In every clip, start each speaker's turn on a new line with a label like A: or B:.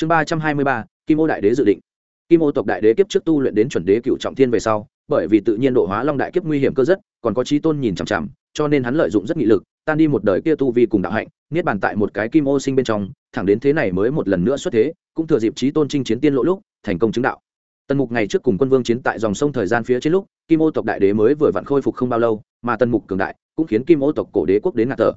A: chương ba trăm hai mươi ba, kim ô đại đế dự định. Kim ô tộc đại đế kiếp trước tu luyện đến chuẩn đế cựu trọng thiên về sau, bởi vì tự nhiên độ hóa long đại kiếp nguy hiểm cơ rất, còn có trí tôn nhìn chằm chằm, cho nên hắn lợi dụng rất nghị lực, tan đi một đời kia tu vi cùng đạo hạnh, niết bàn tại một cái kim ô sinh bên trong, thẳng đến thế này mới một lần nữa xuất thế, cũng thừa dịp trí tôn chinh chiến tiên lộ lúc, thành công chứng đạo. Tần mục ngày trước cùng quân vương chiến tại dòng sông thời gian phía trên lúc, kim ô tộc đại đế mới vừa vặn khôi phục không bao lâu, mà tần mục cường đại, cũng khiến kim ô tộc cổ đế quốc đến ngạt thở.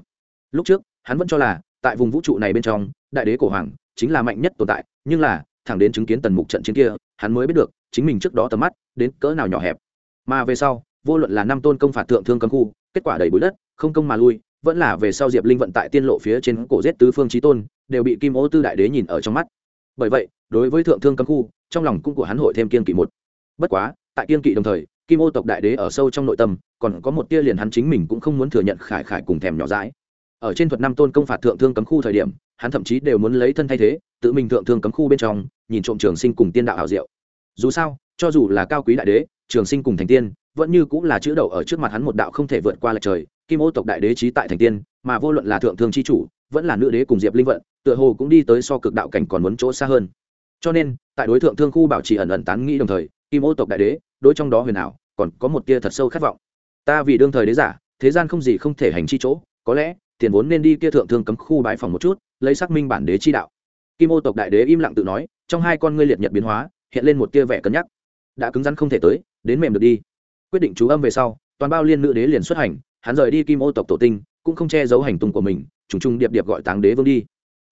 A: Lúc trước, hắn vẫn cho là, tại vùng vũ trụ này bên trong, đại đế cổ hoàng chính là mạnh nhất tồn tại, nhưng là, thẳng đến chứng kiến tần mục trận chiến kia, hắn mới biết được, chính mình trước đó tầm mắt, đến cỡ nào nhỏ hẹp. Mà về sau, vô luận là năm tôn công phạt thượng thương cấm khu, kết quả đầy bụi đất, không công mà lui, vẫn là về sau diệp linh vận tại tiên lộ phía trên cổ giết tứ phương trí tôn, đều bị kim ô tư đại đế nhìn ở trong mắt. Bởi vậy, đối với thượng thương cấm khu, trong lòng cũng của hắn hội thêm kiên kỵ một. Bất quá, tại kiên kỵ đồng thời, kim ô tộc đại đế ở sâu trong nội tâm, còn có một tia liền hắn chính mình cũng không muốn thừa nhận khải khải cùng thèm nhỏ dãi ở trên thuật năm tôn công phạt thượng thương cấm khu thời điểm, hắn thậm chí đều muốn lấy thân thay thế, tự mình thượng thương cấm khu bên trong, nhìn trộm trường sinh cùng tiên đạo hảo diệu. Dù sao, cho dù là cao quý đại đế, trường sinh cùng thành tiên, vẫn như cũng là chữ đầu ở trước mặt hắn một đạo không thể vượt qua lệch trời, kim ô tộc đại đế trí tại thành tiên, mà vô luận là thượng thương c h i chủ, vẫn là nữ đế cùng diệp linh vận, tựa hồ cũng đi tới so cực đạo cảnh còn muốn chỗ xa hơn. Cho nên, tại đối tượng thương khu bảo trì ẩn ẩn tán nghĩ đồng thời, kim ô tộc đại đế, đối trong đó huyền ảo, còn có một tia thật sâu khát vọng. Ta vì đương thời đế giả, thế gian không gì không thể hành chi chỗ, có lẽ tiền vốn nên đi kia thượng thương cấm khu bãi phòng một chút, lấy xác minh bản đế chi đạo. Kim ô tộc đại đế im lặng tự nói, trong hai con ngươi liệt nhật biến hóa, hiện lên một tia vẻ cân nhắc. Đã cứng rắn không thể tới, đến mềm được đi. Quyết định chú âm về sau, toàn bao liên nữ đế liền xuất hành, hắn rời đi kim ô tộc tổ tinh, cũng không che giấu hành tung của mình, trùng trùng điệp điệp gọi táng đế vương đi.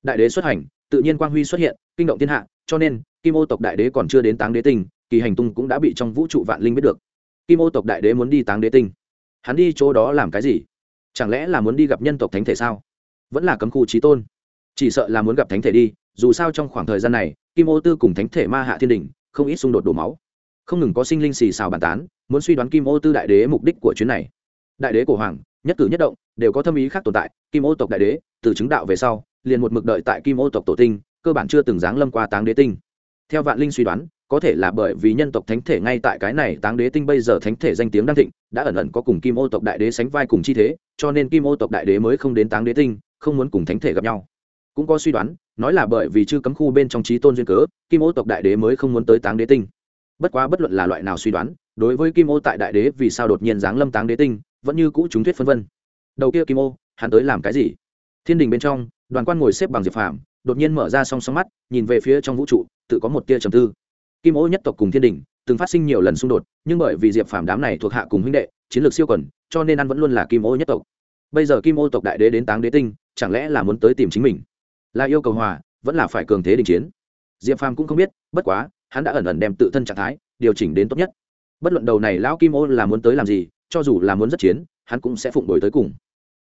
A: Đại đế xuất hành, tự nhiên quang huy xuất hiện, kinh động thiên hạ, cho nên, kim ô tộc đại đế còn chưa đến táng đế tinh, kỳ hành tung cũng đã bị trong vũ trụ vạn linh biết được. Kim ô tộc đại đế muốn đi táng đế tinh. Hắn đi chỗ đó làm cái gì? Chẳng lẽ là muốn đi gặp nhân tộc thánh thể sao? Vẫn là cấm khu trí tôn. Chỉ sợ là muốn gặp thánh thể đi, dù sao trong khoảng thời gian này, kim ô tư cùng thánh thể ma hạ thiên đình, không ít xung đột đổ máu. Không ngừng có sinh linh xì xào bàn tán, muốn suy đoán kim ô tư đại đế mục đích của chuyến này. Đại đế của hoàng, nhất cử nhất động, đều có thâm ý khác tồn tại, kim ô tộc đại đế, từ chứng đạo về sau, liền một mực đợi tại kim ô tộc tổ tinh, cơ bản chưa từng giáng lâm qua táng đế tinh. Theo vạn linh suy đoán có thể là bởi vì nhân tộc thánh thể ngay tại cái này táng đế tinh bây giờ thánh thể danh tiếng đang thịnh, đã ẩn ẩn có cùng kim ô tộc đại đế sánh vai cùng chi thế, cho nên kim ô tộc đại đế mới không đến táng đế tinh, không muốn cùng thánh thể gặp nhau. Cũng có suy đoán, nói là bởi vì chư cấm khu bên trong trí tôn duyên cớ, kim ô tộc đại đế mới không muốn tới táng đế tinh. Bất quá bất luận là loại nào suy đoán, đối với kim ô tại đại đế vì sao đột nhiên giáng lâm táng đế tinh, vẫn như cũ chúng thuyết phân vân. Đầu kia kim ô, hắn tới làm cái gì? Thiên đình bên trong, đoàn quan ngồi xếp bằng diệp phàm, đột nhiên mở ra song song mắt, nhìn về phía trong vũ trụ, tự có một tia trầm tư kim ô nhất tộc cùng thiên đình từng phát sinh nhiều lần xung đột, nhưng bởi vì diệp phàm đám này thuộc hạ cùng huynh đệ, chiến lược siêu quần, cho nên ăn vẫn luôn là kim ô nhất tộc. Bây giờ kim ô tộc đại đế đến táng đế tinh, chẳng lẽ là muốn tới tìm chính mình? Là yêu cầu hòa, vẫn là phải cường thế đình chiến? Diệp phàm cũng không biết, bất quá, hắn đã ẩn ẩn đem tự thân trạng thái điều chỉnh đến tốt nhất. Bất luận đầu này lão kim ô là muốn tới làm gì, cho dù là muốn rất chiến, hắn cũng sẽ phụng đổi tới cùng.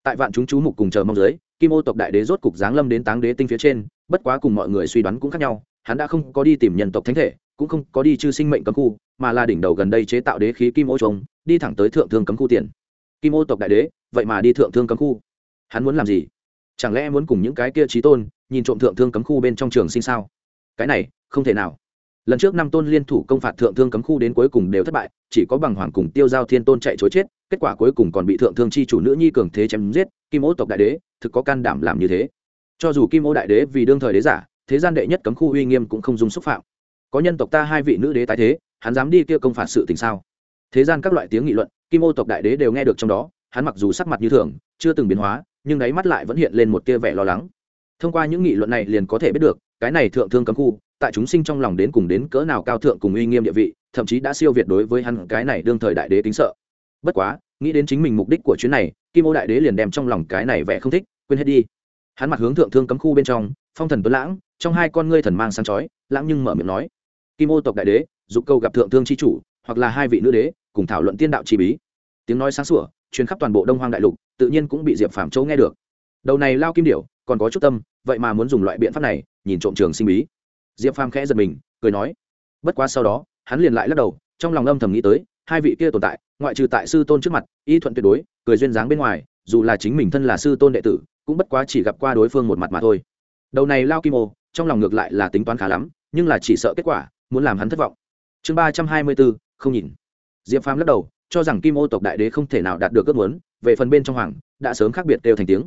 A: Tại vạn chúng chú mục cùng chờ mong giới kim ô tộc đại đế rốt cục giáng lâm đến táng đế tinh phía trên, bất quá cùng mọi người suy đoán cũng khác nhau, hắn đã không có đi tìm nhân tộc thánh thể cũng không có đi chư sinh mệnh cấm khu, mà là đỉnh đầu gần đây chế tạo đế khí kim ô trống đi thẳng tới thượng thương cấm khu tiền kim ô tộc đại đế, vậy mà đi thượng thương cấm khu. Hắn muốn làm gì? Chẳng lẽ muốn cùng những cái kia trí tôn nhìn trộm thượng thương cấm khu bên trong trường sinh sao? Cái này, không thể nào. Lần trước năm tôn liên thủ công phạt thượng thương cấm khu đến cuối cùng đều thất bại, chỉ có bằng hoàng cùng tiêu giao thiên tôn chạy chối chết, kết quả cuối cùng còn bị thượng thương chi chủ nữ nhi cường thế chém giết, kim ô tộc đại đế, thực có can đảm làm như thế. Cho dù kim ô đại đế vì đương thời đế giả, thế gian đệ nhất cấm khu uy nghiêm cũng không dùng xúc phạm có nhân tộc ta hai vị nữ đế tái thế, hắn dám đi kia công phạt sự tình sao? Thế gian các loại tiếng nghị luận, kim ô tộc đại đế đều nghe được trong đó, hắn mặc dù sắc mặt như thường, chưa từng biến hóa, nhưng đáy mắt lại vẫn hiện lên một tia vẻ lo lắng. Thông qua những nghị luận này liền có thể biết được, cái này thượng thương cấm khu, tại chúng sinh trong lòng đến cùng đến cỡ nào cao thượng cùng uy nghiêm địa vị, thậm chí đã siêu việt đối với hắn cái này đương thời đại đế kính sợ. Bất quá, nghĩ đến chính mình mục đích của chuyến này, kim ô đại đế liền đem trong lòng cái này vẻ không thích, quên hết đi. Hắn mặt hướng thượng thương cấm khu bên trong, phong thần tuấn lãng, trong hai con ngươi thần mang sáng chói, lãng nhưng mở miệng nói kim ô tộc đại đế, dục câu gặp thượng thương c h i chủ, hoặc là hai vị nữ đế, cùng thảo luận tiên đạo chi bí. Tiếng nói sáng sủa chuyến khắp toàn bộ đông hoang đại lục, tự nhiên cũng bị diệp phạm châu nghe được. Đầu này lao kim điểu, còn có chút tâm, vậy mà muốn dùng loại biện pháp này, nhìn trộm trường sinh bí. Diệp phàm khẽ giật mình, cười nói, bất quá sau đó, hắn liền lại lắc đầu, trong lòng âm thầm nghĩ tới, hai vị kia tồn tại, ngoại trừ tại sư tôn trước mặt, y thuận tuyệt đối, cười duyên dáng bên ngoài, dù là chính mình thân là sư tôn đệ tử, cũng bất quá chỉ gặp qua đối phương một mặt mà thôi. Đầu này lao kim ô, trong lòng ngược lại là tính toán khá lắm, nhưng là chỉ sợ kết quả muốn làm hắn thất vọng. Chương ba trăm hai mươi bốn, không nhìn. Diệp phàm lắc đầu, cho rằng kim ô tộc đại đế không thể nào đạt được ước muốn, về phần bên trong hoàng, đã sớm khác biệt đều thành tiếng.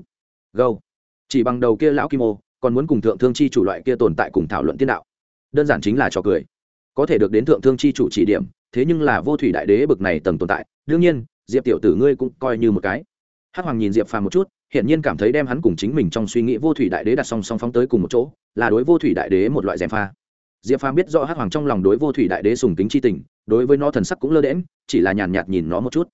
A: Gâu chỉ bằng đầu kia lão kim ô, còn muốn cùng thượng thương chi chủ loại kia tồn tại cùng thảo luận tiên đạo. Đơn giản chính là trò cười. Có thể được đến thượng thương chi chủ chỉ điểm, thế nhưng là vô thủy đại đế bực này tầng tồn tại. Đương nhiên, diệp tiểu tử ngươi cũng coi như một cái. Hắc hoàng nhìn diệp phàm một chút, hiển nhiên cảm thấy đem hắn cùng chính mình trong suy nghĩ vô thủy đại đế đặt song song phóng tới cùng một chỗ, là đối vô thủy đại đế một loại gièm pha diệp phàm biết rõ hắc hoàng trong lòng đối vô thủy đại đế sùng kính c h i tình, đối với nó thần sắc cũng lơ đễm chỉ là nhàn nhạt nhìn nó một chút.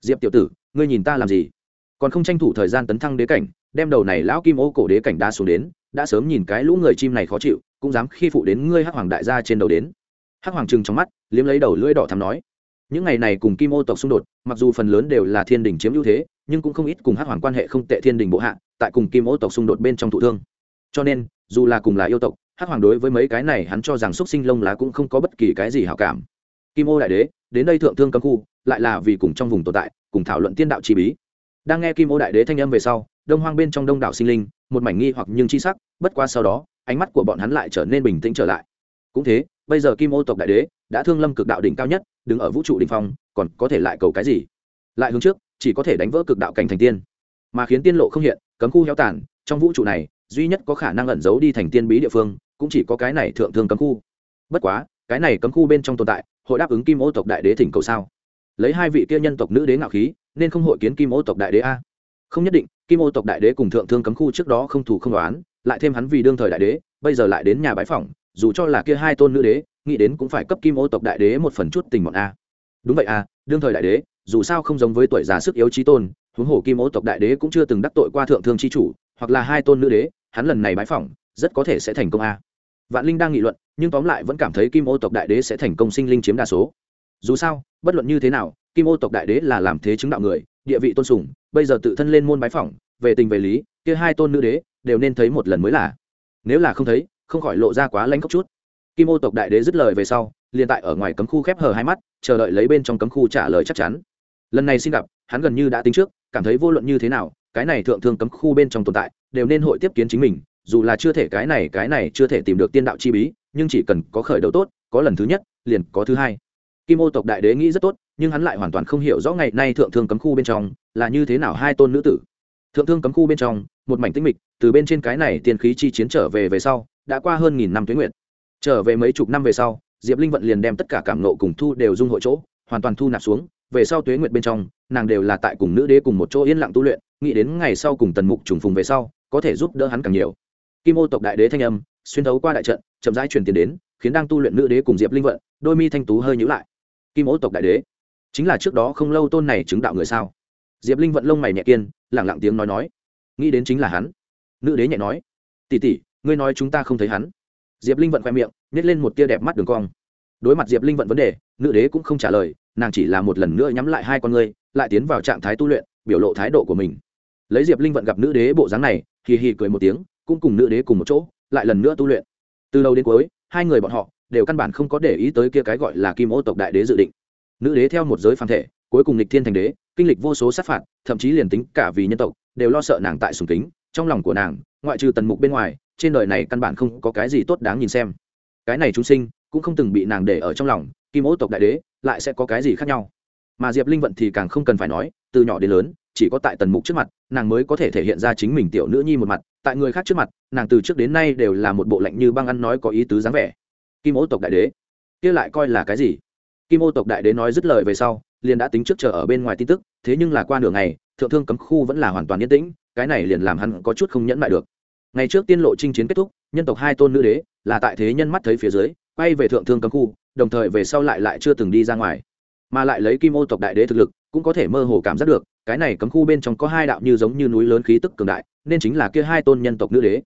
A: Diệp tiểu tử, ngươi nhìn ta làm gì? Còn không tranh thủ thời gian tấn thăng đế cảnh, đem đầu này lão kim ô cổ đế cảnh đa xuống đến, đã sớm nhìn cái lũ người chim này khó chịu, cũng dám khi phụ đến ngươi hắc hoàng đại gia trên đầu đến. Hắc hoàng trừng trong mắt, liếm lấy đầu lưỡi đỏ thắm nói, những ngày này cùng kim ô tộc xung đột, mặc dù phần lớn đều là thiên đình chiếm ưu thế, nhưng cũng không ít cùng hắc hoàng quan hệ không tệ thiên đình bộ hạ, tại cùng kim ô tộc xung đột bên trong thụ thương. Cho nên, dù là cùng là yêu tộc hắc hoàng đối với mấy cái này hắn cho rằng xúc sinh lông lá cũng không có bất kỳ cái gì hảo cảm. Kim ô đại đế, đến đây thượng thương cấm khu, lại là vì cùng trong vùng tồn tại, cùng thảo luận tiên đạo chi bí. Đang nghe kim ô đại đế thanh âm về sau, đông hoang bên trong đông đảo sinh linh, một mảnh nghi hoặc nhưng chi sắc, bất qua sau đó, ánh mắt của bọn hắn lại trở nên bình tĩnh trở lại. Cũng thế, bây giờ kim ô tộc đại đế đã thương lâm cực đạo đỉnh cao nhất, đứng ở vũ trụ đỉnh phong, còn có thể lại cầu cái gì? Lại hướng trước, chỉ có thể đánh vỡ cực đạo cảnh thành tiên. Mà khiến tiên lộ không hiện, cấm khu héo tàn, trong vũ trụ này duy nhất có khả năng ẩn giấu đi thành tiên bí địa phương, cũng chỉ có cái này thượng thương cấm khu. Bất quá, cái này cấm khu bên trong tồn tại, hội đáp ứng kim ô tộc đại đế thỉnh cầu sao? Lấy hai vị kia nhân tộc nữ đế ngạo khí, nên không hội kiến kim ô tộc đại đế a? Không nhất định, kim ô tộc đại đế cùng thượng thương cấm khu trước đó không thủ không đoán lại thêm hắn vì đương thời đại đế, bây giờ lại đến nhà bái phỏng, dù cho là kia hai tôn nữ đế, nghĩ đến cũng phải cấp kim ô tộc đại đế một phần chút tình bọn a. Đúng vậy a, đương thời đại đế, dù sao không giống với tuổi già sức yếu trí tôn, huống hồ kim ô tộc đại đế cũng chưa từng đắc tội qua thượng thương chi chủ, hoặc là hai tôn nữ đế hắn lần này bái phỏng, rất có thể sẽ thành công a. Vạn linh đang nghị luận, nhưng tóm lại vẫn cảm thấy kim ô tộc đại đế sẽ thành công sinh linh chiếm đa số. Dù sao, bất luận như thế nào, kim ô tộc đại đế là làm thế chứng đạo người, địa vị tôn sùng, bây giờ tự thân lên môn bái phỏng, về tình về lý, kia hai tôn nữ đế, đều nên thấy một lần mới là. Nếu là không thấy, không khỏi lộ ra quá lanh khóc chút. Kim ô tộc đại đế dứt lời về sau, liền tại ở ngoài cấm khu khép hờ hai mắt, chờ đợi lấy bên trong cấm khu trả lời chắc chắn. Lần này xin gặp, hắn gần như đã tính trước, cảm thấy vô luận như thế nào cái này thượng thương cấm khu bên trong tồn tại, đều nên hội tiếp kiến chính mình, dù là chưa thể cái này cái này chưa thể tìm được tiên đạo chi bí, nhưng chỉ cần có khởi đầu tốt, có lần thứ nhất, liền có thứ hai. Kim ô tộc đại đế nghĩ rất tốt, nhưng hắn lại hoàn toàn không hiểu rõ ngày nay thượng thương cấm khu bên trong là như thế nào hai tôn nữ tử. Thượng thương cấm khu bên trong, một mảnh tinh mịch, từ bên trên cái này tiên khí chi chiến trở về về sau, đã qua hơn nghìn năm tuyến nguyện trở về mấy chục năm về sau, diệp linh vận liền đem tất cả cảm nộ cùng thu đều dung hội chỗ, hoàn toàn thu nạp xuống về sau tuế nguyện bên trong, nàng đều là tại cùng nữ đế cùng một chỗ yên lặng tu luyện, nghĩ đến ngày sau cùng tần mục trùng phùng về sau, có thể giúp đỡ hắn càng nhiều. Kim ô tộc đại đế thanh âm, xuyên thấu qua đại trận, chậm rãi truyền tiền đến, khiến đang tu luyện nữ đế cùng diệp linh vận, đôi mi thanh tú hơi nhữ lại. Kim ô tộc đại đế, chính là trước đó không lâu tôn này chứng đạo người sao? Diệp linh vận lông mày nhẹ kiên, lẳng lặng tiếng nói nói. Nghĩ đến chính là hắn. Nữ đế nhẹ nói. Tỉ tỉ ngươi nói chúng ta không thấy hắn. Diệp linh vận khoe miệng nhét lên một tia đẹp mắt đường cong. Đối mặt diệp linh vận vấn đề, nữ đế cũng không trả lời nàng chỉ là một lần nữa nhắm lại hai con ngươi, lại tiến vào trạng thái tu luyện, biểu lộ thái độ của mình. Lấy diệp linh vận gặp nữ đế bộ dáng này, hì hì cười một tiếng, cũng cùng nữ đế cùng một chỗ, lại lần nữa tu luyện. Từ đầu đến cuối, hai người bọn họ đều căn bản không có để ý tới kia cái gọi là kim ô tộc đại đế dự định. Nữ đế theo một giới phàm thể, cuối cùng lịch thiên thành đế, kinh lịch vô số sát phạt, thậm chí liền tính cả vì nhân tộc, đều lo sợ nàng tại sùng kính, trong lòng của nàng, ngoại trừ tần mục bên ngoài, trên đời này căn bản không có cái gì tốt đáng nhìn xem. Cái này chúng sinh cũng không từng bị nàng để ở trong lòng, kim ô tộc đại đế lại sẽ có cái gì khác nhau. Mà diệp linh vận thì càng không cần phải nói, từ nhỏ đến lớn, chỉ có tại tần mục trước mặt, nàng mới có thể thể hiện ra chính mình tiểu nữ nhi một mặt, tại người khác trước mặt, nàng từ trước đến nay đều là một bộ lạnh như băng ăn nói có ý tứ dáng vẻ. Kim ô tộc đại đế, kia lại coi là cái gì? Kim ô tộc đại đế nói dứt lời về sau, liền đã tính trước chờ ở bên ngoài tin tức, thế nhưng là qua nửa ngày, thượng thương cấm khu vẫn là hoàn toàn yên tĩnh, cái này liền làm hắn có chút không nhẫn lại được. Ngày trước tiên lộ chinh chiến kết thúc, nhân tộc hai tôn nữ đế, là tại thế nhân mắt thấy phía dưới, quay về thượng thương cấm khu đồng thời về sau lại lại chưa từng đi ra ngoài. Mà lại lấy kim ô tộc đại đế thực lực, cũng có thể mơ hồ cảm giác được, cái này cấm khu bên trong có hai đạo như giống như núi lớn khí tức cường đại, nên chính là kia hai tôn nhân tộc nữ đế.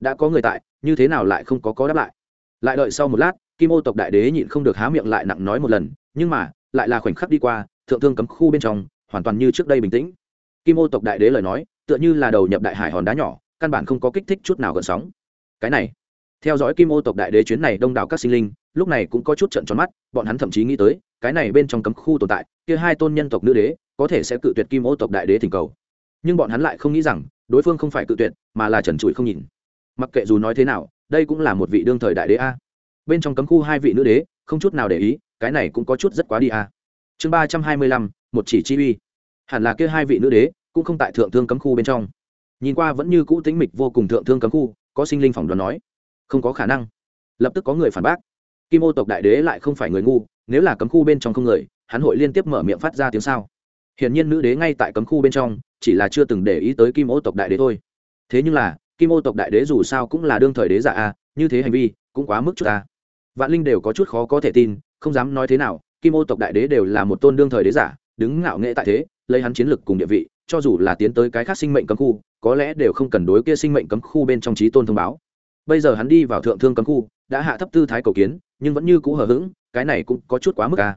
A: Đã có người tại, như thế nào lại không có có đáp lại? Lại đợi sau một lát, kim ô tộc đại đế nhịn không được há miệng lại nặng nói một lần, nhưng mà, lại là khoảnh khắc đi qua, thượng thương cấm khu bên trong, hoàn toàn như trước đây bình tĩnh. Kim ô tộc đại đế lời nói, tựa như là đầu nhập đại hải hòn đá nhỏ, căn bản không có kích thích chút nào gợn sóng. Cái này, theo dõi kim ô tộc đại đế chuyến này đông đảo các sinh linh lúc này cũng có chút trận tròn mắt, bọn hắn thậm chí nghĩ tới, cái này bên trong cấm khu tồn tại, kia hai tôn nhân tộc nữ đế, có thể sẽ cự tuyệt kim ô tộc đại đế thỉnh cầu. Nhưng bọn hắn lại không nghĩ rằng, đối phương không phải cự tuyệt, mà là trần trụi không nhìn. Mặc kệ dù nói thế nào, đây cũng là một vị đương thời đại đế a. Bên trong cấm khu hai vị nữ đế, không chút nào để ý, cái này cũng có chút rất quá đi a. Chương ba trăm hai mươi lăm, một chỉ chi uy. Hẳn là kia hai vị nữ đế cũng không tại thượng thương cấm khu bên trong. Nhìn qua vẫn như cũ tính mịch vô cùng thượng thương cấm khu, có sinh linh phỏng đoán nói, không có khả năng. Lập tức có người phản bác kim ô tộc đại đế lại không phải người ngu, nếu là cấm khu bên trong không người, hắn hội liên tiếp mở miệng phát ra tiếng sao. Hiển nhiên nữ đế ngay tại cấm khu bên trong, chỉ là chưa từng để ý tới kim ô tộc đại đế thôi. Thế nhưng là, kim ô tộc đại đế dù sao cũng là đương thời đế giả a, như thế hành vi, cũng quá mức chút ta vạn linh đều có chút khó có thể tin, không dám nói thế nào, kim ô tộc đại đế đều là một tôn đương thời đế giả, đứng ngạo nghệ tại thế, lấy hắn chiến lực cùng địa vị, cho dù là tiến tới cái khác sinh mệnh cấm khu, có lẽ đều không cần đối kia sinh mệnh cấm khu bên trong trí tôn thông báo bây giờ hắn đi vào thượng thương cấm khu, đã hạ thấp tư thái cầu kiến, nhưng vẫn như cũ hờ hững, cái này cũng có chút quá mức ca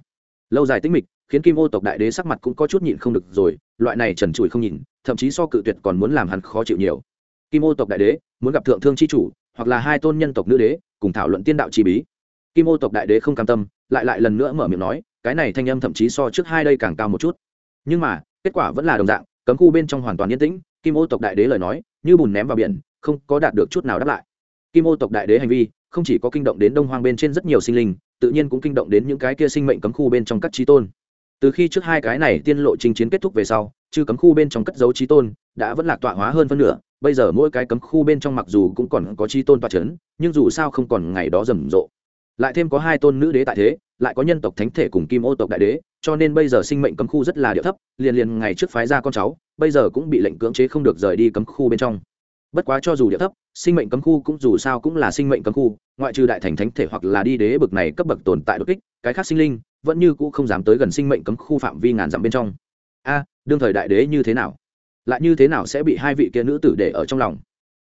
A: lâu dài tính mịch, khiến kim ô tộc đại đế sắc mặt cũng có chút nhịn không được rồi, loại này trần trụi không nhìn, thậm chí so cự tuyệt còn muốn làm hắn khó chịu nhiều. Kim ô tộc đại đế, muốn gặp thượng thương c h i chủ, hoặc là hai tôn nhân tộc nữ đế, cùng thảo luận tiên đạo chi bí. Kim ô tộc đại đế không cam tâm, lại lại lần nữa mở miệng nói, cái này thanh âm thậm chí so trước hai đây càng cao một chút. Nhưng mà, kết quả vẫn là đồng dạng, cấm khu bên trong hoàn toàn yên tĩnh, kim ô tộc đại đế lời nói, như bùn ném vào biển, không có đạt được chút nào đáp lại kim ô tộc đại đế hành vi, không chỉ có kinh động đến đông hoang bên trên rất nhiều sinh linh, tự nhiên cũng kinh động đến những cái kia sinh mệnh cấm khu bên trong các trí tôn. Từ khi trước hai cái này tiên lộ trình chiến kết thúc về sau, chư cấm khu bên trong cất dấu trí tôn đã vẫn lạc tọa hóa hơn phân nửa, bây giờ mỗi cái cấm khu bên trong mặc dù cũng còn có trí tôn tọa c h ấ n nhưng dù sao không còn ngày đó rầm rộ. Lại thêm có hai tôn nữ đế tại thế, lại có nhân tộc thánh thể cùng kim ô tộc đại đế, cho nên bây giờ sinh mệnh cấm khu rất là địa thấp, liền liền ngày trước phái ra con cháu, bây giờ cũng bị lệnh cưỡng chế không được rời đi cấm khu bên trong bất quá cho dù địa thấp, sinh mệnh cấm khu cũng dù sao cũng là sinh mệnh cấm khu, ngoại trừ đại thành thánh thể hoặc là đi đế bực này cấp bậc tồn tại đột kích, cái khác sinh linh vẫn như cũ không dám tới gần sinh mệnh cấm khu phạm vi ngàn dặm bên trong. A, đương thời đại đế như thế nào? Lại như thế nào sẽ bị hai vị kia nữ tử để ở trong lòng?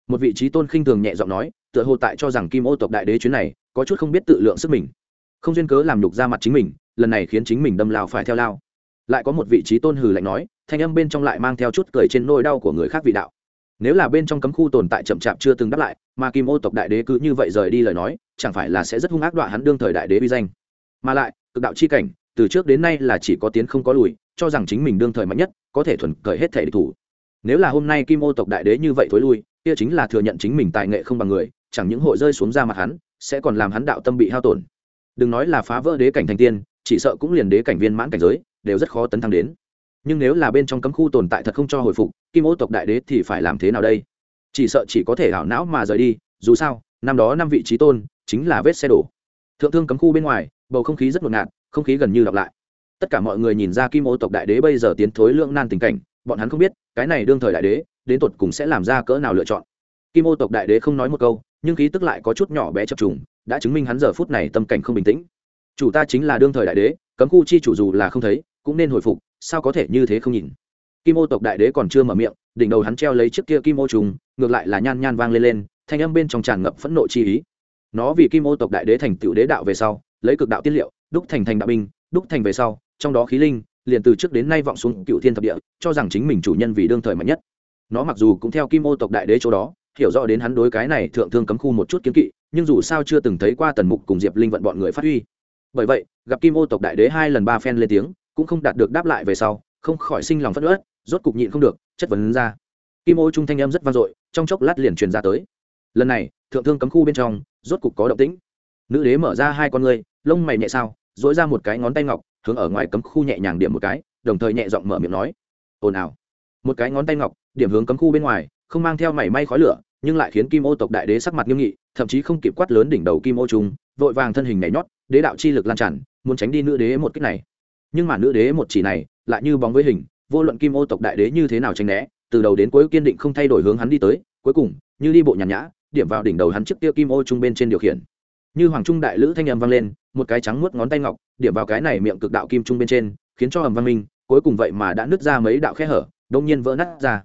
A: Một vị trí tôn khinh thường nhẹ giọng nói, tựa hồ tại cho rằng kim ô tộc đại đế chuyến này có chút không biết tự lượng sức mình. Không duyên cớ làm nhục ra mặt chính mình, lần này khiến chính mình đâm lao phải theo lao. Lại có một vị trí tôn hừ lạnh nói, thanh âm bên trong lại mang theo chút cười trên nôi đau của người khác vị đạo nếu là bên trong cấm khu tồn tại chậm chạp chưa từng đáp lại, mà kim ô tộc đại đế cứ như vậy rời đi lời nói, chẳng phải là sẽ rất hung ác đọa hắn đương thời đại đế vi danh. Mà lại, cực đạo chi cảnh, từ trước đến nay là chỉ có tiến không có lùi, cho rằng chính mình đương thời mạnh nhất, có thể thuần cởi hết thể địch thủ. Nếu là hôm nay kim ô tộc đại đế như vậy thối lui, kia chính là thừa nhận chính mình tài nghệ không bằng người, chẳng những hội rơi xuống ra mặt hắn, sẽ còn làm hắn đạo tâm bị hao tổn. Đừng nói là phá vỡ đế cảnh thành tiên, chỉ sợ cũng liền đế cảnh viên mãn cảnh giới, đều rất khó tấn thăng đến nhưng nếu là bên trong cấm khu tồn tại thật không cho hồi phục, kim ô tộc đại đế thì phải làm thế nào đây? Chỉ sợ chỉ có thể ảo não mà rời đi, dù sao, năm đó năm vị trí tôn chính là vết xe đổ. Thượng thương cấm khu bên ngoài, bầu không khí rất ngột ngạt, không khí gần như lặp lại. Tất cả mọi người nhìn ra kim ô tộc đại đế bây giờ tiến thối lượng nan tình cảnh, bọn hắn không biết, cái này đương thời đại đế, đến tột cùng sẽ làm ra cỡ nào lựa chọn. Kim ô tộc đại đế không nói một câu, nhưng khí tức lại có chút nhỏ bé chập trùng, đã chứng minh hắn giờ phút này tâm cảnh không bình tĩnh. Chủ ta chính là đương thời đại đế, cấm khu chi chủ dù là không thấy cũng nên hồi phục, sao có thể như thế không nhìn? Kim ô tộc đại đế còn chưa mở miệng, đỉnh đầu hắn treo lấy chiếc kia kim ô trùng, ngược lại là nhan nhan vang lên lên, thanh âm bên trong tràn ngập phẫn nộ chi ý. Nó vì kim ô tộc đại đế thành tựu đế đạo về sau, lấy cực đạo tiên liệu, đúc thành thành đạo binh, đúc thành về sau, trong đó khí linh, liền từ trước đến nay vọng xuống cựu thiên thập địa, cho rằng chính mình chủ nhân vì đương thời mạnh nhất. Nó mặc dù cũng theo kim ô tộc đại đế chỗ đó, hiểu rõ đến hắn đối cái này thượng thương cấm khu một chút kiếm kỵ, nhưng dù sao chưa từng thấy qua tần mục cùng diệp linh vận bọn người phát huy. Bởi vậy, gặp kim ô tộc đại đế hai lần ba phen lên tiếng cũng không đạt được đáp lại về sau không khỏi sinh lòng phất ớt rốt cục nhịn không được chất vấn ra. Kim ô trung thanh em rất vang dội trong chốc lát liền truyền ra tới. Lần này thượng thương cấm khu bên trong rốt cục có động tĩnh. Nữ đế mở ra hai con ngươi lông mày nhẹ sao dỗi ra một cái ngón tay ngọc hướng ở ngoài cấm khu nhẹ nhàng điểm một cái đồng thời nhẹ giọng mở miệng nói ồn ào. Một cái ngón tay ngọc điểm hướng cấm khu bên ngoài không mang theo mảy may khói lửa nhưng lại khiến kim ô tộc đại đế sắc mặt nghiêm nghị thậm chí không kịp quát lớn đỉnh đầu kim ô trung, vội vàng thân hình nhảy nhót đế đạo chi lực lan tràn muốn tránh đi nữ đế một cách này nhưng mà nữ đế một chỉ này, lại như bóng với hình, vô luận kim ô tộc đại đế như thế nào tranh né, từ đầu đến cuối kiên định không thay đổi hướng hắn đi tới, cuối cùng, như đi bộ nhàn nhã, điểm vào đỉnh đầu hắn trước kia kim ô trung bên trên điều khiển. Như hoàng trung đại lữ thanh âm vang lên, một cái trắng muốt ngón tay ngọc, điểm vào cái này miệng cực đạo kim trung bên trên, khiến cho ầm văn minh, cuối cùng vậy mà đã nứt ra mấy đạo khe hở đông nhiên vỡ nát ra.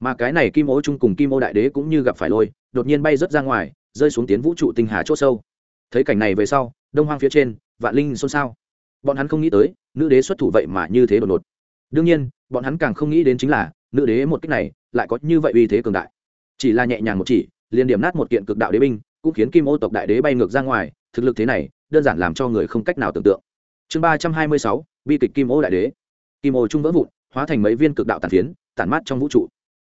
A: Mà cái này kim ô trung cùng kim ô đại đế cũng như gặp phải lôi, đột nhiên bay rớt ra ngoài, rơi xuống tiến vũ trụ tinh hà c h ỗ sâu. Thấy cảnh này về sau, đông hoang phía trên, vạn linh xôn xao. Bọn hắn không nghĩ tới nữ đế xuất thủ vậy mà như thế đột ngột. Đương nhiên, bọn hắn càng không nghĩ đến chính là, nữ đế một cách này lại có như vậy uy thế cường đại. Chỉ là nhẹ nhàng một chỉ, liền điểm nát một kiện cực đạo đế binh, cũng khiến kim ô tộc đại đế bay ngược ra ngoài, thực lực thế này, đơn giản làm cho người không cách nào tưởng tượng. Chương ba trăm hai mươi sáu, bi kịch kim ô đại đế. Kim ô trung vỡ vụn, hóa thành mấy viên cực đạo tàn phiến, tản mát trong vũ trụ.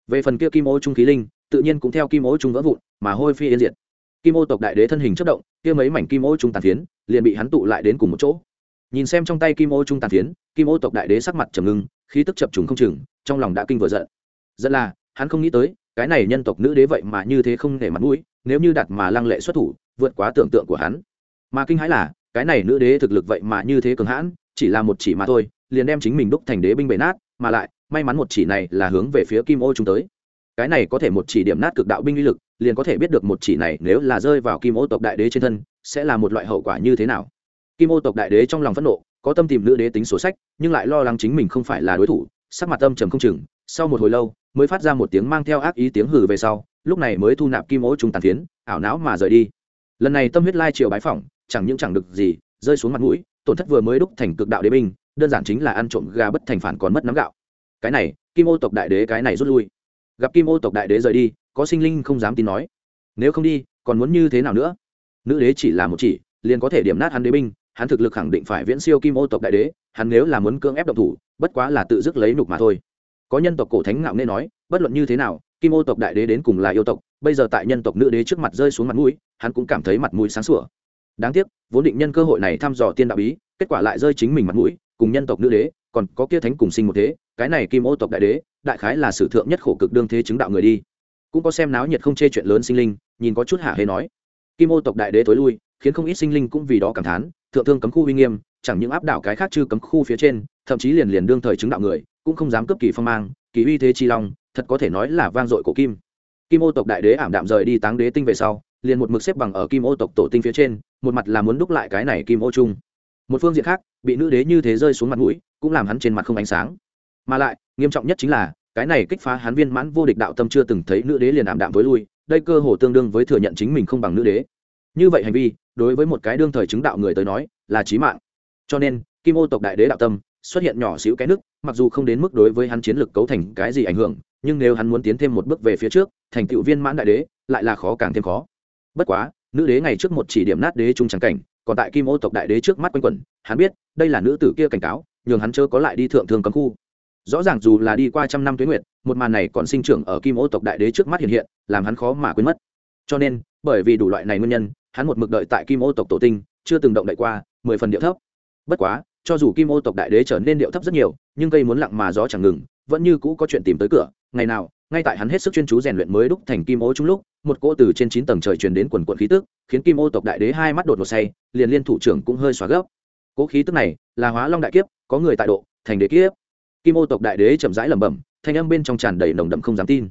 A: Về phần kia kim ô trung khí linh, tự nhiên cũng theo kim ô trung vỡ vụn, mà hôi phi yên diệt. Kim ô tộc đại đế thân hình chất động, kia mấy mảnh kim ô trung tàn phiến, liền bị hắn tụ lại đến cùng một chỗ nhìn xem trong tay kim ô trung tàn phiến, kim ô tộc đại đế sắc mặt trầm ngưng, khí tức chập trùng không chừng, trong lòng đã kinh vừa giận. Giận là, hắn không nghĩ tới, cái này nhân tộc nữ đế vậy mà như thế không để mặt mũi, nếu như đặt mà lăng lệ xuất thủ, vượt quá tưởng tượng của hắn. Mà kinh hãi là, cái này nữ đế thực lực vậy mà như thế cường hãn, chỉ là một chỉ mà thôi, liền đem chính mình đúc thành đế binh bể nát, mà lại, may mắn một chỉ này là hướng về phía kim ô chúng tới. Cái này có thể một chỉ điểm nát cực đạo binh uy lực, liền có thể biết được một chỉ này nếu là rơi vào kim ô tộc đại đế trên thân, sẽ là một loại hậu quả như thế nào kim ô tộc đại đế trong lòng phẫn nộ, có tâm tìm nữ đế tính sổ sách, nhưng lại lo lắng chính mình không phải là đối thủ, sắc mặt tâm trầm không chừng. Sau một hồi lâu, mới phát ra một tiếng mang theo ác ý tiếng hừ về sau, lúc này mới thu nạp kim ô trung tàn phiến, ảo não mà rời đi. Lần này tâm huyết lai triều bái phỏng, chẳng những chẳng được gì, rơi xuống mặt mũi, tổn thất vừa mới đúc thành cực đạo đế binh, đơn giản chính là ăn trộm gà bất thành phản còn mất nắm gạo. Cái này, kim ô tộc đại đế cái này rút lui. Gặp kim ô tộc đại đế rời đi, có sinh linh không dám tin nói, nếu không đi, còn muốn như thế nào nữa? Nữ đế chỉ là một chỉ, liền có thể điểm nát hắn đế binh hắn thực lực khẳng định phải viễn siêu kim ô tộc đại đế, hắn nếu là muốn cưỡng ép độc thủ, bất quá là tự dứt lấy nục mà thôi. Có nhân tộc cổ thánh ngạo nên nói, bất luận như thế nào, kim ô tộc đại đế đến cùng là yêu tộc, bây giờ tại nhân tộc nữ đế trước mặt rơi xuống mặt mũi, hắn cũng cảm thấy mặt mũi sáng sủa. Đáng tiếc, vốn định nhân cơ hội này thăm dò tiên đạo bí, kết quả lại rơi chính mình mặt mũi, cùng nhân tộc nữ đế, còn có kia thánh cùng sinh một thế, cái này kim ô tộc đại đế, đại khái là sử thượng nhất khổ cực đương thế chứng đạo người đi. Cũng có xem náo nhiệt không chê chuyện lớn sinh linh, nhìn có chút hạ hê nói. Kim ô tộc đại đế tối lui, khiến không ít sinh linh cũng vì đó cảm thán thượng thương cấm khu uy nghiêm, chẳng những áp đảo cái khác chư cấm khu phía trên, thậm chí liền liền đương thời chứng đạo người, cũng không dám cấp kỳ phong mang, kỳ uy thế chi long, thật có thể nói là vang dội cổ kim. Kim ô tộc đại đế ảm đạm rời đi táng đế tinh về sau, liền một mực xếp bằng ở kim ô tộc tổ tinh phía trên, một mặt là muốn đúc lại cái này kim ô chung. Một phương diện khác, bị nữ đế như thế rơi xuống mặt mũi, cũng làm hắn trên mặt không ánh sáng. Mà lại, nghiêm trọng nhất chính là, cái này kích phá hắn viên mãn vô địch đạo tâm chưa từng thấy nữ đế liền ảm đạm với lui, đây cơ hồ tương đương với thừa nhận chính mình không bằng nữ đế. Như vậy hành vi đối với một cái đương thời chứng đạo người tới nói, là trí mạng. Cho nên, kim ô tộc đại đế đạo tâm xuất hiện nhỏ xíu cái nước mặc dù không đến mức đối với hắn chiến lược cấu thành cái gì ảnh hưởng, nhưng nếu hắn muốn tiến thêm một bước về phía trước, thành tựu viên mãn đại đế, lại là khó càng thêm khó. Bất quá, nữ đế ngày trước một chỉ điểm nát đế trung trắng cảnh, còn tại kim ô tộc đại đế trước mắt quanh quẩn, hắn biết, đây là nữ tử kia cảnh cáo, nhường hắn chớ có lại đi thượng thường cấm khu. Rõ ràng dù là đi qua trăm năm tuế nguyệt, một màn này còn sinh trưởng ở kim ô tộc đại đế trước mắt hiện hiện, làm hắn khó mà quên mất. Cho nên, bởi vì đủ loại này nguyên nhân hắn một mực đợi tại kim ô tộc tổ tinh, chưa từng động đậy qua, mười phần điệu thấp. Bất quá, cho dù kim ô tộc đại đế trở nên điệu thấp rất nhiều, nhưng cây muốn lặng mà gió chẳng ngừng, vẫn như cũ có chuyện tìm tới cửa. Ngày nào, ngay tại hắn hết sức chuyên chú rèn luyện mới đúc thành kim ô chung lúc, một cỗ từ trên chín tầng trời truyền đến quần quận khí tức, khiến kim ô tộc đại đế hai mắt đột một say, liền liên thủ trưởng cũng hơi xóa gấp. Cỗ khí tức này là hóa long đại kiếp, có người tại độ, thành đế kiếp. Kim ô tộc đại đế chậm rãi lẩm bẩm, thanh âm bên trong tràn đầy nồng đậm không dám tin.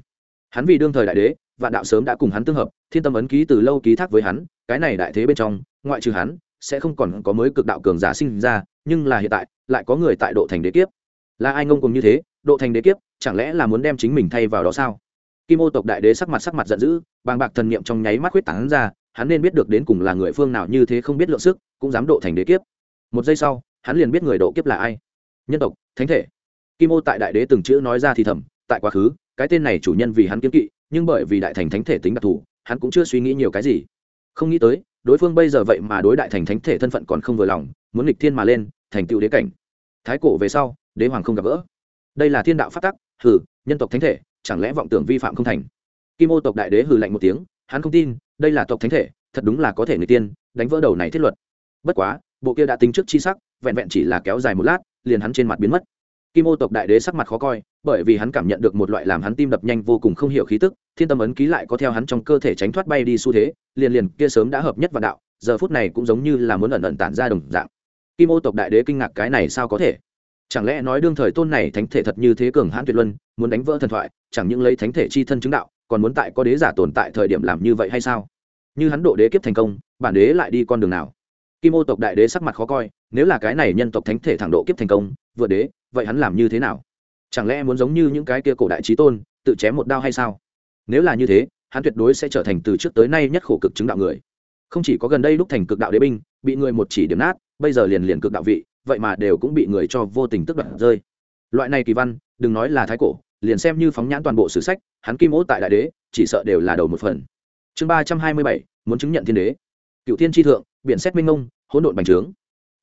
A: Hắn vì đương thời đại đế, vạn đạo sớm đã cùng hắn tương hợp thiên tâm ấn ký từ lâu ký thác với hắn, cái này đại thế bên trong, ngoại trừ hắn, sẽ không còn có mới cực đạo cường giả sinh ra, nhưng là hiện tại, lại có người tại độ thành đế kiếp. Là ai ngông cùng như thế, độ thành đế kiếp, chẳng lẽ là muốn đem chính mình thay vào đó sao? Kim ô tộc đại đế sắc mặt sắc mặt giận dữ, bàng bạc thần niệm trong nháy mắt huyết tán ra, hắn nên biết được đến cùng là người phương nào như thế không biết lượng sức, cũng dám độ thành đế kiếp. Một giây sau, hắn liền biết người độ kiếp là ai. Nhân tộc, thánh thể. Kim ô tại đại đế từng chữ nói ra thì thầm, tại quá khứ, cái tên này chủ nhân vì hắn kiếm kỵ, nhưng bởi vì đại thành thánh thể tính đặc thù hắn cũng chưa suy nghĩ nhiều cái gì. Không nghĩ tới, đối phương bây giờ vậy mà đối đại thành thánh thể thân phận còn không vừa lòng, muốn nghịch thiên mà lên, thành tựu đế cảnh. Thái cổ về sau, đế hoàng không gặp gỡ. Đây là thiên đạo phát tắc, hừ, nhân tộc thánh thể, chẳng lẽ vọng tưởng vi phạm không thành? Kim ô tộc đại đế hừ lạnh một tiếng, hắn không tin, đây là tộc thánh thể, thật đúng là có thể người tiên đánh vỡ đầu này thiết luật. Bất quá, bộ kia đã tính trước chi sắc, vẹn vẹn chỉ là kéo dài một lát, liền hắn trên mặt biến mất kim ô tộc đại đế sắc mặt khó coi, bởi vì hắn cảm nhận được một loại làm hắn tim đập nhanh vô cùng không hiểu khí tức, thiên tâm ấn ký lại có theo hắn trong cơ thể tránh thoát bay đi xu thế, liền liền kia sớm đã hợp nhất vào đạo, giờ phút này cũng giống như là muốn ẩn ẩn tản ra đồng dạng. Kim ô tộc đại đế kinh ngạc cái này sao có thể? Chẳng lẽ nói đương thời tôn này thánh thể thật như thế cường hãn tuyệt luân, muốn đánh vỡ thần thoại, chẳng những lấy thánh thể chi thân chứng đạo, còn muốn tại có đế giả tồn tại thời điểm làm như vậy hay sao? Như hắn độ đế kiếp thành công, bản đế lại đi con đường nào? Kim ô tộc đại đế sắc mặt khó coi, nếu là cái này nhân tộc thánh thể thẳng độ kiếp thành công, vượt đế vậy hắn làm như thế nào? Chẳng lẽ muốn giống như những cái kia cổ đại trí tôn, tự chém một đao hay sao? Nếu là như thế, hắn tuyệt đối sẽ trở thành từ trước tới nay nhất khổ cực chứng đạo người. Không chỉ có gần đây lúc thành cực đạo đế binh, bị người một chỉ điểm nát, bây giờ liền liền cực đạo vị, vậy mà đều cũng bị người cho vô tình tức đoạn rơi. Loại này kỳ văn, đừng nói là thái cổ, liền xem như phóng nhãn toàn bộ sử sách, hắn kim ố tại đại đế, chỉ sợ đều là đầu một phần. Chương ba trăm hai mươi bảy, muốn chứng nhận thiên đế. Cựu thiên tri thượng biện xét minh ông hỗn độn bành trướng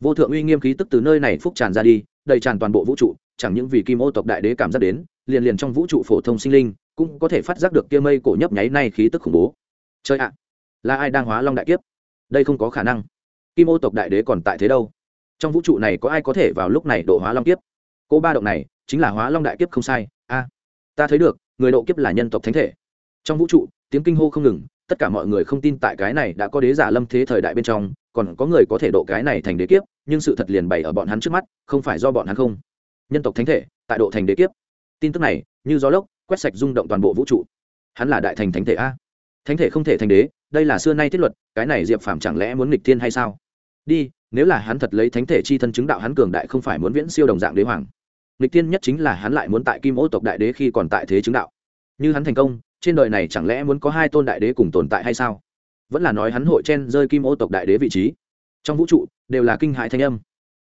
A: vô thượng uy nghiêm khí tức từ nơi này phúc tràn ra đi, đầy tràn toàn bộ vũ trụ, chẳng những vì kim ô tộc đại đế cảm giác đến, liền liền trong vũ trụ phổ thông sinh linh cũng có thể phát giác được kia mây cổ nhấp nháy nay khí tức khủng bố. Chơi ạ, là ai đang hóa long đại kiếp? Đây không có khả năng. Kim ô tộc đại đế còn tại thế đâu? Trong vũ trụ này có ai có thể vào lúc này độ hóa long kiếp? Cô ba động này, chính là hóa long đại kiếp không sai. A, ta thấy được, người độ kiếp là nhân tộc thánh thể. Trong vũ trụ, tiếng kinh hô không ngừng, tất cả mọi người không tin tại cái này đã có đế giả lâm thế thời đại bên trong còn có người có thể độ cái này thành đế kiếp, nhưng sự thật liền bày ở bọn hắn trước mắt, không phải do bọn hắn không. Nhân tộc thánh thể, tại độ thành đế kiếp. Tin tức này, như gió lốc, quét sạch rung động toàn bộ vũ trụ. Hắn là đại thành thánh thể a. Thánh thể không thể thành đế, đây là xưa nay thiết luật, cái này diệp phàm chẳng lẽ muốn nghịch thiên hay sao? Đi, nếu là hắn thật lấy thánh thể chi thân chứng đạo hắn cường đại không phải muốn viễn siêu đồng dạng đế hoàng. Nghịch thiên nhất chính là hắn lại muốn tại kim ô tộc đại đế khi còn tại thế chứng đạo. Như hắn thành công, trên đời này chẳng lẽ muốn có hai tôn đại đế cùng tồn tại hay sao? Vẫn là nói hắn hội chen rơi kim ô tộc đại đế vị trí. Trong vũ trụ, đều là kinh hại thanh âm.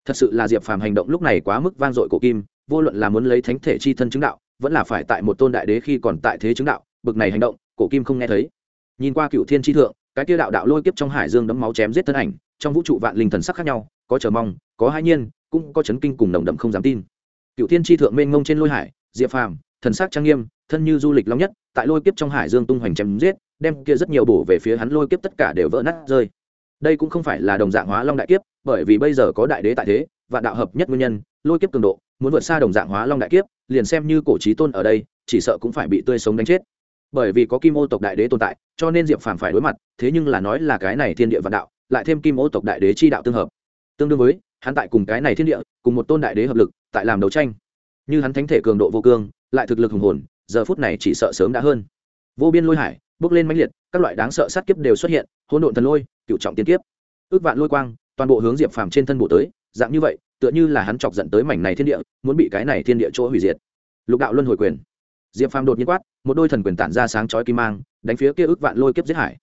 A: Thật sự là diệp phàm hành động lúc này quá mức vang dội cổ kim, vô luận là muốn lấy thánh thể chi thân chứng đạo, vẫn là phải tại một tôn đại đế khi còn tại thế chứng đạo, bực này hành động, cổ kim không nghe thấy. Nhìn qua cựu thiên tri thượng, cái kia đạo đạo lôi kiếp trong hải dương đấm máu chém giết thân ảnh, trong vũ trụ vạn linh thần sắc khác nhau, có chờ mong, có hai nhiên, cũng có chấn kinh cùng nồng đậm không dám tin. Cựu thiên tri thượng mênh mông trên lôi hải, diệp phàm, thần sắc trang nghiêm, thân như du lịch long nhất, tại lôi kiếp trong hải dương tung hoành chém giết đem kia rất nhiều bổ về phía hắn lôi kiếp tất cả đều vỡ nát rơi. Đây cũng không phải là đồng dạng hóa long đại kiếp, bởi vì bây giờ có đại đế tại thế và đạo hợp nhất nguyên nhân, lôi kiếp cường độ, muốn vượt xa đồng dạng hóa long đại kiếp, liền xem như cổ trí tôn ở đây, chỉ sợ cũng phải bị tươi sống đánh chết. Bởi vì có kim ô tộc đại đế tồn tại, cho nên diệp phàm phải đối mặt, thế nhưng là nói là cái này thiên địa vạn đạo, lại thêm kim ô tộc đại đế chi đạo tương hợp. Tương đương với, hắn tại cùng cái này thiên địa, cùng một tôn đại đế hợp lực, tại làm đấu tranh. Như hắn thánh thể cường độ vô cương, lại thực lực hùng hồn, giờ phút này chỉ sợ sớm đã hơn. Vô biên lôi hải bước lên mãnh liệt, các loại đáng sợ sát kiếp đều xuất hiện, hỗn độn thần lôi cựu trọng tiên kiếp. Ước vạn lôi quang, toàn bộ hướng diệp phàm trên thân bộ tới, dạng như vậy, tựa như là hắn chọc giận tới mảnh này thiên địa, muốn bị cái này thiên địa chỗ hủy diệt. Lục đạo luân hồi quyền. Diệp phàm đột nhiên quát, một đôi thần quyền tản ra sáng chói kim mang, đánh phía kia ước vạn lôi kiếp giết hải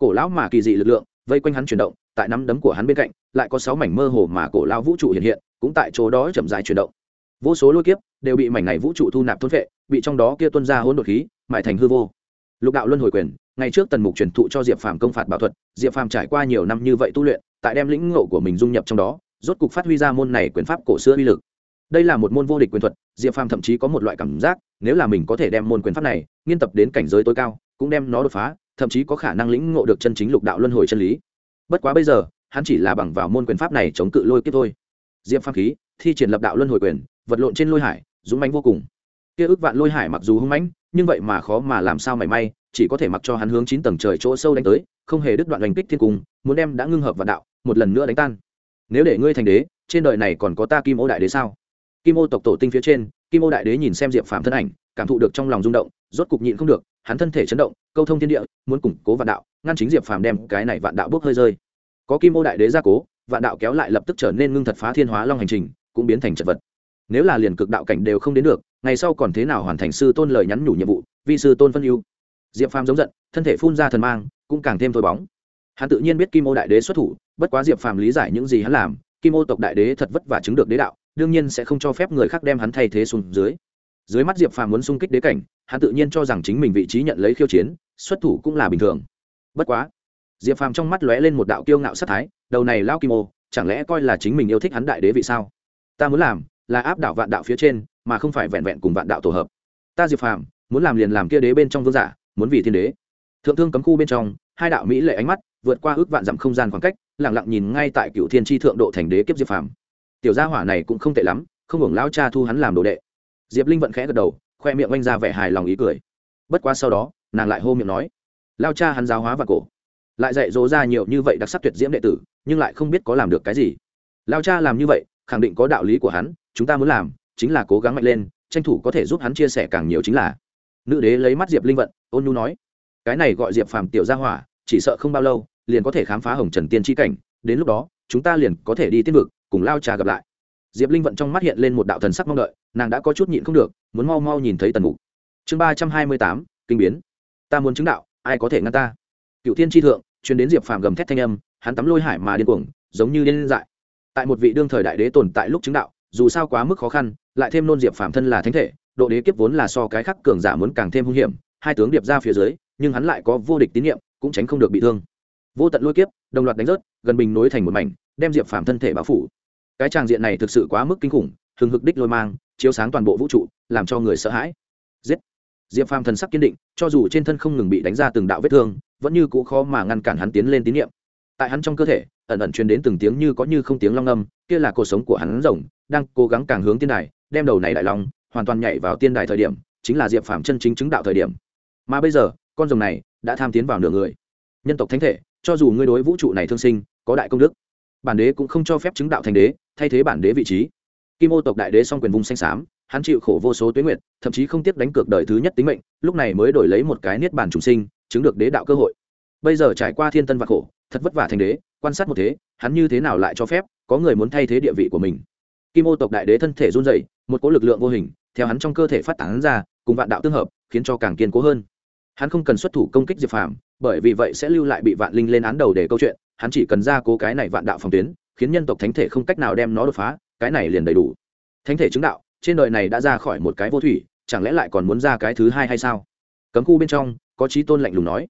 A: cổ lão mà kỳ dị lực lượng, vây quanh hắn chuyển động, tại nắm đấm của hắn bên cạnh, lại có sáu mảnh mơ hồ mà cổ lão vũ trụ hiện hiện, cũng tại chỗ đó chậm dài chuyển động. Vô số lôi kiếp đều bị mảnh này vũ trụ thu nạp thôn vệ bị trong đó kia tuân ra hỗn độn khí mại thành hư vô lục đạo luân hồi quyền, ngày trước tần mục truyền thụ cho diệp phàm công phạt bảo thuật, diệp phàm trải qua nhiều năm như vậy tu luyện, tại đem lĩnh ngộ của mình dung nhập trong đó, rốt cục phát huy ra môn này quyền pháp cổ xưa uy lực. Đây là một môn vô địch quyền thuật, diệp phàm thậm chí có một loại cảm giác, nếu là mình có thể đem môn quyền pháp này, nghiên tập đến cảnh giới tối cao, cũng đem nó đột phá, thậm chí có khả năng lĩnh ngộ được chân chính lục đạo luân hồi chân lý. Bất quá bây giờ, hắn chỉ là bằng vào môn quyền pháp này chống cự lôi kiếp thôi. Diệp phàm khí, thi triển lập đạo luân hồi quyền, vật lộn trên lôi hải, dũng mãnh vô cùng. Kia ước vạn lôi hải mặc dù hung mãnh nhưng vậy mà khó mà làm sao mảy may, chỉ có thể mặc cho hắn hướng chín tầng trời chỗ sâu đánh tới, không hề đứt đoạn đánh kích thiên cung, muốn đem đã ngưng hợp vạn đạo, một lần nữa đánh tan. Nếu để ngươi thành đế, trên đời này còn có ta kim ô đại đế sao? Kim ô tộc tổ tinh phía trên, kim ô đại đế nhìn xem diệp phàm thân ảnh, cảm thụ được trong lòng rung động, rốt cục nhịn không được, hắn thân thể chấn động, câu thông thiên địa, muốn củng cố vạn đạo, ngăn chính diệp phàm đem cái này vạn đạo bước hơi rơi. Có kim ô đại đế gia cố, vạn đạo kéo lại lập tức trở nên ngưng thật phá thiên hóa long hành trình, cũng biến thành chật vật. Nếu là liền cực đạo cảnh đều không đến được ngày sau còn thế nào hoàn thành sư tôn lời nhắn nhủ nhiệm vụ vì sư tôn phân ưu. Diệp phàm giống giận, thân thể phun ra thần mang, cũng càng thêm thôi bóng. Hắn tự nhiên biết kim ô đại đế xuất thủ, bất quá diệp phàm lý giải những gì hắn làm, kim ô tộc đại đế thật vất vả chứng được đế đạo, đương nhiên sẽ không cho phép người khác đem hắn thay thế xuống dưới. Dưới mắt diệp phàm muốn xung kích đế cảnh, hắn tự nhiên cho rằng chính mình vị trí nhận lấy khiêu chiến, xuất thủ cũng là bình thường. Bất quá, diệp phàm trong mắt lóe lên một đạo kiêu ngạo sát thái, đầu này lao kim ô, chẳng lẽ coi là chính mình yêu thích hắn đại đế vì sao? Ta muốn làm là áp đảo vạn đạo phía trên mà không phải vẹn vẹn cùng vạn đạo tổ hợp. Ta diệp phàm, muốn làm liền làm kia đế bên trong vương giả, muốn vì thiên đế. Thượng thương cấm khu bên trong, hai đạo mỹ lệ ánh mắt, vượt qua ước vạn dặm không gian khoảng cách lẳng lặng nhìn ngay tại cựu thiên tri thượng độ thành đế kiếp diệp phàm. Tiểu gia hỏa này cũng không tệ lắm, không hưởng lao cha thu hắn làm đồ đệ. Diệp linh vận khẽ gật đầu, khoe miệng oanh ra vẻ hài lòng ý cười. Bất quá sau đó, nàng lại hô miệng nói lao cha hắn giáo hóa và cổ, lại dạy dỗ ra nhiều như vậy đặc sắc tuyệt diễm đệ tử, nhưng lại không biết có làm được cái gì. Lao cha làm như vậy, khẳng định có đạo lý của hắn, chúng ta muốn làm chính là cố gắng mạnh lên, tranh thủ có thể giúp hắn chia sẻ càng nhiều chính là. Nữ đế lấy mắt diệp linh vận, ôn nhu nói, cái này gọi diệp phàm tiểu gia hỏa, chỉ sợ không bao lâu, liền có thể khám phá hồng trần tiên tri cảnh, đến lúc đó, chúng ta liền có thể đi tiên vực, cùng lao trà gặp lại. Diệp linh vận trong mắt hiện lên một đạo thần sắc mong đợi, nàng đã có chút nhịn không được, muốn mau mau nhìn thấy tần mục. Chương ba trăm hai mươi tám, kinh biến. Ta muốn chứng đạo, ai có thể ngăn ta? Cựu tiên tri thượng chuyến đến diệp phàm gầm thét thanh âm, hắn tắm lôi hải mà điên cuồng, giống như điên dại. Tại một vị đương thời đại đế tồn tại lúc chứng đạo dù sao quá mức khó khăn, lại thêm nôn diệp phàm thân là thánh thể, độ đế kiếp vốn là so cái khắc cường giả muốn càng thêm hung hiểm, hai tướng điệp ra phía dưới, nhưng hắn lại có vô địch tín nhiệm cũng tránh không được bị thương. Vô tận lôi kiếp, đồng loạt đánh rớt, gần bình nối thành một mảnh, đem diệp phàm thân thể bao phủ. Cái tràng diện này thực sự quá mức kinh khủng, hừng hực đích lôi mang, chiếu sáng toàn bộ vũ trụ, làm cho người sợ hãi. Giết! Diệp phàm thần sắc kiên định, cho dù trên thân không ngừng bị đánh ra từng đạo vết thương, vẫn như cũ khó mà ngăn cản hắn tiến lên tín nhiệm tại hắn trong cơ thể, ẩn ẩn truyền đến từng tiếng như có như không tiếng long âm, kia là cuộc sống của hắn rồng đang cố gắng càng hướng tiên đài, đem đầu này đại long hoàn toàn nhảy vào tiên đài thời điểm, chính là diệp phàm chân chính chứng đạo thời điểm. Mà bây giờ, con rồng này đã tham tiến vào nửa người. Nhân tộc thánh thể, cho dù ngươi đối vũ trụ này thương sinh, có đại công đức, bản đế cũng không cho phép chứng đạo thành đế, thay thế bản đế vị trí. Kim ô tộc đại đế song quyền vùng xanh xám, hắn chịu khổ vô số tuyến nguyện thậm chí không tiếc đánh cược đời thứ nhất tính mệnh, lúc này mới đổi lấy một cái niết bàn trùng sinh, chứng được đế đạo cơ hội. Bây giờ trải qua thiên tân và khổ, thật vất vả thành đế, quan sát một thế, hắn như thế nào lại cho phép có người muốn thay thế địa vị của mình? Kim ô tộc đại đế thân thể run dậy một cỗ lực lượng vô hình, theo hắn trong cơ thể phát tán ra, cùng vạn đạo tương hợp, khiến cho càng kiên cố hơn. Hắn không cần xuất thủ công kích diệp phàm, bởi vì vậy sẽ lưu lại bị vạn linh lên án đầu để câu chuyện, hắn chỉ cần ra cố cái này vạn đạo phòng tuyến, khiến nhân tộc thánh thể không cách nào đem nó đột phá, cái này liền đầy đủ. Thánh thể chứng đạo, trên đời này đã ra khỏi một cái vô thủy, chẳng lẽ lại còn muốn ra cái thứ hai hay sao? Cấm khu bên trong, có trí tôn lạnh lùng nói.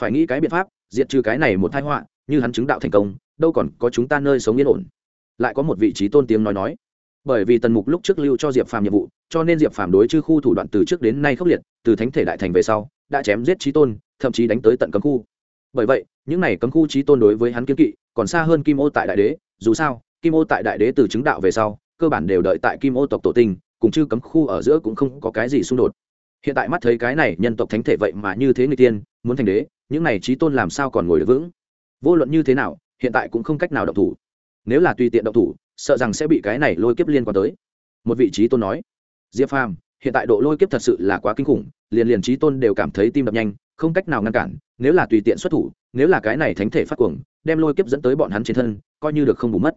A: Phải nghĩ cái biện pháp, diệt trừ cái này một thái họa, như hắn chứng đạo thành công, đâu còn có chúng ta nơi sống yên ổn lại có một vị trí tôn tiếng nói nói. Bởi vì tần mục lúc trước lưu cho diệp phàm nhiệm vụ, cho nên diệp phàm đối chư khu thủ đoạn từ trước đến nay khốc liệt, từ thánh thể đại thành về sau, đã chém giết trí tôn, thậm chí đánh tới tận cấm khu. Bởi vậy, những này cấm khu trí tôn đối với hắn kiên kỵ, còn xa hơn kim ô tại đại đế, dù sao, kim ô tại đại đế từ chứng đạo về sau, cơ bản đều đợi tại kim ô tộc tổ tinh, cùng chư cấm khu ở giữa cũng không có cái gì xung đột. Hiện tại mắt thấy cái này nhân tộc thánh thể vậy mà như thế người tiên, muốn thành đế, những này trí tôn làm sao còn ngồi được vững? Vô luận như thế nào, hiện tại cũng không cách nào động thủ nếu là tùy tiện động thủ, sợ rằng sẽ bị cái này lôi kiếp liên quan tới. Một vị trí tôn nói, diệp phàm, hiện tại độ lôi kiếp thật sự là quá kinh khủng, liền liền trí tôn đều cảm thấy tim đập nhanh, không cách nào ngăn cản, nếu là tùy tiện xuất thủ, nếu là cái này thánh thể phát cuồng, đem lôi kiếp dẫn tới bọn hắn trên thân, coi như được không bù mất.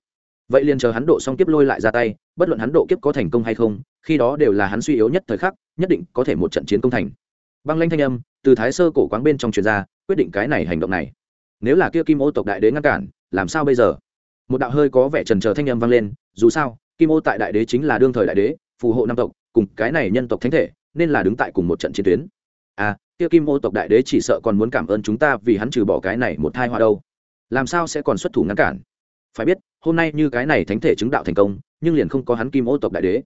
A: Vậy liền chờ hắn độ xong kiếp lôi lại ra tay, bất luận hắn độ kiếp có thành công hay không, khi đó đều là hắn suy yếu nhất thời khắc, nhất định có thể một trận chiến công thành. Băng lanh thanh âm từ thái sơ cổ quáng bên trong truyền ra, quyết định cái này hành động này. Nếu là kia kim ô tộc đại đế ngăn cản, làm sao bây giờ? Một đạo hơi có vẻ trần trờ thanh âm vang lên, dù sao, kim ô tại đại đế chính là đương thời đại đế, phù hộ năm tộc, cùng cái này nhân tộc thánh thể, nên là đứng tại cùng một trận chiến tuyến. À kia kim ô tộc đại đế chỉ sợ còn muốn cảm ơn chúng ta vì hắn trừ bỏ cái này một thai hoa đâu. Làm sao sẽ còn xuất thủ ngăn cản? Phải biết, hôm nay như cái này thánh thể chứng đạo thành công, nhưng liền không có hắn kim ô tộc đại đế.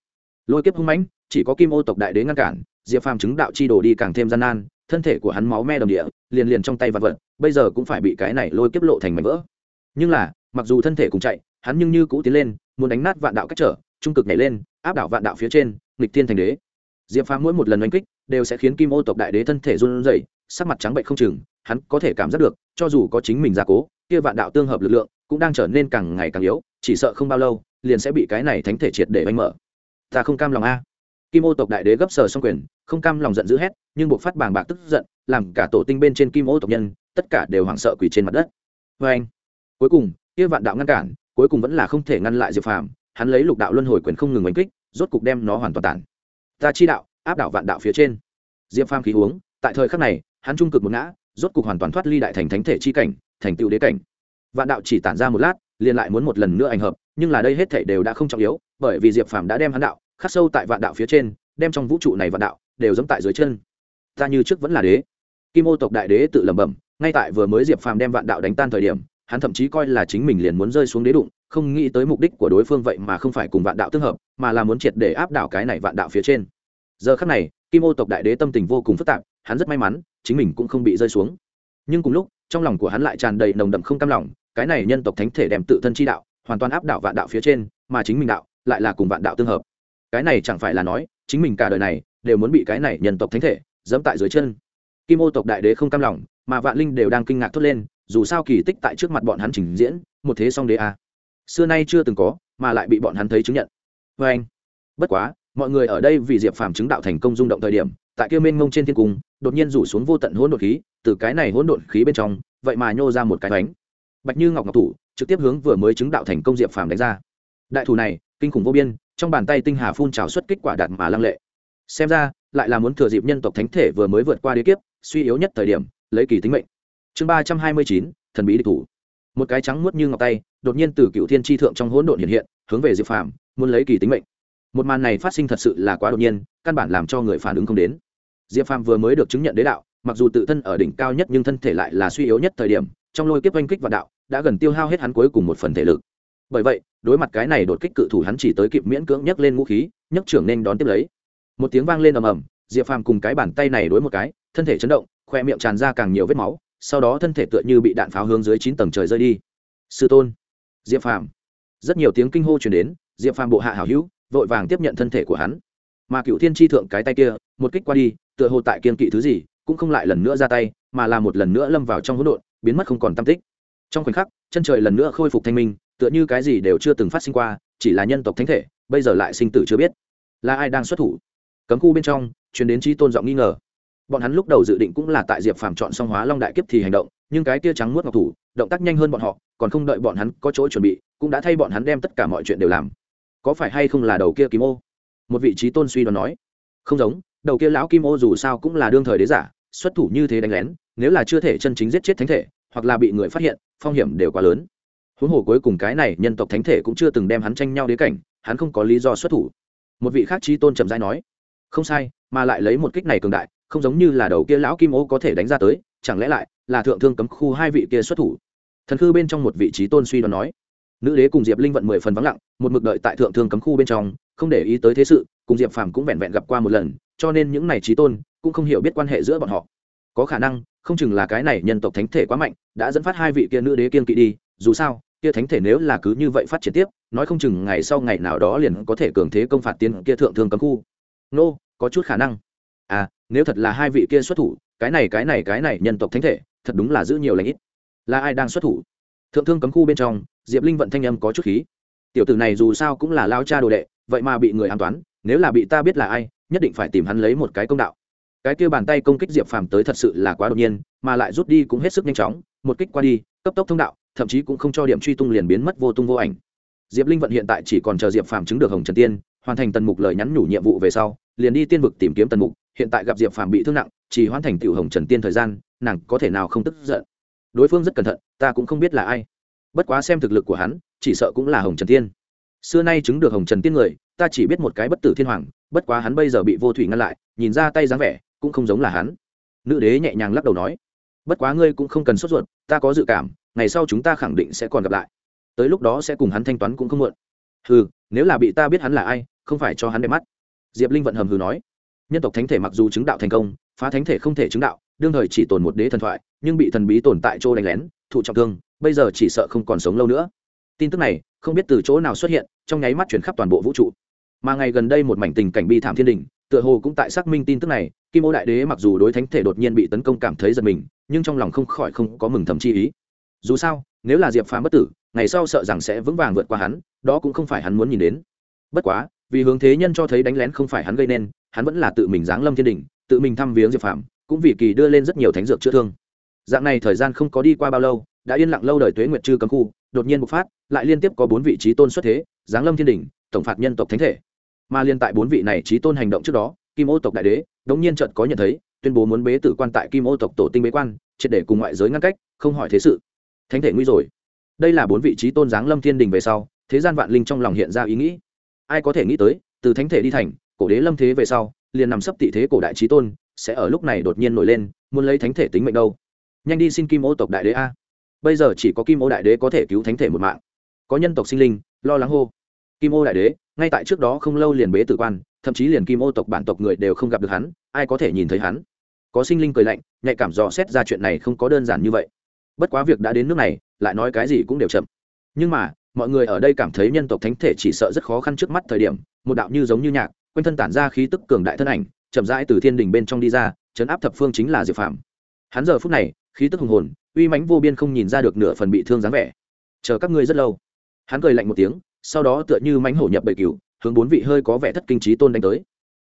A: Lôi kiếp hung mãnh, chỉ có kim ô tộc đại đế ngăn cản, diệp phàm chứng đạo chi đổ đi càng thêm gian nan, thân thể của hắn máu me đồng địa, liền liền trong tay vật vật, bây giờ cũng phải bị cái này lôi kiếp lộ thành mảnh vỡ. Nhưng là mặc dù thân thể cùng chạy, hắn nhưng như cũ tiến lên, muốn đánh nát vạn đạo cách trở, trung cực nhảy lên, áp đảo vạn đạo phía trên, nghịch thiên thành đế. Diệp phàm mỗi một lần đánh kích, đều sẽ khiến kim ô tộc đại đế thân thể run rẩy, sắc mặt trắng bệnh không chừng, hắn có thể cảm giác được, cho dù có chính mình gia cố, kia vạn đạo tương hợp lực lượng, cũng đang trở nên càng ngày càng yếu, chỉ sợ không bao lâu, liền sẽ bị cái này thánh thể triệt để oanh mở. Ta không cam lòng a. Kim ô tộc đại đế gấp sờ xong quyền, không cam lòng giận dữ hét, nhưng buộc phát bàng bạc tức giận, làm cả tổ tinh bên trên kim ô tộc nhân, tất cả đều hoảng sợ quỳ trên mặt đất. Vê anh cuối cùng kia vạn đạo ngăn cản, cuối cùng vẫn là không thể ngăn lại diệp phàm, hắn lấy lục đạo luân hồi quyền không ngừng đánh kích, rốt cục đem nó hoàn toàn tản. Ta chi đạo, áp đảo vạn đạo phía trên. Diệp phàm khí uống tại thời khắc này, hắn trung cực một ngã, rốt cục hoàn toàn thoát ly đại thành thánh thể chi cảnh, thành tựu đế cảnh. Vạn đạo chỉ tản ra một lát, liền lại muốn một lần nữa ảnh hợp, nhưng là đây hết thảy đều đã không trọng yếu, bởi vì diệp phàm đã đem hắn đạo, khắc sâu tại vạn đạo phía trên, đem trong vũ trụ này vạn đạo, đều giống tại dưới chân. Ta như trước vẫn là đế. Kim ô tộc đại đế tự lẩm bẩm, ngay tại vừa mới diệp phàm đem vạn đạo đánh tan thời điểm hắn thậm chí coi là chính mình liền muốn rơi xuống đế đụng, không nghĩ tới mục đích của đối phương vậy mà không phải cùng vạn đạo tương hợp, mà là muốn triệt để áp đảo cái này vạn đạo phía trên. Giờ khắc này, kim ô tộc đại đế tâm tình vô cùng phức tạp, hắn rất may mắn, chính mình cũng không bị rơi xuống. Nhưng cùng lúc, trong lòng của hắn lại tràn đầy nồng đậm không cam lòng, cái này nhân tộc thánh thể đem tự thân chi đạo, hoàn toàn áp đảo vạn đạo phía trên, mà chính mình đạo lại là cùng vạn đạo tương hợp. Cái này chẳng phải là nói, chính mình cả đời này đều muốn bị cái này nhân tộc thánh thể dẫm tại dưới chân. Kim ô tộc đại đế không cam lòng, mà vạn linh đều đang kinh ngạc thốt lên dù sao kỳ tích tại trước mặt bọn hắn trình diễn, một thế song đế a. Xưa nay chưa từng có, mà lại bị bọn hắn thấy chứng nhận. Vê anh, bất quá, mọi người ở đây vì diệp phàm chứng đạo thành công rung động thời điểm, tại kia mênh mông trên thiên cung, đột nhiên rủ xuống vô tận hỗn độn khí, từ cái này hỗn độn khí bên trong, vậy mà nhô ra một cái bánh. Bạch như ngọc ngọc thủ trực tiếp hướng vừa mới chứng đạo thành công diệp phàm đánh ra. Đại thủ này, kinh khủng vô biên, trong bàn tay tinh hà phun trào xuất kết quả đạt mà lăng lệ. Xem ra, lại là muốn thừa dịp nhân tộc thánh thể vừa mới vượt qua đế kiếp, suy yếu nhất thời điểm, lấy kỳ tính mệnh chương ba trăm hai mươi chín, thần bí địch thủ. Một cái trắng muốt như ngọc tay, đột nhiên từ cựu thiên tri thượng trong hỗn độn hiện hiện, hướng về diệp phàm, muốn lấy kỳ tính mệnh. Một màn này phát sinh thật sự là quá đột nhiên, căn bản làm cho người phản ứng không đến. Diệp phàm vừa mới được chứng nhận đế đạo, mặc dù tự thân ở đỉnh cao nhất nhưng thân thể lại là suy yếu nhất thời điểm, trong lôi kiếp oanh kích và đạo, đã gần tiêu hao hết hắn cuối cùng một phần thể lực. Bởi vậy, đối mặt cái này đột kích cự thủ hắn chỉ tới kịp miễn cưỡng nhấc lên vũ khí, nhấc trưởng nên đón tiếp lấy. Một tiếng vang lên ầm ầm, diệp phàm cùng cái bàn tay này đối một cái, thân thể chấn động, khoe miệng tràn ra càng nhiều vết máu sau đó thân thể tựa như bị đạn pháo hướng dưới chín tầng trời rơi đi. Sư tôn. Diệp phàm. Rất nhiều tiếng kinh hô chuyển đến, diệp phàm bộ hạ hảo hữu, vội vàng tiếp nhận thân thể của hắn. Mà cựu thiên tri thượng cái tay kia, một kích qua đi, tựa hồ tại kiên kỵ thứ gì, cũng không lại lần nữa ra tay, mà là một lần nữa lâm vào trong hỗn độn, biến mất không còn tam tích. Trong khoảnh khắc, chân trời lần nữa khôi phục thanh minh, tựa như cái gì đều chưa từng phát sinh qua, chỉ là nhân tộc thánh thể, bây giờ lại sinh tử chưa biết. Là ai đang xuất thủ? Cấm khu bên trong chuyển đến trí tôn giọng nghi ngờ bọn hắn lúc đầu dự định cũng là tại diệp phàm chọn xong hóa long đại kiếp thì hành động, nhưng cái tia trắng muốt ngọc thủ, động tác nhanh hơn bọn họ, còn không đợi bọn hắn có chỗ chuẩn bị, cũng đã thay bọn hắn đem tất cả mọi chuyện đều làm. Có phải hay không là đầu kia kim ô? Một vị trí tôn suy đoán nói. Không giống, đầu kia lão kim ô dù sao cũng là đương thời đế giả, xuất thủ như thế đánh lén, nếu là chưa thể chân chính giết chết thánh thể, hoặc là bị người phát hiện, phong hiểm đều quá lớn. Huống hồ cuối cùng cái này nhân tộc thánh thể cũng chưa từng đem hắn tranh nhau đế cảnh, hắn không có lý do xuất thủ. Một vị khác trí tôn trầm dai nói. Không sai, mà lại lấy một kích này cường đại không giống như là đầu kia lão kim ô có thể đánh ra tới chẳng lẽ lại là thượng thương cấm khu hai vị kia xuất thủ? Thần khư bên trong một vị trí tôn suy đoán nói. Nữ đế cùng diệp linh vận mười phần vắng lặng một mực đợi tại thượng thương cấm khu bên trong không để ý tới thế sự cùng diệp phàm cũng vẹn vẹn gặp qua một lần cho nên những này trí tôn cũng không hiểu biết quan hệ giữa bọn họ. Có khả năng không chừng là cái này nhân tộc thánh thể quá mạnh đã dẫn phát hai vị kia nữ đế kiên kỵ đi dù sao kia thánh thể nếu là cứ như vậy phát triển tiếp nói không chừng ngày sau ngày nào đó liền có thể cường thế công phạt tiến kia thượng thương cấm khu. Nô、no, có chút khả năng. À nếu thật là hai vị kia xuất thủ, cái này cái này cái này nhân tộc thánh thể, thật đúng là giữ nhiều lãnh ít. Là ai đang xuất thủ? Thượng thương cấm khu bên trong, diệp linh vận thanh âm có chút khí. Tiểu tử này dù sao cũng là lao cha đồ đệ, vậy mà bị người an toán, nếu là bị ta biết là ai, nhất định phải tìm hắn lấy một cái công đạo. Cái kia bàn tay công kích diệp phàm tới thật sự là quá đột nhiên, mà lại rút đi cũng hết sức nhanh chóng, một kích qua đi, cấp tốc thông đạo, thậm chí cũng không cho điểm truy tung liền biến mất vô tung vô ảnh. Diệp linh vận hiện tại chỉ còn chờ diệp phàm chứng được hồng trần tiên, hoàn thành tần mục lời nhắn nhủ nhiệm vụ về sau, liền đi tiên vực tìm kiếm tần mục hiện tại gặp diệp phàm bị thương nặng, chỉ hoãn thành tiểu hồng trần tiên thời gian, nàng có thể nào không tức giận? Đối phương rất cẩn thận, ta cũng không biết là ai. Bất quá xem thực lực của hắn, chỉ sợ cũng là hồng trần tiên. Xưa nay chứng được hồng trần tiên người, ta chỉ biết một cái bất tử thiên hoàng, bất quá hắn bây giờ bị vô thủy ngăn lại, nhìn ra tay dáng vẻ, cũng không giống là hắn. Nữ đế nhẹ nhàng lắc đầu nói, bất quá ngươi cũng không cần sốt ruột, ta có dự cảm, ngày sau chúng ta khẳng định sẽ còn gặp lại. Tới lúc đó sẽ cùng hắn thanh toán cũng không muộn. Hừ, nếu là bị ta biết hắn là ai, không phải cho hắn đẹp mắt. Diệp linh vận hầm hừ nói nhân tộc thánh thể mặc dù chứng đạo thành công, phá thánh thể không thể chứng đạo, đương thời chỉ tồn một đế thần thoại, nhưng bị thần bí tồn tại chỗ đánh lén, thụ trọng thương, bây giờ chỉ sợ không còn sống lâu nữa. Tin tức này, không biết từ chỗ nào xuất hiện, trong nháy mắt chuyển khắp toàn bộ vũ trụ. Mà ngày gần đây một mảnh tình cảnh bi thảm thiên đình, tựa hồ cũng tại xác minh tin tức này, kim ô đại đế mặc dù đối thánh thể đột nhiên bị tấn công cảm thấy giật mình, nhưng trong lòng không khỏi không có mừng thầm chi ý. Dù sao, nếu là diệp phàm bất tử, ngày sau sợ rằng sẽ vững vàng vượt qua hắn, đó cũng không phải hắn muốn nhìn đến. Bất quá vì hướng thế nhân cho thấy đánh lén không phải hắn gây nên hắn vẫn là tự mình giáng lâm thiên đình tự mình thăm viếng diệp phạm, cũng vì kỳ đưa lên rất nhiều thánh dược chữa thương. Dạng này thời gian không có đi qua bao lâu đã yên lặng lâu đời tuế nguyệt trư cấm khu đột nhiên bộc phát lại liên tiếp có bốn vị trí tôn xuất thế giáng lâm thiên đình tổng phạt nhân tộc thánh thể. Mà liên tại bốn vị này trí tôn hành động trước đó kim ô tộc đại đế đống nhiên trận có nhận thấy tuyên bố muốn bế tử quan tại kim ô tộc tổ tinh bế quan triệt để cùng ngoại giới ngăn cách không hỏi thế sự. Thánh thể nguy rồi. Đây là bốn vị trí tôn giáng lâm thiên đình về sau thế gian vạn linh trong lòng hiện ra ý nghĩ ai có thể nghĩ tới, từ thánh thể đi thành, cổ đế lâm thế về sau, liền nằm sấp tị thế cổ đại trí tôn, sẽ ở lúc này đột nhiên nổi lên, muốn lấy thánh thể tính mệnh đâu? Nhanh đi xin kim ô tộc đại đế a. Bây giờ chỉ có kim ô đại đế có thể cứu thánh thể một mạng. Có nhân tộc sinh linh, lo lắng hô. Kim ô đại đế, ngay tại trước đó không lâu liền bế tử quan, thậm chí liền kim ô tộc bản tộc người đều không gặp được hắn, ai có thể nhìn thấy hắn? Có sinh linh cười lạnh, nhạy cảm dò xét ra chuyện này không có đơn giản như vậy. Bất quá việc đã đến nước này, lại nói cái gì cũng đều chậm. Nhưng mà mọi người ở đây cảm thấy nhân tộc thánh thể chỉ sợ rất khó khăn trước mắt thời điểm, một đạo như giống như nhạc, quanh thân tản ra khí tức cường đại thân ảnh, chậm rãi từ thiên đình bên trong đi ra, chấn áp thập phương chính là diệp phạm hắn giờ phút này, khí tức hùng hồn, uy mãnh vô biên không nhìn ra được nửa phần bị thương dáng vẻ. Chờ các ngươi rất lâu. Hắn cười lạnh một tiếng, sau đó tựa như mãnh hổ nhập bầy cừu, hướng bốn vị hơi có vẻ thất kinh trí tôn đánh tới.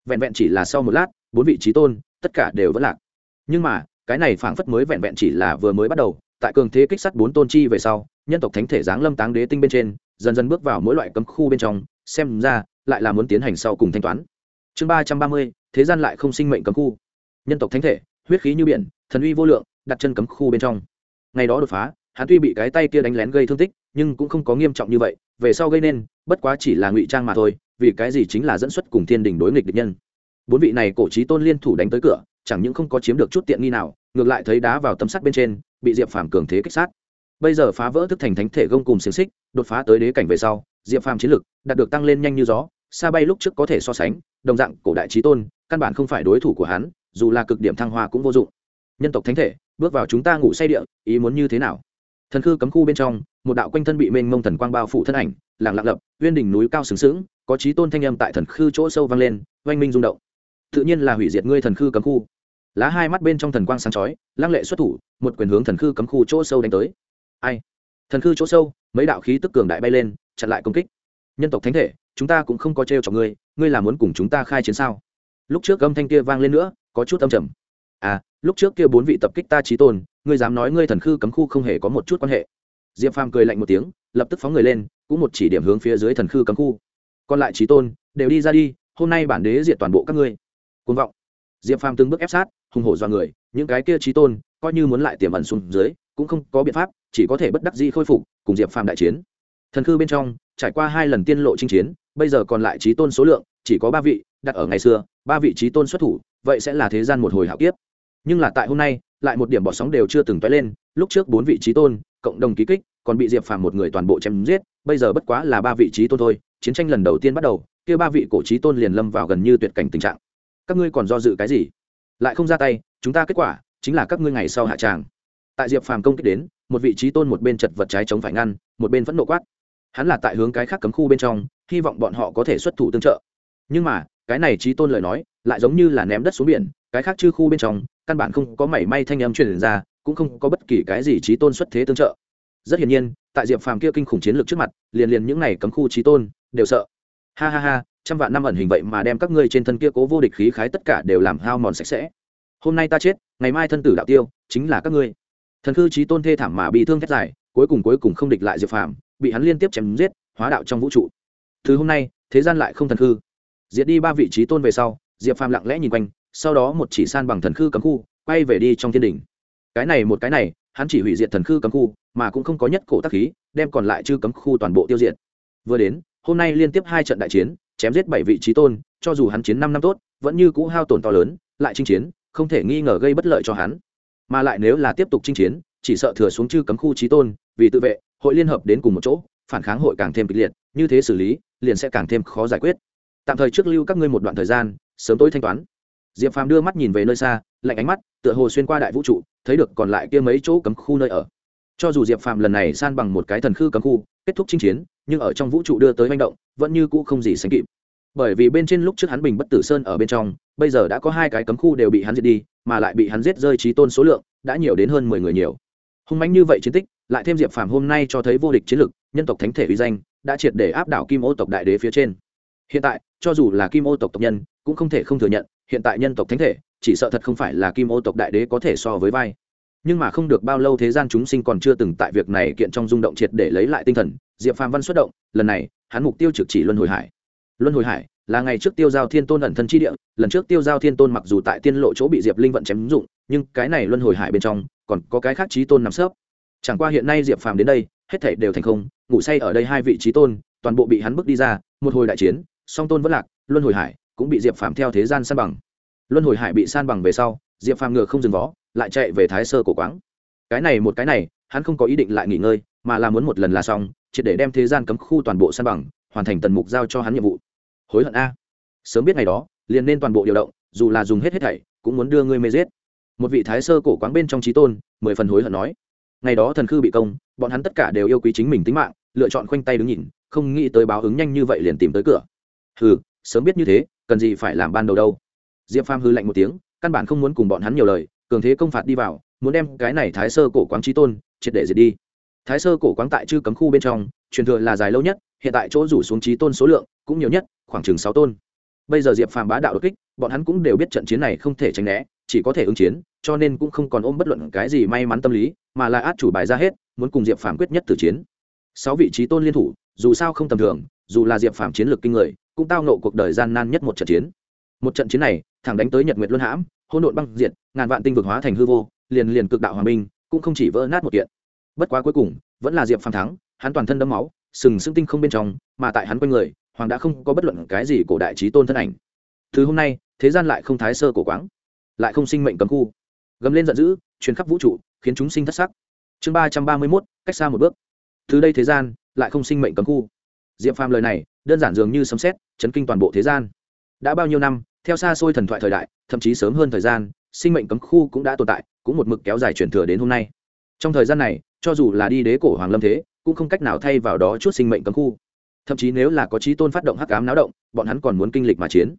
A: Vẹn vẹn chỉ là sau một lát, bốn vị trí tôn, tất cả đều vẫn lạc. Nhưng mà, cái này phảng phất mới vẹn vẹn chỉ là vừa mới bắt đầu tại cường thế kích sắt bốn tôn chi về sau, nhân tộc thánh thể giáng lâm táng đế tinh bên trên, dần dần bước vào mỗi loại cấm khu bên trong, xem ra, lại là muốn tiến hành sau cùng thanh toán. Chương ba trăm ba mươi, thế gian lại không sinh mệnh cấm khu. Nhân tộc thánh thể, huyết khí như biển, thần uy vô lượng, đặt chân cấm khu bên trong. Ngày đó đột phá, hắn tuy bị cái tay kia đánh lén gây thương tích, nhưng cũng không có nghiêm trọng như vậy, về sau gây nên, bất quá chỉ là ngụy trang mà thôi, vì cái gì chính là dẫn xuất cùng thiên đình đối nghịch địch nhân. Bốn vị này cổ trí tôn liên thủ đánh tới cửa, chẳng những không có chiếm được chút tiện nghi nào ngược lại thấy đá vào tấm sắt bên trên, bị diệp phàm cường thế kích sát. Bây giờ phá vỡ thức thành thánh thể gông cùng xiềng xích, đột phá tới đế cảnh về sau, diệp phàm chiến lực đạt được tăng lên nhanh như gió, xa bay lúc trước có thể so sánh, đồng dạng cổ đại trí tôn, căn bản không phải đối thủ của hắn, dù là cực điểm thăng hoa cũng vô dụng. Nhân tộc thánh thể, bước vào chúng ta ngủ say địa, ý muốn như thế nào? Thần khư cấm khu bên trong, một đạo quanh thân bị mênh mông thần quang bao phủ thân ảnh, lặng lặng lập, uyên đỉnh núi cao sừng sững, có trí tôn thanh âm tại thần khư chỗ sâu vang lên, oanh minh rung động. Tự nhiên là hủy diệt ngươi thần khư cấm khu lá hai mắt bên trong thần quang sáng chói, lăng lệ xuất thủ, một quyền hướng thần khư cấm khu chỗ sâu đánh tới. Ai? Thần khư chỗ sâu, mấy đạo khí tức cường đại bay lên, chặn lại công kích. Nhân tộc thánh thể, chúng ta cũng không có trêu cho ngươi ngươi là muốn cùng chúng ta khai chiến sao? Lúc trước âm thanh kia vang lên nữa, có chút âm trầm. À lúc trước kia bốn vị tập kích ta trí tôn, ngươi dám nói ngươi thần khư cấm khu không hề có một chút quan hệ. Diệp phàm cười lạnh một tiếng, lập tức phóng người lên, cũng một chỉ điểm hướng phía dưới thần khư cấm khu. Còn lại trí tôn, đều đi ra đi, hôm nay bản đế diệt toàn bộ các ngươi. Côn vọng. Diệp phàm từng bước ép sát hùng hổ do người, những cái kia trí tôn, coi như muốn lại tiềm ẩn xuống dưới, cũng không có biện pháp, chỉ có thể bất đắc dĩ khôi phục, cùng diệp phàm đại chiến. Thần khư bên trong, trải qua hai lần tiên lộ chinh chiến, bây giờ còn lại trí tôn số lượng, chỉ có ba vị, đặt ở ngày xưa, ba vị trí tôn xuất thủ, vậy sẽ là thế gian một hồi hạo kiếp. Nhưng là tại hôm nay, lại một điểm bỏ sóng đều chưa từng toái lên, lúc trước bốn vị trí tôn, cộng đồng ký kích, còn bị diệp phàm một người toàn bộ chém giết, bây giờ bất quá là ba vị trí tôn thôi, chiến tranh lần đầu tiên bắt đầu, kia ba vị cổ trí tôn liền lâm vào gần như tuyệt cảnh tình trạng. Các ngươi còn do dự cái gì? Lại không ra tay, chúng ta kết quả chính là các ngươi ngày sau hạ tràng. Tại diệp phàm công kích đến, một vị trí tôn một bên chật vật trái chống phải ngăn, một bên vẫn nộ quát. Hắn là tại hướng cái khác cấm khu bên trong, hy vọng bọn họ có thể xuất thủ tương trợ. Nhưng mà, cái này trí tôn lời nói, lại giống như là ném đất xuống biển, cái khác chư khu bên trong, căn bản không có mảy may thanh âm truyền ra, cũng không có bất kỳ cái gì trí tôn xuất thế tương trợ. Rất hiển nhiên, tại diệp phàm kia kinh khủng chiến lược trước mặt, liền liền những n à y cấm khu trí tôn, đều sợ. Ha ha ha trăm vạn năm ẩn hình vậy mà đem các ngươi trên thân kia cố vô địch khí khái tất cả đều làm hao mòn sạch sẽ. Hôm nay ta chết, ngày mai thân tử đạo tiêu, chính là các ngươi. Thần khư trí tôn thê thảm mà bị thương thét dài, cuối cùng cuối cùng không địch lại diệp phàm, bị hắn liên tiếp chém giết, hóa đạo trong vũ trụ. Từ hôm nay, thế gian lại không thần khư. Diệt đi ba vị trí tôn về sau, diệp phàm lặng lẽ nhìn quanh, sau đó một chỉ san bằng thần khư cấm khu, quay về đi trong thiên đình. Cái này một cái này, hắn chỉ hủy diệt thần khư cấm khu, mà cũng không có nhất cổ tác khí, đem còn lại chư cấm khu toàn bộ tiêu diệt. Vừa đến, hôm nay liên tiếp hai trận đại chiến chém giết bảy vị trí tôn, cho dù hắn chiến năm năm tốt, vẫn như cũ hao tổn to lớn, lại chinh chiến, không thể nghi ngờ gây bất lợi cho hắn. Mà lại nếu là tiếp tục chinh chiến, chỉ sợ thừa xuống chư cấm khu trí tôn, vì tự vệ, hội liên hợp đến cùng một chỗ, phản kháng hội càng thêm kịch liệt, như thế xử lý, liền sẽ càng thêm khó giải quyết. Tạm thời trước lưu các ngươi một đoạn thời gian, sớm tối thanh toán. Diệp phàm đưa mắt nhìn về nơi xa, lạnh ánh mắt, tựa hồ xuyên qua đại vũ trụ, thấy được còn lại kia mấy chỗ cấm khu nơi ở cho dù diệp phàm lần này san bằng một cái thần khư cấm khu, kết thúc chinh chiến, nhưng ở trong vũ trụ đưa tới manh động, vẫn như cũ không gì sánh kịp. Bởi vì bên trên lúc trước hắn bình bất tử sơn ở bên trong, bây giờ đã có hai cái cấm khu đều bị hắn giết đi, mà lại bị hắn giết rơi trí tôn số lượng, đã nhiều đến hơn mười người nhiều. Hung mạnh như vậy chiến tích, lại thêm diệp phàm hôm nay cho thấy vô địch chiến lực, nhân tộc thánh thể uy danh, đã triệt để áp đảo kim ô tộc đại đế phía trên. Hiện tại, cho dù là kim ô tộc tộc nhân, cũng không thể không thừa nhận, hiện tại nhân tộc thánh thể, chỉ sợ thật không phải là kim ô tộc đại đế có thể so với vai nhưng mà không được bao lâu thế gian chúng sinh còn chưa từng tại việc này kiện trong rung động triệt để lấy lại tinh thần, diệp phàm văn xuất động, lần này, hắn mục tiêu trực chỉ luân hồi hải. Luân hồi hải là ngày trước tiêu giao thiên tôn ẩn thân chi địa, lần trước tiêu giao thiên tôn mặc dù tại tiên lộ chỗ bị diệp linh vận chém dụng, nhưng cái này luân hồi hải bên trong, còn có cái khác trí tôn nằm sớp chẳng qua hiện nay diệp phàm đến đây, hết thảy đều thành không, ngủ say ở đây hai vị trí tôn, toàn bộ bị hắn bước đi ra, một hồi đại chiến, song tôn vẫn lạc, luân hồi hải cũng bị diệp phàm theo thế gian san bằng. Luân hồi hải bị san bằng về sau, diệp phàm ngựa không dừng vó lại chạy về thái sơ cổ quáng. Cái này một cái này, hắn không có ý định lại nghỉ ngơi, mà là muốn một lần là xong, triệt để đem thế gian cấm khu toàn bộ san bằng, hoàn thành tần mục giao cho hắn nhiệm vụ. Hối hận a. Sớm biết ngày đó, liền nên toàn bộ điều động, dù là dùng hết hết thảy, cũng muốn đưa ngươi mê giết. Một vị thái sơ cổ quáng bên trong trí tôn, mười phần hối hận nói. Ngày đó thần khư bị công, bọn hắn tất cả đều yêu quý chính mình tính mạng, lựa chọn khoanh tay đứng nhìn, không nghĩ tới báo ứng nhanh như vậy liền tìm tới cửa. Hừ, sớm biết như thế, cần gì phải làm ban đầu đâu. Diệp pham hư lạnh một tiếng, căn bản không muốn cùng bọn hắn nhiều lời cường thế công phạt đi vào, muốn đem cái này thái sơ cổ quáng trí tôn triệt để diệt đi. Thái sơ cổ quáng tại chư cấm khu bên trong, truyền thừa là dài lâu nhất, hiện tại chỗ rủ xuống trí tôn số lượng cũng nhiều nhất, khoảng chừng sáu tôn. Bây giờ diệp phàm bá đạo đột kích, bọn hắn cũng đều biết trận chiến này không thể tránh né, chỉ có thể ứng chiến, cho nên cũng không còn ôm bất luận cái gì may mắn tâm lý, mà là át chủ bài ra hết, muốn cùng diệp phàm quyết nhất từ chiến. Sáu vị trí tôn liên thủ, dù sao không tầm thường, dù là diệp phàm chiến lược kinh người, cũng tao nộ cuộc đời gian nan nhất một trận chiến. Một trận chiến này, thẳng đánh tới nhật nguyệt luân hãm hỗn độn băng diệt, ngàn vạn tinh vực hóa thành hư vô, liền liền cực đạo hòa minh, cũng không chỉ vỡ nát một kiện. Bất quá cuối cùng, vẫn là diệp phàm thắng, hắn toàn thân đẫm máu, sừng sững tinh không bên trong, mà tại hắn quanh người, hoàng đã không có bất luận cái gì cổ đại trí tôn thân ảnh. Thứ hôm nay, thế gian lại không thái sơ cổ quáng, lại không sinh mệnh cấm khu. Gầm lên giận dữ chuyến khắp vũ trụ, khiến chúng sinh thất sắc. Chương ba trăm ba mươi mốt, cách xa một bước. Từ đây thế gian, lại không sinh mệnh cấm khu. Diệp phàm lời này, đơn giản dường như sấm xét chấn kinh toàn bộ thế gian đã bao nhiêu năm, theo xa xôi thần thoại thời đại, thậm chí sớm hơn thời gian, sinh mệnh cấm khu cũng đã tồn tại, cũng một mực kéo dài truyền thừa đến hôm nay. Trong thời gian này, cho dù là đi đế cổ hoàng lâm thế, cũng không cách nào thay vào đó chút sinh mệnh cấm khu. Thậm chí nếu là có trí tôn phát động hắc ám náo động, bọn hắn còn muốn kinh lịch mà chiến.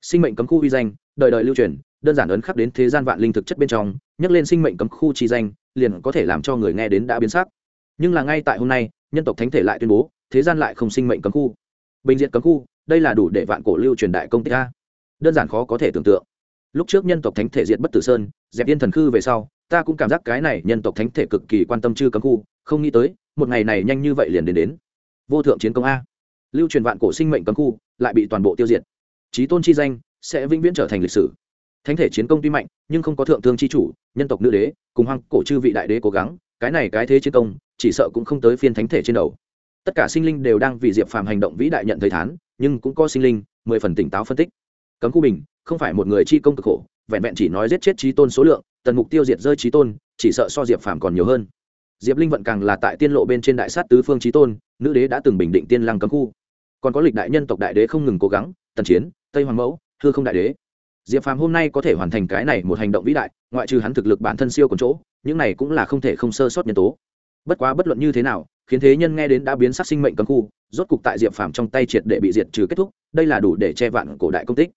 A: Sinh mệnh cấm khu uy danh, đời đời lưu truyền, đơn giản ấn khắc đến thế gian vạn linh thực chất bên trong, nhắc lên sinh mệnh cấm khu chi danh, liền có thể làm cho người nghe đến đã biến sắc. Nhưng là ngay tại hôm nay, nhân tộc thánh thể lại tuyên bố, thế gian lại không sinh mệnh cấm khu. Bình diện cấm khu đây là đủ để vạn cổ lưu truyền đại công tích a. Đơn giản khó có thể tưởng tượng. Lúc trước nhân tộc thánh thể diệt bất tử sơn, dẹp yên thần khư về sau, ta cũng cảm giác cái này nhân tộc thánh thể cực kỳ quan tâm chư cấm khu, không nghĩ tới, một ngày này nhanh như vậy liền đến đến. Vô thượng chiến công a. Lưu truyền vạn cổ sinh mệnh cấm khu, lại bị toàn bộ tiêu diệt. Trí tôn chi danh sẽ vĩnh viễn trở thành lịch sử. Thánh thể chiến công tuy mạnh, nhưng không có thượng thương chi chủ, nhân tộc nữ đế, cùng hoang cổ chư vị đại đế cố gắng, cái này cái thế chiến công, chỉ sợ cũng không tới phiên thánh thể trên đầu. Tất cả sinh linh đều đang vì diệp phàm hành động vĩ đại nhận thấy thán nhưng cũng có sinh linh, mười phần tỉnh táo phân tích. Cấm khu bình, không phải một người chi công cực khổ, vẹn vẹn chỉ nói giết chết trí tôn số lượng, tần mục tiêu diệt rơi trí tôn, chỉ sợ so diệp phàm còn nhiều hơn. Diệp linh vận càng là tại tiên lộ bên trên đại sát tứ phương trí tôn, nữ đế đã từng bình định tiên lăng cấm khu. Còn có lịch đại nhân tộc đại đế không ngừng cố gắng, tần chiến, tây hoàng mẫu, hư không đại đế. Diệp phàm hôm nay có thể hoàn thành cái này một hành động vĩ đại, ngoại trừ hắn thực lực bản thân siêu còn chỗ, những này cũng là không thể không sơ sót nhân tố. Bất quá bất luận như thế nào khiến thế nhân nghe đến đã biến sắc sinh mệnh cấm khu, rốt cục tại diệp phàm trong tay triệt để bị diệt trừ kết thúc, đây là đủ để che vạn cổ đại công tích.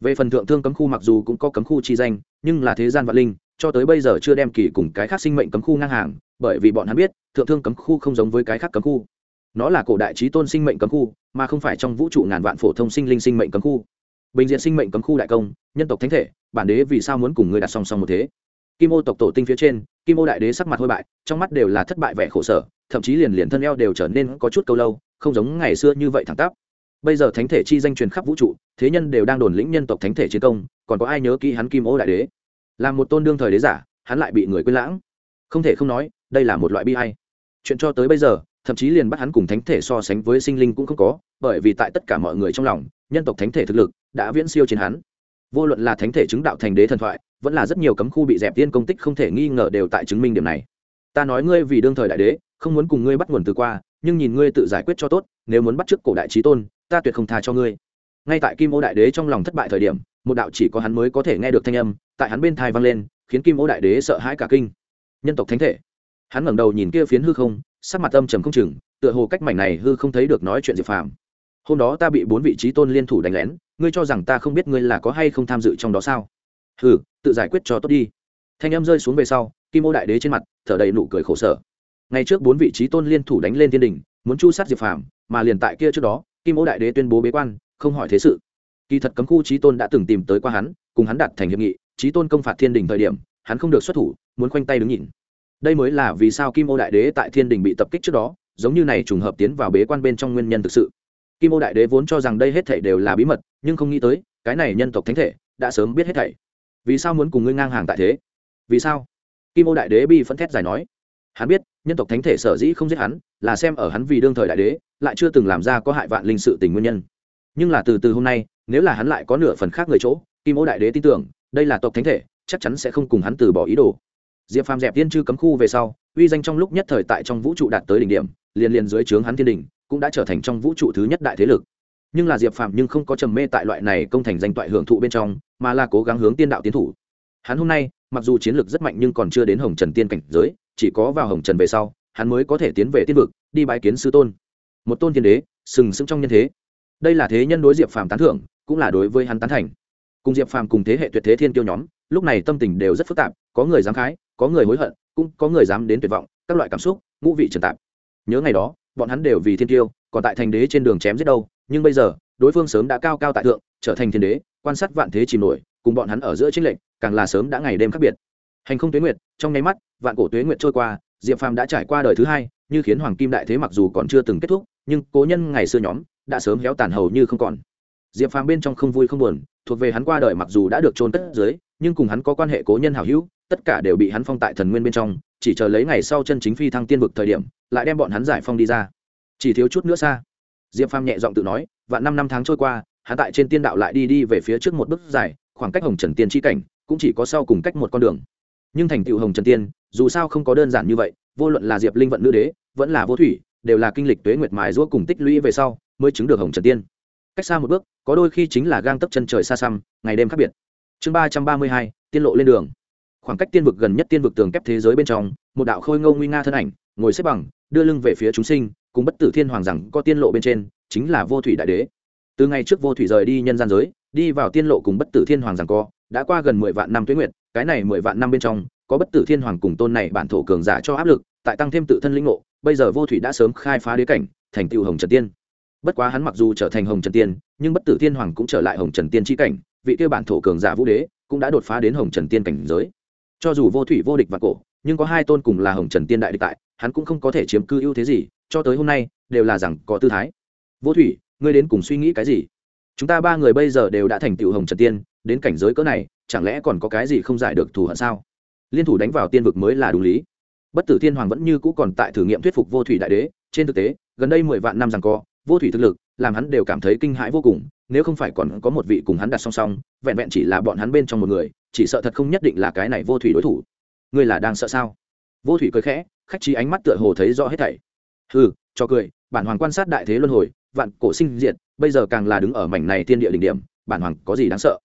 A: Về phần thượng thương cấm khu mặc dù cũng có cấm khu chi danh, nhưng là thế gian vạn linh, cho tới bây giờ chưa đem kỳ cùng cái khác sinh mệnh cấm khu ngang hàng, bởi vì bọn hắn biết, thượng thương cấm khu không giống với cái khác cấm khu. Nó là cổ đại trí tôn sinh mệnh cấm khu, mà không phải trong vũ trụ ngàn vạn phổ thông sinh linh sinh mệnh cấm khu. Bình diện sinh mệnh cấm khu đại công, nhân tộc thánh thể, bản đế vì sao muốn cùng người đặt song song một thế? Kim ô tộc tổ tinh phía trên, kim ô đại đế sắc mặt hôi bại, trong mắt đều là thất bại vẻ khổ sở, thậm chí liền liền thân eo đều trở nên có chút câu lâu, không giống ngày xưa như vậy thẳng tắp. Bây giờ thánh thể chi danh truyền khắp vũ trụ, thế nhân đều đang đồn lĩnh nhân tộc thánh thể chiến công, còn có ai nhớ kỹ hắn kim ô đại đế? Là một tôn đương thời đế giả, hắn lại bị người quên lãng. Không thể không nói, đây là một loại bi hay chuyện cho tới bây giờ, thậm chí liền bắt hắn cùng thánh thể so sánh với sinh linh cũng không có, bởi vì tại tất cả mọi người trong lòng, nhân tộc thánh thể thực lực đã viễn siêu trên hắn. Vô luận là thánh thể chứng đạo thành đế thần thoại vẫn là rất nhiều cấm khu bị dẹp tiên công tích không thể nghi ngờ đều tại chứng minh điểm này. Ta nói ngươi vì đương thời đại đế, không muốn cùng ngươi bắt nguồn từ qua, nhưng nhìn ngươi tự giải quyết cho tốt, nếu muốn bắt trước cổ đại trí tôn, ta tuyệt không tha cho ngươi. Ngay tại kim ô đại đế trong lòng thất bại thời điểm, một đạo chỉ có hắn mới có thể nghe được thanh âm, tại hắn bên thai vang lên, khiến kim ô đại đế sợ hãi cả kinh. Nhân tộc thánh thể. Hắn ngẩng đầu nhìn kia phiến hư không, sắc mặt âm trầm không chừng, tựa hồ cách mảnh này hư không thấy được nói chuyện diệp phàm. Hôm đó ta bị bốn vị trí tôn liên thủ đánh lén, ngươi cho rằng ta không biết ngươi là có hay không tham dự trong đó sao? Hừ, tự giải quyết cho tốt đi. Thanh âm rơi xuống về sau, kim ô đại đế trên mặt, thở đầy nụ cười khổ sở. Ngày trước bốn vị trí tôn liên thủ đánh lên thiên đình, muốn chu sát diệp phàm, mà liền tại kia trước đó, kim ô đại đế tuyên bố bế quan, không hỏi thế sự. Kỳ thật cấm khu trí tôn đã từng tìm tới qua hắn, cùng hắn đạt thành hiệp nghị, trí tôn công phạt thiên đình thời điểm, hắn không được xuất thủ, muốn khoanh tay đứng nhìn. Đây mới là vì sao kim ô đại đế tại thiên đình bị tập kích trước đó, giống như này trùng hợp tiến vào bế quan bên trong nguyên nhân thực sự. Kim ô đại đế vốn cho rằng đây hết thảy đều là bí mật, nhưng không nghĩ tới, cái này nhân tộc thánh thể, đã sớm biết hết thảy vì sao muốn cùng ngươi ngang hàng tại thế? Vì sao? Kim ô đại đế bi phẫn thét giải nói. Hắn biết, nhân tộc thánh thể sở dĩ không giết hắn, là xem ở hắn vì đương thời đại đế, lại chưa từng làm ra có hại vạn linh sự tình nguyên nhân. Nhưng là từ từ hôm nay, nếu là hắn lại có nửa phần khác người chỗ, kim ô đại đế tin tưởng, đây là tộc thánh thể, chắc chắn sẽ không cùng hắn từ bỏ ý đồ. Diệp phàm dẹp tiên chư cấm khu về sau, uy danh trong lúc nhất thời tại trong vũ trụ đạt tới đỉnh điểm, liền liền dưới trướng hắn thiên đình, cũng đã trở thành trong vũ trụ thứ nhất đại thế lực nhưng là diệp phàm nhưng không có trầm mê tại loại này công thành danh toại hưởng thụ bên trong, mà là cố gắng hướng tiên đạo tiến thủ. Hắn hôm nay, mặc dù chiến lược rất mạnh nhưng còn chưa đến hồng trần tiên cảnh giới, chỉ có vào hồng trần về sau, hắn mới có thể tiến về tiên vực, đi bái kiến sư tôn. Một tôn tiên đế, sừng sững trong nhân thế. Đây là thế nhân đối diệp phàm tán thưởng, cũng là đối với hắn tán thành. Cùng diệp phàm cùng thế hệ tuyệt thế thiên tiêu nhóm, lúc này tâm tình đều rất phức tạp, có người dám khái, có người hối hận, cũng có người dám đến tuyệt vọng, các loại cảm xúc, ngũ vị trần tạp. Nhớ ngày đó, bọn hắn đều vì thiên tiêu còn tại thành đế trên đường chém giết đâu nhưng bây giờ, đối phương sớm đã cao cao tại thượng, trở thành thiên đế, quan sát vạn thế chìm nổi, cùng bọn hắn ở giữa chính lệnh càng là sớm đã ngày đêm khác biệt. Hành không tuế nguyệt, trong nháy mắt, vạn cổ tuế nguyệt trôi qua, diệp phàm đã trải qua đời thứ hai, như khiến hoàng kim đại thế mặc dù còn chưa từng kết thúc, nhưng cố nhân ngày xưa nhóm đã sớm héo tàn hầu như không còn. Diệp phàm bên trong không vui không buồn, thuộc về hắn qua đời mặc dù đã được trôn cất dưới, nhưng cùng hắn có quan hệ cố nhân hảo hữu, tất cả đều bị hắn phong tại thần nguyên bên trong, chỉ chờ lấy ngày sau chân chính phi thăng tiên vực thời điểm, lại đem bọn hắn giải phong đi ra. Chỉ thiếu chút nữa xa diệp phàm nhẹ giọng tự nói, và năm năm tháng trôi qua, hắn tại trên tiên đạo lại đi đi về phía trước một bước dài, khoảng cách hồng trần tiên tri cảnh cũng chỉ có sau cùng cách một con đường. Nhưng thành tựu hồng trần tiên, dù sao không có đơn giản như vậy, vô luận là diệp linh vận nữ đế, vẫn là vô thủy, đều là kinh lịch tuế nguyệt mài giũa cùng tích lũy về sau mới chứng được hồng trần tiên. Cách xa một bước, có đôi khi chính là gang tấc chân trời xa xăm, ngày đêm khác biệt. Chương ba trăm ba mươi hai, tiên lộ lên đường. Khoảng cách tiên vực gần nhất tiên vực tường kép thế giới bên trong, một đạo khôi ngâu nguy nga thân ảnh, ngồi xếp bằng, đưa lưng về phía chúng sinh cùng bất tử thiên hoàng rằng có tiên lộ bên trên, chính là vô thủy đại đế. Từ ngày trước vô thủy rời đi nhân gian giới, đi vào tiên lộ cùng bất tử thiên hoàng rằng co đã qua gần mười vạn năm tuyến nguyệt, cái này mười vạn năm bên trong, có bất tử thiên hoàng cùng tôn này bản thổ cường giả cho áp lực, tại tăng thêm tự thân linh ngộ, bây giờ vô thủy đã sớm khai phá đế cảnh, thành tựu hồng trần tiên. Bất quá hắn mặc dù trở thành hồng trần tiên, nhưng bất tử thiên hoàng cũng trở lại hồng trần tiên tri cảnh, vị kia bản thổ cường giả vũ đế cũng đã đột phá đến hồng trần tiên cảnh giới. Cho dù vô thủy vô địch và cổ, nhưng có hai tôn cùng là hồng trần tiên đại địch tại, hắn cũng không có thể chiếm cư ưu thế gì cho tới hôm nay, đều là rằng có tư thái. Vô thủy, ngươi đến cùng suy nghĩ cái gì? Chúng ta ba người bây giờ đều đã thành tựu hồng trần tiên, đến cảnh giới cỡ này, chẳng lẽ còn có cái gì không giải được thù hận sao? Liên thủ đánh vào tiên vực mới là đúng lý. Bất tử thiên hoàng vẫn như cũ còn tại thử nghiệm thuyết phục vô thủy đại đế, trên thực tế, gần đây mười vạn năm rằng co vô thủy thực lực, làm hắn đều cảm thấy kinh hãi vô cùng, nếu không phải còn có một vị cùng hắn đặt song song, vẹn vẹn chỉ là bọn hắn bên trong một người, chỉ sợ thật không nhất định là cái này vô thủy đối thủ. Ngươi là đang sợ sao? Vô thủy cười khẽ, khách trí ánh mắt tựa hồ thấy rõ hết thảy. Hừ, cho cười bản hoàng quan sát đại thế luân hồi vạn cổ sinh diệt bây giờ càng là đứng ở mảnh này thiên địa đỉnh điểm bản hoàng có gì đáng sợ?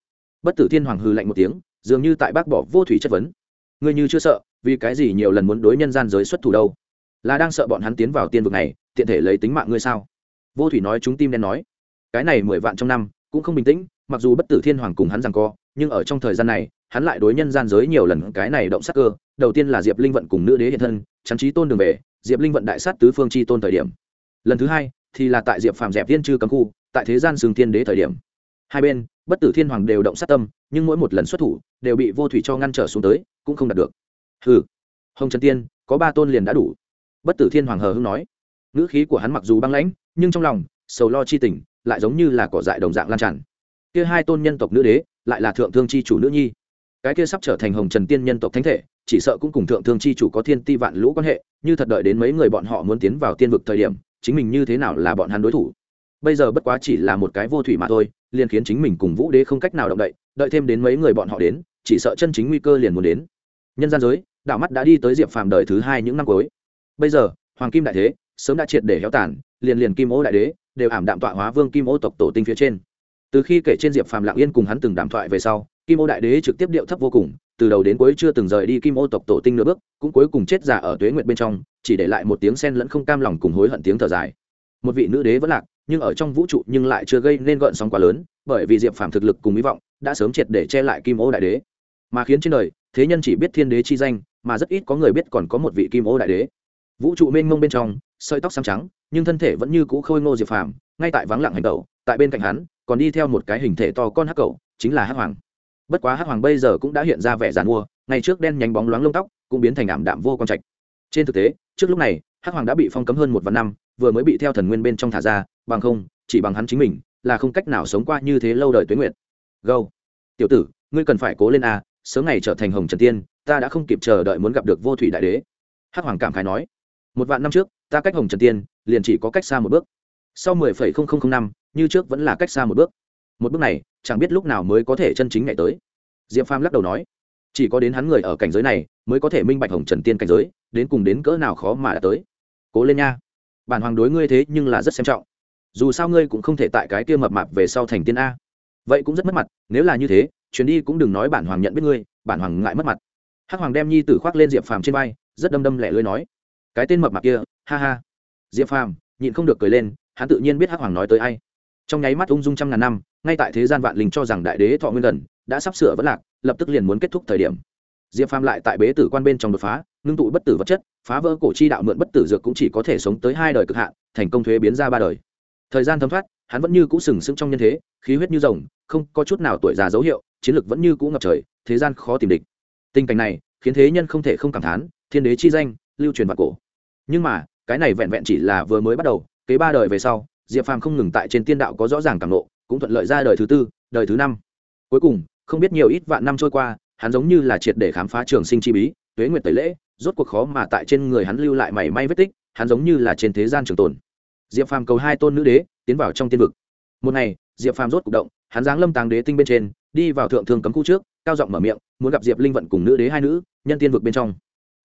A: Bất tử thiên hoàng hư lạnh một tiếng dường như tại bác bỏ vô thủy chất vấn. Ngươi như chưa sợ vì cái gì nhiều lần muốn đối nhân gian giới xuất thủ đâu? Là đang sợ bọn hắn tiến vào tiên vực này tiện thể lấy tính mạng ngươi sao? Vô thủy nói chúng tim đen nói. Cái này mười vạn trong năm cũng không bình tĩnh mặc dù bất tử thiên hoàng cùng hắn rằng co nhưng ở trong thời gian này hắn lại đối nhân gian giới nhiều lần cái này động sắc cơ. Đầu tiên là diệp linh vận cùng nữ đế hiện thân chắn trí tôn đường về diệp linh vận đại sát tứ phương chi tôn thời điểm. Lần thứ hai thì là tại diệp phàm dẹp viên chư cấm khu, tại thế gian sừng thiên đế thời điểm. Hai bên, bất tử thiên hoàng đều động sát tâm, nhưng mỗi một lần xuất thủ đều bị vô thủy cho ngăn trở xuống tới, cũng không đạt được. Hừ, hồng trần tiên, có ba tôn liền đã đủ. Bất tử thiên hoàng hờ hưng nói. Ngữ khí của hắn mặc dù băng lãnh, nhưng trong lòng, sầu lo chi tình, lại giống như là cỏ dại đồng dạng lan tràn. Kia hai tôn nhân tộc nữ đế, lại là thượng thương chi chủ nữ nhi. Cái kia sắp trở thành hồng trần tiên nhân tộc thánh thể chỉ sợ cũng cùng thượng thương chi chủ có thiên ti vạn lũ quan hệ, như thật đợi đến mấy người bọn họ muốn tiến vào tiên vực thời điểm, chính mình như thế nào là bọn hắn đối thủ. Bây giờ bất quá chỉ là một cái vô thủy mà thôi, liền khiến chính mình cùng vũ đế không cách nào động đậy, đợi thêm đến mấy người bọn họ đến, chỉ sợ chân chính nguy cơ liền muốn đến. Nhân gian giới, đạo mắt đã đi tới diệp phàm đời thứ hai những năm cuối. Bây giờ, hoàng kim đại thế, sớm đã triệt để héo tàn, liền liền kim ô đại đế, đều ảm đạm tọa hóa vương kim ô tộc tổ tinh phía trên. Từ khi kể trên diệp phàm lạng yên cùng hắn từng đàm thoại về sau, kim ô đại đế trực tiếp điệu thấp vô cùng từ đầu đến cuối chưa từng rời đi kim ô tộc tổ tinh nửa bước, cũng cuối cùng chết giả ở tuế nguyệt bên trong, chỉ để lại một tiếng sen lẫn không cam lòng cùng hối hận tiếng thở dài. Một vị nữ đế vẫn lạc, nhưng ở trong vũ trụ nhưng lại chưa gây nên gợn sóng quá lớn, bởi vì diệp phàm thực lực cùng hy vọng đã sớm triệt để che lại kim ô đại đế. Mà khiến trên đời, thế nhân chỉ biết thiên đế chi danh, mà rất ít có người biết còn có một vị kim ô đại đế. Vũ trụ mênh mông bên trong, sợi tóc xám trắng, nhưng thân thể vẫn như cũ khôi ngô diệp phàm, ngay tại vắng lặng hành tẩu, tại bên cạnh hắn, còn đi theo một cái hình thể to con hắc cầu chính là hắc hoàng bất quá hắc hoàng bây giờ cũng đã hiện ra vẻ giàn mua, ngày trước đen nhánh bóng loáng lông tóc cũng biến thành ảm đạm vô quang trạch. Trên thực tế, trước lúc này, hắc hoàng đã bị phong cấm hơn một vạn năm, vừa mới bị theo thần nguyên bên trong thả ra, bằng không, chỉ bằng hắn chính mình, là không cách nào sống qua như thế lâu đời tuế nguyệt. Gâu, tiểu tử, ngươi cần phải cố lên a, sớm ngày trở thành hồng trần tiên, ta đã không kịp chờ đợi muốn gặp được vô thủy đại đế. Hắc hoàng cảm khái nói, một vạn năm trước, ta cách hồng trần tiên, liền chỉ có cách xa một bước. Sau mười phẩy không không không năm, như trước vẫn là cách xa một bước. Một bước này chẳng biết lúc nào mới có thể chân chính ngày tới. Diệp phàm lắc đầu nói, chỉ có đến hắn người ở cảnh giới này mới có thể minh bạch hồng trần tiên cảnh giới, đến cùng đến cỡ nào khó mà đã tới. Cố lên nha, bản hoàng đối ngươi thế nhưng là rất xem trọng. Dù sao ngươi cũng không thể tại cái kia mập mạp về sau thành tiên a. Vậy cũng rất mất mặt, nếu là như thế, chuyến đi cũng đừng nói bản hoàng nhận biết ngươi, bản hoàng ngại mất mặt. Hắc hoàng đem nhi tử khoác lên diệp phàm trên vai, rất đâm đâm lẻ lưới nói, cái tên mập mạp kia, ha ha. Diệp phàm nhịn không được cười lên, hắn tự nhiên biết hắc hoàng nói tới ai. Trong nháy mắt ung dung trăm ngàn năm ngay tại thế gian vạn linh cho rằng đại đế thọ nguyên gần, đã sắp sửa vẫn lạc, lập tức liền muốn kết thúc thời điểm. Diệp phàm lại tại bế tử quan bên trong đột phá, ngưng tụ bất tử vật chất, phá vỡ cổ chi đạo mượn bất tử dược cũng chỉ có thể sống tới hai đời cực hạn, thành công thuế biến ra ba đời. Thời gian thấm thoát, hắn vẫn như cũ sừng sững trong nhân thế, khí huyết như rồng, không có chút nào tuổi già dấu hiệu, chiến lược vẫn như cũ ngập trời, thế gian khó tìm địch. Tình cảnh này, khiến thế nhân không thể không cảm thán, thiên đế chi danh, lưu truyền vào cổ. Nhưng mà, cái này vẹn vẹn chỉ là vừa mới bắt đầu, kế ba đời về sau, diệp phàm không ngừng tại trên tiên đạo có rõ ràng cảm lộ cũng thuận lợi ra đời thứ tư, đời thứ năm. Cuối cùng, không biết nhiều ít vạn năm trôi qua, hắn giống như là triệt để khám phá trường sinh chi bí, tuế nguyệt tẩy lễ, rốt cuộc khó mà tại trên người hắn lưu lại mảy may vết tích, hắn giống như là trên thế gian trường tồn. Diệp phàm cầu hai tôn nữ đế, tiến vào trong tiên vực. Một ngày, diệp phàm rốt c ụ c động, hắn giáng lâm tàng đế tinh bên trên, đi vào thượng thương cấm khu trước, cao giọng mở miệng, muốn gặp diệp linh vận cùng nữ đế hai nữ, nhân tiên vực bên trong.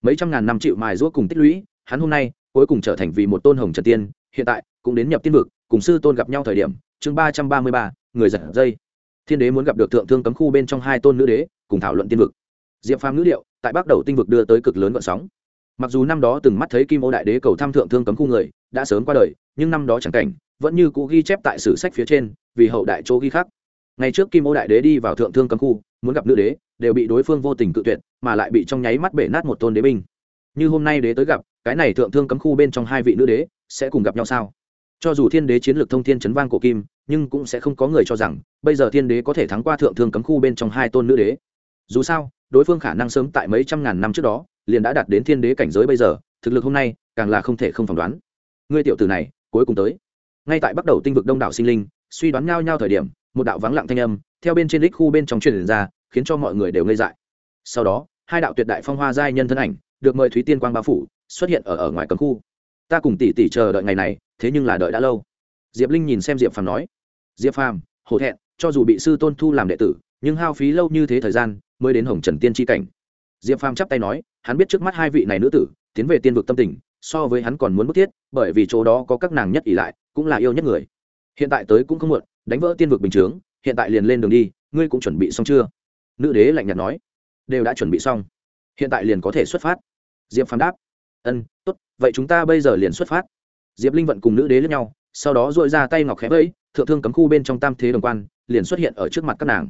A: Mấy trăm ngàn năm chịu mài rũa cùng tích lũy, hắn hôm nay, cuối cùng trở thành vì một tôn hồng trần tiên, hiện tại, cũng đến nhập tiên vực, cùng sư tôn gặp nhau thời điểm chương ba trăm ba mươi ba, người giật dây. Thiên đế muốn gặp được thượng thương cấm khu bên trong hai tôn nữ đế, cùng thảo luận tiên vực. Diệp phàm nữ điệu, tại bắc đầu tinh vực đưa tới cực lớn vận sóng. Mặc dù năm đó từng mắt thấy kim ô đại đế cầu tham thượng thương cấm khu người, đã sớm qua đời, nhưng năm đó chẳng cảnh, vẫn như cũ ghi chép tại sử sách phía trên, vì hậu đại chỗ ghi khắc. Ngày trước kim ô đại đế đi vào thượng thương cấm khu, muốn gặp nữ đế, đều bị đối phương vô tình cự tuyệt, mà lại bị trong nháy mắt bể nát một tôn đế binh. Như hôm nay đế tới gặp, cái này thượng thương cấm khu bên trong hai vị nữ đế, sẽ cùng gặp nhau sao? Cho dù thiên đế chiến lược thông thiên chấn vang cổ kim, nhưng cũng sẽ không có người cho rằng, bây giờ thiên đế có thể thắng qua thượng thương cấm khu bên trong hai tôn nữ đế. Dù sao, đối phương khả năng sớm tại mấy trăm ngàn năm trước đó, liền đã đạt đến thiên đế cảnh giới bây giờ, thực lực hôm nay, càng là không thể không phỏng đoán. Ngươi tiểu tử này, cuối cùng tới. Ngay tại bắt đầu tinh vực đông đảo sinh linh, suy đoán nhau nhau thời điểm, một đạo vắng lặng thanh âm, theo bên trên đích khu bên trong truyền ra, khiến cho mọi người đều ngây dại. Sau đó, hai đạo tuyệt đại phong hoa giai nhân thân ảnh, được mời thúy tiên quang bao phủ, xuất hiện ở ở ngoài cấm khu ta cùng tỷ tỷ chờ đợi ngày này, thế nhưng là đợi đã lâu. Diệp linh nhìn xem diệp phàm nói, diệp phàm, hổ thẹn, cho dù bị sư tôn thu làm đệ tử, nhưng hao phí lâu như thế thời gian, mới đến hồng trần tiên tri cảnh. Diệp phàm chắp tay nói, hắn biết trước mắt hai vị này nữ tử, tiến về tiên vực tâm tình, so với hắn còn muốn bức thiết, bởi vì chỗ đó có các nàng nhất ỷ lại, cũng là yêu nhất người. Hiện tại tới cũng không muộn, đánh vỡ tiên vực bình chướng, hiện tại liền lên đường đi, ngươi cũng chuẩn bị xong chưa? Nữ đế lạnh nhạt nói, đều đã chuẩn bị xong. Hiện tại liền có thể xuất phát. Diệp phàm đáp ân tốt vậy chúng ta bây giờ liền xuất phát. Diệp linh vận cùng nữ đế lẫn nhau, sau đó dội ra tay ngọc khẽ vẫy, thượng thương cấm khu bên trong tam thế đồng quan, liền xuất hiện ở trước mặt các nàng.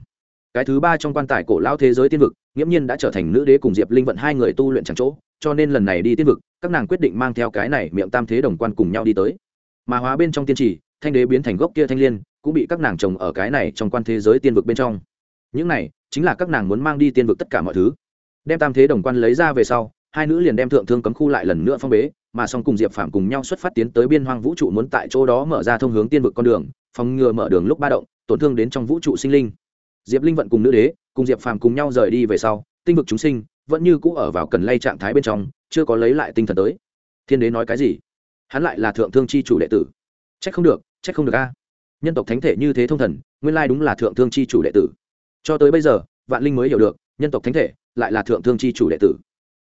A: Cái thứ ba trong quan tài cổ lao thế giới tiên vực, nghiễm nhiên đã trở thành nữ đế cùng diệp linh vận hai người tu luyện chẳng chỗ, cho nên lần này đi tiên vực, các nàng quyết định mang theo cái này miệng tam thế đồng quan cùng nhau đi tới. Mà hóa bên trong tiên trì, thanh đế biến thành gốc kia thanh l i ê n cũng bị các nàng trồng ở cái này trong quan thế giới tiên vực bên trong. Những này, chính là các nàng muốn mang đi tiên vực tất cả mọi thứ. Đem tam thế đồng quan lấy ra về sau, hai nữ liền đem thượng thương cấm khu lại lần nữa phong bế mà song cùng diệp phạm cùng nhau xuất phát tiến tới biên hoang vũ trụ muốn tại chỗ đó mở ra thông hướng tiên vực con đường, phòng ngừa mở đường lúc ba động, tổn thương đến trong vũ trụ sinh linh. Diệp linh vận cùng nữ đế, cùng diệp phàm cùng nhau rời đi về sau, tinh vực chúng sinh vẫn như cũ ở vào cần lay trạng thái bên trong, chưa có lấy lại tinh thần tới. Thiên đế nói cái gì? Hắn lại là thượng thương chi chủ đệ tử. Trách không được, trách không được a. Nhân tộc thánh thể như thế thông thần, nguyên lai đúng là thượng thương chi chủ đệ tử. Cho tới bây giờ, vạn linh mới hiểu được, nhân tộc thánh thể lại là thượng thương chi chủ đệ tử.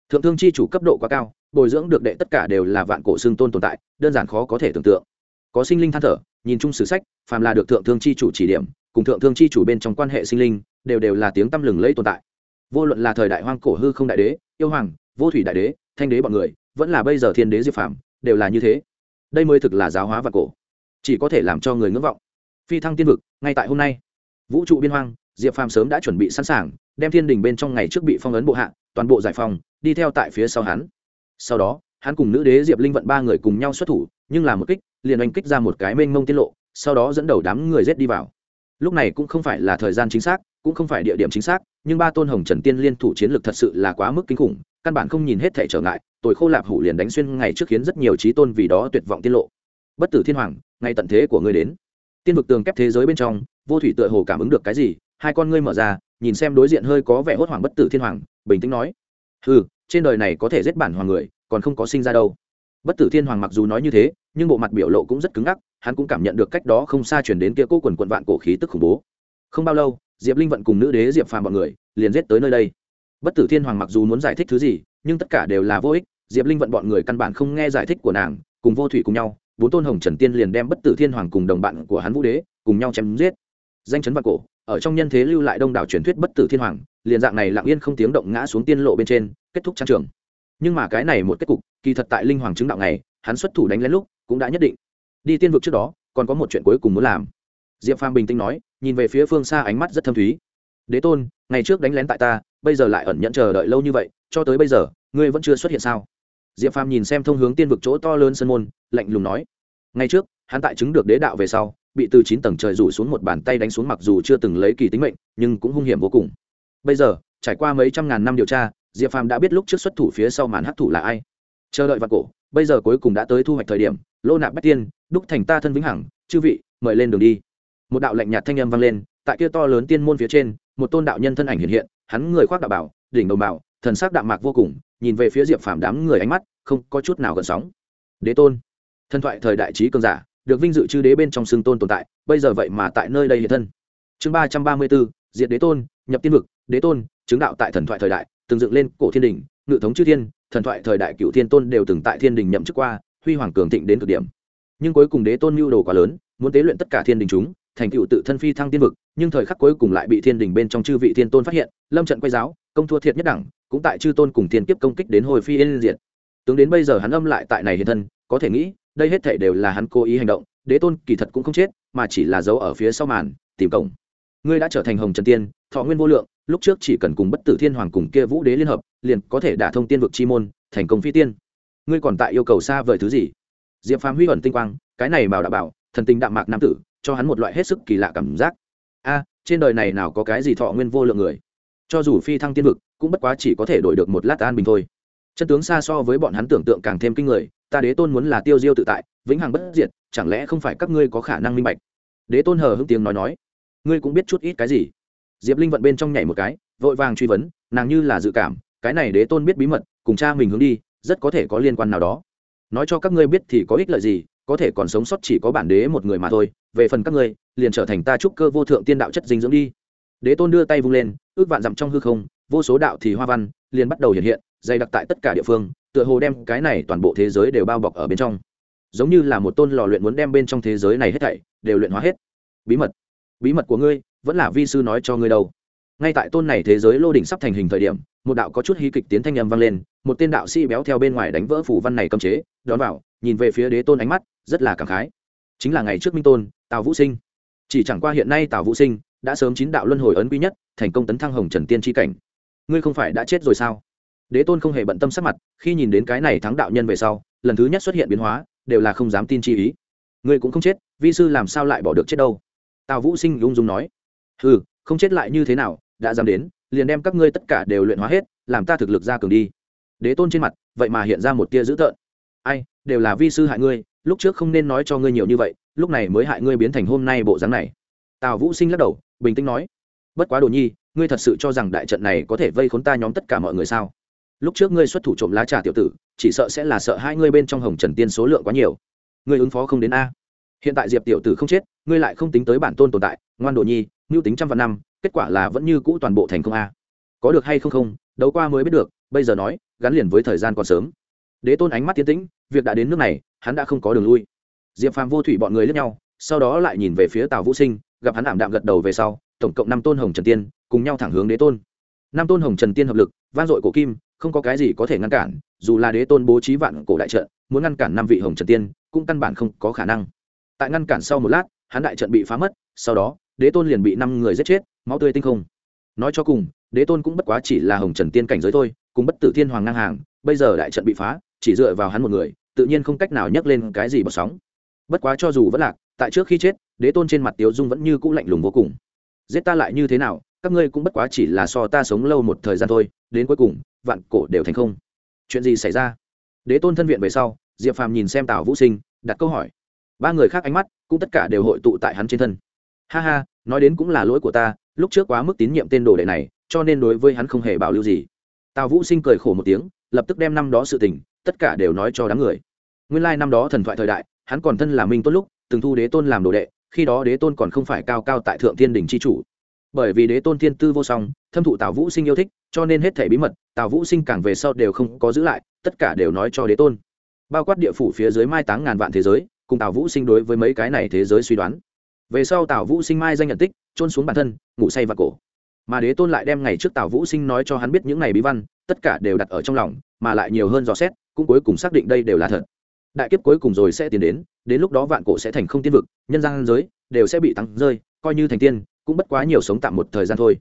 A: Thượng thương chi chủ cấp độ quá cao bồi dưỡng được đệ tất cả đều là vạn cổ xương tôn tồn tại, đơn giản khó có thể tưởng tượng. Có sinh linh than thở, nhìn chung sử sách, phàm là được thượng thương chi chủ chỉ điểm, cùng thượng thương chi chủ bên trong quan hệ sinh linh, đều đều là tiếng tăm lừng lẫy tồn tại. Vô luận là thời đại hoang cổ hư không đại đế, yêu hoàng, vô thủy đại đế, thanh đế bọn người, vẫn là bây giờ thiên đế diệp phàm, đều là như thế. Đây mới thực là giáo hóa vạn cổ. Chỉ có thể làm cho người ngưỡng vọng. Phi thăng tiên vực, ngay tại hôm nay, vũ trụ biên hoang, diệp phàm sớm đã chuẩn bị sẵn sàng, đem thiên đình bên trong ngày trước bị phong ấn bộ hạ, toàn bộ giải phòng đi theo tại phía sau hắn sau đó, hắn cùng nữ đế diệp linh vận ba người cùng nhau xuất thủ, nhưng là một kích, liền oanh kích ra một cái mênh mông tiết lộ, sau đó dẫn đầu đám người rết đi vào. Lúc này cũng không phải là thời gian chính xác, cũng không phải địa điểm chính xác, nhưng ba tôn hồng trần tiên liên thủ chiến lược thật sự là quá mức kinh khủng, căn bản không nhìn hết thể trở ngại tội khô lạp hủ liền đánh xuyên ngày trước khiến rất nhiều trí tôn vì đó tuyệt vọng tiết lộ. Bất tử thiên hoàng, ngay tận thế của ngươi đến. Tiên vực tường kép thế giới bên trong, vô thủy tựa hồ cảm ứng được cái gì, hai con ngươi mở ra, nhìn xem đối diện hơi có vẻ hốt hoảng bất tử thiên hoàng, bình tĩnh nói ừ trên đời này có thể giết bản hoàng người, còn không có sinh ra đâu. Bất tử thiên hoàng mặc dù nói như thế, nhưng bộ mặt biểu lộ cũng rất cứng ngắc, hắn cũng cảm nhận được cách đó không xa chuyển đến kia cô quần quận vạn cổ khí tức khủng bố. Không bao lâu, diệp linh vận cùng nữ đế diệp phàm bọn người liền giết tới nơi đây. Bất tử thiên hoàng mặc dù muốn giải thích thứ gì, nhưng tất cả đều là vô ích, diệp linh vận bọn người căn bản không nghe giải thích của nàng, cùng vô thủy cùng nhau, bốn tôn hồng trần tiên liền đem bất tử thiên hoàng cùng đồng bạn của hắn vũ đế cùng nhau chém giết. Danh chấn vạn cổ ở trong nhân thế lưu lại đông đảo truyền thuyết bất tử thiên hoàng, liền dạng này lặng yên không tiếng động ngã xuống tiên lộ bên trên, kết thúc trang trường. Nhưng mà cái này một kết cục, kỳ thật tại linh hoàng chứng đạo này hắn xuất thủ đánh lén lúc, cũng đã nhất định. Đi tiên vực trước đó, còn có một chuyện cuối cùng muốn làm. Diệp phàm bình tĩnh nói, nhìn về phía phương xa ánh mắt rất thâm thúy. Đế tôn, ngày trước đánh lén tại ta, bây giờ lại ẩn nhận chờ đợi lâu như vậy, cho tới bây giờ, ngươi vẫn chưa xuất hiện sao? Diệp phàm nhìn xem thông hướng tiên vực chỗ to lớn sân môn, lạnh lùng nói ngay trước, hắn tại chứng được đế đạo về sau bị từ chín tầng trời rủ xuống một bàn tay đánh xuống mặc dù chưa từng lấy kỳ tính mệnh, nhưng cũng hung hiểm vô cùng. Bây giờ, trải qua mấy trăm ngàn năm điều tra, diệp phàm đã biết lúc trước xuất thủ phía sau màn hắc thủ là ai. Chờ đợi vạn cổ, bây giờ cuối cùng đã tới thu hoạch thời điểm, lô nạp bách tiên, đúc thành ta thân vĩnh hằng, chư vị, mời lên đường đi. Một đạo lạnh nhạt thanh âm vang lên, tại kia to lớn tiên môn phía trên, một tôn đạo nhân thân ảnh hiện hiện, hắn người khoác đạo bảo, đỉnh đầu bảo, thần sắc đạm mạc vô cùng, nhìn về phía diệp phàm đám người ánh mắt, không có chút nào gần sóng. Đế tôn, thần thoại thời đại trí cường giả được vinh dự chư đế bên trong xương tôn tồn tại, bây giờ vậy mà tại nơi đây hiện thân. Chương ba trăm ba mươi bốn, diệt đế tôn, nhập tiên vực, đế tôn, chứng đạo tại thần thoại thời đại, từng dựng lên cổ thiên đình, ngự thống chư thiên, thần thoại thời đại cựu thiên tôn đều từng tại thiên đình nhậm chức qua, huy hoàng cường thịnh đến cực điểm. Nhưng cuối cùng đế tôn mưu đồ quá lớn, muốn tế luyện tất cả thiên đình chúng, thành cựu tự thân phi thăng tiên vực, nhưng thời khắc cuối cùng lại bị thiên đình bên trong chư vị thiên tôn phát hiện, lâm trận quay giáo, công thua thiệt nhất đẳng, cũng tại chư tôn cùng thiên kiếp công kích đến hồi phi yên diệt. Tướng đến bây giờ hắn âm lại tại này hiện thân, có thể nghĩ đây hết thảy đều là hắn cố ý hành động, đế tôn kỳ thật cũng không chết, mà chỉ là giấu ở phía sau màn, tìm cổng. Ngươi đã trở thành hồng trần tiên, thọ nguyên vô lượng, lúc trước chỉ cần cùng bất tử thiên hoàng cùng kia vũ đế liên hợp, liền có thể đả thông tiên vực chi môn, thành công phi tiên. Ngươi còn tại yêu cầu xa vời thứ gì? Diệp phàm huy ẩn tinh quang, cái này bảo đã bảo, thần tình đạm mạc nam tử, cho hắn một loại hết sức kỳ lạ cảm giác. A, trên đời này nào có cái gì thọ nguyên vô lượng người? Cho dù phi thăng tiên vực, cũng bất quá chỉ có thể đổi được một lát an bình thôi chân tướng xa so với bọn hắn tưởng tượng càng thêm kinh người, ta đế tôn muốn là tiêu diêu tự tại, vĩnh hằng bất diệt, chẳng lẽ không phải các ngươi có khả năng minh bạch? Đế tôn hờ hững tiếng nói nói. Ngươi cũng biết chút ít cái gì? Diệp linh vận bên trong nhảy một cái, vội vàng truy vấn, nàng như là dự cảm, cái này đế tôn biết bí mật, cùng cha mình hướng đi, rất có thể có liên quan nào đó. Nói cho các ngươi biết thì có ích lợi gì, có thể còn sống sót chỉ có bản đế một người mà thôi, về phần các ngươi, liền trở thành ta trúc cơ vô thượng tiên đạo chất dinh dưỡng đi. Đế tôn đưa tay vung lên, ước vạn dặm trong hư không, vô số đạo thì hoa văn, liền bắt đầu hiện hiện dày đặc tại tất cả địa phương, tựa hồ đem cái này toàn bộ thế giới đều bao bọc ở bên trong. Giống như là một tôn lò luyện muốn đem bên trong thế giới này hết thảy đều luyện hóa hết. Bí mật. Bí mật của ngươi vẫn là vi sư nói cho ngươi đâu. Ngay tại tôn này thế giới lô đỉnh sắp thành hình thời điểm, một đạo có chút hí kịch tiến thanh âm vang lên, một tên đạo sĩ béo theo bên ngoài đánh vỡ phủ văn này cấm chế, đón vào, nhìn về phía đế tôn ánh mắt, rất là cảm khái. Chính là ngày trước minh tôn, tào vũ sinh. Chỉ chẳng qua hiện nay tào vũ sinh đã sớm chín đạo luân hồi ấn quý nhất, thành công tấn thăng hồng trần tiên tri cảnh. Ngươi không phải đã chết rồi sao? Đế tôn không hề bận tâm sắc mặt, khi nhìn đến cái này thắng đạo nhân về sau, lần thứ nhất xuất hiện biến hóa, đều là không dám tin chi ý. Ngươi cũng không chết, vi sư làm sao lại bỏ được chết đâu? Tào vũ sinh ung dung nói. Ừ không chết lại như thế nào, đã dám đến, liền đem các ngươi tất cả đều luyện hóa hết, làm ta thực lực ra cường đi. Đế tôn trên mặt, vậy mà hiện ra một tia dữ tợn. Ai, đều là vi sư hại ngươi, lúc trước không nên nói cho ngươi nhiều như vậy, lúc này mới hại ngươi biến thành hôm nay bộ dáng này. Tào vũ sinh lắc đầu, bình tĩnh nói. Bất quá đồ nhi, ngươi thật sự cho rằng đại trận này có thể vây khốn ta nhóm tất cả mọi người sao? Lúc trước ngươi xuất thủ trộm lá trà tiểu tử, chỉ sợ sẽ là sợ hai ngươi bên trong hồng trần tiên số lượng quá nhiều. Ngươi ứng phó không đến a. Hiện tại diệp tiểu tử không chết, ngươi lại không tính tới bản tôn tồn tại, ngoan đồ nhi, mưu tính trăm vạn năm, kết quả là vẫn như cũ toàn bộ thành công a. Có được hay không không, đấu qua mới biết được, bây giờ nói, gắn liền với thời gian còn sớm. Đế tôn ánh mắt tiến tĩnh, việc đã đến nước này, hắn đã không có đường lui. Diệp phàm vô thủy bọn người lướt nhau, sau đó lại nhìn về phía tào vũ sinh, gặp hắn ảm đạm gật đầu về sau, tổng cộng năm tôn hồng trần tiên, cùng nhau thẳng hướng đế tôn. Năm tôn hồng trần tiên hợp lực van dội cổ kim không có cái gì có thể ngăn cản, dù là đế tôn bố trí vạn cổ đại trận, muốn ngăn cản năm vị hồng trần tiên, cũng căn bản không có khả năng. Tại ngăn cản sau một lát, hắn đại trận bị phá mất, sau đó, đế tôn liền bị năm người giết chết, máu tươi tinh không. Nói cho cùng, đế tôn cũng bất quá chỉ là hồng trần tiên cảnh giới thôi, cùng bất tử thiên hoàng ngang hàng, bây giờ đại trận bị phá, chỉ dựa vào hắn một người, tự nhiên không cách nào nhấc lên cái gì bọt sóng. Bất quá cho dù vẫn lạc, tại trước khi chết, đế tôn trên mặt tiếu dung vẫn như cũ lạnh lùng vô cùng. Giết ta lại như thế nào, các ngươi cũng bất quá chỉ là so ta sống lâu một thời gian thôi, đến cuối cùng vạn cổ đều thành không. Chuyện gì xảy ra? Đế tôn thân viện về sau, diệp phàm nhìn xem tào vũ sinh, đặt câu hỏi. Ba người khác ánh mắt cũng tất cả đều hội tụ tại hắn trên thân. Ha ha, nói đến cũng là lỗi của ta, lúc trước quá mức tín nhiệm tên đồ đệ này, cho nên đối với hắn không hề bảo lưu gì. Tào vũ sinh cười khổ một tiếng, lập tức đem năm đó sự tình, tất cả đều nói cho đám người. Nguyên lai năm đó thần thoại thời đại, hắn còn thân là minh tôn lúc, từng thu đế tôn làm đồ đệ, khi đó đế tôn còn không phải cao cao tại thượng thiên đình c h i chủ bởi vì đế tôn thiên tư vô song, thâm thụ tào vũ sinh yêu thích, cho nên hết thể bí mật, tào vũ sinh càng về sau đều không có giữ lại, tất cả đều nói cho đế tôn. Bao quát địa phủ phía dưới mai táng ngàn vạn thế giới, cùng tào vũ sinh đối với mấy cái này thế giới suy đoán. Về sau tào vũ sinh mai danh nhận tích trôn xuống bản thân, ngủ say và cổ. Mà đế tôn lại đem ngày trước tào vũ sinh nói cho hắn biết những ngày bí văn, tất cả đều đặt ở trong lòng, mà lại nhiều hơn dò xét, cũng cuối cùng xác định đây đều là thật. Đại kiếp cuối cùng rồi sẽ tiến đến đến lúc đó vạn cổ sẽ thành không tiên vực, nhân gian giới đều sẽ bị tăng rơi, coi như thành tiên cũng bất quá nhiều sống tạm một thời gian thôi.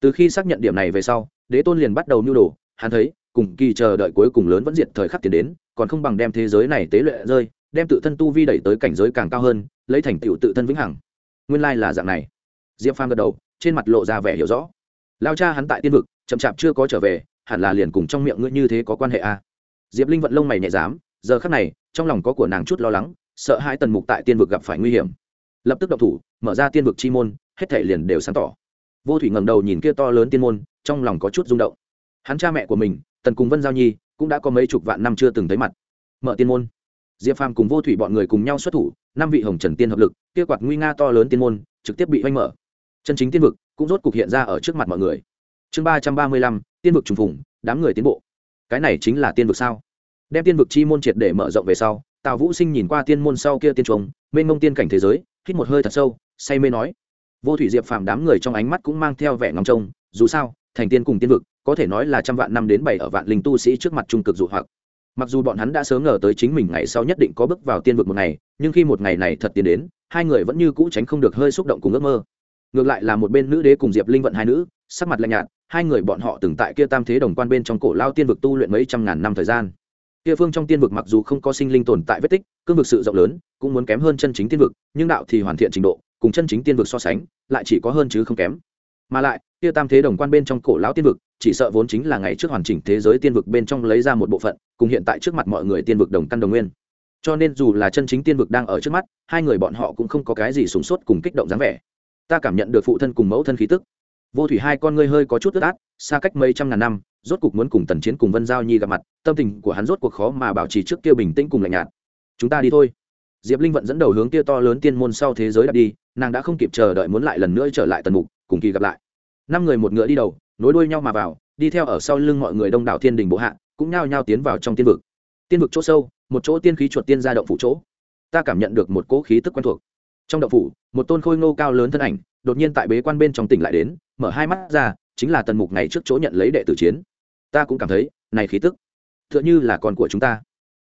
A: Từ khi xác nhận điểm này về sau, đế tôn liền bắt đầu mưu đồ, hắn thấy, cùng kỳ chờ đợi cuối cùng lớn vẫn diệt thời khắc tiến đến, còn không bằng đem thế giới này tế luyện rơi, đem tự thân tu vi đẩy tới cảnh giới càng cao hơn, lấy thành tựu tự thân vĩnh hằng. Nguyên lai là dạng này. Diệp phàm gật đầu, trên mặt lộ ra vẻ hiểu rõ. Lao cha hắn tại tiên vực, chậm chạp chưa có trở về, hẳn là liền cùng trong miệng ngươi như thế có quan hệ a à. diệp linh vận lông mày nhẹ dám giờ khắc này, trong lòng có của nàng chút lo lắng, sợ hai tần mục tại tiên vực gặp phải nguy hiểm. Lập tức độc thủ, mở ra tiên vực chi môn hết thể liền đều sáng tỏ. Vô thủy ngẩng đầu nhìn kia to lớn tiên môn, trong lòng có chút rung động. Hắn cha mẹ của mình, tần cùng vân giao nhi, cũng đã có mấy chục vạn năm chưa từng thấy mặt. Mở tiên môn. Diệp phàm cùng vô thủy bọn người cùng nhau xuất thủ, năm vị hồng trần tiên hợp lực, kia quạt nguy nga to lớn tiên môn, trực tiếp bị oanh mở. Chân chính tiên vực cũng rốt cục hiện ra ở trước mặt mọi người. Chương ba trăm ba mươi lăm, tiên vực trùng phùng, đám người tiến bộ. Cái này chính là tiên vực sao? Đem tiên vực chi môn triệt để mở rộng về sau, tào vũ sinh nhìn qua tiên môn sau kia tiên trống mênh mông tiên cảnh thế giới, hít một hơi thật sâu, say mê nói vô thủy diệp phàm đám người trong ánh mắt cũng mang theo vẻ ngóng trông, dù sao, thành tiên cùng tiên vực, có thể nói là trăm vạn năm đến bảy ở vạn linh tu sĩ trước mặt trung cực dụ hoặc. Mặc dù bọn hắn đã sớm ngờ tới chính mình ngày sau nhất định có bước vào tiên vực một ngày, nhưng khi một ngày này thật tiến đến, hai người vẫn như cũ tránh không được hơi xúc động cùng ước mơ. Ngược lại là một bên nữ đế cùng diệp linh vận hai nữ, sắc mặt lạnh nhạt, hai người bọn họ từng tại kia tam thế đồng quan bên trong cổ lao tiên vực tu luyện mấy trăm ngàn năm thời gian. Kia phương trong tiên vực mặc dù không có sinh linh tồn tại vết tích, cương vực sự rộng lớn, cũng muốn kém hơn chân chính tiên vực, nhưng đạo thì hoàn thiện trình độ cùng chân chính tiên vực so sánh, lại chỉ có hơn chứ không kém. Mà lại, kia tam thế đồng quan bên trong cổ lão tiên vực, chỉ sợ vốn chính là ngày trước hoàn chỉnh thế giới tiên vực bên trong lấy ra một bộ phận, cùng hiện tại trước mặt mọi người tiên vực đồng căn đồng nguyên. Cho nên dù là chân chính tiên vực đang ở trước mắt, hai người bọn họ cũng không có cái gì sùng sốt cùng kích động dáng vẻ. Ta cảm nhận được phụ thân cùng mẫu thân khí tức. Vô thủy hai con ngươi hơi có chút ướt át, xa cách mấy trăm ngàn năm, rốt cuộc muốn cùng tần chiến cùng vân giao nhi gặp mặt, tâm tình của hắn rốt cuộc khó mà bảo trì trước kia bình tĩnh cùng lạnh nhạt. Chúng ta đi thôi. Diệp linh vận dẫn đầu hướng kia to lớn tiên môn sau thế giới đặt đi nàng đã không kịp chờ đợi muốn lại lần nữa trở lại tần mục, cùng kỳ gặp lại. Năm người một ngựa đi đầu, nối đuôi nhau mà vào, đi theo ở sau lưng mọi người đông đảo thiên đình bộ hạ, cũng nhao nhao tiến vào trong tiên vực. Tiên vực chỗ sâu, một chỗ tiên khí chuột tiên ra động phủ chỗ. Ta cảm nhận được một cỗ khí tức quen thuộc. Trong động phủ, một tôn khôi ngô cao lớn thân ảnh, đột nhiên tại bế quan bên trong tỉnh lại đến, mở hai mắt ra, chính là tần mục này trước chỗ nhận lấy đệ tử chiến. Ta cũng cảm thấy, này khí tức t h ư ợ n h ư là con của chúng ta.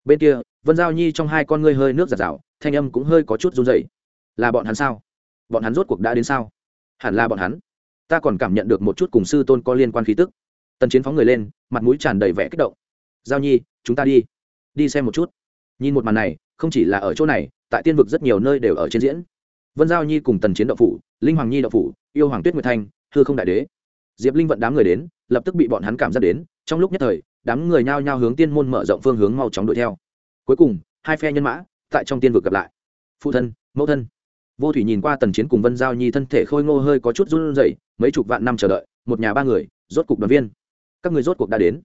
A: Bên kia, vân giao nhi trong hai con ngươi hơi nước giạt rào thanh âm cũng hơi có chút run dày là bọn hắn sao? Bọn hắn rốt cuộc đã đến sao? Hẳn là bọn hắn. Ta còn cảm nhận được một chút cùng sư tôn có liên quan khí tức. Tần chiến phóng người lên, mặt mũi tràn đầy vẻ kích động. Giao nhi, chúng ta đi. Đi xem một chút. Nhìn một màn này, không chỉ là ở chỗ này, tại tiên vực rất nhiều nơi đều ở trên diễn. Vân giao nhi cùng tần chiến đậu phủ, linh hoàng nhi đậu phủ, yêu hoàng tuyết nguyệt thanh hư không đại đế. Diệp linh vận đám người đến, lập tức bị bọn hắn cảm giác đến, trong lúc nhất thời, đám người nhao nhao hướng tiên môn mở rộng phương hướng mau chóng đuổi theo. Cuối cùng, hai phe nhân mã, tại trong tiên vực gặp lại. Phụ thân, mẫu thân vô thủy nhìn qua tần chiến cùng vân giao nhi thân thể khôi ngô hơi có chút run rẩy, mấy chục vạn năm chờ đợi, một nhà ba người, rốt cục đoàn viên. Các người rốt cuộc đã đến.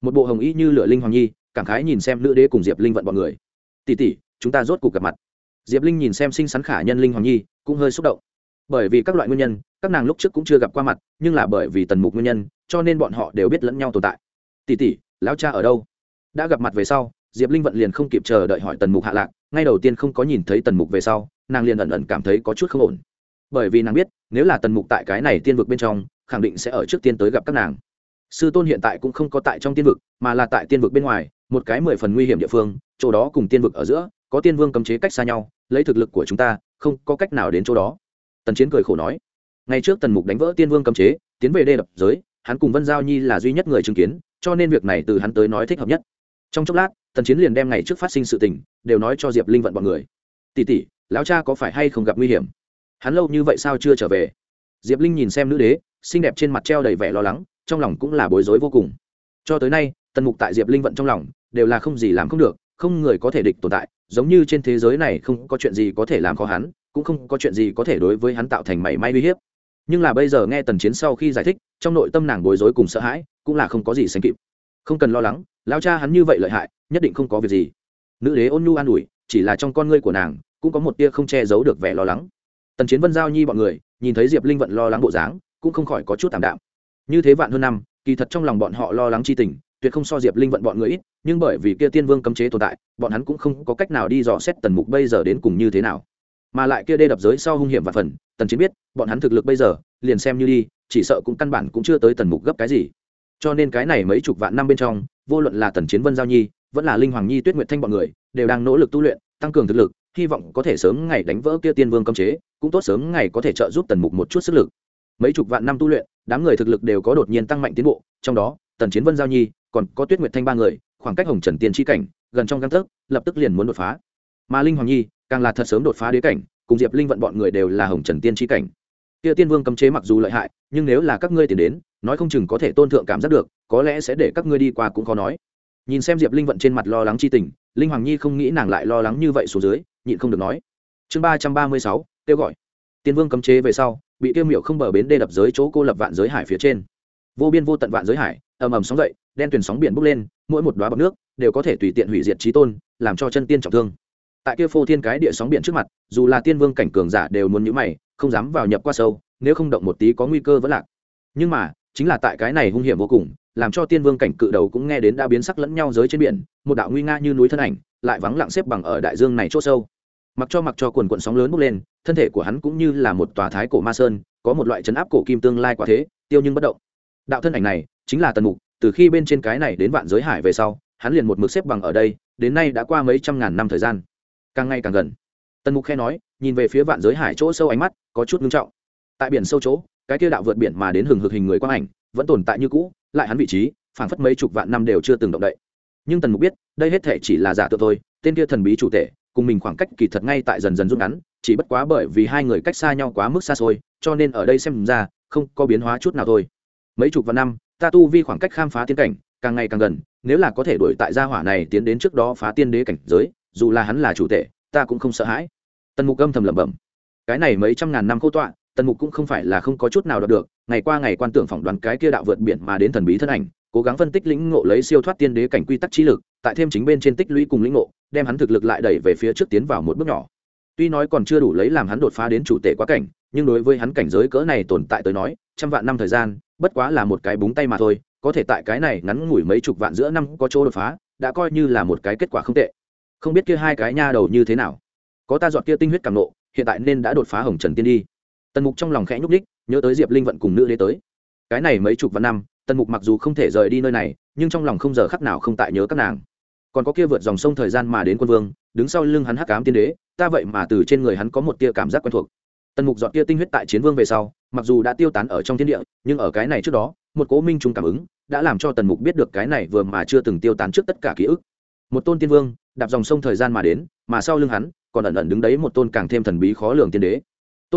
A: Một bộ hồng y như lửa linh hoàng nhi, cảm khái nhìn xem nữ đế cùng diệp linh vận bọn người. Tỷ tỷ, chúng ta rốt cuộc gặp mặt. Diệp linh nhìn xem xinh xắn khả nhân linh hoàng nhi, cũng hơi xúc động. Bởi vì các loại nguyên nhân, các nàng lúc trước cũng chưa gặp qua mặt, nhưng là bởi vì tần mục nguyên nhân, cho nên bọn họ đều biết lẫn nhau tồn tại. Tỷ tỷ, lão cha ở đâu? Đã gặp mặt về sau diệp linh vận liền không kịp chờ đợi hỏi tần mục hạ lạc, ngay đầu tiên không có nhìn thấy tần mục về sau, nàng liền ẩn ẩn cảm thấy có chút không ổn. Bởi vì nàng biết, nếu là tần mục tại cái này tiên vực bên trong, khẳng định sẽ ở trước tiên tới gặp các nàng. Sư tôn hiện tại cũng không có tại trong tiên vực, mà là tại tiên vực bên ngoài, một cái mười phần nguy hiểm địa phương, chỗ đó cùng tiên vực ở giữa, có tiên vương cấm chế cách xa nhau, lấy thực lực của chúng ta, không có cách nào đến chỗ đó. Tần chiến cười khổ nói, ngày trước tần mục đánh vỡ tiên vương cấm chế, tiến về đê đập giới, hắn cùng vân giao nhi là duy nhất người chứng kiến, cho nên việc này từ hắn tới nói thích hợp nhất. Trong chốc lát tần chiến liền đem ngày trước phát sinh sự tình, đều nói cho diệp linh vận b ọ n người. Tỉ tỉ lão cha có phải hay không gặp nguy hiểm? Hắn lâu như vậy sao chưa trở về? Diệp linh nhìn xem nữ đế, xinh đẹp trên mặt treo đầy vẻ lo lắng, trong lòng cũng là bối rối vô cùng. Cho tới nay, tần mục tại diệp linh vận trong lòng, đều là không gì làm không được, không người có thể địch tồn tại, giống như trên thế giới này không có chuyện gì có thể làm khó hắn, cũng không có chuyện gì có thể đối với hắn tạo thành mảy may uy hiếp. Nhưng là bây giờ nghe tần chiến sau khi giải thích, trong nội tâm nàng bối rối cùng sợ hãi, cũng là không có gì sánh kịp không cần lo lắng lao cha hắn như vậy lợi hại, nhất định không có việc gì. Nữ đế ôn nhu an ủi, chỉ là trong con ngươi của nàng, cũng có một tia không che giấu được vẻ lo lắng. Tần chiến vân giao nhi bọn người, nhìn thấy diệp linh vận lo lắng bộ dáng, cũng không khỏi có chút tạm đạm. Như thế vạn hơn năm, kỳ thật trong lòng bọn họ lo lắng chi tình, tuyệt không so diệp linh vận bọn người ít, nhưng bởi vì kia tiên vương cấm chế tồn tại, bọn hắn cũng không có cách nào đi dò xét tần mục bây giờ đến cùng như thế nào. Mà lại kia đê đập giới sau hung hiểm và phần, tần chiến biết, bọn hắn thực lực bây giờ, liền xem như đi, chỉ sợ cũng căn bản cũng chưa tới tần mục gấp cái gì cho nên cái này mấy chục vạn năm bên trong, vô luận là tần chiến vân giao nhi, vẫn là linh hoàng nhi, tuyết nguyệt thanh bọn người, đều đang nỗ lực tu luyện, tăng cường thực lực, hy vọng có thể sớm ngày đánh vỡ kia tiên vương cấm chế, cũng tốt sớm ngày có thể trợ giúp tần mục một chút sức lực. Mấy chục vạn năm tu luyện, đám người thực lực đều có đột nhiên tăng mạnh tiến bộ, trong đó, tần chiến vân giao nhi, còn có tuyết nguyệt thanh ba người, khoảng cách hồng trần tiên tri cảnh, gần trong găng tấc, lập tức liền muốn đột phá. Mà linh hoàng nhi, càng là thật sớm đột phá đế cảnh, cùng diệp linh vận bọn người đều là hồng trần tiên tri cảnh. Kia tiên vương cấm chế mặc dù lợi hại, nhưng nếu là các ngươi tiền đến nói không chừng có thể tôn thượng cảm giác được, có lẽ sẽ để các ngươi đi qua cũng khó nói. Nhìn xem diệp linh vận trên mặt lo lắng chi tình, linh hoàng nhi không nghĩ nàng lại lo lắng như vậy xuống dưới, nhịn không được nói. Chương ba trăm ba mươi sáu, kêu gọi. Tiên vương cấm chế về sau, bị kêu miệu không bờ bến đê đập giới chỗ cô lập vạn giới hải phía trên. Vô biên vô tận vạn giới hải, ầm ầm sóng dậy, đen tuyền sóng biển bốc lên, mỗi một đoá bọc nước đều có thể tùy tiện hủy diệt trí tôn, làm cho chân tiên trọng thương. Tại kia phô thiên cái địa sóng biển trước mặt, dù là tiên vương cảnh cường giả đều muốn nhữ mày, không dám vào nhập qua sâu, nếu không động một tí có nguy cơ vẫn lạc. Nhưng mà chính là tại cái này hung hiểm vô cùng, làm cho tiên vương cảnh cự đầu cũng nghe đến đã biến sắc lẫn nhau giới trên biển, một đạo nguy nga như núi thân ảnh, lại vắng lặng xếp bằng ở đại dương này c h ỗ sâu. Mặc cho mặc cho quần quận sóng lớn bốc lên, thân thể của hắn cũng như là một tòa thái cổ ma sơn, có một loại chấn áp cổ kim tương lai quả thế, tiêu nhưng bất động. Đạo thân ảnh này, chính là tần mục, từ khi bên trên cái này đến vạn giới hải về sau, hắn liền một mực xếp bằng ở đây, đến nay đã qua mấy trăm ngàn năm thời gian. Càng ngày càng gần. Tần mục khe nói, nhìn về phía vạn giới hải chỗ sâu ánh mắt, có chút ngưng trọng. Tại biển sâu chỗ cái kia đạo vượt biển mà đến hừng hực hình người quang ảnh, vẫn tồn tại như cũ, lại hắn vị trí, phảng phất mấy chục vạn năm đều chưa từng động đậy. Nhưng tần mục biết, đây hết thể chỉ là giả tượng thôi, tên kia thần bí chủ tể, cùng mình khoảng cách kỳ thật ngay tại dần dần rút ngắn, chỉ bất quá bởi vì hai người cách xa nhau quá mức xa xôi, cho nên ở đây xem ra, không có biến hóa chút nào thôi. Mấy chục vạn năm, ta tu vi khoảng cách khám phá tiến cảnh, càng ngày càng gần, nếu là có thể đuổi tại gia hỏa này tiến đến trước đó phá tiên đế cảnh giới, dù là hắn là chủ tể, ta cũng không sợ hãi. Tần mục âm thầm lẩm bẩm. Cái này mấy trăm ngàn năm khô tọa tần mục cũng không phải là không có chút nào đọc được, ngày qua ngày quan tưởng phỏng đoán cái kia đạo vượt biển mà đến thần bí thân ảnh, cố gắng phân tích lĩnh ngộ lấy siêu thoát tiên đế cảnh quy tắc trí lực, tại thêm chính bên trên tích lũy cùng lĩnh ngộ, đem hắn thực lực lại đẩy về phía trước tiến vào một bước nhỏ. Tuy nói còn chưa đủ lấy làm hắn đột phá đến chủ tể quá cảnh, nhưng đối với hắn cảnh giới cỡ này tồn tại tới nói, trăm vạn năm thời gian, bất quá là một cái búng tay mà thôi, có thể tại cái này ngắn ngủi mấy chục vạn giữa năm có chỗ đột phá, đã coi như là một cái kết quả không tệ. Không biết kia hai cái nha đầu như thế nào. Có ta dọn kia tinh huyết càng nộ, hiện tại nên đã đột phá hồng trần tiên đi tần mục trong lòng khẽ nhúc ních nhớ tới diệp linh vận cùng nữ đế tới. Cái này mấy chục vạn năm, tần mục mặc dù không thể rời đi nơi này, nhưng trong lòng không giờ khắc nào không tại nhớ các nàng. Còn có kia vượt dòng sông thời gian mà đến quân vương, đứng sau lưng hắn hắc cám tiên đế, ta vậy mà từ trên người hắn có một tia cảm giác quen thuộc. Tần mục dọn tia tinh huyết tại chiến vương về sau, mặc dù đã tiêu tán ở trong thiên địa, nhưng ở cái này trước đó, một cố minh trùng cảm ứng đã làm cho tần mục biết được cái này vừa mà chưa từng tiêu tán trước tất cả ký ức. Một tôn tiên vương, đạp dòng sông thời gian mà đến, mà sau lưng hắn, còn ẩn ẩn đứng đấy một tôn càng thêm thần bí khó lường tiên đế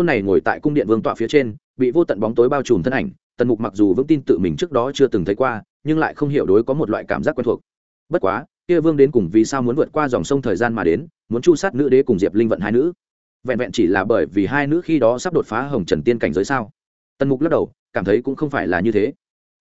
A: tôn này ngồi tại cung điện vương tọa phía trên, bị vô tận bóng tối bao trùm thân ảnh, tần mục mặc dù vững tin tự mình trước đó chưa từng thấy qua, nhưng lại không hiểu đối có một loại cảm giác quen thuộc. Bất quá, kia vương đến cùng vì sao muốn vượt qua dòng sông thời gian mà đến, muốn chu sát nữ đế cùng diệp linh vận hai nữ? Vẹn vẹn chỉ là bởi vì hai nữ khi đó sắp đột phá hồng trần tiên cảnh giới sao? Tần mục lắc đầu, cảm thấy cũng không phải là như thế.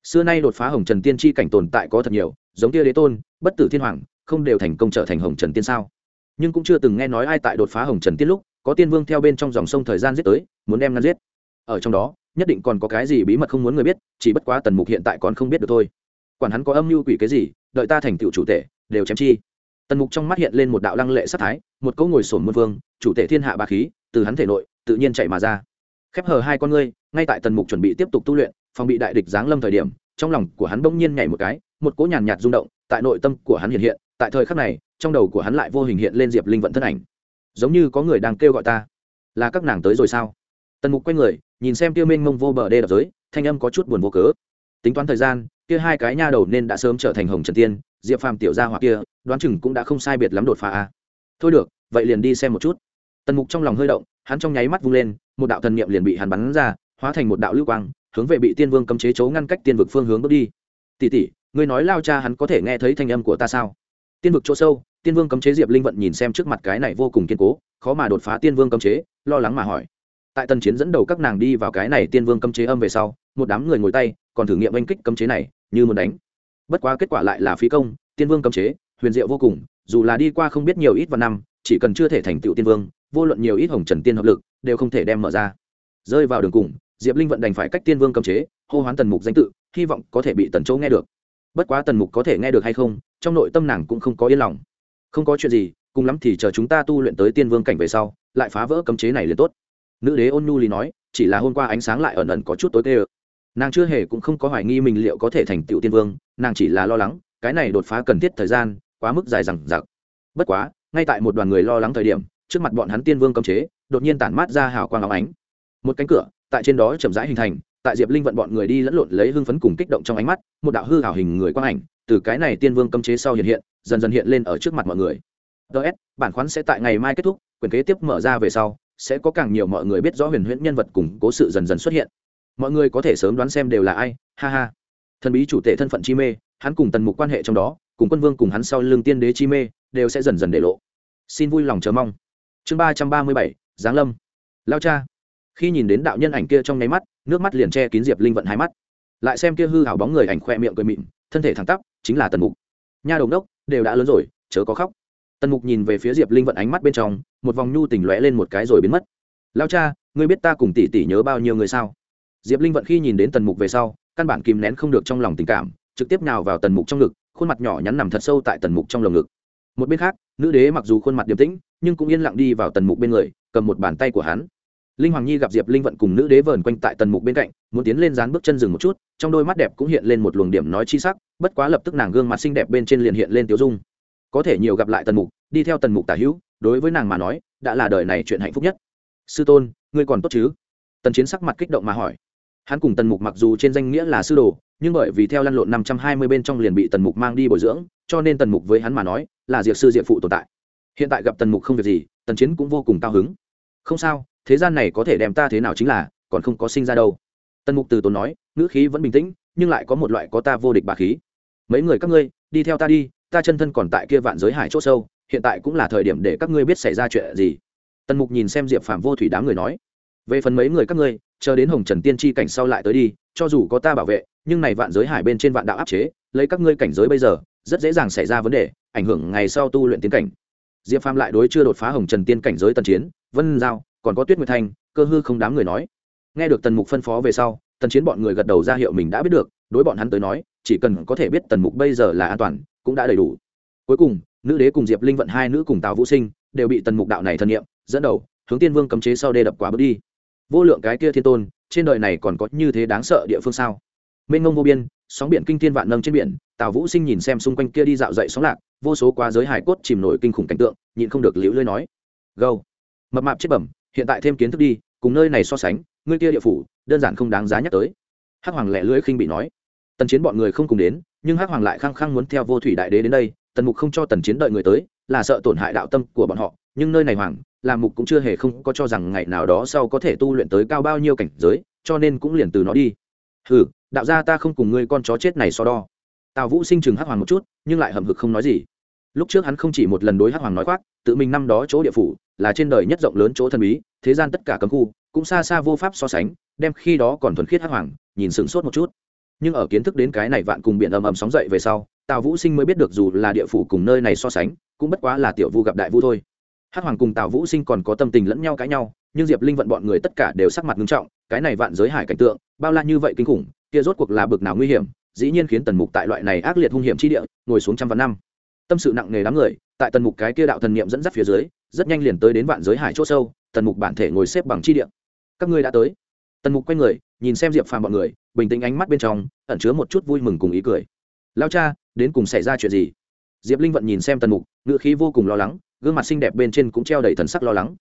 A: Xưa nay đột phá hồng trần tiên tri cảnh tồn tại có thật nhiều, giống tia đế tôn, bất tử thiên hoàng, không đều thành công trở thành hồng trần tiên sao? Nhưng cũng chưa từng nghe nói ai tại đột phá hồng trần tiên lúc có tiên vương theo bên trong dòng sông thời gian giết tới, muốn đem ngăn giết. Ở trong đó, nhất định còn có cái gì bí mật không muốn người biết, chỉ bất quá tần mục hiện tại còn không biết được thôi. Quản hắn có âm mưu quỷ cái gì, đợi ta thành tựu chủ tể, đều chém chi. Tần mục trong mắt hiện lên một đạo lăng lệ sắc thái, một cỗ ngồi sổm muôn vương, chủ tể thiên hạ ba khí, từ hắn thể nội, tự nhiên chạy mà ra. Khép hờ hai con ngươi, ngay tại tần mục chuẩn bị tiếp tục tu luyện, phòng bị đại địch giáng lâm thời điểm, trong lòng của hắn bỗng nhiên nhảy một cái, một cỗ nhàn nhạt rung động, tại nội tâm của hắn hiện hiện, tại thời khắc này, trong đầu của hắn lại vô hình hiện lên diệp linh vận thân ảnh giống như có người đang kêu gọi ta. Là các nàng tới rồi sao? Tần mục quay người, nhìn xem tiêu minh mông vô bờ đê đập giới, thanh âm có chút buồn vô cớ. Tính toán thời gian, kia hai cái nha đầu nên đã sớm trở thành hồng trần tiên, diệp phàm tiểu gia hoặc kia, đoán chừng cũng đã không sai biệt lắm đột phá a. Thôi được, vậy liền đi xem một chút. Tần mục trong lòng hơi động, hắn trong nháy mắt vung lên, một đạo thần niệm liền bị hắn bắn ra, hóa thành một đạo lưu quang, hướng về bị tiên vương cấm chế chấu ngăn cách tiên vực phương hướng bước đi. Tỷ tỷ, ngươi nói lao cha hắn có thể nghe thấy thanh âm của ta sao? Tiên vực chỗ sâu tiên vương cấm chế diệp linh vận nhìn xem trước mặt cái này vô cùng kiên cố, khó mà đột phá tiên vương cấm chế, lo lắng mà hỏi. Tại tần chiến dẫn đầu các nàng đi vào cái này tiên vương cấm chế âm về sau, một đám người ngồi tay, còn thử nghiệm oanh kích cấm chế này, như muốn đánh. Bất quá kết quả lại là phí công, tiên vương cấm chế, huyền diệu vô cùng, dù là đi qua không biết nhiều ít vào năm, chỉ cần chưa thể thành tựu tiên vương, vô luận nhiều ít hồng trần tiên hợp lực, đều không thể đem mở ra. Rơi vào đường cùng, diệp linh vận đành phải cách tiên vương cấm chế, hô hoán tần mục danh tự, hy vọng có thể bị tần châu nghe được. Bất quá tần mục có thể nghe được hay không, trong nội tâm nàng cũng không có yên lòng không có chuyện gì, cùng lắm thì chờ chúng ta tu luyện tới tiên vương cảnh về sau, lại phá vỡ cấm chế này liền tốt. Nữ đế ôn nhu lý nói, chỉ là hôm qua ánh sáng lại ẩn ẩn có chút tối tê ơ. Nàng chưa hề cũng không có hoài nghi mình liệu có thể thành tựu tiên vương, nàng chỉ là lo lắng, cái này đột phá cần thiết thời gian, quá mức dài rằng giặc bất quá, ngay tại một đoàn người lo lắng thời điểm, trước mặt bọn hắn tiên vương cấm chế, đột nhiên tản mát ra hào quang áo ánh. Một cánh cửa, tại trên đó chậm rãi hình thành, tại diệp linh vận bọn người đi lẫn lộn lấy hưng phấn cùng kích động trong ánh mắt, một đạo hư hào hình người quang ảnh từ cái này tiên vương cấm chế sau hiện hiện, dần dần hiện lên ở trước mặt mọi người. Ts bản khoán sẽ tại ngày mai kết thúc, quyền kế tiếp mở ra về sau, sẽ có càng nhiều mọi người biết rõ huyền huyễn nhân vật cùng cố sự dần dần xuất hiện. Mọi người có thể sớm đoán xem đều là ai, ha ha. Thần bí chủ tể thân phận chi mê, hắn cùng tần mục quan hệ trong đó, cùng quân vương cùng hắn sau lưng tiên đế chi mê, đều sẽ dần dần để lộ. Xin vui lòng chờ mong. Chương ba trăm ba mươi bảy, giáng lâm. Lao cha. Khi nhìn đến đạo nhân ảnh kia trong nháy mắt, nước mắt liền che kín diệp linh vận hai mắt. Lại xem kia hư hảo bóng người ảnh khoe miệng cười mịn thân thể thẳng tắp, chính là tần mục. Nha đồng đốc, đều đã lớn rồi, chớ có khóc. Tần mục nhìn về phía diệp linh vận ánh mắt bên trong, một vòng nhu tỉnh lóe lên một cái rồi biến mất. Lao cha, ngươi biết ta cùng tỷ tỷ nhớ bao nhiêu người sao? Diệp linh vận khi nhìn đến tần mục về sau, căn bản kìm nén không được trong lòng tình cảm, trực tiếp nào vào tần mục trong ngực, khuôn mặt nhỏ nhắn nằm thật sâu tại tần mục trong lồng ngực. Một bên khác, nữ đế mặc dù khuôn mặt điềm tĩnh, nhưng cũng yên lặng đi vào tần mục bên người, cầm một bàn tay của hắn linh hoàng nhi gặp diệp linh vận cùng nữ đế vờn quanh tại tần mục bên cạnh, muốn tiến lên dán bước chân dừng một chút, trong đôi mắt đẹp cũng hiện lên một luồng điểm nói chi sắc, bất quá lập tức nàng gương mặt xinh đẹp bên trên liền hiện lên tiểu dung. Có thể nhiều gặp lại tần mục, đi theo tần mục tả hữu, đối với nàng mà nói, đã là đời này chuyện hạnh phúc nhất. Sư tôn, ngươi còn tốt chứ? Tần chiến sắc mặt kích động mà hỏi. Hắn cùng tần mục mặc dù trên danh nghĩa là sư đồ, nhưng bởi vì theo lăn lộn năm trăm hai mươi bên trong liền bị tần mục mang đi bồi dưỡng, cho nên tần mục với hắn mà nói, là Diệp sư Diệp phụ tồn tại. Hiện tại gặp tần mục không việc gì, tần chiến cũng vô cùng cao hứng. Không sao thế gian này có thể đem ta thế nào chính là, còn không có sinh ra đâu. Tần mục từ tốn nói, ngữ khí vẫn bình tĩnh, nhưng lại có một loại có ta vô địch bà khí. Mấy người các ngươi, đi theo ta đi, ta chân thân còn tại kia vạn giới hải c h ỗ sâu, hiện tại cũng là thời điểm để các ngươi biết xảy ra chuyện gì. Tần mục nhìn xem diệp phạm vô thủy đám người nói, về phần mấy người các ngươi, chờ đến hồng trần tiên tri cảnh sau lại tới đi, cho dù có ta bảo vệ, nhưng này vạn giới hải bên trên vạn đạo áp chế, lấy các ngươi cảnh giới bây giờ, rất dễ dàng xảy ra vấn đề, ảnh hưởng ngày sau tu luyện tiến cảnh. Diệp phàm lại đối chưa đột phá hồng trần tiên cảnh giới tần chiến, vân giao còn có tuyết nguyệt thanh, cơ hư không đám người nói. Nghe được tần mục phân phó về sau, tần chiến bọn người gật đầu ra hiệu mình đã biết được, đối bọn hắn tới nói, chỉ cần có thể biết tần mục bây giờ là an toàn, cũng đã đầy đủ. Cuối cùng, nữ đế cùng diệp linh vận hai nữ cùng tào vũ sinh đều bị tần mục đạo này thân nhiệm dẫn đầu, hướng tiên vương cấm chế sau đê đập quả bước đi. Vô lượng cái kia thiên tôn, trên đời này còn có như thế đáng sợ địa phương sao? Mênh ngông vô biên, sóng biển kinh thiên vạn nâng trên biển, tào vũ sinh nhìn xem xung quanh kia đi dạo dậy sóng lạc, vô số quá giới hải cốt chìm nổi kinh khủng cảnh tượng, nhịn không được liễu lưới nói. Gâu. Mập mạp chết bẩm hiện tại thêm kiến thức đi cùng nơi này so sánh ngươi kia địa phủ đơn giản không đáng giá nhắc tới. Hắc hoàng lẹ lưỡi khinh bị nói. Tần chiến bọn người không cùng đến nhưng hắc hoàng lại khăng khăng muốn theo vô thủy đại đế đến đây tần mục không cho tần chiến đợi người tới là sợ tổn hại đạo tâm của bọn họ nhưng nơi này hoàng làm mục cũng chưa hề không có cho rằng ngày nào đó sau có thể tu luyện tới cao bao nhiêu cảnh giới cho nên cũng liền từ nó đi. Hừ, đạo gia ta không cùng ngươi con chó chết này so đo. Tào vũ sinh chừng hắc hoàng một chút nhưng lại hậm hực không nói gì. Lúc trước hắn không chỉ một lần đối hắc hoàng nói khoác tự mình năm đó chỗ địa phủ là trên đời nhất rộng lớn chỗ thần bí, thế gian tất cả cấm khu cũng xa xa vô pháp so sánh, đem khi đó còn thuần khiết hắc hoàng, nhìn sửng sốt một chút. Nhưng ở kiến thức đến cái này vạn cùng biển ầm ầm sóng dậy về sau, tào vũ sinh mới biết được dù là địa phủ cùng nơi này so sánh, cũng bất quá là tiểu vu gặp đại vu thôi. Hắc hoàng cùng tào vũ sinh còn có tâm tình lẫn nhau cãi nhau, nhưng diệp linh vận bọn người tất cả đều sắc mặt nghiêm trọng, cái này vạn giới hải cảnh tượng, bao la như vậy kinh khủng, kia rốt cuộc là bực nào nguy hiểm, dĩ nhiên khiến tần mục tại loại này ác liệt hung hiểm chi địa, ngồi xuống trăm vạn năm tâm sự nặng nề đám người, tại tần mục cái kia đạo thần niệm dẫn dắt phía dưới, rất nhanh liền tới đến vạn giới hải chỗ sâu, tần mục bản thể ngồi xếp bằng chi địa. Các ngươi đã tới. Tần mục quay người, nhìn xem diệp phàm bọn người, bình tĩnh ánh mắt bên trong, ẩn chứa một chút vui mừng cùng ý cười. Lao cha, đến cùng xảy ra chuyện gì? Diệp linh vận nhìn xem tần mục ngự khí vô cùng lo lắng, gương mặt xinh đẹp bên trên cũng treo đầy thần sắc lo lắng.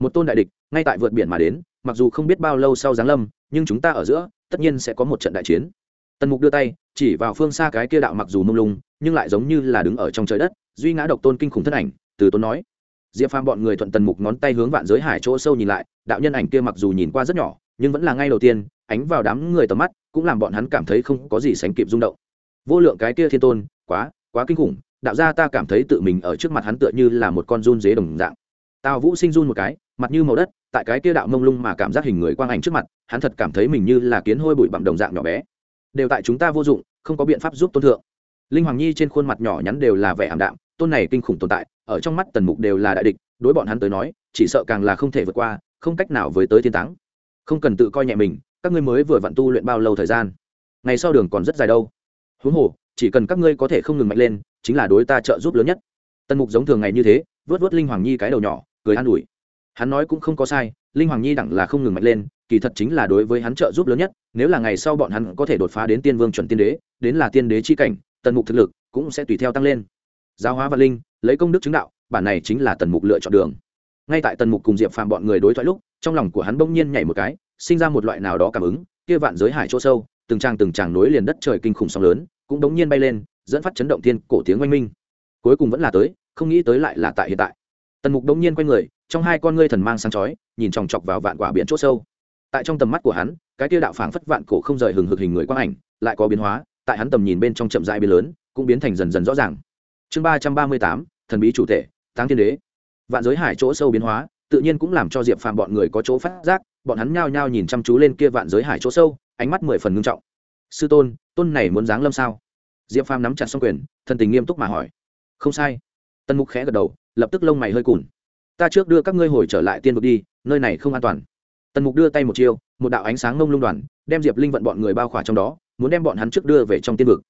A: Một tôn đại địch, ngay tại vượt biển mà đến, mặc dù không biết bao lâu sau giáng lâm, nhưng chúng ta ở giữa, tất nhiên sẽ có một trận đại chiến tần mục đưa tay, chỉ vào phương xa cái kia đạo mặc dù mông lung, nhưng lại giống như là đứng ở trong trời đất, duy ngã độc tôn kinh khủng thân ảnh, từ tôn nói. Diệp phàm bọn người thuận tần mục ngón tay hướng vạn giới hải chỗ sâu nhìn lại, đạo nhân ảnh kia mặc dù nhìn qua rất nhỏ, nhưng vẫn là ngay đầu tiên, ánh vào đám người tầm mắt, cũng làm bọn hắn cảm thấy không có gì sánh kịp rung động. Vô lượng cái kia thiên tôn, quá quá kinh khủng, đạo gia ta cảm thấy tự mình ở trước mặt hắn tựa như là một con run dế đồng dạng. Tào vũ sinh run một cái, mặt như màu đất, tại cái kia đạo mông lung mà cảm giác hình người quang ảnh trước mặt, hắn thật cảm thấy mình như là kiến hôi bụi bặm đồng dạng nhỏ bé đều tại chúng ta vô dụng, không có biện pháp giúp tôn thượng. Linh hoàng nhi trên khuôn mặt nhỏ nhắn đều là vẻ ảm đạm, tôn này kinh khủng tồn tại, ở trong mắt tần mục đều là đại địch, đối bọn hắn tới nói, chỉ sợ càng là không thể vượt qua, không cách nào với tới thiên táng. Không cần tự coi nhẹ mình, các ngươi mới vừa vặn tu luyện bao lâu thời gian? Ngày sau đường còn rất dài đâu. Huống hồ, chỉ cần các ngươi có thể không ngừng mạnh lên, chính là đối ta trợ giúp lớn nhất. Tần mục giống thường ngày như thế, vớt vớt linh hoàng nhi cái đầu nhỏ, cười an ủi. Hắn nói cũng không có sai, linh hoàng nhi đẳng là không ngừng mạnh lên kỳ thật chính là đối với hắn trợ giúp lớn nhất, nếu là ngày sau bọn hắn có thể đột phá đến tiên vương chuẩn tiên đế, đến là tiên đế chi cảnh, tần mục thực lực cũng sẽ tùy theo tăng lên. Giáo hóa và linh, lấy công đức chứng đạo, bản này chính là tần mục lựa chọn đường. Ngay tại tần mục cùng diệp phàm bọn người đối thoại lúc, trong lòng của hắn bỗng nhiên nhảy một cái, sinh ra một loại nào đó cảm ứng, kia vạn giới hải chỗ sâu, từng tràng từng tràng nối liền đất trời kinh khủng sóng lớn, cũng bỗng nhiên bay lên, dẫn phát chấn động thiên cổ tiếng oanh minh. Cuối cùng vẫn là tới, không nghĩ tới lại là tại hiện tại. Tần mục bỗng nhiên quay người, trong hai con ngươi thần mang sáng chói, nhìn chòng chọc vào vạn quả biển chỗ sâu tại trong tầm mắt của hắn, cái tia đạo phảng phất vạn cổ không rời hừng hực hình người quang ảnh lại có biến hóa, tại hắn tầm nhìn bên trong chậm dại biến lớn, cũng biến thành dần dần rõ ràng. Chương ba trăm ba mươi tám, thần bí chủ tể, táng thiên đế. Vạn giới hải chỗ sâu biến hóa, tự nhiên cũng làm cho diệp phàm bọn người có chỗ phát giác, bọn hắn nhao nhao nhìn chăm chú lên kia vạn giới hải chỗ sâu, ánh mắt mười phần ngưng trọng. Sư tôn tôn này muốn giáng lâm sao? Diệp phàm nắm chặt xong quyền, thần tình nghiêm túc mà hỏi. Không sai. Tân mục khẽ gật đầu, lập tức lông mày hơi cùn. Ta trước đưa các ngươi hồi trở lại tiên vực đi, nơi này không an toàn tần mục đưa tay một chiêu, một đạo ánh sáng mông lung đoàn, đem diệp linh vận bọn người bao khỏa trong đó, muốn đem bọn hắn trước đưa về trong tiên vực.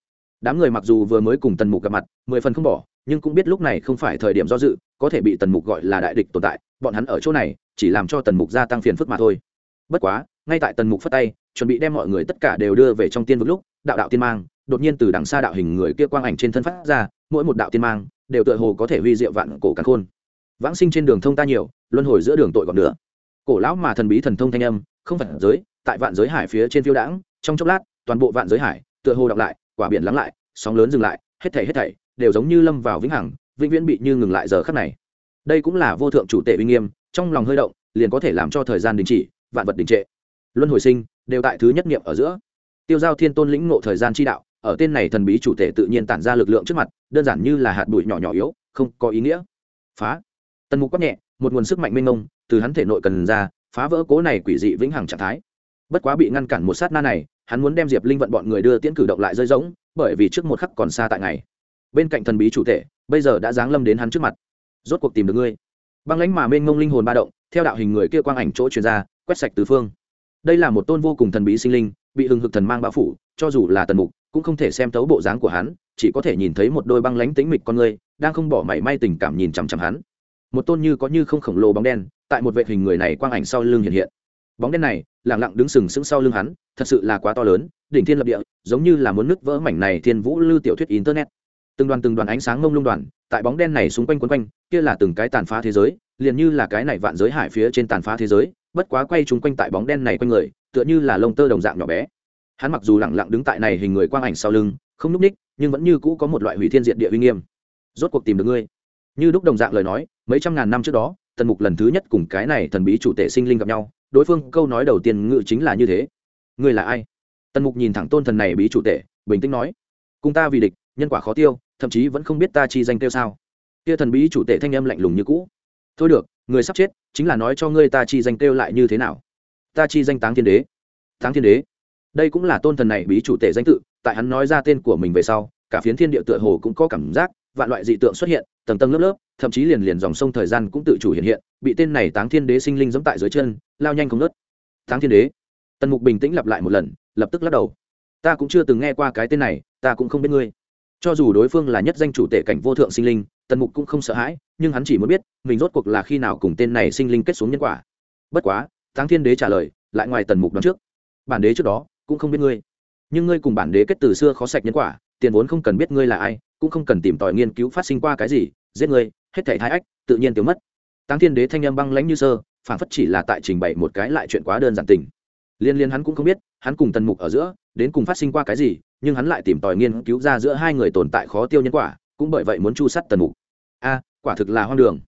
A: Đám người mặc dù vừa mới cùng tần mục gặp mặt, mười phần không bỏ, nhưng cũng biết lúc này không phải thời điểm do dự, có thể bị tần mục gọi là đại địch tồn tại, bọn hắn ở chỗ này, chỉ làm cho tần mục gia tăng phiền phức mà thôi. Bất quá, ngay tại tần mục phất tay, chuẩn bị đem mọi người tất cả đều đưa về trong tiên vực lúc, đạo đạo tiên mang, đột nhiên từ đằng xa đạo hình người kia quang ảnh trên thân phát ra, mỗi một đạo tiên mang, đều tựa hồ có thể huy diệu vạn cổ càn khôn. Vãng sinh trên đường thông ta nhiều, luân hồi giữa đường tội còn nữa cổ lão mà thần bí thần thông thanh âm, không phật giới, tại vạn giới hải phía trên phiêu đãng, trong chốc lát, toàn bộ vạn giới hải, tựa hồ đọc lại, quả biển lắng lại, sóng lớn dừng lại, hết thảy hết thảy đều giống như lâm vào vĩnh hằng, vĩnh viễn bị như ngừng lại giờ khắc này. Đây cũng là vô thượng chủ tể uy nghiêm, trong lòng hơi động, liền có thể làm cho thời gian đình chỉ, vạn vật đình trệ. Luân hồi sinh, đều tại thứ nhất niệm ở giữa. Tiêu giao thiên tôn lĩnh ngộ thời gian chi đạo, ở tên này thần bí chủ tể tự nhiên tản ra lực lượng trước mặt, đơn giản như là hạt bụi nhỏ nhỏ yếu, không có ý nghĩa. Phá. Tần mục quát nhẹ, một nguồn sức mạnh mênh mông từ hắn thể nội cần ra phá vỡ cố này quỷ dị vĩnh hằng trạng thái. Bất quá bị ngăn cản một sát na này hắn muốn đem diệp linh vận bọn người đưa tiễn cử động lại rơi rỗng bởi vì trước một khắc còn xa tại ngày. Bên cạnh thần bí chủ thể, bây giờ đã giáng lâm đến hắn trước mặt. Rốt cuộc tìm được ngươi. Băng lãnh mà mênh mông linh hồn ba động theo đạo hình người kia quang ảnh chỗ truyền ra quét sạch tứ phương. Đây là một tôn vô cùng thần bí sinh linh bị hừng hực thần mang bao phủ cho dù là tần mục cũng không thể xem tấu bộ dáng của hắn chỉ có thể nhìn thấy một đôi băng lánh tĩnh mịch con người đang không bỏ mảy may tình cảm nhìn chằm chằm hắn. Một tôn như có như không khổng lồ bóng đen tại một vệ hình người này quang ảnh sau lưng hiện hiện. Bóng đen này lẳng lặng đứng sừng sững sau lưng hắn, thật sự là quá to lớn, đỉnh thiên lập địa, giống như là muốn nứt vỡ mảnh này thiên vũ lưu tiểu thuyết internet. Từng đoàn từng đoàn ánh sáng mông lung đoàn, tại bóng đen này xung quanh quấn quanh, kia là từng cái tàn phá thế giới, liền như là cái này vạn giới hải phía trên tàn phá thế giới, bất quá quay chúng quanh tại bóng đen này quanh người, tựa như là lông tơ đồng dạng nhỏ bé. Hắn mặc dù lẳng lặng đứng tại này hình người quang ảnh sau lưng, không núp ních, nhưng vẫn như cũ có một loại hủy thiên diệt địa uy nghiêm. Rốt cuộc tìm được ngươi. Như đúc đồng dạng lời nói, mấy trăm ngàn năm trước đó tần mục lần thứ nhất cùng cái này thần bí chủ tể sinh linh gặp nhau, đối phương câu nói đầu tiên ngự chính là như thế. Ngươi là ai? Tần mục nhìn thẳng tôn thần này bí chủ tể, bình tĩnh nói. Cùng ta vì địch, nhân quả khó tiêu, thậm chí vẫn không biết ta chi danh tiêu sao. Kia thần bí chủ tể thanh âm lạnh lùng như cũ. Thôi được, người sắp chết, chính là nói cho ngươi ta chi danh tiêu lại như thế nào. Ta chi danh táng thiên đế. Táng thiên đế. Đây cũng là tôn thần này bí chủ tể danh tự, tại hắn nói ra tên của mình về sau, cả phiến thiên địa tựa hồ cũng có cảm giác, vạn loại dị tượng xuất hiện, tầng tầng lớp lớp thậm chí liền liền dòng sông thời gian cũng tự chủ hiện hiện, bị tên này táng thiên đế sinh linh giẫm tại dưới chân, lao nhanh không nớt táng thiên đế, tần mục bình tĩnh lặp lại một lần, lập tức lắc đầu. Ta cũng chưa từng nghe qua cái tên này, ta cũng không biết ngươi. Cho dù đối phương là nhất danh chủ tể cảnh vô thượng sinh linh, tần mục cũng không sợ hãi, nhưng hắn chỉ muốn biết, mình rốt cuộc là khi nào cùng tên này sinh linh kết xuống nhân quả. Bất quá, táng thiên đế trả lời, lại ngoài tần mục đón trước. Bản đế trước đó, cũng không biết ngươi. Nhưng ngươi cùng bản đế kết từ xưa khó sạch nhân quả, tiền vốn không cần biết ngươi là ai, cũng không cần tìm tòi nghiên cứu phát sinh qua cái gì, giết ngươi hết thể thái ách, tự nhiên tiêu mất. Táng thiên đế thanh âm băng lãnh như sơ phản phất chỉ là tại trình bày một cái lại chuyện quá đơn giản tình. Liên liên hắn cũng không biết, hắn cùng tần mục ở giữa, đến cùng phát sinh qua cái gì, nhưng hắn lại tìm tòi nghiên cứu ra giữa hai người tồn tại khó tiêu nhân quả, cũng bởi vậy muốn chu sắt tần mục. A, quả thực là hoang đường.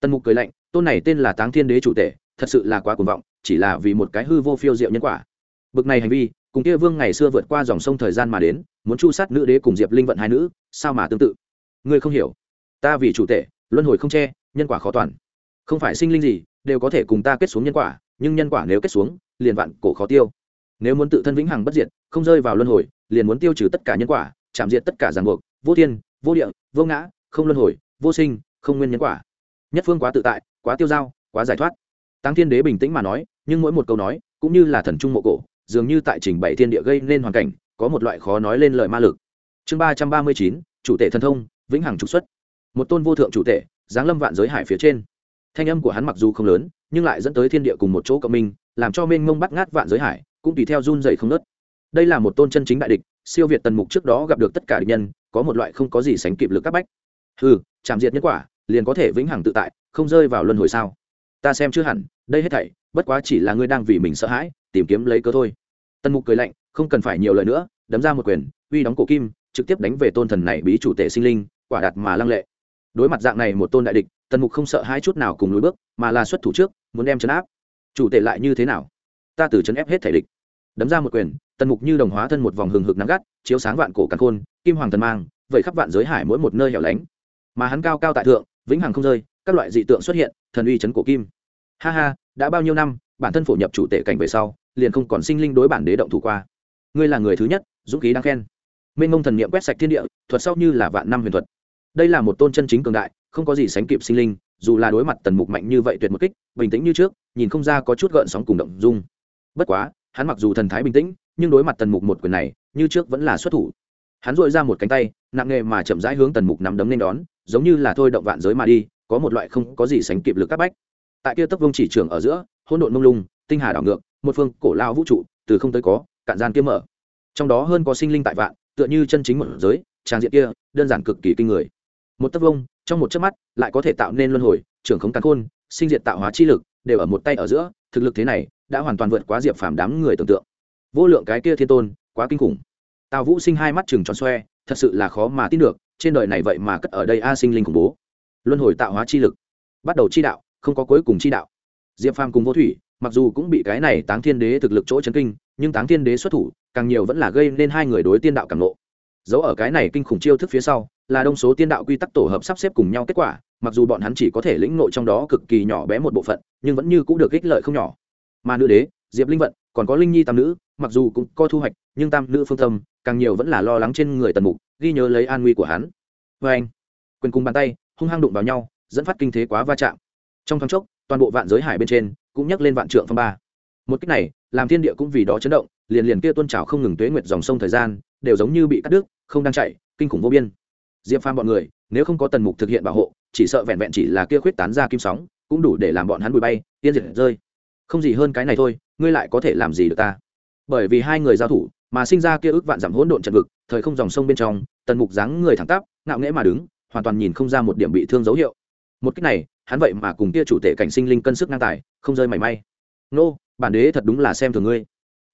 A: Tần mục cười lạnh, tôn này tên là táng thiên đế chủ tể, thật sự là quá cuồng vọng, chỉ là vì một cái hư vô phiêu diệu nhân quả. Bực này hành vi, cùng kia vương ngày xưa vượt qua dòng sông thời gian mà đến, muốn chu sát nữ đế cùng diệp linh vận hai nữ, sao mà tương tự? Ngươi không hiểu. Ta vì chủ tể luân hồi không che, nhân quả khó toàn. Không phải sinh linh gì đều có thể cùng ta kết xuống nhân quả, nhưng nhân quả nếu kết xuống, liền vạn cổ khó tiêu. Nếu muốn tự thân vĩnh hằng bất diệt, không rơi vào luân hồi, liền muốn tiêu trừ tất cả nhân quả, chạm diệt tất cả ràng buộc, vô thiên, vô địa, vô ngã, không luân hồi, vô sinh, không nguyên nhân quả. Nhất phương quá tự tại, quá tiêu dao, quá giải thoát. Tăng thiên đế bình tĩnh mà nói, nhưng mỗi một câu nói, cũng như là thần trung mộ cổ, dường như tại trình bày thiên địa gây nên hoàn cảnh, có một loại khó nói lên lời ma lực. Chương ba trăm ba mươi chín, chủ tể thần thông, vĩnh hằng trục xuất một tôn vô thượng chủ tể, giáng lâm vạn giới hải phía trên. Thanh âm của hắn mặc dù không lớn, nhưng lại dẫn tới thiên địa cùng một chỗ cộng minh, làm cho mênh mông bắt ngát vạn giới hải cũng tùy theo run dày không nớt đây là một tôn chân chính đại địch, siêu việt tần mục trước đó gặp được tất cả địch nhân, có một loại không có gì sánh kịp lực các bách. Ừ chạm diệt nhân quả, liền có thể vĩnh hằng tự tại, không rơi vào luân hồi sao? Ta xem chưa hẳn, đây hết thảy, bất quá chỉ là ngươi đang vì mình sợ hãi, tìm kiếm lấy cớ thôi. Tần mục cười lạnh, không cần phải nhiều lời nữa, đấm ra một quyền, uy đóng cổ kim, trực tiếp đánh về tôn thần này bí chủ tể sinh linh, quả đạt mà lăng lệ đối mặt dạng này một tôn đại địch, tần mục không sợ hai chút nào cùng lối bước, mà là xuất thủ trước, muốn đem chấn áp. Chủ tể lại như thế nào? Ta từ chấn ép hết thể địch. Đấm ra một quyền, tần mục như đồng hóa thân một vòng hừng hực nắng gắt, chiếu sáng vạn cổ càn khôn, kim hoàng thần mang, vậy khắp vạn giới hải mỗi một nơi hẻo lánh. Mà hắn cao cao tại thượng, vĩnh hằng không rơi, các loại dị tượng xuất hiện, thần uy chấn cổ kim. Ha ha, đã bao nhiêu năm, bản thân phổ nhập chủ tể cảnh về sau, liền không còn sinh linh đối bản đế động thủ qua. Ngươi là người thứ nhất, dũng khí đáng khen. Minh ngông thần niệm quét sạch thiên địa, thuật sau như là vạn năm huyền thuật đây là một tôn chân chính cường đại, không có gì sánh kịp sinh linh, dù là đối mặt tần mục mạnh như vậy tuyệt một kích, bình tĩnh như trước, nhìn không ra có chút gợn sóng cùng động dung. Bất quá, hắn mặc dù thần thái bình tĩnh, nhưng đối mặt tần mục một quyền này, như trước vẫn là xuất thủ. Hắn dội ra một cánh tay, nặng nghề mà chậm rãi hướng tần mục nắm đấm nên đón, giống như là thôi động vạn giới mà đi, có một loại không có gì sánh kịp lực các bách. Tại kia tấc vương chỉ trường ở giữa, hỗn độn mông lung, tinh hà đảo ngược, một phương cổ lao vũ trụ, từ không tới có, cạn gian kiếm mở. Trong đó hơn có sinh linh tại vạn, tựa như chân chính một giới, trang diện kia, đơn giản cực kỳ kinh người một tấc vông, trong một chớp mắt, lại có thể tạo nên luân hồi, trưởng khống càn khôn, sinh diệt tạo hóa chi lực, đều ở một tay ở giữa, thực lực thế này đã hoàn toàn vượt quá diệp phàm đám người tưởng tượng. Vô lượng cái kia thiên tôn, quá kinh khủng. Tào vũ sinh hai mắt chừng tròn xoe, thật sự là khó mà tin được, trên đời này vậy mà cất ở đây a sinh linh khủng bố. Luân hồi tạo hóa chi lực. Bắt đầu chi đạo, không có cuối cùng chi đạo. Diệp phàm cùng vô thủy, mặc dù cũng bị cái này táng thiên đế thực lực chỗ chấn kinh, nhưng táng thiên đế xuất thủ, càng nhiều vẫn là gây nên hai người đối tiên đạo càng nộ. Giấu ở cái này kinh khủng chiêu thức phía sau là đông số tiên đạo quy tắc tổ hợp sắp xếp cùng nhau kết quả, mặc dù bọn hắn chỉ có thể lĩnh nội trong đó cực kỳ nhỏ bé một bộ phận, nhưng vẫn như cũng được ích lợi không nhỏ. Mà nữ đế, diệp linh vận, còn có linh nhi tam nữ, mặc dù cũng có thu hoạch, nhưng tam nữ phương tâm, càng nhiều vẫn là lo lắng trên người tần mục, ghi nhớ lấy an nguy của hắn. Vê anh, quyền cùng bàn tay, hung hăng đụng vào nhau, dẫn phát kinh thế quá va chạm. Trong thoáng chốc, toàn bộ vạn giới hải bên trên, cũng nhắc lên vạn trượng phong ba. Một cách này, làm thiên địa cũng vì đó chấn động, liền liền kia tuôn trào không ngừng tuế nguyệt dòng sông thời gian, đều giống như bị cắt đứt, không đang chạy, kinh khủng vô biên diệp phàm bọn người, nếu không có tần mục thực hiện bảo hộ, chỉ sợ vẹn vẹn chỉ là kia khuyết tán ra kim sóng, cũng đủ để làm bọn hắn bụi bay tiên diệt rơi. Không gì hơn cái này thôi, ngươi lại có thể làm gì được ta? Bởi vì hai người giao thủ, mà sinh ra kia ước vạn giảm hỗn độn trận vực, thời không dòng sông bên trong, tần mục dáng người thẳng tắp, ngạo nghễ mà đứng, hoàn toàn nhìn không ra một điểm bị thương dấu hiệu. Một cách này, hắn vậy mà cùng kia chủ tể cảnh sinh linh cân sức ngang tài, không rơi mảy may. Nô, bản đế thật đúng là xem thường ngươi.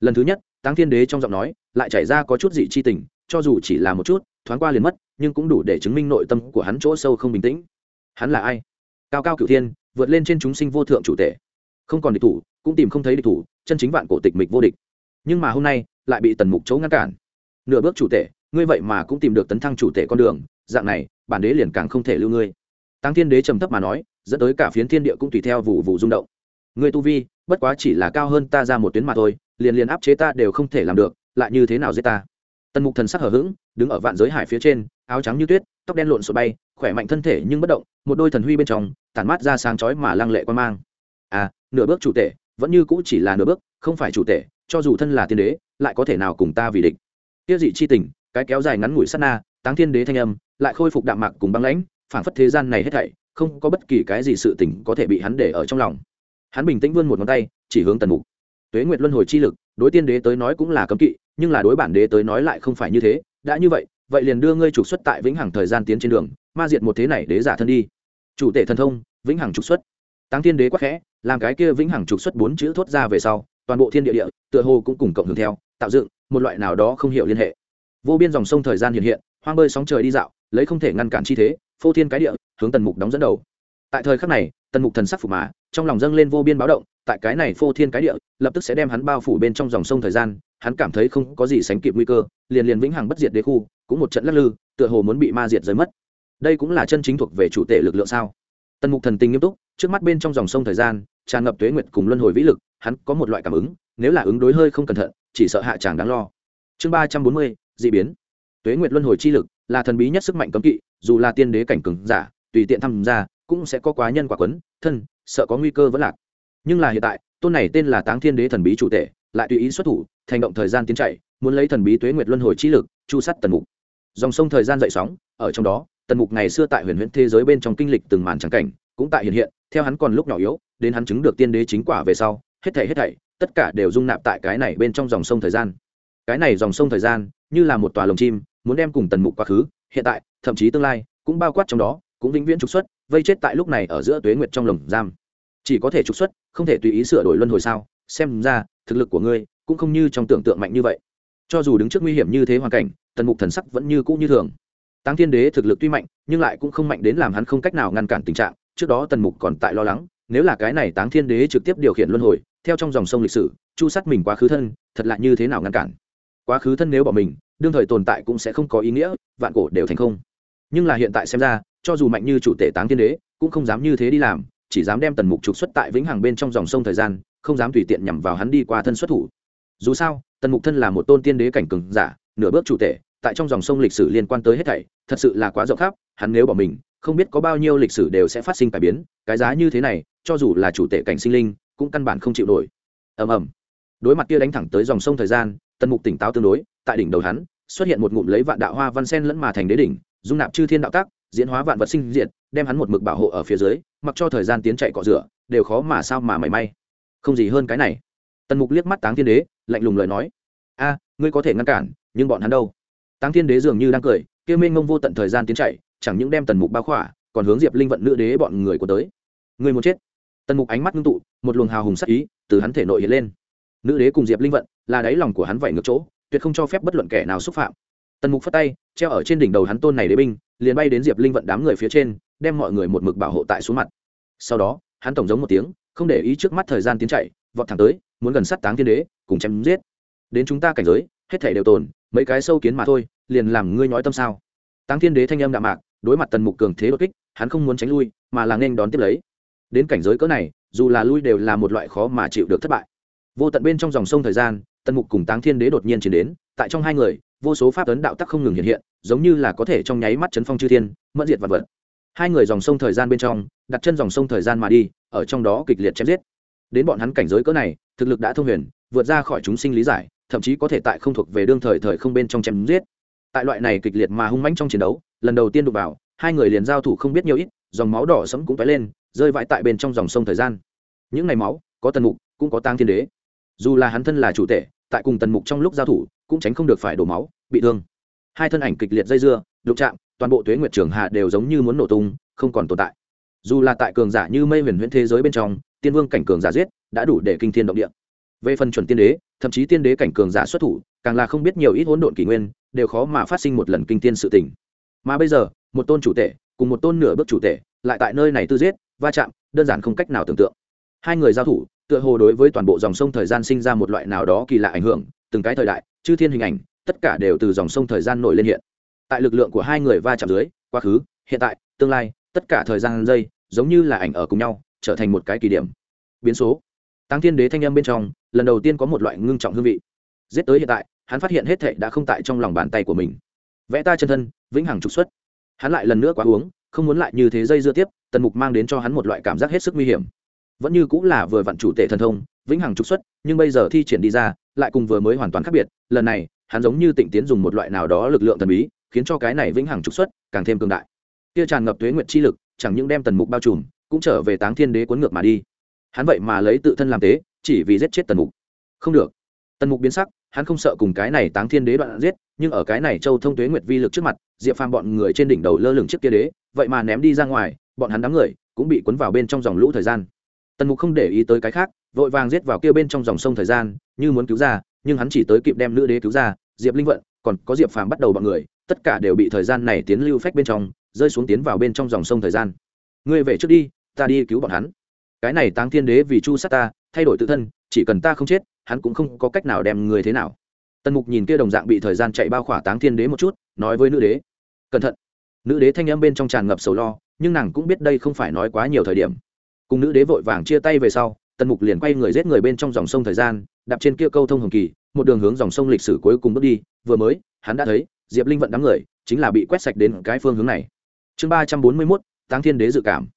A: Lần thứ nhất, táng thiên đế trong giọng nói, lại chảy ra có chút dị chi tình, cho dù chỉ là một chút, thoáng qua liền mất nhưng cũng đủ để chứng minh nội tâm của hắn chỗ sâu không bình tĩnh. Hắn là ai? Cao cao cửu thiên, vượt lên trên chúng sinh vô thượng chủ tể. Không còn địch thủ, cũng tìm không thấy địch thủ, chân chính vạn cổ tịch mịch vô địch. Nhưng mà hôm nay, lại bị tần mục chấu ngăn cản. Nửa bước chủ tể, ngươi vậy mà cũng tìm được tấn thăng chủ tể con đường, dạng này, bản đế liền càng không thể lưu ngươi. Tăng thiên đế trầm thấp mà nói, dẫn tới cả phiến thiên địa cũng tùy theo vụ vụ rung động. Ngươi tu vi, bất quá chỉ là cao hơn ta ra một tuyến mà thôi, liền liền áp chế ta đều không thể làm được, lại như thế nào giết ta? Tần mục thần sắc hở h ữ g đứng ở vạn giới hải phía trên, áo trắng như tuyết, tóc đen lộn sổ bay, khỏe mạnh thân thể nhưng bất động, một đôi thần huy bên trong, tản mát ra sáng chói mà lăng lệ quan mang. À nửa bước chủ tể, vẫn như cũ chỉ là nửa bước, không phải chủ tể, cho dù thân là tiên đế, lại có thể nào cùng ta vì địch? Tiêu dị chi tình, cái kéo dài ngắn ngủi sát na, táng thiên đế thanh âm, lại khôi phục đạm mạc cùng băng lãnh, phảng phất thế gian này hết thảy, không có bất kỳ cái gì sự tình có thể bị hắn để ở trong lòng. Hắn bình tĩnh vươn một ngón tay, chỉ hướng tần mục. Tuế nguyệt luân hồi chi lực, đối tiên đế tới nói cũng là cấm kỵ nhưng là đối bản đế tới nói lại không phải như thế, đã như vậy vậy liền đưa ngươi trục xuất tại vĩnh hằng thời gian tiến trên đường, ma diệt một thế này đế giả thân đi. Chủ tể thần thông, vĩnh hằng trục xuất. Tăng thiên đế quắc khẽ, làm cái kia vĩnh hằng trục xuất bốn chữ thốt ra về sau, toàn bộ thiên địa địa, tựa hồ cũng cùng cộng hưởng theo, tạo dựng một loại nào đó không hiểu liên hệ. Vô biên dòng sông thời gian hiện hiện, hoang bơi sóng trời đi dạo, lấy không thể ngăn cản chi thế, phô thiên cái địa, hướng tần mục đóng dẫn đầu tại thời khắc này, tần mục thần sắc phủ mã trong lòng dâng lên vô biên báo động, tại cái này phô thiên cái địa, lập tức sẽ đem hắn bao phủ bên trong dòng sông thời gian, hắn cảm thấy không có gì sánh kịp nguy cơ, liền liền vĩnh hằng bất diệt đế khu, cũng một trận lắc lư, tựa hồ muốn bị ma diệt rơi mất. Đây cũng là chân chính thuộc về chủ tể lực lượng sao? Tần mục thần tình nghiêm túc, trước mắt bên trong dòng sông thời gian, tràn ngập tuế nguyệt cùng luân hồi vĩ lực, hắn có một loại cảm ứng, nếu là ứng đối hơi không cẩn thận, chỉ sợ hạ tràng đáng lo. Chương ba trăm bốn mươi d ị biến. Tuế nguyệt luân hồi chi lực là thần bí nhất sức mạnh cấm kỵ, dù là tiên đế cảnh cừng giả, tùy tiện tham gia cũng sẽ có quá nhân quả quấn, thân, sợ có nguy cơ vẫn lạc. Nhưng là hiện tại, tôn này tên là táng thiên đế thần bí chủ tể, lại tùy ý xuất thủ, thành động thời gian tiến chạy, muốn lấy thần bí tuế nguyệt luân hồi chi lực, chu sắt tần mục. Dòng sông thời gian dậy sóng, ở trong đó, tần mục ngày xưa tại huyền huyễn thế giới bên trong kinh lịch từng màn trắng cảnh, cũng tại hiện hiện, theo hắn còn lúc nhỏ yếu, đến hắn chứng được tiên đế chính quả về sau, hết thảy hết thảy, tất cả đều dung nạp tại cái này bên trong dòng sông thời gian. Cái này dòng sông thời gian, như là một tòa lồng chim, muốn đem cùng tần mục quá khứ, hiện tại, thậm chí tương lai, cũng bao quát trong đó cũng vĩnh viễn trục xuất, vây chết tại lúc này ở giữa tuế nguyệt trong lồng giam. Chỉ có thể trục xuất, không thể tùy ý sửa đổi luân hồi sao? Xem ra, thực lực của ngươi cũng không như trong tưởng tượng mạnh như vậy. Cho dù đứng trước nguy hiểm như thế hoàn cảnh, tần mục thần sắc vẫn như cũ như thường. Táng thiên đế thực lực tuy mạnh, nhưng lại cũng không mạnh đến làm hắn không cách nào ngăn cản tình trạng. Trước đó tần mục còn tại lo lắng, nếu là cái này táng thiên đế trực tiếp điều khiển luân hồi, theo trong dòng sông lịch sử, chu sát mình quá khứ thân, thật lạ như thế nào ngăn cản? Quá khứ thân nếu bỏ mình, đương thời tồn tại cũng sẽ không có ý nghĩa, vạn cổ đều thành không. Nhưng là hiện tại xem ra cho dù mạnh như chủ tể táng thiên đế, cũng không dám như thế đi làm, chỉ dám đem tần mục trục xuất tại vĩnh hằng bên trong dòng sông thời gian, không dám tùy tiện nhằm vào hắn đi qua thân xuất thủ. Dù sao, tần mục thân là một tôn tiên đế cảnh cường giả, nửa bước chủ tể, tại trong dòng sông lịch sử liên quan tới hết thảy, thật sự là quá rộng khắp, hắn nếu bỏ mình, không biết có bao nhiêu lịch sử đều sẽ phát sinh cải biến, cái giá như thế này, cho dù là chủ tể cảnh sinh linh, cũng căn bản không chịu nổi. Ầm ầm. Đối mặt kia đánh thẳng tới dòng sông thời gian, tần mục tỉnh táo tương đối, tại đỉnh đầu hắn, xuất hiện một ngụm lấy vạn đạo hoa văn sen lẫn mà thành đế đỉnh, dung nạp chư thiên đạo tác diễn hóa vạn vật sinh diệt, đem hắn một mực bảo hộ ở phía dưới, mặc cho thời gian tiến chạy cọ rửa, đều khó mà sao mà mảy may. Không gì hơn cái này. Tần mục liếc mắt táng thiên đế, lạnh lùng lời nói, a, ngươi có thể ngăn cản, nhưng bọn hắn đâu? Táng thiên đế dường như đang cười, kia mênh mông vô tận thời gian tiến chạy, chẳng những đem tần mục bao khỏa, còn hướng diệp linh vận nữ đế bọn người của tới. Người muốn chết? Tần mục ánh mắt ngưng tụ, một luồng hào hùng sắc ý từ hắn thể nội hiện lên. Nữ đế cùng diệp linh vận, là đáy lòng của hắn vậy ngược chỗ, tuyệt không cho phép bất luận kẻ nào xúc phạm. Tần mục phất tay, treo ở trên đỉnh đầu hắn tôn này đế binh liền bay đến diệp linh vận đám người phía trên, đem mọi người một mực bảo hộ tại xuống mặt. Sau đó, hắn tổng giống một tiếng, không để ý trước mắt thời gian tiến chạy, vọt thẳng tới, muốn gần sát táng thiên đế, cùng chém giết. Đến chúng ta cảnh giới, hết thể đều tồn, mấy cái sâu kiến mà thôi, liền làm ngươi nói tâm sao? Táng thiên đế thanh âm đạm mạc, đối mặt tần mục cường thế đột kích, hắn không muốn tránh lui, mà là nên đón tiếp lấy. Đến cảnh giới cỡ này, dù là lui đều là một loại khó mà chịu được thất bại. Vô tận bên trong dòng sông thời gian, tần mục cùng táng thiên đế đột nhiên chiến đến, tại trong hai người vô số pháp ấn đạo tắc không ngừng hiện hiện, giống như là có thể trong nháy mắt chấn phong chư thiên, mẫn diệt vật vật. Hai người dòng sông thời gian bên trong, đặt chân dòng sông thời gian mà đi, ở trong đó kịch liệt chém giết. Đến bọn hắn cảnh giới cỡ này, thực lực đã thông huyền, vượt ra khỏi chúng sinh lý giải, thậm chí có thể tại không thuộc về đương thời thời không bên trong chém giết. Tại loại này kịch liệt mà hung mãnh trong chiến đấu, lần đầu tiên đụng vào, hai người liền giao thủ không biết nhiều ít, dòng máu đỏ sẫm cũng vẽ lên, rơi vãi tại bên trong dòng sông thời gian. Những ngày máu, có tần mục, cũng có tang thiên đế. Dù là hắn thân là chủ tể tại cùng tần mục trong lúc giao thủ, cũng tránh không được phải đổ máu, bị thương. Hai thân ảnh kịch liệt dây dưa, đụng chạm, toàn bộ tuế nguyệt trường hạ đều giống như muốn nổ tung, không còn tồn tại. Dù là tại cường giả như mây huyền huyễn thế giới bên trong, tiên vương cảnh cường giả giết, đã đủ để kinh thiên động địa. Về phần chuẩn tiên đế, thậm chí tiên đế cảnh cường giả xuất thủ, càng là không biết nhiều ít hỗn độn kỷ nguyên, đều khó mà phát sinh một lần kinh tiên sự tình. Mà bây giờ, một tôn chủ tể, cùng một tôn nửa bước chủ tể, lại tại nơi này tư giết, va chạm, đơn giản không cách nào tưởng tượng. Hai người giao thủ tựa hồ đối với toàn bộ dòng sông thời gian sinh ra một loại nào đó kỳ lạ ảnh hưởng, từng cái thời đại, chư thiên hình ảnh, tất cả đều từ dòng sông thời gian nổi lên hiện. Tại lực lượng của hai người va chạm dưới, quá khứ, hiện tại, tương lai, tất cả thời gian giây, giống như là ảnh ở cùng nhau, trở thành một cái kỳ điểm biến số. Tăng thiên đế thanh âm bên trong, lần đầu tiên có một loại ngưng trọng hương vị. Giết tới hiện tại, hắn phát hiện hết thệ đã không tại trong lòng bàn tay của mình. Vẽ ta chân thân, vĩnh hằng trục xuất. Hắn lại lần nữa quá uống, không muốn lại như thế dây dưa tiếp, tần mục mang đến cho hắn một loại cảm giác hết sức nguy hiểm vẫn như cũng là vừa vặn chủ tể thần thông, vĩnh hằng trục xuất, nhưng bây giờ thi triển đi ra, lại cùng vừa mới hoàn toàn khác biệt. Lần này, hắn giống như tịnh tiến dùng một loại nào đó lực lượng thần bí, khiến cho cái này vĩnh hằng trục xuất càng thêm cường đại. Kia tràn ngập thuế nguyệt chi lực, chẳng những đem tần mục bao trùm, cũng trở về táng thiên đế cuốn ngược mà đi. Hắn vậy mà lấy tự thân làm tế, chỉ vì giết chết tần mục. Không được. Tần mục biến sắc, hắn không sợ cùng cái này táng thiên đế đoạn giết, nhưng ở cái này châu thông thuế nguyệt vi lực trước mặt, diệp phàm bọn người trên đỉnh đầu lơ lửng trước kia đế, vậy mà ném đi ra ngoài, bọn hắn đám người cũng bị cuốn vào bên trong dòng lũ thời gian tần mục không để ý tới cái khác, vội vàng giết vào kia bên trong dòng sông thời gian, như muốn cứu ra, nhưng hắn chỉ tới kịp đem nữ đế cứu ra, diệp linh vận, còn có diệp phàm bắt đầu bọn người, tất cả đều bị thời gian này tiến lưu phách bên trong, rơi xuống tiến vào bên trong dòng sông thời gian. Ngươi về trước đi, ta đi cứu bọn hắn. Cái này táng thiên đế vì chu sát ta, thay đổi tự thân, chỉ cần ta không chết, hắn cũng không có cách nào đem người thế nào. Tần mục nhìn kia đồng dạng bị thời gian chạy bao khỏa táng thiên đế một chút, nói với nữ đế, cẩn thận. Nữ đế thanh âm bên trong tràn ngập sầu lo, nhưng nàng cũng biết đây không phải nói quá nhiều thời điểm cùng nữ đế vội vàng chia tay về sau, tần mục liền quay người giết người bên trong dòng sông thời gian, đạp trên kia câu thông hồng kỳ, một đường hướng dòng sông lịch sử cuối cùng bước đi. Vừa mới, hắn đã thấy, diệp linh vận đám người, chính là bị quét sạch đến cái phương hướng này. Chương ba trăm bốn mươi mốt, táng thiên đế dự cảm.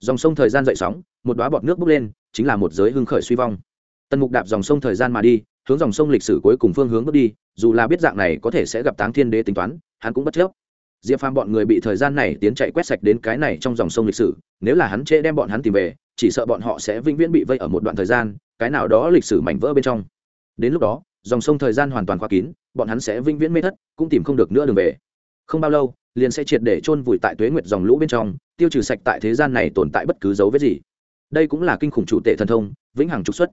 A: Dòng sông thời gian dậy sóng, một đoá bọt nước bốc lên, chính là một giới hưng khởi suy vong. Tần mục đạp dòng sông thời gian mà đi, hướng dòng sông lịch sử cuối cùng phương hướng bước đi, dù là biết dạng này có thể sẽ gặp táng thiên đế tính toán, hắn cũng bất chấp diệp phàm bọn người bị thời gian này tiến chạy quét sạch đến cái này trong dòng sông lịch sử, nếu là hắn trễ đem bọn hắn tìm về, chỉ sợ bọn họ sẽ vĩnh viễn bị vây ở một đoạn thời gian, cái nào đó lịch sử mảnh vỡ bên trong. Đến lúc đó, dòng sông thời gian hoàn toàn khóa kín, bọn hắn sẽ vĩnh viễn mê thất, cũng tìm không được nữa đường về. Không bao lâu, liền sẽ triệt để chôn vùi tại tuế nguyệt dòng lũ bên trong, tiêu trừ sạch tại thế gian này tồn tại bất cứ dấu vết gì. Đây cũng là kinh khủng chủ tệ thần thông, vĩnh hằng trục xuất.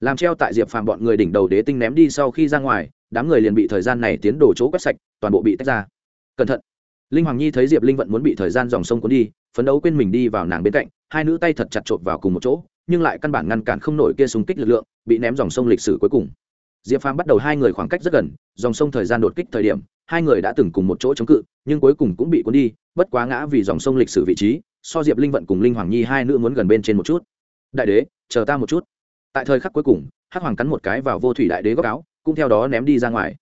A: Làm treo tại diệp phàm bọn người đỉnh đầu đế tinh ném đi sau khi ra ngoài, đám người liền bị thời gian này tiến đổ chỗ quét sạch, toàn bộ bị tách ra. Cẩn thận linh hoàng nhi thấy diệp linh vận muốn bị thời gian dòng sông cuốn đi, phấn đấu quên mình đi vào nàng bên cạnh, hai nữ tay thật chặt chộp vào cùng một chỗ, nhưng lại căn bản ngăn cản không nổi kia súng kích lực lượng, bị ném dòng sông lịch sử cuối cùng. Diệp phàm bắt đầu hai người khoảng cách rất gần, dòng sông thời gian đột kích thời điểm, hai người đã từng cùng một chỗ chống cự, nhưng cuối cùng cũng bị cuốn đi, bất quá ngã vì dòng sông lịch sử vị trí, so diệp linh vận cùng linh hoàng nhi hai nữ muốn gần bên trên một chút. Đại đế, chờ ta một chút. Tại thời khắc cuối cùng, hắc hoàng cắn một cái vào vô thủy đại đế góc áo, cũng theo đó ném đi ra ngoài.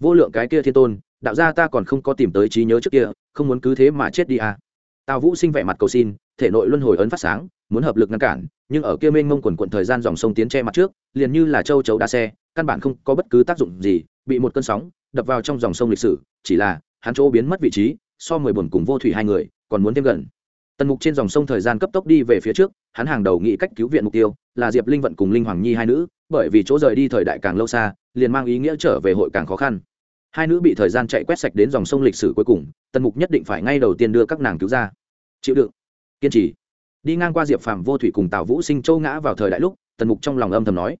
A: Vô lượng cái kia thiên tôn đạo gia ta còn không có tìm tới trí nhớ trước kia, không muốn cứ thế mà chết đi à. tào vũ sinh vẻ mặt cầu xin, thể nội luân hồi ấn phát sáng, muốn hợp lực ngăn cản, nhưng ở kia mênh mông quần quận thời gian dòng sông tiến che mặt trước, liền như là châu chấu đa xe, căn bản không có bất cứ tác dụng gì, bị một cơn sóng đập vào trong dòng sông lịch sử, chỉ là, hắn chỗ biến mất vị trí, so mười buồn cùng vô thủy hai người, còn muốn thêm gần tần mục trên dòng sông thời gian cấp tốc đi về phía trước, hắn hàng đầu nghĩ cách cứu viện mục tiêu, là diệp linh vận cùng linh hoàng nhi hai nữ, bởi vì chỗ rời đi thời đại càng lâu xa, liền mang ý nghĩa trở về hội càng khó khăn hai nữ bị thời gian chạy quét sạch đến dòng sông lịch sử cuối cùng, tần mục nhất định phải ngay đầu tiên đưa các nàng cứu ra. Chịu đựng. Kiên trì. Đi ngang qua diệp phàm, vô thủy cùng tào vũ sinh châu ngã vào thời đại lúc, tần mục trong lòng âm thầm nói.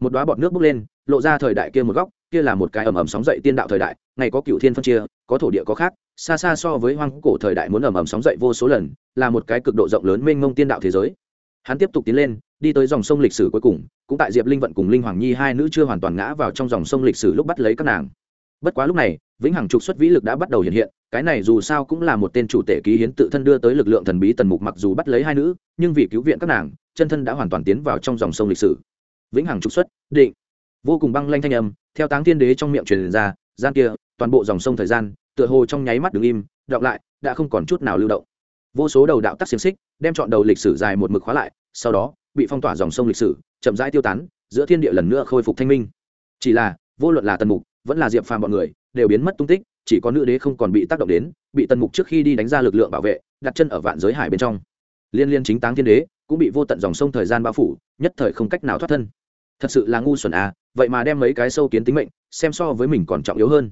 A: Một đoá bọt nước bốc lên, lộ ra thời đại kia một góc, kia là một cái ầm ầm sóng dậy tiên đạo thời đại, ngày có cựu thiên phân chia, có thổ địa có khác, xa xa so với hoang cổ thời đại muốn ầm ầm sóng dậy vô số lần, là một cái cực độ rộng lớn mênh mông tiên đạo thế giới. Hắn tiếp tục tiến lên, đi tới dòng sông lịch sử cuối cùng, cũng tại diệp linh vận cùng linh hoàng nhi hai nữ chưa hoàn toàn ngã vào trong dòng sông lịch sử lúc bắt lấy các nàng bất quá lúc này, vĩnh hằng trục xuất vĩ lực đã bắt đầu hiện hiện, cái này dù sao cũng là một tên chủ tể ký hiến tự thân đưa tới lực lượng thần bí tần mục mặc dù bắt lấy hai nữ, nhưng vì cứu viện các nàng, chân thân đã hoàn toàn tiến vào trong dòng sông lịch sử. Vĩnh hằng trục xuất, định. Vô cùng băng lanh thanh âm, theo táng thiên đế trong miệng truyền ra, gian kia, toàn bộ dòng sông thời gian, tựa hồ trong nháy mắt đứng im, đọc lại, đã không còn chút nào lưu động. Vô số đầu đạo tắc xiềng xích, đem chọn đầu lịch sử dài một mực khóa lại, sau đó, bị phong tỏa dòng sông lịch sử, chậm rãi tiêu tán, giữa thiên địa lần nữa khôi phục thanh minh. Chỉ là, vô luận là tần mục vẫn là diệp phàm bọn người, đều biến mất tung tích, chỉ có nữ đế không còn bị tác động đến, bị tần mục trước khi đi đánh ra lực lượng bảo vệ, đặt chân ở vạn giới hải bên trong. Liên liên chính táng thiên đế, cũng bị vô tận dòng sông thời gian bao phủ, nhất thời không cách nào thoát thân. Thật sự là ngu xuẩn à vậy mà đem mấy cái sâu kiến tính mệnh, xem so với mình còn trọng yếu hơn.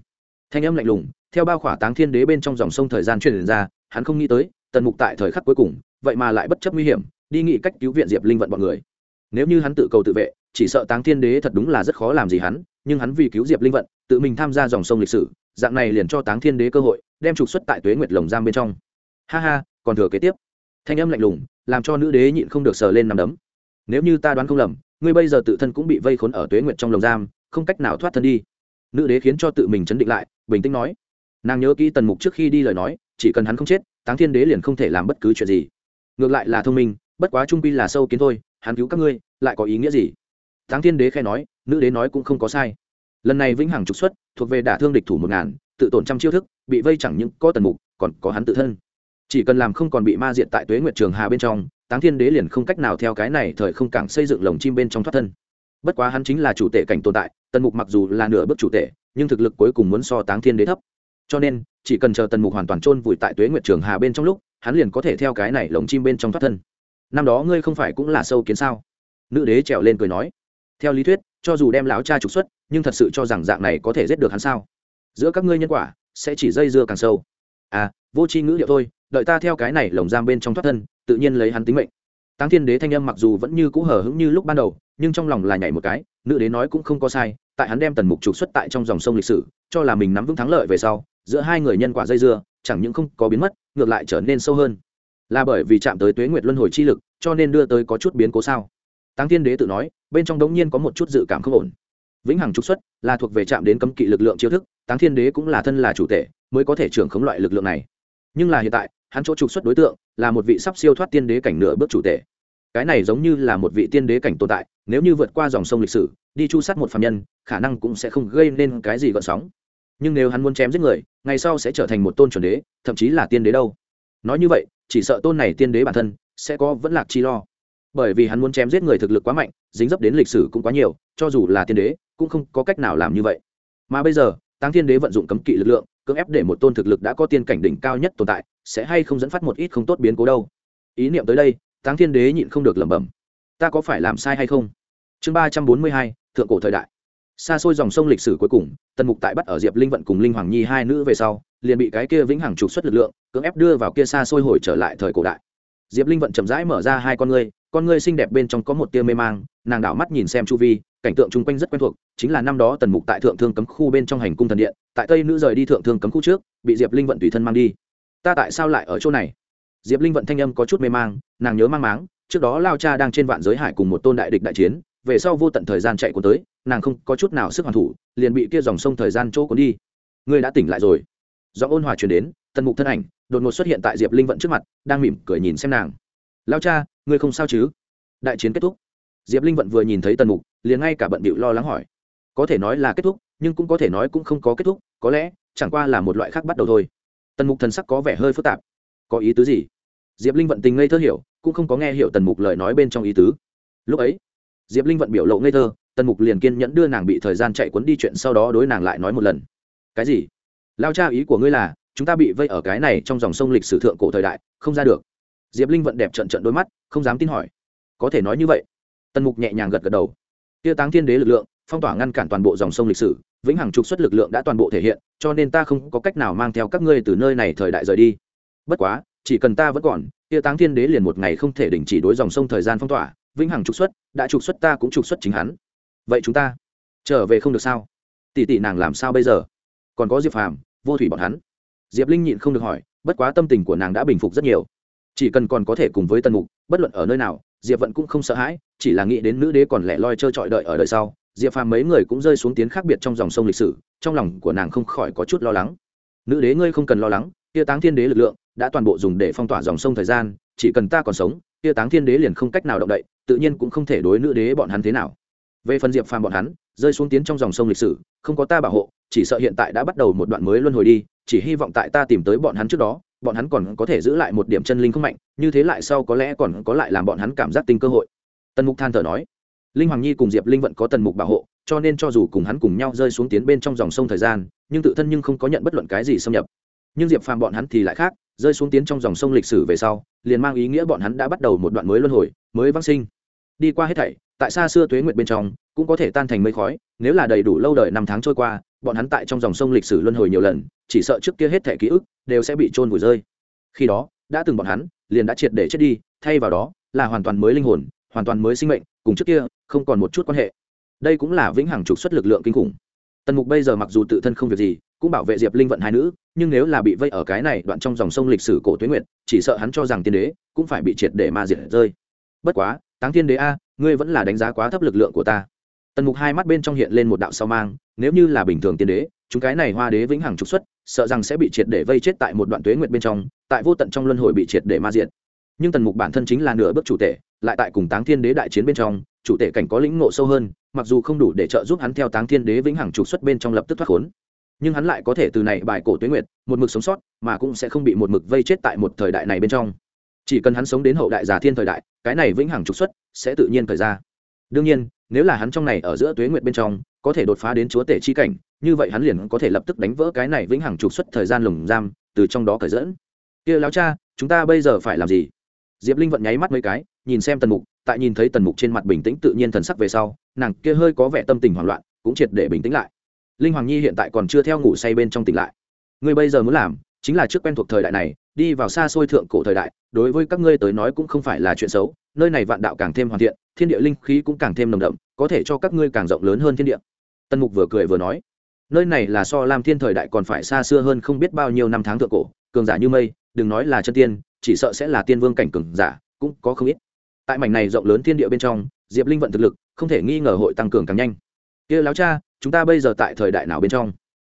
A: Thanh âm lạnh lùng, theo bao khỏa táng thiên đế bên trong dòng sông thời gian truyền ra, hắn không nghĩ tới, tần mục tại thời khắc cuối cùng, vậy mà lại bất chấp nguy hiểm, đi nghị cách cứu viện diệp linh vận bọn người. Nếu như hắn tự cầu tự vệ, chỉ sợ táng thiên đế thật đúng là rất khó làm gì hắn nhưng hắn vì cứu diệp linh vận, tự mình tham gia dòng sông lịch sử, dạng này liền cho táng thiên đế cơ hội, đem trục xuất tại tuế nguyệt lồng giam bên trong. Ha ha, còn thừa kế tiếp. Thanh âm lạnh lùng, làm cho nữ đế nhịn không được sờ lên nằm đấm. Nếu như ta đoán không lầm, ngươi bây giờ tự thân cũng bị vây khốn ở tuế nguyệt trong lồng giam, không cách nào thoát thân đi. Nữ đế khiến cho tự mình chấn định lại, bình tĩnh nói. Nàng nhớ kỹ tần mục trước khi đi lời nói, chỉ cần hắn không chết, táng thiên đế liền không thể làm bất cứ chuyện gì. Ngược lại là thông minh, bất quá trung pi là sâu kiến thôi, hắn cứu các ngươi, lại có ý nghĩa gì? Táng thiên đế khai nói, nữ đế nói cũng không có sai. Lần này vĩnh hằng trục xuất, thuộc về đả thương địch thủ một ngàn, tự tổn trăm chiêu thức, bị vây chẳng những có tần mục, còn có hắn tự thân. Chỉ cần làm không còn bị ma diện tại tuế nguyệt trường hà bên trong táng thiên đế liền không cách nào theo cái này thời không cảng xây dựng lồng chim bên trong thoát thân. Bất quá hắn chính là chủ tể cảnh tồn tại, tần mục mặc dù là nửa bước chủ tể, nhưng thực lực cuối cùng muốn so táng thiên đế thấp. Cho nên, chỉ cần chờ tần mục hoàn toàn chôn vùi tại tuế nguyệt trường hà bên trong lúc, hắn liền có thể theo cái này lồng chim bên trong thoát thân. Năm đó ngươi không phải cũng là sâu kiến sao? Nữ đế trèo lên cười nói theo lý thuyết, cho dù đem lão cha trục xuất, nhưng thật sự cho rằng dạng này có thể giết được hắn sao? Giữa các ngươi nhân quả, sẽ chỉ dây dưa càng sâu. À vô c h i ngữ liệu thôi, đợi ta theo cái này lồng giam bên trong thoát thân, tự nhiên lấy hắn tính mệnh. Táng thiên đế thanh âm mặc dù vẫn như cũ hở hững như lúc ban đầu, nhưng trong lòng là nhảy một cái, nữ đế nói cũng không có sai, tại hắn đem tần mục trục xuất tại trong dòng sông lịch sử, cho là mình nắm vững thắng lợi về sau, giữa hai người nhân quả dây dưa, chẳng những không có biến mất, ngược lại trở nên sâu hơn. Là bởi vì chạm tới tuế nguyệt luân hồi chi lực, cho nên đưa tới có chút biến cố sao? Tăng thiên đế tự nói bên trong đống nhiên có một chút dự cảm không ổn. Vĩnh hằng trục xuất là thuộc về chạm đến cấm kỵ lực lượng chiêu thức, Táng thiên đế cũng là thân là chủ tể, mới có thể trưởng khống loại lực lượng này. Nhưng là hiện tại, hắn chỗ trục xuất đối tượng là một vị sắp siêu thoát tiên đế cảnh nửa bước chủ tể. Cái này giống như là một vị tiên đế cảnh tồn tại, nếu như vượt qua dòng sông lịch sử, đi chu sát một phạm nhân, khả năng cũng sẽ không gây nên cái gì gợn sóng. Nhưng nếu hắn muốn chém giết người, ngày sau sẽ trở thành một tôn chuẩn đế, thậm chí là tiên đế đâu. Nói như vậy, chỉ sợ tôn này tiên đế bản thân sẽ có vẫn lạc chi lo bởi vì hắn muốn chém giết người thực lực quá mạnh, dính dấp đến lịch sử cũng quá nhiều, cho dù là tiên đế, cũng không có cách nào làm như vậy. Mà bây giờ tăng thiên đế vận dụng cấm kỵ lực lượng, cưỡng ép để một tôn thực lực đã có tiên cảnh đỉnh cao nhất tồn tại, sẽ hay không dẫn phát một ít không tốt biến cố đâu. Ý niệm tới đây tăng thiên đế nhịn không được lẩm bẩm. Ta có phải làm sai hay không? Chương ba trăm bốn mươi hai, thượng cổ thời đại. Xa xôi dòng sông lịch sử cuối cùng, tần mục tại bắt ở diệp linh vận cùng linh hoàng nhi hai nữ về sau, liền bị cái kia vĩnh hằng trục xuất lực lượng, cưỡng ép đưa vào kia xa xôi hồi trở lại thời cổ đại. Diệp linh vận chậm rãi mở ra hai con ngươi con ngươi xinh đẹp bên trong có một tia mê mang, nàng đảo mắt nhìn xem chu vi, cảnh tượng chung quanh rất quen thuộc, chính là năm đó tần mục tại thượng thương cấm khu bên trong hành cung thần điện, tại tây nữ rời đi thượng thương cấm khu trước, bị diệp linh vận tùy thân mang đi. Ta tại sao lại ở chỗ này? Diệp linh vận thanh âm có chút mê mang, nàng nhớ mang máng, trước đó lao cha đang trên vạn giới hải cùng một tôn đại địch đại chiến, về sau vô tận thời gian chạy cuốn tới, nàng không có chút nào sức hoàn thủ, liền bị kia dòng sông thời gian chỗ cuốn đi. Ngươi đã tỉnh lại rồi. Do ôn hòa truyền đến, tần mục thân ảnh, đột ngột xuất hiện tại diệp linh vận trước mặt, đang mỉm cười nhìn xem nàng. Lao cha ngươi không sao chứ? Đại chiến kết thúc. Diệp linh vận vừa nhìn thấy tần mục, liền ngay cả bận bịu lo lắng hỏi. Có thể nói là kết thúc, nhưng cũng có thể nói cũng không có kết thúc, có lẽ chẳng qua là một loại khác bắt đầu thôi. Tần mục thần sắc có vẻ hơi phức tạp. Có ý tứ gì? Diệp linh vận tình ngây thơ hiểu, cũng không có nghe hiểu tần mục lời nói bên trong ý tứ. Lúc ấy, diệp linh vận biểu lộ ngây thơ, tần mục liền kiên nhẫn đưa nàng bị thời gian chạy cuốn đi chuyện sau đó đối nàng lại nói một lần. Cái gì? Lao cha ý của ngươi là, chúng ta bị vây ở cái này trong dòng sông lịch sử thượng cổ thời đại, không ra được diệp linh vận đẹp trận trận đôi mắt, không dám tin hỏi. Có thể nói như vậy. Tần mục nhẹ nhàng gật gật đầu. Tiêu táng thiên đế lực lượng, phong tỏa ngăn cản toàn bộ dòng sông lịch sử, vĩnh hằng trục xuất lực lượng đã toàn bộ thể hiện, cho nên ta không có cách nào mang theo các ngươi từ nơi này thời đại rời đi. Bất quá, chỉ cần ta vẫn còn, Tiêu táng thiên đế liền một ngày không thể đình chỉ đối dòng sông thời gian phong tỏa, vĩnh hằng trục xuất, đã trục xuất ta cũng trục xuất chính hắn. Vậy chúng ta trở về không được sao? Tỷ tỷ nàng làm sao bây giờ? Còn có diệp phàm, vô thủy bọn hắn. Diệp linh nhịn không được hỏi, bất quá tâm tình của nàng đã bình phục rất nhiều chỉ cần còn có thể cùng với tần mục, bất luận ở nơi nào, diệp vận cũng không sợ hãi, chỉ là nghĩ đến nữ đế còn lẻ loi trơ trọi đợi ở đời sau, diệp phàm mấy người cũng rơi xuống tiến khác biệt trong dòng sông lịch sử, trong lòng của nàng không khỏi có chút lo lắng. Nữ đế ngươi không cần lo lắng, tia táng thiên đế lực lượng đã toàn bộ dùng để phong tỏa dòng sông thời gian, chỉ cần ta còn sống, tia táng thiên đế liền không cách nào động đậy, tự nhiên cũng không thể đối nữ đế bọn hắn thế nào. Về phần diệp phàm bọn hắn, rơi xuống tiến trong dòng sông lịch sử, không có ta bảo hộ, chỉ sợ hiện tại đã bắt đầu một đoạn mới luân hồi đi, chỉ hy vọng tại ta tìm tới bọn hắn trước đó bọn hắn còn có thể giữ lại một điểm chân linh không mạnh, như thế lại sau có lẽ còn có lại làm bọn hắn cảm giác tinh cơ hội. Tần mục than thở nói. Linh hoàng nhi cùng diệp linh vẫn có tần mục bảo hộ, cho nên cho dù cùng hắn cùng nhau rơi xuống tiến bên trong dòng sông thời gian, nhưng tự thân nhưng không có nhận bất luận cái gì xâm nhập. Nhưng diệp phàm bọn hắn thì lại khác, rơi xuống tiến trong dòng sông lịch sử về sau, liền mang ý nghĩa bọn hắn đã bắt đầu một đoạn mới luân hồi, mới vang sinh. Đi qua hết thảy, tại xa xưa tuế nguyệt bên trong cũng có thể tan thành mây khói, nếu là đầy đủ lâu đời năm tháng trôi qua, bọn hắn tại trong dòng sông lịch sử luân hồi nhiều lần, chỉ sợ trước kia hết thẻ ký ức đều sẽ bị trôn vùi rơi. Khi đó, đã từng bọn hắn liền đã triệt để chết đi, thay vào đó là hoàn toàn mới linh hồn, hoàn toàn mới sinh mệnh, cùng trước kia không còn một chút quan hệ. Đây cũng là vĩnh hằng trục xuất lực lượng kinh khủng. Tần mục bây giờ mặc dù tự thân không việc gì, cũng bảo vệ diệp linh vận hai nữ, nhưng nếu là bị vây ở cái này đoạn trong dòng sông lịch sử cổ tuyến nguyện chỉ sợ hắn cho rằng tiên đế cũng phải bị triệt để ma diệt rơi. Bất quá, táng tiên đế a, ngươi vẫn là đánh giá quá thấp lực lượng của ta tần mục hai mắt bên trong hiện lên một đạo sao mang, nếu như là bình thường tiên đế, chúng cái này hoa đế vĩnh hằng trục xuất, sợ rằng sẽ bị triệt để vây chết tại một đoạn tuế nguyệt bên trong, tại vô tận trong luân hồi bị triệt để ma diện. nhưng tần mục bản thân chính là nửa bước chủ tể, lại tại cùng táng thiên đế đại chiến bên trong, chủ tể cảnh có lĩnh ngộ sâu hơn, mặc dù không đủ để trợ giúp hắn theo táng thiên đế vĩnh hằng trục xuất bên trong lập tức thoát khốn. Nhưng hắn lại có thể từ này bài cổ tuế nguyệt, một mực sống sót, mà cũng sẽ không bị một mực vây chết tại một thời đại này bên trong. Chỉ cần hắn sống đến hậu đại giả thiên thời đại, cái này vĩnh hằng trục xuất sẽ tự nhiên thời ra. Đương nhiên nếu là hắn trong này ở giữa tuế nguyệt bên trong, có thể đột phá đến chúa tể chi cảnh, như vậy hắn liền có thể lập tức đánh vỡ cái này vĩnh hằng trục xuất thời gian lồng giam, từ trong đó cởi dẫn. Kia lão cha, chúng ta bây giờ phải làm gì? Diệp linh vận nháy mắt mấy cái, nhìn xem tần mục, tại nhìn thấy tần mục trên mặt bình tĩnh tự nhiên thần sắc về sau, nàng kia hơi có vẻ tâm tình hoảng loạn, cũng triệt để bình tĩnh lại. Linh hoàng nhi hiện tại còn chưa theo ngủ say bên trong tỉnh lại. Ngươi bây giờ muốn làm, chính là trước quen thuộc thời đại này đi vào xa xôi thượng cổ thời đại, đối với các ngươi tới nói cũng không phải là chuyện xấu, nơi này vạn đạo càng thêm hoàn thiện, thiên địa linh khí cũng càng thêm nồng đậm, có thể cho các ngươi càng rộng lớn hơn thiên địa. Tân mục vừa cười vừa nói, nơi này là so lam thiên thời đại còn phải xa xưa hơn không biết bao nhiêu năm tháng thượng cổ, cường giả như mây, đừng nói là chân tiên, chỉ sợ sẽ là tiên vương cảnh cường giả, cũng có không ít. Tại mảnh này rộng lớn thiên địa bên trong, diệp linh vận thực lực, không thể nghi ngờ hội tăng cường càng nhanh. Kia láo cha, chúng ta bây giờ tại thời đại nào bên trong?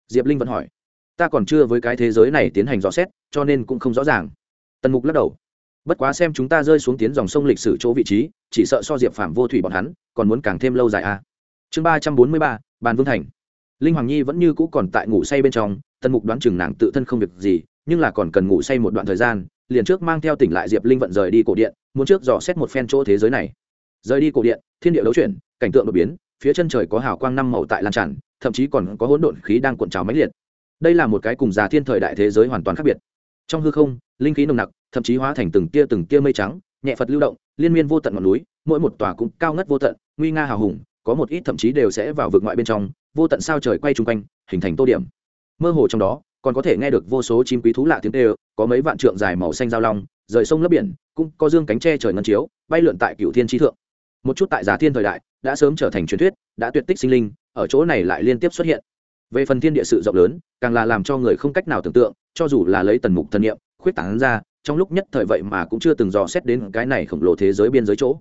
A: Diệp linh vận hỏi. Ta còn chưa với cái thế giới này tiến hành rõ xét cho nên cũng không rõ ràng. Tần mục lắc đầu. Bất quá xem chúng ta rơi xuống tiến dòng sông lịch sử chỗ vị trí, chỉ sợ so diệp phạm vô thủy bọn hắn, còn muốn càng thêm lâu dài a. À. chương ba trăm bốn mươi ba, bàn vương thành. Linh hoàng nhi vẫn như cũ còn tại ngủ say bên trong, tần mục đoán chừng nàng tự thân không việc gì, nhưng là còn cần ngủ say một đoạn thời gian, liền trước mang theo tỉnh lại diệp linh vận rời đi cổ điện, muốn trước dò xét một phen chỗ thế giới này. Rời đi cổ điện, thiên địa đấu chuyển, cảnh tượng đột biến, phía chân trời có hào quang năm màu tại lan tràn, thậm chí còn có hỗn độn khí đang cuộn trào mãnh liệt. Đây là một cái cùng già thiên thời đại thế giới hoàn toàn khác biệt trong hư không, linh khí nồng nặc, thậm chí hóa thành từng tia từng tia mây trắng, nhẹ phật lưu động, liên miên vô tận ngọn núi, mỗi một tòa cũng cao ngất vô tận, nguy nga hào hùng, có một ít thậm chí đều sẽ vào vực ngoại bên trong, vô tận sao trời quay chung quanh, hình thành tô điểm. Mơ hồ trong đó, còn có thể nghe được vô số chim quý thú lạ tiếng tê có mấy vạn trượng dài màu xanh giao long, rời sông lấp biển, cũng có dương cánh tre trời ngân chiếu, bay lượn tại cựu thiên trí thượng. Một chút tại giả thiên thời đại, đã sớm trở thành truyền thuyết, đã tuyệt tích sinh linh, ở chỗ này lại liên tiếp xuất hiện. Về phần thiên địa sự rộng lớn, càng là làm cho người không cách nào tưởng tượng cho dù là lấy tần mục thần niệm, khuyết tảng ra, trong lúc nhất thời vậy mà cũng chưa từng dò xét đến cái này khổng lồ thế giới biên giới chỗ.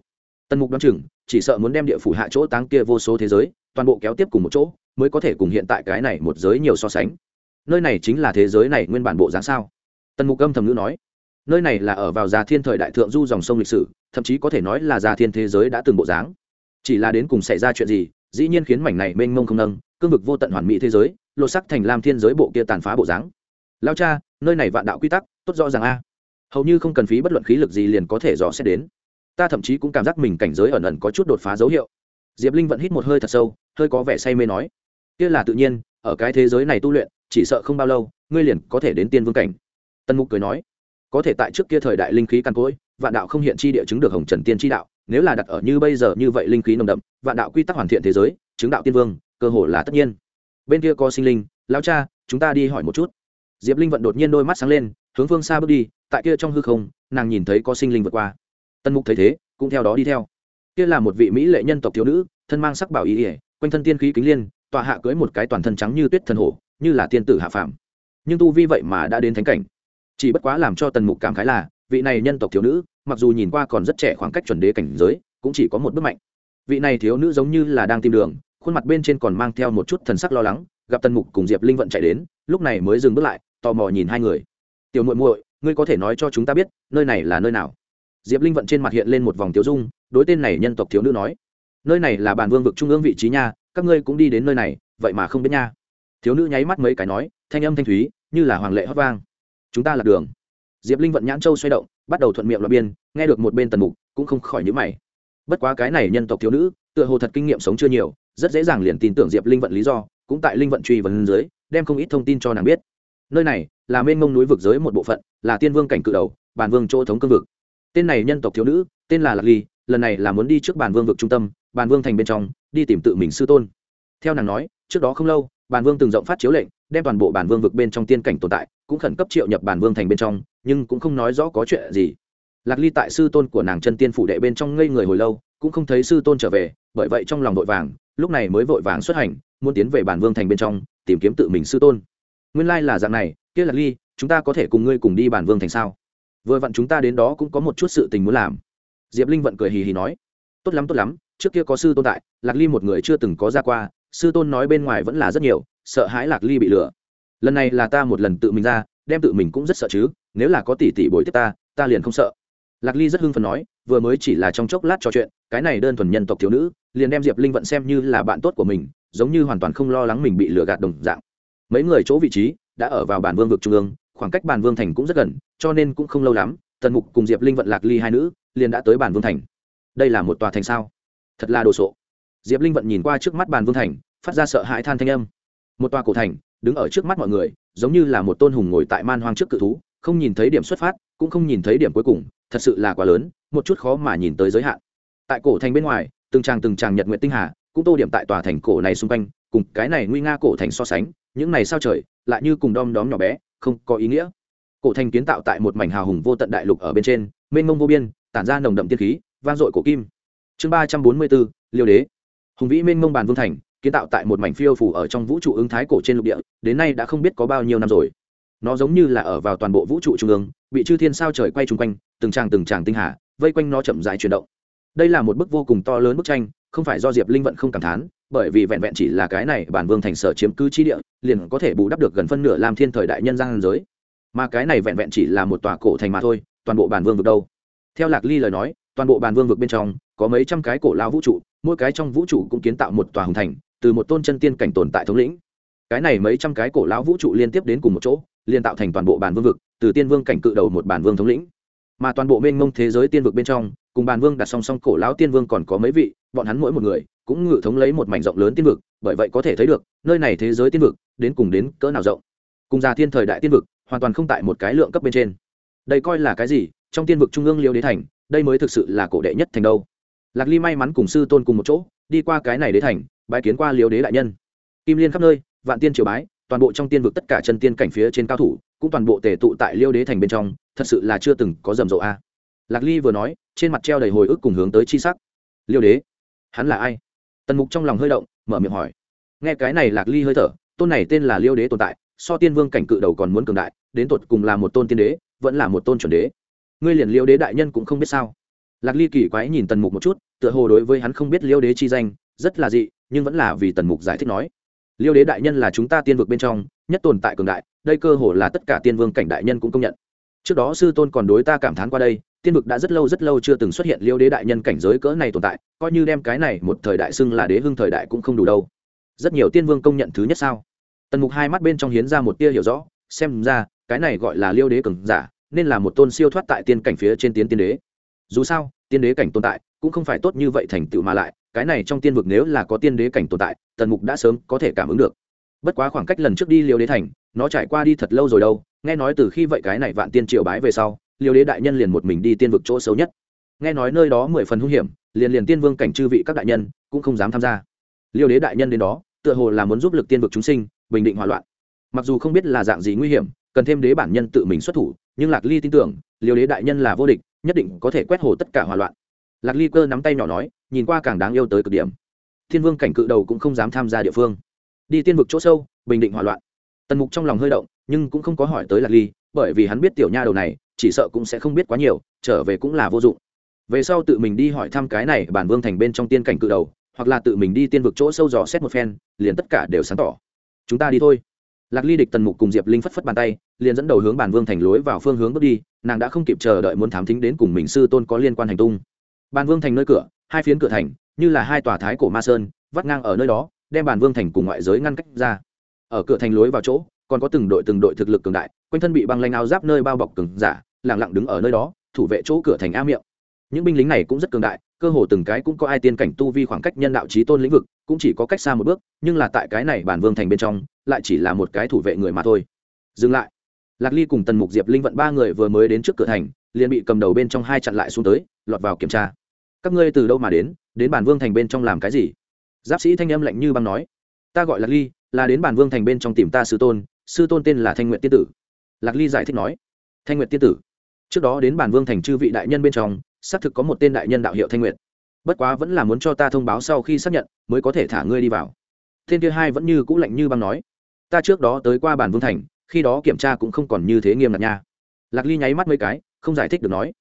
A: Tần mục đoán chừng, chỉ sợ muốn đem địa phủ hạ chỗ táng kia vô số thế giới, toàn bộ kéo tiếp cùng một chỗ, mới có thể cùng hiện tại cái này một giới nhiều so sánh. Nơi này chính là thế giới này nguyên bản bộ dáng sao? Tần mục âm thầm ngữ nói. Nơi này là ở vào già thiên thời đại thượng du dòng sông lịch sử, thậm chí có thể nói là già thiên thế giới đã từng bộ dáng. Chỉ là đến cùng xảy ra chuyện gì, dĩ nhiên khiến mảnh này mênh mông không nâng, cương vực vô tận hoàn mỹ thế giới, lột sắc thành lam thiên giới bộ kia tàn phá bộ dáng lao cha, nơi này vạn đạo quy tắc, tốt rõ ràng a. Hầu như không cần phí bất luận khí lực gì liền có thể dò xét đến. Ta thậm chí cũng cảm giác mình cảnh giới ẩn ẩn có chút đột phá dấu hiệu. Diệp linh vẫn hít một hơi thật sâu, hơi có vẻ say mê nói. Kia là tự nhiên, ở cái thế giới này tu luyện, chỉ sợ không bao lâu, ngươi liền có thể đến tiên vương cảnh. Tân mục cười nói. Có thể tại trước kia thời đại linh khí căn cối, vạn đạo không hiện chi địa chứng được hồng trần tiên chi đạo, nếu là đặt ở như bây giờ như vậy linh khí nồng đậm, vạn đạo quy tắc hoàn thiện thế giới, chứng đạo tiên vương, cơ hồ là tất nhiên. Bên kia có sinh linh, lao cha, chúng ta đi hỏi một chút diệp linh vận đột nhiên đôi mắt sáng lên, hướng phương xa bước đi, tại kia trong hư không, nàng nhìn thấy có sinh linh vượt qua. Tần mục thấy thế, cũng theo đó đi theo. Kia là một vị mỹ lệ nhân tộc thiếu nữ, thân mang sắc bảo ý ỉa quanh thân tiên khí kính liên, tọa hạ cưới một cái toàn thân trắng như tuyết thần hổ, như là tiên tử hạ phàm. Nhưng tu vi vậy mà đã đến thánh cảnh. Chỉ bất quá làm cho tần mục cảm khái là, vị này nhân tộc thiếu nữ, mặc dù nhìn qua còn rất trẻ khoảng cách chuẩn đế cảnh giới, cũng chỉ có một bước mạnh. Vị này thiếu nữ giống như là đang tìm đường, khuôn mặt bên trên còn mang theo một chút thần sắc lo lắng, gặp tần mục cùng diệp linh vận chạy đến, lúc này mới dừng bước lại tò mò nhìn hai người. Tiểu muội muội, ngươi có thể nói cho chúng ta biết, nơi này là nơi nào? Diệp linh vận trên mặt hiện lên một vòng tiếu dung, đối tên này nhân tộc thiếu nữ nói. Nơi này là bàn vương vực trung ương vị trí nha, các ngươi cũng đi đến nơi này, vậy mà không biết nha. Thiếu nữ nháy mắt mấy cái nói, thanh âm thanh thúy, như là hoàng lệ hót vang. Chúng ta là đường. Diệp linh vận nhãn châu xoay động, bắt đầu thuận miệng loại biên, nghe được một bên tần mục, cũng không khỏi nhữ mày. Bất quá cái này nhân tộc thiếu nữ, tựa hồ thật kinh nghiệm sống chưa nhiều, rất dễ dàng liền tin tưởng diệp linh vận lý do, cũng tại linh vận truy vấn dưới, đem không ít thông tin cho nàng biết nơi này là mênh mông núi vực giới một bộ phận, là tiên vương cảnh cự đầu, bản vương chỗ thống cương vực. Tên này nhân tộc thiếu nữ, tên là lạc ly, lần này là muốn đi trước bản vương vực trung tâm, bản vương thành bên trong, đi tìm tự mình sư tôn. Theo nàng nói, trước đó không lâu, bản vương từng rộng phát chiếu lệnh, đem toàn bộ bản vương vực bên trong tiên cảnh tồn tại, cũng khẩn cấp triệu nhập bản vương thành bên trong, nhưng cũng không nói rõ có chuyện gì. Lạc ly tại sư tôn của nàng chân tiên phủ đệ bên trong ngây người hồi lâu, cũng không thấy sư tôn trở về, bởi vậy trong lòng vội vàng, lúc này mới vội vàng xuất hành, muốn tiến về bản vương thành bên trong, tìm kiếm tự mình sư tôn nguyên lai là dạng này, kia lạc ly, chúng ta có thể cùng ngươi cùng đi bản vương thành sao? Vừa vặn chúng ta đến đó cũng có một chút sự tình muốn làm. Diệp linh vận cười hì hì nói. Tốt lắm tốt lắm, trước kia có sư tôn tại, lạc ly một người chưa từng có ra qua, sư tôn nói bên ngoài vẫn là rất nhiều, sợ hãi lạc ly bị lừa. Lần này là ta một lần tự mình ra, đem tự mình cũng rất sợ chứ, nếu là có tỷ tỷ bồi tiếp ta ta liền không sợ. Lạc ly rất hưng phần nói, vừa mới chỉ là trong chốc lát trò chuyện, cái này đơn thuần nhân tộc thiếu nữ, liền đem diệp linh vận xem như là bạn tốt của mình, giống như hoàn toàn không lo lắng mình bị lừa gạt đồng dạng mấy người chỗ vị trí đã ở vào bản vương vực trung ương, khoảng cách bản vương thành cũng rất gần, cho nên cũng không lâu lắm, tần mục cùng diệp linh vận lạc ly hai nữ liền đã tới bản vương thành. Đây là một tòa thành sao? Thật là đồ sộ. Diệp linh vận nhìn qua trước mắt bản vương thành, phát ra sợ hãi than thanh âm. Một tòa cổ thành, đứng ở trước mắt mọi người, giống như là một tôn hùng ngồi tại man hoang trước cự thú, không nhìn thấy điểm xuất phát, cũng không nhìn thấy điểm cuối cùng, thật sự là quá lớn, một chút khó mà nhìn tới giới hạn. Tại cổ thành bên ngoài, từng tràng từng tràng nhật nguyện tinh hà, cũng tô điểm tại tòa thành cổ này xung quanh, cùng cái này nguy nga cổ thành so sánh những này sao trời, lại như cùng đom đóm nhỏ bé, không có ý nghĩa. Cổ thành kiến tạo tại một mảnh hào hùng vô tận đại lục ở bên trên, mênh mông vô biên, tản ra nồng đậm tiên khí, vang dội cổ kim. Chương ba trăm bốn mươi bốn, liêu đế. Hùng vĩ mênh mông bàn vương thành, kiến tạo tại một mảnh phiêu phủ ở trong vũ trụ ứng thái cổ trên lục địa, đến nay đã không biết có bao nhiêu năm rồi. Nó giống như là ở vào toàn bộ vũ trụ trung ương, bị chư thiên sao trời quay chung quanh, từng tràng từng tràng tinh hà, vây quanh nó chậm rãi chuyển động. Đây là một bức vô cùng to lớn bức tranh, không phải do diệp linh vận không cảm thán bởi vì vẹn vẹn chỉ là cái này bản vương thành sở chiếm cứ chi địa, liền có thể bù đắp được gần phân nửa làm thiên thời đại nhân gian giới. Mà cái này vẹn vẹn chỉ là một tòa cổ thành mà thôi, toàn bộ bản vương vực đâu? Theo lạc ly lời nói, toàn bộ bản vương vực bên trong, có mấy trăm cái cổ lao vũ trụ, mỗi cái trong vũ trụ cũng kiến tạo một tòa hùng thành, từ một tôn chân tiên cảnh tồn tại thống lĩnh. Cái này mấy trăm cái cổ lão vũ trụ liên tiếp đến cùng một chỗ liên tạo thành toàn bộ bản vương vực, từ tiên vương cảnh cự đầu một bản vương thống lĩnh. Mà toàn bộ mênh mông thế giới tiên vực bên trong cùng bàn vương đặt song song cổ lão tiên vương còn có mấy vị, bọn hắn mỗi một người cũng ngự thống lấy một mảnh rộng lớn tiên vực, bởi vậy có thể thấy được, nơi này thế giới tiên vực đến cùng đến cỡ nào rộng. Cùng già thiên thời đại tiên vực hoàn toàn không tại một cái lượng cấp bên trên. Đây coi là cái gì? Trong tiên vực trung ương liêu đế thành, đây mới thực sự là cổ đệ nhất thành đâu. Lạc ly may mắn cùng sư tôn cùng một chỗ, đi qua cái này đế thành, bái kiến qua liêu đế đại nhân. Kim liên khắp nơi, vạn tiên triều bái, toàn bộ trong tiên vực tất cả chân tiên cảnh phía trên cao thủ, cũng toàn bộ tề tụ tại liêu đế thành bên trong, thật sự là chưa từng có rầm rộ a lạc ly vừa nói, trên mặt treo đầy hồi ức cùng hướng tới chi sắc. Liêu đế, hắn là ai? Tần mục trong lòng hơi động, mở miệng hỏi. Nghe cái này lạc ly hơi thở, tôn này tên là liêu đế tồn tại, so tiên vương cảnh cự đầu còn muốn cường đại, đến tột cùng là một tôn tiên đế, vẫn là một tôn chuẩn đế. Ngươi liền liêu đế đại nhân cũng không biết sao? Lạc ly kỳ quái nhìn tần mục một chút, tựa hồ đối với hắn không biết liêu đế chi danh, rất là dị, nhưng vẫn là vì tần mục giải thích nói. Liêu đế đại nhân là chúng ta tiên vực bên trong, nhất tồn tại cường đại, đây cơ hồ là tất cả tiên vương cảnh đại nhân cũng công nhận. Trước đó sư tôn còn đối ta cảm thán qua đây tiên vực đã rất lâu rất lâu chưa từng xuất hiện liêu đế đại nhân cảnh giới cỡ này tồn tại, coi như đem cái này một thời đại xưng là đế hưng thời đại cũng không đủ đâu. Rất nhiều tiên vương công nhận thứ nhất sao? Tần mục hai mắt bên trong hiến ra một tia hiểu rõ, xem ra, cái này gọi là liêu đế cường giả, nên là một tôn siêu thoát tại tiên cảnh phía trên tiến tiên đế. Dù sao, tiên đế cảnh tồn tại, cũng không phải tốt như vậy thành tựu mà lại, cái này trong tiên vực nếu là có tiên đế cảnh tồn tại, tần mục đã sớm có thể cảm ứng được. Bất quá khoảng cách lần trước đi liêu đế thành, nó trải qua đi thật lâu rồi đâu, nghe nói từ khi vậy cái này vạn tiên triều bái về sau liêu đế đại nhân liền một mình đi tiên vực chỗ xấu nhất. Nghe nói nơi đó mười phần hung hiểm, liền liền tiên vương cảnh chư vị các đại nhân cũng không dám tham gia. Liêu đế đại nhân đến đó, tựa hồ là muốn giúp lực tiên vực chúng sinh, bình định hòa loạn. Mặc dù không biết là dạng gì nguy hiểm, cần thêm đế bản nhân tự mình xuất thủ, nhưng lạc ly tin tưởng liều đế đại nhân là vô địch, nhất định có thể quét hồ tất cả hòa loạn. Lạc ly cơ nắm tay nhỏ nói, nhìn qua càng đáng yêu tới cực điểm. Thiên vương cảnh cự đầu cũng không dám tham gia địa phương. Đi tiên vực chỗ sâu, bình định hòa loạn. Tần mục trong lòng hơi động, nhưng cũng không có hỏi tới lạc ly, bởi vì hắn biết tiểu nha đầu này chỉ sợ cũng sẽ không biết quá nhiều, trở về cũng là vô dụng. Về sau tự mình đi hỏi thăm cái này bản vương thành bên trong tiên cảnh cự đầu, hoặc là tự mình đi tiên vực chỗ sâu dò xét một phen, liền tất cả đều sáng tỏ. Chúng ta đi thôi. Lạc ly địch tần mục cùng diệp linh phất phất bàn tay, liền dẫn đầu hướng bản vương thành lối vào phương hướng bước đi, nàng đã không kịp chờ đợi muốn thám thính đến cùng mình sư tôn có liên quan hành tung. Bản vương thành nơi cửa, hai phiến cửa thành, như là hai tòa thái cổ ma sơn, vắt ngang ở nơi đó, đem bản vương thành cùng ngoại giới ngăn cách ra. Ở cửa thành lối vào chỗ, còn có từng đội từng đội thực lực cường đại quanh thân bị băng lanh áo giáp nơi bao bọc cứng giả lẳng lặng đứng ở nơi đó, thủ vệ chỗ cửa thành a miệng. Những binh lính này cũng rất cường đại, cơ hồ từng cái cũng có ai tiên cảnh tu vi khoảng cách nhân đạo trí tôn lĩnh vực, cũng chỉ có cách xa một bước, nhưng là tại cái này bản vương thành bên trong, lại chỉ là một cái thủ vệ người mà thôi. Dừng lại. Lạc ly cùng tần mục diệp linh vận ba người vừa mới đến trước cửa thành, liền bị cầm đầu bên trong hai chặn lại xuống tới, lọt vào kiểm tra. Các ngươi từ đâu mà đến đến bản vương thành bên trong làm cái gì? Giáp sĩ thanh âm lạnh như băng nói. Ta gọi lạc ly, là đến bản vương thành bên trong tìm ta sư tôn sư tôn tên là thanh nguyện tiên tử lạc ly giải thích nói, thanh Nguyệt tiên tử, trước đó đến bản vương thành chư vị đại nhân bên trong, xác thực có một tên đại nhân đạo hiệu thanh Nguyệt. bất quá vẫn là muốn cho ta thông báo sau khi xác nhận, mới có thể thả ngươi đi vào. Tên kia hai vẫn như cũ lạnh như băng nói, ta trước đó tới qua bản vương thành, khi đó kiểm tra cũng không còn như thế nghiêm ngặt nha. Lạc ly nháy mắt mấy cái, không giải thích được nói,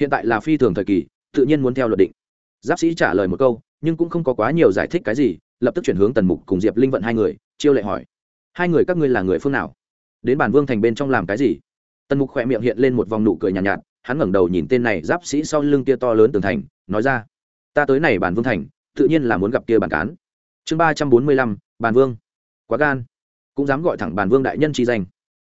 A: hiện tại là phi thường thời kỳ, tự nhiên muốn theo luật định. Giáp sĩ trả lời một câu, nhưng cũng không có quá nhiều giải thích cái gì, lập tức chuyển hướng tần mục cùng diệp linh vận hai người, chiêu lệ hỏi, hai người các ngươi là người phương nào? Đến bản vương thành bên trong làm cái gì? Tần mục khỏe miệng hiện lên một vòng nụ cười nhàn nhạt, nhạt hắn ngẩng đầu nhìn tên này giáp sĩ sau lưng kia to lớn tường thành nói ra ta tới này bản vương thành tự nhiên là muốn gặp kia bản cán. Chương ba trăm bốn mươi lăm bản vương. Quá gan. Cũng dám gọi thẳng bản vương đại nhân chi danh.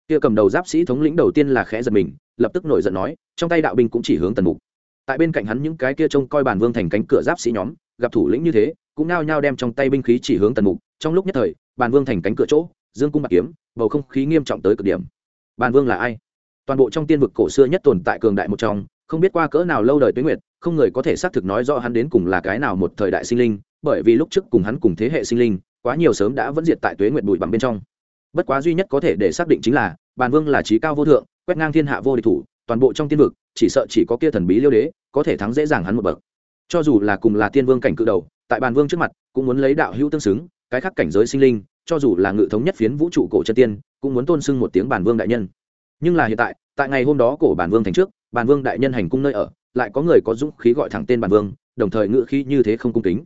A: Kia cầm đầu giáp sĩ thống lĩnh đầu tiên là khẽ giật mình lập tức nổi giận nói trong tay đạo binh cũng chỉ hướng tần mục. Tại bên cạnh hắn những cái kia trông coi bản vương thành cánh cửa giáp sĩ nhóm gặp thủ lĩnh như thế cũng nao nhao đem trong tay binh khí chỉ hướng tần mục. Trong lúc nhất thời bản vương thành cánh cửa chỗ dương cung bạc kiếm, bầu không khí nghiêm trọng tới cực điểm. Bàn vương là ai? Toàn bộ trong tiên vực cổ xưa nhất tồn tại cường đại một trong, không biết qua cỡ nào lâu đời tuế nguyệt, không người có thể xác thực nói rõ hắn đến cùng là cái nào một thời đại sinh linh, bởi vì lúc trước cùng hắn cùng thế hệ sinh linh, quá nhiều sớm đã vẫn diệt tại tuế nguyệt bụi bằng bên trong. Bất quá duy nhất có thể để xác định chính là, bàn vương là trí cao vô thượng, quét ngang thiên hạ vô địch thủ, toàn bộ trong tiên vực, chỉ sợ chỉ có kia thần bí liêu đế, có thể thắng dễ dàng hắn một bậc. Cho dù là cùng là tiên vương cảnh cự đầu, tại bàn vương trước mặt, cũng muốn lấy đạo hữu tương xứng, cái khác cảnh giới sinh linh cho dù là ngự thống nhất phiến vũ trụ cổ chân tiên, cũng muốn tôn sưng một tiếng bản vương đại nhân. Nhưng là hiện tại tại ngày hôm đó cổ bản vương thành trước, bản vương đại nhân hành cung nơi ở, lại có người có dũng khí gọi thẳng tên bản vương, đồng thời ngự khí như thế không cung kính.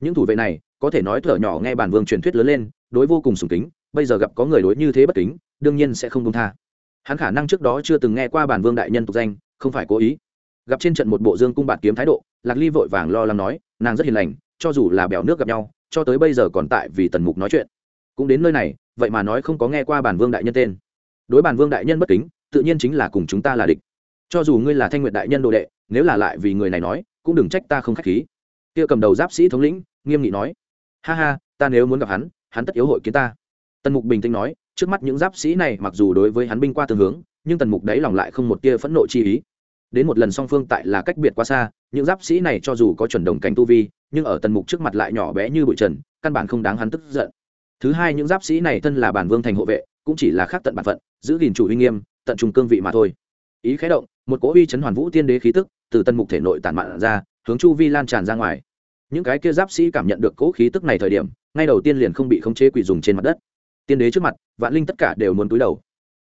A: Những thủ vệ này, có thể nói thở nhỏ nghe bản vương truyền thuyết lớn lên, đối vô cùng sùng kính, bây giờ gặp có người đối như thế bất kính, đương nhiên sẽ không công tha. Hắn khả năng trước đó chưa từng nghe qua bản vương đại nhân tục danh, không phải cố ý. Gặp trên trận một bộ dương cung bạt kiếm thái độ, lạc ly vội vàng lo lắng nói, nàng rất hiền lành, cho dù là bèo nước gặp nhau, cho tới bây giờ còn tại vì tần mục nói chuyện cũng đến nơi này, vậy mà nói không có nghe qua bản vương đại nhân tên. Đối bản vương đại nhân bất kính, tự nhiên chính là cùng chúng ta là địch. Cho dù ngươi là thanh nguyệt đại nhân đồ đệ, nếu là lại vì người này nói, cũng đừng trách ta không k h á c h khí. Kia cầm đầu giáp sĩ thống lĩnh, nghiêm nghị nói. Ha ha, ta nếu muốn gặp hắn hắn tất yếu hội kiến ta. Tần mục bình tĩnh nói, trước mắt những giáp sĩ này mặc dù đối với hắn binh qua tương hướng, nhưng tần mục đấy lòng lại không một tia phẫn nộ chi ý. Đến một lần song phương tại là cách biệt quá xa, những giáp sĩ này cho dù có chuẩn đồng cảnh tu vi, nhưng ở tần mục trước mặt lại nhỏ bé như bụi trần, căn bản không đáng hắn tức giận thứ hai những giáp sĩ này thân là bản vương thành hộ vệ, cũng chỉ là khác tận bản phận, giữ gìn chủ uy nghiêm, tận trung cương vị mà thôi. Ý khái động, một cỗ uy chấn hoàn vũ tiên đế khí tức từ tân mục thể nội tản mạn ra, hướng chu vi lan tràn ra ngoài. Những cái kia giáp sĩ cảm nhận được cỗ khí tức này thời điểm, ngay đầu tiên liền không bị khống chế quỷ dùng trên mặt đất. Tiên đế trước mặt, vạn linh tất cả đều muốn túi đầu.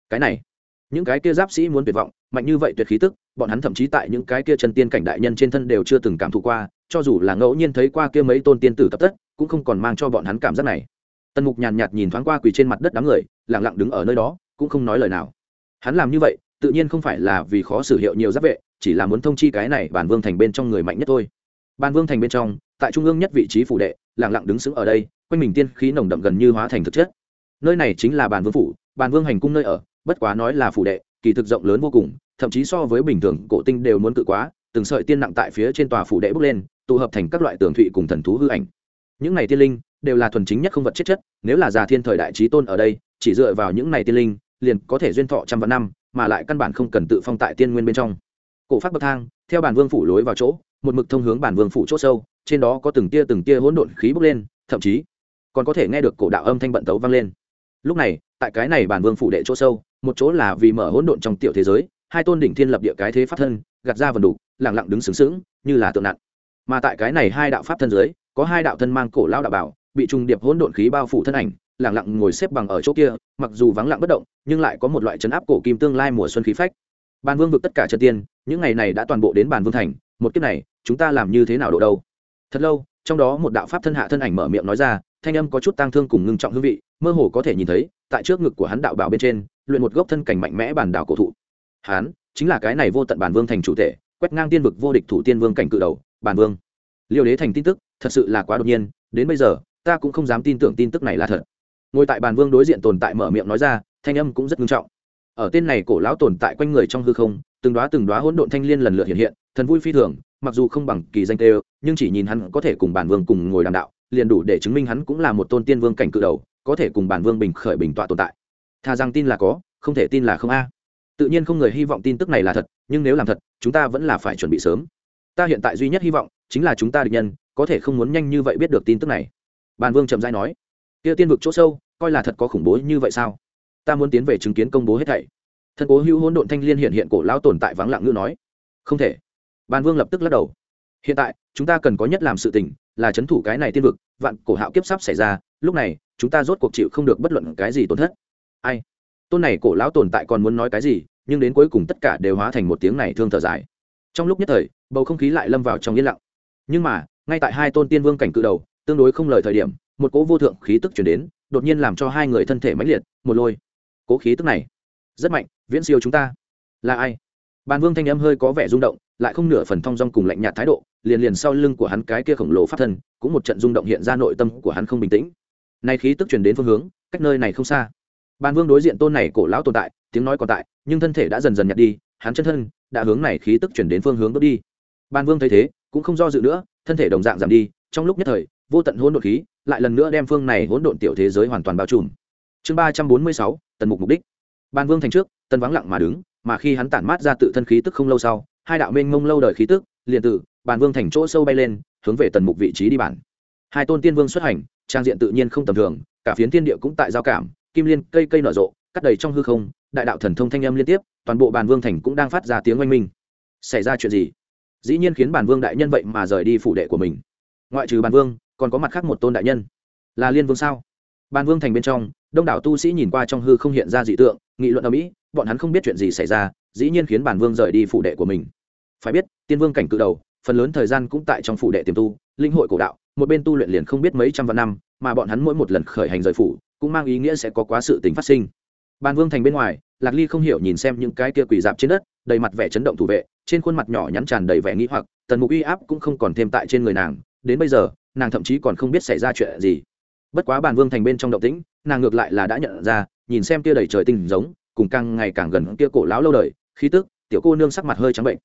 A: Cái này, những cái kia giáp sĩ muốn tuyệt vọng, mạnh như vậy tuyệt khí tức, bọn hắn thậm chí tại những cái kia chân tiên cảnh đại nhân trên thân đều chưa từng cảm thụ qua, cho dù là ngẫu nhiên thấy qua kia mấy tôn tiên tử tập tất, cũng không còn mang cho bọn hắn cảm giác này tần mục nhàn nhạt nhìn thoáng qua quỳ trên mặt đất đám người lẳng lặng đứng ở nơi đó, cũng không nói lời nào. Hắn làm như vậy, tự nhiên không phải là vì khó xử hiệu nhiều giáp vệ, chỉ là muốn thông chi cái này bản vương thành bên trong người mạnh nhất thôi. Bản vương thành bên trong, tại trung ương nhất vị trí phủ đệ lẳng lặng đứng sững ở đây, quanh mình tiên khí nồng đậm gần như hóa thành thực chất. Nơi này chính là bản vương phủ, bản vương hành cung nơi ở, bất quá nói là phủ đệ, kỳ thực rộng lớn vô cùng, thậm chí so với bình thường cổ tinh đều muốn cự quá, từng sợi tiên nặng tại phía trên tòa phủ đệ bước lên, tụ hợp thành các loại tường thụy cùng thần thú hư ảnh. Những này tiên linh đều là thuần chính nhất không vật chết chất, nếu là già thiên thời đại trí tôn ở đây, chỉ dựa vào những này tiên linh, liền có thể duyên thọ trăm vạn năm, mà lại căn bản không cần tự phong tại tiên nguyên bên trong. Cổ phát bậc thang, theo bản vương phủ lối vào chỗ, một mực thông hướng bản vương phủ chỗ sâu, trên đó có từng tia từng tia hỗn độn khí bốc lên, thậm chí còn có thể nghe được cổ đạo âm thanh bận tấu vang lên. Lúc này, tại cái này bản vương phủ đệ chỗ sâu, một chỗ là vì mở hỗn độn trong tiểu thế giới, hai tôn đỉnh thiên lập địa cái thế pháp thân, gạt ra vần đủ lẳng lặng đứng sướng sướng như là tượng nặng. Mà tại cái này hai đạo pháp thân dưới, có hai đạo thân mang cổ lao đạo bảo bị trùng điệp hỗn độn khí bao phủ thân ảnh lẳng lặng ngồi xếp bằng ở chỗ kia, mặc dù vắng lặng bất động, nhưng lại có một loại chấn áp cổ kim tương lai mùa xuân khí phách. Bàn vương vực tất cả trận tiên, những ngày này đã toàn bộ đến bàn vương thành, một kiếp này, chúng ta làm như thế nào độ đâu? Thật lâu, trong đó một đạo pháp thân hạ thân ảnh mở miệng nói ra, thanh âm có chút tang thương cùng ngưng trọng hương vị, mơ hồ có thể nhìn thấy, tại trước ngực của hắn đạo bảo bên trên, luyện một gốc thân cảnh mạnh mẽ bản đảo cổ thụ. Hắn, chính là cái này vô tận bản vương thành chủ thể, quét ngang tiên vực vô địch thủ tiên vương cảnh cự đầu bản vương. Liêu đế thành tin tức, thật sự là quá đột nhiên, đến bây giờ ta cũng không dám tin tưởng tin tức này là thật. Ngồi tại bàn vương đối diện tồn tại mở miệng nói ra, thanh âm cũng rất nghiêm trọng. Ở tên này cổ lão tồn tại quanh người trong hư không, từng đoá từng đoá hỗn độn thanh liên lần lượt hiện hiện, thần vui phi thường, mặc dù không bằng kỳ danh tê, nhưng chỉ nhìn hắn có thể cùng bản vương cùng ngồi đàm đạo, liền đủ để chứng minh hắn cũng là một tôn tiên vương cảnh cự đầu, có thể cùng bản vương bình khởi bình tọa tồn tại. Thà rằng tin là có, không thể tin là không a. Tự nhiên không người hy vọng tin tức này là thật, nhưng nếu làm thật, chúng ta vẫn là phải chuẩn bị sớm. Ta hiện tại duy nhất hy vọng, chính là chúng ta địch nhân, có thể không muốn nhanh như vậy biết được tin tức này bàn vương chậm dai nói, kia tiên vực chỗ sâu, coi là thật có khủng bố như vậy sao? Ta muốn tiến về chứng kiến công bố hết thảy. Thân cố hữu hỗn độn thanh liên hiện hiện cổ lão tồn tại vắng lặng ngữ nói, không thể. Bàn vương lập tức lắc đầu, hiện tại, chúng ta cần có nhất làm sự tình là chấn thủ cái này tiên vực, vạn cổ hạo kiếp sắp xảy ra, lúc này, chúng ta rốt cuộc chịu không được bất luận cái gì tổn thất. Ai? Tôn này cổ lão tồn tại còn muốn nói cái gì, nhưng đến cuối cùng tất cả đều hóa thành một tiếng này thương thở dài. Trong lúc nhất thời, bầu không khí lại lâm vào trong yên lặng. Nhưng mà, ngay tại hai tôn tiên vương cảnh cự đầu tương đối không lời thời điểm, một cỗ vô thượng khí tức chuyển đến, đột nhiên làm cho hai người thân thể mãnh liệt, một lôi. Cỗ khí tức này, rất mạnh, viễn siêu chúng ta. Là ai? Bàn vương thanh âm hơi có vẻ rung động, lại không nửa phần thong dong cùng lạnh nhạt thái độ, liền liền sau lưng của hắn cái kia khổng lồ phát thân, cũng một trận rung động hiện ra nội tâm của hắn không bình tĩnh. Nay khí tức chuyển đến phương hướng, cách nơi này không xa. Bàn vương đối diện tôn này cổ lão tồn tại, tiếng nói còn tại, nhưng thân thể đã dần dần nhạt đi, hắn chân thân, đã hướng này khí tức chuyển đến phương hướng bước đi. Bàn vương thấy thế, cũng không do dự nữa, thân thể đồng dạng giảm đi, trong lúc nhất thời vô tận hỗn độn khí, lại lần nữa đem phương này hỗn độn tiểu thế giới hoàn toàn bao trùm. Chương ba trăm bốn mươi sáu, tần mục mục đích. Ban vương thành trước, tần vắng lặng mà đứng, mà khi hắn tản mát ra tự thân khí tức không lâu sau, hai đạo mênh mông lâu đời khí tức, liền từ bàn vương thành chỗ sâu bay lên, hướng về tần mục vị trí đi bản. Hai tôn tiên vương xuất hành, trang diện tự nhiên không tầm thường, cả phiến tiên địa cũng tại giao cảm, kim liên, cây cây nở rộ, cắt đầy trong hư không, đại đạo thần thông thanh âm liên tiếp, toàn bộ bàn vương thành cũng đang phát ra tiếng oanh minh. Xảy ra chuyện gì? Dĩ nhiên khiến bàn vương đại nhân vậy mà rời đi phủ đệ của mình. Ngoại trừ bàn vương còn có mặt khác một tôn đại nhân. Là liên vương sao? Bàn vương thành bên trong, đông đảo tu sĩ nhìn qua trong hư không hiện ra dị tượng, nghị luận ở mỹ bọn hắn không biết chuyện gì xảy ra, dĩ nhiên khiến bàn vương rời đi phủ đệ của mình. Phải biết, tiên vương cảnh cự đầu, phần lớn thời gian cũng tại trong phủ đệ tiềm tu, linh hội cổ đạo, một bên tu luyện liền không biết mấy trăm vạn năm, mà bọn hắn mỗi một lần khởi hành rời phủ, cũng mang ý nghĩa sẽ có quá sự tình phát sinh. Bàn vương thành bên ngoài, lạc ly không hiểu nhìn xem những cái kia quỷ dạp trên đất, đầy mặt vẻ chấn động thủ vệ, trên khuôn mặt nhỏ nhắn tràn đầy vẻ nghĩ hoặc, tần mục uy áp cũng không còn thêm tại trên người nàng, đến bây giờ nàng thậm chí còn không biết xảy ra chuyện gì. Bất quá bàn vương thành bên trong động tĩnh, nàng ngược lại là đã nhận ra, nhìn xem kia đầy trời tinh giống, cùng càng ngày càng gần kia cổ lão lâu đời, khí tức, tiểu cô nương sắc mặt hơi trắng bệnh.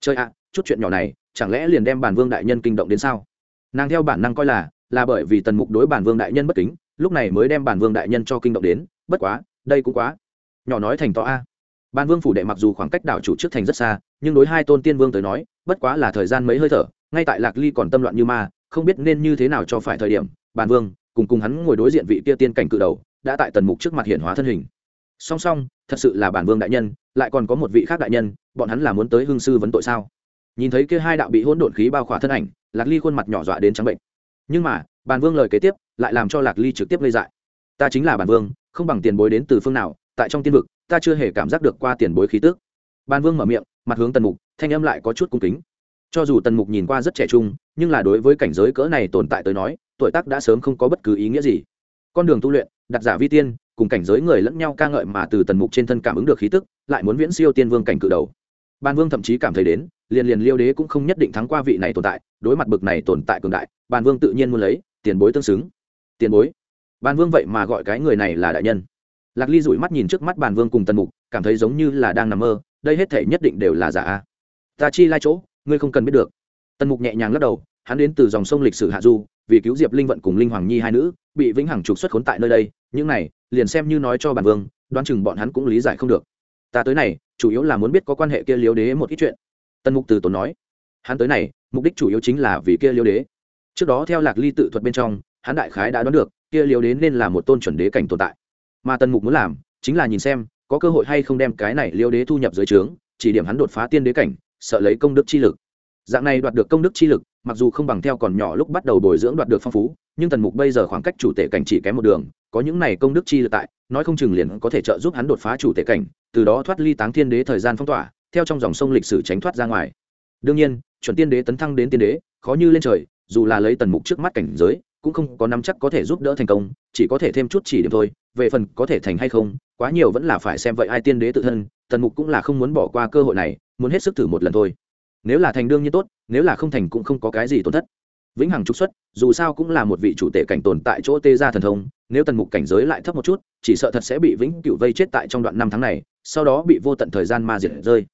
A: Chơi ạ, chút chuyện nhỏ này, chẳng lẽ liền đem bản vương đại nhân kinh động đến sao? Nàng theo bản năng coi là là bởi vì tần mục đối bản vương đại nhân bất kính, lúc này mới đem bản vương đại nhân cho kinh động đến, bất quá, đây cũng quá. Nhỏ nói thành to a. Bản vương phủ đệ mặc dù khoảng cách đảo chủ trước thành rất xa, nhưng đối hai tôn tiên vương tới nói, bất quá là thời gian mấy hơi thở, ngay tại lạc ly còn tâm loạn như ma không biết nên như thế nào cho phải thời điểm, Bàn vương cùng cùng hắn ngồi đối diện vị kia tiên cảnh cự đầu, đã tại tần mục trước mặt hiện hóa thân hình. Song song, thật sự là bản vương đại nhân, lại còn có một vị khác đại nhân, bọn hắn là muốn tới hương sư vấn tội sao? Nhìn thấy kia hai đạo bị hỗn độn khí bao khỏa thân ảnh, lạc ly khuôn mặt nhỏ dọa đến trắng bệnh. Nhưng mà bản vương lời kế tiếp lại làm cho lạc ly trực tiếp gây dại. Ta chính là bản vương, không bằng tiền bối đến từ phương nào, tại trong tiên vực, ta chưa hề cảm giác được qua tiền bối khí tước bản vương mở miệng, mặt hướng tần mục, thanh âm lại có chút cung kính cho dù tần mục nhìn qua rất trẻ trung, nhưng là đối với cảnh giới cỡ này tồn tại tới nói, tuổi tác đã sớm không có bất cứ ý nghĩa gì. Con đường tu luyện, đặt giả vi tiên, cùng cảnh giới người lẫn nhau ca ngợi mà từ tần mục trên thân cảm ứng được khí tức, lại muốn viễn siêu tiên vương cảnh cự đầu. Ban vương thậm chí cảm thấy đến, liền liền liêu đế cũng không nhất định thắng qua vị này tồn tại, đối mặt bực này tồn tại cường đại, ban vương tự nhiên muốn lấy, tiền bối tương xứng. Tiền bối? Ban vương vậy mà gọi cái người này là đại nhân. Lạc ly rủi mắt nhìn trước mắt bàn vương cùng tần mục, cảm thấy giống như là đang nằm mơ, đây hết thể nhất định đều là giả ta chi lai chỗ ngươi không cần biết được. Tần mục nhẹ nhàng lắc đầu, hắn đến từ dòng sông lịch sử hạ du, vì cứu diệp linh vận cùng linh hoàng nhi hai nữ, bị vĩnh hằng trục xuất khốn tại nơi đây, những này, liền xem như nói cho bản vương, đoán chừng bọn hắn cũng lý giải không được. Ta tới này, chủ yếu là muốn biết có quan hệ kia liếu đế một ít chuyện. Tần mục từ tốn nói. Hắn tới này, mục đích chủ yếu chính là vì kia liếu đế. Trước đó theo lạc ly tự thuật bên trong, hắn đại khái đã đoán được, kia liếu đế nên là một tôn chuẩn đế cảnh tồn tại. Mà Tần mục muốn làm, chính là nhìn xem, có cơ hội hay không đem cái này liêu đế thu nhập dưới trướng, chỉ điểm hắn đột phá tiên đế cảnh sợ lấy công đức chi lực. Dạng này đoạt được công đức chi lực, mặc dù không bằng theo còn nhỏ lúc bắt đầu bồi dưỡng đoạt được phong phú, nhưng tần mục bây giờ khoảng cách chủ tể cảnh chỉ kém một đường, có những này công đức chi lực tại, nói không chừng liền có thể trợ giúp hắn đột phá chủ tể cảnh, từ đó thoát ly táng thiên đế thời gian phong tỏa, theo trong dòng sông lịch sử tránh thoát ra ngoài. Đương nhiên, chuẩn tiên đế tấn thăng đến tiên đế, khó như lên trời, dù là lấy tần mục trước mắt cảnh giới, cũng không có nắm chắc có thể giúp đỡ thành công, chỉ có thể thêm chút chỉ điểm thôi, về phần có thể thành hay không, quá nhiều vẫn là phải xem vậy ai tiên đế tự thân, tần mục cũng là không muốn bỏ qua cơ hội này muốn hết sức thử một lần thôi. Nếu là thành đương nhiên tốt, nếu là không thành cũng không có cái gì tổn thất. Vĩnh hằng trục xuất, dù sao cũng là một vị chủ tể cảnh tồn tại chỗ tê gia thần thông, nếu tần mục cảnh giới lại thấp một chút, chỉ sợ thật sẽ bị vĩnh cựu vây chết tại trong đoạn năm tháng này, sau đó bị vô tận thời gian ma diệt rơi.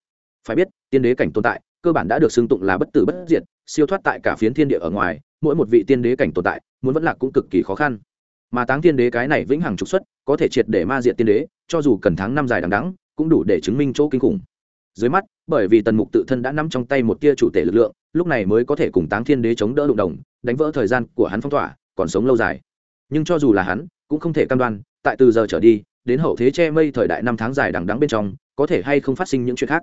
A: Phải biết, tiên đế cảnh tồn tại, cơ bản đã được xưng tụng là bất tử bất diệt, siêu thoát tại cả phiến thiên địa ở ngoài, mỗi một vị tiên đế cảnh tồn tại, muốn vẫn lạc cũng cực kỳ khó khăn. Mà táng tiên đế cái này vĩnh hằng trục xuất, có thể triệt để ma diệt tiên đế, cho dù cần tháng năm dài đằng đắng cũng đủ để chứng minh chỗ kinh khủng. Dưới mắt bởi vì tần mục tự thân đã nắm trong tay một tia chủ tể lực lượng, lúc này mới có thể cùng táng thiên đế chống đỡ đụng đồng, đánh vỡ thời gian của hắn phong tỏa, còn sống lâu dài. Nhưng cho dù là hắn, cũng không thể cam đoan, tại từ giờ trở đi, đến hậu thế che mây thời đại năm tháng dài đằng đắng bên trong, có thể hay không phát sinh những chuyện khác.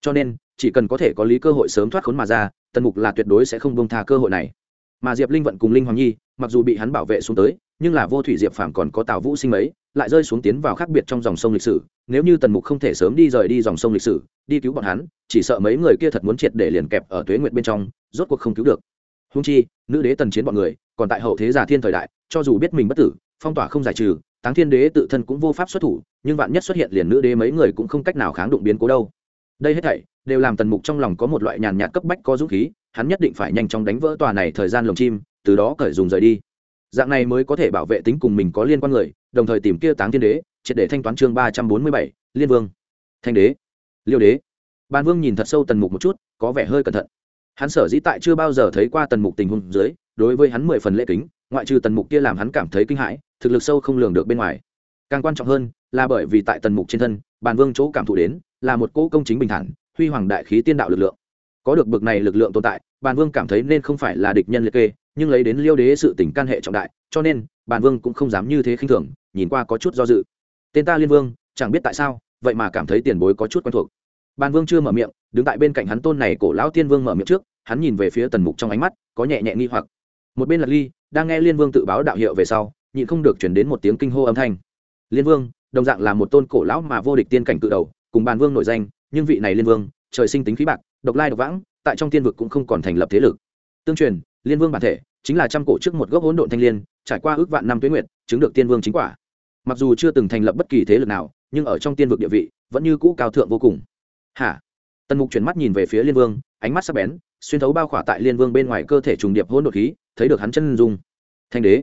A: Cho nên, chỉ cần có thể có lý cơ hội sớm thoát khốn mà ra, tần mục là tuyệt đối sẽ không bông tha cơ hội này. Mà diệp linh vận cùng linh hoàng nhi, mặc dù bị hắn bảo vệ xuống tới nhưng là vô thủy diệp phàm còn có tào vũ sinh mấy, lại rơi xuống tiến vào khác biệt trong dòng sông lịch sử, nếu như tần mục không thể sớm đi rời đi dòng sông lịch sử, đi cứu bọn hắn, chỉ sợ mấy người kia thật muốn triệt để liền kẹp ở tuế nguyệt bên trong, rốt cuộc không cứu được. Húng chi, nữ đế tần chiến bọn người, còn tại hậu thế giả thiên thời đại, cho dù biết mình bất tử, phong tỏa không giải trừ, táng thiên đế tự thân cũng vô pháp xuất thủ, nhưng vạn nhất xuất hiện liền nữ đế mấy người cũng không cách nào kháng đụng biến cố đâu. Đây hết thảy, đều làm tần mục trong lòng có một loại nhàn nhạt cấp bách có dũng khí, hắn nhất định phải nhanh chóng đánh vỡ tòa này thời gian lồng chim, từ đó cởi dùng rời đi dạng này mới có thể bảo vệ tính cùng mình có liên quan người, đồng thời tìm kia táng thiên đế, triệt để thanh toán chương ba trăm bốn mươi bảy, liên vương. Thanh đế. Liêu đế. Ban vương nhìn thật sâu tần mục một chút, có vẻ hơi cẩn thận. Hắn sở dĩ tại chưa bao giờ thấy qua tần mục tình huống dưới, đối với hắn mười phần lễ kính, ngoại trừ tần mục kia làm hắn cảm thấy kinh hãi, thực lực sâu không lường được bên ngoài. Càng quan trọng hơn, là bởi vì tại tần mục trên thân bàn vương chỗ cảm thụ đến, là một cỗ công chính bình thản, huy hoàng đại khí tiên đạo lực lượng. Có được bực này lực lượng tồn tại bàn vương cảm thấy nên không phải là địch nhân liệt kê nhưng lấy đến liêu đế sự tình can hệ trọng đại, cho nên, bàn vương cũng không dám như thế khinh thường, nhìn qua có chút do dự. Tên ta liên vương, chẳng biết tại sao, vậy mà cảm thấy tiền bối có chút quen thuộc. Bàn vương chưa mở miệng, đứng tại bên cạnh hắn tôn này cổ lão tiên vương mở miệng trước, hắn nhìn về phía tần mục trong ánh mắt, có nhẹ nhẹ nghi hoặc. Một bên lạc ly, đang nghe liên vương tự báo đạo hiệu về sau, nhịn không được chuyển đến một tiếng kinh hô âm thanh. Liên vương, đồng dạng là một tôn cổ lão mà vô địch tiên cảnh cự đầu, cùng bàn vương nổi danh, nhưng vị này liên vương, trời sinh tính khí bạc, độc lai độc vãng, tại trong tiên vực cũng không còn thành lập thế lực. Tương truyền liên vương bản thể, chính là trăm cổ trước một gốc hỗn độn thanh liên, trải qua ước vạn năm tuế nguyệt, chứng được tiên vương chính quả. Mặc dù chưa từng thành lập bất kỳ thế lực nào, nhưng ở trong tiên vực địa vị, vẫn như cũ cao thượng vô cùng. Hả? Tần mục chuyển mắt nhìn về phía liên vương, ánh mắt sắc bén, xuyên thấu bao khỏa tại liên vương bên ngoài cơ thể trùng điệp hỗn độn khí, thấy được hắn chân dung. Thanh đế.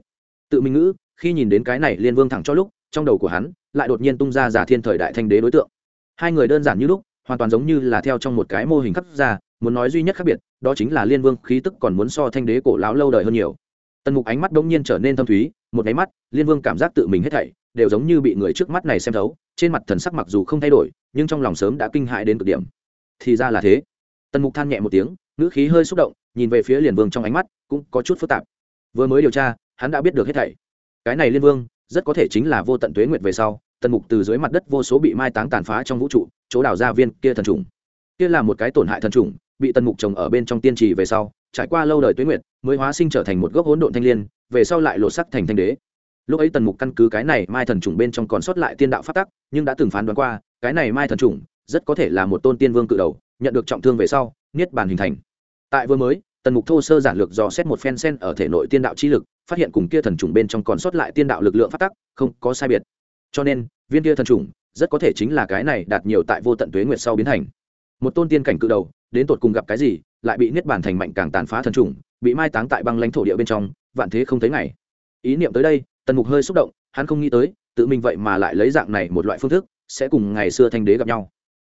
A: Tự minh ngữ, khi nhìn đến cái này liên vương thẳng cho lúc, trong đầu của hắn, lại đột nhiên tung ra giả thiên thời đại thanh đế đối tượng. Hai người đơn giản như lúc, hoàn toàn giống như là theo trong một cái mô hình khắc ra, muốn nói duy nhất khác biệt đó chính là liên vương khí tức còn muốn so thanh đế cổ lão lâu đời hơn nhiều. Tần mục ánh mắt đông nhiên trở nên thâm thúy, một máy mắt, liên vương cảm giác tự mình hết thảy đều giống như bị người trước mắt này xem thấu, trên mặt thần sắc mặc dù không thay đổi, nhưng trong lòng sớm đã kinh hại đến cực điểm. Thì ra là thế. Tần mục than nhẹ một tiếng, ngữ khí hơi xúc động, nhìn về phía liền vương trong ánh mắt cũng có chút phức tạp. Vừa mới điều tra, hắn đã biết được hết thảy. Cái này liên vương, rất có thể chính là vô tận tuế nguyệt về sau, tần mục từ dưới mặt đất vô số bị mai táng tàn phá trong vũ trụ, chỗ đào gia viên kia thần trùng. Kia là một cái tổn hại thần trùng bị tần mục trồng ở bên trong tiên trì về sau, trải qua lâu đời tuế nguyệt, mới hóa sinh trở thành một gốc hỗn độn thanh liên, về sau lại lột sắc thành thanh đế. Lúc ấy tần mục căn cứ cái này mai thần trùng bên trong còn sót lại tiên đạo phát tắc, nhưng đã từng phán đoán qua, cái này mai thần trùng rất có thể là một tôn tiên vương cự đầu, nhận được trọng thương về sau, niết bàn hình thành. Tại vừa mới, tần mục thô sơ giản lược dò xét một phen sen ở thể nội tiên đạo chi lực, phát hiện cùng kia thần trùng bên trong còn sót lại tiên đạo lực lượng phát tắc, không có sai biệt. Cho nên, viên kia thần trùng rất có thể chính là cái này đạt nhiều tại vô tận tuế nguyệt sau biến thành. Một tôn tiên cảnh cự đầu đến tột cùng gặp cái gì, lại bị niết bàn thành mạnh càng tàn phá thần trùng, bị mai táng tại băng lãnh thổ địa bên trong, vạn thế không thấy ngày. Ý niệm tới đây, tần mục hơi xúc động, hắn không nghĩ tới, tự mình vậy mà lại lấy dạng này một loại phương thức, sẽ cùng ngày xưa thanh đế gặp nhau.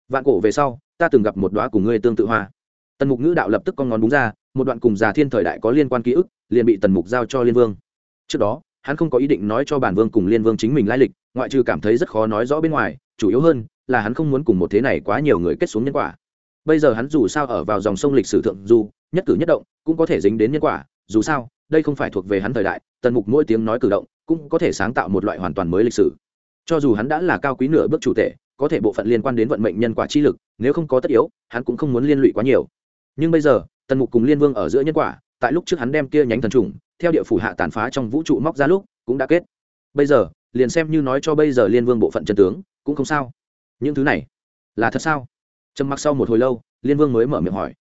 A: Vạn cổ về sau, ta từng gặp một đoá cùng ngươi tương tự hoa. Tần mục ngữ đạo lập tức con ngón đúng ra, một đoạn cùng già thiên thời đại có liên quan ký ức, liền bị tần mục giao cho liên vương. Trước đó, hắn không có ý định nói cho bản vương cùng liên vương chính mình lai lịch, ngoại trừ cảm thấy rất khó nói rõ bên ngoài, chủ yếu hơn là hắn không muốn cùng một thế này quá nhiều người kết xuống nhân quả bây giờ hắn dù sao ở vào dòng sông lịch sử thượng du nhất cử nhất động cũng có thể dính đến nhân quả. Dù sao, đây không phải thuộc về hắn thời đại, tần mục mỗi tiếng nói cử động cũng có thể sáng tạo một loại hoàn toàn mới lịch sử. Cho dù hắn đã là cao quý nửa bước chủ tể có thể bộ phận liên quan đến vận mệnh nhân quả chi lực, nếu không có tất yếu, hắn cũng không muốn liên lụy quá nhiều. Nhưng bây giờ, tần mục cùng liên vương ở giữa nhân quả, tại lúc trước hắn đem kia nhánh thần trùng, theo địa phủ hạ tàn phá trong vũ trụ móc ra lúc, cũng đã kết. Bây giờ, liền xem như nói cho bây giờ liên vương bộ phận chân tướng, cũng không sao. Những thứ này là thật sao? Trầm mặc sau một hồi lâu, liên vương mới mở miệng hỏi.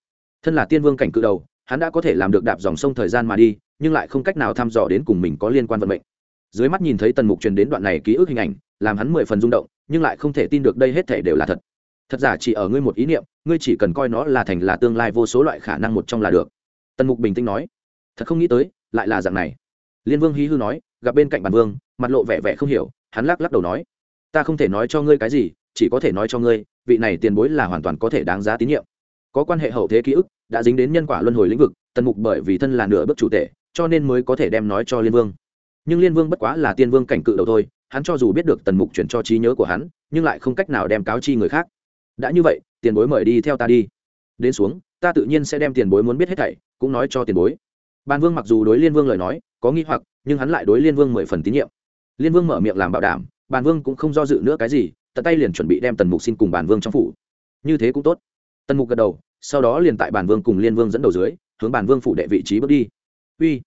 A: Thân là tiên vương cảnh cự đầu, hắn đã có thể làm được đạp dòng sông thời gian mà đi, nhưng lại không cách nào thăm dò đến cùng mình có liên quan vận mệnh. Dưới mắt nhìn thấy tần mục truyền đến đoạn này ký ức hình ảnh, làm hắn mười phần rung động, nhưng lại không thể tin được đây hết thể đều là thật. Thật giả chỉ ở ngươi một ý niệm, ngươi chỉ cần coi nó là thành là tương lai vô số loại khả năng một trong là được. Tần mục bình tĩnh nói. Thật không nghĩ tới, lại là dạng này. Liên vương hí hư nói, gặp bên cạnh bản vương, mặt lộ vẻ vẻ không hiểu, hắn lắc lắc đầu nói. Ta không thể nói cho ngươi cái gì, chỉ có thể nói cho ngươi vị này tiền bối là hoàn toàn có thể đáng giá tín nhiệm. Có quan hệ hậu thế ký ức đã dính đến nhân quả luân hồi lĩnh vực tần mục bởi vì thân là nửa bước chủ thể, cho nên mới có thể đem nói cho liên vương. Nhưng liên vương bất quá là tiên vương cảnh cự đầu thôi hắn cho dù biết được tần mục chuyển cho trí nhớ của hắn nhưng lại không cách nào đem cáo chi người khác. Đã như vậy tiền bối mời đi theo ta đi. Đến xuống ta tự nhiên sẽ đem tiền bối muốn biết hết thảy cũng nói cho tiền bối. Ban vương mặc dù đối liên vương lời nói có nghi hoặc nhưng hắn lại đối liên vương mười phần tín nhiệm. Liên vương mở miệng làm bảo đảm bàn vương cũng không do dự nữa cái gì tận tay liền chuẩn bị đem tần mục xin cùng bàn vương trong phủ. Như thế cũng tốt. Tần mục gật đầu, sau đó liền tại bàn vương cùng liên vương dẫn đầu dưới, hướng bàn vương phủ đệ vị trí bước đi. Uy,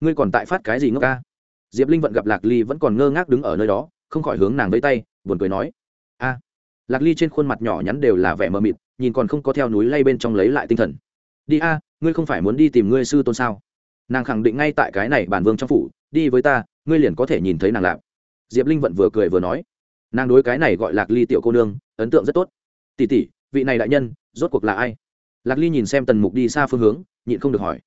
A: ngươi còn tại phát cái gì ngốc ca? Diệp linh vận gặp lạc ly vẫn còn ngơ ngác đứng ở nơi đó, không khỏi hướng nàng với tay, buồn cười nói, a, lạc ly trên khuôn mặt nhỏ nhắn đều là vẻ mờ mịt, nhìn còn không có theo núi lay bên trong lấy lại tinh thần. Đi a, ngươi không phải muốn đi tìm ngươi sư tôn sao? Nàng khẳng định ngay tại cái này bản vương trong phủ, đi với ta, ngươi liền có thể nhìn thấy nàng lạp diệp linh vận vừa cười vừa nói nàng đối cái này gọi lạc ly tiểu cô nương, ấn tượng rất tốt. Tỉ tỉ, vị này đại nhân, rốt cuộc là ai? Lạc ly nhìn xem tần mục đi xa phương hướng, nhịn không được hỏi.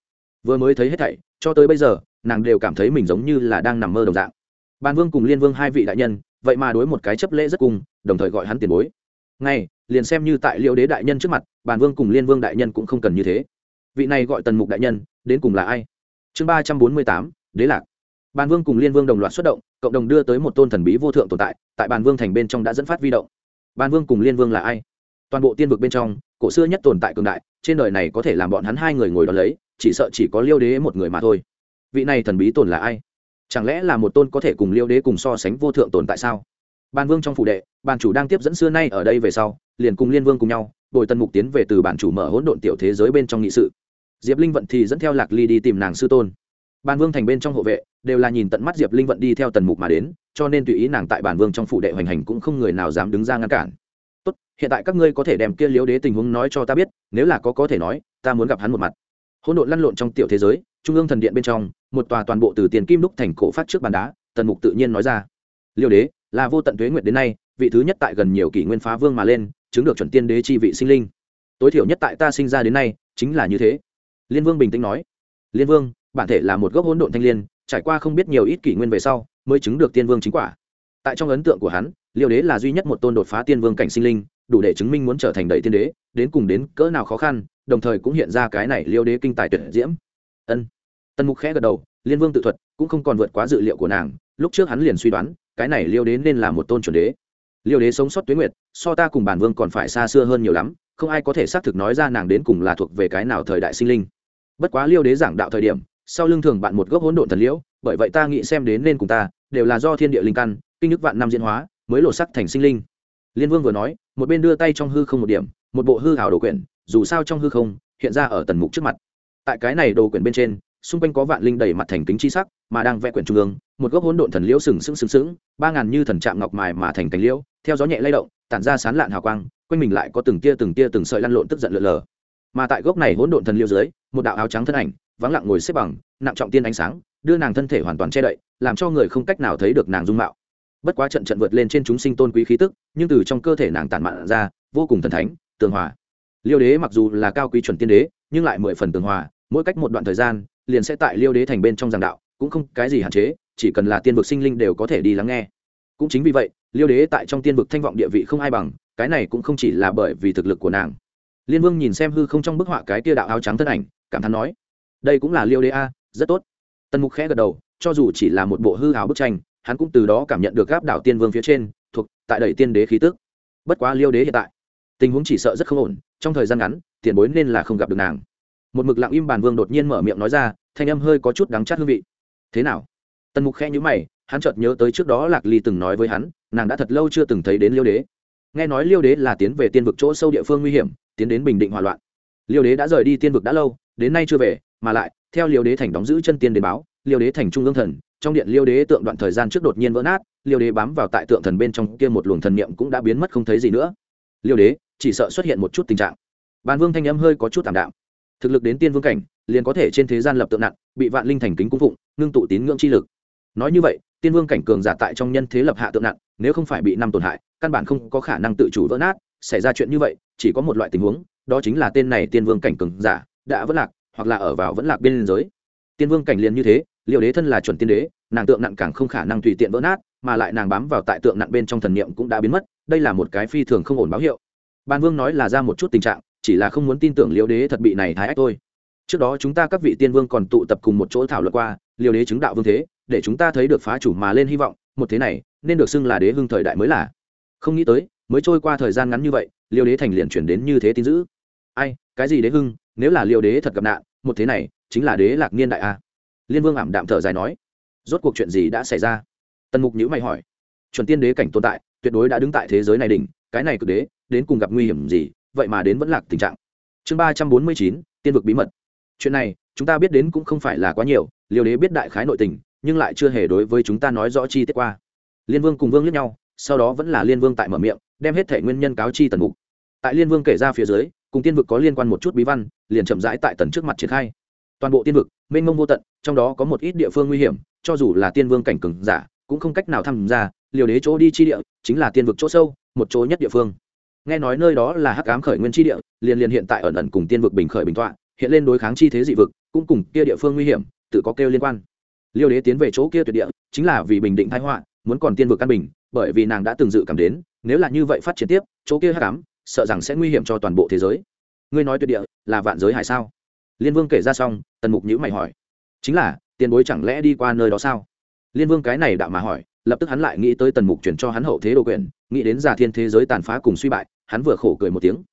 A: Vừa mới thấy hết thảy, cho tới bây giờ, nàng đều cảm thấy mình giống như là đang nằm mơ đồng dạng. Ban vương cùng liên vương hai vị đại nhân, vậy mà đối một cái chấp lễ rất cùng, đồng thời gọi hắn tiền bối. Ngay, liền xem như tại liệu đế đại nhân trước mặt bàn vương cùng liên vương đại nhân cũng không cần như thế. Vị này gọi tần mục đại nhân, đến cùng là ai? Chương ba trăm bốn mươi tám, đế lạc bàn vương cùng liên vương đồng loạt xuất động, cộng đồng đưa tới một tôn thần bí vô thượng tồn tại tại bàn vương thành bên trong đã dẫn phát vi động. Bàn vương cùng liên vương là ai? Toàn bộ tiên vực bên trong, cổ xưa nhất tồn tại cường đại, trên đời này có thể làm bọn hắn hai người ngồi đ ó lấy, chỉ sợ chỉ có liêu đế một người mà thôi. Vị này thần bí tồn là ai? Chẳng lẽ là một tôn có thể cùng liêu đế cùng so sánh vô thượng tồn tại sao? Ban vương trong phủ đệ, bàn chủ đang tiếp dẫn xưa nay ở đây về sau, liền cùng liên vương cùng nhau bồi tân mục tiến về từ bản chủ mở hỗn độn tiểu thế giới bên trong nghị sự. Diệp linh vận thì dẫn theo lạc ly đi tìm nàng sư tôn. Ban vương thành bên trong hộ vệ đều là nhìn tận mắt diệp linh vận đi theo tần mục mà đến, cho nên tùy ý nàng tại bản vương trong phủ đệ hoành hành cũng không người nào dám đứng ra ngăn cản. Tốt, hiện tại các ngươi có thể đem kia liếu đế tình huống nói cho ta biết, nếu là có có thể nói, ta muốn gặp hắn một mặt. Hỗn độn lăn lộn trong tiểu thế giới, trung ương thần điện bên trong, một tòa toàn bộ từ tiền kim đúc thành cổ phát trước bàn đá, tần mục tự nhiên nói ra. Liêu đế, là vô tận tuế nguyệt đến nay, vị thứ nhất tại gần nhiều kỷ nguyên phá vương mà lên, chứng được chuẩn tiên đế chi vị sinh linh. Tối thiểu nhất tại ta sinh ra đến nay, chính là như thế. Liên vương bình tĩnh nói. Liên vương, bản thể là một gốc hỗn độn thanh liên trải qua không biết nhiều ít kỷ nguyên về sau, mới chứng được tiên vương chính quả. Tại trong ấn tượng của hắn, liêu đế là duy nhất một tôn đột phá tiên vương cảnh sinh linh, đủ để chứng minh muốn trở thành đầy tiên đế, đến cùng đến cỡ nào khó khăn, đồng thời cũng hiện ra cái này liêu đế kinh tài tuyệt diễm. Ân. Tần mục khẽ gật đầu, liên vương tự thuật cũng không còn vượt quá dự liệu của nàng, lúc trước hắn liền suy đoán, cái này liêu đế nên là một tôn chuẩn đế. Liêu đế sống sót tuyến nguyệt, so ta cùng bản vương còn phải xa xưa hơn nhiều lắm, không ai có thể xác thực nói ra nàng đến cùng là thuộc về cái nào thời đại sinh linh. Bất quá liêu đế giảng đạo thời điểm sau lưng thường bạn một gốc hỗn độn thần liễu, bởi vậy ta nghĩ xem đến nên cùng ta, đều là do thiên địa linh căn, kinh nước vạn năm diễn hóa, mới lộ sắc thành sinh linh. Liên vương vừa nói, một bên đưa tay trong hư không một điểm, một bộ hư hảo đồ quyển, dù sao trong hư không, hiện ra ở tần mục trước mặt. Tại cái này đồ quyển bên trên, xung quanh có vạn linh đầy mặt thành kính chi sắc, mà đang vẽ quyển trung ương, một gốc hỗn độn thần liễu sừng sững sừng sững, ba ngàn như thần trạm ngọc mài mà thành cánh liễu, theo gió nhẹ lay động, tản ra sán lạn hào quang, quanh mình lại có từng tia từng tia từng sợi lăn lộn tức giận lượn lờ. Mà tại gốc này hỗn độn thần liễu dưới, một đạo áo trắng thân ảnh vắng lặng ngồi xếp bằng, nặng trọng tiên ánh sáng, đưa nàng thân thể hoàn toàn che đậy, làm cho người không cách nào thấy được nàng dung mạo. Bất quá trận trận vượt lên trên chúng sinh tôn quý khí tức, nhưng từ trong cơ thể nàng tản mạn ra, vô cùng thần thánh, tường hòa. Liêu đế mặc dù là cao quý chuẩn tiên đế, nhưng lại mười phần tường hòa, mỗi cách một đoạn thời gian, liền sẽ tại liêu đế thành bên trong giảng đạo, cũng không cái gì hạn chế, chỉ cần là tiên vực sinh linh đều có thể đi lắng nghe. Cũng chính vì vậy, liêu đế tại trong tiên vực thanh vọng địa vị không ai bằng, cái này cũng không chỉ là bởi vì thực lực của nàng. Liên vương nhìn xem hư không trong bức họa cái tia đạo áo trắng thân ảnh, cảm thán nói đây cũng là liêu đế a, rất tốt. Tần mục khẽ gật đầu, cho dù chỉ là một bộ hư hào bức tranh, hắn cũng từ đó cảm nhận được gáp đảo tiên vương phía trên, thuộc tại đầy tiên đế khí tức. Bất quá liêu đế hiện tại, tình huống chỉ sợ rất không ổn, trong thời gian ngắn, tiền bối nên là không gặp được nàng. Một mực lặng im bàn vương đột nhiên mở miệng nói ra, thanh âm hơi có chút đắng chát hương vị. Thế nào? Tần mục khẽ nhữ mày, hắn chợt nhớ tới trước đó lạc ly từng nói với hắn, nàng đã thật lâu chưa từng thấy đến liêu đế. Nghe nói liêu đế là tiến về tiên vực chỗ sâu địa phương nguy hiểm, tiến đến bình định hỏa loạn. Liêu đế đã rời đi tiên vực đã lâu đến nay chưa về, mà lại, theo liêu đế thành đóng giữ chân tiên đến báo, liêu đế thành trung ương thần, trong điện liêu đế tượng đoạn thời gian trước đột nhiên vỡ nát, liêu đế bám vào tại tượng thần bên trong kia một luồng thần niệm cũng đã biến mất không thấy gì nữa. Liêu đế, chỉ sợ xuất hiện một chút tình trạng. Bàn vương thanh âm hơi có chút tạm đạm. Thực lực đến tiên vương cảnh, liền có thể trên thế gian lập tượng nặng, bị vạn linh thành kính cung phụng, ngưng tụ tín ngưỡng chi lực. Nói như vậy, tiên vương cảnh cường giả tại trong nhân thế lập hạ tượng nặng, nếu không phải bị năm tổn hại, căn bản không có khả năng tự chủ vỡ nát, xảy ra chuyện như vậy, chỉ có một loại tình huống, đó chính là tên này tiên vương cảnh cường giả đã vẫn lạc, hoặc là ở vào vẫn lạc bên giới. Tiên vương cảnh liền như thế liệu đế thân là chuẩn tiên đế, nàng tượng nặng càng không khả năng tùy tiện vỡ nát, mà lại nàng bám vào tại tượng nặng bên trong thần niệm cũng đã biến mất, đây là một cái phi thường không ổn báo hiệu. Ban vương nói là ra một chút tình trạng, chỉ là không muốn tin tưởng liêu đế thật bị này thái ách thôi. Trước đó chúng ta các vị tiên vương còn tụ tập cùng một chỗ thảo luận qua, liêu đế chứng đạo vương thế, để chúng ta thấy được phá chủ mà lên hy vọng, một thế này, nên được xưng là đế hưng thời đại mới là. Không nghĩ tới, mới trôi qua thời gian ngắn như vậy, liêu đế thành liền chuyển đến như thế tin dữ. Ai, cái gì đế hưng? Nếu là liêu đế thật gặp nạn, một thế này, chính là đế lạc niên đại a. Liên vương ảm đạm thở dài nói, rốt cuộc chuyện gì đã xảy ra? Tần mục nhữ mày hỏi, chuẩn tiên đế cảnh tồn tại, tuyệt đối đã đứng tại thế giới này đỉnh, cái này cực đế, đến cùng gặp nguy hiểm gì, vậy mà đến vẫn lạc tình trạng. Chương ba trăm bốn mươi chín, tiên vực bí mật. Chuyện này, chúng ta biết đến cũng không phải là quá nhiều, liêu đế biết đại khái nội tình, nhưng lại chưa hề đối với chúng ta nói rõ chi tiết qua. Liên vương cùng vương lướt nhau, sau đó vẫn là liên vương tại mở miệng, đem hết thể nguyên nhân cáo chi tần mục. Tại liên vương kể ra phía dưới cùng tiên vực có liên quan một chút bí văn, liền chậm rãi tại tần trước mặt triển khai. Toàn bộ tiên vực, mênh mông vô tận, trong đó có một ít địa phương nguy hiểm, cho dù là tiên vương cảnh cừng giả, cũng không cách nào tham gia, liều đế chỗ đi chi địa, chính là tiên vực chỗ sâu, một chỗ nhất địa phương. Nghe nói nơi đó là hắc ám khởi nguyên chi địa, liền liền hiện tại ẩn ẩn cùng tiên vực bình khởi bình tọa, hiện lên đối kháng chi thế dị vực, cũng cùng kia địa phương nguy hiểm, tự có kêu liên quan. Liêu đế tiến về chỗ kia tuyệt địa, chính là vì bình định thái họa, muốn còn tiên vực căn bình, bởi vì nàng đã từng dự cảm đến, nếu là như vậy phát triển tiếp, chỗ kia hắc ám sợ rằng sẽ nguy hiểm cho toàn bộ thế giới. Ngươi nói tuyệt địa là vạn giới hải sao? Liên vương kể ra xong, tần mục nhữ mày hỏi. Chính là, tiền bối chẳng lẽ đi qua nơi đó sao? Liên vương cái này đạo mà hỏi, lập tức hắn lại nghĩ tới tần mục chuyển cho hắn hậu thế đồ quyền, nghĩ đến giả thiên thế giới tàn phá cùng suy bại, hắn vừa khổ cười một tiếng.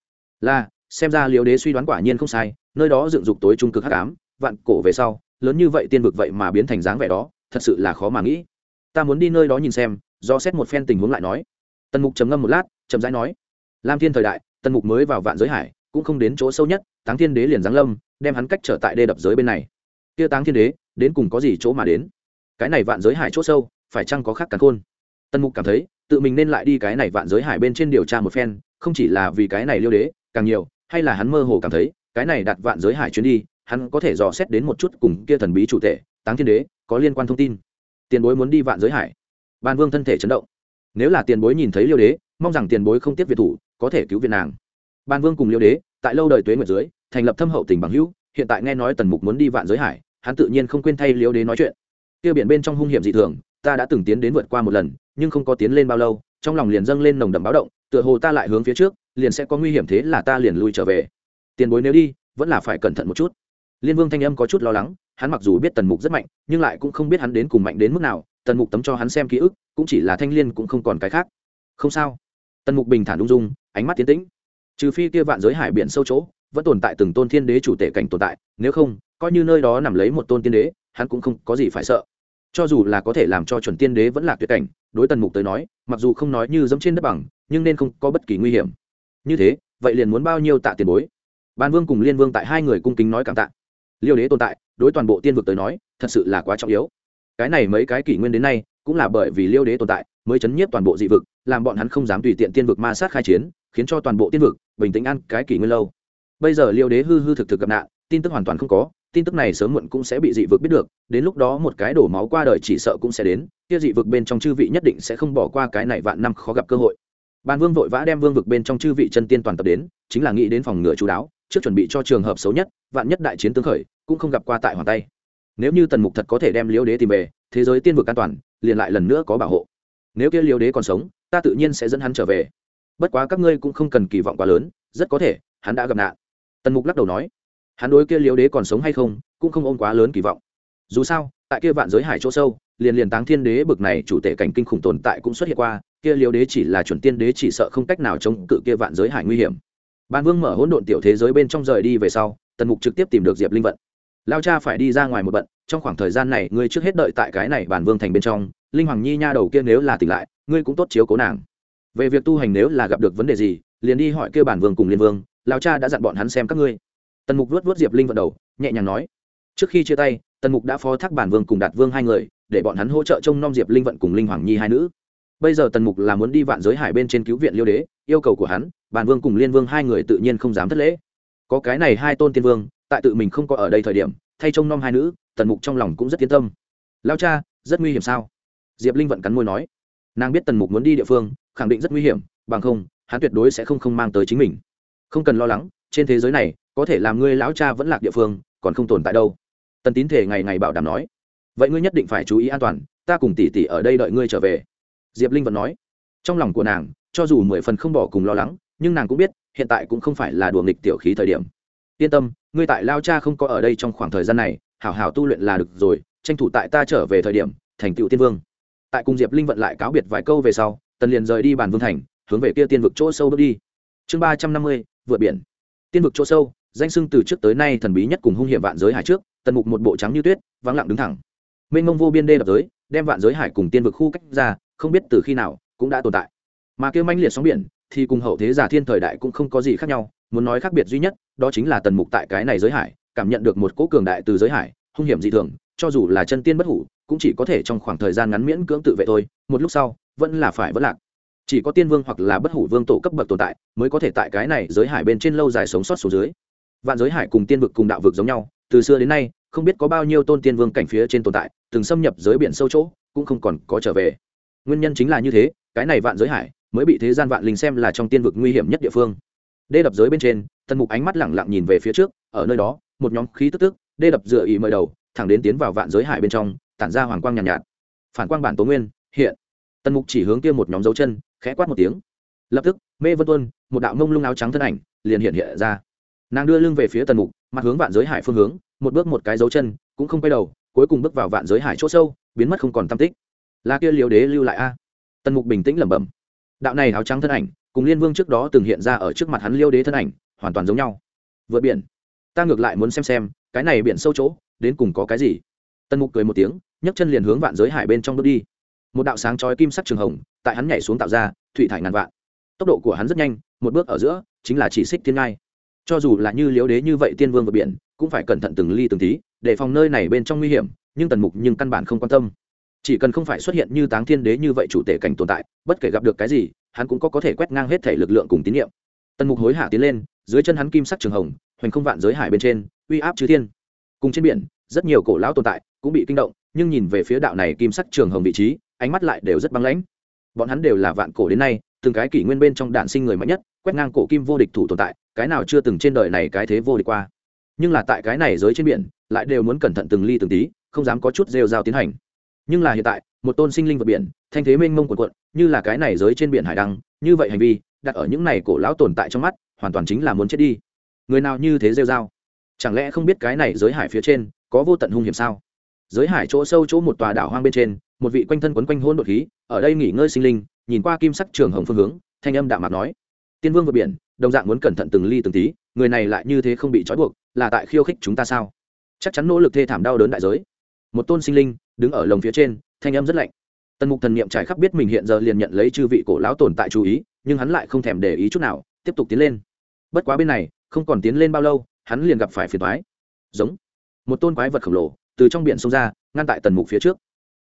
A: Là, xem ra liều đế suy đoán quả nhiên không sai, nơi đó dựng dục tối trung cực hắc ám, vạn cổ về sau, lớn như vậy tiên vực vậy mà biến thành dáng vẻ đó, thật sự là khó mà nghĩ. Ta muốn đi nơi đó nhìn xem, do xét một phen tình huống lại nói. Tần mục trầm ngâm một lát trầm rãi nói lam thiên thời đại, tần mục mới vào vạn giới hải, cũng không đến chỗ sâu nhất, táng thiên đế liền giáng lâm, đem hắn cách trở tại đê đập giới bên này. Kia táng thiên đế, đến cùng có gì chỗ mà đến? Cái này vạn giới hải chỗ sâu, phải chăng có khác cả khôn? Tần mục cảm thấy, tự mình nên lại đi cái này vạn giới hải bên trên điều tra một phen, không chỉ là vì cái này liêu đế, càng nhiều, hay là hắn mơ hồ cảm thấy, cái này đặt vạn giới hải chuyến đi, hắn có thể dò xét đến một chút cùng kia thần bí chủ thể, táng thiên đế, có liên quan thông tin. Tiền bối muốn đi vạn giới hải. Ban vương thân thể chấn động. Nếu là tiền bối nhìn thấy liêu đế, mong rằng tiền bối không tiếp việt thủ có thể cứu viện nàng. Ban vương cùng liêu đế, tại lâu đời tuế nguyệt dưới, thành lập thâm hậu tình bằng hữu, hiện tại nghe nói tần mục muốn đi vạn giới hải, hắn tự nhiên không quên thay liêu đế nói chuyện. Kia biển bên trong hung hiểm dị thường, ta đã từng tiến đến vượt qua một lần, nhưng không có tiến lên bao lâu, trong lòng liền dâng lên nồng đậm báo động, tựa hồ ta lại hướng phía trước, liền sẽ có nguy hiểm thế là ta liền lui trở về. Tiền bối nếu đi, vẫn là phải cẩn thận một chút. Liên vương thanh âm có chút lo lắng, hắn mặc dù biết tần mục rất mạnh, nhưng lại cũng không biết hắn đến cùng mạnh đến mức nào, tần mục tấm cho hắn xem ký ức, cũng chỉ là thanh liên cũng không còn cái khác. Không sao. Tần mục bình thản ung dung ánh mắt tiến tĩnh. Trừ phi kia vạn giới hải biển sâu chỗ, vẫn tồn tại từng tôn thiên đế chủ tể cảnh tồn tại, nếu không, coi như nơi đó nằm lấy một tôn tiên đế, hắn cũng không có gì phải sợ. Cho dù là có thể làm cho chuẩn tiên đế vẫn là tuyệt cảnh, đối tần mục tới nói, mặc dù không nói như dẫm trên đất bằng, nhưng nên không có bất kỳ nguy hiểm. Như thế, vậy liền muốn bao nhiêu tạ tiền bối? Ban vương cùng liên vương tại hai người cung kính nói cảm tạ. Liêu đế tồn tại, đối toàn bộ tiên vực tới nói, thật sự là quá trọng yếu. Cái này mấy cái kỷ nguyên đến nay, cũng là bởi vì liêu đế tồn tại, mới chấn nhiếp toàn bộ dị vực làm bọn hắn không dám tùy tiện tiên vực ma sát khai chiến, khiến cho toàn bộ tiên vực bình tĩnh ăn cái kỷ nguyên lâu. Bây giờ liêu đế hư hư thực thực gặp nạn, tin tức hoàn toàn không có, tin tức này sớm muộn cũng sẽ bị dị vực biết được, đến lúc đó một cái đổ máu qua đời chỉ sợ cũng sẽ đến, kia dị vực bên trong chư vị nhất định sẽ không bỏ qua cái này vạn năm khó gặp cơ hội. Ban vương vội vã đem vương vực bên trong chư vị chân tiên toàn tập đến, chính là nghĩ đến phòng ngừa chú đáo, trước chuẩn bị cho trường hợp xấu nhất, vạn nhất đại chiến tương khởi, cũng không gặp qua tại hoàng tay. Nếu như tần mục thật có thể đem liêu đế tìm về, thế giới tiên vực an toàn, liền lại lần nữa có bảo hộ. Nếu kia liêu đế còn sống ta tự nhiên sẽ dẫn hắn trở về. Bất quá các ngươi cũng không cần kỳ vọng quá lớn, rất có thể, hắn đã gặp nạn. Tần mục lắc đầu nói, hắn đối kia liếu đế còn sống hay không, cũng không ôm quá lớn kỳ vọng. Dù sao, tại kia vạn giới hải chỗ sâu, liền liền táng thiên đế bực này chủ tể cảnh kinh khủng tồn tại cũng xuất hiện qua, kia liếu đế chỉ là chuẩn tiên đế chỉ sợ không cách nào chống cự kia vạn giới hải nguy hiểm. Ban vương mở hỗn độn tiểu thế giới bên trong rời đi về sau, tần mục trực tiếp tìm được diệp linh vận. Lao cha phải đi ra ngoài một bận trong khoảng thời gian này ngươi trước hết đợi tại cái này bản vương thành bên trong, linh hoàng nhi nha đầu kia nếu là tỉnh lại, ngươi cũng tốt chiếu cố nàng. Về việc tu hành nếu là gặp được vấn đề gì, liền đi hỏi kêu bản vương cùng liên vương lao cha đã dặn bọn hắn xem các ngươi. Tần mục vuốt vuốt diệp linh vận đầu, nhẹ nhàng nói, trước khi chia tay, tần mục đã phó thác bản vương cùng đạt vương hai người, để bọn hắn hỗ trợ trông nom diệp linh vận cùng linh hoàng nhi hai nữ. Bây giờ tần mục là muốn đi vạn giới hải bên trên cứu viện liêu đế, yêu cầu của hắn, bản vương cùng liên vương hai người tự nhiên không dám thất lễ. Có cái này hai tôn tiên vương, tại tự mình không có ở đây thời điểm, thay trông nom hai nữ tần mục trong lòng cũng rất yên tâm. Lao cha, rất nguy hiểm sao? Diệp linh vận cắn môi nói. Nàng biết tần mục muốn đi địa phương, khẳng định rất nguy hiểm, bằng không, hắn tuyệt đối sẽ không không mang tới chính mình. Không cần lo lắng, trên thế giới này, có thể làm ngươi lão cha vẫn lạc địa phương, còn không tồn tại đâu. Tần tín thể ngày ngày bảo đảm nói. Vậy ngươi nhất định phải chú ý an toàn, ta cùng tỷ tỷ ở đây đợi ngươi trở về. Diệp linh vẫn nói. Trong lòng của nàng, cho dù mười phần không bỏ cùng lo lắng, nhưng nàng cũng biết, hiện tại cũng không phải là đùa nghịch tiểu khí thời điểm. Yên tâm, ngươi tại lao cha không có ở đây trong khoảng thời gian này hảo hảo tu luyện là được rồi, tranh thủ tại ta trở về thời điểm, thành tựu tiên vương. Tại cùng diệp linh vận lại cáo biệt vài câu về sau, tần liền rời đi bàn vương thành, hướng về kia tiên vực chỗ sâu bước đi. Chương ba trăm năm mươi, vượt biển. Tiên vực chỗ sâu, danh sưng từ trước tới nay thần bí nhất cùng hung hiểm vạn giới hải trước, tần mục một bộ trắng như tuyết, vắng lặng đứng thẳng. Mênh mông vô biên đê đập giới, đem vạn giới hải cùng tiên vực khu cách ra, không biết từ khi nào cũng đã tồn tại. Mà kêu manh liệt sóng biển, thì cùng hậu thế giả thiên thời đại cũng không có gì khác nhau, muốn nói khác biệt duy nhất, đó chính là tần mục tại cái này giới hải cảm nhận được một cỗ cường đại từ giới hải, hung hiểm dị thường, cho dù là chân tiên bất hủ, cũng chỉ có thể trong khoảng thời gian ngắn miễn cưỡng tự vệ thôi, một lúc sau, vẫn là phải vẫn lạc. Chỉ có tiên vương hoặc là bất hủ vương tổ cấp bậc tồn tại, mới có thể tại cái này giới hải bên trên lâu dài sống sót xuống dưới. Vạn giới hải cùng tiên vực cùng đạo vực giống nhau, từ xưa đến nay, không biết có bao nhiêu tôn tiên vương cảnh phía trên tồn tại, từng xâm nhập giới biển sâu chỗ, cũng không còn có trở về. Nguyên nhân chính là như thế, cái này vạn giới hải mới bị thế gian vạn linh xem là trong tiên vực nguy hiểm nhất địa phương. Đê đập giới bên trên, tần mục ánh mắt lẳng lặng nhìn về phía trước, ở nơi đó một nhóm khí tức tức đê đập dựa ý mời đầu thẳng đến tiến vào vạn giới hải bên trong tản ra hoàng quang nhàn nhạt, nhạt. Phản quang bản tố nguyên hiện. Tần mục chỉ hướng kia một nhóm dấu chân khẽ quát một tiếng. Lập tức mê vân tuân một đạo mông lung áo trắng thân ảnh liền hiện hiện ra. Nàng đưa lưng về phía tần mục mặt hướng vạn giới hải phương hướng một bước một cái dấu chân cũng không quay đầu cuối cùng bước vào vạn giới hải chỗ sâu biến mất không còn tam tích. Là kia liều đế lưu lại a. Tần mục bình tĩnh lẩm bẩm. Đạo này áo trắng thân ảnh cùng liên vương trước đó từng hiện ra ở trước mặt hắn liêu đế thân ảnh hoàn toàn giống nhau. Vượt biển ta ngược lại muốn xem xem, cái này biển sâu chỗ, đến cùng có cái gì? Tần mục cười một tiếng, nhấc chân liền hướng vạn giới hải bên trong bước đi. Một đạo sáng chói kim sắc trường hồng, tại hắn nhảy xuống tạo ra, thủy thải ngàn vạn. Tốc độ của hắn rất nhanh, một bước ở giữa, chính là chỉ xích thiên ngai. Cho dù là như liếu đế như vậy tiên vương vượt biển, cũng phải cẩn thận từng ly từng tí, để phòng nơi này bên trong nguy hiểm, nhưng tần mục nhưng căn bản không quan tâm. Chỉ cần không phải xuất hiện như táng thiên đế như vậy chủ tể cảnh tồn tại, bất kể gặp được cái gì, hắn cũng có có thể quét ngang hết thể lực lượng cùng tín nhiệm. Tần mục hối hả tiến lên, dưới chân hắn kim sắc trường hồng hoành không vạn giới hải bên trên, uy áp chư thiên. Cùng trên biển, rất nhiều cổ lão tồn tại cũng bị kinh động, nhưng nhìn về phía đạo này kim sắc trường hồng vị trí, ánh mắt lại đều rất băng lãnh. Bọn hắn đều là vạn cổ đến nay, từng cái kỷ nguyên bên trong đạn sinh người mạnh nhất, quét ngang cổ kim vô địch thủ tồn tại, cái nào chưa từng trên đời này cái thế vô địch qua. Nhưng là tại cái này giới trên biển, lại đều muốn cẩn thận từng ly từng tí, không dám có chút rêu rao tiến hành. Nhưng là hiện tại, một tôn sinh linh vật biển, thanh thế mênh mông quần quận như là cái này giới trên biển hải đăng, như vậy hành vi, đặt ở những này cổ lão tồn tại trong mắt, hoàn toàn chính là muốn chết đi người nào như thế rêu rao? Chẳng lẽ không biết cái này giới hải phía trên có vô tận hung hiểm sao? Giới hải chỗ sâu chỗ một tòa đảo hoang bên trên, một vị quanh thân quấn quanh hôn đột khí, ở đây nghỉ ngơi sinh linh, nhìn qua kim sắc trường hồng phương hướng, thanh âm đạm mạc nói. Tiên vương vượt biển, đồng dạng muốn cẩn thận từng ly từng tí, người này lại như thế không bị trói buộc, là tại khiêu khích chúng ta sao? Chắc chắn nỗ lực thê thảm đau đớn đại giới. Một tôn sinh linh đứng ở lồng phía trên, thanh âm rất lạnh. Tần mục thần niệm trải khắp biết mình hiện giờ liền nhận lấy chư vị cổ lão tồn tại chú ý, nhưng hắn lại không thèm để ý chút nào, tiếp tục tiến lên. Bất quá bên này không còn tiến lên bao lâu, hắn liền gặp phải phiền thoái giống. Một tôn quái vật khổng lồ từ trong biển sông ra, ngăn tại tần mục phía trước.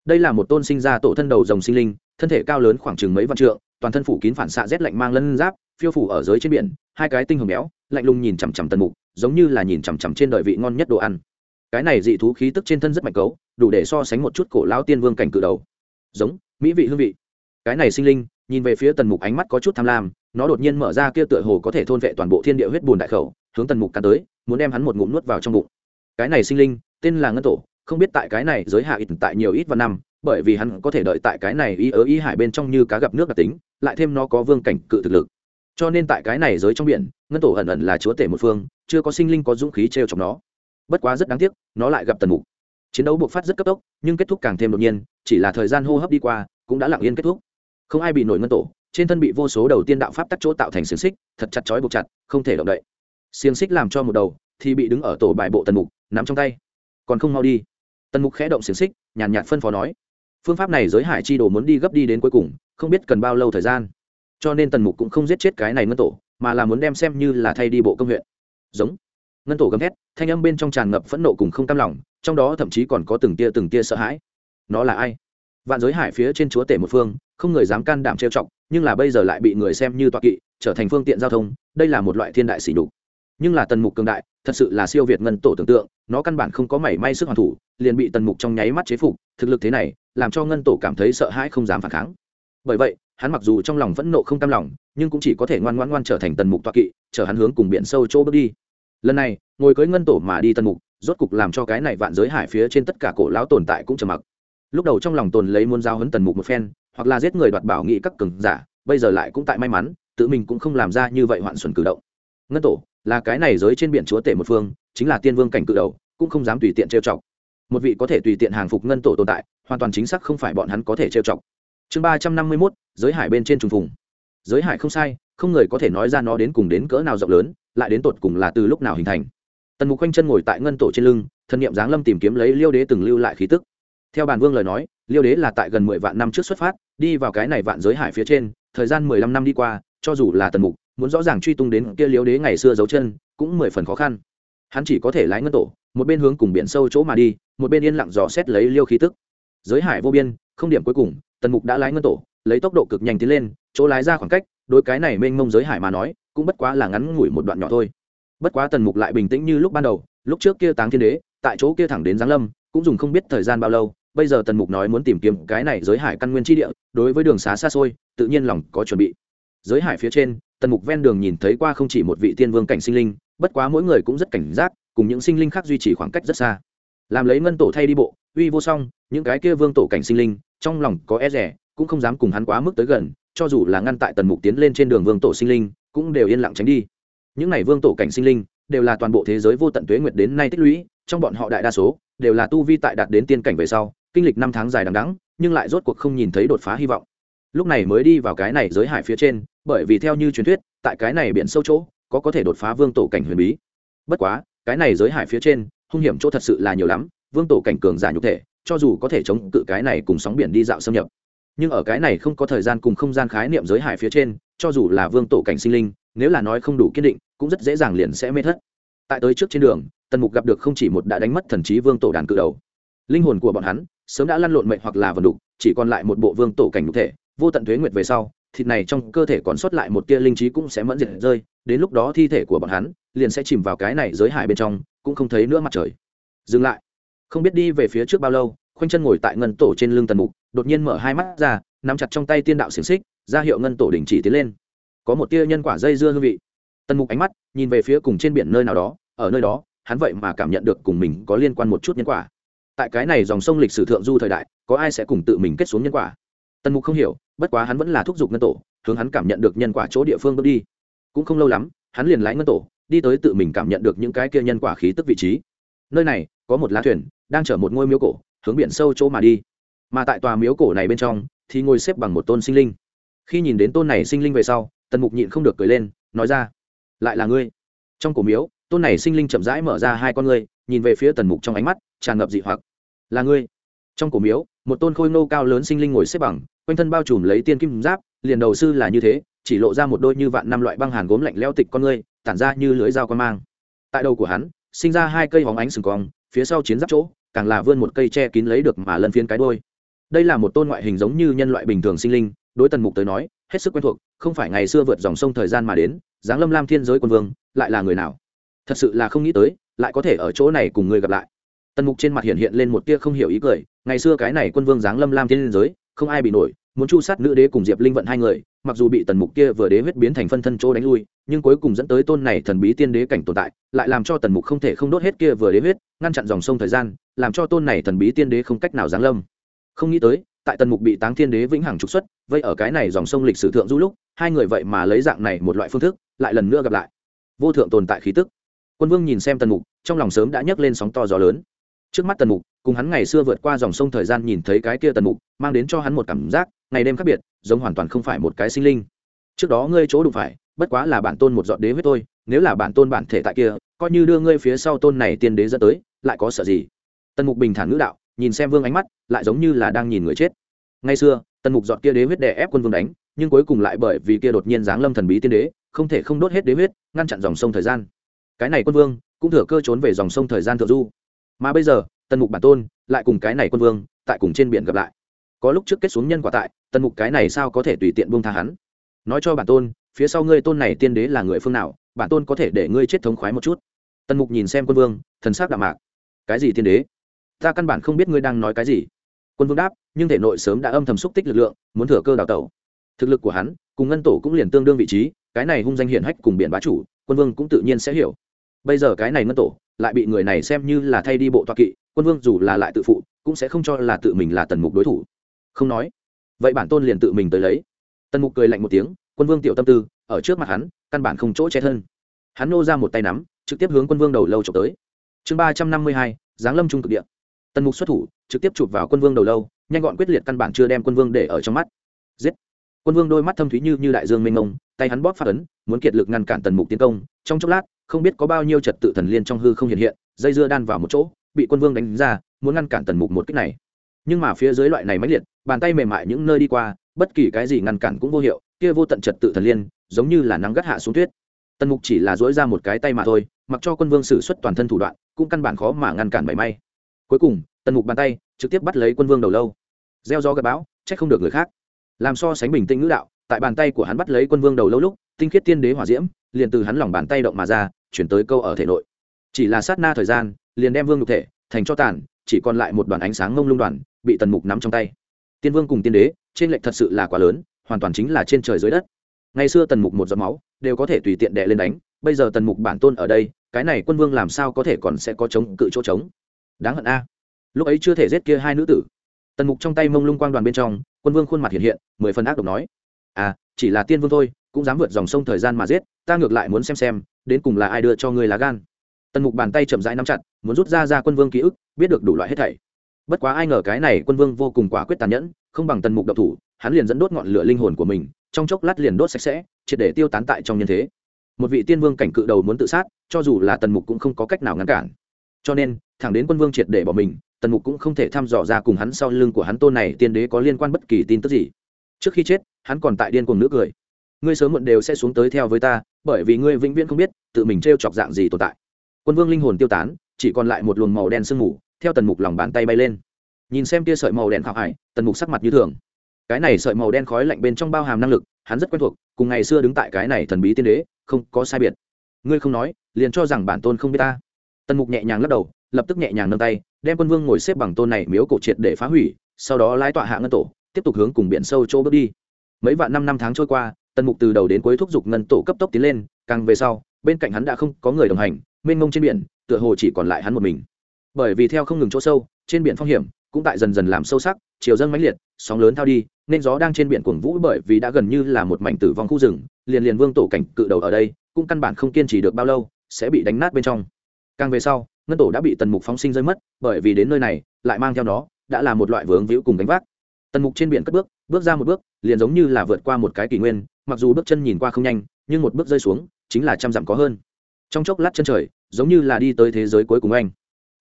A: Đây là một tôn sinh ra tổ thân đầu rồng sinh linh, thân thể cao lớn khoảng chừng mấy vạn trượng, toàn thân phủ kín phản xạ rét lạnh mang lân giáp, phiêu phủ ở dưới trên biển, hai cái tinh hồng béo, lạnh lùng nhìn chằm chằm tần mục, giống như là nhìn chằm chằm trên đời vị ngon nhất đồ ăn. Cái này dị thú khí tức trên thân rất mạnh cấu, đủ để so sánh một chút cổ lao tiên vương cảnh cự đầu. Giống, mỹ vị hương vị. Cái này sinh linh, nhìn về phía tần mục ánh mắt có chút tham lam nó đột nhiên mở ra kia tựa hồ có thể thôn vệ toàn bộ thiên địa huyết bùn đại khẩu, hướng tần mục cắn tới, muốn đem hắn một ngụm nuốt vào trong bụng. Cái này sinh linh, tên là ngân tổ, không biết tại cái này giới hạ ít tại nhiều ít và năm, bởi vì hắn có thể đợi tại cái này ý ớ ý hải bên trong như cá gặp nước đặc tính, lại thêm nó có vương cảnh cự thực lực. Cho nên tại cái này giới trong biển, ngân tổ ẩn ẩn là chúa tể một phương, chưa có sinh linh có dũng khí t r e o chọc nó. Bất quá rất đáng tiếc, nó lại gặp tần mục. Chiến đấu buộc phát rất cấp tốc, nhưng kết thúc càng thêm đột nhiên, chỉ là thời gian hô hấp đi qua, cũng đã lặng yên kết thúc. Không ai bị nổi ngân tổ trên thân bị vô số đầu tiên đạo pháp tắc chỗ tạo thành xiềng xích, thật chặt chói buộc chặt, không thể động đậy. Xiềng xích làm cho một đầu thì bị đứng ở tổ bài bộ tần mục, nắm trong tay. Còn không mau đi. Tần mục khẽ động xiềng xích, nhàn nhạt phân phó nói. Phương pháp này giới hải chi đồ muốn đi gấp đi đến cuối cùng, không biết cần bao lâu thời gian. Cho nên tần mục cũng không giết chết cái này ngân tổ, mà là muốn đem xem như là thay đi bộ công huyện. Giống. Ngân tổ gầm thét, thanh âm bên trong tràn ngập phẫn nộ cùng không cam lòng, trong đó thậm chí còn có từng tia từng tia sợ hãi. Nó là ai? Vạn giới hải phía trên chúa tể một phương, không người dám can đảm trêu chọc nhưng là bây giờ lại bị người xem như toạ kỵ, trở thành phương tiện giao thông, đây là một loại thiên đại sỉ nhục. Nhưng là tần mục cường đại, thật sự là siêu việt ngân tổ tưởng tượng, nó căn bản không có mảy may sức hoàn thủ, liền bị tần mục trong nháy mắt chế phục, thực lực thế này, làm cho ngân tổ cảm thấy sợ hãi không dám phản kháng. Bởi vậy, hắn mặc dù trong lòng vẫn nộ không cam lòng, nhưng cũng chỉ có thể ngoan ngoan ngoan trở thành tần mục toạ kỵ chở hắn hướng cùng biển sâu chỗ bước đi. Lần này, ngồi cưới ngân tổ mà đi tần mục, rốt cục làm cho cái này vạn giới hải phía trên tất cả cổ lão tồn tại cũng trầm mặc. Lúc đầu trong lòng tồn lấy muốn giao hấn tần mục một phen hoặc là giết người đoạt bảo nghị các cường giả, bây giờ lại cũng tại may mắn, tự mình cũng không làm ra như vậy hoạn xuẩn cử động. Ngân tổ, là cái này giới trên biển chúa tể một phương, chính là tiên vương cảnh cự đầu, cũng không dám tùy tiện trêu chọc. Một vị có thể tùy tiện hàng phục ngân tổ tồn tại, hoàn toàn chính xác không phải bọn hắn có thể trêu chọc. Chương ba trăm năm mươi mốt, giới hải bên trên trùng phùng. Giới hải không sai, không người có thể nói ra nó đến cùng đến cỡ nào rộng lớn, lại đến tột cùng là từ lúc nào hình thành. Tần mục quanh chân ngồi tại ngân tổ trên lưng, thân nhiệm giáng lâm tìm kiếm lấy liêu đế từng lưu lại khí tức. Theo bản vương lời nói liêu đế là tại gần mười vạn năm trước xuất phát, đi vào cái này vạn giới hải phía trên, thời gian mười lăm năm đi qua, cho dù là tần mục, muốn rõ ràng truy tung đến kia liêu đế ngày xưa giấu chân, cũng mười phần khó khăn. Hắn chỉ có thể lái ngân tổ, một bên hướng cùng biển sâu chỗ mà đi, một bên yên lặng dò xét lấy liêu khí tức. Giới hải vô biên, không điểm cuối cùng, tần mục đã lái ngân tổ, lấy tốc độ cực nhanh tiến lên, chỗ lái ra khoảng cách đôi cái này mênh mông giới hải mà nói, cũng bất quá là ngắn ngủi một đoạn nhỏ thôi. Bất quá tần mục lại bình tĩnh như lúc ban đầu, lúc trước kia táng thiên đế, tại chỗ kia thẳng đến giáng lâm, cũng dùng không biết thời gian bao lâu bây giờ tần mục nói muốn tìm kiếm cái này giới hải căn nguyên tri địa, đối với đường xá xa xôi, tự nhiên lòng có chuẩn bị. Giới hải phía trên, tần mục ven đường nhìn thấy qua không chỉ một vị tiên vương cảnh sinh linh, bất quá mỗi người cũng rất cảnh giác, cùng những sinh linh khác duy trì khoảng cách rất xa. Làm lấy ngân tổ thay đi bộ, uy vô song, những cái kia vương tổ cảnh sinh linh, trong lòng có e rẻ cũng không dám cùng hắn quá mức tới gần, cho dù là ngăn tại tần mục tiến lên trên đường vương tổ sinh linh, cũng đều yên lặng tránh đi. Những n à y vương tổ cảnh sinh linh, đều là toàn bộ thế giới vô tận tuế nguyệt đến nay tích lũy, trong bọn họ đại đa số, đều là tu vi tại đạt đến tiên cảnh về sau kinh lịch năm tháng dài đằng đẵng, nhưng lại rốt cuộc không nhìn thấy đột phá hy vọng. Lúc này mới đi vào cái này giới hải phía trên bởi vì theo như truyền thuyết tại cái này biển sâu chỗ có có thể đột phá vương tổ cảnh huyền bí. Bất quá cái này giới hải phía trên hung hiểm chỗ thật sự là nhiều lắm vương tổ cảnh cường giả nhục thể cho dù có thể chống cự cái này cùng sóng biển đi dạo xâm nhập. Nhưng ở cái này không có thời gian cùng không gian khái niệm giới hải phía trên cho dù là vương tổ cảnh sinh linh nếu là nói không đủ kiên định cũng rất dễ dàng liền sẽ mê thất. Tại tới trước trên đường tần mục gặp được không chỉ một đã đánh mất thần trí vương tổ đàn cự đầu. Linh hồn của bọn hắn sớm đã lăn lộn mệnh hoặc là vần đục, chỉ còn lại một bộ vương tổ cảnh nhục thể, vô tận thuế nguyệt về sau, thịt này trong cơ thể còn sót lại một tia linh trí cũng sẽ mẫn diệt rơi, đến lúc đó thi thể của bọn hắn liền sẽ chìm vào cái này giới hải bên trong, cũng không thấy nữa mặt trời. Dừng lại. Không biết đi về phía trước bao lâu, khoanh chân ngồi tại ngân tổ trên lưng tần mục, đột nhiên mở hai mắt ra, nắm chặt trong tay tiên đạo xiềng xích, ra hiệu ngân tổ đình chỉ tiến lên. Có một tia nhân quả dây dưa hương vị. Tần mục ánh mắt nhìn về phía cùng trên biển nơi nào đó, ở nơi đó, hắn vậy mà cảm nhận được cùng mình có liên quan một chút nhân quả tại cái này dòng sông lịch sử thượng du thời đại, có ai sẽ cùng tự mình kết xuống nhân quả? Tần mục không hiểu, bất quá hắn vẫn là thúc giục ngân tổ, hướng hắn cảm nhận được nhân quả chỗ địa phương bước đi. Cũng không lâu lắm, hắn liền lái ngân tổ, đi tới tự mình cảm nhận được những cái kia nhân quả khí tức vị trí. Nơi này, có một lá thuyền, đang chở một ngôi miếu cổ, hướng biển sâu chỗ mà đi. Mà tại tòa miếu cổ này bên trong, thì ngồi xếp bằng một tôn sinh linh. Khi nhìn đến tôn này sinh linh về sau, tần mục nhịn không được cười lên, nói ra, lại là ngươi. Trong cổ miếu, tôn này sinh linh chậm rãi mở ra hai con ngươi, nhìn về phía tần mục trong ánh mắt tràn ngập dị hoặc là ngươi. Trong cổ miếu, một tôn khôi nô cao lớn sinh linh ngồi xếp bằng, quanh thân bao trùm lấy tiên kim giáp, liền đầu sư là như thế, chỉ lộ ra một đôi như vạn năm loại băng hàn gốm lạnh leo tịch con ngươi, tản ra như lưới dao con mang. Tại đầu của hắn, sinh ra hai cây hóng ánh sừng cong, phía sau chiến giáp chỗ, càng là vươn một cây che kín lấy được mà lân phiên cái đôi đây là một tôn ngoại hình giống như nhân loại bình thường sinh linh, đối tần mục tới nói, hết sức quen thuộc, không phải ngày xưa vượt dòng sông thời gian mà đến giáng lâm lam thiên giới quân vương, lại là người nào? Thật sự là không nghĩ tới, lại có thể ở chỗ này cùng người gặp lại tần mục trên mặt hiện hiện lên một tia không hiểu ý cười, ngày xưa cái này quân vương giáng lâm lam thiên giới, không ai bị nổi, muốn chu sát nữ đế cùng diệp linh vận hai người, mặc dù bị tần mục kia vừa đế huyết biến thành phân thân chỗ đánh lui, nhưng cuối cùng dẫn tới tôn này thần bí tiên đế cảnh tồn tại, lại làm cho tần mục không thể không đốt hết kia vừa đế huyết, ngăn chặn dòng sông thời gian, làm cho tôn này thần bí tiên đế không cách nào giáng lâm. Không nghĩ tới, tại tần mục bị táng thiên đế vĩnh hằng trục xuất, vậy ở cái này dòng sông lịch sử thượng du lúc, hai người vậy mà lấy dạng này một loại phương thức, lại lần nữa gặp lại. Vô thượng tồn tại khí tức. Quân vương nhìn xem tần mục, trong lòng sớm đã nhấc lên sóng to gió lớn trước mắt tần mục, cùng hắn ngày xưa vượt qua dòng sông thời gian nhìn thấy cái kia tần mục, mang đến cho hắn một cảm giác, ngày đêm khác biệt, giống hoàn toàn không phải một cái sinh linh. Trước đó ngươi chỗ đụng phải, bất quá là bản tôn một dọn đế huyết tôi nếu là bản tôn bản thể tại kia, coi như đưa ngươi phía sau tôn này tiên đế dẫn tới, lại có sợ gì? Tần mục bình thản ngữ đạo, nhìn xem vương ánh mắt, lại giống như là đang nhìn người chết. Ngày xưa, tần mục dọn kia đế huyết đè ép quân vương đánh, nhưng cuối cùng lại bởi vì kia đột nhiên giáng lâm thần bí tiên đế, không thể không đốt hết đế huyết, ngăn chặn dòng sông thời gian. Cái này quân vương, cũng thừa cơ trốn về dòng sông thời gian thượng du mà bây giờ, tần mục bản tôn lại cùng cái này quân vương tại cùng trên biển gặp lại. Có lúc trước kết xuống nhân quả tại, tần mục cái này sao có thể tùy tiện buông tha hắn? Nói cho bản tôn, phía sau ngươi tôn này tiên đế là người phương nào, bản tôn có thể để ngươi chết thống khoái một chút? Tần mục nhìn xem quân vương, thần s á c đạm mạc. Cái gì tiên đế? Ta căn bản không biết ngươi đang nói cái gì. Quân vương đáp, nhưng thể nội sớm đã âm thầm xúc tích lực lượng, muốn thừa cơ đào tẩu. Thực lực của hắn cùng ngân tổ cũng liền tương đương vị trí, cái này hung danh hiển hách cùng biển bá chủ, quân vương cũng tự nhiên sẽ hiểu. Bây giờ cái này ngân tổ lại bị người này xem như là thay đi bộ toa kỵ, quân vương dù là lại tự phụ, cũng sẽ không cho là tự mình là tần mục đối thủ. Không nói. Vậy bản tôn liền tự mình tới lấy. Tần mục cười lạnh một tiếng, quân vương tiểu tâm tư, ở trước mặt hắn, căn bản không chỗ che thân. Hắn nô ra một tay nắm, trực tiếp hướng quân vương đầu lâu trộm tới. Chương ba trăm năm mươi hai, giáng lâm trung cực địa. Tần mục xuất thủ, trực tiếp chụp vào quân vương đầu lâu, nhanh gọn quyết liệt căn bản chưa đem quân vương để ở trong mắt. Giết. Quân vương đôi mắt thâm thúy như như đại dương mênh mông, tay hắn bóp phát ấn muốn kiệt lực ngăn cản tần mục tiến công, trong chốc lát, không biết có bao nhiêu trật tự thần liên trong hư không hiện hiện, dây dưa đan vào một chỗ, bị quân vương đánh ra, muốn ngăn cản tần mục một cách này. Nhưng mà phía dưới loại này mãnh liệt, bàn tay mềm mại những nơi đi qua, bất kỳ cái gì ngăn cản cũng vô hiệu, kia vô tận trật tự thần liên, giống như là nắng gắt hạ xuống tuyết. Tần mục chỉ là dỗi ra một cái tay mà thôi, mặc cho quân vương xử suất toàn thân thủ đoạn, cũng căn bản khó mà ngăn cản mảy may. Cuối cùng, tần mục bàn tay, trực tiếp bắt lấy quân vương đầu lâu. Gieo gió gặp bão, trách không được người khác. Làm so sánh bình tĩnh ngữ đạo, tại bàn tay của hắn bắt lấy quân vương đầu lâu lúc tinh khiết tiên đế hỏa diễm, liền từ hắn lòng bàn tay động mà ra, chuyển tới câu ở thể nội. Chỉ là sát na thời gian, liền đem vương nhục thể thành cho tàn, chỉ còn lại một đoàn ánh sáng ngông lung đoàn, bị tần mục nắm trong tay. Tiên vương cùng tiên đế, trên lệnh thật sự là quá lớn, hoàn toàn chính là trên trời dưới đất. Ngày xưa tần mục một giọt máu, đều có thể tùy tiện đệ lên đánh, bây giờ tần mục bản tôn ở đây, cái này quân vương làm sao có thể còn sẽ có chống cự chỗ trống? Đáng hận a. Lúc ấy chưa thể giết kia hai nữ tử. Tần mục trong tay mông lung quang đoàn bên trong, quân vương khuôn mặt hiện hiện, mười phần ác độc nói. À chỉ là tiên vương thôi, cũng dám vượt dòng sông thời gian mà giết, ta ngược lại muốn xem xem, đến cùng là ai đưa cho ngươi lá gan. Tần mục bàn tay chậm rãi nắm chặt, muốn rút ra ra quân vương ký ức, biết được đủ loại hết thảy. Bất quá ai ngờ cái này quân vương vô cùng quả quyết tàn nhẫn, không bằng tần mục độc thủ, hắn liền dẫn đốt ngọn lửa linh hồn của mình, trong chốc lát liền đốt sạch sẽ, triệt để tiêu tán tại trong nhân thế. Một vị tiên vương cảnh cự đầu muốn tự sát, cho dù là tần mục cũng không có cách nào ngăn cản. Cho nên, thẳng đến quân vương triệt để bỏ mình, tần mục cũng không thể thăm dò ra cùng hắn sau lưng của hắn tôn này tiên đế có liên quan bất kỳ tin tức gì. Trước khi chết hắn còn tại điên cuồng nước cười. Ngươi sớm muộn đều sẽ xuống tới theo với ta, bởi vì ngươi vĩnh viễn không biết, tự mình t r e o chọc dạng gì tồn tại. Quân vương linh hồn tiêu tán, chỉ còn lại một luồng màu đen sương mù, theo tần mục lòng bàn tay bay lên. Nhìn xem tia sợi màu đen khảo hải tần mục sắc mặt như thường. Cái này sợi màu đen khói lạnh bên trong bao hàm năng lực, hắn rất quen thuộc, cùng ngày xưa đứng tại cái này thần bí tiên đế, không có sai biệt. Ngươi không nói, liền cho rằng bản tôn không biết ta. Tần mục nhẹ nhàng lắc đầu, lập tức nhẹ nhàng nâng tay, đem quân vương ngồi xếp bằng tôn này miếu cổ triệt để phá hủy, sau đó lái tọa hạ ngân tổ, tiếp tục hướng cùng biển sâu chỗ bước đi mấy vạn năm năm tháng trôi qua, tần mục từ đầu đến cuối thúc giục ngân tổ cấp tốc tiến lên, càng về sau, bên cạnh hắn đã không có người đồng hành, mênh mông trên biển, tựa hồ chỉ còn lại hắn một mình. Bởi vì theo không ngừng chỗ sâu, trên biển phong hiểm cũng tại dần dần làm sâu sắc, chiều dâng mãnh liệt, sóng lớn thao đi, nên gió đang trên biển cuồng vũ bởi vì đã gần như là một mảnh tử vong khu rừng, liền liền vương tổ cảnh cự đầu ở đây, cũng căn bản không kiên trì được bao lâu, sẽ bị đánh nát bên trong. Càng về sau, ngân tổ đã bị tần mục phóng sinh rơi mất, bởi vì đến nơi này, lại mang theo nó, đã là một loại vướng víu cùng đánh vác. Tần mục trên biển cất bước bước ra một bước, liền giống như là vượt qua một cái kỷ nguyên, mặc dù bước chân nhìn qua không nhanh, nhưng một bước rơi xuống, chính là trăm dặm có hơn. Trong chốc lát chân trời, giống như là đi tới thế giới cuối cùng anh.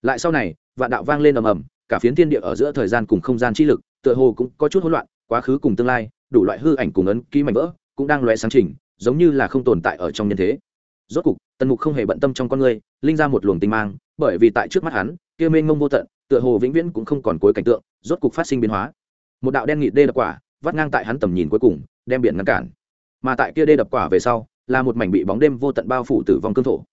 A: Lại sau này, vạn đạo vang lên ầm ầm, cả phiến thiên địa ở giữa thời gian cùng không gian chi lực, tựa hồ cũng có chút hỗn loạn, quá khứ cùng tương lai, đủ loại hư ảnh cùng ấn ký mảnh vỡ, cũng đang loe sáng trình giống như là không tồn tại ở trong nhân thế. Rốt cục, tần mục không hề bận tâm trong con người, linh ra một luồng tinh mang, bởi vì tại trước mắt hắn, kia mênh mông vô tận, tựa hồ vĩnh viễn cũng không còn cuối cảnh tượng, rốt cục phát sinh biến hóa một đạo đen nghịt đê đập quả vắt ngang tại hắn tầm nhìn cuối cùng, đem biển ngăn cản. Mà tại kia đê đập quả về sau, là một mảnh bị bóng đêm vô tận bao phủ tử vong cương thổ.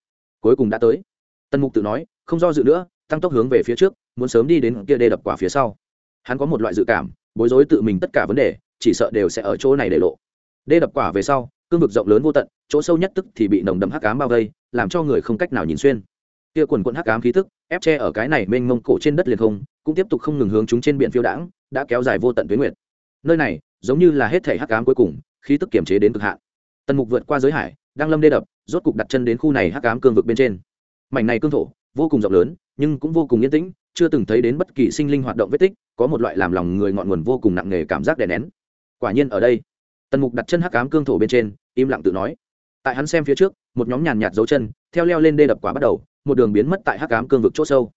A: Cuối cùng đã tới. Tần mục tự nói, không do dự nữa, tăng tốc hướng về phía trước, muốn sớm đi đến kia đê đập quả phía sau. Hắn có một loại dự cảm, bối rối tự mình tất cả vấn đề, chỉ sợ đều sẽ ở chỗ này để lộ. Đê đập quả về sau, cương vực rộng lớn vô tận, chỗ sâu nhất tức thì bị nồng đậm hắc ám bao vây, làm cho người không cách nào nhìn xuyên. Kia quần quận hắc ám khí tức, ép che ở cái này mênh mông cổ trên đất liền không, cũng tiếp tục không ngừng hướng chúng trên biển phiêu đãng đã kéo dài vô tận tuyến nguyệt. Nơi này, giống như là hết thể hắc ám cuối cùng, khí tức kiểm chế đến cực hạn. Tần mục vượt qua giới hải, đang lâm đê đập, rốt cục đặt chân đến khu này hắc ám cương vực bên trên. Mảnh này cương thổ, vô cùng rộng lớn, nhưng cũng vô cùng yên tĩnh, chưa từng thấy đến bất kỳ sinh linh hoạt động vết tích, có một loại làm lòng người ngọn nguồn vô cùng nặng nề cảm giác đè nén. Quả nhiên ở đây, tần mục đặt chân hắc ám cương thổ bên trên, im lặng tự nói. Tại hắn xem phía trước, một nhóm nhàn nhạt dấu chân, theo leo lên đê đập quả bắt đầu, một đường biến mất tại hắc ám cương vực c h ỗ sâu.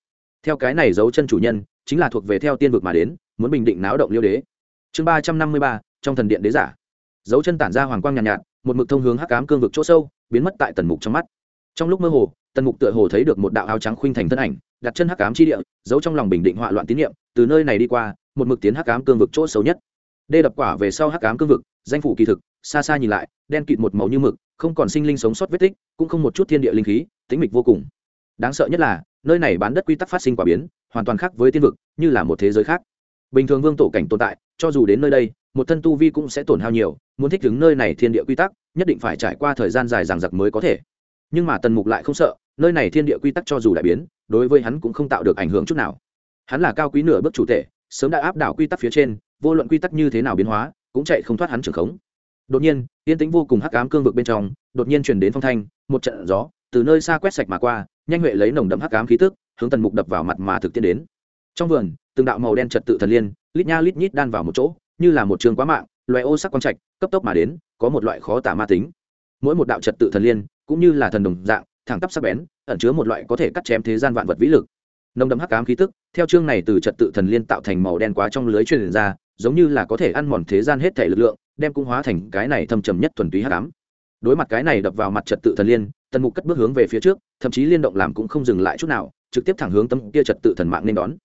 A: Theo cái này dấu chân chủ nhân chính là thuộc về theo tiên vực mà đến muốn bình định náo động liêu đế. Chương ba trăm năm mươi ba trong thần điện đế giả. Dấu chân tản ra hoàng quang nhàn nhạt, nhạt một mực thông hướng hắc ám cương vực chỗ sâu biến mất tại tần mục trong mắt. Trong lúc mơ hồ tần mục tựa hồ thấy được một đạo áo trắng khuynh thành thân ảnh đặt chân hắc ám chi địa giấu trong lòng bình định họa loạn tín nhiệm từ nơi này đi qua một mực tiến hắc ám cương vực chỗ xấu nhất. Đê đập quả về sau hắc ám cương vực danh phủ kỳ thực xa xa nhìn lại đen kịt một màu như mực không còn sinh linh sống sót vết tích cũng không một chút thiên địa linh khí tính mịch vô cùng. Đáng sợ nhất là nơi này bán đất quy tắc phát sinh quả biến hoàn toàn khác với tiên vực, như là một thế giới khác. Bình thường vương tổ cảnh tồn tại, cho dù đến nơi đây, một thân tu vi cũng sẽ tổn hao nhiều, muốn thích ứng nơi này thiên địa quy tắc, nhất định phải trải qua thời gian dài dằng dặc mới có thể. Nhưng mà tần mục lại không sợ, nơi này thiên địa quy tắc cho dù đại biến, đối với hắn cũng không tạo được ảnh hưởng chút nào. Hắn là cao quý nửa bước chủ thể, sớm đã áp đảo quy tắc phía trên, vô luận quy tắc như thế nào biến hóa, cũng chạy không thoát hắn trưởng khống. Đột nhiên yên tĩnh vô cùng hắc ám cương vực bên trong, đột nhiên chuyển đến phong thanh, một trận gió, từ nơi xa quét sạch mà qua, nhanh huệ lấy nồng đậm hắc ám khí tức hướng tần mục đập vào mặt mà thực tiễn đến. Trong vườn, từng đạo màu đen trật tự thần liên, lít nha lít nhít đan vào một chỗ, như là một trường quá mạng loại ô sắc quang trạch, cấp tốc mà đến, có một loại khó tả ma tính. Mỗi một đạo trật tự thần liên, cũng như là thần đồng dạng, thẳng tắp sắc bén, ẩn chứa một loại có thể cắt chém thế gian vạn vật vĩ lực. Nồng đậm hắc ám khí tức, theo chương này từ trật tự thần liên tạo thành màu đen quá trong lưới truyền ra, giống như là có thể ăn mòn thế gian hết thể lực lượng, đem cũng hóa thành cái này thâm trầm nhất thuần túy hắc ám. Đối mặt cái này đập vào mặt trật tự thần liên, tần mục cất bước hướng về phía trước, thậm chí liên động làm cũng không dừng lại chút nào trực tiếp thẳng hướng tâm kia trật tự thần mạng nên đón.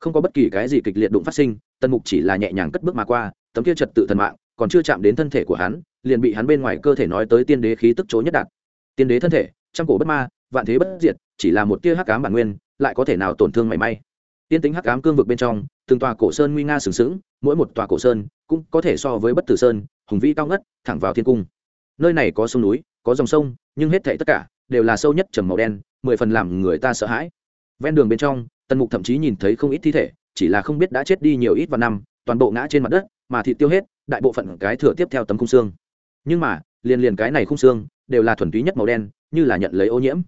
A: Không có bất kỳ cái gì kịch liệt đụng phát sinh, tần mục chỉ là nhẹ nhàng cất bước mà qua, tấm kia trật tự thần mạng còn chưa chạm đến thân thể của hắn, liền bị hắn bên ngoài cơ thể nói tới tiên đế khí tức chỗ nhất đạt. Tiên đế thân thể, trăm cổ bất ma, vạn thế bất diệt, chỉ là một tia hắc ám bản nguyên, lại có thể nào tổn thương mảy may. Tiên tính hắc ám cương vực bên trong, từng tòa cổ sơn nguy nga sừng sững, mỗi một tòa cổ sơn cũng có thể so với bất tử sơn, hùng vĩ cao ngất, thẳng vào thiên cung. Nơi này có sông núi, có dòng sông, nhưng hết thảy tất cả đều là sâu nhất trầm màu đen, mười phần làm người ta sợ hãi ven đường bên trong, tần mục thậm chí nhìn thấy không ít thi thể, chỉ là không biết đã chết đi nhiều ít và năm, toàn bộ ngã trên mặt đất, mà thịt tiêu hết, đại bộ phận cái thừa tiếp theo tấm khung xương. Nhưng mà, liền liền cái này khung xương, đều là thuần túy nhất màu đen, như là nhận lấy ô nhiễm.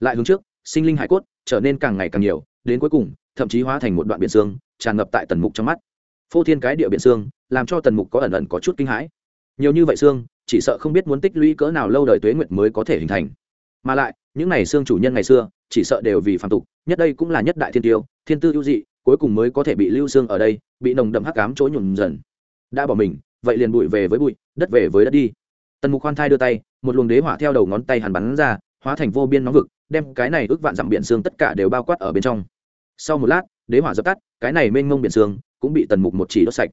A: Lại hướng trước, sinh linh hải cốt trở nên càng ngày càng nhiều, đến cuối cùng, thậm chí hóa thành một đoạn biển xương, tràn ngập tại tần mục trong mắt. Phô thiên cái địa biển xương, làm cho tần mục có ẩn ẩn có chút kinh hãi. Nhiều như vậy xương, chỉ sợ không biết muốn tích lũy cỡ nào lâu đời tuế nguyệt mới có thể hình thành. Mà lại, những này xương chủ nhân ngày xưa, chỉ sợ đều vì phạm tục nhất đây cũng là nhất đại thiên tiêu, thiên tư ưu dị, cuối cùng mới có thể bị lưu xương ở đây, bị nồng đậm hắc cám chỗ nhuộm dần. Đã bỏ mình, vậy liền bụi về với bụi, đất về với đất đi. Tần mục khoan thai đưa tay, một luồng đế hỏa theo đầu ngón tay hàn bắn ra, hóa thành vô biên nóng vực, đem cái này ước vạn dặm biển xương tất cả đều bao quát ở bên trong. Sau một lát, đế hỏa dập tắt, cái này mênh mông biển xương cũng bị tần mục một chỉ đốt sạch.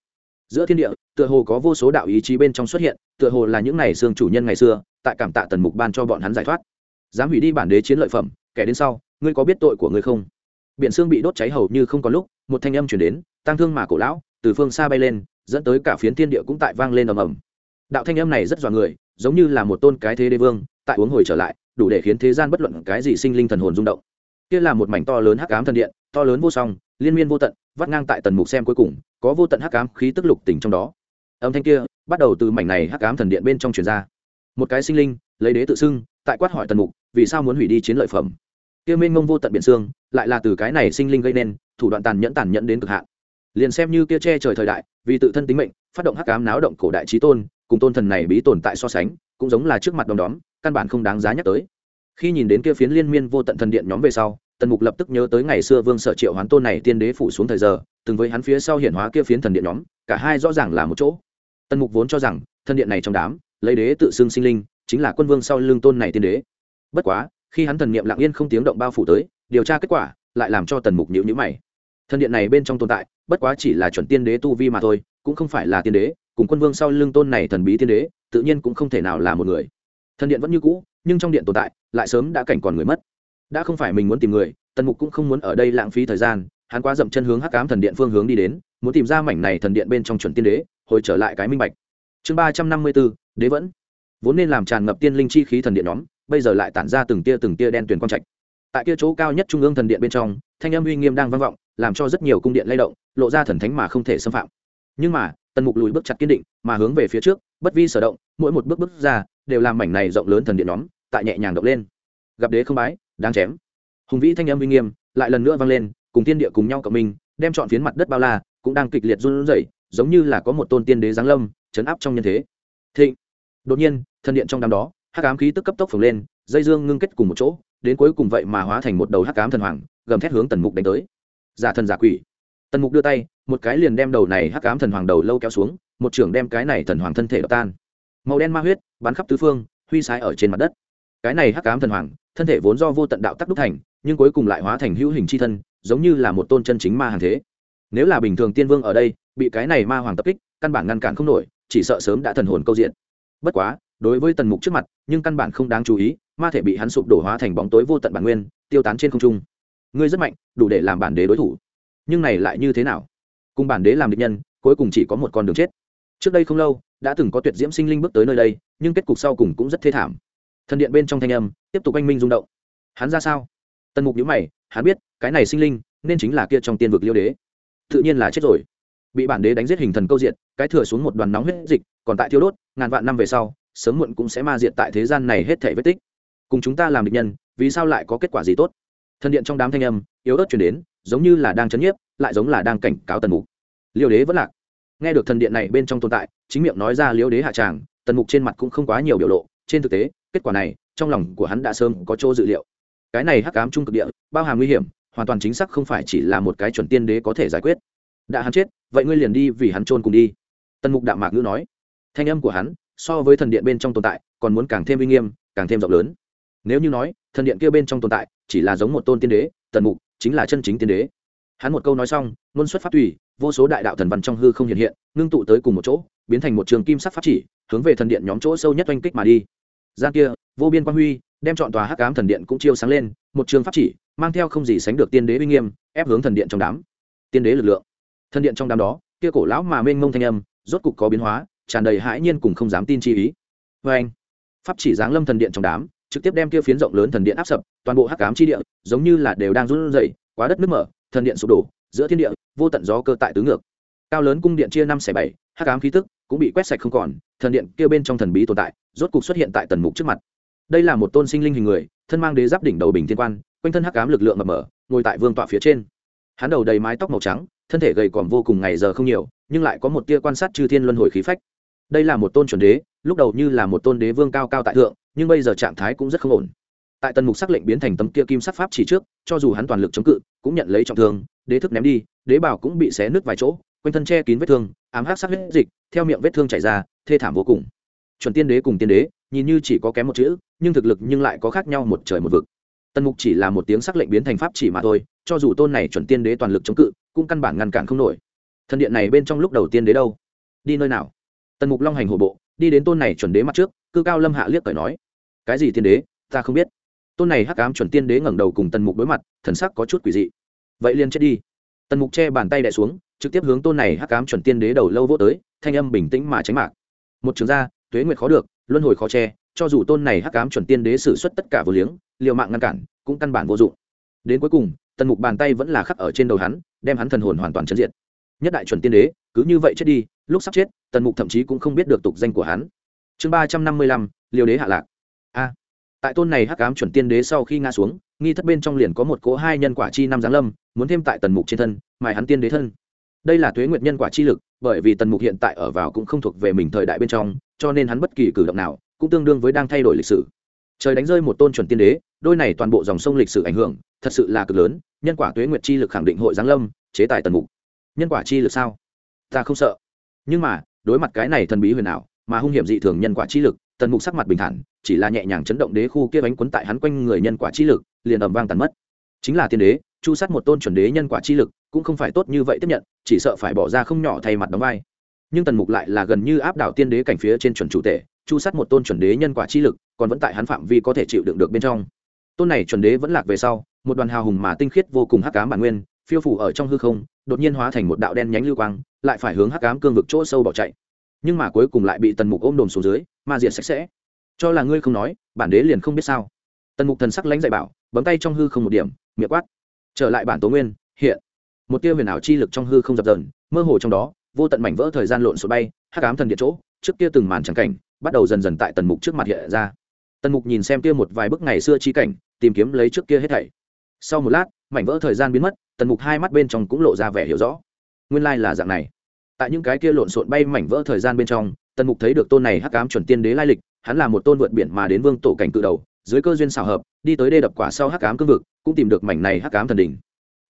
A: Giữa thiên địa, tựa hồ có vô số đạo ý chí bên trong xuất hiện, tựa hồ là những này xương chủ nhân ngày xưa, tại cảm tạ tần mục ban cho bọn hắn giải thoát. Dám hủy đi bản đế chiến lợi phẩm kẻ đến sau, ngươi có biết tội của ngươi không? Biển xương bị đốt cháy hầu như không có lúc, một thanh âm chuyển đến tăng thương mà cổ lão, từ phương xa bay lên, dẫn tới cả phiến thiên địa cũng tại vang lên ầm ầm. Đạo thanh âm này rất dọa người, giống như là một tôn cái thế đế vương, tại uống hồi trở lại, đủ để khiến thế gian bất luận cái gì sinh linh thần hồn rung động. Kia là một mảnh to lớn hắc ám thần điện, to lớn vô song, liên miên vô tận, vắt ngang tại tần mục xem cuối cùng, có vô tận hắc ám khí tức lục tỉnh trong đó. Âm thanh kia bắt đầu từ mảnh này hắc ám thần điện bên trong truyền ra. Một cái sinh linh, lấy đế tự xưng tại quát hỏi tần mục, vì sao muốn hủy đi chiến lợi phẩm? Kia mênh ngông vô tận biển xương, lại là từ cái này sinh linh gây nên, thủ đoạn tàn nhẫn tàn nhẫn đến cực hạn. Liền xem như kia che trời thời đại, vì tự thân tính mệnh, phát động hắc ám náo động cổ đại trí tôn, cùng tôn thần này bí tồn tại so sánh, cũng giống là trước mặt đom đóm, căn bản không đáng giá nhắc tới. Khi nhìn đến kia phiến liên miên vô tận thần điện nhóm về sau, tần mục lập tức nhớ tới ngày xưa vương sở triệu hoán tôn này tiên đế phủ xuống thời giờ, từng với hắn phía sau hiển hóa kia phiến thần điện nhóm, cả hai rõ ràng là một chỗ. Tần mục vốn cho rằng, thần điện này trong đám, lấy đế tự xưng sinh linh chính là quân vương sau lưng tôn này tiên đế. Bất quá, khi hắn thần niệm lặng yên không tiếng động bao phủ tới, điều tra kết quả lại làm cho tần mục nhữ nhữ mày. Thần điện này bên trong tồn tại, bất quá chỉ là chuẩn tiên đế tu vi mà thôi, cũng không phải là tiên đế, cùng quân vương sau lưng tôn này thần bí tiên đế, tự nhiên cũng không thể nào là một người. Thần điện vẫn như cũ, nhưng trong điện tồn tại, lại sớm đã cảnh còn người mất. Đã không phải mình muốn tìm người, tần mục cũng không muốn ở đây lãng phí thời gian, hắn quá dậm chân hướng hắc cám thần điện phương hướng đi đến, muốn tìm ra mảnh này thần điện bên trong chuẩn tiên đế, hồi trở lại cái minh bạch. Chương ba trăm năm mươi bốn đế vẫn vốn nên làm tràn ngập tiên linh chi khí thần điện nhóm, bây giờ lại tản ra từng tia từng tia đen tuyền quang trạch. Tại kia chỗ cao nhất trung ương thần điện bên trong, thanh âm uy nghiêm đang vang vọng, làm cho rất nhiều cung điện lay động, lộ ra thần thánh mà không thể xâm phạm. Nhưng mà, tần mục lùi bước chặt kiên định, mà hướng về phía trước, bất vi sở động, mỗi một bước bước ra, đều làm mảnh này rộng lớn thần điện nhóm, tại nhẹ nhàng động lên. Gặp đế không bái đang chém. Hùng vĩ thanh âm uy nghiêm lại lần nữa vang lên, cùng tiên địa cùng nhau cộng minh, đem chọn phiến mặt đất bao la, cũng đang kịch liệt run rẩy, giống như là có một tôn tiên đế giáng lâm chấn áp trong nhân thế. Thịnh! Đột nhiên thân điện trong đám đó, hắc ám khí tức cấp tốc phồng lên, dây dương ngưng kết cùng một chỗ, đến cuối cùng vậy mà hóa thành một đầu hắc ám thần hoàng, gầm thét hướng tần mục đánh tới. Giả thần giả quỷ. Tần mục đưa tay, một cái liền đem đầu này hắc ám thần hoàng đầu lâu kéo xuống, một trưởng đem cái này thần hoàng thân thể đập tan. Màu đen ma huyết, bắn khắp tứ phương, huy sái ở trên mặt đất. Cái này hắc ám thần hoàng, thân thể vốn do vô tận đạo tắc đúc thành, nhưng cuối cùng lại hóa thành hữu hình c h i thân, giống như là một tôn chân chính ma hàng thế. Nếu là bình thường tiên vương ở đây, bị cái này ma hoàng tập kích, căn bản ngăn cản không nổi, chỉ sợ sớm đã thần hồn câu diện bất quá, đối với tần mục trước mặt, nhưng căn bản không đáng chú ý, ma thể bị hắn sụp đổ hóa thành bóng tối vô tận bản nguyên, tiêu tán trên không trung. Ngươi rất mạnh, đủ để làm bản đế đối thủ. Nhưng này lại như thế nào? Cùng bản đế làm địch nhân, cuối cùng chỉ có một con đường chết. Trước đây không lâu, đã từng có tuyệt diễm sinh linh bước tới nơi đây, nhưng kết cục sau cùng cũng rất thê thảm. Thần điện bên trong thanh âm, tiếp tục anh minh rung động. Hắn ra sao? Tần mục nhữ mày, hắn biết, cái này sinh linh, nên chính là kia trong tiên vực liêu đế. Tự nhiên là chết rồi. Bị bản đế đánh giết hình thần câu diện cái thừa xuống một đoàn nóng huyết dịch còn tại thiêu đốt, ngàn vạn năm về sau, sớm muộn cũng sẽ ma diện tại thế gian này hết thể vết tích. Cùng chúng ta làm địch nhân, vì sao lại có kết quả gì tốt? Thần điện trong đám thanh âm, yếu ớt chuyển đến, giống như là đang chấn nhiếp, lại giống là đang cảnh cáo tần mục. Liêu đế vẫn lạc. Nghe được thần điện này bên trong tồn tại, chính miệng nói ra liêu đế hạ tràng, tần mục trên mặt cũng không quá nhiều biểu lộ. Trên thực tế, kết quả này, trong lòng của hắn đã sớm có chỗ dự liệu. Cái này hắc ám trung cực địa, bao hàm nguy hiểm, hoàn toàn chính xác không phải chỉ là một cái chuẩn tiên đế có thể giải quyết. Đã hắn chết, vậy ngươi liền đi vì hắn trôn cùng đi. Tần mục đạm mạc ngữ nói thanh âm của hắn, so với thần điện bên trong tồn tại, còn muốn càng thêm uy nghiêm, càng thêm rộng lớn. Nếu như nói, thần điện kia bên trong tồn tại, chỉ là giống một tôn tiên đế, tần mục, chính là chân chính tiên đế. Hắn một câu nói xong, ngôn xuất phát tùy, vô số đại đạo thần văn trong hư không hiện hiện, ngưng tụ tới cùng một chỗ, biến thành một trường kim sắc pháp chỉ, hướng về thần điện nhóm chỗ sâu nhất oanh kích mà đi. Gian kia, vô biên quang huy, đem chọn tòa hắc ám thần điện cũng chiêu sáng lên, một trường pháp chỉ, mang theo không gì sánh được tiên đế uy nghiêm, ép hướng thần điện trong đám. Tiên đế lực lượng. Thần điện trong đám đó, kia cổ lão mà mênh mông thanh âm, rốt cục có biến hóa tràn đầy hãi nhiên cùng không dám tin chi ý. Vê anh, pháp chỉ giáng lâm thần điện trong đám, trực tiếp đem kia phiến rộng lớn thần điện áp sập, toàn bộ hắc ám chi địa, giống như là đều đang run rẩy, quá đất nước mở, thần điện sụp đổ, giữa thiên địa, vô tận gió cơ tại tứ ngược. Cao lớn cung điện chia năm xẻ bảy, hắc ám khí tức cũng bị quét sạch không còn, thần điện kia bên trong thần bí tồn tại, rốt cục xuất hiện tại tần mục trước mặt. Đây là một tôn sinh linh hình người, thân mang đế giáp đỉnh đầu bình thiên quan, quanh thân hắc ám lực lượng mập mờ, ngồi tại vương tọa phía trên. Hắn đầu đầy mái tóc màu trắng, thân thể gầy còm vô cùng ngày giờ không nhiều, nhưng lại có một tia quan sát chư thiên luân hồi khí phách đây là một tôn chuẩn đế, lúc đầu như là một tôn đế vương cao cao tại thượng, nhưng bây giờ trạng thái cũng rất không ổn. Tại tần mục sắc lệnh biến thành tấm kia kim sắc pháp chỉ trước, cho dù hắn toàn lực chống cự, cũng nhận lấy trọng thương, đế thức ném đi, đế bảo cũng bị xé nứt vài chỗ, quanh thân che kín vết thương, ám hắc sắc huyết dịch, theo miệng vết thương chảy ra, thê thảm vô cùng. Chuẩn tiên đế cùng tiên đế, nhìn như chỉ có kém một chữ, nhưng thực lực nhưng lại có khác nhau một trời một vực. Tần mục chỉ là một tiếng sắc lệnh biến thành pháp chỉ mà thôi, cho dù tôn này chuẩn tiên đế toàn lực chống cự, cũng căn bản ngăn cản không nổi. Thần điện này bên trong lúc đầu tiên đế đâu? Đi nơi nào? Tần mục long hành hổ bộ, đi đến tôn này chuẩn đế mặt trước, cư cao lâm hạ liếc cởi nói, cái gì tiên đế? Ta không biết. Tôn này hắc ám chuẩn tiên đế ngẩng đầu cùng tần mục đối mặt, thần sắc có chút quỷ dị. Vậy liền chết đi. Tần mục che bàn tay đẻ xuống, trực tiếp hướng tôn này hắc ám chuẩn tiên đế đầu lâu vô tới, thanh âm bình tĩnh mà tránh mạc. Một trường gia, tuế nguyệt khó được, luân hồi khó che, cho dù tôn này hắc ám chuẩn tiên đế xử suất tất cả vô liếng, liều mạng ngăn cản, cũng căn bản vô dụng. Đến cuối cùng, tần mục bàn tay vẫn là khắc ở trên đầu hắn, đem hắn thần hồn hoàn toàn chấn diện nhất đại chuẩn tiên đế, cứ như vậy chết đi lúc sắp chết, tần mục thậm chí cũng không biết được tục danh của hắn. Chương ba trăm năm mươi lăm liều đế hạ lạc. A. Tại tôn này hắc ám chuẩn tiên đế sau khi ngã xuống, nghi thất bên trong liền có một cỗ hai nhân quả chi năm giáng lâm, muốn thêm tại tần mục trên thân, mài hắn tiên đế thân. Đây là tuế nguyệt nhân quả chi lực, bởi vì tần mục hiện tại ở vào cũng không thuộc về mình thời đại bên trong, cho nên hắn bất kỳ cử động nào cũng tương đương với đang thay đổi lịch sử. Trời đánh rơi một tôn chuẩn tiên đế, đôi này toàn bộ dòng sông lịch sử ảnh hưởng, thật sự là cực lớn, nhân quả tuế nguyệt chi lực khẳng định hội giáng lâm, chế tài tần mục. Nhân quả chi lực sao? Ta không sợ nhưng mà, đối mặt cái này thần bí huyền ảo, mà hung hiểm dị thường nhân quả chi lực, tần mục sắc mặt bình thản, chỉ là nhẹ nhàng chấn động đế khu kia bánh quấn tại hắn quanh người nhân quả chi lực, liền ầm vang tàn mất. Chính là tiên đế, chu sát một tôn chuẩn đế nhân quả chi lực, cũng không phải tốt như vậy tiếp nhận, chỉ sợ phải bỏ ra không nhỏ thay mặt đóng vai. Nhưng tần mục lại là gần như áp đảo tiên đế cảnh phía trên chuẩn chủ tể, chu sát một tôn chuẩn đế nhân quả chi lực, còn vẫn tại hắn phạm vi có thể chịu đựng được bên trong. Tôn này chuẩn đế vẫn lạc về sau, một đoàn hào hùng mà tinh khiết vô cùng hắc cám bản nguyên, phiêu phủ ở trong hư không, đột nhiên hóa thành một đạo đen nhánh lưu quang lại phải hướng hắc ám cương vực chỗ sâu bỏ chạy. Nhưng mà cuối cùng lại bị tần mục ôm đồm xuống dưới, ma diệt sạch sẽ. Cho là ngươi không nói, bản đế liền không biết sao. Tần mục thần sắc lãnh dạy bảo, bấm tay trong hư không một điểm, miệng quát. Trở lại bản tố nguyên, hiện. Một tia huyền ảo chi lực trong hư không dập dờn, mơ hồ trong đó, vô tận mảnh vỡ thời gian lộn xộn bay, hắc ám thần điện chỗ, trước kia từng màn trắng cảnh, bắt đầu dần dần tại tần mục trước mặt hiện ra. Tần mục nhìn xem kia một vài bức ngày xưa chi cảnh, tìm kiếm lấy trước kia hết thảy. Sau một lát, mảnh vỡ thời gian biến mất, tần mục hai mắt bên trong cũng lộ ra vẻ hiểu rõ nguyên lai là dạng này. Tại những cái kia lộn xộn bay mảnh vỡ thời gian bên trong, tần mục thấy được tôn này hắc ám chuẩn tiên đế lai lịch, hắn là một tôn vượt biển mà đến vương tổ cảnh cự đầu, dưới cơ duyên xào hợp, đi tới đê đập quả sau hắc ám cương vực, cũng tìm được mảnh này hắc ám thần đình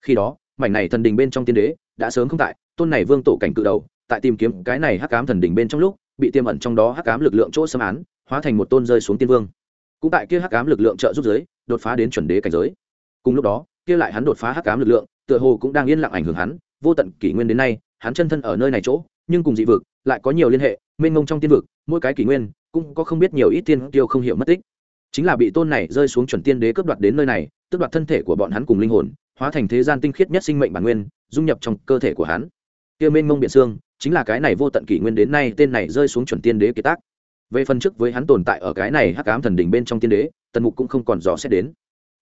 A: khi đó, mảnh này thần đình bên trong tiên đế đã sớm không tại, tôn này vương tổ cảnh cự đầu, tại tìm kiếm cái này hắc ám thần đình bên trong lúc, bị tiêm ẩn trong đó hắc ám lực lượng chỗ xâm án, hóa thành một tôn rơi xuống tiên vương. Cũng tại kia hắc ám lực lượng trợ giúp giới đột phá đến chuẩn đế cảnh giới. Cùng lúc đó, kia lại hắn đột phá hắc ám lực lượng, tựa hồ cũng đang yên lặng ảnh hưởng hắn vô tận kỷ nguyên đến nay, hắn chân thân ở nơi này chỗ, nhưng cùng dị vực, lại có nhiều liên hệ, mênh mông trong tiên vực, mỗi cái kỷ nguyên cũng có không biết nhiều ít tiên tiêu không hiểu mất tích. Chính là bị tôn này rơi xuống chuẩn tiên đế cướp đoạt đến nơi này, tước đoạt thân thể của bọn hắn cùng linh hồn, hóa thành thế gian tinh khiết nhất sinh mệnh bản nguyên, dung nhập trong cơ thể của hắn. Kia mênh mông biển xương, chính là cái này vô tận kỷ nguyên đến nay tên này rơi xuống chuẩn tiên đế kiệt tác. Về phần trước với hắn tồn tại ở cái này hắc ám thần đỉnh bên trong tiên đế, tần mục cũng không còn dò xét đến.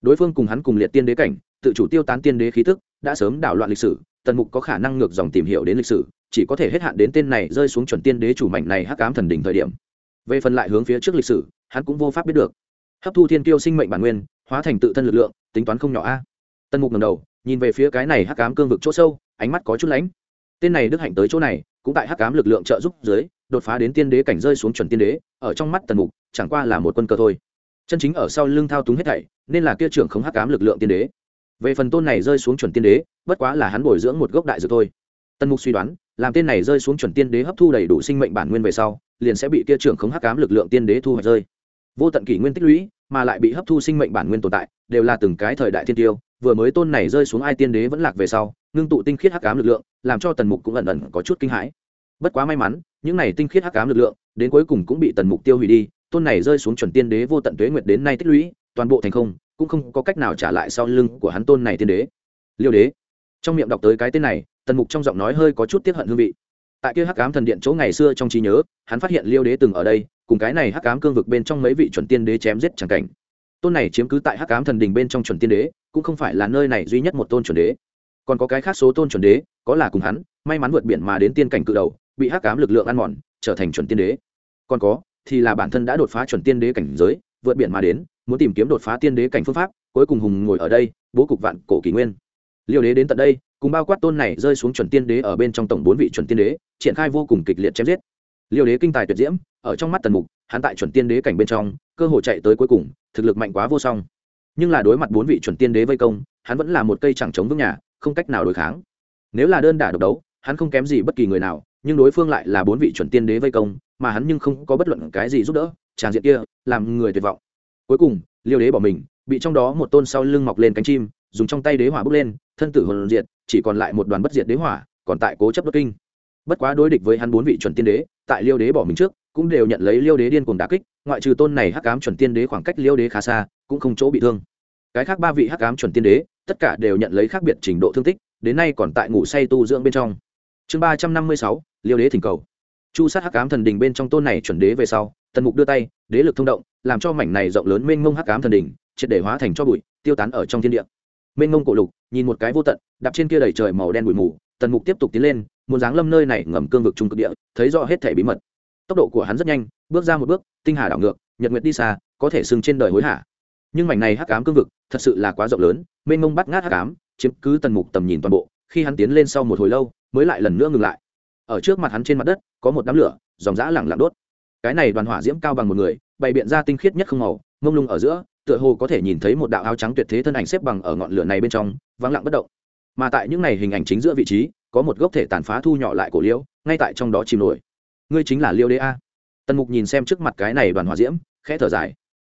A: Đối phương cùng hắn cùng liệt tiên đế cảnh, tự chủ tiêu tán tiên đế khí tức đã sớm đảo loạn lịch sử tần mục có khả năng ngược dòng tìm hiểu đến lịch sử, chỉ có thể hết hạn đến tên này rơi xuống chuẩn tiên đế chủ mảnh này hắc ám thần đỉnh thời điểm. Về phần lại hướng phía trước lịch sử, hắn cũng vô pháp biết được. Hấp thu thiên kiêu sinh mệnh bản nguyên, hóa thành tự thân lực lượng, tính toán không nhỏ a. Tần mục ngầm đầu, nhìn về phía cái này hắc ám cương vực chỗ sâu, ánh mắt có chút lãnh tên này đức hạnh tới chỗ này, cũng tại hắc ám lực lượng trợ giúp dưới, đột phá đến tiên đế cảnh rơi xuống chuẩn tiên đế, ở trong mắt tần mục, chẳng qua là một quân cơ thôi. Chân chính ở sau lưng thao túng hết thảy, nên là kia trưởng không hắc ám lực lượng tiên đế về phần tôn này rơi xuống chuẩn tiên đế, bất quá là hắn bồi dưỡng một gốc đại dược thôi. Tần mục suy đoán, làm tên này rơi xuống chuẩn tiên đế hấp thu đầy đủ sinh mệnh bản nguyên về sau, liền sẽ bị kia trưởng không hắc cám lực lượng tiên đế thu hoạch rơi. Vô tận kỷ nguyên tích lũy, mà lại bị hấp thu sinh mệnh bản nguyên tồn tại, đều là từng cái thời đại thiên tiêu, vừa mới tôn này rơi xuống ai tiên đế vẫn lạc về sau, ngưng tụ tinh khiết hắc ám lực lượng, làm cho tần mục cũng ẩn ẩn có chút kinh hãi. Bất quá may mắn, những này tinh khiết hắc ám lực lượng, đến cuối cùng cũng bị tần mục tiêu hủy đi, tôn này rơi xuống chuẩn tiên đế vô tận tuế nguyệt đến nay tích lũy, toàn bộ thành không cũng không có cách nào trả lại sau lưng của hắn tôn này tiên đế. Liêu đế. Trong miệng đọc tới cái tên này, tần mục trong giọng nói hơi có chút tiếp hận hương vị. Tại kia hắc ám thần điện chỗ ngày xưa trong trí nhớ, hắn phát hiện liêu đế từng ở đây, cùng cái này hắc ám cương vực bên trong mấy vị chuẩn tiên đế chém giết chẳng cảnh. Tôn này chiếm cứ tại hắc ám thần đình bên trong chuẩn tiên đế, cũng không phải là nơi này duy nhất một tôn chuẩn đế. Còn có cái khác số tôn chuẩn đế, có là cùng hắn, may mắn vượt biển mà đến tiên cảnh cự đầu, bị hắc ám lực lượng ăn mòn, trở thành chuẩn tiên đế. Còn có, thì là bản thân đã đột phá chuẩn tiên đế cảnh giới, vượt biển mà đến muốn tìm kiếm đột phá tiên đế cảnh phương pháp, cuối cùng hùng ngồi ở đây, bố cục vạn cổ kỷ nguyên. Liêu đế đến tận đây, cùng bao quát tôn này rơi xuống chuẩn tiên đế ở bên trong tổng bốn vị chuẩn tiên đế, triển khai vô cùng kịch liệt chém giết. Liêu đế kinh tài tuyệt diễm, ở trong mắt tần mục, hắn tại chuẩn tiên đế cảnh bên trong, cơ hội chạy tới cuối cùng, thực lực mạnh quá vô song. Nhưng là đối mặt bốn vị chuẩn tiên đế vây công, hắn vẫn là một cây chẳng chống vững nhà, không cách nào đối kháng. Nếu là đơn đả độc đấu, hắn không kém gì bất kỳ người nào, nhưng đối phương lại là bốn vị chuẩn tiên đế vây công, mà hắn nhưng không có bất luận cái gì giúp đỡ tràng diện kia, làm người tuyệt vọng cuối cùng, liêu đế bỏ mình, bị trong đó một tôn sau lưng mọc lên cánh chim, dùng trong tay đế hỏa bước lên, thân tử hồn diệt, chỉ còn lại một đoàn bất diệt đế hỏa, còn tại cố chấp bất kinh. Bất quá đối địch với hắn bốn vị chuẩn tiên đế, tại liêu đế bỏ mình trước, cũng đều nhận lấy liêu đế điên cuồng đà kích, ngoại trừ tôn này hắc ám chuẩn tiên đế khoảng cách liêu đế khá xa, cũng không chỗ bị thương. Cái khác ba vị hắc ám chuẩn tiên đế, tất cả đều nhận lấy khác biệt trình độ thương tích, đến nay còn tại ngủ say tu dưỡng bên trong. Chương ba trăm năm mươi sáu, liêu đế thỉnh cầu. Chu sát hắc ám thần đình bên trong tôn này chuẩn đế về sau, tần mục đưa tay, đế lực thông động làm cho mảnh này rộng lớn mênh mông hắc ám thần đình, triệt để hóa thành cho bụi, tiêu tán ở trong thiên địa. Mênh mông cổ lục, nhìn một cái vô tận, đạp trên kia đầy trời màu đen bụi mù, tần mục tiếp tục tiến lên, muốn dáng lâm nơi này ngầm cương vực trung cực địa, thấy rõ hết thể bí mật. Tốc độ của hắn rất nhanh, bước ra một bước, tinh hà đảo ngược, nhật nguyệt đi xa, có thể sừng trên đời hối hả. Nhưng mảnh này hắc ám cương vực, thật sự là quá rộng lớn, mênh mông bắt ngát hắc ám, chiếm cứ tần mục tầm nhìn toàn bộ, khi hắn tiến lên sau một hồi lâu, mới lại lần nữa ngừng lại. Ở trước mặt hắn trên mặt đất, có một đám lửa, dòng dã lẳng lặng đốt. Cái này đoàn hỏa diễm cao bằng một người bày biện ra tinh khiết nhất không màu, mông lung ở giữa, tựa hồ có thể nhìn thấy một đạo áo trắng tuyệt thế thân ảnh xếp bằng ở ngọn lửa này bên trong, vắng lặng bất động. Mà tại những này hình ảnh chính giữa vị trí, có một gốc thể tàn phá thu nhỏ lại cổ liễu, ngay tại trong đó chìm nổi. Ngươi chính là liêu đế a. Tần mục nhìn xem trước mặt cái này đoàn hỏa diễm, khẽ thở dài.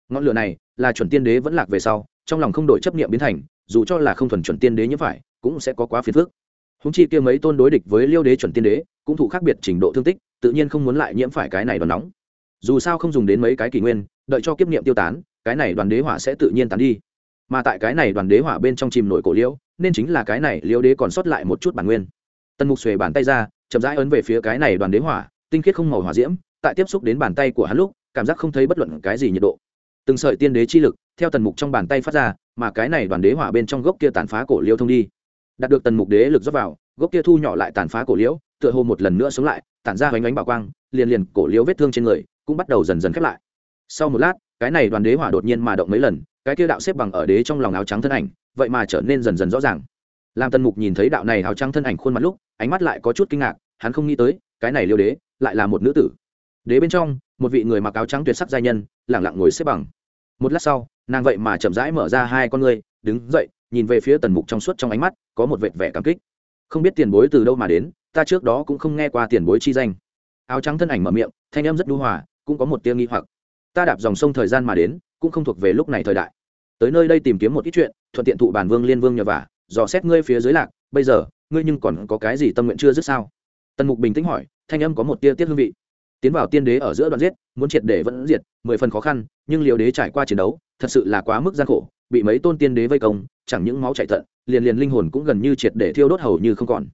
A: Ngọn lửa này là chuẩn tiên đế vẫn lạc về sau, trong lòng không đổi chấp niệm biến thành, dù cho là không thuần chuẩn tiên đế như phải cũng sẽ có quá phiền phức. Húng chi kia mấy tôn đối địch với liêu đế chuẩn tiên đế, cũng thụ khác biệt trình độ thương tích, tự nhiên không muốn lại nhiễm phải cái này đoàn nóng dù sao không dùng đến mấy cái kỷ nguyên, đợi cho kiếp niệm tiêu tán, cái này đoàn đế hỏa sẽ tự nhiên tán đi. Mà tại cái này đoàn đế hỏa bên trong chìm nổi cổ liễu, nên chính là cái này liễu đế còn sót lại một chút bản nguyên. Tân mục xuề bàn tay ra, chậm rãi ấn về phía cái này đoàn đế hỏa, tinh khiết không màu hỏa diễm, tại tiếp xúc đến bàn tay của hắn lúc, cảm giác không thấy bất luận cái gì nhiệt độ. Từng sợi tiên đế chi lực, theo tần mục trong bàn tay phát ra, mà cái này đoàn đế hỏa bên trong gốc kia tàn phá cổ liễu thông đi. Đạt được tần mục đế lực dốc vào, gốc kia thu nhỏ lại tàn phá cổ liễu, tựa hồ một lần nữa sống lại, tản ra hoành ánh bảo quang, liền liền cổ liễu vết thương trên người cũng bắt đầu dần dần khép lại. Sau một lát, cái này đoàn đế hỏa đột nhiên mà động mấy lần, cái kia đạo xếp bằng ở đế trong lòng áo trắng thân ảnh, vậy mà trở nên dần dần rõ ràng. Làm tần mục nhìn thấy đạo này áo trắng thân ảnh khuôn mặt lúc, ánh mắt lại có chút kinh ngạc, hắn không nghĩ tới, cái này liêu đế lại là một nữ tử. Đế bên trong, một vị người mặc áo trắng tuyệt sắc giai nhân lẳng lặng ngồi xếp bằng. Một lát sau, nàng vậy mà chậm rãi mở ra hai con ngươi, đứng dậy, nhìn về phía tần mục trong suốt trong ánh mắt, có một vệt vẻ cảm kích. Không biết tiền bối từ đâu mà đến, ta trước đó cũng không nghe qua tiền bối chi danh. Áo trắng thân ảnh mở miệng, thanh âm rất đu hòa cũng có một tia nghi hoặc. Ta đạp dòng sông thời gian mà đến, cũng không thuộc về lúc này thời đại. Tới nơi đây tìm kiếm một ít chuyện, thuận tiện thụ bản vương liên vương nhờ vả, dò xét ngươi phía dưới lạc, bây giờ, ngươi nhưng còn có cái gì tâm nguyện chưa dứt sao? Tần mục bình tĩnh hỏi, thanh âm có một tia tiết hương vị. Tiến vào tiên đế ở giữa đoạn giết, muốn triệt để vẫn diệt, mười phần khó khăn, nhưng liều đế trải qua chiến đấu, thật sự là quá mức gian khổ, bị mấy tôn tiên đế vây công, chẳng những máu chạy tận, liền liền linh hồn cũng gần như triệt để thiêu đốt hầu như không còn.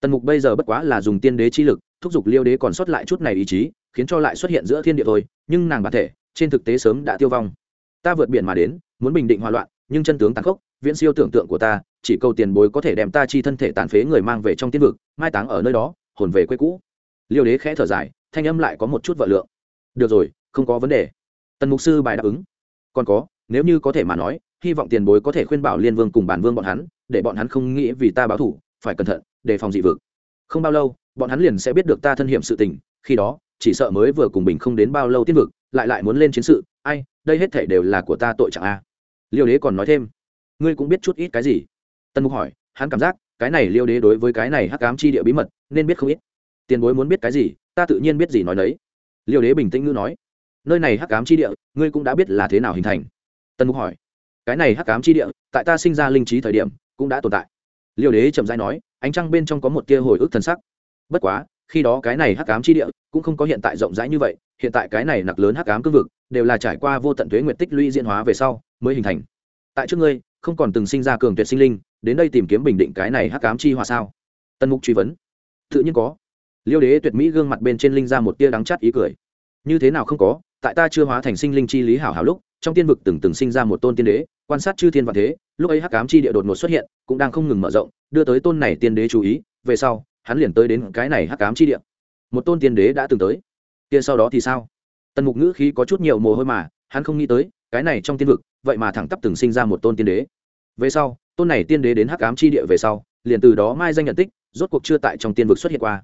A: Tần mục bây giờ bất quá là dùng tiên đế chi lực, thúc giục liêu đế còn sót lại chút này ý chí khiến cho lại xuất hiện giữa thiên địa thôi, nhưng nàng bản thể, trên thực tế sớm đã tiêu vong. Ta vượt biển mà đến, muốn bình định hòa loạn, nhưng chân tướng tàn khốc, viễn siêu tưởng tượng của ta, chỉ câu tiền bối có thể đem ta chi thân thể tàn phế người mang về trong tiên vực, mai táng ở nơi đó, hồn về quê cũ. Liêu đế khẽ thở dài, thanh âm lại có một chút vợ lượng. Được rồi, không có vấn đề. Tần mục sư bài đáp ứng. Còn có, nếu như có thể mà nói, hy vọng tiền bối có thể khuyên bảo liên vương cùng bản vương bọn hắn, để bọn hắn không nghĩ vì ta báo thủ phải cẩn thận, đề phòng dị vực. Không bao lâu, bọn hắn liền sẽ biết được ta thân hiểm sự tình, khi đó chỉ sợ mới vừa cùng bình không đến bao lâu tiên vực, lại lại muốn lên chiến sự, ai, đây hết thể đều là của ta tội chẳng a. Liêu đế còn nói thêm, ngươi cũng biết chút ít cái gì? Tân mục hỏi, hắn cảm giác, cái này liêu đế đối với cái này hắc ám chi địa bí mật, nên biết không ít. Tiền bối muốn biết cái gì, ta tự nhiên biết gì nói đấy liêu đế bình tĩnh ngữ nói, nơi này hắc ám chi địa, ngươi cũng đã biết là thế nào hình thành. Tân mục hỏi, cái này hắc ám chi địa, tại ta sinh ra linh trí thời điểm, cũng đã tồn tại. Liêu đế chậm dãi nói, ánh trăng bên trong có một tia hồi ức thần sắc. Bất quá khi đó cái này hắc ám chi địa cũng không có hiện tại rộng rãi như vậy, hiện tại cái này nặc lớn hắc ám cương vực đều là trải qua vô tận thuế nguyện tích lũy diễn hóa về sau mới hình thành. Tại trước ngươi, không còn từng sinh ra cường tuyệt sinh linh, đến đây tìm kiếm bình định cái này hắc ám chi hòa sao? Tân mục truy vấn. Tự nhiên có. Liêu đế tuyệt mỹ gương mặt bên trên linh ra một tia đắng chát ý cười. Như thế nào không có, tại ta chưa hóa thành sinh linh chi lý hảo hảo lúc, trong tiên vực từng từng sinh ra một tôn tiên đế, quan sát chư thiên và thế, lúc ấy hắc ám chi địa đột ngột xuất hiện, cũng đang không ngừng mở rộng, đưa tới tôn này tiên đế chú ý, về sau hắn liền tới đến cái này hắc ám chi địa. Một tôn tiên đế đã từng tới. Kia sau đó thì sao? Tần mục ngữ khí có chút nhiều mồ hôi mà, hắn không nghĩ tới, cái này trong tiên vực, vậy mà thẳng tắp từng sinh ra một tôn tiên đế. Về sau, tôn này tiên đế đến hắc ám chi địa về sau, liền từ đó mai danh nhận tích, rốt cuộc chưa tại trong tiên vực xuất hiện qua.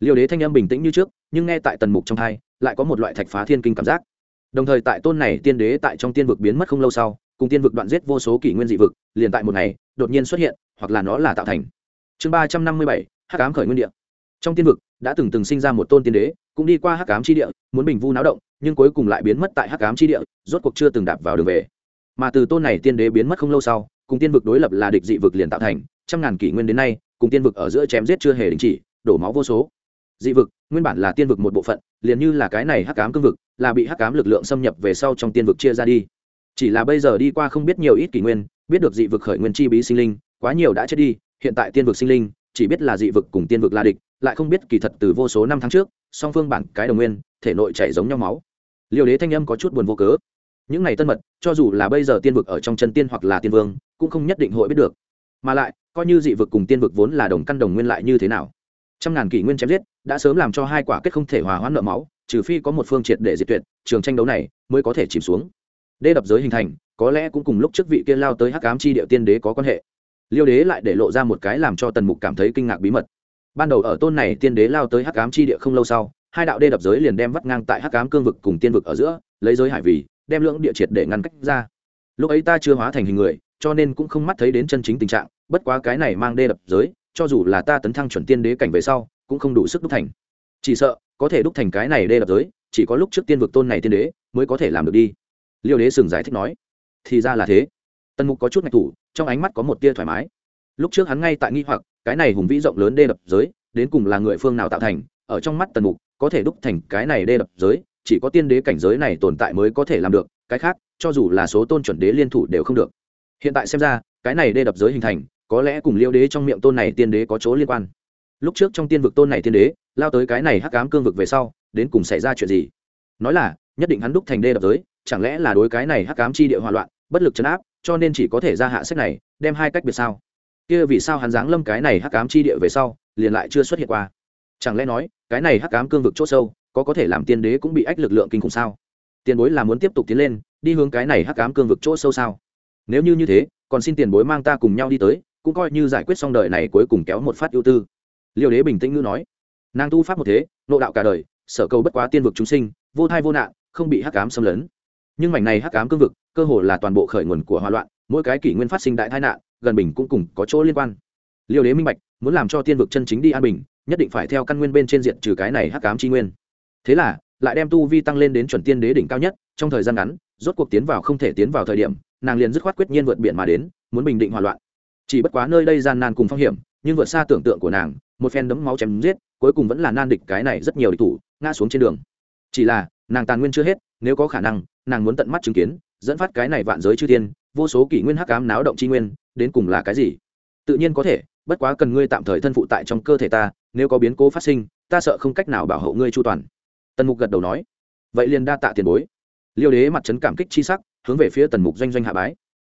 A: Liêu đế thanh âm bình tĩnh như trước, nhưng nghe tại tần mục trong thai, lại có một loại thạch phá thiên kinh cảm giác. Đồng thời tại tôn này tiên đế tại trong tiên vực biến mất không lâu sau, cùng tiên vực đoạn giết vô số kỷ nguyên dị vực, liền tại một ngày, đột nhiên xuất hiện, hoặc là nó là tạo thành. Chương ba trăm năm mươi bảy hắc ám khởi nguyên địa. Trong tiên vực, đã từng từng sinh ra một tôn tiên đế, cũng đi qua hắc ám chi địa, muốn bình vu náo động, nhưng cuối cùng lại biến mất tại hắc ám chi địa, rốt cuộc chưa từng đạp vào đường về. Mà từ tôn này tiên đế biến mất không lâu sau, cùng tiên vực đối lập là địch dị vực liền tạo thành, trăm ngàn kỷ nguyên đến nay, cùng tiên vực ở giữa chém giết chưa hề đình chỉ, đổ máu vô số. Dị vực, nguyên bản là tiên vực một bộ phận, liền như là cái này hắc ám cương vực, là bị hắc ám lực lượng xâm nhập về sau trong tiên vực chia ra đi. Chỉ là bây giờ đi qua không biết nhiều ít kỷ nguyên, biết được dị vực khởi nguyên chi bí sinh linh, quá nhiều đã chết đi, hiện tại tiên vực sinh linh chỉ biết là dị vực cùng tiên vực là địch, lại không biết kỳ thật từ vô số năm tháng trước, song phương bản cái đồng nguyên, thể nội chảy giống nhau máu. Liều đế thanh âm có chút buồn vô cớ. Những này tân mật, cho dù là bây giờ tiên vực ở trong chân tiên hoặc là tiên vương, cũng không nhất định hội biết được. Mà lại, coi như dị vực cùng tiên vực vốn là đồng căn đồng nguyên lại như thế nào? Trăm ngàn kỷ nguyên chém giết, đã sớm làm cho hai quả kết không thể hòa hoãn nợ máu, trừ phi có một phương triệt để diệt tuyệt, trường tranh đấu này mới có thể chìm xuống. Đê đập giới hình thành, có lẽ cũng cùng lúc trước vị kia lao tới hắc ám chi địa tiên đế có quan hệ liêu đế lại để lộ ra một cái làm cho tần mục cảm thấy kinh ngạc bí mật. Ban đầu ở tôn này tiên đế lao tới hắc ám chi địa không lâu sau, hai đạo đê đập giới liền đem vắt ngang tại hắc ám cương vực cùng tiên vực ở giữa, lấy giới hải vì, đem lưỡng địa triệt để ngăn cách ra. Lúc ấy ta chưa hóa thành hình người, cho nên cũng không mắt thấy đến chân chính tình trạng, bất quá cái này mang đê đập giới, cho dù là ta tấn thăng chuẩn tiên đế cảnh về sau, cũng không đủ sức đúc thành. Chỉ sợ, có thể đúc thành cái này đê đập giới, chỉ có lúc trước tiên vực tôn này tiên đế mới có thể làm được đi. Liêu đế sừng giải thích nói, thì ra là thế tần mục có chút ngạch thủ, trong ánh mắt có một tia thoải mái. Lúc trước hắn ngay tại nghi hoặc, cái này hùng vĩ rộng lớn đê đập giới, đến cùng là người phương nào tạo thành, ở trong mắt tần mục, có thể đúc thành cái này đê đập giới, chỉ có tiên đế cảnh giới này tồn tại mới có thể làm được, cái khác, cho dù là số tôn chuẩn đế liên thủ đều không được. Hiện tại xem ra, cái này đê đập giới hình thành, có lẽ cùng liêu đế trong miệng tôn này tiên đế có chỗ liên quan. Lúc trước trong tiên vực tôn này tiên đế, lao tới cái này hắc cám cương vực về sau, đến cùng xảy ra chuyện gì? Nói là, nhất định hắn đúc thành đê đập giới, chẳng lẽ là đối cái này hắc cám chi địa hòa loạn, bất lực chấn áp? Cho nên chỉ có thể ra hạ sách này, đem hai cách biệt sao. Kia vì sao hắn giáng lâm cái này hắc cám chi địa về sau, liền lại chưa xuất hiện qua? Chẳng lẽ nói, cái này hắc cám cương vực c h ỗ sâu, có có thể làm tiên đế cũng bị ách lực lượng kinh khủng sao? Tiền bối là muốn tiếp tục tiến lên, đi hướng cái này hắc cám cương vực chỗ sâu sao? Nếu như như thế, còn xin tiền bối mang ta cùng nhau đi tới, cũng coi như giải quyết xong đời này cuối cùng kéo một phát ưu tư. Liêu đế bình tĩnh ngữ nói. Nàng tu pháp một thế, nộ đạo cả đời, sở cầu bất quá tiên vực chúng sinh, vô thai vô nạn, không bị hắc cám xâm lấn nhưng mảnh này hắc ám cương vực, cơ hồ là toàn bộ khởi nguồn của hòa loạn, mỗi cái kỷ nguyên phát sinh đại tai nạn, gần bình cũng cùng có chỗ liên quan. Liêu đế minh bạch, muốn làm cho tiên vực chân chính đi an bình, nhất định phải theo căn nguyên bên trên diện trừ cái này hắc ám chi nguyên. Thế là, lại đem tu vi tăng lên đến chuẩn tiên đế đỉnh cao nhất, trong thời gian ngắn, rốt cuộc tiến vào không thể tiến vào thời điểm, nàng liền dứt khoát quyết nhiên vượt biển mà đến, muốn bình định hòa loạn. Chỉ bất quá nơi đây gian nan cùng phong hiểm, nhưng vượt xa tưởng tượng của nàng, một phen đấm máu chém giết, cuối cùng vẫn là nan địch cái này rất nhiều địch thủ, ngã xuống trên đường. Chỉ là, nàng tàn nguyên chưa hết nếu có khả năng, nàng muốn tận mắt chứng kiến, dẫn phát cái này vạn giới chư thiên, vô số kỷ nguyên hắc ám náo động chi nguyên, đến cùng là cái gì? Tự nhiên có thể, bất quá cần ngươi tạm thời thân phụ tại trong cơ thể ta, nếu có biến cố phát sinh, ta sợ không cách nào bảo hộ ngươi chu toàn. Tần mục gật đầu nói. Vậy liền đa tạ tiền bối. Liêu đế mặt trấn cảm kích chi sắc, hướng về phía tần mục doanh doanh hạ bái.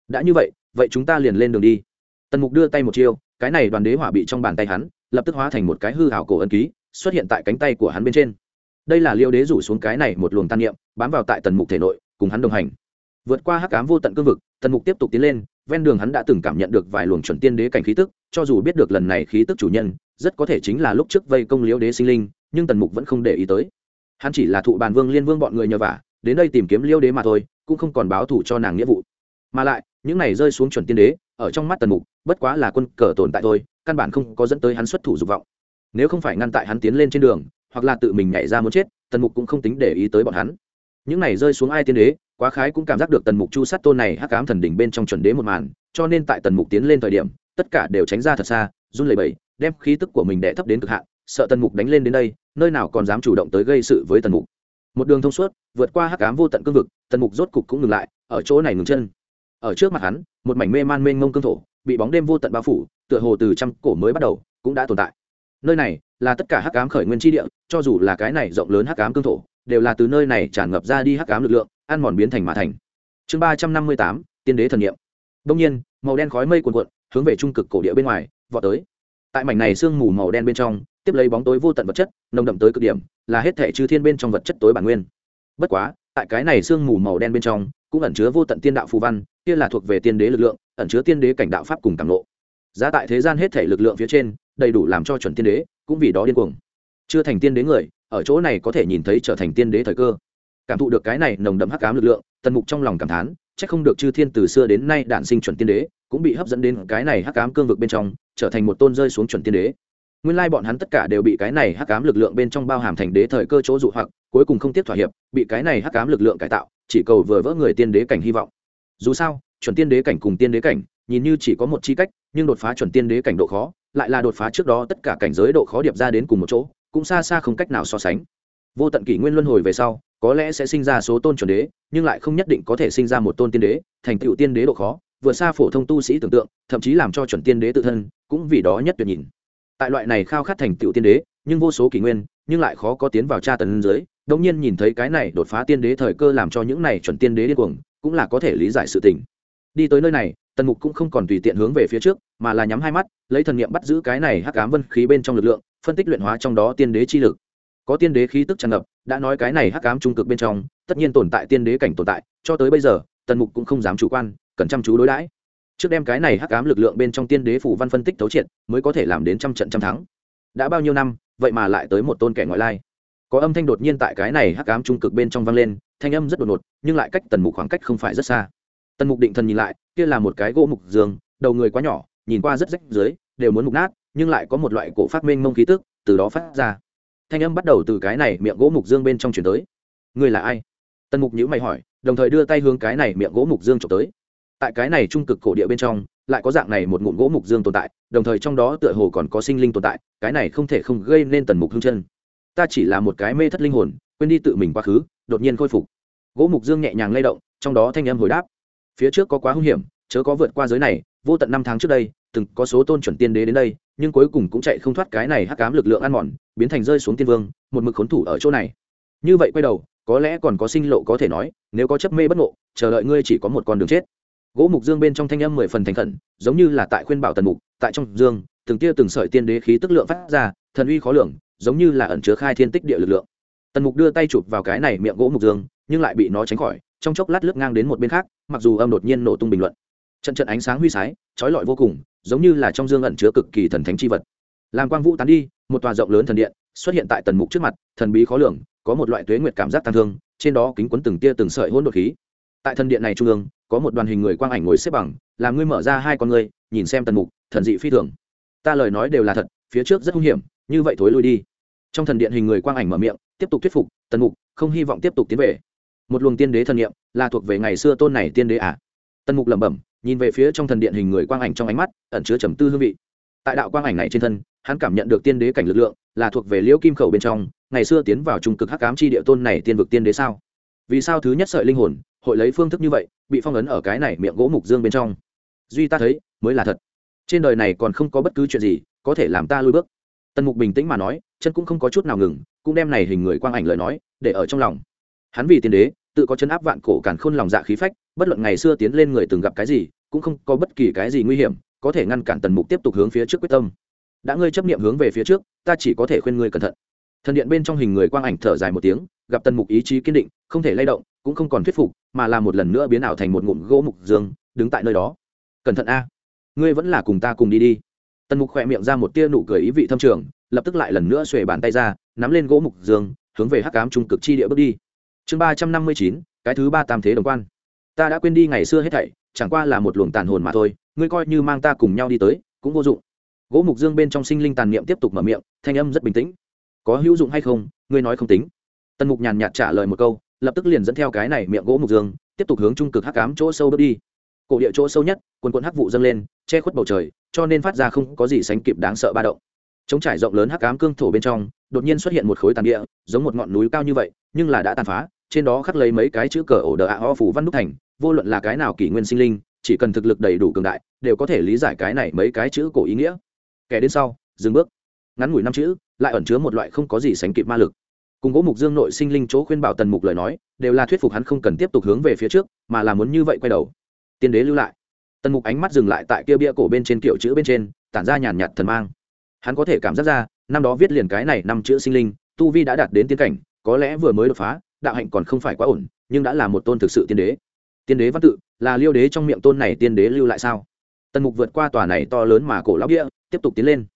A: Đã như vậy vậy chúng ta liền lên đường đi. Tần mục đưa tay một chiêu, cái này đoàn đế hỏa bị trong bàn tay hắn, lập tức hóa thành một cái hư hảo cổ ân ký, xuất hiện tại cánh tay của hắn bên trên đây là liêu đế rủ xuống cái này một luồng tan niệm, bám vào tại tần mục thể nội, cùng hắn đồng hành. Vượt qua hắc ám vô tận cương vực, tần mục tiếp tục tiến lên, ven đường hắn đã từng cảm nhận được vài luồng chuẩn tiên đế cảnh khí tức, cho dù biết được lần này khí tức chủ nhân, rất có thể chính là lúc trước vây công liêu đế sinh linh, nhưng tần mục vẫn không để ý tới. Hắn chỉ là thụ bàn vương liên vương bọn người nhờ vả, đến đây tìm kiếm liêu đế mà thôi, cũng không còn báo thủ cho nàng nghĩa vụ. Mà lại, những này rơi xuống chuẩn tiên đế, ở trong mắt tần mục, bất quá là quân cờ tồn tại thôi, căn bản không có dẫn tới hắn xuất thủ dục vọng. Nếu không phải ngăn tại hắn tiến lên trên đường hoặc là tự mình nhảy ra muốn chết, tần mục cũng không tính để ý tới bọn hắn. Những này rơi xuống ai tiên đế, quá khái cũng cảm giác được tần mục chu sát tôn này hắc cám thần đỉnh bên trong chuẩn đế một màn, cho nên tại tần mục tiến lên thời điểm, tất cả đều tránh ra thật xa, run lẩy bẩy, đem khí tức của mình đẻ thấp đến cực hạn, sợ tần mục đánh lên đến đây, nơi nào còn dám chủ động tới gây sự với tần mục. Một đường thông suốt, vượt qua hắc cám vô tận cương vực, tần mục rốt cục cũng ngừng lại, ở chỗ này ngừng chân. Ở trước mặt hắn, một mảnh mê man mênh mông cương thổ, bị bóng đêm vô tận bao phủ, tựa hồ từ trăm cổ mới bắt đầu, cũng đã tồn tại nơi này là tất cả hắc ám khởi nguyên tri địa, cho dù là cái này rộng lớn hắc ám cương thổ, đều là từ nơi này tràn ngập ra đi hắc ám lực lượng, ăn mòn biến thành mà thành. Chương ba trăm năm mươi tám, tiên đế thần nghiệm đông nhiên, màu đen khói mây cuồn cuộn, hướng về trung cực cổ địa bên ngoài, vọt tới. Tại mảnh này sương mù màu đen bên trong, tiếp lấy bóng tối vô tận vật chất, nồng đậm tới cực điểm, là hết thể chư thiên bên trong vật chất tối bản nguyên. Bất quá, tại cái này sương mù màu đen bên trong, cũng ẩn chứa vô tận tiên đạo phù văn, kia là thuộc về tiên đế lực lượng, ẩn chứa tiên đế cảnh đạo pháp cùng cảm lộ. Giá tại thế gian hết thể lực lượng phía trên đầy đủ làm cho chuẩn tiên đế cũng vì đó điên cuồng. Chưa thành tiên đế người, ở chỗ này có thể nhìn thấy trở thành tiên đế thời cơ. Cảm thụ được cái này nồng đậm hắc ám lực lượng, tần mục trong lòng cảm thán, chắc không được chư thiên từ xưa đến nay đản sinh chuẩn tiên đế, cũng bị hấp dẫn đến cái này hắc ám cương vực bên trong, trở thành một tôn rơi xuống chuẩn tiên đế. Nguyên lai bọn hắn tất cả đều bị cái này hắc ám lực lượng bên trong bao hàm thành đế thời cơ chỗ dụ hoặc, cuối cùng không tiếp thỏa hiệp, bị cái này hắc ám lực lượng cải tạo, chỉ cầu vừa vỡ người tiên đế cảnh hy vọng. Dù sao, chuẩn tiên đế cảnh cùng tiên đế cảnh, nhìn như chỉ có một chi cách, nhưng đột phá chuẩn tiên đế cảnh độ khó lại là đột phá trước đó tất cả cảnh giới độ khó điệp ra đến cùng một chỗ, cũng xa xa không cách nào so sánh. Vô tận kỷ nguyên luân hồi về sau, có lẽ sẽ sinh ra số tôn chuẩn đế, nhưng lại không nhất định có thể sinh ra một tôn tiên đế, thành tựu tiên đế độ khó, vượt xa phổ thông tu sĩ tưởng tượng, thậm chí làm cho chuẩn tiên đế tự thân, cũng vì đó nhất tuyệt nhìn tại loại này khao khát thành tựu tiên đế, nhưng vô số kỷ nguyên, nhưng lại khó có tiến vào tra tần dưới đống nhiên nhìn thấy cái này đột phá tiên đế thời cơ làm cho những này chuẩn tiên đế điên cuồng, cũng là có thể lý giải sự tình. Đi tới nơi này tần mục cũng không còn tùy tiện hướng về phía trước, mà là nhắm hai mắt, lấy thần nghiệm bắt giữ cái này hắc ám vân khí bên trong lực lượng, phân tích luyện hóa trong đó tiên đế chi lực. Có tiên đế khí tức tràn ngập, đã nói cái này hắc ám trung cực bên trong, tất nhiên tồn tại tiên đế cảnh tồn tại, cho tới bây giờ, tần mục cũng không dám chủ quan, cần chăm chú đối đãi. Trước đem cái này hắc ám lực lượng bên trong tiên đế phủ văn phân tích thấu triệt, mới có thể làm đến trăm trận trăm thắng. Đã bao nhiêu năm, vậy mà lại tới một tôn kẻ ngoại lai. Có âm thanh đột nhiên tại cái này hắc ám trung cực bên trong vang lên, thanh âm rất đột ngột, nhưng lại cách tần mục khoảng cách không phải rất xa tần mục định thần nhìn lại, kia là một cái gỗ mục giường, đầu người quá nhỏ, nhìn qua rất rách dưới đều muốn mục nát, nhưng lại có một loại cổ phát minh mông khí tức, từ đó phát ra. Thanh âm bắt đầu từ cái này miệng gỗ mục dương bên trong chuyển tới. Người là ai? Tần mục nhữ mày hỏi, đồng thời đưa tay hướng cái này miệng gỗ mục dương trộm tới. Tại cái này trung cực cổ địa bên trong, lại có dạng này một ngụm gỗ mục dương tồn tại, đồng thời trong đó tựa hồ còn có sinh linh tồn tại, cái này không thể không gây nên tần mục hương chân. Ta chỉ là một cái mê thất linh hồn, quên đi tự mình quá khứ, đột nhiên khôi phục. Gỗ mục dương nhẹ nhàng lay động, trong đó thanh âm hồi đáp phía trước có quá hung hiểm, chớ có vượt qua giới này, vô tận năm tháng trước đây, từng có số tôn chuẩn tiên đế đến đây, nhưng cuối cùng cũng chạy không thoát cái này hắc cám lực lượng ăn mòn, biến thành rơi xuống tiên vương, một mực khốn thủ ở chỗ này. Như vậy quay đầu, có lẽ còn có sinh lộ có thể nói, nếu có chấp mê bất ngộ, chờ đợi ngươi chỉ có một con đường chết. Gỗ mục dương bên trong thanh âm mười phần thành khẩn, giống như là tại khuyên bảo tần mục, tại trong dương, từng tia từng sợi tiên đế khí tức lượng phát ra, thần uy khó lường, giống như là ẩn chứa khai thiên tích địa lực lượng. Tần mục đưa tay chụp vào cái này miệng gỗ mục dương, nhưng lại bị nó tránh khỏi trong chốc lát lướt ngang đến một bên khác, mặc dù âm đột nhiên nổ tung bình luận. Trận trận ánh sáng huy sái trói lọi vô cùng, giống như là trong dương ẩn chứa cực kỳ thần thánh chi vật. Làm quang vũ tán đi, một tòa rộng lớn thần điện xuất hiện tại tần mục trước mặt, thần bí khó lường, có một loại tuế nguyệt cảm giác tăng thương, trên đó kính quấn từng tia từng sợi hỗn đột khí. Tại thần điện này trung ương, có một đoàn hình người quang ảnh ngồi xếp bằng, làm ngươi mở ra hai con ngươi, nhìn xem tần mục, thần dị phi thường. Ta lời nói đều là thật, phía trước rất hung hiểm, như vậy thối lui đi. Trong thần điện hình người quang ảnh mở miệng, tiếp tục thuyết phục, tần mục, không hy vọng tiếp tục tiến về một luồng tiên đế thần niệm, là thuộc về ngày xưa tôn này tiên đế à? Tần mục lẩm bẩm, nhìn về phía trong thần điện hình người quang ảnh trong ánh mắt, ẩn chứa trầm tư hương vị. Tại đạo quang ảnh này trên thân, hắn cảm nhận được tiên đế cảnh lực lượng, là thuộc về liễu kim khẩu bên trong, ngày xưa tiến vào trung cực hắc ám chi địa tôn này tiên vực tiên đế sao? Vì sao thứ nhất sợi linh hồn, hội lấy phương thức như vậy, bị phong ấn ở cái này miệng gỗ mục dương bên trong? Duy ta thấy, mới là thật. Trên đời này còn không có bất cứ chuyện gì, có thể làm ta lui bước. Tần mục bình tĩnh mà nói, chân cũng không có chút nào ngừng, cũng đem này hình người quang ảnh lời nói, để ở trong lòng. Hắn vì tiên đế tự có chấn áp vạn cổ cản khôn lòng dạ khí phách, bất luận ngày xưa tiến lên người từng gặp cái gì, cũng không có bất kỳ cái gì nguy hiểm, có thể ngăn cản tần mục tiếp tục hướng phía trước quyết tâm. Đã ngươi chấp niệm hướng về phía trước, ta chỉ có thể khuyên ngươi cẩn thận. Thần điện bên trong hình người quang ảnh thở dài một tiếng, gặp tần mục ý chí kiên định, không thể lay động, cũng không còn thuyết phục, mà là một lần nữa biến ảo thành một ngụm gỗ mục dương, đứng tại nơi đó. Cẩn thận a, ngươi vẫn là cùng ta cùng đi đi. Tần mục khỏe miệng ra một tia nụ cười ý vị thâm trường, lập tức lại lần nữa xuề bàn tay ra, nắm lên gỗ mục dương, hướng về hắc cám trung cực chi địa bước đi chương ba trăm năm mươi chín, cái thứ ba tam thế đồng quan. Ta đã quên đi ngày xưa hết thảy, chẳng qua là một luồng tàn hồn mà thôi, ngươi coi như mang ta cùng nhau đi tới, cũng vô dụng. Gỗ mục dương bên trong sinh linh tàn niệm tiếp tục mở miệng, thanh âm rất bình tĩnh. Có hữu dụng hay không, ngươi nói không tính. Tần mục nhàn nhạt trả lời một câu, lập tức liền dẫn theo cái này miệng gỗ mục dương, tiếp tục hướng trung cực hắc cám chỗ sâu bước đi. Cổ địa chỗ sâu nhất, quần quần hắc vụ dâng lên, che khuất bầu trời, cho nên phát ra không có gì sánh kịp đáng sợ ba động. Chống trải rộng lớn hắc ám cương thổ bên trong đột nhiên xuất hiện một khối tàn địa, giống một ngọn núi cao như vậy, nhưng là đã tàn phá, trên đó khắc lấy mấy cái chữ cờ ổ đờ ạ ho phủ văn đúc thành, vô luận là cái nào kỷ nguyên sinh linh, chỉ cần thực lực đầy đủ cường đại, đều có thể lý giải cái này mấy cái chữ cổ ý nghĩa. Kẻ đến sau, dừng bước. Ngắn ngủi năm chữ, lại ẩn chứa một loại không có gì sánh kịp ma lực. Cùng gỗ mục dương nội sinh linh chỗ khuyên bảo tần mục lời nói, đều là thuyết phục hắn không cần tiếp tục hướng về phía trước, mà là muốn như vậy quay đầu. Tiên đế lưu lại. Tần mục ánh mắt dừng lại tại kia bia cổ bên trên kiểu chữ bên trên, tản ra nhàn nhạt thần mang. Hắn có thể cảm giác ra năm đó viết liền cái này năm chữ sinh linh, tu vi đã đạt đến tiên cảnh, có lẽ vừa mới đột phá, đạo hạnh còn không phải quá ổn, nhưng đã là một tôn thực sự tiên đế. Tiên đế văn tự, là liêu đế trong miệng tôn này tiên đế lưu lại sao? Tần mục vượt qua tòa này to lớn mà cổ lão địa tiếp tục tiến lên.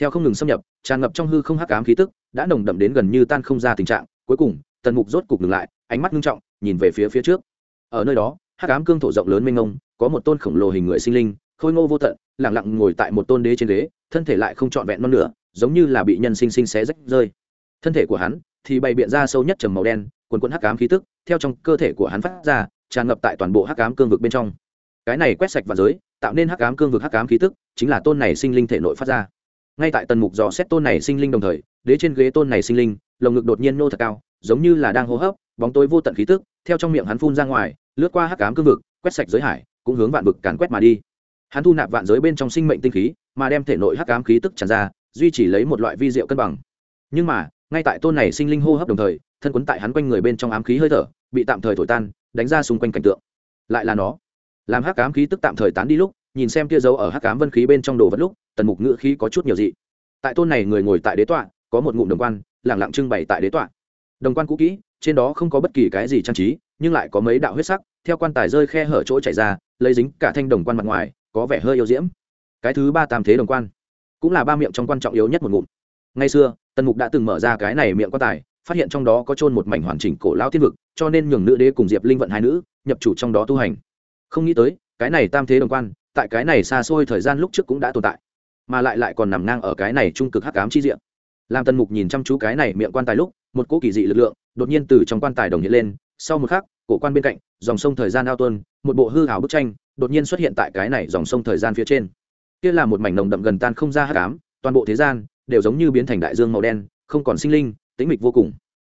A: Theo không ngừng xâm nhập, tràn ngập trong hư không hắc ám khí tức, đã nồng đậm đến gần như tan không ra tình trạng. Cuối cùng, tần mục rốt cục ngừng lại, ánh mắt ngưng trọng, nhìn về phía phía trước. Ở nơi đó, hắc ám cương thổ rộng lớn mênh mông, có một tôn khổng lồ hình người sinh linh khôi ngô vô tận lẳng lặng ngồi tại một tôn đế trên đế, thân thể lại không trọn vẹn non nửa giống như là bị nhân sinh sinh xé rách rơi. Thân thể của hắn thì bày biện ra sâu nhất trầm màu đen quần quần hắc ám khí tức theo trong cơ thể của hắn phát ra tràn ngập tại toàn bộ hắc ám cương vực bên trong. Cái này quét sạch và giới tạo nên hắc ám cương vực hắc ám khí tức chính là tôn này sinh linh thể nội phát ra. Ngay tại tần mục dò xét tôn này sinh linh đồng thời đế trên ghế tôn này sinh linh lồng ngực đột nhiên nô thật cao giống như là đang hô hấp bóng tối vô tận khí tức theo trong miệng hắn phun ra ngoài lướt qua hắc ám cương vực quét sạch giới hải cũng hướng vạn vực càn quét mà đi hắn thu nạp vạn giới bên trong sinh mệnh tinh khí, mà đem thể nội hắc ám khí tức tràn ra, duy trì lấy một loại vi diệu cân bằng. Nhưng mà, ngay tại tôn này sinh linh hô hấp đồng thời, thân quấn tại hắn quanh người bên trong ám khí hơi thở, bị tạm thời thổi tan, đánh ra xung quanh cảnh tượng. Lại là nó. Làm hắc ám khí tức tạm thời tán đi lúc, nhìn xem kia dấu ở hắc ám vân khí bên trong đồ vật lúc, tần mục ngữ khí có chút nhiều dị. Tại tôn này người ngồi tại đế tọa, có một ngụm đồng quan lẳng lặng trưng bày tại đế tọa. Đồng quan cũ kỹ, trên đó không có bất kỳ cái gì trang trí, nhưng lại có mấy đạo huyết sắc, theo quan tài rơi khe hở chỗ chảy ra, lấy dính cả thanh đồng quan mặt ngoài có vẻ hơi yêu diễm. Cái thứ ba tam thế đồng quan, cũng là ba miệng trong quan trọng yếu nhất một ngụm. Ngay xưa, tần mục đã từng mở ra cái này miệng quan tài, phát hiện trong đó có trôn một mảnh hoàn chỉnh cổ lao thiên vực, cho nên nhường nữ đế cùng diệp linh vận hai nữ, nhập chủ trong đó tu hành. Không nghĩ tới, cái này tam thế đồng quan, tại cái này xa xôi thời gian lúc trước cũng đã tồn tại, mà lại lại còn nằm ngang ở cái này trung cực hắc ám chi diện. Làm tần mục nhìn chăm chú cái này miệng quan tài lúc, một cỗ kỳ dị lực lượng đột nhiên từ trong quan tài đồng hiện lên, sau một khắc, cổ quan bên cạnh, dòng sông thời gian ao tuân một bộ hư hảo bức tranh đột nhiên xuất hiện tại cái này dòng sông thời gian phía trên. Kia là một mảnh nồng đậm gần tan không ra hắc ám, toàn bộ thế gian đều giống như biến thành đại dương màu đen, không còn sinh linh, tĩnh mịch vô cùng.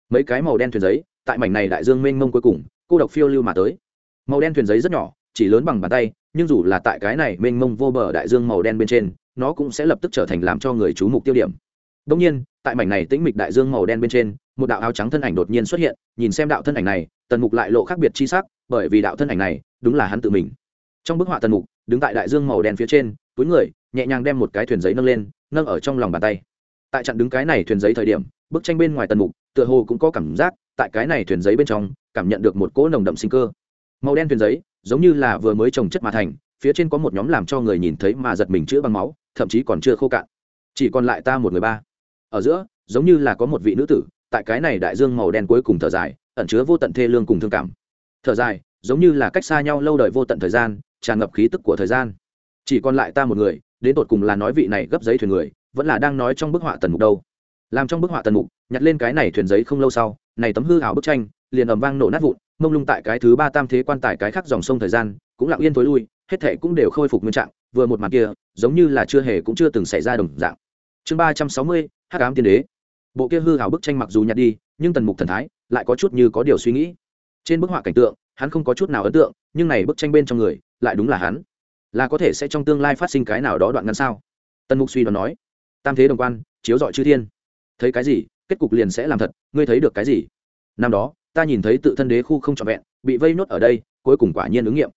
A: Mấy cái màu đen thuyền giấy, tại mảnh này đại dương mênh mông cuối cùng, cô độc phiêu lưu mà tới. Màu đen thuyền giấy rất nhỏ, chỉ lớn bằng bàn tay, nhưng dù là tại cái này mênh mông vô bờ đại dương màu đen bên trên, nó cũng sẽ lập tức trở thành làm cho người chú mục tiêu điểm. Đông nhiên, tại mảnh này tĩnh mịch đại dương màu đen bên trên, một đạo áo trắng thân ảnh đột nhiên xuất hiện, nhìn xem đạo thân ảnh này, tần mục lại lộ khác biệt chi sắc, bởi vì đạo thân ảnh này, đúng là hắn tự mình trong bức họa tần mục, đứng tại đại dương màu đen phía trên, túi người, nhẹ nhàng đem một cái thuyền giấy nâng lên, nâng ở trong lòng bàn tay. Tại chặn đứng cái này thuyền giấy thời điểm, bức tranh bên ngoài tần mục, tựa hồ cũng có cảm giác, tại cái này thuyền giấy bên trong, cảm nhận được một cỗ nồng đậm sinh cơ. Màu đen thuyền giấy, giống như là vừa mới trồng chất mà thành, phía trên có một nhóm làm cho người nhìn thấy mà giật mình chữa bằng máu, thậm chí còn chưa khô cạn. Chỉ còn lại ta một người ba. Ở giữa, giống như là có một vị nữ tử, tại cái này đại dương màu đen cuối cùng thở dài, ẩn chứa vô tận thê lương cùng thương cảm. Thở dài, giống như là cách xa nhau lâu đời vô tận thời gian tràn ngập khí tức của thời gian. Chỉ còn lại ta một người, đến tột cùng là nói vị này gấp giấy thuyền người, vẫn là đang nói trong bức họa tần mục đâu. Làm trong bức họa tần mục, nhặt lên cái này thuyền giấy không lâu sau, này tấm hư hảo bức tranh, liền ầm vang nổ nát vụn, mông lung tại cái thứ ba tam thế quan tài cái khác dòng sông thời gian, cũng lặng yên tối lui, hết thệ cũng đều khôi phục nguyên trạng, vừa một mặt kia, giống như là chưa hề cũng chưa từng xảy ra đồng dạng. Chương ba trăm sáu mươi, hắc ám tiên đế. Bộ kia hư hảo bức tranh mặc dù nhặt đi, nhưng tần mục thần thái lại có chút như có điều suy nghĩ. Trên bức họa cảnh tượng, hắn không có chút nào ấn tượng, nhưng này bức tranh bên trong người lại đúng là hắn. Là có thể sẽ trong tương lai phát sinh cái nào đó đoạn ngắn sao? Tần mục suy đoán nói. Tam thế đồng quan, chiếu dọi chư thiên. Thấy cái gì? Kết cục liền sẽ làm thật. Ngươi thấy được cái gì? Năm đó, ta nhìn thấy tự thân đế khu không trọn vẹn, bị vây nốt ở đây, cuối cùng quả nhiên ứng nghiệm.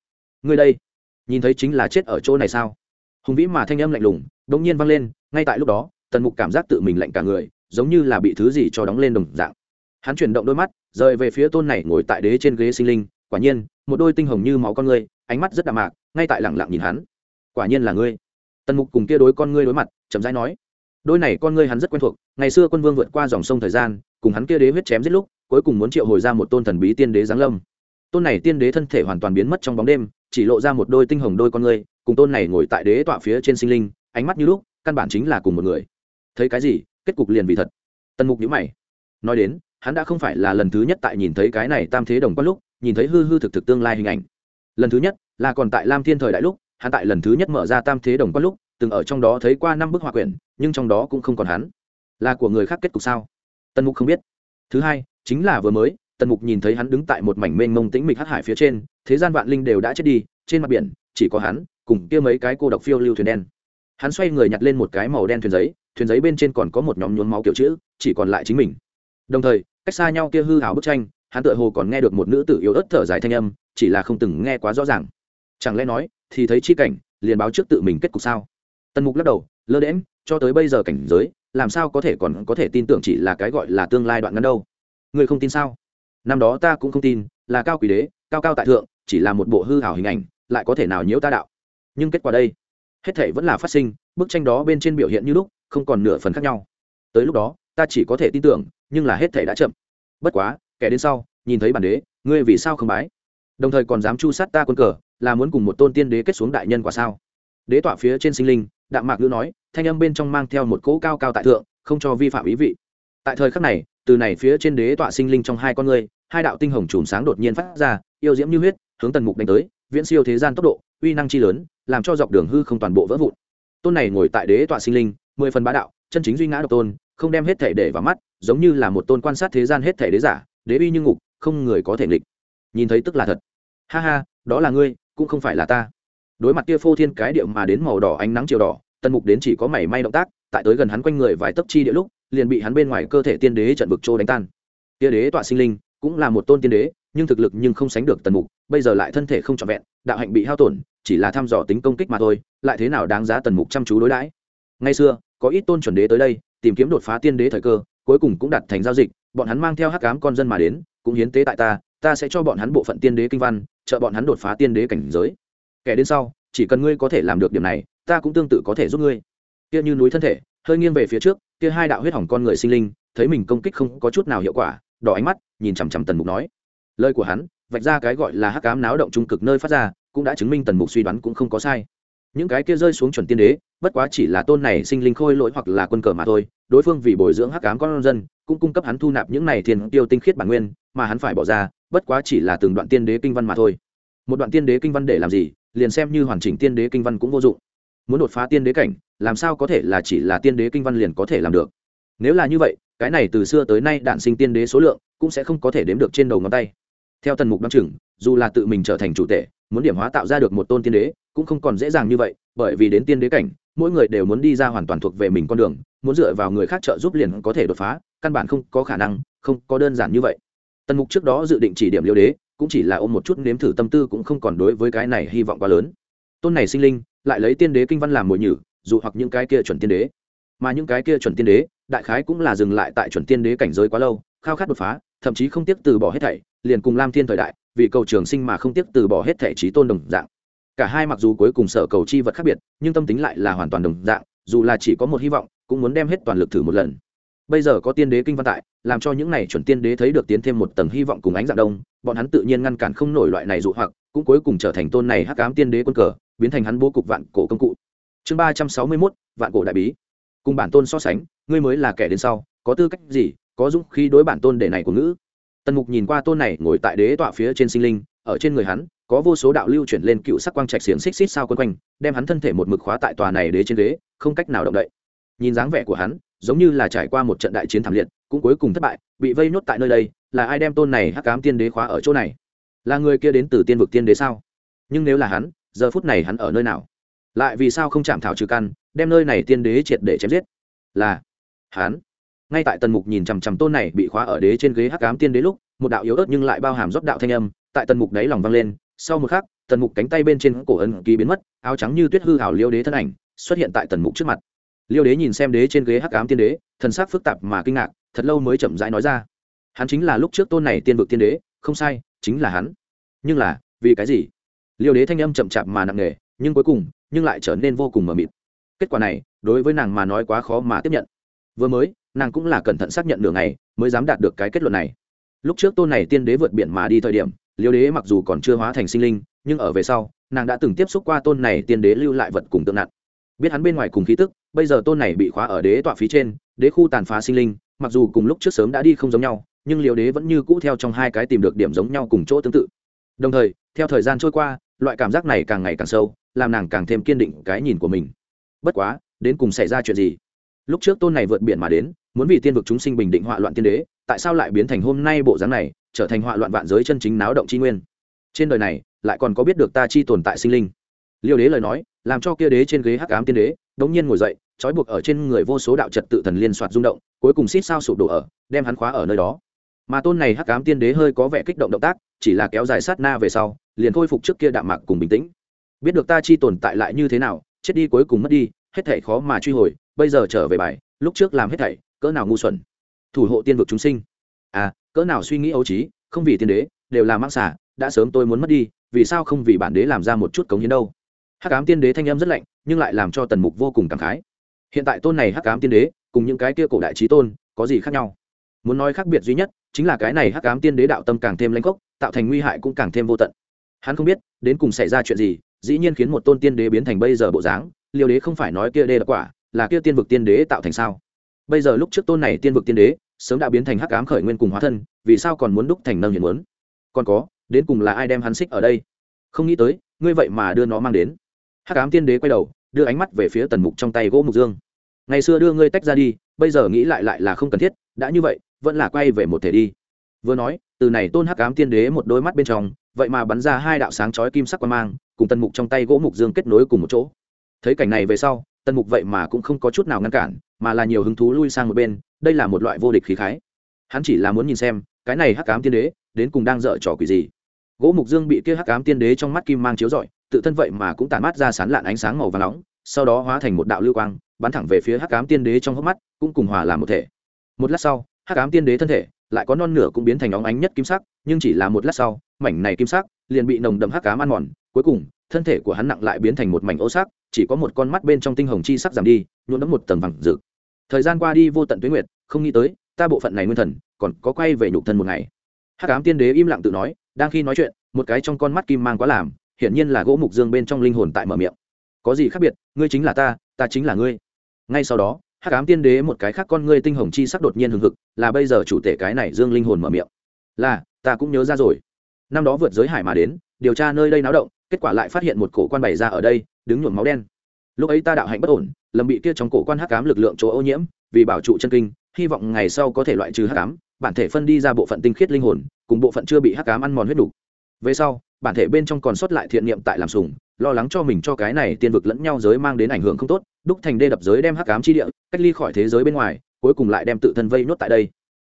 A: Ngươi đây, nhìn thấy chính là chết ở chỗ này sao? Hùng vĩ mà thanh âm lạnh lùng đ ỗ n g nhiên vang lên, ngay tại lúc đó, tần mục cảm giác tự mình lạnh cả người, giống như là bị thứ gì cho đóng lên đồng dạng. Hắn chuyển động đôi mắt, rời về phía tôn này ngồi tại đế trên ghế sinh linh quả nhiên, một đôi tinh hồng như máu con ngươi, ánh mắt rất đạm mạc, ngay tại lẳng lặng nhìn hắn. Quả nhiên là ngươi. Tần mục cùng kia đối con ngươi đối mặt, chậm rãi nói. Đôi này con ngươi hắn rất quen thuộc, ngày xưa quân vương vượt qua dòng sông thời gian, cùng hắn kia đế huyết chém giết lúc, cuối cùng muốn triệu hồi ra một tôn thần bí tiên đế giáng lâm. Tôn này tiên đế thân thể hoàn toàn biến mất trong bóng đêm, chỉ lộ ra một đôi tinh hồng đôi con ngươi, cùng tôn này ngồi tại đế tọa phía trên sinh linh, ánh mắt như lúc, căn bản chính là cùng một người. Thấy cái gì, kết cục liền vì thật. Tần mục nhíu mày. Nói đến, hắn đã không phải là lần thứ nhất tại nhìn thấy cái này tam thế đồng quan lúc nhìn thấy hư hư thực thực tương lai hình ảnh. Lần thứ nhất là còn tại lam thiên thời đại lúc, hắn tại lần thứ nhất mở ra tam thế đồng quan lúc, từng ở trong đó thấy qua năm bức họa quyển, nhưng trong đó cũng không còn hắn. Là của người khác kết cục sao? Tần mục không biết. Thứ hai, chính là vừa mới, tần mục nhìn thấy hắn đứng tại một mảnh mênh mông tĩnh mịch hắc hải phía trên, thế gian vạn linh đều đã chết đi, trên mặt biển, chỉ có hắn, cùng kia mấy cái cô độc phiêu lưu thuyền đen. Hắn xoay người nhặt lên một cái màu đen thuyền giấy thuyền giấy bên trên còn có một nhóm nhuốm máu kiểu chữ, chỉ còn lại chính mình. Đồng thời, cách xa nhau kia hư hào bức tranh hắn tựa hồ còn nghe được một nữ tử yếu ớt thở dài thanh âm, chỉ là không từng nghe quá rõ ràng. Chẳng lẽ nói, thì thấy chi cảnh, liền báo trước tự mình kết cục sao? Tần mục lắc đầu, lơ đễm cho tới bây giờ cảnh giới, làm sao có thể còn có thể tin tưởng chỉ là cái gọi là tương lai đoạn ngắn đâu? Người không tin sao? Năm đó ta cũng không tin, là cao quỷ đế, cao cao tại thượng, chỉ là một bộ hư hảo hình ảnh, lại có thể nào nhiễu ta đạo? Nhưng kết quả đây, hết thể vẫn là phát sinh, bức tranh đó bên trên biểu hiện như lúc, không còn nửa phần khác nhau. Tới lúc đó, ta chỉ có thể tin tưởng, nhưng là hết thể đã chậm. Bất quá kẻ đến sau, nhìn thấy bản đế, ngươi vì sao không bái? Đồng thời còn dám chu sát ta quân cờ, là muốn cùng một tôn tiên đế kết xuống đại nhân quả sao? Đế tọa phía trên sinh linh, đạm mạc ngữ nói, thanh âm bên trong mang theo một cỗ cao cao tại thượng, không cho vi phạm ý vị. Tại thời khắc này, từ này phía trên đế tọa sinh linh trong hai con người, hai đạo tinh hồng chùm sáng đột nhiên phát ra, yêu diễm như huyết, hướng tần mục đánh tới, viễn siêu thế gian tốc độ, uy năng chi lớn, làm cho dọc đường hư không toàn bộ vỡ vụn. Tôn này ngồi tại đế tọa sinh linh, mười phần bá đạo, chân chính duy ngã độc tôn, không đem hết thể để vào mắt, giống như là một tôn quan sát thế gian hết thể đế giả đế uy như ngục, không người có thể nghịch. Nhìn thấy tức là thật. Ha ha, đó là ngươi, cũng không phải là ta. Đối mặt kia phô thiên cái điệu mà đến màu đỏ ánh nắng chiều đỏ, tần mục đến chỉ có mảy may động tác, tại tới gần hắn quanh người vài tấc chi địa lúc, liền bị hắn bên ngoài cơ thể tiên đế trận vực trô đánh tan. Tia đế tọa sinh linh, cũng là một tôn tiên đế, nhưng thực lực nhưng không sánh được tần mục, bây giờ lại thân thể không trọn vẹn, đạo hạnh bị hao tổn, chỉ là thăm dò tính công kích mà thôi, lại thế nào đáng giá tần mục chăm chú đối đãi? Ngay xưa, có ít tôn chuẩn đế tới đây, tìm kiếm đột phá tiên đế thời cơ, cuối cùng cũng đặt thành giao dịch bọn hắn mang theo hắc cám con dân mà đến, cũng hiến tế tại ta ta sẽ cho bọn hắn bộ phận tiên đế kinh văn, trợ bọn hắn đột phá tiên đế cảnh giới. Kẻ đến sau, chỉ cần ngươi có thể làm được điểm này, ta cũng tương tự có thể giúp ngươi. Kia như núi thân thể, hơi nghiêng về phía trước, kia hai đạo huyết hỏng con người sinh linh, thấy mình công kích không có chút nào hiệu quả, đỏ ánh mắt, nhìn chằm chằm tần mục nói. Lời của hắn, vạch ra cái gọi là hắc cám náo động trung cực nơi phát ra, cũng đã chứng minh tần mục suy đoán cũng không có sai. Những cái kia rơi xuống chuẩn tiên đế, bất quá chỉ là tôn này sinh linh khôi lỗi hoặc là quân cờ mà thôi, đối phương vì bồi dưỡng hắc cám con dân cũng cung cấp hắn thu nạp những này thiên tiêu tinh khiết bản nguyên, mà hắn phải bỏ ra, bất quá chỉ là từng đoạn tiên đế kinh văn mà thôi. Một đoạn tiên đế kinh văn để làm gì, liền xem như hoàn chỉnh tiên đế kinh văn cũng vô dụng. Muốn đột phá tiên đế cảnh, làm sao có thể là chỉ là tiên đế kinh văn liền có thể làm được? Nếu là như vậy, cái này từ xưa tới nay đạn sinh tiên đế số lượng cũng sẽ không có thể đếm được trên đầu ngón tay. Theo tần mục đ o chừng, dù là tự mình trở thành chủ tể, muốn điểm hóa tạo ra được một tôn tiên đế, cũng không còn dễ dàng như vậy, bởi vì đến tiên đế cảnh, mỗi người đều muốn đi ra hoàn toàn thuộc về mình con đường muốn dựa vào người khác trợ giúp liền có thể đột phá, căn bản không có khả năng, không có đơn giản như vậy. Tần mục trước đó dự định chỉ điểm liêu đế, cũng chỉ là ôm một chút nếm thử tâm tư cũng không còn đối với cái này hy vọng quá lớn. Tôn này sinh linh, lại lấy tiên đế kinh văn làm mồi nhử, dù hoặc những cái kia chuẩn tiên đế. Mà những cái kia chuẩn tiên đế, đại khái cũng là dừng lại tại chuẩn tiên đế cảnh giới quá lâu, khao khát đột phá, thậm chí không tiếc từ bỏ hết thảy, liền cùng lam thiên thời đại, vì cầu trường sinh mà không tiếc từ bỏ hết thảy trí tôn đồng dạng. Cả hai mặc dù cuối cùng sở cầu chi vật khác biệt, nhưng tâm tính lại là hoàn toàn đồng dạng dù là chỉ có một hy vọng, cũng muốn đem hết toàn lực thử một lần. Bây giờ có tiên đế kinh văn tại, làm cho những này chuẩn tiên đế thấy được tiến thêm một tầng hy vọng cùng ánh dạng đông, bọn hắn tự nhiên ngăn cản không nổi loại này dụ hoặc, cũng cuối cùng trở thành tôn này hắc ám tiên đế quân cờ, biến thành hắn bố cục vạn cổ công cụ. Chương ba trăm sáu mươi mốt, vạn cổ đại bí. Cùng bản tôn so sánh, ngươi mới là kẻ đến sau, có tư cách gì, có dũng khí đối bản tôn để này của ngữ? Tần mục nhìn qua tôn này ngồi tại đế tọa phía trên sinh linh, ở trên người hắn có vô số đạo lưu chuyển lên cựu sắc quang trạch xiềng xích xích sao quấn quanh, đem hắn thân thể một mực khóa tại tòa này đế trên đế không cách nào động đậy. Nhìn dáng vẻ của hắn, giống như là trải qua một trận đại chiến thảm liệt, cũng cuối cùng thất bại, bị vây nhốt tại nơi đây, là ai đem tôn này hắc cám tiên đế khóa ở chỗ này? Là người kia đến từ tiên vực tiên đế sao? Nhưng nếu là hắn, giờ phút này hắn ở nơi nào? Lại vì sao không chạm thảo trừ căn, đem nơi này tiên đế triệt để chém giết? Là hắn. Ngay tại tần mục nhìn chằm chằm tôn này bị khóa ở đế trên ghế hắc cám tiên đế lúc, một đạo yếu ớt nhưng lại bao hàm rót đạo thanh âm, tại tần mục đáy lòng vang lên sau một khắc, tần mục cánh tay bên trên cổ ấn ký biến mất, áo trắng như tuyết hư hảo liêu đế thân ảnh xuất hiện tại tần mục trước mặt. Liêu đế nhìn xem đế trên ghế hắc ám tiên đế, thần sắc phức tạp mà kinh ngạc, thật lâu mới chậm rãi nói ra. Hắn chính là lúc trước tôn này tiên vực tiên đế, không sai, chính là hắn. Nhưng là, vì cái gì? Liêu đế thanh âm chậm chạp mà nặng nề, nhưng cuối cùng, nhưng lại trở nên vô cùng mờ mịt. Kết quả này, đối với nàng mà nói quá khó mà tiếp nhận. Vừa mới, nàng cũng là cẩn thận xác nhận đường này mới dám đạt được cái kết luận này. Lúc trước tôn này tiên đế vượt biển mà đi thời điểm liêu đế mặc dù còn chưa hóa thành sinh linh, nhưng ở về sau, nàng đã từng tiếp xúc qua tôn này tiên đế lưu lại vật cùng tượng nặng. Biết hắn bên ngoài cùng khí tức, bây giờ tôn này bị khóa ở đế tọa phía trên, đế khu tàn phá sinh linh, mặc dù cùng lúc trước sớm đã đi không giống nhau, nhưng liều đế vẫn như cũ theo trong hai cái tìm được điểm giống nhau cùng chỗ tương tự. Đồng thời, theo thời gian trôi qua, loại cảm giác này càng ngày càng sâu, làm nàng càng thêm kiên định cái nhìn của mình. Bất quá, đến cùng xảy ra chuyện gì? Lúc trước tôn này vượt biển mà đến, muốn vì tiên vực chúng sinh bình định họa loạn tiên đế, tại sao lại biến thành hôm nay bộ dáng này? Trở thành họa loạn vạn giới chân chính náo động chi nguyên. Trên đời này, lại còn có biết được ta chi tồn tại sinh linh. Liêu đế lời nói, làm cho kia đế trên ghế hắc ám tiên đế, đống nhiên ngồi dậy, trói buộc ở trên người vô số đạo trật tự thần liên soạt rung động, cuối cùng xít sao sụp đổ ở, đem hắn khóa ở nơi đó. Mà tôn này hắc ám tiên đế hơi có vẻ kích động động tác, chỉ là kéo dài sát na về sau, liền khôi phục trước kia đạm mạc cùng bình tĩnh. Biết được ta chi tồn tại lại như thế nào, chết đi cuối cùng mất đi, hết thảy khó mà truy hồi, bây giờ trở về bài, lúc trước làm hết thảy, cỡ nào ngu xuẩn. Thủ hộ tiên vực chúng sinh à cỡ nào suy nghĩ ấu trí, không vì tiên đế, đều là mang xả đã sớm tôi muốn mất đi, vì sao không vì bản đế làm ra một chút cống hiến đâu? Hắc ám tiên đế thanh âm rất lạnh, nhưng lại làm cho tần mục vô cùng cảm khái. Hiện tại tôn này hắc ám tiên đế, cùng những cái kia cổ đại trí tôn, có gì khác nhau? Muốn nói khác biệt duy nhất, chính là cái này hắc ám tiên đế đạo tâm càng thêm lãnh cốc tạo thành nguy hại cũng càng thêm vô tận. Hắn không biết, đến cùng xảy ra chuyện gì, dĩ nhiên khiến một tôn tiên đế biến thành bây giờ bộ dáng, liêu đế không phải nói kia đê là quả, là kia tiên vực tiên đế tạo thành sao? Bây giờ lúc trước tôn này tiên vực tiên đế sớm đã biến thành hắc ám khởi nguyên cùng hóa thân, vì sao còn muốn đúc thành nâng hiện muốn? Còn có, đến cùng là ai đem hắn xích ở đây? Không nghĩ tới, ngươi vậy mà đưa nó mang đến. Hắc ám tiên đế quay đầu, đưa ánh mắt về phía tần mục trong tay gỗ mục dương. Ngày xưa đưa ngươi tách ra đi, bây giờ nghĩ lại lại là không cần thiết, đã như vậy, vẫn là quay về một thể đi. Vừa nói, từ này tôn hắc ám tiên đế một đôi mắt bên trong, vậy mà bắn ra hai đạo sáng chói kim sắc quan mang, cùng tần mục trong tay gỗ mục dương kết nối cùng một chỗ. Thấy cảnh này về sau, tần mục vậy mà cũng không có chút nào ngăn cản, mà là nhiều hứng thú lui sang một bên đây là một loại vô địch khí khái. Hắn chỉ là muốn nhìn xem, cái này hắc ám tiên đế đến cùng đang dở trò quỷ gì. Gỗ mục dương bị kia hắc ám tiên đế trong mắt kim mang chiếu rọi, tự thân vậy mà cũng tản mát ra sán lạn ánh sáng màu và nóng, sau đó hóa thành một đạo lưu quang, bắn thẳng về phía hắc ám tiên đế trong hốc mắt, cũng cùng hòa làm một thể. Một lát sau, hắc ám tiên đế thân thể lại có non nửa cũng biến thành óng ánh nhất kim sắc, nhưng chỉ là một lát sau, mảnh này kim sắc liền bị nồng đậm hắc ám ăn mòn, cuối cùng, thân thể của hắn nặng lại biến thành một mảnh ô sắc, chỉ có một con mắt bên trong tinh hồng chi sắc giảm đi, nhuộm đẫm một tầng vàng rực thời gian qua đi vô tận tuyến nguyệt, không nghĩ tới, ta bộ phận này nguyên thần, còn có quay về nhục thân một ngày. Hắc ám tiên đế im lặng tự nói, đang khi nói chuyện, một cái trong con mắt kim mang quá làm, hiển nhiên là gỗ mục dương bên trong linh hồn tại mở miệng. Có gì khác biệt, ngươi chính là ta ta chính là ngươi. Ngay sau đó, hắc ám tiên đế một cái khác con ngươi tinh hồng chi sắc đột nhiên hừng hực, là bây giờ chủ tể cái này dương linh hồn mở miệng. Là, ta cũng nhớ ra rồi. Năm đó vượt giới hải mà đến, điều tra nơi đây náo động, kết quả lại phát hiện một cổ quan bày ra ở đây, đứng nhuộm máu đen lúc ấy ta đạo hạnh bất ổn, lầm bị kia trong cổ quan hắc ám lực lượng chỗ ô nhiễm, vì bảo trụ chân kinh, hy vọng ngày sau có thể loại trừ hắc ám, bản thể phân đi ra bộ phận tinh khiết linh hồn, cùng bộ phận chưa bị hắc ám ăn mòn huyết đủ về sau, bản thể bên trong còn sót lại thiện niệm tại làm sùng, lo lắng cho mình cho cái này tiên vực lẫn nhau giới mang đến ảnh hưởng không tốt, đúc thành đê đập giới đem hắc ám chi địa, cách ly khỏi thế giới bên ngoài, cuối cùng lại đem tự thân vây nốt tại đây.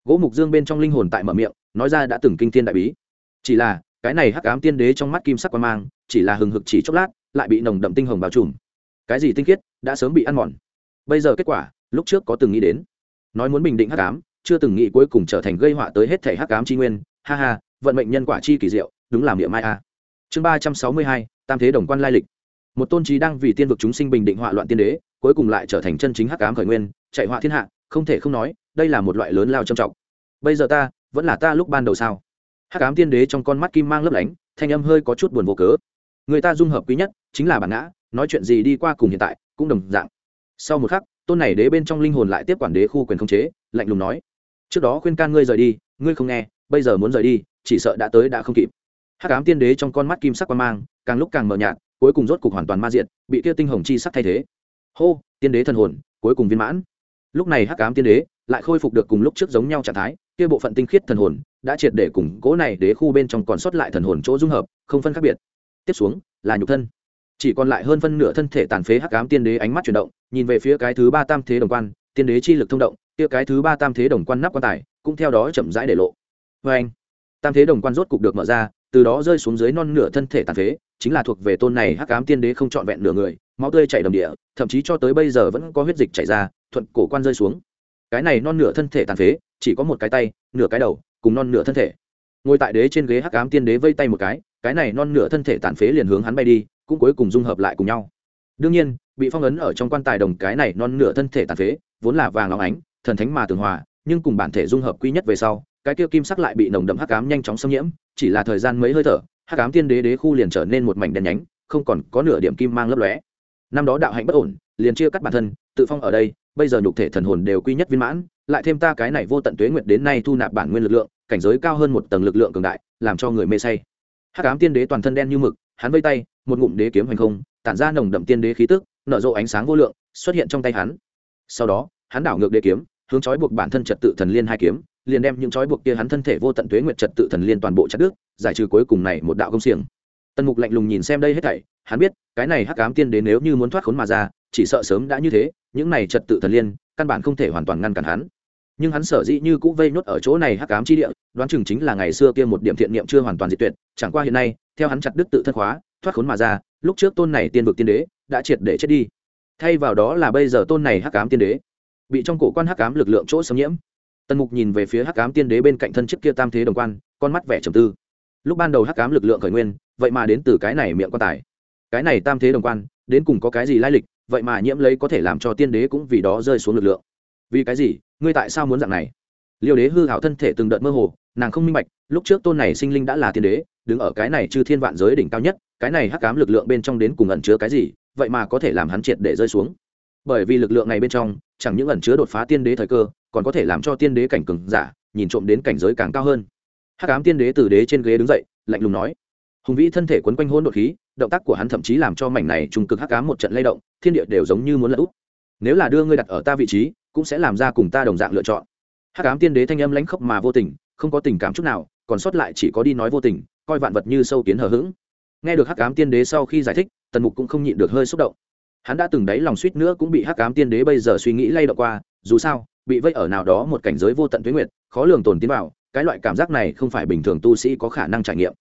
A: Gỗ mục dương bên trong linh hồn tại mở miệng, nói ra đã từng kinh thiên đại bí. Chỉ là, cái này hắc ám tiên đế trong mắt kim sắc quan mang, chỉ là hừng hực chỉ chốc lát, lại bị nồng đậm tinh hồng bao trùm cái gì tinh khiết, đã sớm bị ăn mòn. Bây giờ kết quả, lúc trước có từng nghĩ đến. Nói muốn bình định hắc ám, chưa từng nghĩ cuối cùng trở thành gây họa tới hết thể hắc ám chi nguyên. Ha ha, vận mệnh nhân quả chi kỳ diệu, đúng làm địa mai a. Chương ba trăm sáu mươi hai, tam thế đồng quan lai lịch. Một tôn trí đang vì tiên vực chúng sinh bình định họa loạn tiên đế, cuối cùng lại trở thành chân chính hắc ám khởi nguyên, chạy họa thiên hạ, không thể không nói, đây là một loại lớn lao trầm trọng. Bây giờ ta, vẫn là ta lúc ban đầu sao? Hắc ám tiên đế trong con mắt kim mang lấp lánh, thanh âm hơi có chút buồn vô cớ. Người ta dung hợp quý nhất, chính là bản ngã nói chuyện gì đi qua cùng hiện tại, cũng đồng dạng. Sau một khắc, tôn này đế bên trong linh hồn lại tiếp quản đế khu quyền khống chế, lạnh lùng nói, trước đó khuyên can ngươi rời đi, ngươi không nghe, bây giờ muốn rời đi, chỉ sợ đã tới đã không kịp. Hắc ám tiên đế trong con mắt kim sắc quan mang, càng lúc càng mờ nhạt, cuối cùng rốt cục hoàn toàn ma diện bị kia tinh hồng chi sắc thay thế. Hô, tiên đế thần hồn, cuối cùng viên mãn. Lúc này hắc ám tiên đế lại khôi phục được cùng lúc trước giống nhau trạng thái, kia bộ phận tinh khiết thần hồn đã triệt để củng cố này đế khu bên trong còn sót lại thần hồn chỗ dung hợp, không phân khác biệt. Tiếp xuống là nhục thân chỉ còn lại hơn phân nửa thân thể tàn phế hắc ám tiên đế ánh mắt chuyển động, nhìn về phía cái thứ ba tam thế đồng quan, tiên đế chi lực thông động, kia cái thứ ba tam thế đồng quan nắp quan tài, cũng theo đó chậm rãi để lộ. Vê anh, tam thế đồng quan rốt cục được mở ra, từ đó rơi xuống dưới non nửa thân thể tàn phế, chính là thuộc về tôn này hắc ám tiên đế không trọn vẹn nửa người, máu tươi chảy đầm địa, thậm chí cho tới bây giờ vẫn có huyết dịch chảy ra, thuận cổ quan rơi xuống. Cái này non nửa thân thể tàn phế, chỉ có một cái tay, nửa cái đầu, cùng non nửa thân thể. Ngồi tại đế trên ghế hắc ám tiên đế vây tay một cái cái này non nửa thân thể tàn phế liền hướng hắn bay đi cũng cuối cùng dung hợp lại cùng nhau. Đương nhiên, bị phong ấn ở trong quan tài đồng cái này non nửa thân thể tàn phế, vốn là vàng óng ánh, thần thánh mà tường hòa, nhưng cùng bản thể dung hợp quy nhất về sau, cái kia kim sắc lại bị nồng đậm hắc ám nhanh chóng xâm nhiễm, chỉ là thời gian mấy hơi thở, hắc ám tiên đế đế khu liền trở nên một mảnh đen nhánh, không còn có nửa điểm kim mang lấp lóe. Năm đó đạo hạnh bất ổn, liền chia cắt bản thân, tự phong ở đây, bây giờ nhục thể thần hồn đều quy nhất viên mãn, lại thêm ta cái này vô tận tuế nguyệt đến nay thu nạp bản nguyên lực lượng, cảnh giới cao hơn một tầng lực lượng cường đại, làm cho người mê say. Hắc ám tiên đế toàn thân đen như mực hắn vây tay, một ngụm đế kiếm hành không, tản ra nồng đậm tiên đế khí tức, nở rộ ánh sáng vô lượng, xuất hiện trong tay hắn. Sau đó, hắn đảo ngược đế kiếm, hướng trói buộc bản thân trật tự thần liên hai kiếm, liền đem những trói buộc kia hắn thân thể vô tận tuế nguyệt trật tự thần liên toàn bộ chặt đứt, giải trừ cuối cùng này một đạo công xiềng. Tần mục lạnh lùng nhìn xem đây hết thảy, hắn biết, cái này hắc ám tiên đế nếu như muốn thoát khốn mà ra, chỉ sợ sớm đã như thế, những này trật tự thần liên, căn bản không thể hoàn toàn ngăn cản hắn. Nhưng hắn sở dĩ như cũ vây nhốt ở chỗ này hắc ám chi địa, đoán chừng chính là ngày xưa kia một điểm thiện niệm chưa hoàn toàn diệt tuyệt, chẳng qua hiện nay theo hắn chặt đứt tự thân khóa, thoát khốn mà ra, lúc trước tôn này tiên vực tiên đế đã triệt để chết đi. Thay vào đó là bây giờ tôn này hắc ám tiên đế, bị trong cổ quan hắc ám lực lượng chỗ xâm nhiễm. Tần mục nhìn về phía hắc ám tiên đế bên cạnh thân chiếc kia tam thế đồng quan, con mắt vẻ trầm tư. Lúc ban đầu hắc ám lực lượng khởi nguyên, vậy mà đến từ cái này miệng quan tài. Cái này tam thế đồng quan, đến cùng có cái gì lai lịch, vậy mà nhiễm lấy có thể làm cho tiên đế cũng vì đó rơi xuống lực lượng. Vì cái gì? Ngươi tại sao muốn dạng này? Liêu đế hư hảo thân thể từng đợt mơ hồ, nàng không minh bạch lúc trước tôn này sinh linh đã là thiên đế, đứng ở cái này chư thiên vạn giới đỉnh cao nhất, cái này hắc cám lực lượng bên trong đến cùng ẩn chứa cái gì, vậy mà có thể làm hắn triệt để rơi xuống. Bởi vì lực lượng này bên trong, chẳng những ẩn chứa đột phá tiên đế thời cơ, còn có thể làm cho tiên đế cảnh cường giả, nhìn trộm đến cảnh giới càng cao hơn. Hắc ám tiên đế từ đế trên ghế đứng dậy, lạnh lùng nói, hùng vĩ thân thể quấn quanh hôn đột khí, động tác của hắn thậm chí làm cho mảnh này trùng cực hắc ám một trận lay động, thiên địa đều giống như muốn lật úp. Nếu là đưa ngươi đặt ở ta vị trí, cũng sẽ làm ra cùng ta đồng dạng lựa chọn. Hắc ám tiên đế thanh âm lãnh khốc mà vô tình, không có tình cảm chút nào còn sót lại chỉ có đi nói vô tình, coi vạn vật như sâu kiến hờ hững. Nghe được hắc ám tiên đế sau khi giải thích, tần mục cũng không nhịn được hơi xúc động. Hắn đã từng đáy lòng suýt nữa cũng bị hắc ám tiên đế bây giờ suy nghĩ lay động qua, dù sao, bị vây ở nào đó một cảnh giới vô tận tuyến nguyệt, khó lường tồn tiến vào, cái loại cảm giác này không phải bình thường tu sĩ có khả năng trải nghiệm.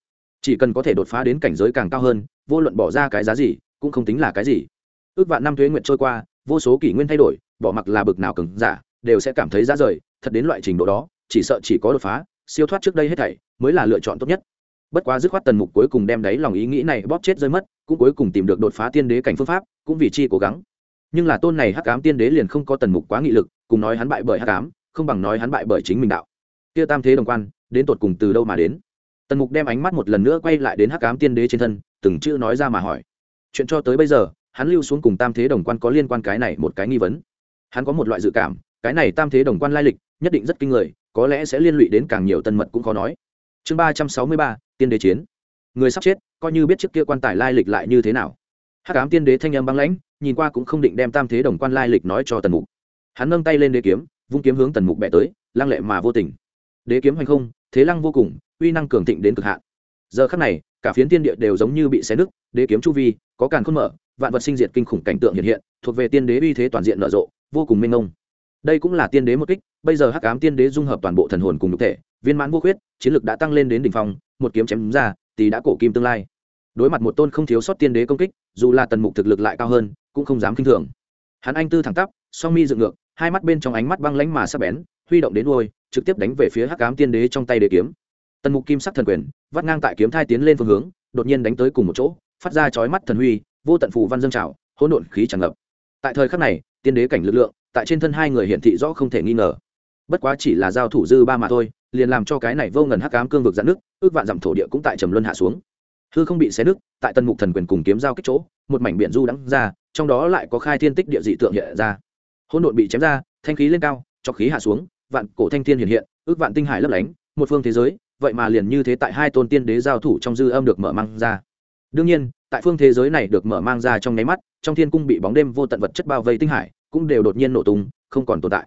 A: Chỉ cần có thể đột phá đến cảnh giới càng cao hơn, vô luận bỏ ra cái giá gì, cũng không tính là cái gì. Ước vạn năm thuế nguyện trôi qua, vô số kỷ nguyên thay đổi, bỏ mặc là bực nào cứng, giả, đều sẽ cảm thấy ra rời, thật đến loại trình độ đó, chỉ sợ chỉ có đột phá siêu thoát trước đây hết thảy, mới là lựa chọn tốt nhất. Bất quá dứt khoát tần mục cuối cùng đem đáy lòng ý nghĩ này bóp chết rơi mất, cũng cuối cùng tìm được đột phá tiên đế cảnh phương pháp, cũng vì chi cố gắng. Nhưng là tôn này hắc ám tiên đế liền không có tần mục quá nghị lực, cùng nói hắn bại bởi hắc ám, không bằng nói hắn bại bởi chính mình đạo. Kia tam thế đồng quan, đến tột cùng từ đâu mà đến? Tần mục đem ánh mắt một lần nữa quay lại đến hắc ám tiên đế trên thân, từng chữ nói ra mà hỏi. Chuyện cho tới bây giờ, hắn lưu xuống cùng tam thế đồng quan có liên quan cái này một cái nghi vấn. Hắn có một loại dự cảm, cái này tam thế đồng quan lai lịch, nhất định rất kinh người có lẽ sẽ liên lụy đến càng nhiều tân mật cũng khó nói. Chương ba trăm sáu mươi ba, tiên đế chiến. Người sắp chết, coi như biết trước kia quan tài lai lịch lại như thế nào. Hắc ám tiên đế thanh âm băng lãnh, nhìn qua cũng không định đem tam thế đồng quan lai lịch nói cho tần mục. Hắn nâng tay lên đế kiếm, vung kiếm hướng tần mục bẻ tới, lăng lệ mà vô tình. Đế kiếm hành không, thế lăng vô cùng, uy năng cường thịnh đến cực hạn. Giờ khắc này, cả phiến tiên địa đều giống như bị xé nứt, đế kiếm chu vi, có càn khôn mở, vạn vật sinh diệt kinh khủng cảnh tượng hiện hiện, thuộc về tiên đế uy thế toàn diện nở rộ, vô cùng minh ngông đây cũng là tiên đế một kích bây giờ hắc ám tiên đế dung hợp toàn bộ thần hồn cùng nhục thể viên mãn vô khuyết chiến lực đã tăng lên đến đỉnh phong một kiếm chém ra thì đã cổ kim tương lai. Đối mặt một tôn không thiếu sót tiên đế công kích dù là tần mục thực lực lại cao hơn cũng không dám kinh thường. Hắn anh tư thẳng tắp song mi dựng ngược hai mắt bên trong ánh mắt băng lánh mà sắc bén huy động đến đôi, trực tiếp đánh về phía hắc ám tiên đế trong tay đế kiếm. Tần mục kim sắc thần quyền vắt ngang tại kiếm thai tiến lên phương hướng đột nhiên đánh tới cùng một chỗ phát ra chói mắt thần huy vô tận phù văn dâng trào hỗn độn khí tràn ngập. Tại thời khắc này tiên đế cảnh lực lượng tại trên thân hai người hiển thị rõ không thể nghi ngờ. Bất quá chỉ là giao thủ dư ba mà thôi, liền làm cho cái này vô ngần hắc ám cương vực dạn nước, ước vạn dặm thổ địa cũng tại trầm luân hạ xuống. Hư không bị xé nước tại tân mục thần quyền cùng kiếm giao kích chỗ, một mảnh biển du đắng ra, trong đó lại có khai thiên tích địa dị tượng hiện ra. Hỗn độn bị chém ra, thanh khí lên cao cho khí hạ xuống, vạn cổ thanh thiên hiện hiện, ước vạn tinh hải lấp lánh, một phương thế giới, vậy mà liền như thế tại hai tôn tiên đế giao thủ trong dư âm được mở mang ra. Đương nhiên, tại phương thế giới này được mở mang ra trong nháy mắt, trong thiên cung bị bóng đêm vô tận vật chất bao vây tinh hải cũng đều đột nhiên nổ tung, không còn tồn tại.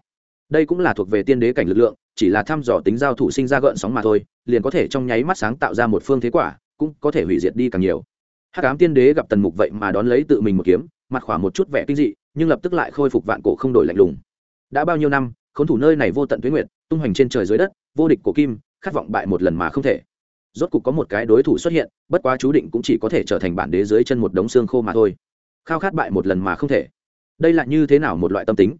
A: Đây cũng là thuộc về tiên đế cảnh lực lượng, chỉ là thăm dò tính giao thủ sinh ra gợn sóng mà thôi, liền có thể trong nháy mắt sáng tạo ra một phương thế quả, cũng có thể hủy diệt đi càng nhiều. Hát cám tiên đế gặp tần mục vậy mà đón lấy tự mình một kiếm, mặt khỏa một chút vẻ kinh dị, nhưng lập tức lại khôi phục vạn cổ không đổi lạnh lùng. Đã bao nhiêu năm, khốn thủ nơi này vô tận tuyến nguyệt, tung hoành trên trời dưới đất, vô địch cổ kim, khát vọng bại một lần mà không thể. Rốt cục có một cái đối thủ xuất hiện, bất quá chú định cũng chỉ có thể trở thành bản đế dưới chân một đống xương khô mà thôi. Khao khát bại một lần mà không thể đây là như thế nào một loại tâm tính?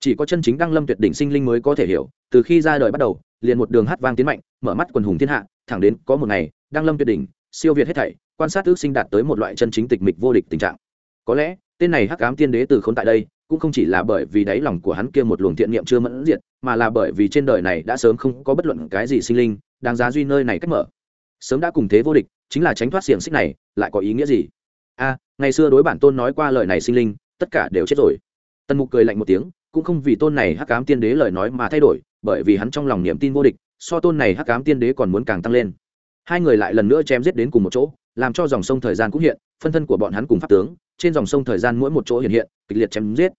A: Chỉ có chân chính đăng lâm tuyệt đỉnh sinh linh mới có thể hiểu, từ khi ra đời bắt đầu, liền một đường hát vang tiến mạnh, mở mắt quần hùng thiên hạ, thẳng đến có một ngày, đăng lâm tuyệt đỉnh, siêu việt hết thảy, quan sát ước sinh đạt tới một loại chân chính tịch mịch vô địch tình trạng. Có lẽ, tên này hắc ám tiên đế từ k h n tại đây, cũng không chỉ là bởi vì đáy lòng của hắn kia một luồng thiện niệm chưa mẫn diệt, mà là bởi vì trên đời này đã sớm không có bất luận cái gì sinh linh, đáng giá duy nơi này cách mở. Sớm đã cùng thế vô địch, chính là tránh thoát xiềng xích này, lại có ý nghĩa gì? A, ngày xưa đối bản tôn nói qua lời này sinh linh tất cả đều chết rồi. Tần mục cười lạnh một tiếng, cũng không vì tôn này hắc ám tiên đế lời nói mà thay đổi, bởi vì hắn trong lòng niềm tin vô địch, so tôn này hắc ám tiên đế còn muốn càng tăng lên. Hai người lại lần nữa chém giết đến cùng một chỗ, làm cho dòng sông thời gian cũng hiện, phân thân của bọn hắn cùng pháp tướng, trên dòng sông thời gian mỗi một chỗ hiện hiện, kịch liệt chém giết.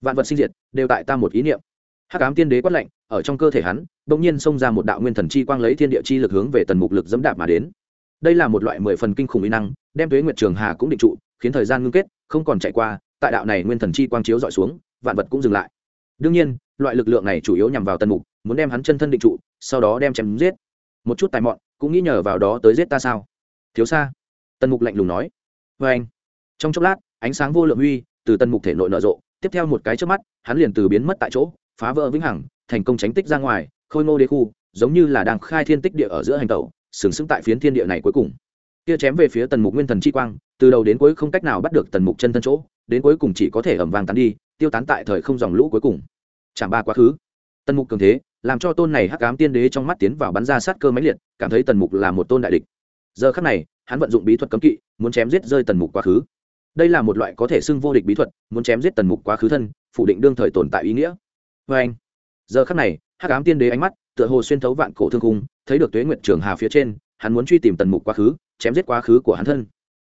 A: Vạn vật sinh diệt, đều tại ta một ý niệm. Hắc ám tiên đế quát lạnh, ở trong cơ thể hắn, bỗng nhiên xông ra một đạo nguyên thần chi quang lấy thiên địa chi lực hướng về tần mục lực dẫm đạp mà đến. Đây là một loại mười phần kinh khủng uy năng, đem tuế nguyệt trường hà cũng định trụ, khiến thời gian ngưng kết, không còn chạy qua tại đạo này nguyên thần chi quang chiếu dọi xuống, vạn vật cũng dừng lại. Đương nhiên, loại lực lượng này chủ yếu nhằm vào tần mục, muốn đem hắn chân thân định trụ, sau đó đem chém giết. Một chút tài mọn, cũng nghĩ nhờ vào đó tới giết ta sao? Thiếu xa tần mục lạnh lùng nói. Vê anh. Trong chốc lát, ánh sáng vô lượng huy từ tần mục thể nội nở rộ, tiếp theo một cái trước mắt, hắn liền từ biến mất tại chỗ, phá vỡ vĩnh hằng, thành công tránh tích ra ngoài, khôi ngô đế khu, giống như là đang khai thiên tích địa ở giữa hành tẩu, sừng sững tại phiến thiên địa này cuối cùng kia chém về phía tần mục nguyên thần chi quang, từ đầu đến cuối không cách nào bắt được tần mục chân thân chỗ, đến cuối cùng chỉ có thể ẩm vàng tán đi, tiêu tán tại thời không dòng lũ cuối cùng. Chẳng ba quá khứ. Tần mục cường thế, làm cho tôn này hắc ám tiên đế trong mắt tiến vào bắn ra sát cơ máy liệt, cảm thấy tần mục là một tôn đại địch. Giờ khắc này, hắn vận dụng bí thuật cấm kỵ, muốn chém giết rơi tần mục quá khứ. Đây là một loại có thể xưng vô địch bí thuật, muốn chém giết tần mục quá khứ thân, phủ định đương thời tồn tại ý nghĩa. Vê anh, giờ khắc này, hắc ám tiên đế ánh mắt tựa hồ xuyên thấu vạn cổ thương cung thấy được tuế nguyệt trường hà phía trên, hắn muốn truy tìm tần mục quá khứ chém giết quá khứ của hắn thân.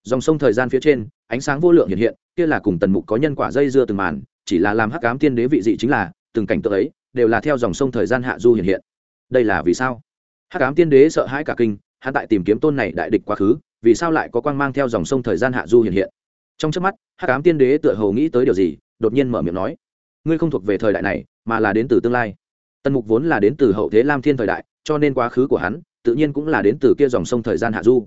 A: Dòng sông thời gian phía trên, ánh sáng vô lượng hiện hiện, kia là cùng tần mục có nhân quả dây dưa từng màn, chỉ là làm hắc ám tiên đế vị dị chính là, từng cảnh tượng ấy, đều là theo dòng sông thời gian hạ du hiện hiện. Đây là vì sao? Hắc ám tiên đế sợ hãi cả kinh, hắn tại tìm kiếm tôn này đại địch quá khứ, vì sao lại có quang mang theo dòng sông thời gian hạ du hiện hiện? Trong trước mắt, hắc ám tiên đế tựa hồ nghĩ tới điều gì, đột nhiên mở miệng nói, ngươi không thuộc về thời đại này, mà là đến từ tương lai. Tần mục vốn là đến từ hậu thế lam thiên thời đại, cho nên quá khứ của hắn, tự nhiên cũng là đến từ kia dòng sông thời gian hạ du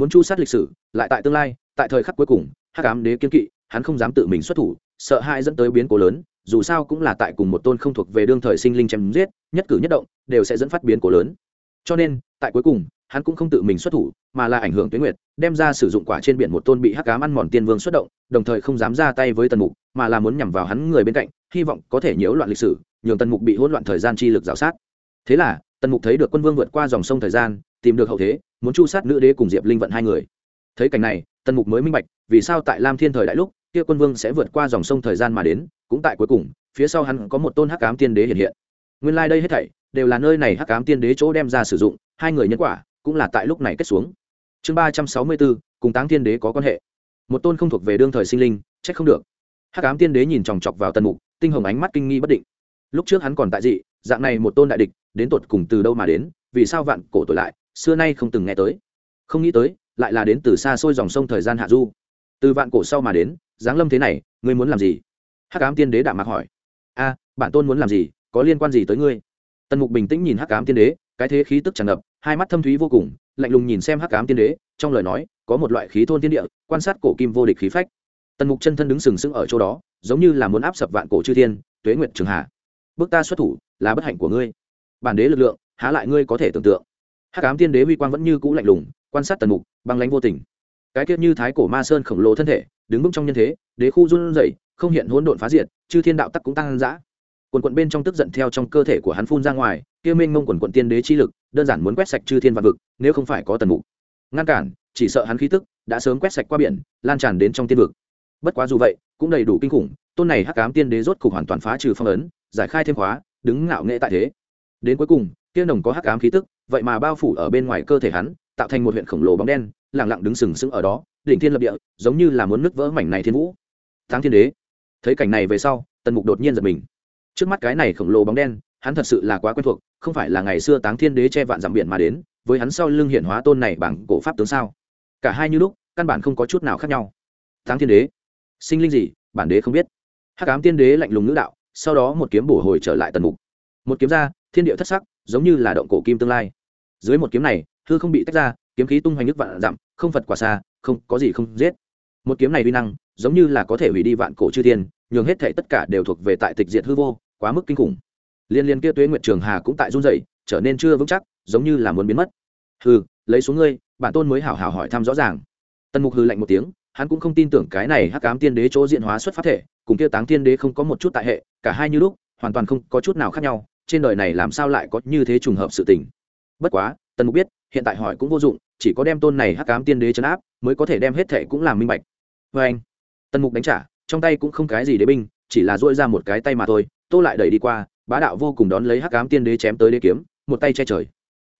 A: muốn chu sát lịch sử, lại tại tương lai, tại thời khắc cuối cùng, hắc ám đế kiên kỵ, hắn không dám tự mình xuất thủ, sợ hãi dẫn tới biến cố lớn, dù sao cũng là tại cùng một tôn không thuộc về đương thời sinh linh chém giết, nhất cử nhất động, đều sẽ dẫn phát biến cố lớn. Cho nên, tại cuối cùng, hắn cũng không tự mình xuất thủ, mà là ảnh hưởng tuyến nguyệt, đem ra sử dụng quả trên biển một tôn bị hắc cám ăn mòn tiên vương xuất động, đồng thời không dám ra tay với tần mục, mà là muốn nhằm vào hắn người bên cạnh, hy vọng có thể nhiễu loạn lịch sử, nhường tần mục bị hỗn loạn thời gian chi lực g sát. Thế là, tần mục thấy được quân vương vượt qua dòng sông thời gian, tìm được hậu thế muốn chu sát nữ đế cùng diệp linh vận hai người thấy cảnh này tần mục mới minh bạch vì sao tại lam thiên thời đại lúc kia quân vương sẽ vượt qua dòng sông thời gian mà đến cũng tại cuối cùng phía sau hắn có một tôn hắc cám tiên đế hiện hiện nguyên lai、like、đây hết thảy đều là nơi này hắc cám tiên đế chỗ đem ra sử dụng hai người nhân quả cũng là tại lúc này kết xuống chương ba trăm sáu mươi bốn cùng táng tiên đế có quan hệ một tôn không thuộc về đương thời sinh linh trách không được hắc ám tiên đế nhìn chòng chọc vào Tần mục tinh hồng ánh mắt kinh nghi bất định lúc trước hắn còn tại dị dạng này một tôn đại địch đến tột cùng từ đâu mà đến vì sao vạn cổ tuổi lại xưa nay không từng nghe tới. Không nghĩ tới lại là đến từ xa xôi dòng sông thời gian hạ du. Từ vạn cổ sau mà đến giáng lâm thế này ngươi muốn làm gì? Hắc ám tiên đế đạm mạc hỏi. A bản tôn muốn làm gì? Có liên quan gì tới ngươi? Tần mục bình tĩnh nhìn hắc ám tiên đế cái thế khí tức tràn ngập hai mắt thâm thúy vô cùng lạnh lùng nhìn xem hắc ám tiên đế trong lời nói có một loại khí thôn tiên địa quan sát cổ kim vô địch khí phách. Tần mục chân thân đứng sừng sững ở chỗ đó giống như là muốn áp sập vạn cổ chư thiên tuế nguyệt trường Hạ, bước ta xuất thủ là bất hạnh của ngươi. Bản đế lực lượng há lại ngươi có thể tưởng tượng hắc ám tiên đế huy quang vẫn như cũ lạnh lùng, quan sát tần mục, băng lãnh vô tình. Cái tiết như thái cổ ma sơn khổng lồ thân thể, đứng vững trong nhân thế, đế khu run rẩy, không hiện hỗn độn phá diệt, chư thiên đạo tắc cũng tăng dã. Quần quận bên trong tức giận theo trong cơ thể của hắn phun ra ngoài, kia minh mông quần quận tiên đế chi lực, đơn giản muốn quét sạch chư thiên vạn vực, nếu không phải có tần mục. Ngăn cản, chỉ sợ hắn khí tức đã sớm quét sạch qua biển, lan tràn đến trong tiên vực. Bất quá dù vậy, cũng đầy đủ kinh khủng, tôn này hắc ám tiên đế rốt cục hoàn toàn phá trừ phong ấn, giải khai thêm khóa, đứng ngạo nghệ tại thế. Đến cuối cùng tiên nồng có hắc ám khí tức, vậy mà bao phủ ở bên ngoài cơ thể hắn, tạo thành một huyện khổng lồ bóng đen lẳng lặng đứng sừng sững ở đó, đỉnh thiên lập địa, giống như là muốn nứt vỡ mảnh này thiên vũ. Tháng thiên đế. Thấy cảnh này về sau, tần mục đột nhiên giật mình. Trước mắt cái này khổng lồ bóng đen, hắn thật sự là quá quen thuộc, không phải là ngày xưa táng thiên đế che vạn dặm biển mà đến, với hắn sau lưng hiển hóa tôn này bằng cổ pháp tướng sao? Cả hai như lúc, căn bản không có chút nào khác nhau. Táng thiên đế. Sinh linh gì? Bản đế không biết. Hắc ám tiên đế lạnh lùng ngữ đạo, sau đó một kiếm bổ hồi trở lại tần mục. Một kiếm ra, thiên địa thất sắc giống như là động cổ kim tương lai. Dưới một kiếm này, hư không bị tách ra, kiếm khí tung hoành nước vạn dặm, không phật quả xa, không có gì không giết. Một kiếm này uy năng, giống như là có thể hủy đi vạn cổ chư thiên, nhường hết thể tất cả đều thuộc về tại tịch diệt hư vô, quá mức kinh khủng. Liên liên kia tuế nguyệt trường hà cũng tại run rẩy, trở nên chưa vững chắc, giống như là muốn biến mất. Hừ, lấy xuống ngươi, bản tôn mới hảo hảo hỏi thăm rõ ràng. Tần mục hừ lạnh một tiếng, hắn cũng không tin tưởng cái này hắc ám tiên đế chỗ diện hóa xuất phát thể, cùng kia táng tiên đế không có một chút tại hệ, cả hai như lúc, hoàn toàn không có chút nào khác nhau trên đời này làm sao lại có như thế trùng hợp sự tình? Bất quá, tần mục biết, hiện tại hỏi cũng vô dụng, chỉ có đem tôn này hắc cám tiên đế chấn áp, mới có thể đem hết thể cũng làm minh bạch. Vê anh, tần mục đánh trả, trong tay cũng không cái gì đế binh, chỉ là dỗi ra một cái tay mà thôi, tô lại đẩy đi qua, bá đạo vô cùng đón lấy hắc cám tiên đế chém tới đế kiếm, một tay che trời.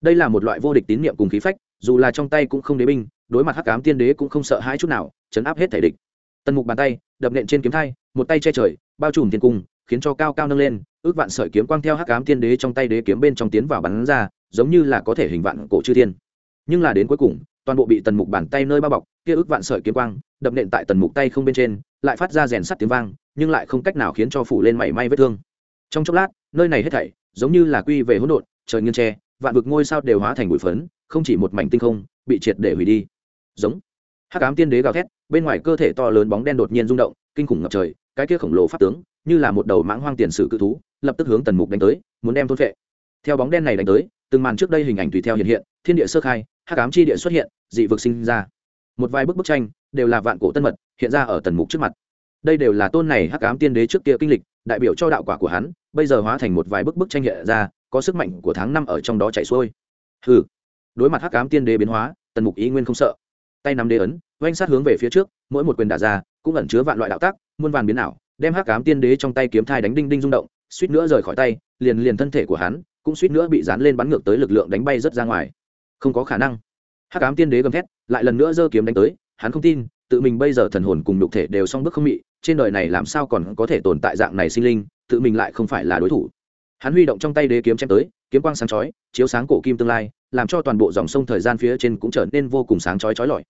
A: Đây là một loại vô địch tín niệm cùng khí phách, dù là trong tay cũng không đế binh, đối mặt hắc cám tiên đế cũng không sợ hãi chút nào chấn áp hết thể địch. Tần mục bàn tay, đập nện trên kiếm thai, một tay che trời, bao trùm thiên cung, khiến cho cao cao nâng lên ước vạn sợi kiếm quang theo hắc ám tiên đế trong tay đế kiếm bên trong tiến vào bắn ra, giống như là có thể hình vạn cổ chư thiên. Nhưng là đến cuối cùng, toàn bộ bị tần mục bàn tay nơi bao bọc, kia ước vạn sợi kiếm quang, đập nện tại tần mục tay không bên trên, lại phát ra rèn sắt tiếng vang, nhưng lại không cách nào khiến cho phủ lên mảy may vết thương. Trong chốc lát, nơi này hết thảy, giống như là quy về hỗn độn, trời nghiêng tre, vạn vực ngôi sao đều hóa thành bụi phấn, không chỉ một mảnh tinh không, bị triệt để hủy đi. Giống. Hắc ám tiên đế gào thét, bên ngoài cơ thể to lớn bóng đen đột nhiên rung động, kinh khủng ngập trời, cái kia khổng lồ pháp tướng, như là một đầu mãng hoang tiền sử cự thú lập tức hướng tần mục đánh tới, muốn đem thôn vệ theo bóng đen này đánh tới, từng màn trước đây hình ảnh tùy theo hiện hiện, thiên địa sơ khai, hắc ám chi địa xuất hiện, dị vực sinh ra. Một vài bức bức tranh, đều là vạn cổ tân mật, hiện ra ở tần mục trước mặt. Đây đều là tôn này hắc ám tiên đế trước kia kinh lịch, đại biểu cho đạo quả của hắn, bây giờ hóa thành một vài bức bức tranh hiện ra, có sức mạnh của tháng năm ở trong đó chạy xuôi. Hừ. Đối mặt hắc ám tiên đế biến hóa, tần mục ý nguyên không sợ. Tay nắm đế ấn, oanh sát hướng về phía trước, mỗi một quyền đả ra, cũng ẩn chứa vạn loại đạo tác, muôn vàn biến ảo, đem hắc ám tiên đế trong tay kiếm thai đánh đinh đinh rung động suýt nữa rời khỏi tay, liền liền thân thể của hắn cũng suýt nữa bị dán lên bắn ngược tới lực lượng đánh bay rất ra ngoài. Không có khả năng. Hắc ám tiên đế gầm thét, lại lần nữa giơ kiếm đánh tới, hắn không tin, tự mình bây giờ thần hồn cùng nhục thể đều song bước không mị, trên đời này làm sao còn có thể tồn tại dạng này sinh linh, tự mình lại không phải là đối thủ. Hắn huy động trong tay đế kiếm chém tới, kiếm quang sáng chói, chiếu sáng cổ kim tương lai, làm cho toàn bộ dòng sông thời gian phía trên cũng trở nên vô cùng sáng chói chói lọi.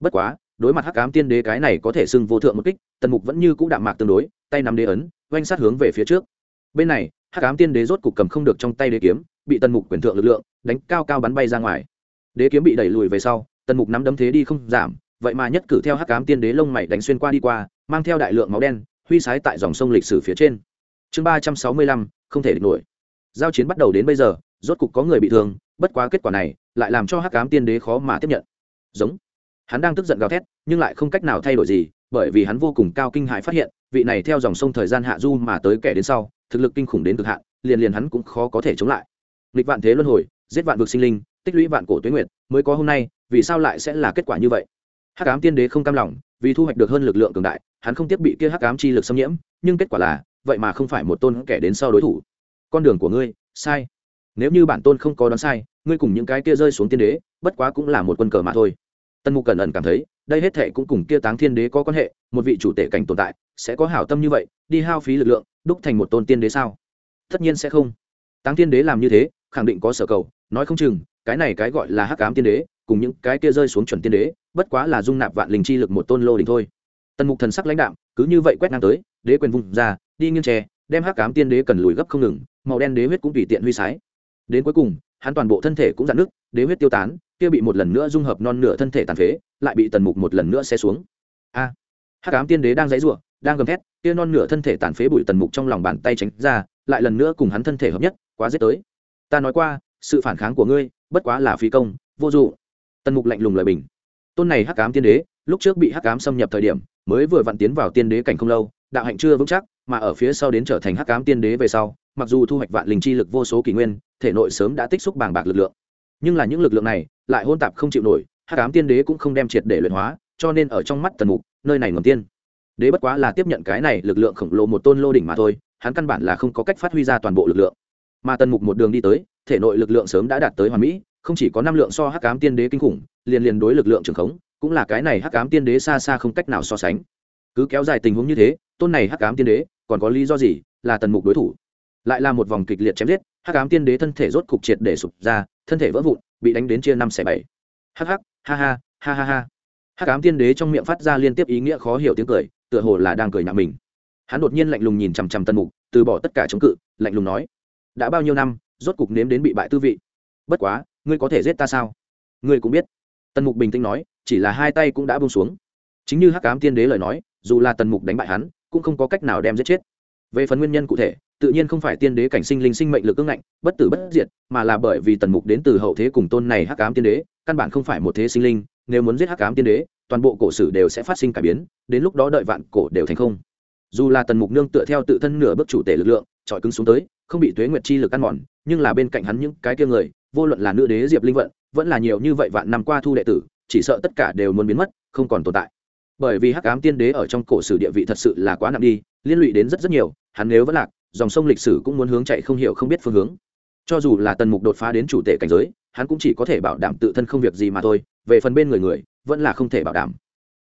A: Bất quá, đối mặt hắc ám tiên đế cái này có thể xưng vô thượng một kích, tần mục vẫn như cũ đạm mạc tương đối, tay nắm đế ấn, oanh sát hướng về phía trước bên này, hắc ám tiên đế rốt cục cầm không được trong tay đế kiếm, bị tần mục quyền thượng lực lượng, đánh cao cao bắn bay ra ngoài. Đế kiếm bị đẩy lùi về sau, tần mục nắm đấm thế đi không giảm, vậy mà nhất cử theo hắc ám tiên đế lông mày đánh xuyên qua đi qua, mang theo đại lượng máu đen, huy sái tại dòng sông lịch sử phía trên. Chương ba trăm sáu mươi lăm, không thể địch nổi. Giao chiến bắt đầu đến bây giờ, rốt cục có người bị thương, bất quá kết quả này, lại làm cho hắc ám tiên đế khó mà tiếp nhận. Giống. Hắn đang tức giận gào thét, nhưng lại không cách nào thay đổi gì, bởi vì hắn vô cùng cao kinh hại phát hiện, vị này theo dòng sông thời gian hạ du mà tới kẻ đến sau thực lực kinh khủng đến cực hạn, liền liền hắn cũng khó có thể chống lại. Nghịch vạn thế luân hồi, giết vạn vực sinh linh, tích lũy vạn cổ tuyến nguyệt, mới có hôm nay, vì sao lại sẽ là kết quả như vậy? Hắc ám tiên đế không cam lòng, vì thu hoạch được hơn lực lượng cường đại, hắn không tiếp bị kia hắc ám chi lực xâm nhiễm, nhưng kết quả là, vậy mà không phải một tôn kẻ đến sau đối thủ. Con đường của ngươi, sai. Nếu như bản tôn không có đoán sai, ngươi cùng những cái kia rơi xuống tiên đế, bất quá cũng là một quân cờ mà thôi. Tân mục cẩn ẩn cảm thấy, đây hết thệ cũng cùng kia táng thiên đế có quan hệ, một vị chủ tể cảnh tồn tại sẽ có hảo tâm như vậy đi hao phí lực lượng đúc thành một tôn tiên đế sao? Tất nhiên sẽ không. Táng tiên đế làm như thế khẳng định có sở cầu nói không chừng cái này cái gọi là hắc ám tiên đế cùng những cái kia rơi xuống chuẩn tiên đế bất quá là dung nạp vạn linh chi lực một tôn lô đình thôi. Tần mục thần sắc lãnh đạm cứ như vậy quét ngang tới đế quyền vùng ra đi nghiêng tre đem hắc ám tiên đế cần lùi gấp không ngừng màu đen đế huyết cũng tùy tiện huy sái. Đến cuối cùng hắn toàn bộ thân thể cũng dạn nứt, đế huyết tiêu tán kia bị một lần nữa dung hợp non nửa thân thể tàn phế lại bị tần mục một lần nữa xe xuống. A hắc ám tiên đế đang dãy rủa đang gầm thét, kia non nửa thân thể tàn phế bụi tần mục trong lòng bàn tay tránh ra, lại lần nữa cùng hắn thân thể hợp nhất, quá giết tới. Ta nói qua, sự phản kháng của ngươi, bất quá là phi công, vô dụng. Tần mục lạnh lùng lời bình. Tôn này hắc ám tiên đế, lúc trước bị hắc ám xâm nhập thời điểm, mới vừa vặn tiến vào tiên đế cảnh không lâu, đạo hạnh chưa vững chắc, mà ở phía sau đến trở thành hắc ám tiên đế về sau, mặc dù thu hoạch vạn linh chi lực vô số kỷ nguyên, thể nội sớm đã tích xúc bàng bạc lực lượng. Nhưng là những lực lượng này, lại hôn tạp không chịu nổi, hắc ám tiên đế cũng không đem triệt để luyện hóa, cho nên ở trong mắt tần mục, nơi này ngầm tiên đế bất quá là tiếp nhận cái này lực lượng khổng lồ một tôn lô đỉnh mà thôi, hắn căn bản là không có cách phát huy ra toàn bộ lực lượng. Mà tần mục một đường đi tới, thể nội lực lượng sớm đã đạt tới hoàn mỹ, không chỉ có năm lượng so hắc ám tiên đế kinh khủng, liền liền đối lực lượng trường khống, cũng là cái này hắc ám tiên đế xa xa không cách nào so sánh. Cứ kéo dài tình huống như thế, tôn này hắc ám tiên đế, còn có lý do gì, là tần mục đối thủ? Lại là một vòng kịch liệt chém giết, hắc ám tiên đế thân thể rốt cục triệt để sụp ra, thân thể vỡ vụn, bị đánh đến chia năm xẻ bảy. Hắc hắc, ha ha ha ha ha. Hắc ám tiên đế trong miệng phát ra liên tiếp ý nghĩa khó hiểu tiếng cười tựa hồ là đang cười nhạo mình. Hắn đột nhiên lạnh lùng nhìn chằm chằm tân mục, từ bỏ tất cả chống cự, lạnh lùng nói, đã bao nhiêu năm, rốt cục nếm đến bị bại tư vị. Bất quá, ngươi có thể giết ta sao? Ngươi cũng biết. Tần mục bình tĩnh nói, chỉ là hai tay cũng đã bông xuống. Chính như hắc cám tiên đế lời nói, dù là tần mục đánh bại hắn, cũng không có cách nào đem giết chết. Về phần nguyên nhân cụ thể, tự nhiên không phải tiên đế cảnh sinh linh sinh mệnh lực ưng ngạnh, bất tử bất diệt, mà là bởi vì tần mục đến từ hậu thế cùng tôn này hắc cám tiên đế, căn bản không phải một thế sinh linh, nếu muốn giết hắc cám tiên đế toàn bộ cổ sử đều sẽ phát sinh cải biến, đến lúc đó đợi vạn cổ đều thành không. Dù là tần mục nương tựa theo tự thân nửa bước chủ tể lực lượng trọi cứng xuống tới, không bị tuế nguyệt chi lực ăn mòn, nhưng là bên cạnh hắn những cái kia người, vô luận là nữ đế diệp linh vận, vẫn là nhiều như vậy vạn năm qua thu đệ tử, chỉ sợ tất cả đều muốn biến mất, không còn tồn tại. Bởi vì hắc ám tiên đế ở trong cổ sử địa vị thật sự là quá nặng đi, liên lụy đến rất rất nhiều, hắn nếu vẫn lạc, dòng sông lịch sử cũng muốn hướng chạy không hiểu không biết phương hướng. Cho dù là tần mục đột phá đến chủ tể cảnh giới hắn cũng chỉ có thể bảo đảm tự thân không việc gì mà thôi, về phần bên người người, vẫn là không thể bảo đảm.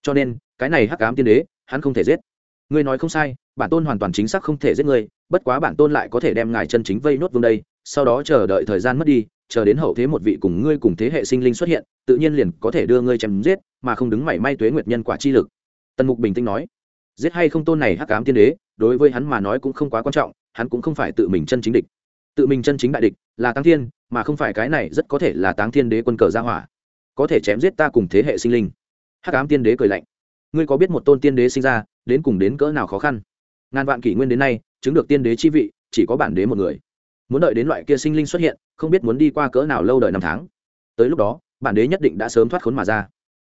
A: Cho nên, cái này hắc ám tiên đế, hắn không thể giết. Ngươi nói không sai, bản tôn hoàn toàn chính xác không thể giết ngươi, bất quá bản tôn lại có thể đem ngài chân chính vây nốt vương đây, sau đó chờ đợi thời gian mất đi, chờ đến hậu thế một vị cùng ngươi cùng thế hệ sinh linh xuất hiện, tự nhiên liền có thể đưa ngươi chém giết, mà không đứng mảy may tuế nguyệt nhân quả chi lực. Tần mục bình tĩnh nói. Giết hay không tôn này hắc cám tiên đế, đối với hắn mà nói cũng không quá quan trọng, hắn cũng không phải tự mình chân chính địch. Tự mình chân chính đại địch là tăng thiên mà không phải cái này rất có thể là táng thiên đế quân cờ ra hỏa. Có thể chém giết ta cùng thế hệ sinh linh. Hắc cám tiên đế cười lạnh. Ngươi có biết một tôn tiên đế sinh ra, đến cùng đến cỡ nào khó khăn? Ngàn vạn kỷ nguyên đến nay, chứng được tiên đế chi vị, chỉ có bản đế một người. Muốn đợi đến loại kia sinh linh xuất hiện, không biết muốn đi qua cỡ nào lâu đợi năm tháng. Tới lúc đó, bản đế nhất định đã sớm thoát khốn mà ra.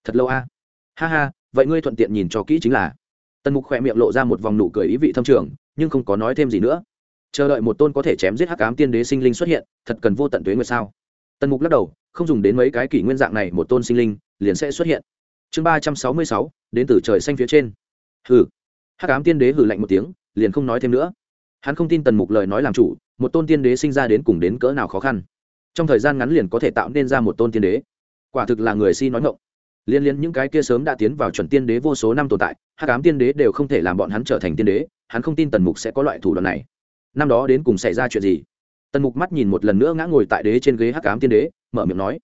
A: Thật lâu a. Ha ha, vậy ngươi thuận tiện nhìn cho kỹ chính là. Tần mục khỏe miệng lộ ra một vòng nụ cười ý vị thâm trường, nhưng không có nói thêm gì nữa chờ đợi một tôn có thể chém giết hắc ám tiên đế sinh linh xuất hiện, thật cần vô tận tuế nguyệt sao? Tần mục lắc đầu, không dùng đến mấy cái kỷ nguyên dạng này, một tôn sinh linh liền sẽ xuất hiện. Chương ba trăm sáu mươi sáu, đến từ trời xanh phía trên. Hừ. Hắc ám tiên đế hừ lạnh một tiếng, liền không nói thêm nữa. Hắn không tin tần mục lời nói làm chủ, một tôn tiên đế sinh ra đến cùng đến cỡ nào khó khăn. Trong thời gian ngắn liền có thể tạo nên ra một tôn tiên đế. Quả thực là người si nói ngộng liên liên những cái kia sớm đã tiến vào chuẩn tiên đế vô số năm tồn tại, hắc ám tiên đế đều không thể làm bọn hắn trở thành tiên đế, hắn không tin tần mục sẽ có loại thủ đoạn này năm đó đến cùng xảy ra chuyện gì? Tần mục mắt nhìn một lần nữa ngã ngồi tại đế trên ghế hắc cám tiên đế, mở miệng nói,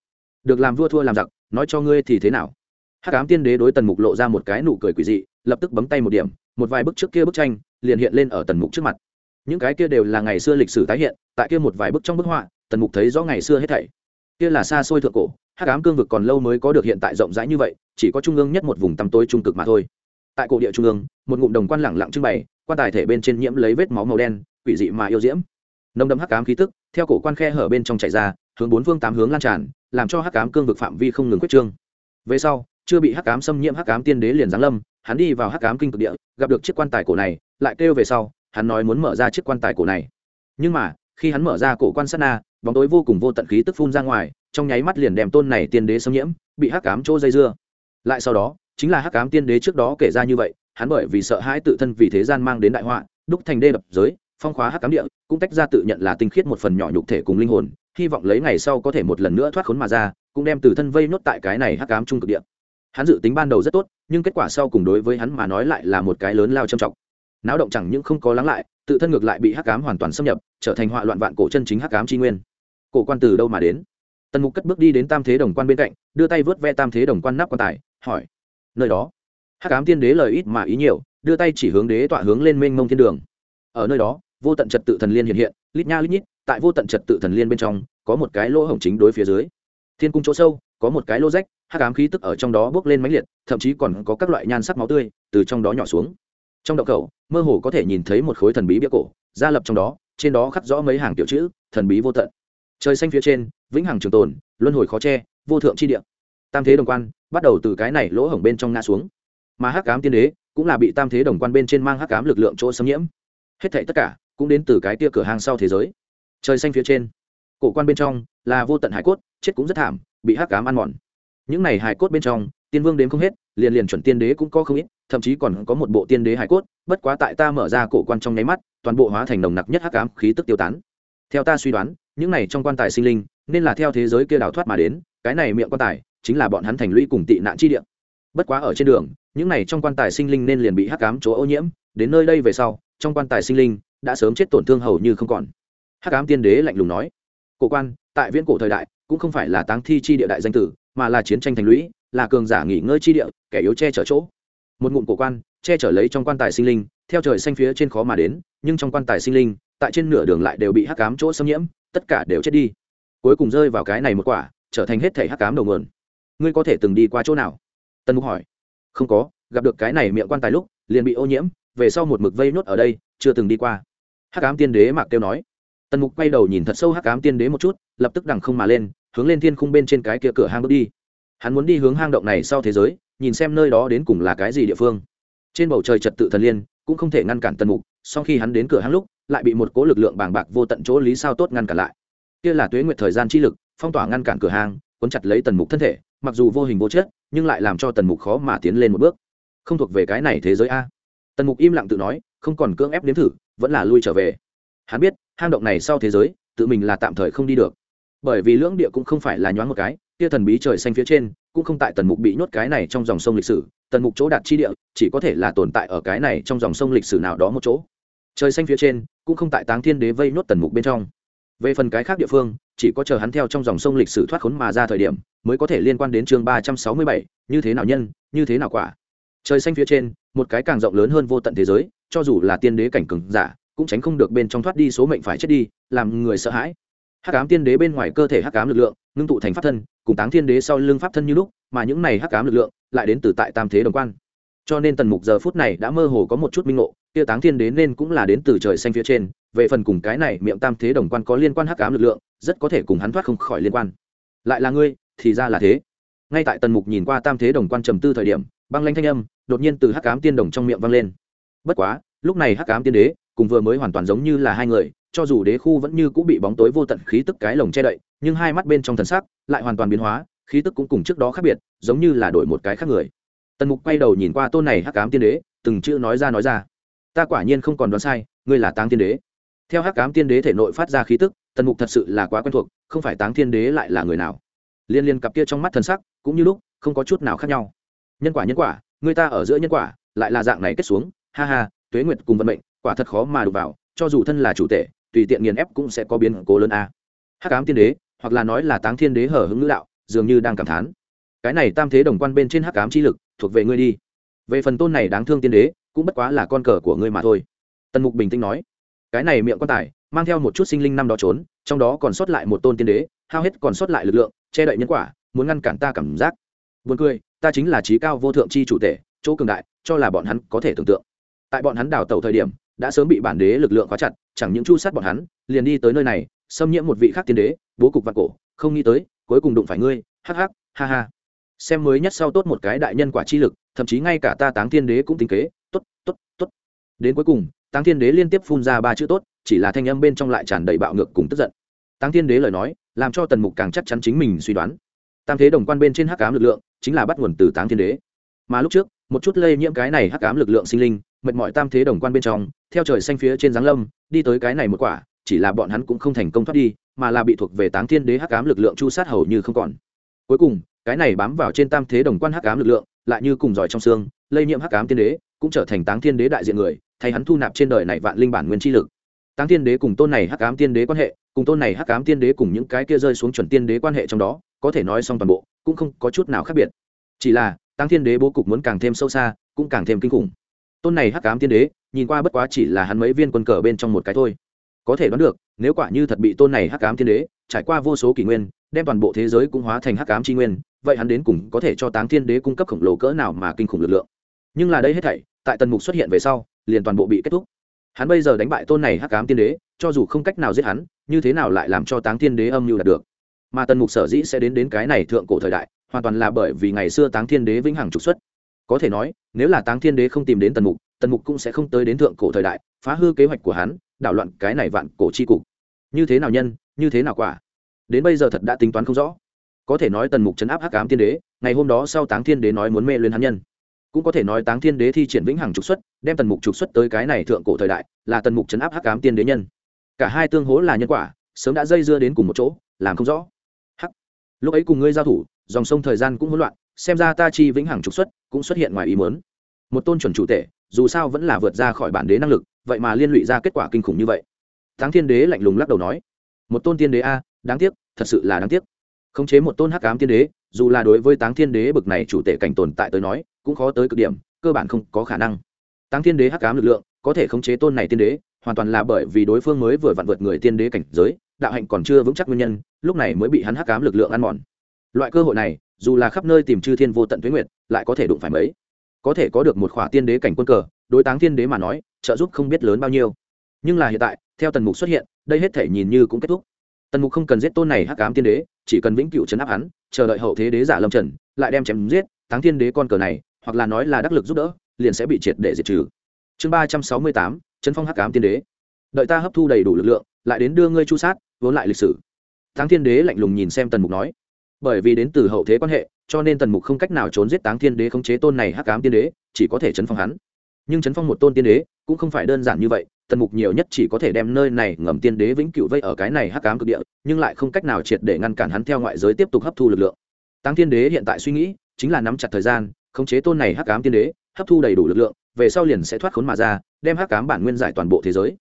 A: được làm vua thua làm giặc, nói cho ngươi thì thế nào? Hắc cám tiên đế đối tần mục lộ ra một cái nụ cười quỷ dị, lập tức bấm tay một điểm, một vài bức trước kia bức tranh, liền hiện lên ở tần mục trước mặt. Những cái kia đều là ngày xưa lịch sử tái hiện, tại kia một vài bức trong bức họa, tần mục thấy rõ ngày xưa hết thảy. Kia là xa xôi thượng cổ, hắc ám cương vực còn lâu mới có được hiện tại rộng rãi như vậy, chỉ có trung ương nhất một vùng tăm tối trung cực mà thôi. Tại cổ địa trung ương, một ngụm đồng quan lẳng lặng trưng bày, quan tài thể bên trên nhiễm lấy vết máu màu đen quỷ dị mà yêu diễm. Nồng đậm hắc ám khí tức, theo cổ quan khe hở bên trong chảy ra, hướng bốn phương tám hướng lan tràn, làm cho hắc ám cương vực phạm vi không ngừng quyết trương. Về sau, chưa bị hắc ám xâm nhiễm hắc ám tiên đế liền giáng lâm, hắn đi vào hắc ám kinh cực địa, gặp được chiếc quan tài cổ này, lại kêu về sau, hắn nói muốn mở ra chiếc quan tài cổ này. Nhưng mà, khi hắn mở ra cổ quan sát na, bóng tối vô cùng vô tận khí tức phun ra ngoài, trong nháy mắt liền đem tôn này tiên đế xâm nhiễm, bị hắc cám chỗ dây dưa. Lại sau đó, chính là hắc cám tiên đế trước đó kể ra như vậy, hắn bởi vì sợ hãi tự thân vì thế gian mang đến đại họa, đúc thành đê đập giới phong khóa hắc cám địa, cũng tách ra tự nhận là tinh khiết một phần nhỏ nhục thể cùng linh hồn, hy vọng lấy ngày sau có thể một lần nữa thoát khốn mà ra, cũng đem từ thân vây nốt tại cái này hắc cám trung cực địa. Hắn dự tính ban đầu rất tốt, nhưng kết quả sau cùng đối với hắn mà nói lại là một cái lớn lao trầm trọng. Náo động chẳng những không có lắng lại, tự thân ngược lại bị hắc cám hoàn toàn xâm nhập, trở thành họa loạn vạn cổ chân chính hắc cám tri nguyên. Cổ quan từ đâu mà đến? Tần mục cất bước đi đến tam thế đồng quan bên cạnh, đưa tay vớt ve tam thế đồng quan nắp quan tài, hỏi, nơi đó? Hắc cám tiên đế lời ít mà ý nhiều, đưa tay chỉ hướng đế tọa hướng lên mênh mông thiên đường. Ở nơi đó vô tận trật tự thần liên hiện hiện, lít nha lít nhít, tại vô tận trật tự thần liên bên trong, có một cái lỗ hổng chính đối phía dưới. Thiên cung chỗ sâu, có một cái lỗ rách, hắc ám khí tức ở trong đó bốc lên mãnh liệt, thậm chí còn có các loại nhan sắc máu tươi từ trong đó nhỏ xuống. Trong động khẩu, mơ hồ có thể nhìn thấy một khối thần bí bia cổ, gia lập trong đó, trên đó khắc rõ mấy hàng tiểu chữ, thần bí vô tận. Trời xanh phía trên, vĩnh hằng trường tồn, luân hồi khó che, vô thượng chi địa. Tam thế đồng quan bắt đầu từ cái này lỗ hổng bên trong ngã xuống. Mà hắc ám tiên đế cũng là bị tam thế đồng quan bên trên mang hắc ám lực lượng chỗ xâm nhiễm. Hết thảy tất cả cũng đến từ cái tia cửa hàng sau thế giới. Trời xanh phía trên, cổ quan bên trong là vô tận hải cốt, chết cũng rất thảm, bị hắc cám ăn mòn. Những này hải cốt bên trong, tiên vương đến không hết, liền liền chuẩn tiên đế cũng có không ít, thậm chí còn có một bộ tiên đế hải cốt, bất quá tại ta mở ra cổ quan trong nháy mắt, toàn bộ hóa thành nồng nặc nhất hắc ám khí tức tiêu tán. Theo ta suy đoán, những này trong quan tài sinh linh, nên là theo thế giới kia đào thoát mà đến, cái này miệng quan tài chính là bọn hắn thành lũy cùng tị nạn chi địa. Bất quá ở trên đường, những này trong quan tài sinh linh nên liền bị hắc ám chỗ ô nhiễm, đến nơi đây về sau, trong quan tài sinh linh đã sớm chết tổn thương hầu như không còn. Hắc ám tiên đế lạnh lùng nói, cổ quan, tại viễn cổ thời đại, cũng không phải là táng thi chi địa đại danh tử, mà là chiến tranh thành lũy, là cường giả nghỉ ngơi chi địa, kẻ yếu che chở chỗ. Một ngụm cổ quan, che chở lấy trong quan tài sinh linh, theo trời xanh phía trên khó mà đến, nhưng trong quan tài sinh linh, tại trên nửa đường lại đều bị hắc cám chỗ xâm nhiễm, tất cả đều chết đi. Cuối cùng rơi vào cái này một quả, trở thành hết thể hắc cám đầu nguồn. Ngươi có thể từng đi qua chỗ nào? Tân mục hỏi. Không có, gặp được cái này miệng quan tài lúc, liền bị ô nhiễm, về sau một mực vây nốt ở đây chưa từng đi qua. Hắc cám tiên đế mạc kêu nói. Tần mục quay đầu nhìn thật sâu hắc cám tiên đế một chút, lập tức đằng không mà lên, hướng lên thiên khung bên trên cái kia cửa hang bước đi. Hắn muốn đi hướng hang động này sau thế giới, nhìn xem nơi đó đến cùng là cái gì địa phương. Trên bầu trời trật tự thần liên, cũng không thể ngăn cản tần mục sau khi hắn đến cửa hang lúc, lại bị một cố lực lượng bàng bạc vô tận chỗ lý sao tốt ngăn cản lại. Kia là tuế nguyệt thời gian chi lực, phong tỏa ngăn cản cửa hang, cuốn chặt lấy tần mục thân thể, mặc dù vô hình vô chất, nhưng lại làm cho tần mục khó mà tiến lên một bước. Không thuộc về cái này thế giới a. Tần mục im lặng tự nói không còn cưỡng ép nếm thử, vẫn là lui trở về. Hắn biết, hang động này sau thế giới, tự mình là tạm thời không đi được. Bởi vì lưỡng địa cũng không phải là nhoáng một cái, kia thần bí trời xanh phía trên, cũng không tại tần mục bị nhốt cái này trong dòng sông lịch sử, tần mục chỗ đạt chi địa, chỉ có thể là tồn tại ở cái này trong dòng sông lịch sử nào đó một chỗ. Trời xanh phía trên, cũng không tại táng thiên đế vây nhốt tần mục bên trong. Về phần cái khác địa phương, chỉ có chờ hắn theo trong dòng sông lịch sử thoát khốn mà ra thời điểm, mới có thể liên quan đến chương ba trăm sáu mươi bảy, như thế nào nhân, như thế nào quả. Trời xanh phía trên, một cái càng rộng lớn hơn vô tận thế giới cho dù là tiên đế cảnh cường giả, cũng tránh không được bên trong thoát đi số mệnh phải chết đi, làm người sợ hãi. Hắc ám tiên đế bên ngoài cơ thể hắc ám lực lượng, ngưng tụ thành pháp thân, cùng táng thiên đế sau lưng pháp thân như lúc, mà những này hắc ám lực lượng lại đến từ tại tam thế đồng quan. Cho nên tần mục giờ phút này đã mơ hồ có một chút minh ngộ, kia táng thiên đế nên cũng là đến từ trời xanh phía trên, về phần cùng cái này miệng tam thế đồng quan có liên quan hắc ám lực lượng, rất có thể cùng hắn thoát không khỏi liên quan. Lại là ngươi, thì ra là thế. Ngay tại tần mục nhìn qua tam thế đồng quan trầm tư thời điểm, băng lanh thanh âm đột nhiên từ hắc ám tiên đồng trong miệng vang lên bất quá, lúc này hắc ám tiên đế cùng vừa mới hoàn toàn giống như là hai người, cho dù đế khu vẫn như cũng bị bóng tối vô tận khí tức cái lồng che đậy, nhưng hai mắt bên trong thần sắc lại hoàn toàn biến hóa, khí tức cũng cùng trước đó khác biệt, giống như là đổi một cái khác người. Tần mục quay đầu nhìn qua tôn này hắc ám tiên đế, từng chữ nói ra nói ra. Ta quả nhiên không còn đoán sai, ngươi là táng tiên đế. Theo hắc ám tiên đế thể nội phát ra khí tức, tần mục thật sự là quá quen thuộc, không phải táng thiên đế lại là người nào. Liên liên cặp kia trong mắt thần sắc, cũng như lúc, không có chút nào khác nhau. Nhân quả nhân quả, người ta ở giữa nhân quả, lại là dạng này kết xuống ha ha, tuế nguyệt cùng vận mệnh, quả thật khó mà đụng vào, cho dù thân là chủ tể, tùy tiện nghiền ép cũng sẽ có biến cố lớn a. Hắc ám tiên đế, hoặc là nói là táng thiên đế hở hứng ngữ đạo, dường như đang cảm thán. Cái này tam thế đồng quan bên trên hắc ám chi lực, thuộc về ngươi đi. Về phần tôn này đáng thương tiên đế, cũng bất quá là con cờ của ngươi mà thôi. Tần mục bình tĩnh nói. Cái này miệng quan tài, mang theo một chút sinh linh năm đó trốn, trong đó còn sót lại một tôn tiên đế, hao hết còn sót lại lực lượng, che đậy nhân quả, muốn ngăn cản ta cảm giác. Buồn cười, ta chính là trí cao vô thượng chi chủ tể, chỗ cường đại, cho là bọn hắn có thể tưởng tượng tại bọn hắn đào tẩu thời điểm, đã sớm bị bản đế lực lượng khóa chặt, chẳng những chu sát bọn hắn, liền đi tới nơi này, xâm nhiễm một vị khác tiên đế, bố cục vạn cổ, không nghĩ tới, cuối cùng đụng phải ngươi, hắc hắc, ha ha. Xem mới nhất sau tốt một cái đại nhân quả chi lực, thậm chí ngay cả ta táng thiên đế cũng tính kế, tốt tốt tốt. Đến cuối cùng, táng thiên đế liên tiếp phun ra ba chữ tốt, chỉ là thanh âm bên trong lại tràn đầy bạo ngược cùng tức giận. Táng thiên đế lời nói, làm cho tần mục càng chắc chắn chính mình suy đoán. Tam thế đồng quan bên trên hắc ám lực lượng, chính là bắt nguồn từ táng thiên đế. Mà lúc trước, một chút lây nhiễm cái này hắc ám lực lượng sinh linh mệt mỏi tam thế đồng quan bên trong, theo trời xanh phía trên giáng lâm, đi tới cái này một quả, chỉ là bọn hắn cũng không thành công thoát đi, mà là bị thuộc về táng thiên đế hắc ám lực lượng chu sát hầu như không còn. Cuối cùng, cái này bám vào trên tam thế đồng quan hắc ám lực lượng, lại như cùng giỏi trong xương, lây nhiễm hắc ám thiên đế, cũng trở thành táng thiên đế đại diện người, thay hắn thu nạp trên đời này vạn linh bản nguyên chi lực. Táng thiên đế cùng tôn này hắc ám tiên đế quan hệ, cùng tôn này hắc ám tiên đế cùng những cái kia rơi xuống chuẩn tiên đế quan hệ trong đó, có thể nói xong toàn bộ, cũng không có chút nào khác biệt. Chỉ là, táng thiên đế bố cục muốn càng thêm sâu xa, cũng càng thêm kinh khủng tôn này hắc ám tiên đế, nhìn qua bất quá chỉ là hắn mấy viên quân cờ bên trong một cái thôi. Có thể đoán được, nếu quả như thật bị tôn này hắc ám tiên đế trải qua vô số kỷ nguyên, đem toàn bộ thế giới cũng hóa thành hắc ám tri nguyên, vậy hắn đến cùng có thể cho táng thiên đế cung cấp khổng lồ cỡ nào mà kinh khủng lực lượng? Nhưng là đây hết thảy, tại tần mục xuất hiện về sau, liền toàn bộ bị kết thúc. Hắn bây giờ đánh bại tôn này hắc ám tiên đế, cho dù không cách nào giết hắn, như thế nào lại làm cho táng thiên đế âm mưu đạt được? Mà tần mục sở dĩ sẽ đến đến cái này thượng cổ thời đại, hoàn toàn là bởi vì ngày xưa táng thiên đế vĩnh hằng trục xuất có thể nói, nếu là táng thiên đế không tìm đến tần mục tần mục cũng sẽ không tới đến thượng cổ thời đại, phá hư kế hoạch của hắn, đảo loạn cái này vạn cổ chi cục. Như thế nào nhân, như thế nào quả? Đến bây giờ thật đã tính toán không rõ. Có thể nói tần mục chấn áp hắc ám tiên đế, ngày hôm đó sau táng thiên đế nói muốn mê lên hắn nhân. Cũng có thể nói táng thiên đế thi triển vĩnh hằng trục xuất, đem tần mục trục xuất tới cái này thượng cổ thời đại, là tần mục chấn áp hắc ám tiên đế nhân. Cả hai tương hố là nhân quả, sớm đã dây dưa đến cùng một chỗ, làm không rõ. Hắc. Lúc ấy cùng ngươi giao thủ, dòng sông thời gian cũng hỗn loạn, xem ra ta chi vĩnh hằng trục xuất cũng xuất hiện ngoài ý muốn. Một tôn chuẩn chủ tể, dù sao vẫn là vượt ra khỏi bản đế năng lực, vậy mà liên lụy ra kết quả kinh khủng như vậy. Táng thiên đế lạnh lùng lắc đầu nói, một tôn tiên đế a, đáng tiếc, thật sự là đáng tiếc. Khống chế một tôn hắc ám tiên đế, dù là đối với táng thiên đế bực này chủ tể cảnh tồn tại tới nói, cũng khó tới cực điểm, cơ bản không có khả năng. Táng thiên đế hắc ám lực lượng, có thể khống chế tôn này tiên đế, hoàn toàn là bởi vì đối phương mới vừa vặn vượt người tiên đế cảnh giới, đạo hạnh còn chưa vững chắc nguyên nhân, lúc này mới bị hắn hắc ám lực lượng ăn mòn. Loại cơ hội này, dù là khắp nơi tìm chư thiên vô tận tuyến nguyệt lại có thể đụng phải mấy. Có thể có được một khỏa tiên đế cảnh quân cờ, đối táng tiên đế mà nói, trợ giúp không biết lớn bao nhiêu. Nhưng là hiện tại, theo tần mục xuất hiện, đây hết thể nhìn như cũng kết thúc. Tần mục không cần giết tôn này hắc ám tiên đế, chỉ cần vĩnh cựu chấn áp hắn, chờ đợi hậu thế đế giả lâm trần, lại đem chém giết táng tiên đế con cờ này, hoặc là nói là đắc lực giúp đỡ, liền sẽ bị triệt để diệt trừ. Chương ba trăm sáu mươi tám chấn phong hắc ám tiên đế. Đợi ta hấp thu đầy đủ lực lượng, lại đến đưa ngươi chu sát, vốn lại lịch sử. Táng tiên đế lạnh lùng nhìn xem tần mục nói. Bởi vì đến từ hậu thế quan hệ cho nên tần mục không cách nào trốn giết táng thiên đế khống chế tôn này hắc ám tiên đế, chỉ có thể chấn phong hắn. Nhưng chấn phong một tôn tiên đế cũng không phải đơn giản như vậy, tần mục nhiều nhất chỉ có thể đem nơi này ngầm tiên đế vĩnh cựu vây ở cái này hắc ám cực địa, nhưng lại không cách nào triệt để ngăn cản hắn theo ngoại giới tiếp tục hấp thu lực lượng. Táng thiên đế hiện tại suy nghĩ chính là nắm chặt thời gian, khống chế tôn này hắc ám tiên đế, hấp thu đầy đủ lực lượng, về sau liền sẽ thoát khốn mà ra, đem hắc ám bản nguyên giải toàn bộ thế giới.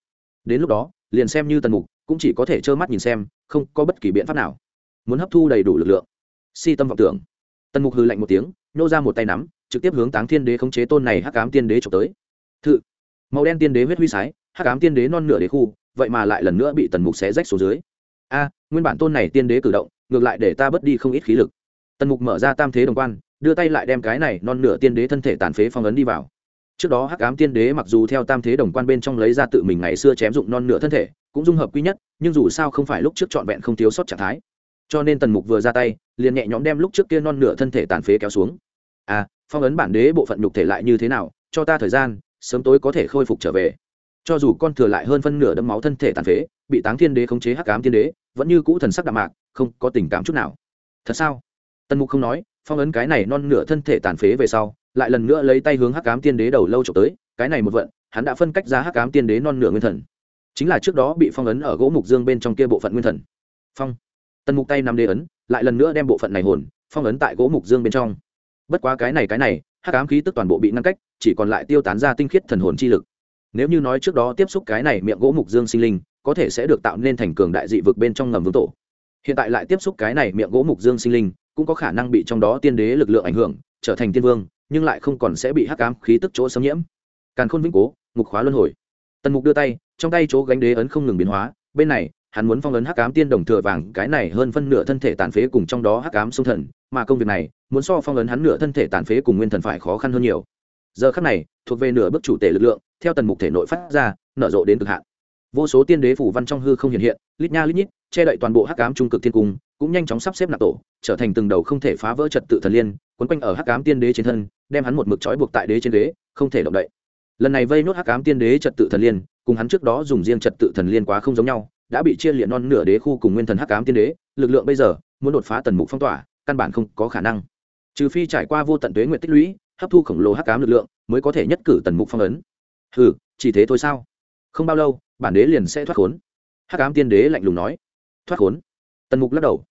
A: Đến lúc đó, liền xem như tần mục cũng chỉ có thể trơ mắt nhìn xem, không có bất kỳ biện pháp nào. Muốn hấp thu đầy đủ lực lượng, si tâm vọng tưởng tần mục hư lạnh một tiếng nhô ra một tay nắm, trực tiếp hướng táng thiên đế khống chế tôn này hắc ám tiên đế trộm tới. Thự. Màu đen tiên đế huyết huy sái, hắc ám tiên đế non nửa đế khu, vậy mà lại lần nữa bị tần mục xé rách xuống dưới. A, nguyên bản tôn này tiên đế cử động, ngược lại để ta bớt đi không ít khí lực. Tần mục mở ra tam thế đồng quan, đưa tay lại đem cái này non nửa tiên đế thân thể tàn phế phong ấn đi vào. Trước đó hắc ám tiên đế mặc dù theo tam thế đồng quan bên trong lấy ra tự mình ngày xưa chém dụng non nửa thân thể, cũng dung hợp quy nhất, nhưng dù sao không phải lúc trước trọn vẹn không thiếu sót trạng thái cho nên tần mục vừa ra tay, liền nhẹ nhõm đem lúc trước kia non nửa thân thể tàn phế kéo xuống. À phong ấn bản đế bộ phận nhục thể lại như thế nào, cho ta thời gian, sớm tối có thể khôi phục trở về. Cho dù con thừa lại hơn phân nửa đấm máu thân thể tàn phế, bị táng thiên đế khống chế hắc ám tiên đế, vẫn như cũ thần sắc đạm mạc, không có tình cảm chút nào. Thật sao? Tần mục không nói, phong ấn cái này non nửa thân thể tàn phế về sau, lại lần nữa lấy tay hướng hắc ám tiên đế đầu lâu trộm tới, cái này một vận, hắn đã phân cách ra hắc ám tiên đế non nửa nguyên thần. Chính là trước đó bị phong ấn ở gỗ mục dương bên trong kia bộ phận nguyên thần. Phong tần mục tay nằm đế ấn, lại lần nữa đem bộ phận này hồn, phong ấn tại gỗ mục dương bên trong. Bất quá cái này cái này, hắc ám khí tức toàn bộ bị ngăn cách, chỉ còn lại tiêu tán ra tinh khiết thần hồn chi lực. Nếu như nói trước đó tiếp xúc cái này miệng gỗ mục dương sinh linh, có thể sẽ được tạo nên thành cường đại dị vực bên trong ngầm vương tổ. Hiện tại lại tiếp xúc cái này miệng gỗ mục dương sinh linh, cũng có khả năng bị trong đó tiên đế lực lượng ảnh hưởng, trở thành tiên vương, nhưng lại không còn sẽ bị hắc ám khí tức chỗ xâm nhiễm. Càn khôn vĩnh cố, ngục khóa luân hồi. Tần mục đưa tay, trong tay chỗ gánh đế ấn không ngừng biến hóa, bên này hắn muốn phong ấn hắc ám tiên đồng thừa vàng, cái này hơn phân nửa thân thể tàn phế cùng trong đó hắc ám sông thần, mà công việc này, muốn so phong ấn hắn nửa thân thể tàn phế cùng nguyên thần phải khó khăn hơn nhiều. Giờ khắc này, thuộc về nửa bước chủ tể lực lượng, theo tần mục thể nội phát ra, nở rộ đến cực hạn. Vô số tiên đế phủ văn trong hư không hiện hiện, lít nha lít nhít, che đậy toàn bộ hắc ám trung cực thiên cung, cũng nhanh chóng sắp xếp nạp tổ, trở thành từng đầu không thể phá vỡ trật tự thần liên, quấn quanh ở hắc ám tiên đế trên thân, đem hắn một mực trói buộc tại đế trên đế không thể động đậy. Lần này vây nốt hắc ám tiên đế trật tự thần liên, cùng hắn trước đó dùng riêng trật tự thần liên quá không giống nhau đã bị chia liệt non nửa đế khu cùng nguyên thần hắc ám tiên đế, lực lượng bây giờ muốn đột phá tần mục phong tỏa, căn bản không có khả năng. Trừ phi trải qua vô tận tuế nguyện tích lũy, hấp thu khổng lồ hắc ám lực lượng mới có thể nhất cử tần mục phong ấn. Ừ chỉ thế thôi sao? Không bao lâu, bản đế liền sẽ thoát khốn. Hắc ám tiên đế lạnh lùng nói. Thoát khốn? Tần mục lắc đầu.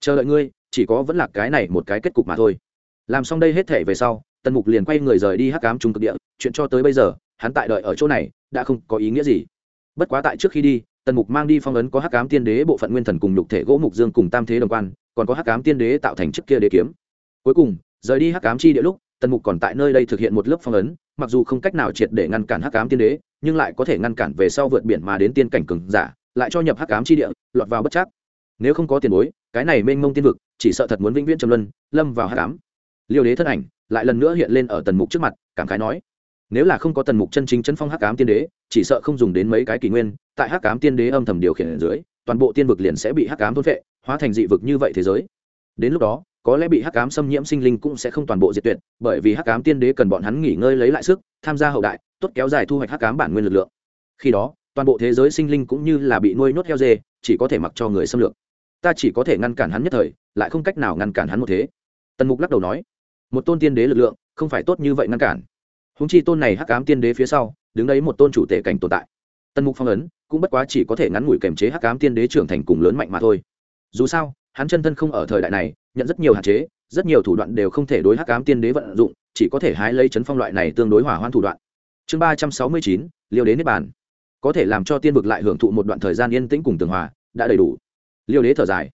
A: Chờ đợi ngươi, chỉ có vẫn là cái này một cái kết cục mà thôi. Làm xong đây hết thể về sau, tần mục liền quay người rời đi hắc ám trung cực địa. Chuyện cho tới bây giờ, hắn tại đợi ở chỗ này, đã không có ý nghĩa gì. Bất quá tại trước khi đi tần mục mang đi phong ấn có hắc ám tiên đế bộ phận nguyên thần cùng lục thể gỗ mục dương cùng tam thế đồng quan, còn có hắc ám tiên đế tạo thành trước kia đế kiếm. Cuối cùng, rời đi hắc ám chi địa lúc, tần mục còn tại nơi đây thực hiện một lớp phong ấn, mặc dù không cách nào triệt để ngăn cản hắc ám tiên đế, nhưng lại có thể ngăn cản về sau vượt biển mà đến tiên cảnh cường giả, lại cho nhập hắc ám chi địa, lọt vào bất chắc nếu không có tiền bối, cái này mênh mông tiên vực, chỉ sợ thật muốn vĩnh viễn trầm luân, lâm vào hắc ám. Liêu đế thân ảnh lại lần nữa hiện lên ở tần mục trước mặt, cảm khái nói nếu là không có tần mục chân chính chân phong hắc ám tiên đế, chỉ sợ không dùng đến mấy cái kỷ nguyên, tại hắc ám tiên đế âm thầm điều khiển ở dưới, toàn bộ tiên vực liền sẽ bị hắc ám thôn vệ hóa thành dị vực như vậy thế giới. Đến lúc đó, có lẽ bị hắc ám xâm nhiễm sinh linh cũng sẽ không toàn bộ diệt tuyệt, bởi vì hắc ám tiên đế cần bọn hắn nghỉ ngơi lấy lại sức, tham gia hậu đại, tốt kéo dài thu hoạch hắc ám bản nguyên lực lượng. Khi đó, toàn bộ thế giới sinh linh cũng như là bị nuôi nhốt heo dê, chỉ có thể mặc cho người xâm lược. Ta chỉ có thể ngăn cản hắn nhất thời, lại không cách nào ngăn cản hắn một thế. Tần mục lắc đầu nói, một tôn tiên đế lực lượng, không phải tốt như vậy ngăn cản húng chi tôn này hắc cám tiên đế phía sau, đứng đấy một tôn chủ tể cảnh tồn tại. Tần mục phong ấn, cũng bất quá chỉ có thể ngắn ngủi kềm chế hắc cám tiên đế trưởng thành cùng lớn mạnh mà thôi. Dù sao, hắn chân thân không ở thời đại này, nhận rất nhiều hạn chế, rất nhiều thủ đoạn đều không thể đối hắc cám tiên đế vận dụng, chỉ có thể hái lấy chấn phong loại này tương đối hỏa hoan thủ đoạn. Chương ba trăm sáu mươi chín, liêu đế nếp bàn. Có thể làm cho tiên vực lại hưởng thụ một đoạn thời gian yên tĩnh cùng tường hòa, đã đầy đủ. Liêu đế thở dài.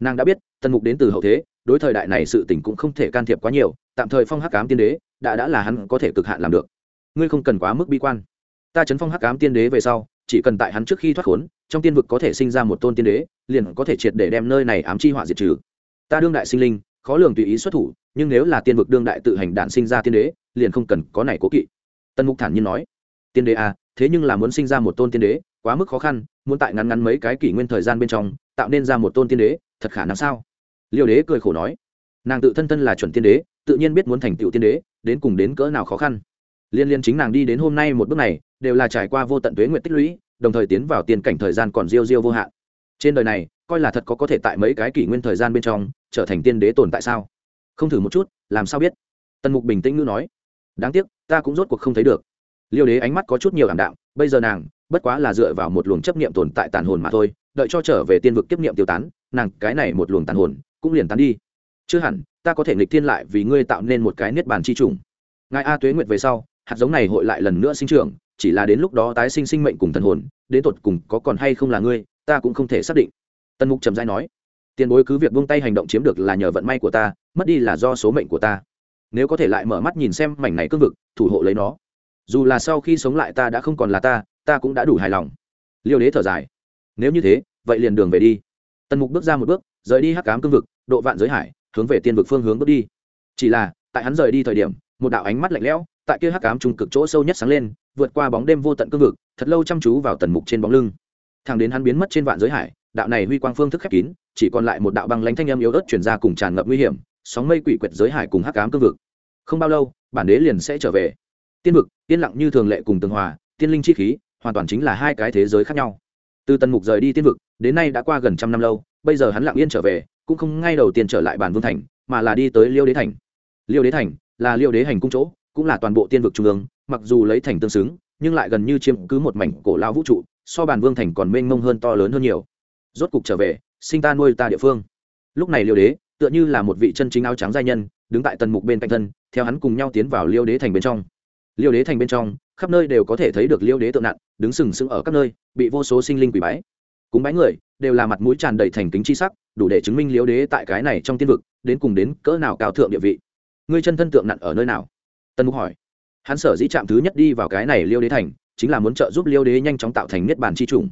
A: Nàng đã biết, tần mục đến từ hậu thế đối thời đại này sự tình cũng không thể can thiệp quá nhiều, tạm thời phong hắc ám tiên đế đã đã là hắn có thể cực hạn làm được. Ngươi không cần quá mức bi quan. Ta chấn phong hắc ám tiên đế về sau, chỉ cần tại hắn trước khi thoát khốn, trong tiên vực có thể sinh ra một tôn tiên đế, liền có thể triệt để đem nơi này ám chi họa diệt trừ. Ta đương đại sinh linh, khó lường tùy ý xuất thủ, nhưng nếu là tiên vực đương đại tự hành đạn sinh ra tiên đế, liền không cần có này cố kỵ. Tân mục thản nhiên nói. Tiên đế à thế nhưng là muốn sinh ra một tôn tiên đế, quá mức khó khăn, muốn tại ngắn ngắn mấy cái kỷ nguyên thời gian bên trong, tạo nên ra một tôn tiên đế, thật khả năng sao? Liêu đế cười khổ nói, nàng tự thân thân là chuẩn tiên đế, tự nhiên biết muốn thành tựu tiên đế, đến cùng đến cỡ nào khó khăn. Liên liên chính nàng đi đến hôm nay một bước này, đều là trải qua vô tận tuế nguyện tích lũy, đồng thời tiến vào tiền cảnh thời gian còn riêu riêu vô hạn. Trên đời này, coi là thật có có thể tại mấy cái kỷ nguyên thời gian bên trong, trở thành tiên đế tồn tại sao? Không thử một chút, làm sao biết? Tần mục bình tĩnh ngữ nói, đáng tiếc, ta cũng rốt cuộc không thấy được. Liêu đế ánh mắt có chút nhiều ảm đạm, bây giờ nàng, bất quá là dựa vào một luồng chấp niệm tồn tại tàn hồn mà thôi, đợi cho trở về tiên vực tiếp niệm tiêu tán, nàng, cái này một luồng tàn hồn cũng liền tán đi. Chưa hẳn, ta có thể nghịch thiên lại vì ngươi tạo nên một cái niết bàn chi trùng. Ngài a tuế nguyệt về sau, hạt giống này hội lại lần nữa sinh trưởng, chỉ là đến lúc đó tái sinh sinh mệnh cùng thần hồn, đến tột cùng có còn hay không là ngươi, ta cũng không thể xác định. Tần mục trầm dai nói, tiền bối cứ việc buông tay hành động chiếm được là nhờ vận may của ta, mất đi là do số mệnh của ta. Nếu có thể lại mở mắt nhìn xem mảnh này cương vực, thủ hộ lấy nó. Dù là sau khi sống lại ta đã không còn là ta ta cũng đã đủ hài lòng. Liêu đế thở dài, nếu như thế, vậy liền đường về đi. Tần mục bước ra một bước rời đi hắc cám cương vực, độ vạn giới hải, hướng về tiên vực phương hướng bước đi. Chỉ là, tại hắn rời đi thời điểm, một đạo ánh mắt lạnh lẽo, tại kia hắc cám trung cực chỗ sâu nhất sáng lên, vượt qua bóng đêm vô tận cương vực, thật lâu chăm chú vào tần mục trên bóng lưng. Thằng đến hắn biến mất trên vạn giới hải, đạo này huy quang phương thức khép kín, chỉ còn lại một đạo băng lánh thanh âm yếu ớt chuyển ra cùng tràn ngập nguy hiểm, sóng mây quỷ quyệt giới hải cùng hắc cám cương vực. Không bao lâu, bản đế liền sẽ trở về. Tiên vực, yên lặng như thường lệ cùng tường hòa, tiên linh chi khí, hoàn toàn chính là hai cái thế giới khác nhau. Từ tần mục rời đi tiên vực đến nay đã qua gần trăm năm lâu, bây giờ hắn lặng yên trở về, cũng không ngay đầu tiên trở lại bản vương thành, mà là đi tới liêu đế thành. Liêu đế thành là liêu đế hành cung chỗ, cũng là toàn bộ tiên vực trung ương, mặc dù lấy thành tương xứng, nhưng lại gần như chiếm cứ một mảnh cổ lao vũ trụ, so bản vương thành còn mênh mông hơn to lớn hơn nhiều. Rốt cục trở về, sinh ta nuôi ta địa phương. Lúc này liêu đế, tựa như là một vị chân chính áo trắng giai nhân, đứng tại tần mục bên cạnh thân, theo hắn cùng nhau tiến vào liêu đế thành bên trong. Liêu đế thành bên trong, khắp nơi đều có thể thấy được liêu đế tượng nặng, đứng sừng sững ở các nơi, bị vô số sinh linh quỷ bái cúng bái người, đều là mặt mũi tràn đầy thành kính chi sắc, đủ để chứng minh liêu đế tại cái này trong tiên vực, đến cùng đến cỡ nào cao thượng địa vị. Ngươi chân thân tượng nặn ở nơi nào? Tân mục hỏi. Hắn sở dĩ chạm thứ nhất đi vào cái này liêu đế thành, chính là muốn trợ giúp liêu đế nhanh chóng tạo thành niết bàn chi trùng.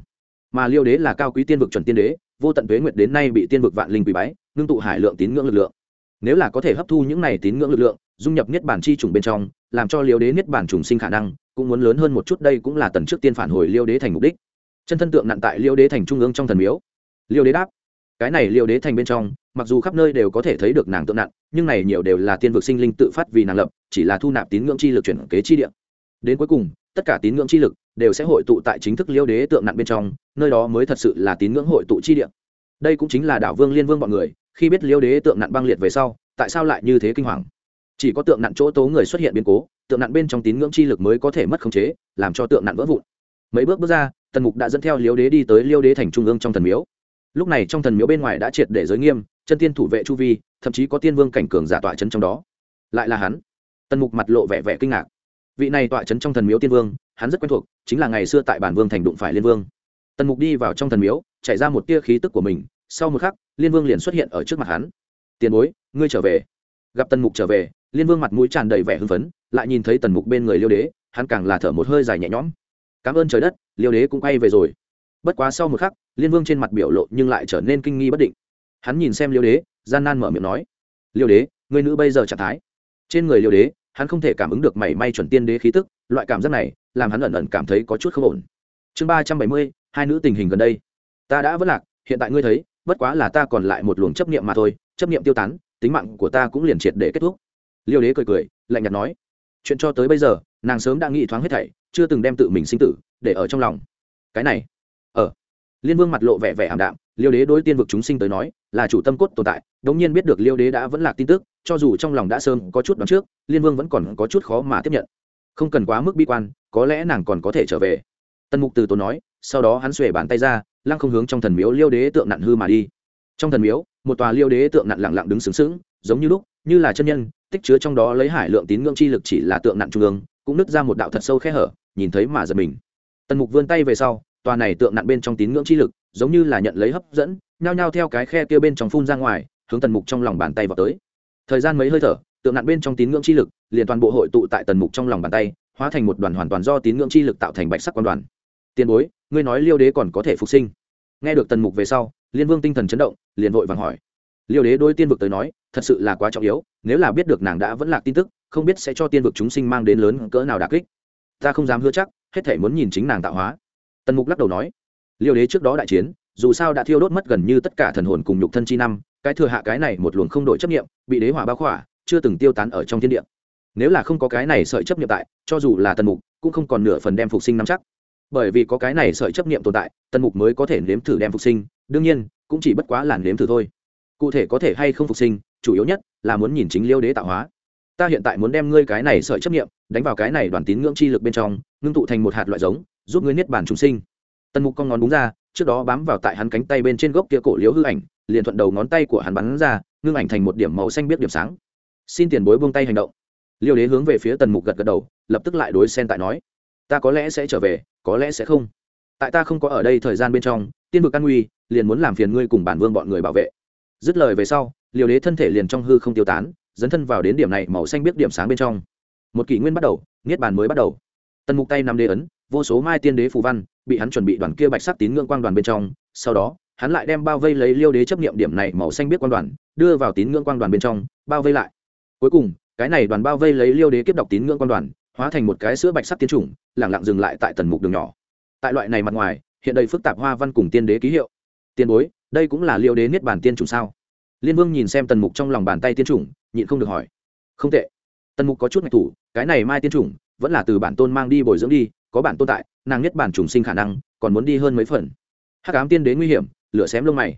A: Mà liêu đế là cao quý tiên vực chuẩn tiên đế, vô tận tuế nguyệt đến nay bị tiên vực vạn linh quỷ bái, ngưng tụ hải lượng tín ngưỡng lực lượng. Nếu là có thể hấp thu những này tín ngưỡng lực lượng, dung nhập niết bản chi trùng bên trong, làm cho liêu đế niết bản trùng sinh khả năng cũng muốn lớn hơn một chút, đây cũng là tần trước tiên phản hồi liêu đế thành mục đích chân thân tượng nặng tại liêu đế thành trung ương trong thần miếu. Liêu đế đáp, cái này liêu đế thành bên trong, mặc dù khắp nơi đều có thể thấy được nàng tượng nặng, nhưng này nhiều đều là tiên vực sinh linh tự phát vì nàng lập, chỉ là thu nạp tín ngưỡng chi lực chuyển kế chi địa. Đến cuối cùng, tất cả tín ngưỡng chi lực đều sẽ hội tụ tại chính thức liêu đế tượng nặng bên trong, nơi đó mới thật sự là tín ngưỡng hội tụ chi địa. Đây cũng chính là đảo vương liên vương bọn người, khi biết liêu đế tượng nặng băng liệt về sau, tại sao lại như thế kinh hoàng? Chỉ có tượng nặng chỗ tố người xuất hiện biến cố, tượng nặng bên trong tín ngưỡng chi lực mới có thể mất khống chế, làm cho tượng nặng vỡ vụn. Mấy bước bước ra tần mục đã dẫn theo liêu đế đi tới liêu đế thành trung ương trong thần miếu. Lúc này trong thần miếu bên ngoài đã triệt để giới nghiêm, chân tiên thủ vệ chu vi, thậm chí có tiên vương cảnh cường giả tọa chấn trong đó. Lại là hắn. Tần mục mặt lộ vẻ vẻ kinh ngạc. Vị này tọa chấn trong thần miếu tiên vương, hắn rất quen thuộc, chính là ngày xưa tại bản vương thành đụng phải liên vương. Tần mục đi vào trong thần miếu, chạy ra một tia khí tức của mình, sau một khắc, liên vương liền xuất hiện ở trước mặt hắn. Tiền bối, ngươi trở về. Gặp tần mục trở về, liên vương mặt mũi tràn đầy vẻ hưng phấn, lại nhìn thấy tần mục bên người liêu đế, hắn càng là thở một hơi dài nhẹ nhõm cảm ơn trời đất, liêu đế cũng quay về rồi. Bất quá sau một khắc, liên vương trên mặt biểu lộ nhưng lại trở nên kinh nghi bất định. Hắn nhìn xem liêu đế, gian nan mở miệng nói, liêu đế, người nữ bây giờ trạng thái? Trên người liêu đế, hắn không thể cảm ứng được mảy may chuẩn tiên đế khí tức, loại cảm giác này làm hắn ẩn ẩn cảm thấy có chút không ổn. Chương ba trăm bảy mươi, hai nữ tình hình gần đây. Ta đã vất lạc, hiện tại ngươi thấy, bất quá là ta còn lại một luồng chấp niệm mà thôi, chấp niệm tiêu tán, tính mạng của ta cũng liền triệt để kết thúc. Liêu đế cười cười, lạnh nhạt nói, chuyện cho tới bây giờ nàng sớm đã nghĩ thoáng hết thảy, chưa từng đem tự mình sinh tử để ở trong lòng. Cái này ở liên vương mặt lộ vẻ vẻ ảm đạm, liêu đế đối tiên vực chúng sinh tới nói là chủ tâm cốt tồn tại, đống nhiên biết được liêu đế đã vẫn lạc tin tức, cho dù trong lòng đã sớm có chút đoán trước, liên vương vẫn còn có chút khó mà tiếp nhận. Không cần quá mức bi quan, có lẽ nàng còn có thể trở về. Tần mục từ tốn nói, sau đó hắn xuề bàn tay ra, lăng không hướng trong thần miếu liêu đế tượng nặn hư mà đi. Trong thần miếu, một tòa liêu đế tượng nặn lặng lặng đứng sướng sướng giống như lúc, như là chân nhân, tích chứa trong đó lấy hải lượng tín ngưỡng chi lực chỉ là tượng nặn trung ương cũng nứt ra một đạo thật sâu khe hở, nhìn thấy mà giật mình. Tần mục vươn tay về sau, tòa này tượng nặn bên trong tín ngưỡng chi lực, giống như là nhận lấy hấp dẫn, nhao nhao theo cái khe kia bên trong phun ra ngoài, hướng tần mục trong lòng bàn tay vào tới. Thời gian mấy hơi thở, tượng nặn bên trong tín ngưỡng chi lực liền toàn bộ hội tụ tại tần mục trong lòng bàn tay, hóa thành một đoàn hoàn toàn do tín ngưỡng chi lực tạo thành bạch sắc quan đoàn. Tiền bối, ngươi nói liêu đế còn có thể phục sinh? Nghe được tần mục về sau, liên vương tinh thần chấn động, liền vội vàng hỏi liêu đế đôi tiên vực tới nói, thật sự là quá trọng yếu, nếu là biết được nàng đã vẫn là tin tức, không biết sẽ cho tiên vực chúng sinh mang đến lớn cỡ nào đà kích. Ta không dám hứa chắc, hết thể muốn nhìn chính nàng tạo hóa. Tần mục lắc đầu nói, liêu đế trước đó đại chiến, dù sao đã thiêu đốt mất gần như tất cả thần hồn cùng nhục thân chi năm, cái thừa hạ cái này một luồng không đổi chấp nghiệm bị đế hỏa bao khỏa, chưa từng tiêu tán ở trong thiên địa. Nếu là không có cái này sợi chấp nghiệm tại, cho dù là tần mục, cũng không còn nửa phần đem phục sinh nắm chắc. Bởi vì có cái này sợi chấp nghiệm tồn tại, tần mục mới có thể nếm thử đem phục sinh, đương nhiên, cũng chỉ bất quá là nếm thử thôi cụ thể có thể hay không phục sinh, chủ yếu nhất là muốn nhìn chính liêu đế tạo hóa. Ta hiện tại muốn đem ngươi cái này sợi chấp nghiệm đánh vào cái này đoàn tín ngưỡng chi lực bên trong, ngưng tụ thành một hạt loại giống, giúp ngươi niết bàn trùng sinh. Tần mục con ngón đúng ra, trước đó bám vào tại hắn cánh tay bên trên gốc kia cổ liếu hư ảnh, liền thuận đầu ngón tay của hắn bắn ra, ngưng ảnh thành một điểm màu xanh biết điểm sáng. Xin tiền bối buông tay hành động. Liêu đế hướng về phía tần mục gật gật đầu, lập tức lại đối xen tại nói, ta có lẽ sẽ trở về, có lẽ sẽ không. Tại ta không có ở đây thời gian bên trong, tiên vực an nguy, liền muốn làm phiền ngươi cùng bản vương bọn người bảo vệ dứt lời về sau liều đế thân thể liền trong hư không tiêu tán, dấn thân vào đến điểm này màu xanh biết điểm sáng bên trong. Một kỷ nguyên bắt đầu, niết bàn mới bắt đầu. Tần mục tay nằm đế ấn, vô số mai tiên đế phù văn bị hắn chuẩn bị đoàn kia bạch sắc tín ngưỡng quang đoàn bên trong, sau đó, hắn lại đem bao vây lấy liêu đế chấp nghiệm điểm này màu xanh biết quang đoàn, đưa vào tín ngưỡng quang đoàn bên trong, bao vây lại. Cuối cùng, cái này đoàn bao vây lấy liêu đế kiếp đọc tín ngưỡng quang đoàn, hóa thành một cái sữa bạch sắc tiến chủng lẳng lặng dừng lại tại tần mục đường nhỏ. Tại loại này mặt ngoài, hiện đầy phức tạp hoa văn cùng tiên đế ký hiệu. Tiền bối đây cũng là liêu đế niết bản tiên chủng sao? Liên vương nhìn xem tần mục trong lòng bàn tay tiên chủng, nhịn không được hỏi. Không tệ. Tần mục có chút ngạch thủ, cái này mai tiên chủng vẫn là từ bản tôn mang đi bồi dưỡng đi, có bản tôn tại, nàng nhất bản chủng sinh khả năng còn muốn đi hơn mấy phần. Hắc ám tiên đế nguy hiểm, lửa xém lông mày.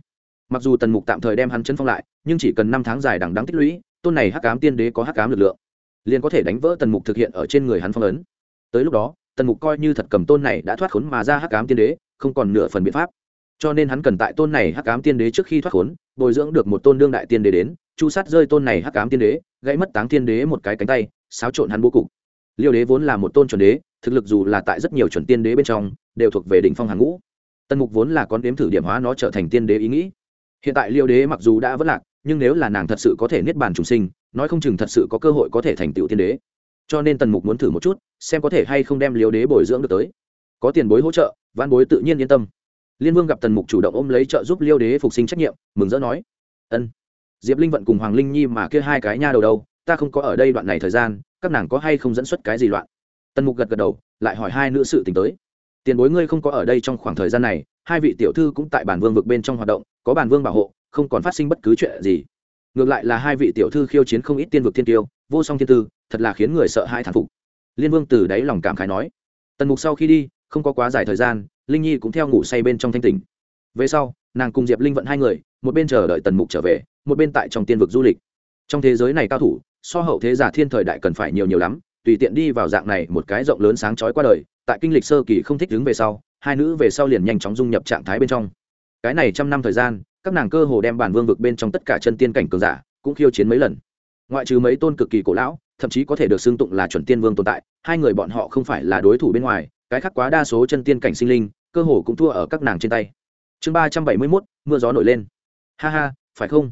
A: Mặc dù tần mục tạm thời đem hắn chân phong lại, nhưng chỉ cần năm tháng dài đằng đắng tích lũy, tôn này hắc ám tiên đế có hắc ám lực lượng, liền có thể đánh vỡ tần mục thực hiện ở trên người hắn phong ấn. Tới lúc đó, tần mục coi như thật cầm tôn này đã thoát khốn mà ra hắc ám tiên đế, không còn nửa phần biện pháp cho nên hắn cần tại tôn này hắc ám tiên đế trước khi thoát khốn, bồi dưỡng được một tôn đương đại tiên đế đến, chu sát rơi tôn này hắc ám tiên đế, gãy mất táng tiên đế một cái cánh tay, xáo trộn hắn bố cục. Liêu đế vốn là một tôn chuẩn đế, thực lực dù là tại rất nhiều chuẩn tiên đế bên trong, đều thuộc về đỉnh phong hàng ngũ. Tần mục vốn là con đếm thử điểm hóa nó trở thành tiên đế ý nghĩ. Hiện tại liêu đế mặc dù đã vất lạc, nhưng nếu là nàng thật sự có thể niết bàn trùng sinh, nói không chừng thật sự có cơ hội có thể thành tựu tiên đế. Cho nên tần mục muốn thử một chút, xem có thể hay không đem liêu đế bồi dưỡng được tới. Có tiền bối hỗ trợ văn bối tự nhiên yên tâm liên vương gặp tần mục chủ động ôm lấy trợ giúp liêu đế phục sinh trách nhiệm, mừng rỡ nói, ân, diệp linh vận cùng hoàng linh nhi mà kia hai cái nha đầu đâu, ta không có ở đây đoạn này thời gian, các nàng có hay không dẫn xuất cái gì loạn? Tần mục gật gật đầu, lại hỏi hai nữ sự t tới. Tiền bối ngươi không có ở đây trong khoảng thời gian này, hai vị tiểu thư cũng tại bản vương vực bên trong hoạt động, có bản vương bảo hộ, không còn phát sinh bất cứ chuyện gì. Ngược lại là hai vị tiểu thư khiêu chiến không ít tiên vực thiên tiêu, vô song thiên tư, thật là khiến người sợ hãi thản phục. Liên vương từ đáy lòng cảm khái nói. Tần mục sau khi đi, không có quá dài thời gian linh nhi cũng theo ngủ say bên trong thanh tỉnh. Về sau, nàng cùng diệp linh vận hai người, một bên chờ đợi tần mục trở về, một bên tại trong tiên vực du lịch. Trong thế giới này cao thủ, so hậu thế giả thiên thời đại cần phải nhiều nhiều lắm, tùy tiện đi vào dạng này một cái rộng lớn sáng chói qua đời, tại kinh lịch sơ kỳ không thích đứng về sau, hai nữ về sau liền nhanh chóng dung nhập trạng thái bên trong. Cái này trăm năm thời gian, các nàng cơ hồ đem bản vương vực bên trong tất cả chân tiên cảnh cường giả cũng khiêu chiến mấy lần. Ngoại trừ mấy tôn cực kỳ cổ lão, thậm chí có thể được xưng tụng là chuẩn tiên vương tồn tại, hai người bọn họ không phải là đối thủ bên ngoài cái khác quá đa số chân tiên cảnh sinh linh, cơ hồ cũng thua ở các nàng trên tay. Chương ba trăm bảy mươi mốt, mưa gió nổi lên. Ha ha, phải không?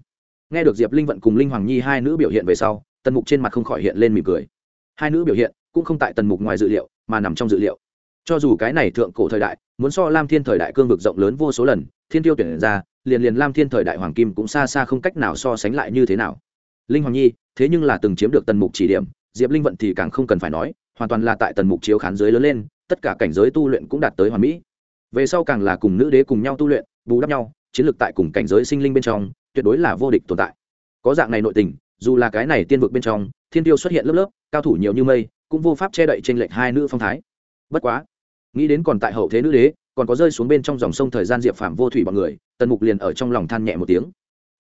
A: Nghe được diệp linh vận cùng linh hoàng nhi hai nữ biểu hiện về sau, tần mục trên mặt không khỏi hiện lên mỉm cười. Hai nữ biểu hiện cũng không tại tần mục ngoài dự liệu, mà nằm trong dự liệu. Cho dù cái này thượng cổ thời đại, muốn so lam thiên thời đại cương vực rộng lớn vô số lần, thiên tiêu tuyển ra, liền liền lam thiên thời đại hoàng kim cũng xa xa không cách nào so sánh lại như thế nào. Linh hoàng nhi, thế nhưng là từng chiếm được tần mục chỉ điểm, diệp linh vận thì càng không cần phải nói, hoàn toàn là tại tần mục chiếu khán giới lớn lên tất cả cảnh giới tu luyện cũng đạt tới hoàn mỹ. Về sau càng là cùng nữ đế cùng nhau tu luyện, bù đắp nhau, chiến lược tại cùng cảnh giới sinh linh bên trong, tuyệt đối là vô địch tồn tại. Có dạng này nội tình, dù là cái này tiên vực bên trong, thiên tiêu xuất hiện lớp lớp, cao thủ nhiều như mây, cũng vô pháp che đậy trên lệnh hai nữ phong thái. Bất quá, nghĩ đến còn tại hậu thế nữ đế, còn có rơi xuống bên trong dòng sông thời gian diệp phạm vô thủy bọn người, tần mục liền ở trong lòng than nhẹ một tiếng.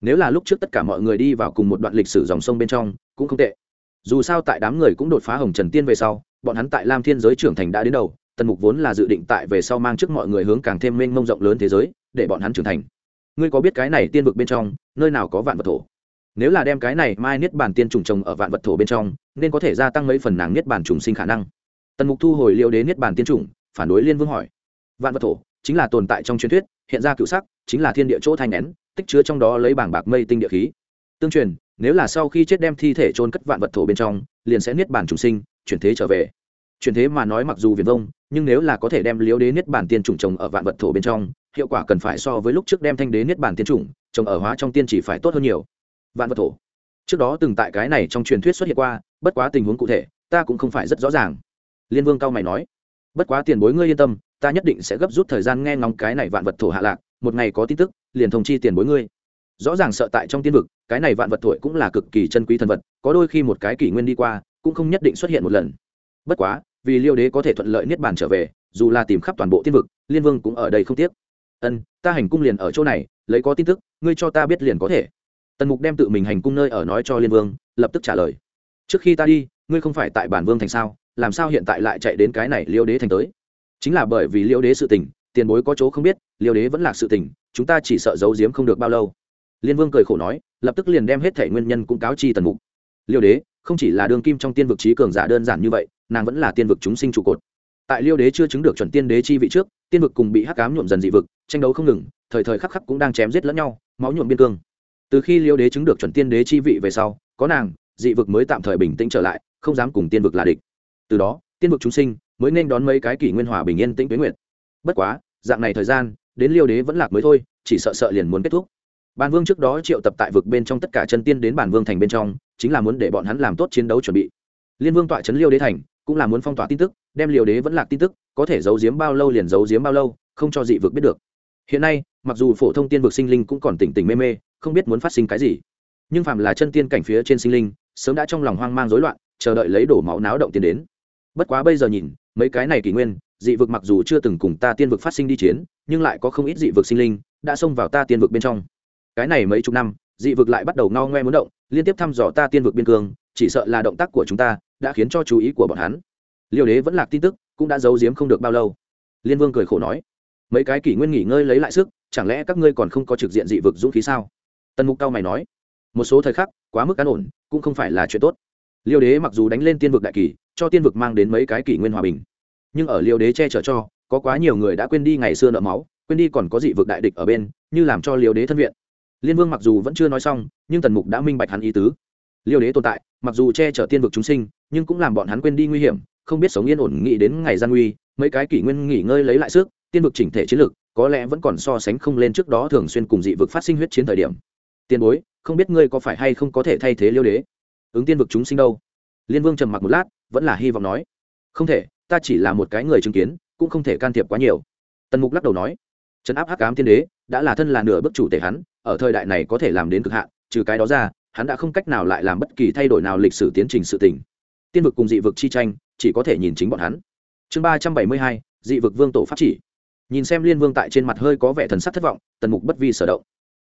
A: Nếu là lúc trước tất cả mọi người đi vào cùng một đoạn lịch sử dòng sông bên trong, cũng không tệ. Dù sao tại đám người cũng đột phá hồng trần tiên về sau bọn hắn tại lam thiên giới trưởng thành đã đến đầu, tần mục vốn là dự định tại về sau mang trước mọi người hướng càng thêm mênh mông rộng lớn thế giới, để bọn hắn trưởng thành. Ngươi có biết cái này tiên vực bên trong, nơi nào có vạn vật thổ? Nếu là đem cái này mai niết bàn tiên trùng trồng ở vạn vật thổ bên trong, nên có thể gia tăng mấy phần nàng niết bàn trùng sinh khả năng. Tần mục thu hồi liệu đến niết bàn tiên trùng, phản đối liên vương hỏi. Vạn vật thổ chính là tồn tại trong truyền thuyết, hiện ra cựu sắc, chính là thiên địa chỗ thanh nén, tích chứa trong đó lấy bảng bạc mây tinh địa khí. Tương truyền, nếu là sau khi chết đem thi thể trôn cất vạn vật thổ bên trong, liền sẽ niết bàn trùng sinh chuyển thế trở về. Chuyển thế mà nói mặc dù viền vông, nhưng nếu là có thể đem liếu đế niết bàn tiên trùng trồng ở vạn vật thổ bên trong, hiệu quả cần phải so với lúc trước đem thanh đế niết bàn tiên trùng trồng ở hóa trong tiên chỉ phải tốt hơn nhiều. Vạn vật thổ. Trước đó từng tại cái này trong truyền thuyết xuất hiện qua, bất quá tình huống cụ thể, ta cũng không phải rất rõ ràng. Liên vương cao mày nói, bất quá tiền bối ngươi yên tâm, ta nhất định sẽ gấp rút thời gian nghe ngóng cái này vạn vật thổ hạ lạc, một ngày có tin tức, liền thông chi tiền bối ngươi. Rõ ràng sợ tại trong tiên vực, cái này vạn vật thổi cũng là cực kỳ chân quý thần vật, có đôi khi một cái kỷ nguyên đi qua cũng không nhất định xuất hiện một lần. Bất quá, vì liêu đế có thể thuận lợi niết bàn trở về, dù là tìm khắp toàn bộ thiên vực, liên vương cũng ở đây không tiếc. Ân, ta hành cung liền ở chỗ này, lấy có tin tức, ngươi cho ta biết liền có thể. Tần mục đem tự mình hành cung nơi ở nói cho liên vương, lập tức trả lời. Trước khi ta đi, ngươi không phải tại bản vương thành sao, làm sao hiện tại lại chạy đến cái này liêu đế thành tới? Chính là bởi vì liêu đế sự tình, tiền bối có chỗ không biết, liêu đế vẫn là sự tình, chúng ta chỉ sợ giấu giếm không được bao lâu. Liên vương cười khổ nói, lập tức liền đem hết thể nguyên nhân cũng cáo chi tần mục liêu đế, không chỉ là đương kim trong tiên vực trí cường giả đơn giản như vậy, nàng vẫn là tiên vực chúng sinh trụ cột. Tại liêu đế chưa chứng được chuẩn tiên đế chi vị trước, tiên vực cùng bị hắc cám nhuộm dần dị vực, tranh đấu không ngừng, thời thời khắc khắc cũng đang chém giết lẫn nhau, máu nhuộm biên cương. Từ khi liêu đế chứng được chuẩn tiên đế chi vị về sau, có nàng, dị vực mới tạm thời bình tĩnh trở lại, không dám cùng tiên vực là địch. Từ đó, tiên vực chúng sinh mới nên đón mấy cái kỷ nguyên hòa bình yên tĩnh tuyến nguyện bất quá, dạng này thời gian, đến liêu đế vẫn lạc mới thôi, chỉ sợ sợ liền muốn kết thúc. Bản vương trước đó triệu tập tại vực bên trong tất cả chân tiên đến bản vương thành bên trong chính là muốn để bọn hắn làm tốt chiến đấu chuẩn bị. Liên vương tọa trấn liêu đế thành, cũng là muốn phong tỏa tin tức, đem liêu đế vẫn lạc tin tức, có thể giấu giếm bao lâu liền giấu giếm bao lâu, không cho dị vực biết được. Hiện nay, mặc dù phổ thông tiên vực sinh linh cũng còn tỉnh tỉnh mê mê, không biết muốn phát sinh cái gì. Nhưng phàm là chân tiên cảnh phía trên sinh linh, sớm đã trong lòng hoang mang rối loạn, chờ đợi lấy đổ máu náo động tiến đến. Bất quá bây giờ nhìn, mấy cái này kỷ nguyên, dị vực mặc dù chưa từng cùng ta tiên vực phát sinh đi chiến, nhưng lại có không ít dị vực sinh linh, đã xông vào ta tiên vực bên trong. Cái này mấy chục năm dị vực lại bắt đầu ngao ngoe muốn động, liên tiếp thăm dò ta tiên vực biên cương, chỉ sợ là động tác của chúng ta đã khiến cho chú ý của bọn hắn. Liêu đế vẫn lạc tin tức, cũng đã giấu giếm không được bao lâu. Liên vương cười khổ nói, mấy cái kỷ nguyên nghỉ ngơi lấy lại sức, chẳng lẽ các ngươi còn không có trực diện dị vực dũng khí sao? Tần mục cao mày nói, một số thời khắc, quá mức an ổn, cũng không phải là chuyện tốt. Liêu đế mặc dù đánh lên tiên vực đại kỳ cho tiên vực mang đến mấy cái kỷ nguyên hòa bình, nhưng ở liêu đế che chở cho, có quá nhiều người đã quên đi ngày xưa nợ máu, quên đi còn có dị vực đại địch ở bên, như làm cho liêu đế thân viện liên vương mặc dù vẫn chưa nói xong, nhưng tần mục đã minh bạch hắn ý tứ. Liêu đế tồn tại, mặc dù che chở tiên vực chúng sinh, nhưng cũng làm bọn hắn quên đi nguy hiểm, không biết sống yên ổn nghĩ đến ngày gian nguy, mấy cái kỷ nguyên nghỉ ngơi lấy lại sức, tiên vực chỉnh thể chiến lược có lẽ vẫn còn so sánh không lên trước đó thường xuyên cùng dị vực phát sinh huyết chiến thời điểm. Tiền bối, không biết ngươi có phải hay không có thể thay thế liêu đế? Ứng tiên vực chúng sinh đâu? Liên vương trầm mặc một lát, vẫn là hy vọng nói. Không thể, ta chỉ là một cái người chứng kiến, cũng không thể can thiệp quá nhiều. Tần mục lắc đầu nói trấn áp hắc ám thiên đế, đã là thân là nửa bức chủ thể hắn, ở thời đại này có thể làm đến cực hạn, trừ cái đó ra, hắn đã không cách nào lại làm bất kỳ thay đổi nào lịch sử tiến trình sự tình. Tiên vực cùng dị vực chi tranh, chỉ có thể nhìn chính bọn hắn. Chương ba trăm bảy mươi hai, dị vực vương tổ pháp chỉ. Nhìn xem liên vương tại trên mặt hơi có vẻ thần sắc thất vọng, tần mục bất vi sở động.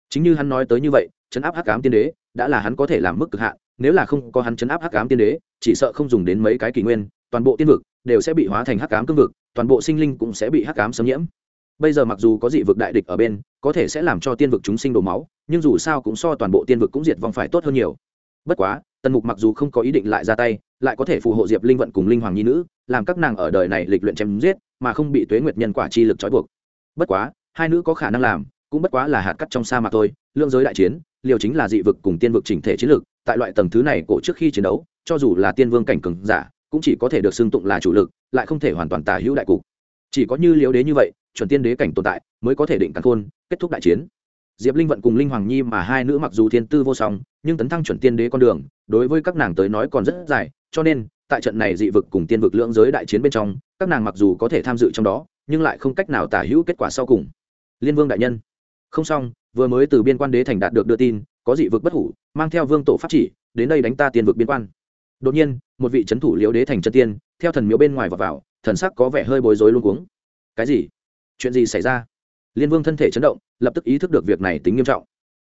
A: Chính như hắn nói tới như vậy chấn áp hắc ám tiên đế, đã là hắn có thể làm mức cực hạn, nếu là không có hắn chấn áp hắc ám tiên đế, chỉ sợ không dùng đến mấy cái kỷ nguyên, toàn bộ tiên vực đều sẽ bị hóa thành hắc ám cương vực, toàn bộ sinh linh cũng sẽ bị hắc ám xâm nhiễm bây giờ mặc dù có dị vực đại địch ở bên, có thể sẽ làm cho tiên vực chúng sinh đổ máu, nhưng dù sao cũng so toàn bộ tiên vực cũng diệt vong phải tốt hơn nhiều. Bất quá, tần mục mặc dù không có ý định lại ra tay, lại có thể phù hộ diệp linh vận cùng linh hoàng nhi nữ, làm các nàng ở đời này lịch luyện chém giết, mà không bị tuế nguyệt nhân quả chi lực trói buộc. Bất quá, hai nữ có khả năng làm, cũng bất quá là hạt cắt trong sa mạc thôi lương giới đại chiến, liều chính là dị vực cùng tiên vực chỉnh thể chiến lược tại loại tầng thứ này cổ trước khi chiến đấu, cho dù là tiên vương cảnh cường giả, cũng chỉ có thể được xưng tụng là chủ lực, lại không thể hoàn toàn tả hữu đại cục. Chỉ có như liếu đế như vậy chuẩn tiên đế cảnh tồn tại, mới có thể định cắn khôn, kết thúc đại chiến. Diệp linh vận cùng linh hoàng nhi mà hai nữ mặc dù thiên tư vô song, nhưng tấn thăng chuẩn tiên đế con đường, đối với các nàng tới nói còn rất dài, cho nên, tại trận này dị vực cùng tiên vực lưỡng giới đại chiến bên trong, các nàng mặc dù có thể tham dự trong đó, nhưng lại không cách nào tả hữu kết quả sau cùng. Liên vương đại nhân. Không xong, vừa mới từ biên quan đế thành đạt được đưa tin, có dị vực bất hủ, mang theo vương tổ pháp chỉ, đến đây đánh ta tiên vực biên quan. Đột nhiên, một vị c h ấ n thủ liễu đế thành chân tiên, theo thần miếu bên ngoài và vào, thần sắc có vẻ hơi bối rối luôn cuống. Cái gì? Chuyện gì xảy ra? Liên vương thân thể chấn động, lập tức ý thức được việc này tính nghiêm trọng.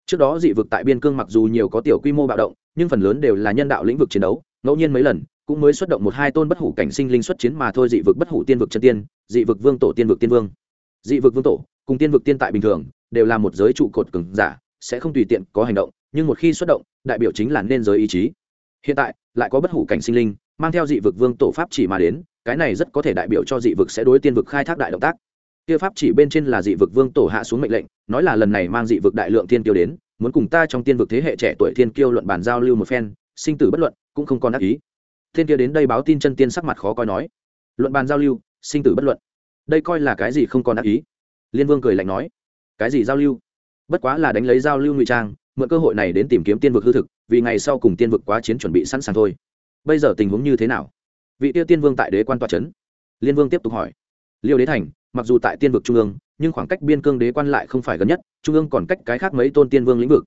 A: Trước đó dị vực tại biên cương mặc dù nhiều có tiểu quy mô bạo động, nhưng phần lớn đều là nhân đạo lĩnh vực chiến đấu, ngẫu nhiên mấy lần, cũng mới xuất động một hai tôn bất hủ cảnh sinh linh xuất chiến mà thôi, dị vực bất hủ tiên vực chân tiên, dị vực vương tổ tiên vực tiên vương. Dị vực vương tổ, cùng tiên vực tiên tại bình thường, đều là một giới trụ cột cứng giả, sẽ không tùy tiện có hành động, nhưng một khi xuất động, đại biểu chính là nên giới ý chí. Hiện tại, lại có bất hủ cảnh sinh linh, mang theo dị vực vương tổ pháp chỉ mà đến, cái này rất có thể đại biểu cho dị vực sẽ đối tiên vực khai thác đại động tác kia pháp chỉ bên trên là dị vực vương tổ hạ xuống mệnh lệnh, nói là lần này mang dị vực đại lượng thiên kiêu đến, muốn cùng ta trong tiên vực thế hệ trẻ tuổi thiên kiêu luận bàn giao lưu một phen, sinh tử bất luận, cũng không còn ác ý. Thiên kiêu đến đây báo tin chân tiên sắc mặt khó coi nói, luận bàn giao lưu, sinh tử bất luận. Đây coi là cái gì không còn ác ý? Liên vương cười lạnh nói, cái gì giao lưu? Bất quá là đánh lấy giao lưu ngụy trang, mượn cơ hội này đến tìm kiếm tiên vực hư thực, vì ngày sau cùng tiên vực quá chiến chuẩn bị sẵn sàng thôi. Bây giờ tình huống như thế nào? Vị tiêu tiên vương tại đế quan tòa trấn liên vương tiếp tục hỏi liêu đế thành, mặc dù tại tiên vực trung ương, nhưng khoảng cách biên cương đế quan lại không phải gần nhất, trung ương còn cách cái khác mấy tôn tiên vương lĩnh vực.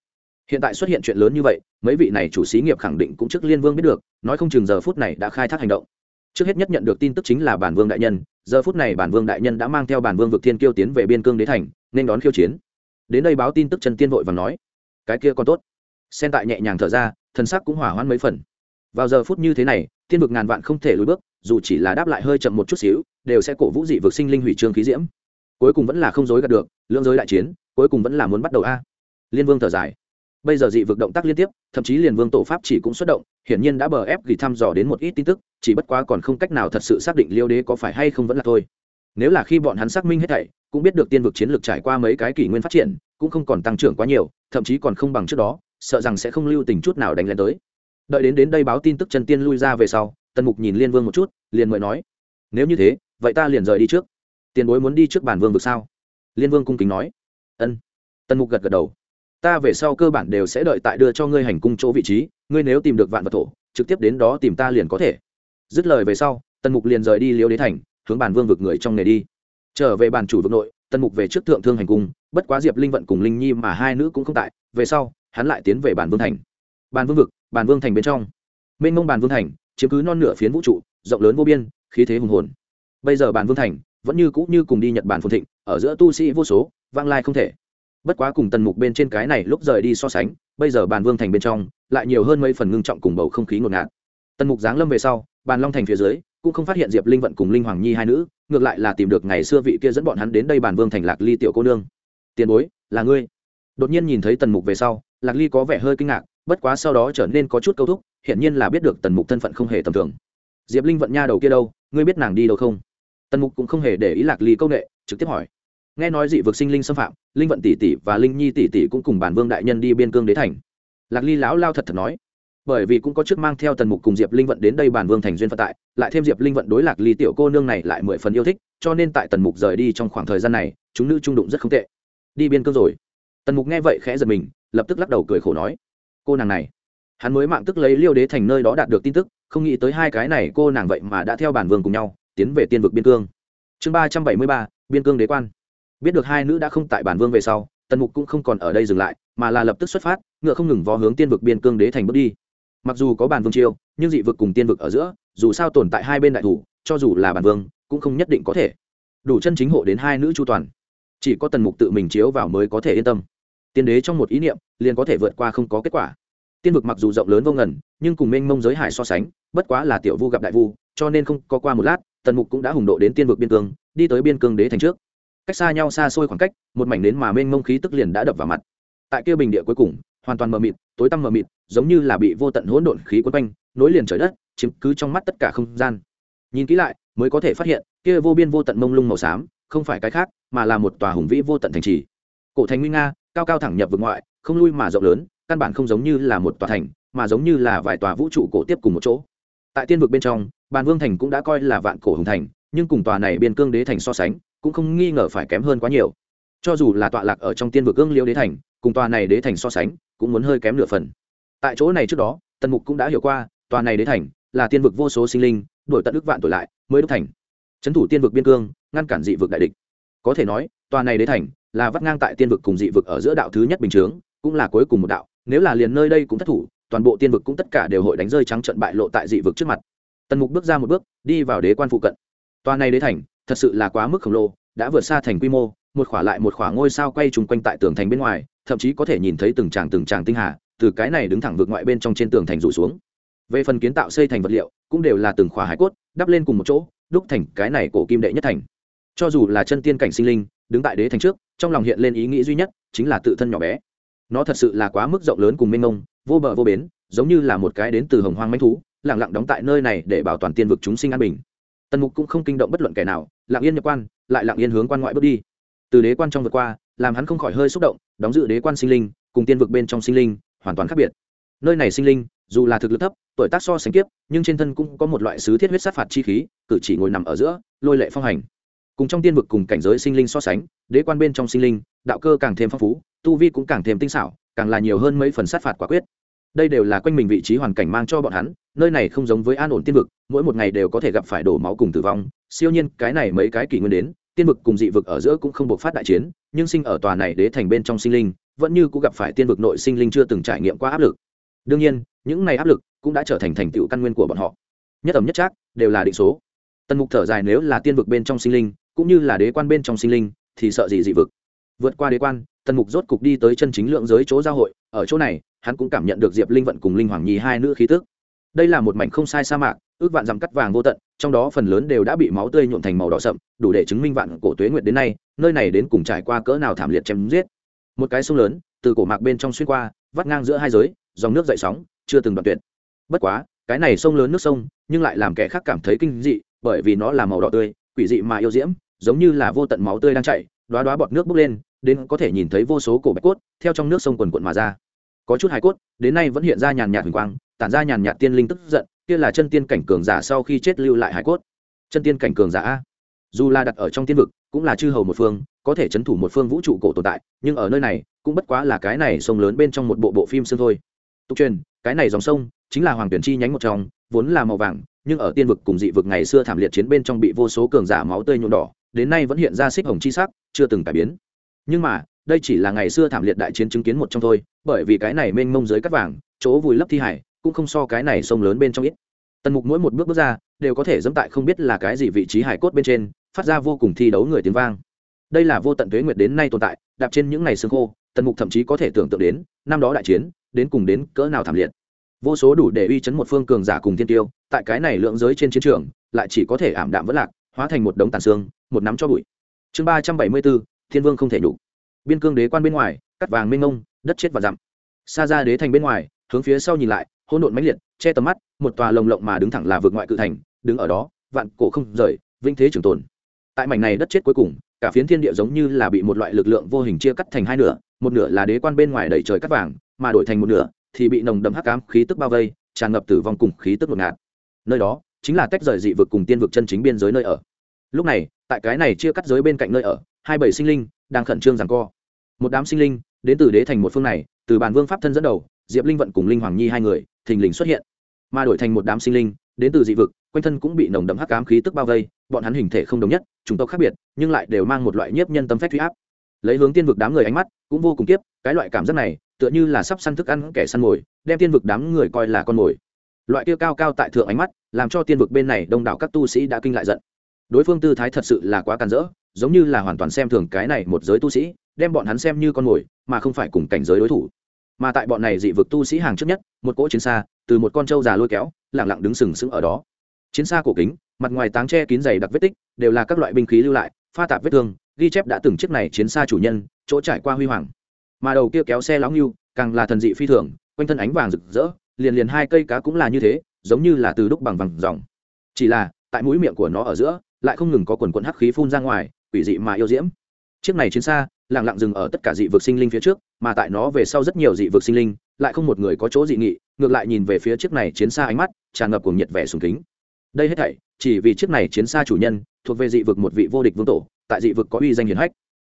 A: Hiện tại xuất hiện chuyện lớn như vậy, mấy vị này chủ xí nghiệp khẳng định cũng trước liên vương biết được, nói không chừng giờ phút này đã khai thác hành động. Trước hết nhất nhận được tin tức chính là bản vương đại nhân, giờ phút này bản vương đại nhân đã mang theo bản vương vực thiên kiêu tiến về biên cương đế thành, nên đón khiêu chiến. Đến đây báo tin tức trần tiên vội và nói, cái kia còn tốt. Xen tại nhẹ nhàng thở ra, thần sắc cũng hỏa hoãn mấy phần. Vào giờ phút như thế này, tiên vực ngàn vạn không thể lùi bước dù chỉ là đáp lại hơi chậm một chút xíu, đều sẽ cổ vũ dị vực sinh linh hủy trương khí diễm. Cuối cùng vẫn là không dối gạt được, lưỡng giới đại chiến, cuối cùng vẫn là muốn bắt đầu a. Liên vương thở dài. Bây giờ dị vực động tác liên tiếp, thậm chí liền vương tổ pháp chỉ cũng xuất động, hiển nhiên đã bờ ép ghi thăm dò đến một ít tin tức, chỉ bất quá còn không cách nào thật sự xác định liêu đế có phải hay không vẫn là thôi. Nếu là khi bọn hắn xác minh hết thảy, cũng biết được tiên vực chiến lược trải qua mấy cái kỷ nguyên phát triển, cũng không còn tăng trưởng quá nhiều, thậm chí còn không bằng trước đó, sợ rằng sẽ không lưu tình chút nào đánh lên tới. Đợi đến đến đây báo tin tức chân tiên lui ra về sau tần mục nhìn liên vương một chút, liền mời nói, nếu như thế, vậy ta liền rời đi trước. Tiền bối muốn đi trước bản vương vực sao? Liên vương cung kính nói, ân. Tần mục gật gật đầu, ta về sau cơ bản đều sẽ đợi tại đưa cho ngươi hành cung chỗ vị trí, ngươi nếu tìm được vạn vật thổ, trực tiếp đến đó tìm ta liền có thể. Dứt lời về sau, tần mục liền rời đi liêu đế thành, hướng bản vương vực người trong nghề đi. Trở về bản chủ vực nội, tần mục về trước thượng thương hành cung, bất quá diệp linh vận cùng linh nhi mà hai nữ cũng không tại, về sau, hắn lại tiến về bản vương thành. Bản vương vực, bản vương thành bên trong. Mênh mông bản vương thành chiếm cứ non nửa phiến vũ trụ, rộng lớn vô biên, khí thế hùng hồn. Bây giờ bản vương thành vẫn như cũ như cùng đi nhật bản phồn thịnh, ở giữa tu sĩ vô số, vang lai không thể. Bất quá cùng tần mục bên trên cái này lúc rời đi so sánh, bây giờ bàn vương thành bên trong lại nhiều hơn mấy phần ngưng trọng cùng bầu không khí ngột ngạt. Tần mục giáng lâm về sau, bàn long thành phía dưới cũng không phát hiện diệp linh vận cùng linh hoàng nhi hai nữ, ngược lại là tìm được ngày xưa vị kia dẫn bọn hắn đến đây bàn vương thành lạc ly tiểu cô nương. Tiền bối, là ngươi. Đột nhiên nhìn thấy tần mục về sau, lạc ly có vẻ hơi kinh ngạc, bất quá sau đó trở nên có chút câu thúc hiện nhiên là biết được tần mục thân phận không hề tầm thường. Diệp linh vận nha đầu kia đâu, ngươi biết nàng đi đâu không? Tần mục cũng không hề để ý lạc ly công nghệ trực tiếp hỏi. Nghe nói dị vực sinh linh xâm phạm, linh vận tỷ tỷ và linh nhi tỷ tỷ cũng cùng bản vương đại nhân đi biên cương đế thành. Lạc ly lão lao thật thật nói. Bởi vì cũng có chức mang theo tần mục cùng diệp linh vận đến đây bản vương thành duyên phận tại, lại thêm diệp linh vận đối lạc ly tiểu cô nương này lại mười phần yêu thích, cho nên tại tần mục rời đi trong khoảng thời gian này, chúng nữ trung đụng rất không tệ. Đi biên cương rồi. Tần mục nghe vậy khẽ giật mình, lập tức lắc đầu cười khổ nói. Cô nàng này hắn mới mạng tức lấy liêu đế thành nơi đó đạt được tin tức, không nghĩ tới hai cái này cô nàng vậy mà đã theo bản vương cùng nhau, tiến về tiên vực biên cương. Chương ba trăm bảy mươi ba, biên cương đế quan. Biết được hai nữ đã không tại bản vương về sau, tần mục cũng không còn ở đây dừng lại, mà là lập tức xuất phát, ngựa không ngừng vó hướng tiên vực biên cương đế thành bước đi. Mặc dù có bản vương chiêu, nhưng dị vực cùng tiên vực ở giữa, dù sao tồn tại hai bên đại thủ, cho dù là bản vương, cũng không nhất định có thể. Đủ chân chính hộ đến hai nữ chu toàn. Chỉ có tần mục tự mình chiếu vào mới có thể yên tâm. Tiên đế trong một ý niệm, liền có thể vượt qua không có kết quả tiên vực mặc dù rộng lớn vô ngần, nhưng cùng mênh mông giới hải so sánh, bất quá là tiểu vu gặp đại vu, cho nên không có qua một lát, tần mục cũng đã hùng độ đến tiên vực biên cương, đi tới biên cương đế thành trước. Cách xa nhau xa xôi khoảng cách, một mảnh đến mà mênh mông khí tức liền đã đập vào mặt. Tại kia bình địa cuối cùng, hoàn toàn mờ mịt, tối tăm mờ mịt, giống như là bị vô tận hỗn độn khí quấn quanh, nối liền trời đất, chiếm cứ trong mắt tất cả không gian. Nhìn kỹ lại, mới có thể phát hiện, kia vô biên vô tận mông lung màu xám, không phải cái khác, mà là một tòa hùng vĩ vô tận thành trì. Cổ thành nguy nga, cao cao thẳng nhập vực ngoại, không lui mà rộng lớn căn bản không giống như là một tòa thành, mà giống như là vài tòa vũ trụ cổ tiếp cùng một chỗ. Tại tiên vực bên trong, bàn vương thành cũng đã coi là vạn cổ hùng thành, nhưng cùng tòa này biên cương đế thành so sánh, cũng không nghi ngờ phải kém hơn quá nhiều. Cho dù là tọa lạc ở trong tiên vực ương liêu đế thành, cùng tòa này đế thành so sánh, cũng muốn hơi kém nửa phần. Tại chỗ này trước đó, tần mục cũng đã hiểu qua, tòa này đế thành là tiên vực vô số sinh linh, đổi tận ức vạn tuổi lại, mới đúc thành. Trấn thủ tiên vực biên cương, ngăn cản dị vực đại địch. Có thể nói, tòa này đế thành là vắt ngang tại tiên vực cùng dị vực ở giữa đạo thứ nhất bình chướng, cũng là cuối cùng một đạo nếu là liền nơi đây cũng thất thủ, toàn bộ tiên vực cũng tất cả đều hội đánh rơi trắng trận bại lộ tại dị vực trước mặt. Tần mục bước ra một bước, đi vào đế quan phụ cận. Toa này đế thành, thật sự là quá mức khổng lồ, đã vượt xa thành quy mô, một khỏa lại một khỏa ngôi sao quay trùng quanh tại tường thành bên ngoài, thậm chí có thể nhìn thấy từng tràng từng tràng tinh hà, từ cái này đứng thẳng vượt ngoại bên trong trên tường thành rủ xuống. Về phần kiến tạo xây thành vật liệu, cũng đều là từng khỏa hải cốt, đắp lên cùng một chỗ, đúc thành cái này cổ kim đệ nhất thành. Cho dù là chân tiên cảnh sinh linh, đứng tại đế thành trước, trong lòng hiện lên ý nghĩ duy nhất, chính là tự thân nhỏ bé nó thật sự là quá mức rộng lớn cùng mênh mông, vô bờ vô bến, giống như là một cái đến từ hồng hoang manh thú lẳng lặng đóng tại nơi này để bảo toàn tiên vực chúng sinh an bình. Tần mục cũng không kinh động bất luận kẻ nào, lặng yên nhập quan, lại lặng yên hướng quan ngoại bước đi. Từ đế quan trong vượt qua, làm hắn không khỏi hơi xúc động, đóng dự đế quan sinh linh, cùng tiên vực bên trong sinh linh, hoàn toàn khác biệt. Nơi này sinh linh, dù là thực lực thấp, tuổi tác so sánh kiếp, nhưng trên thân cũng có một loại sứ thiết huyết sát phạt chi khí, cử chỉ ngồi nằm ở giữa, lôi lệ phong hành. Cùng trong tiên vực cùng cảnh giới sinh linh so sánh, đế quan bên trong sinh linh đạo cơ càng thêm phong phú, tu vi cũng càng thêm tinh xảo, càng là nhiều hơn mấy phần sát phạt quả quyết. Đây đều là quanh mình vị trí hoàn cảnh mang cho bọn hắn, nơi này không giống với an ổn tiên vực, mỗi một ngày đều có thể gặp phải đổ máu cùng tử vong. Siêu nhiên, cái này mấy cái kỷ nguyên đến, tiên vực cùng dị vực ở giữa cũng không buộc phát đại chiến, nhưng sinh ở tòa này đế thành bên trong sinh linh, vẫn như cũng gặp phải tiên vực nội sinh linh chưa từng trải nghiệm qua áp lực. Đương nhiên, những này áp lực cũng đã trở thành thành tựu căn nguyên của bọn họ. Nhất ẩm nhất trác, đều là định số. Tần mục thở dài, nếu là tiên vực bên trong sinh linh, cũng như là đế quan bên trong sinh linh, thì sợ gì dị vực? Vượt qua đế quan, tần mục rốt cục đi tới chân chính lượng giới chỗ giao hội. Ở chỗ này, hắn cũng cảm nhận được diệp linh vận cùng linh hoàng nhi hai nữ khí tức. Đây là một mảnh không sai sa mạc, ước vạn dằm cắt vàng vô tận, trong đó phần lớn đều đã bị máu tươi nhuộm thành màu đỏ sậm, đủ để chứng minh vạn cổ tuế nguyệt đến nay, nơi này đến cùng trải qua cỡ nào thảm liệt chém giết. Một cái sông lớn, từ cổ mạc bên trong xuyên qua, vắt ngang giữa hai giới, dòng nước dậy sóng, chưa từng đoạn tuyệt. Bất quá, cái này sông lớn nước sông, nhưng lại làm kẻ khác cảm thấy kinh dị, bởi vì nó là màu đỏ tươi, quỷ dị mà yêu diễm, giống như là vô tận máu tươi đang chảy đoá đoá bọt nước bốc lên, đến có thể nhìn thấy vô số cổ bạch cốt theo trong nước sông quần quận mà ra. Có chút hài cốt, đến nay vẫn hiện ra nhàn nhạt huỳnh quang, tản ra nhàn nhạt tiên linh tức giận, kia là chân tiên cảnh cường giả sau khi chết lưu lại hài cốt. Chân tiên cảnh cường giả a. Dù là đặt ở trong tiên vực, cũng là chư hầu một phương, có thể chấn thủ một phương vũ trụ cổ tồn tại, nhưng ở nơi này, cũng bất quá là cái này sông lớn bên trong một bộ bộ phim xương thôi. Tục truyền, cái này dòng sông chính là hoàng tuyển chi nhánh một trong, vốn là màu vàng, nhưng ở tiên vực cùng dị vực ngày xưa thảm liệt chiến bên trong bị vô số cường giả máu tươi nhuộm đỏ đến nay vẫn hiện ra xích hồng chi sắc, chưa từng cải biến. Nhưng mà, đây chỉ là ngày xưa thảm liệt đại chiến chứng kiến một trong thôi, bởi vì cái này mênh mông dưới cắt vàng, chỗ vùi lấp thi hải, cũng không so cái này sông lớn bên trong ít. Tần mục mỗi một bước bước ra, đều có thể dẫm tại không biết là cái gì vị trí hải cốt bên trên, phát ra vô cùng thi đấu người tiếng vang. Đây là vô tận tuế nguyệt đến nay tồn tại, đạp trên những ngày xương khô, tần mục thậm chí có thể tưởng tượng đến, năm đó đại chiến, đến cùng đến cỡ nào thảm liệt. Vô số đủ để uy chấn một phương cường giả cùng thiên tiêu, tại cái này lượng giới trên chiến trường, lại chỉ có thể ảm đạm vỡ lạc hóa thành một đống tàn xương, một nắm cho bụi. Chương ba trăm bảy mươi bốn, thiên vương không thể nhục. Biên cương đế quan bên ngoài, cắt vàng mênh ngông đất chết và dặm. Xa ra đế thành bên ngoài, hướng phía sau nhìn lại, hỗn độn mãnh liệt, che tầm mắt, một tòa lồng lộng mà đứng thẳng là vượt ngoại cự thành, đứng ở đó, vạn cổ không rời vinh thế trường tồn. Tại mảnh này đất chết cuối cùng, cả phiến thiên địa giống như là bị một loại lực lượng vô hình chia cắt thành hai nửa, một nửa là đế quan bên ngoài đầy trời cắt vàng, mà đổi thành một nửa thì bị nồng đậm hắc ám khí tức bao vây, tràn ngập tử vong cùng khí tức ngột ngạt. Nơi đó chính là tách rời dị vực cùng tiên vực chân chính biên giới nơi ở. Lúc này, tại cái này chia cắt giới bên cạnh nơi ở, hai bảy sinh linh đang khẩn trương giằng co. Một đám sinh linh đến từ đế thành một phương này, từ bản vương pháp thân dẫn đầu, diệp linh vận cùng linh hoàng nhi hai người, thình lình xuất hiện. Mà đổi thành một đám sinh linh, đến từ dị vực, quanh thân cũng bị nồng đậm hắc ám khí tức bao vây, bọn hắn hình thể không đồng nhất chúng tộc khác biệt, nhưng lại đều mang một loại nhiếp nhân tâm phách huy áp. Lấy hướng tiên vực đám người ánh mắt, cũng vô cùng tiếp cái loại cảm giác này, tựa như là sắp săn thức ăn kẻ săn mồi, đem tiên vực đám người coi là con mồi loại kia cao cao tại thượng ánh mắt, làm cho tiên vực bên này đông đảo các tu sĩ đã kinh lại giận. Đối phương tư thái thật sự là quá càn rỡ, giống như là hoàn toàn xem thường cái này một giới tu sĩ, đem bọn hắn xem như con mồi, mà không phải cùng cảnh giới đối thủ. Mà tại bọn này dị vực tu sĩ hàng trước nhất, một cỗ chiến xa, từ một con trâu già lôi kéo lẳng lặng đứng sừng sững ở đó. Chiến xa cổ kính, mặt ngoài táng che kín dày đặc vết tích, đều là các loại binh khí lưu lại, pha tạp vết thương, ghi chép đã từng chiếc này chiến xa chủ nhân, chỗ trải qua huy hoàng. Mà đầu kia kéo xe lão nghiêu càng là thần dị phi thường, quanh thân ánh vàng rực rỡ liền liền hai cây cá cũng là như thế, giống như là từ đúc bằng vằng dòng. Chỉ là, tại mũi miệng của nó ở giữa, lại không ngừng có quần quần hắc khí phun ra ngoài, quỷ dị mà yêu diễm. Chiếc này chiến xa, lặng lặng dừng ở tất cả dị vực sinh linh phía trước, mà tại nó về sau rất nhiều dị vực sinh linh, lại không một người có chỗ dị nghị, ngược lại nhìn về phía chiếc này chiến xa ánh mắt, tràn ngập cùng nhiệt vẻ sùng kính. Đây hết thảy, chỉ vì chiếc này chiến xa chủ nhân, thuộc về dị vực một vị vô địch vương tổ, tại dị vực có uy danh hiển hách.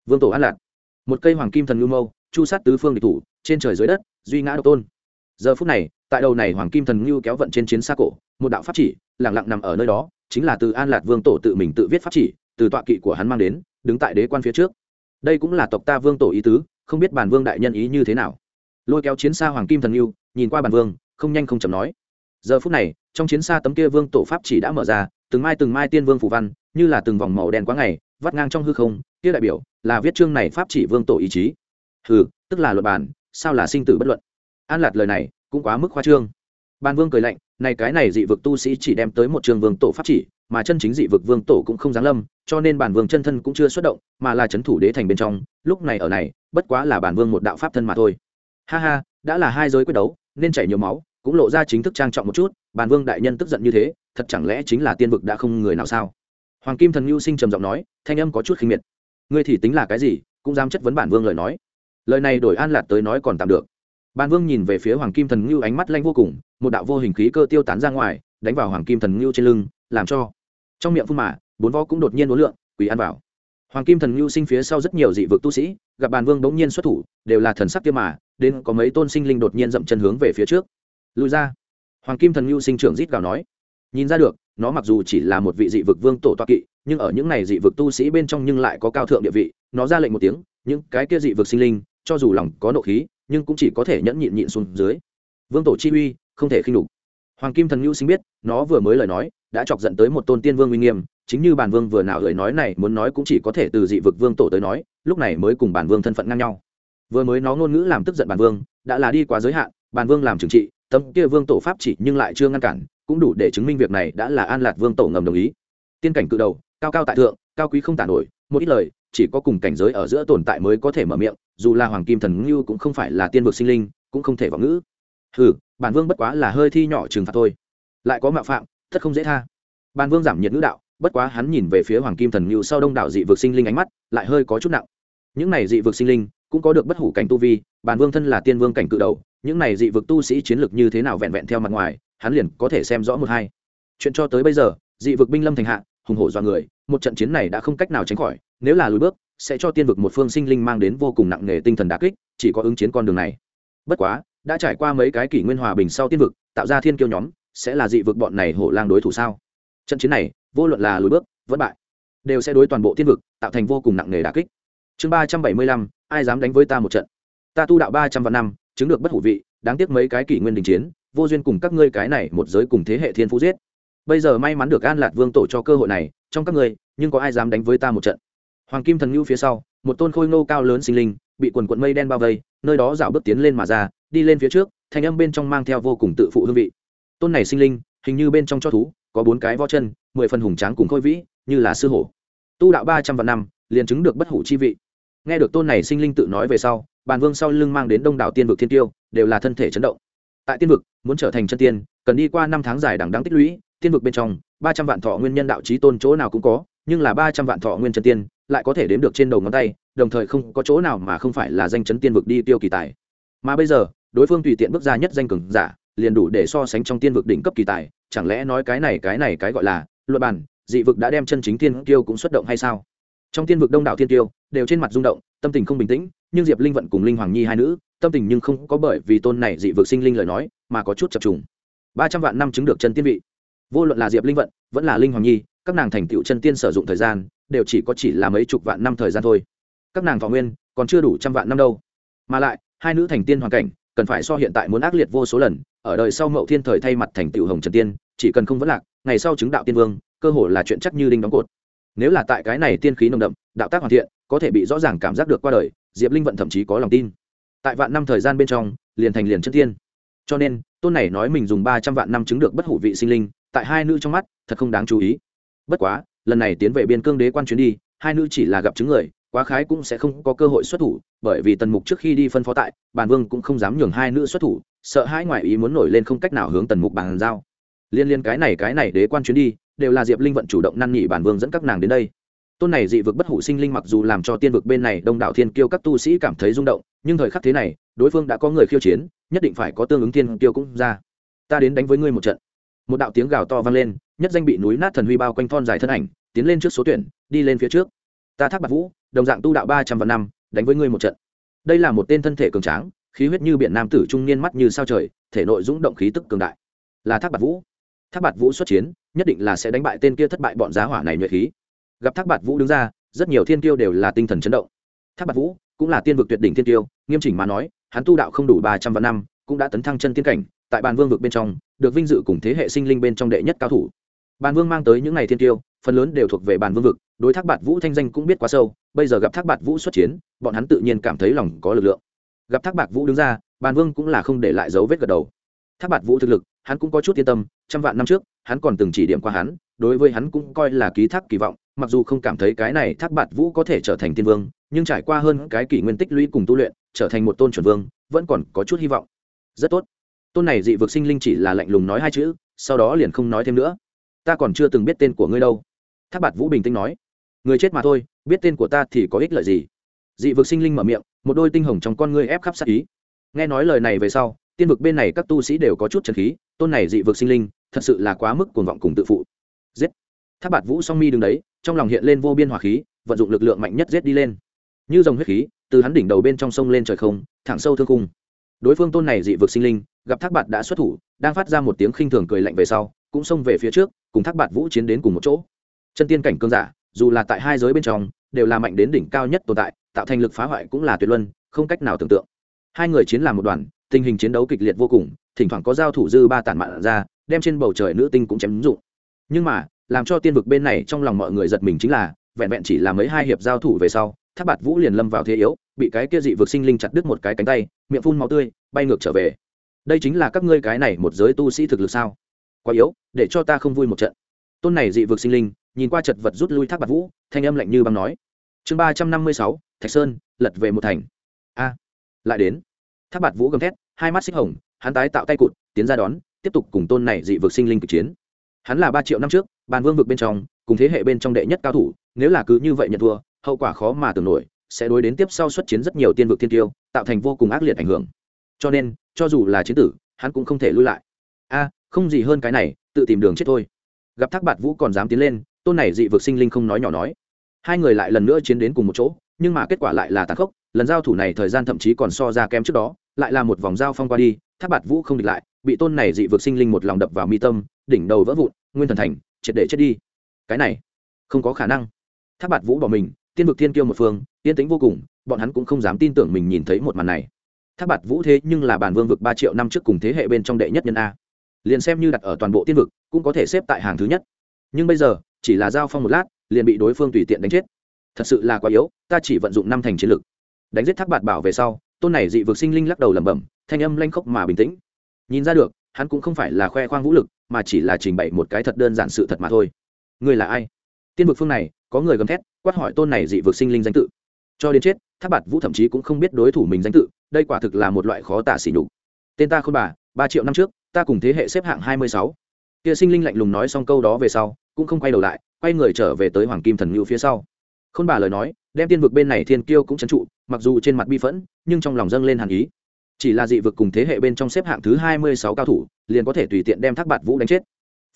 A: Vương tổ an lạc. Một cây hoàng kim thần ngư mâu, chu sát tứ phương địch thủ, trên trời dưới đất, duy ngã độc tôn. Giờ phút này tại đầu này hoàng kim thần ngưu kéo vận trên chiến xa cổ, một đạo pháp chỉ lẳng lặng nằm ở nơi đó, chính là từ an lạc vương tổ tự mình tự viết pháp chỉ, từ tọa kỵ của hắn mang đến, đứng tại đế quan phía trước. Đây cũng là tộc ta vương tổ ý tứ, không biết bản vương đại nhân ý như thế nào. Lôi kéo chiến xa hoàng kim thần ngưu, nhìn qua bản vương, không nhanh không chậm nói. Giờ phút này, trong chiến xa tấm kia vương tổ pháp chỉ đã mở ra, từng mai từng mai tiên vương phủ văn, như là từng vòng màu đen quá ngày, vắt ngang trong hư không, kia đại biểu là viết chương này pháp chỉ vương tổ ý chí. Hừ, tức là luật bản sao là sinh tử bất luận? An lạt lời này cũng quá mức khoa trương. Ban vương cười lạnh, này cái này dị vực tu sĩ chỉ đem tới một trường vương tổ pháp chỉ, mà chân chính dị vực vương tổ cũng không giáng lâm, cho nên bản vương chân thân cũng chưa xuất động, mà là c h ấ n thủ đế thành bên trong, lúc này ở này, bất quá là bản vương một đạo pháp thân mà thôi. Ha ha, đã là hai giới quyết đấu, nên chảy nhiều máu, cũng lộ ra chính thức trang trọng một chút, bản vương đại nhân tức giận như thế, thật chẳng lẽ chính là tiên vực đã không người nào sao? Hoàng kim thần ngưu sinh trầm giọng nói, thanh âm có chút khinh miệt. Ngươi thì tính là cái gì, cũng dám chất vấn bản vương lời nói. Lời này đổi an lạc tới nói còn tạm được ban vương nhìn về phía hoàng kim thần ngưu ánh mắt lanh vô cùng, một đạo vô hình khí cơ tiêu tán ra ngoài, đánh vào hoàng kim thần ngưu trên lưng, làm cho trong miệng phun mà, bốn vó cũng đột nhiên uốn lượn, quỳ ăn vào. Hoàng kim thần ngưu sinh phía sau rất nhiều dị vực tu sĩ, gặp bàn vương bỗng nhiên xuất thủ, đều là thần sắc kia mà, đến có mấy tôn sinh linh đột nhiên dậm chân hướng về phía trước. Lùi ra. Hoàng kim thần ngưu sinh trưởng rít gào nói. Nhìn ra được, nó mặc dù chỉ là một vị dị vực vương tổ toa kỵ, nhưng ở những này dị vực tu sĩ bên trong nhưng lại có cao thượng địa vị, nó ra lệnh một tiếng, những cái kia dị vực sinh linh, cho dù lòng có nộ khí nhưng cũng chỉ có thể nhẫn nhịn nhịn xuống dưới. Vương tổ chi uy, không thể khinh đục hoàng kim thần ngưu sinh biết, nó vừa mới lời nói, đã chọc giận tới một tôn tiên vương uy nghiêm, chính như bản vương vừa nào lời nói này muốn nói cũng chỉ có thể từ dị vực vương tổ tới nói, lúc này mới cùng bản vương thân phận ngang nhau. Vừa mới nó ngôn ngữ làm tức giận bản vương, đã là đi quá giới hạn, bản vương làm trừng trị, tấm kia vương tổ pháp chỉ nhưng lại chưa ngăn cản, cũng đủ để chứng minh việc này đã là an lạc vương tổ ngầm đồng ý. Tiên cảnh cự đầu, cao cao tại thượng, cao quý không tả nổi, một ít lời chỉ có cùng cảnh giới ở giữa tồn tại mới có thể mở miệng, dù là hoàng kim thần ngưu cũng không phải là tiên vực sinh linh, cũng không thể vào ngữ. Ừ bản vương bất quá là hơi thi nhỏ trừng phạt thôi. Lại có mạo phạm, thật không dễ tha. Bản vương giảm nhiệt ngữ đạo, bất quá hắn nhìn về phía hoàng kim thần ngưu sau đông đảo dị vực sinh linh ánh mắt, lại hơi có chút nặng. Những này dị vực sinh linh, cũng có được bất hủ cảnh tu vi, bản vương thân là tiên vương cảnh cự đầu, những này dị vực tu sĩ chiến lược như thế nào vẹn vẹn theo mặt ngoài, hắn liền có thể xem rõ một hai. Chuyện cho tới bây giờ, dị vực binh lâm thành hạ, hùng hổ do người, một trận chiến này đã không cách nào tránh khỏi nếu là lùi bước, sẽ cho tiên vực một phương sinh linh mang đến vô cùng nặng nề tinh thần đà kích, chỉ có ứng chiến con đường này. Bất quá, đã trải qua mấy cái kỷ nguyên hòa bình sau tiên vực, tạo ra thiên kiêu nhóm, sẽ là dị vực bọn này hổ lang đối thủ sao? Trận chiến này, vô luận là lùi bước, vẫn bại, đều sẽ đối toàn bộ tiên vực tạo thành vô cùng nặng nề đà kích. Chương ba trăm bảy mươi lăm, ai dám đánh với ta một trận? Ta tu đạo ba trăm vạn năm, chứng được bất hủ vị, đáng tiếc mấy cái kỷ nguyên đình chiến, vô duyên cùng các ngươi cái này một giới cùng thế hệ thiên phú giết. Bây giờ may mắn được an lạt vương tổ cho cơ hội này, trong các ngươi, nhưng có ai dám đánh với ta một trận? Hoàng kim thần ngưu phía sau, một tôn khôi ngô cao lớn sinh linh, bị quần quận mây đen bao vây, nơi đó dạo bước tiến lên mà ra, đi lên phía trước, thanh âm bên trong mang theo vô cùng tự phụ hương vị. Tôn này sinh linh, hình như bên trong cho thú, có bốn cái vo chân, mười phần hùng tráng cùng khôi vĩ, như là sư hổ. Tu đạo ba trăm vạn năm, liền chứng được bất hủ chi vị. Nghe được tôn này sinh linh tự nói về sau, bàn vương sau lưng mang đến đông đảo tiên vực thiên tiêu, đều là thân thể chấn động. Tại tiên vực, muốn trở thành chân tiên, cần đi qua năm tháng dài đằng đắng tích lũy, tiên vực bên trong, ba trăm vạn thọ nguyên nhân đạo trí tôn chỗ nào cũng có nhưng là ba trăm vạn thọ nguyên chân tiên, lại có thể đếm được trên đầu ngón tay, đồng thời không có chỗ nào mà không phải là danh chấn tiên vực đi tiêu kỳ tài. Mà bây giờ, đối phương tùy tiện bước ra nhất danh cường giả, liền đủ để so sánh trong tiên vực đỉnh cấp kỳ tài, chẳng lẽ nói cái này cái này, cái gọi là luật bản dị vực đã đem chân chính tiên tiêu cũng xuất động hay sao? Trong tiên vực đông đảo tiên tiêu đều trên mặt rung động, tâm tình không bình tĩnh, nhưng diệp linh vận cùng linh hoàng nhi hai nữ, tâm tình nhưng không có bởi vì tôn này dị vực sinh linh lời nói, mà có chút chập trùng. Ba trăm vạn năm chứng được chân tiên vị. Vô luận là diệp linh vận, vẫn là linh hoàng nhi các nàng thành tựu chân tiên sử dụng thời gian, đều chỉ có chỉ là mấy chục vạn năm thời gian thôi. Các nàng thọ nguyên còn chưa đủ trăm vạn năm đâu. Mà lại, hai nữ thành tiên hoàn cảnh, cần phải so hiện tại muốn ác liệt vô số lần, ở đời sau mậu thiên thời thay mặt thành tựu hồng trần tiên, chỉ cần không vấn lạc, ngày sau chứng đạo tiên vương, cơ hồ là chuyện chắc như đinh đóng cột. Nếu là tại cái này tiên khí nồng đậm, đạo tác hoàn thiện, có thể bị rõ ràng cảm giác được qua đời, diệp linh vận thậm chí có lòng tin. Tại vạn năm thời gian bên trong, liền thành liền chân tiên. Cho nên, tôn này nói mình dùng ba trăm vạn năm chứng được bất hủ vị sinh linh, tại hai nữ trong mắt, thật không đáng chú ý bất quá, lần này tiến về biên cương đế quan chuyến đi, hai nữ chỉ là gặp chứng người, quá khái cũng sẽ không có cơ hội xuất thủ, bởi vì tần mục trước khi đi phân phó tại, bàn vương cũng không dám nhường hai nữ xuất thủ, sợ hai ngoại ý muốn nổi lên không cách nào hướng tần mục bàn giao. Liên liên cái này cái này đế quan chuyến đi, đều là diệp linh vận chủ động năn nỉ bản vương dẫn các nàng đến đây. Tôn này dị vực bất hủ sinh linh mặc dù làm cho tiên vực bên này đông đảo thiên kiêu các tu sĩ cảm thấy rung động, nhưng thời khắc thế này, đối phương đã có người khiêu chiến, nhất định phải có tương ứng thiên kiêu cũng ra. Ta đến đánh với ngươi một trận một đạo tiếng gào to vang lên, nhất danh bị núi nát thần huy bao quanh thon dài thân ảnh, tiến lên trước số tuyển, đi lên phía trước. Ta thác bạc vũ, đồng dạng tu đạo ba trăm vạn năm, đánh với ngươi một trận. Đây là một tên thân thể cường tráng, khí huyết như biển nam tử trung niên mắt như sao trời, thể nội dũng động khí tức cường đại. Là thác bạc vũ. Thác bạc vũ xuất chiến, nhất định là sẽ đánh bại tên kia thất bại bọn giá hỏa này nhuệ khí. Gặp thác bạc vũ đứng ra, rất nhiều thiên tiêu đều là tinh thần chấn động. Thác bạc vũ cũng là tiên vực tuyệt đỉnh thiên tiêu, nghiêm chỉnh mà nói, hắn tu đạo không đủ ba trăm vạn năm, cũng đã tấn thăng chân tiên cảnh tại bàn vương vực bên trong, được vinh dự cùng thế hệ sinh linh bên trong đệ nhất cao thủ. Bàn vương mang tới những ngày thiên tiêu, phần lớn đều thuộc về bàn vương vực, đối thác bạt vũ thanh danh cũng biết quá sâu, bây giờ gặp thác bạt vũ xuất chiến, bọn hắn tự nhiên cảm thấy lòng có lực lượng. Gặp thác bạc vũ đứng ra, bàn vương cũng là không để lại dấu vết gật đầu. Thác bạc vũ thực lực, hắn cũng có chút yên tâm, trăm vạn năm trước, hắn còn từng chỉ điểm qua hắn, đối với hắn cũng coi là ký thác kỳ vọng, mặc dù không cảm thấy cái này thác bạt vũ có thể trở thành tiên vương, nhưng trải qua hơn cái kỷ nguyên tích lũy cùng tu luyện, trở thành một tôn chuẩn vương, vẫn còn có chút hy vọng. Rất tốt tôn này dị vực sinh linh chỉ là lạnh lùng nói hai chữ, sau đó liền không nói thêm nữa. Ta còn chưa từng biết tên của ngươi đâu. Tháp bạt vũ bình tĩnh nói. Người chết mà thôi, biết tên của ta thì có ích lợi gì? Dị vực sinh linh mở miệng, một đôi tinh hồng trong con ngươi ép khắp sát ý. Nghe nói lời này về sau, tiên vực bên này các tu sĩ đều có chút trần khí, tôn này dị vực sinh linh, thật sự là quá mức cuồng vọng cùng tự phụ. Giết! Tháp bạt vũ song mi đứng đấy, trong lòng hiện lên vô biên hỏa khí, vận dụng lực lượng mạnh nhất giết đi lên. Như dòng huyết khí, từ hắn đỉnh đầu bên trong sông lên trời không, thẳng sâu thương cung đối phương tôn này dị vực sinh linh gặp thác bạt đã xuất thủ, đang phát ra một tiếng khinh thường cười lạnh về sau, cũng xông về phía trước, cùng thác bạt vũ chiến đến cùng một chỗ. Chân tiên cảnh cương giả, dù là tại hai giới bên trong, đều là mạnh đến đỉnh cao nhất tồn tại, tạo thành lực phá hoại cũng là tuyệt luân, không cách nào tưởng tượng. Hai người chiến làm một đoàn, tình hình chiến đấu kịch liệt vô cùng, thỉnh thoảng có giao thủ dư ba tản mạn ra, đem trên bầu trời nữ tinh cũng chém ứng dụng. Nhưng mà, làm cho tiên vực bên này trong lòng mọi người giật mình chính là, vẹn vẹn chỉ là mấy hai hiệp giao thủ về sau tháp bạt vũ liền lâm vào thế yếu, bị cái kia dị vực sinh linh chặt đứt một cái cánh tay, miệng phun máu tươi, bay ngược trở về đây chính là các ngươi cái này một giới tu sĩ thực lực sao? Quá yếu, để cho ta không vui một trận. Tôn này dị vực sinh linh, nhìn qua chật vật rút lui thác bạt vũ, thanh âm lạnh như băng nói. Chương ba trăm năm mươi sáu, thạch sơn, lật về một thành. A, lại đến. Thác bạt vũ gầm thét, hai mắt xích hồng, hắn tái tạo tay cụt, tiến ra đón, tiếp tục cùng tôn này dị vực sinh linh cực chiến. Hắn là ba triệu năm trước, bàn vương vực bên trong, cùng thế hệ bên trong đệ nhất cao thủ, nếu là cứ như vậy nhận thua, hậu quả khó mà tưởng nổi, sẽ đối đến tiếp sau xuất chiến rất nhiều tiên vực thiên tiêu, tạo thành vô cùng ác liệt ảnh hưởng. Cho nên cho dù là chiến tử, hắn cũng không thể lui lại. A, không gì hơn cái này, tự tìm đường chết thôi. Gặp thác bạt vũ còn dám tiến lên, tôn này dị vực sinh linh không nói nhỏ nói. Hai người lại lần nữa chiến đến cùng một chỗ, nhưng mà kết quả lại là tàn khốc, lần giao thủ này thời gian thậm chí còn so ra kém trước đó, lại là một vòng giao phong qua đi, thác bạt vũ không địch lại, bị tôn này dị vực sinh linh một lòng đập vào mi tâm, đỉnh đầu vỡ vụn, nguyên thần thành, triệt để chết đi. Cái này, không có khả năng. Thác bạt vũ bỏ mình, tiên vực thiên kiêu một phương tiên tính vô cùng, bọn hắn cũng không dám tin tưởng mình nhìn thấy một màn này thác bạt vũ thế nhưng là bản vương vực ba triệu năm trước cùng thế hệ bên trong đệ nhất nhân a. Liền xem như đặt ở toàn bộ tiên vực, cũng có thể xếp tại hàng thứ nhất. Nhưng bây giờ, chỉ là giao phong một lát, liền bị đối phương tùy tiện đánh chết. Thật sự là quá yếu, ta chỉ vận dụng năm thành chiến lực. Đánh giết thác bạt bảo về sau, tôn này dị vực sinh linh lắc đầu lẩm bẩm, thanh âm lanh khốc mà bình tĩnh. Nhìn ra được, hắn cũng không phải là khoe khoang vũ lực, mà chỉ là trình bày một cái thật đơn giản sự thật mà thôi. Người là ai? Tiên vực phương này, có người gầm thét, quát hỏi tôn này dị vực sinh linh danh tự. Cho đến chết tháp bạt vũ thậm chí cũng không biết đối thủ mình danh tự, đây quả thực là một loại khó tả xỉ nhục. Tên ta không bà, ba triệu năm trước, ta cùng thế hệ xếp hạng hai mươi sáu. Kia sinh linh lạnh lùng nói xong câu đó về sau, cũng không quay đầu lại, quay người trở về tới hoàng kim thần ngưu phía sau. Khôn bà lời nói, đem tiên vực bên này thiên kiêu cũng trấn trụ, mặc dù trên mặt bi phẫn, nhưng trong lòng dâng lên hàn ý. Chỉ là dị vực cùng thế hệ bên trong xếp hạng thứ hai mươi sáu cao thủ, liền có thể tùy tiện đem thác bạt vũ đánh chết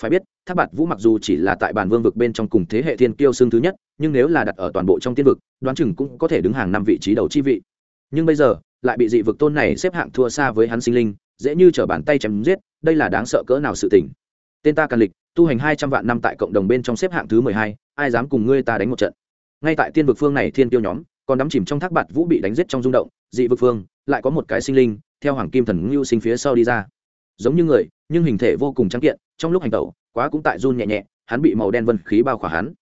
A: phải biết tháp bạt vũ mặc dù chỉ là tại bản vương vực bên trong cùng thế hệ thiên kiêu xương thứ nhất, nhưng nếu là đặt ở toàn bộ trong tiên vực, đoán chừng cũng có thể đứng hàng năm vị trí đầu chi vị. Nhưng bây giờ, lại bị dị vực tôn này xếp hạng thua xa với hắn sinh linh, dễ như t r ở bàn tay chém giết, đây là đáng sợ cỡ nào sự tỉnh tên ta càn lịch, tu hành hai trăm vạn năm tại cộng đồng bên trong xếp hạng thứ mười hai, ai dám cùng ngươi ta đánh một trận? Ngay tại tiên vực phương này thiên tiêu nhóm, còn đắm chìm trong thác bạt vũ bị đánh giết trong rung động, dị vực phương, lại có một cái sinh linh, theo hoàng kim thần ngưu sinh phía sau đi ra. Giống như người nhưng hình thể vô cùng trắng kiện, trong lúc hành tẩu, quá cũng tại run nhẹ nhẹ, hắn bị màu đen vân khí bao khỏa hắn.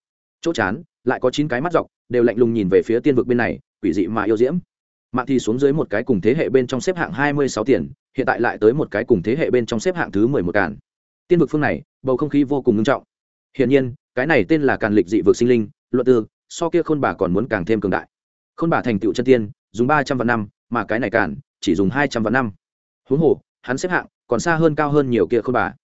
A: Chỗ chán, lại có chín cái mắt dọc, đều lạnh lùng nhìn về phía tiên vực bên này, quỷ dị mà yêu diễm. Mạng thì xuống dưới một cái cùng thế hệ bên trong xếp hạng hai mươi sáu tiền, hiện tại lại tới một cái cùng thế hệ bên trong xếp hạng thứ mười một càn. Tiên vực phương này, bầu không khí vô cùng nghiêm trọng. Hiển nhiên, cái này tên là càn lịch dị vực sinh linh, luận tư, so kia khôn bà còn muốn càng thêm cường đại. Khôn bà thành tựu chân tiên, dùng ba trăm vạn năm, mà cái này càn, chỉ dùng hai trăm vạn năm. Huống hồ hắn xếp hạng, còn xa hơn cao hơn nhiều kia khôn bà.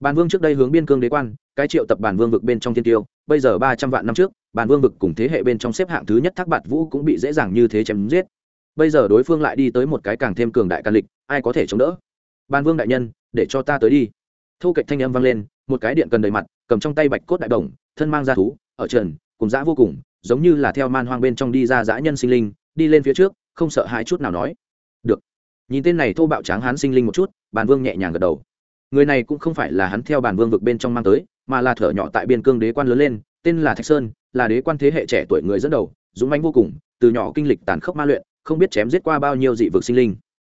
A: Bàn vương trước đây hướng biên cương đế quan, cái triệu tập bản vương vực bên trong thiên tiêu, bây giờ ba trăm vạn năm trước bản vương vực cùng thế hệ bên trong xếp hạng thứ nhất thác bạt vũ cũng bị dễ dàng như thế chém giết. Bây giờ đối phương lại đi tới một cái càng thêm cường đại can lịch, ai có thể chống đỡ? Ban vương đại nhân, để cho ta tới đi. Thu kệch thanh âm vang lên, một cái điện cần đầy mặt, cầm trong tay bạch cốt đại đồng thân mang ra thú, ở trần, cùng dã vô cùng, giống như là theo man hoang bên trong đi ra dã nhân sinh linh, đi lên phía trước, không sợ hãi chút nào nói nhìn tên này thô bạo tráng hán sinh linh một chút, bàn vương nhẹ nhàng gật đầu. Người này cũng không phải là hắn theo bàn vương vực bên trong mang tới, mà là thở nhỏ tại biên cương đế quan lớn lên, tên là thạch sơn, là đế quan thế hệ trẻ tuổi người dẫn đầu, dũng mãnh vô cùng, từ nhỏ kinh lịch tàn khốc ma luyện, không biết chém giết qua bao nhiêu dị vực sinh linh.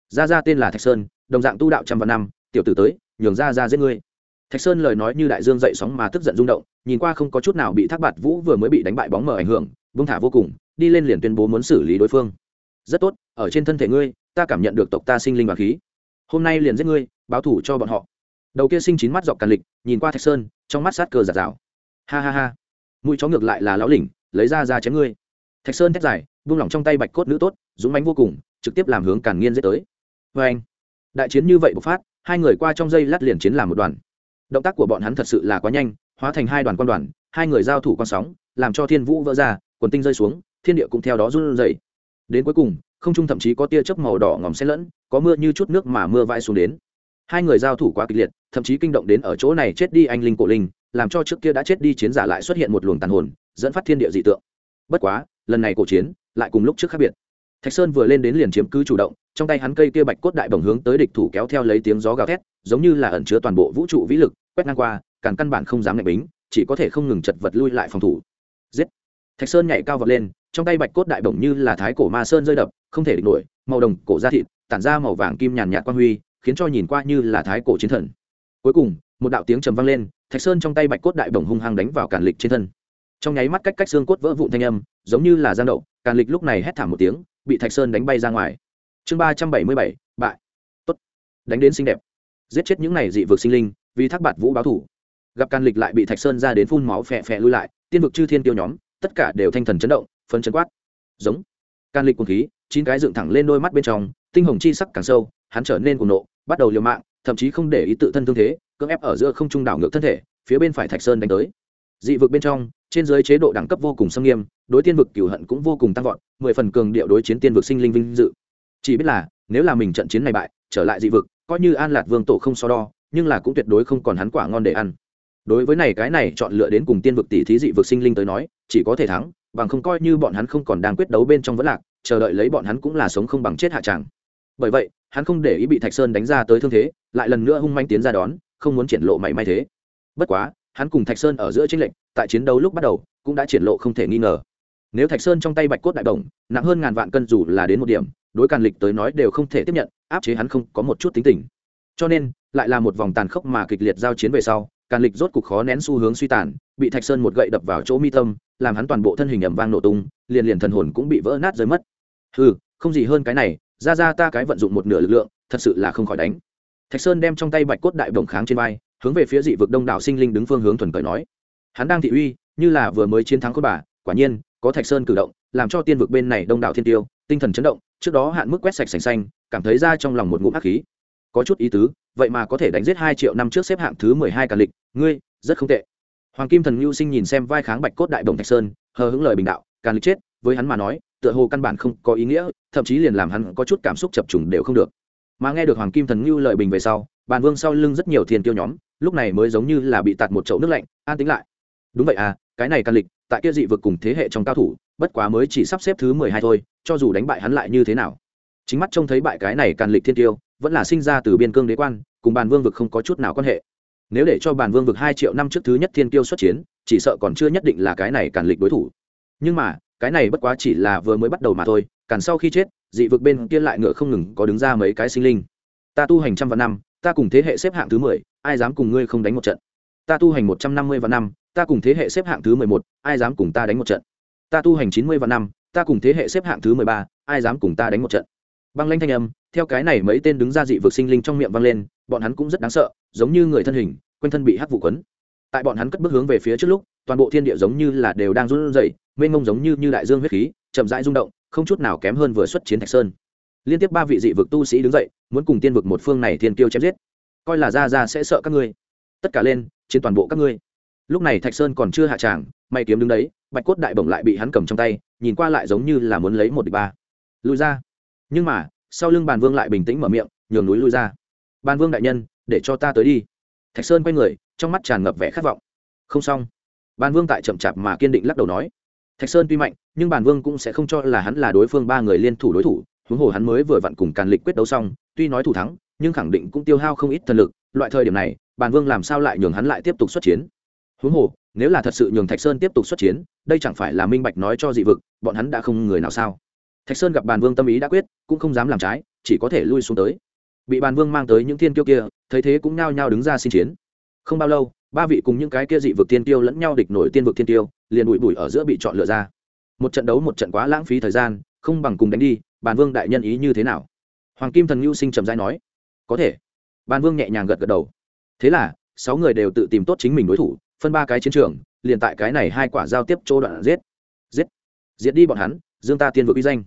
A: Gia gia tên là thạch sơn, đồng dạng tu đạo trăm vạn năm, tiểu tử tới, nhường gia gia giết ngươi. Thạch sơn lời nói như đại dương dậy sóng mà tức giận rung động, nhìn qua không có chút nào bị thác bạt vũ vừa mới bị đánh bại bóng mở ảnh hưởng vương thả vô cùng, đi lên liền tuyên bố muốn xử lý đối phương rất tốt, ở trên thân thể ngươi, ta cảm nhận được tộc ta sinh linh và khí. Hôm nay liền giết ngươi, báo thủ cho bọn họ. Đầu kia sinh chín mắt dọc càn lịch, nhìn qua thạch sơn, trong mắt sát cơ giạt rào ha ha ha. Mũi chó ngược lại là lão lỉnh lấy ra ra chém ngươi. Thạch sơn thét dài, buông lỏng trong tay bạch cốt nữ tốt, dũng mánh vô cùng, trực tiếp làm hướng càn nghiên dễ tới. Vê anh. Đại chiến như vậy bộc phát, hai người qua trong dây lát liền chiến làm một đoàn. Động tác của bọn hắn thật sự là quá nhanh, hóa thành hai đoàn quan đoàn, hai người giao thủ con sóng, làm cho thiên vũ vỡ ra, quần tinh rơi xuống, thiên địa cũng theo đó run rẩy đến cuối cùng, không trung thậm chí có tia chớp màu đỏ ngòm xen lẫn, có mưa như chút nước mà mưa vãi xuống đến. Hai người giao thủ quá kịch liệt, thậm chí kinh động đến ở chỗ này chết đi anh linh cổ linh, làm cho trước kia đã chết đi chiến giả lại xuất hiện một luồng tàn hồn, dẫn phát thiên địa dị tượng. Bất quá, lần này cổ chiến lại cùng lúc trước khác biệt. Thạch sơn vừa lên đến liền chiếm cứ chủ động, trong tay hắn cây kia bạch cốt đại bồng hướng tới địch thủ kéo theo lấy tiếng gió gào thét, giống như là ẩn chứa toàn bộ vũ trụ vĩ lực, quét ngang qua càn căn bản không dám ngạch bính, chỉ có thể không ngừng chật vật lui lại phòng thủ. Giết! Thạch sơn nhảy cao vật lên trong tay bạch cốt đại bổng như là thái cổ ma sơn rơi đập, không thể địch nổi, màu đồng cổ da thịt, tản ra màu vàng kim nhàn nhạt quan huy, khiến cho nhìn qua như là thái cổ chiến thần. Cuối cùng, một đạo tiếng trầm vang lên, thạch sơn trong tay bạch cốt đại bổng hung hăng đánh vào cản lịch trên thân. Trong nháy mắt cách cách xương cốt vỡ vụn thanh âm, giống như là giang đậu càn lịch lúc này hét thảm một tiếng, bị thạch sơn đánh bay ra ngoài. Chương ba trăm bảy mươi bảy, bại. Tốt. Đánh đến xinh đẹp. Giết chết những này dị vực sinh linh, vì thác bạt vũ báo thủ. Gặp càn lịch lại bị thạch sơn ra đến phun máu phẹ phẹ lui lại, tiên vực chư thiên tiêu nhóm, tất cả đều thanh thần chấn động phấn chấn quát. Giống. Can lịch cuồng khí, chín cái dựng thẳng lên đôi mắt bên trong, tinh hồng chi sắc càng sâu, hắn trở nên cuồng nộ, bắt đầu liều mạng, thậm chí không để ý tự thân thương thế, cưỡng ép ở giữa không trung đảo ngược thân thể, phía bên phải thạch sơn đánh tới. Dị vực bên trong, trên dưới chế độ đẳng cấp vô cùng xâm nghiêm, đối tiên vực cửu hận cũng vô cùng tăng vọt, mười phần cường điệu đối chiến tiên vực sinh linh vinh dự. Chỉ biết là, nếu là mình trận chiến này bại, trở lại dị vực, coi như an lạt vương tổ không so đo, nhưng là cũng tuyệt đối không còn hắn quả ngon để ăn. Đối với này cái này chọn lựa đến cùng tiên vực tỷ thí dị vực sinh linh tới nói, chỉ có thể thắng bằng không coi như bọn hắn không còn đang quyết đấu bên trong vẫn lạc, chờ đợi lấy bọn hắn cũng là sống không bằng chết hạ tràng bởi vậy, hắn không để ý bị thạch sơn đánh ra tới thương thế, lại lần nữa hung manh tiến ra đón, không muốn triển lộ mảy may thế. Bất quá, hắn cùng thạch sơn ở giữa tranh lệnh tại chiến đấu lúc bắt đầu, cũng đã triển lộ không thể nghi ngờ. Nếu thạch sơn trong tay bạch cốt đại đồng nặng hơn ngàn vạn cân dù là đến một điểm, đối càn lịch tới nói đều không thể tiếp nhận, áp chế hắn không có một chút tính tình. Cho nên, lại là một vòng tàn khốc mà kịch liệt giao chiến về sau càn lịch rốt cục khó nén xu hướng suy tàn, bị thạch sơn một gậy đập vào chỗ mi tâm, làm hắn toàn bộ thân hình ẩm vang nổ tung, liền liền thần hồn cũng bị vỡ nát rơi mất. Ừ không gì hơn cái này, ra ra ta cái vận dụng một nửa lực lượng, thật sự là không khỏi đánh. Thạch sơn đem trong tay bạch cốt đại đồng kháng trên vai, hướng về phía dị vực đông đảo sinh linh đứng phương hướng thuần cởi nói. Hắn đang thị uy, như là vừa mới chiến thắng cốt bà, quả nhiên, có thạch sơn cử động, làm cho tiên vực bên này đông đảo thiên tiêu, tinh thần chấn động, trước đó hạn mức quét sạch sành xanh, cảm thấy ra trong lòng một ngụm ác khí có chút ý tứ, vậy mà có thể đánh giết hai triệu năm trước xếp hạng thứ mười hai cả lịch, ngươi, rất không tệ. Hoàng kim thần ngưu sinh nhìn xem vai kháng bạch cốt đại đồng thạch sơn, hờ hững lời bình đạo càn lịch chết, với hắn mà nói, tựa hồ căn bản không có ý nghĩa, thậm chí liền làm hắn có chút cảm xúc chập trùng đều không được. Mà nghe được hoàng kim thần ngưu lời bình về sau, bàn vương sau lưng rất nhiều thiên tiêu nhóm, lúc này mới giống như là bị tạt một chậu nước lạnh, an tính lại. Đúng vậy à cái này càn lịch, tại kia dị vực cùng thế hệ trong cao thủ, bất quá mới chỉ sắp xếp thứ mười hai thôi, cho dù đánh bại hắn lại như thế nào? Chính mắt trông thấy bại cái này càn lịch thiên tiêu vẫn là sinh ra từ biên cương đế quan, cùng bàn vương vực không có chút nào quan hệ. Nếu để cho bàn vương vực hai triệu năm trước thứ nhất thiên tiêu xuất chiến, chỉ sợ còn chưa nhất định là cái này càn lịch đối thủ. Nhưng mà, cái này bất quá chỉ là vừa mới bắt đầu mà thôi, càn sau khi chết, dị vực bên kia lại ngựa không ngừng có đứng ra mấy cái sinh linh. Ta tu hành trăm vạn năm, ta cùng thế hệ xếp hạng thứ mười, ai dám cùng ngươi không đánh một trận? Ta tu hành một trăm năm mươi vạn năm, ta cùng thế hệ xếp hạng thứ mười một, ai dám cùng ta đánh một trận? Ta tu hành chín mươi vạn năm, ta cùng thế hệ xếp hạng thứ mười ba, ai dám cùng ta đánh một trận? Băng lanh thanh âm, theo cái này mấy tên đứng ra dị vực sinh linh trong miệng vang lên, bọn hắn cũng rất đáng sợ, giống như người thân hình, quanh thân bị hắc vụ quấn. Tại bọn hắn cất bước hướng về phía trước lúc, toàn bộ thiên địa giống như là đều đang run rẩy, mênh mông giống như như đại dương huyết khí, chậm rãi rung động, không chút nào kém hơn vừa xuất chiến thạch sơn. Liên tiếp ba vị dị vực tu sĩ đứng dậy, muốn cùng tiên vực một phương này thiên kiêu chém giết. Coi là ra ra sẽ sợ các ngươi. Tất cả lên trên toàn bộ các ngươi. Lúc này thạch sơn còn chưa hạ tràng, may kiếm đứng đấy, bạch cốt đại bổng lại bị hắn cầm trong tay, nhìn qua lại giống như là muốn lấy một địch ba. Lùi ra nhưng mà, sau lưng bàn vương lại bình tĩnh mở miệng, nhường núi lui ra. Bàn vương đại nhân, để cho ta tới đi. Thạch sơn quay người, trong mắt tràn ngập vẻ khát vọng. Không xong. Bàn vương tại chậm chạp mà kiên định lắc đầu nói. Thạch sơn tuy mạnh, nhưng bàn vương cũng sẽ không cho là hắn là đối phương ba người liên thủ đối thủ. Huống hồ hắn mới vừa vặn cùng càn lịch quyết đấu xong, tuy nói thủ thắng, nhưng khẳng định cũng tiêu hao không ít thần lực. Loại thời điểm này, bàn vương làm sao lại nhường hắn lại tiếp tục xuất chiến? Huống hồ, nếu là thật sự nhường thạch sơn tiếp tục xuất chiến, đây chẳng phải là minh bạch nói cho dị vực, bọn hắn đã không người nào sao? Thạch sơn gặp bàn vương tâm ý đã quyết, cũng không dám làm trái, chỉ có thể lui xuống tới. Bị bàn vương mang tới những thiên kiêu kia, thấy thế cũng nhao nhao đứng ra xin chiến. Không bao lâu, ba vị cùng những cái kia dị vực tiên tiêu lẫn nhau địch nổi tiên vực tiên tiêu liền bụi bụi ở giữa bị chọn lựa ra. Một trận đấu, một trận quá lãng phí thời gian, không bằng cùng đánh đi, bàn vương đại nhân ý như thế nào? Hoàng kim thần ngưu sinh trầm dai nói. Có thể. Ban vương nhẹ nhàng gật gật đầu. Thế là, sáu người đều tự tìm tốt chính mình đối thủ, phân ba cái chiến trường, liền tại cái này hai quả giao tiếp chỗ đoạn giết. Giết. Giết đi bọn hắn, dương ta tiên vực uy danh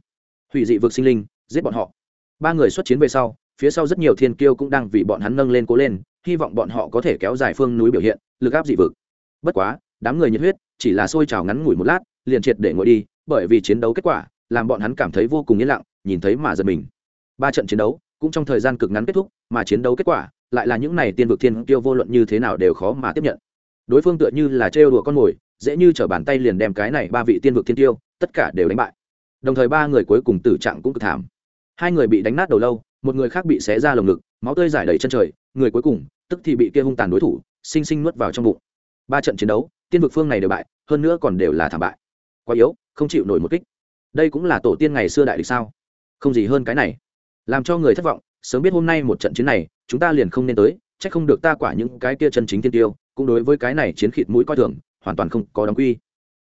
A: hủy dị vực sinh linh, giết bọn họ. Ba người xuất chiến về sau, phía sau rất nhiều thiên kiêu cũng đang vì bọn hắn nâng lên cố lên, hy vọng bọn họ có thể kéo dài phương núi biểu hiện, lực áp dị vực. Bất quá, đám người nhiệt huyết chỉ là sôi trào ngắn ngủi một lát, liền triệt để ngồi đi, bởi vì chiến đấu kết quả làm bọn hắn cảm thấy vô cùng yên lặng, nhìn thấy mà giật mình. Ba trận chiến đấu cũng trong thời gian cực ngắn kết thúc, mà chiến đấu kết quả lại là những này tiên vực thiên kiêu vô luận như thế nào đều khó mà tiếp nhận. Đối phương tựa như là trêu đùa con mồi, dễ như t bàn tay liền đem cái này ba vị tiên vực thiên tiêu tất cả đều đánh bại đồng thời ba người cuối cùng tử trạng cũng cực thảm. Hai người bị đánh nát đầu lâu, một người khác bị xé ra lồng ngực, máu tươi giải đầy chân trời, người cuối cùng, tức thì bị kia hung tàn đối thủ, sinh sinh nuốt vào trong bụng. Ba trận chiến đấu, tiên vực phương này đều bại, hơn nữa còn đều là thảm bại. Quá yếu, không chịu nổi một kích. Đây cũng là tổ tiên ngày xưa đại địch sao? Không gì hơn cái này. Làm cho người thất vọng, sớm biết hôm nay một trận chiến này, chúng ta liền không nên tới c h ắ c không được ta quả những cái kia chân chính tiên tiêu, cũng đối với cái này chiến khịt mũi coi thường, hoàn toàn không có đóng quy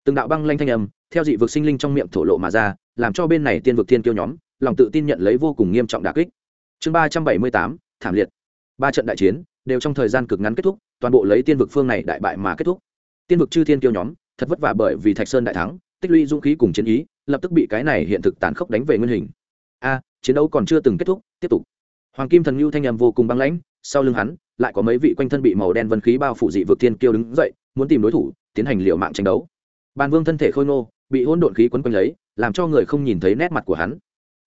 A: từng đạo băng lanh thanh âm theo dị vực sinh linh trong miệng thổ lộ mà ra, làm cho bên này tiên vực thiên kiêu nhóm lòng tự tin nhận lấy vô cùng nghiêm trọng đà kích. Chương ba trăm bảy mươi tám, thảm liệt. Ba trận đại chiến đều trong thời gian cực ngắn kết thúc, toàn bộ lấy tiên vực phương này đại bại mà kết thúc. Tiên vực chư thiên kiêu nhóm thật vất vả bởi vì thạch sơn đại thắng, tích lũy dũng khí cùng chiến ý, lập tức bị cái này hiện thực tàn khốc đánh về nguyên hình. A, chiến đấu còn chưa từng kết thúc, tiếp tục. Hoàng kim thần ngưu thanh nhầm vô cùng băng lãnh, sau lưng hắn lại có mấy vị quanh thân bị màu đen vân khí bao phủ dị vực thiên kiêu đứng dậy, muốn tìm đối thủ, tiến hành liệu mạng tranh đấu bàn vương thân thể khôi ngô, bị hỗn độn khí quấn quanh lấy, làm cho người không nhìn thấy nét mặt của hắn.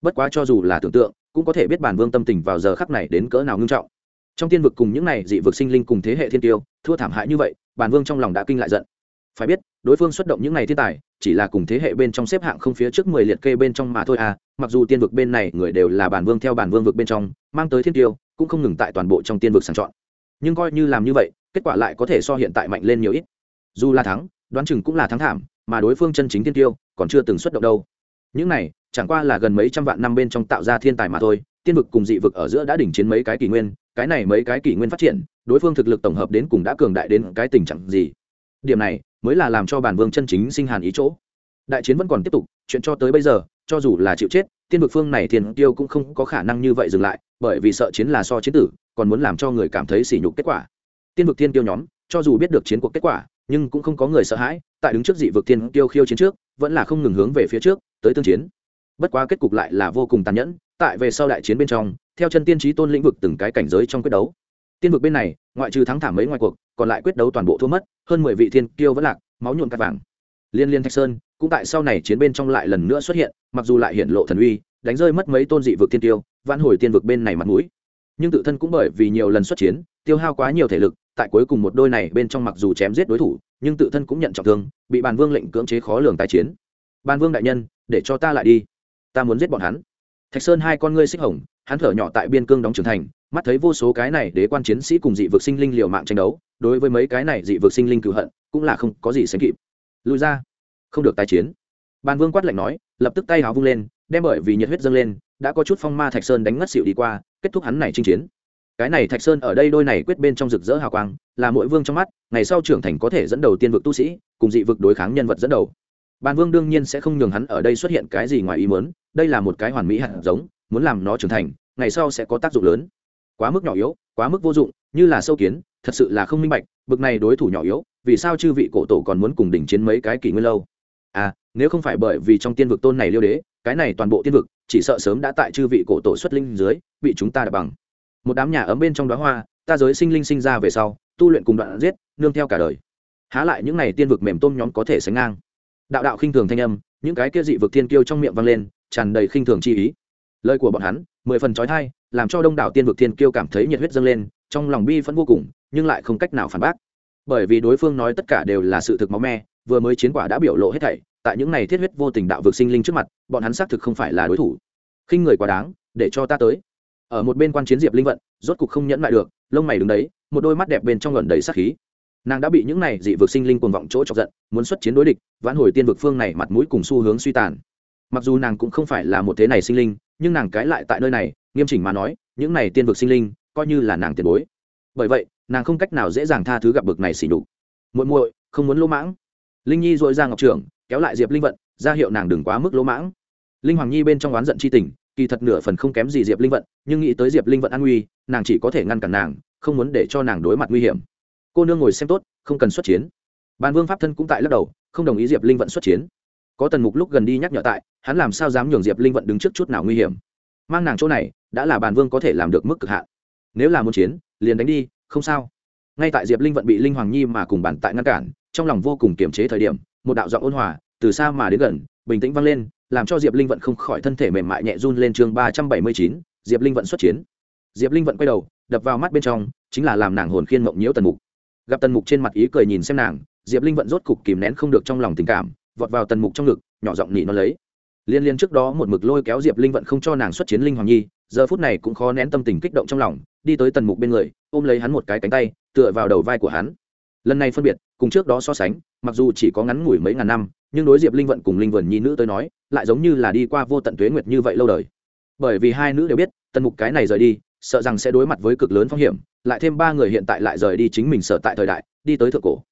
A: Bất quá cho dù là tưởng tượng, cũng có thể biết bản vương tâm tình vào giờ khắc này đến cỡ nào ngưng trọng. Trong tiên vực cùng những này dị vực sinh linh cùng thế hệ thiên tiêu, thua thảm hại như vậy bản vương trong lòng đã kinh lại giận. Phải biết, đối phương xuất động những này thiên tài, chỉ là cùng thế hệ bên trong xếp hạng không phía trước mười liệt kê bên trong mà thôi à mặc dù tiên vực bên này người đều là bản vương theo bản vương vực bên trong, mang tới thiên tiêu, cũng không ngừng tại toàn bộ trong tiên vực sàng chọn. Nhưng coi như làm như vậy, kết quả lại có thể so hiện tại mạnh lên nhiều ít. Dù là thắng đoán chừng cũng là thắng thảm, mà đối phương chân chính tiên tiêu còn chưa từng xuất động đâu. Những này, chẳng qua là gần mấy trăm vạn năm bên trong tạo ra thiên tài mà thôi, tiên vực cùng dị vực ở giữa đã đỉnh chiến mấy cái kỷ nguyên, cái này mấy cái kỷ nguyên phát triển, đối phương thực lực tổng hợp đến cùng đã cường đại đến cái tình trạng gì? Điểm này mới là làm cho bản vương chân chính sinh hàn ý chỗ. Đại chiến vẫn còn tiếp tục, chuyện cho tới bây giờ, cho dù là chịu chết, tiên vực phương này thiên tiêu cũng không có khả năng như vậy dừng lại, bởi vì sợ chiến là so chiến tử, còn muốn làm cho người cảm thấy sỉ nhục kết quả. Tiên vực thiên tiêu nhóm, cho dù biết được chiến cuộc kết quả nhưng cũng không có người sợ hãi, tại đứng trước dị vực thiên tiêu khiêu chiến trước, vẫn là không ngừng hướng về phía trước, tới tương chiến. Bất quá kết cục lại là vô cùng tàn nhẫn, tại về sau đại chiến bên trong, theo chân tiên trí tôn lĩnh vực từng cái cảnh giới trong quyết đấu. Tiên vực bên này, ngoại trừ thắng thảm mấy ngoài cuộc, còn lại quyết đấu toàn bộ thua mất, hơn mười vị thiên kiêu vẫn lạc, máu nhuộn cắt vàng. Liên liên thạch sơn, cũng tại sau này chiến bên trong lại lần nữa xuất hiện, mặc dù lại hiện lộ thần uy, đánh rơi mất mấy tôn dị vực thiên tiêu vãn hồi tiên vực bên này mặt mũi. Nhưng tự thân cũng bởi vì nhiều lần xuất chiến, tiêu hao quá nhiều thể lực tại cuối cùng một đôi này bên trong mặc dù chém giết đối thủ, nhưng tự thân cũng nhận trọng thương, bị bàn vương lệnh cưỡng chế khó lường tái chiến. Bàn vương đại nhân, để cho ta lại đi. Ta muốn giết bọn hắn. Thạch sơn hai con ngươi xích hồng, hắn thở nhỏ tại biên cương đóng trưởng thành, mắt thấy vô số cái này đế quan chiến sĩ cùng dị vực sinh linh liều mạng tranh đấu, đối với mấy cái này dị vực sinh linh cựu hận, cũng là không có gì sánh kịp. Lùi ra. Không được tái chiến. Bàn vương quát lạnh nói, lập tức tay háo vung lên, đem bởi vì nhiệt huyết dâng lên, đã có chút phong ma thạch sơn đánh ngất xịu đi qua, kết thúc hắn này chinh chiến cái này thạch sơn ở đây đôi này quyết bên trong rực rỡ hào quang, là mỗi vương trong mắt, ngày sau trưởng thành có thể dẫn đầu tiên vực tu sĩ, cùng dị vực đối kháng nhân vật dẫn đầu. Bàn vương đương nhiên sẽ không nhường hắn ở đây xuất hiện cái gì ngoài ý muốn, đây là một cái hoàn mỹ hạt giống, muốn làm nó trưởng thành, ngày sau sẽ có tác dụng lớn. Quá mức nhỏ yếu, quá mức vô dụng, như là sâu kiến, thật sự là không minh bạch, bực này đối thủ nhỏ yếu, vì sao chư vị cổ tổ còn muốn cùng đỉnh chiến mấy cái kỷ nguyên lâu? À nếu không phải bởi vì trong tiên vực tôn này liêu đế, cái này toàn bộ tiên vực, chỉ sợ sớm đã tại chư vị cổ tổ xuất linh dưới, bị chúng ta đập bằng một đám nhà ấm bên trong đóa hoa, ta giới sinh linh sinh ra về sau, tu luyện cùng đoạn giết, nương theo cả đời. Há lại những này tiên vực mềm tôm nhóm có thể sánh ngang. Đạo đạo khinh thường thanh âm, những cái kia dị vực thiên kiêu trong miệng vang lên, tràn đầy khinh thường chi ý. Lời của bọn hắn, mười phần trói thai, làm cho đông đảo tiên vực thiên kiêu cảm thấy nhiệt huyết dâng lên, trong lòng bi phẫn vô cùng, nhưng lại không cách nào phản bác. Bởi vì đối phương nói tất cả đều là sự thực máu me, vừa mới chiến quả đã biểu lộ hết thảy, tại những này thiết huyết vô tình đạo vực sinh linh trước mặt, bọn hắn xác thực không phải là đối thủ. Khinh người quá đáng, để cho ta tới ở một bên quan chiến diệp linh vận, rốt cục không nhẫn lại được, lông mày đứng đấy, một đôi mắt đẹp bên trong gần đầy sát khí. Nàng đã bị những này dị vực sinh linh cuồng vọng chỗ chọc giận, muốn xuất chiến đối địch, vãn hồi tiên vực phương này mặt mũi cùng xu hướng suy tàn. Mặc dù nàng cũng không phải là một thế này sinh linh, nhưng nàng cái lại tại nơi này, nghiêm chỉnh mà nói, những này tiên vực sinh linh, coi như là nàng tiền bối. Bởi vậy, nàng không cách nào dễ dàng tha thứ gặp bực này xỉ đục muội muội, không muốn lỗ mãng. Linh nhi dội ra ngọc trưởng, kéo lại diệp linh vận, ra hiệu nàng đừng quá mức lỗ mãng. Linh hoàng nhi bên trong oán giận c h i tình kỳ thật nửa phần không kém gì diệp linh vận, nhưng nghĩ tới diệp linh vận an nguy, nàng chỉ có thể ngăn cản nàng, không muốn để cho nàng đối mặt nguy hiểm. Cô nương ngồi xem tốt, không cần xuất chiến. Bàn vương pháp thân cũng tại lắc đầu, không đồng ý diệp linh vận xuất chiến. Có tần mục lúc gần đi nhắc nhở tại, hắn làm sao dám nhường diệp linh vận đứng trước chút nào nguy hiểm. Mang nàng chỗ này, đã là bàn vương có thể làm được mức cực hạn. Nếu là muốn chiến, liền đánh đi, không sao. Ngay tại diệp linh vận bị linh hoàng nhi mà cùng bàn tại ngăn cản, trong lòng vô cùng kiềm chế thời điểm, một đạo giọng ôn hòa, từ xa mà đến gần, bình tĩnh vang lên làm cho diệp linh vận không khỏi thân thể mềm mại nhẹ run lên chương ba trăm bảy mươi chín, diệp linh vận xuất chiến. Diệp linh vận quay đầu, đập vào mắt bên trong, chính là làm nàng hồn khiên mộng nhiễu tần mục. Gặp tần mục trên mặt ý cười nhìn xem nàng, diệp linh vận rốt cục kìm nén không được trong lòng tình cảm, vọt vào tần mục trong ngực, nhỏ giọng nỉ nó lấy. Liên liên trước đó một mực lôi kéo diệp linh vận không cho nàng xuất chiến linh hoàng nhi, giờ phút này cũng khó nén tâm tình kích động trong lòng, đi tới tần mục bên người, ôm lấy hắn một cái cánh tay, tựa vào đầu vai của hắn. Lần này phân biệt, cùng trước đó so sánh, mặc dù chỉ có ngắn ngủi mấy ngàn năm nhưng đối diệp linh vận cùng linh vườn nhi nữ tới nói, lại giống như là đi qua vô tận tuế nguyệt như vậy lâu đời. Bởi vì hai nữ đều biết, tần mục cái này rời đi, sợ rằng sẽ đối mặt với cực lớn phong hiểm, lại thêm ba người hiện tại lại rời đi chính mình sợ tại thời đại, đi tới thượng cổ.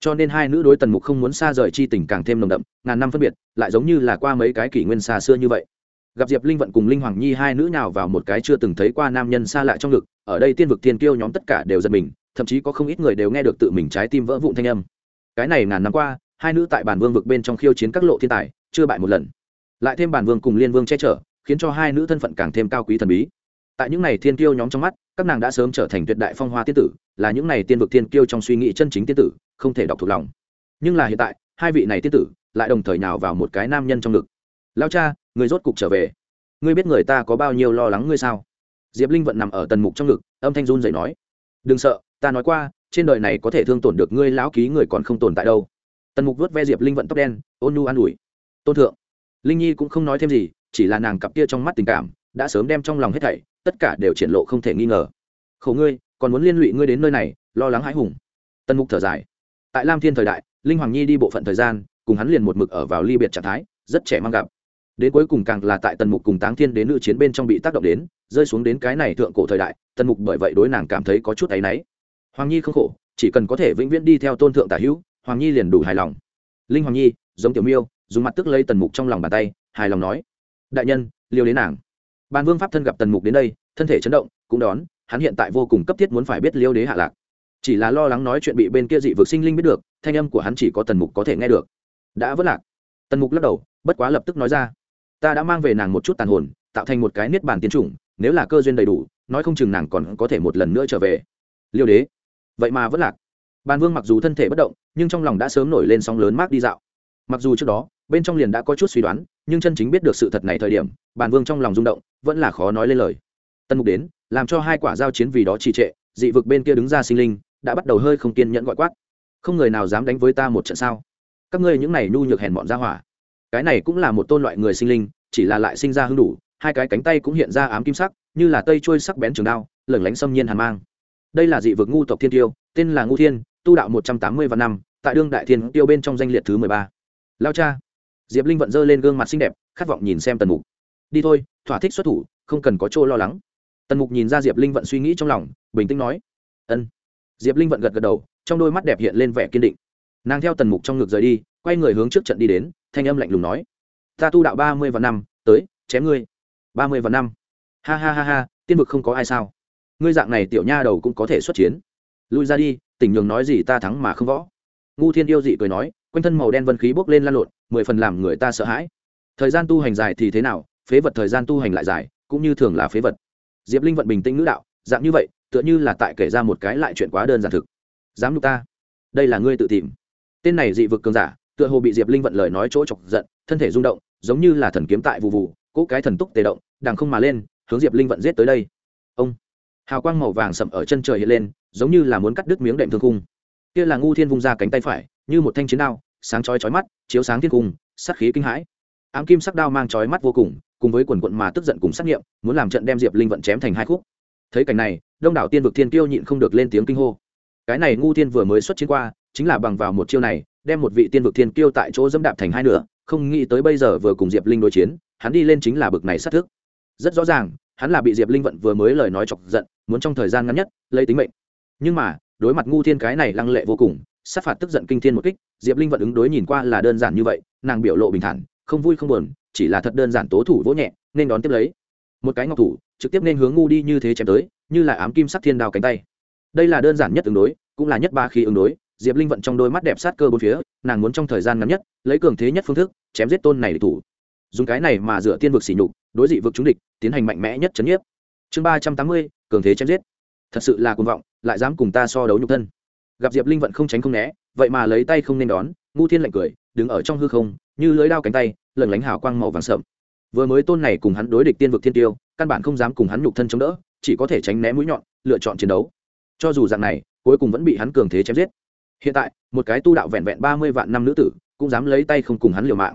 A: Cho nên hai nữ đối tần mục không muốn xa rời chi tình càng thêm nồng đậm, ngàn năm phân biệt, lại giống như là qua mấy cái kỷ nguyên xa xưa như vậy. Gặp diệp linh vận cùng linh hoàng nhi hai nữ nào vào một cái chưa từng thấy qua nam nhân xa lạ trong ngực, ở đây tiên vực tiên kiêu nhóm tất cả đều giật mình, thậm chí có không ít người đều nghe được tự mình trái tim vỡ vụn thanh âm. Cái này ngàn năm qua hai nữ tại bản vương vực bên trong khiêu chiến các lộ thiên tài, chưa bại một lần. Lại thêm bản vương cùng liên vương che chở, khiến cho hai nữ thân phận càng thêm cao quý thần bí. Tại những này thiên kiêu nhóm trong mắt, các nàng đã sớm trở thành tuyệt đại phong hoa tiên tử, là những này tiên vực tiên kiêu trong suy nghĩ chân chính tiên tử, không thể đọc thuộc lòng. Nhưng là hiện tại, hai vị này tiên tử lại đồng thời nào vào một cái nam nhân trong ngực. Lao cha, người rốt cục trở về. Ngươi biết người ta có bao nhiêu lo lắng ngươi sao? Diệp linh vẫn nằm ở tần mục trong ngực, âm thanh run dậy nói. Đừng sợ, ta nói qua, trên đời này có thể thương tổn được ngươi lão ký người còn không tồn tại đâu tần mục vớt ve diệp linh vận tóc đen, ôn nu an ủi. Tôn thượng. Linh nhi cũng không nói thêm gì, chỉ là nàng cặp kia trong mắt tình cảm đã sớm đem trong lòng hết thảy, tất cả đều triển lộ không thể nghi ngờ. Khổ ngươi, còn muốn liên lụy ngươi đến nơi này, lo lắng hãi hùng. Tần mục thở dài. Tại lam thiên thời đại, linh hoàng nhi đi bộ phận thời gian, cùng hắn liền một mực ở vào ly biệt trạng thái, rất trẻ mang gặp. Đến cuối cùng càng là tại tần mục cùng táng thiên đến nữ chiến bên trong bị tác động đến, rơi xuống đến cái này thượng cổ thời đại, tần mục bởi vậy đối nàng cảm thấy có chút áy náy. Hoàng nhi không khổ, chỉ cần có thể vĩnh viễn đi theo tôn thượng tả hữu hoàng nhi liền đủ hài lòng. Linh hoàng nhi, giống tiểu miêu, dùng mặt tức lấy tần mục trong lòng bàn tay, hài lòng nói, đại nhân, liều đến nàng. Ban vương pháp thân gặp tần mục đến đây, thân thể chấn động, cũng đón, hắn hiện tại vô cùng cấp thiết muốn phải biết liêu đế hạ lạc. Chỉ là lo lắng nói chuyện bị bên kia dị vực sinh linh biết được, thanh âm của hắn chỉ có tần mục có thể nghe được. Đã vất lạc. Tần mục lắc đầu, bất quá lập tức nói ra, ta đã mang về nàng một chút tàn hồn, tạo thành một cái niết bàn tiến chủng, nếu là cơ duyên đầy đủ, nói không chừng nàng còn có thể một lần nữa trở về. Liêu đế, vậy mà vẫn lạc bàn vương mặc dù thân thể bất động, nhưng trong lòng đã sớm nổi lên sóng lớn mát đi dạo. Mặc dù trước đó, bên trong liền đã có chút suy đoán, nhưng chân chính biết được sự thật này thời điểm, bàn vương trong lòng rung động, vẫn là khó nói lên lời. Tân mục đến, làm cho hai quả giao chiến vì đó trì trệ, dị vực bên kia đứng ra sinh linh, đã bắt đầu hơi không kiên nhẫn gọi quát. Không người nào dám đánh với ta một trận sao? Các ngươi những này nhu nhược hèn bọn ra hỏa. Cái này cũng là một tôn loại người sinh linh, chỉ là lại sinh ra hưng đủ, hai cái cánh tay cũng hiện ra ám kim sắc, như là tây trôi sắc bén trường đao, lửng lánh xâm nhiên hàn mang. Đây là dị vực ngu tộc thiên tiêu, tên là ngu thiên tu đạo một trăm tám mươi vạn năm, tại đương đại thiên tiêu bên trong danh liệt thứ mười ba. Lao cha. Diệp linh vận dơ lên gương mặt xinh đẹp, khát vọng nhìn xem tần mục. Đi thôi, thỏa thích xuất thủ, không cần có chỗ lo lắng. Tần mục nhìn ra diệp linh vận suy nghĩ trong lòng, bình tĩnh nói. Ân. Diệp linh vận gật gật đầu, trong đôi mắt đẹp hiện lên vẻ kiên định. Nàng theo tần mục trong ngực rời đi, quay người hướng trước trận đi đến, thanh âm lạnh lùng nói. Ta tu đạo ba mươi vạn năm, tới, chém ngươi. Ba mươi vạn năm. Ha ha ha ha, tiên vực không có ai sao? Ngươi dạng này tiểu nha đầu cũng có thể xuất chiến. Lui ra đi tỉnh nhường nói gì ta thắng mà không võ. Ngu thiên yêu dị cười nói, quanh thân màu đen vân khí bốc lên lan lộn, mười phần làm người ta sợ hãi. Thời gian tu hành dài thì thế nào, phế vật thời gian tu hành lại dài, cũng như thường là phế vật. Diệp linh vận bình tĩnh ngữ đạo, dạng như vậy, tựa như là tại kể ra một cái lại chuyện quá đơn giản thực. Dám nhục ta? Đây là ngươi tự tìm. Tên này dị vực cường giả, tựa hồ bị diệp linh vận lời nói chỗ chọc giận, thân thể rung động, giống như là thần kiếm tại vụ vụ cỗ cái thần túc tề động, đằng không mà lên, hướng diệp linh vận giết tới đây. Ông. Hào quang màu vàng sậm ở chân trời hiện lên giống như là muốn cắt đứt miếng đệm thương khung. Kia là ngu thiên vung ra cánh tay phải, như một thanh chiến đao, sáng chói chói mắt, chiếu sáng thiên cung sắc khí kinh hãi. Ám kim sắc đao mang chói mắt vô cùng cùng với quần quận mà tức giận cùng sát nghiệm, muốn làm trận đem diệp linh vận chém thành hai khúc. Thấy cảnh này, đông đảo tiên vực thiên tiêu nhịn không được lên tiếng kinh hô. Cái này ngu thiên vừa mới xuất chiến qua, chính là bằng vào một chiêu này, đem một vị tiên vực thiên kiêu tại chỗ dẫm đạp thành hai nửa, không nghĩ tới bây giờ vừa cùng diệp linh đối chiến, hắn đi lên chính là bực này sát thức. Rất rõ ràng, hắn là bị diệp linh vận vừa mới lời nói chọc giận, muốn trong thời gian ngắn nhất, lấy tính mệnh nhưng mà, đối mặt ngu thiên cái này lăng lệ vô cùng, sát phạt tức giận kinh thiên một kích, diệp linh vận ứng đối nhìn qua là đơn giản như vậy, nàng biểu lộ bình thản, không vui không buồn, chỉ là thật đơn giản tố thủ vỗ nhẹ, nên đón tiếp lấy. Một cái ngọc thủ, trực tiếp nên hướng ngu đi như thế chém tới, như là ám kim sắc thiên đao cánh tay. Đây là đơn giản nhất ứng đối, cũng là nhất ba khi ứng đối, diệp linh vận trong đôi mắt đẹp sát cơ bốn phía, nàng muốn trong thời gian ngắn nhất, lấy cường thế nhất phương thức, chém giết tôn này để thủ. Dùng cái này mà dựa tiên vực xỉ nhục, đối dị vực chúng địch, tiến hành mạnh mẽ nhất chấn nhiếp. Chương ba trăm tám mươi, cường thế chém giết thật sự là cuồng vọng, lại dám cùng ta so đấu nhục thân. Gặp diệp linh vận không tránh không né, vậy mà lấy tay không nên đón, ngu thiên lạnh cười, đứng ở trong hư không, như lưới đao cánh tay lần lánh hào quang màu vàng sợm vừa mới tôn này cùng hắn đối địch tiên vực thiên tiêu, căn bản không dám cùng hắn nhục thân chống đỡ, chỉ có thể tránh né mũi nhọn, lựa chọn chiến đấu. Cho dù dạng này, cuối cùng vẫn bị hắn cường thế chém giết. Hiện tại, một cái tu đạo vẹn vẹn ba mươi vạn năm nữ tử, cũng dám lấy tay không cùng hắn liều mạng.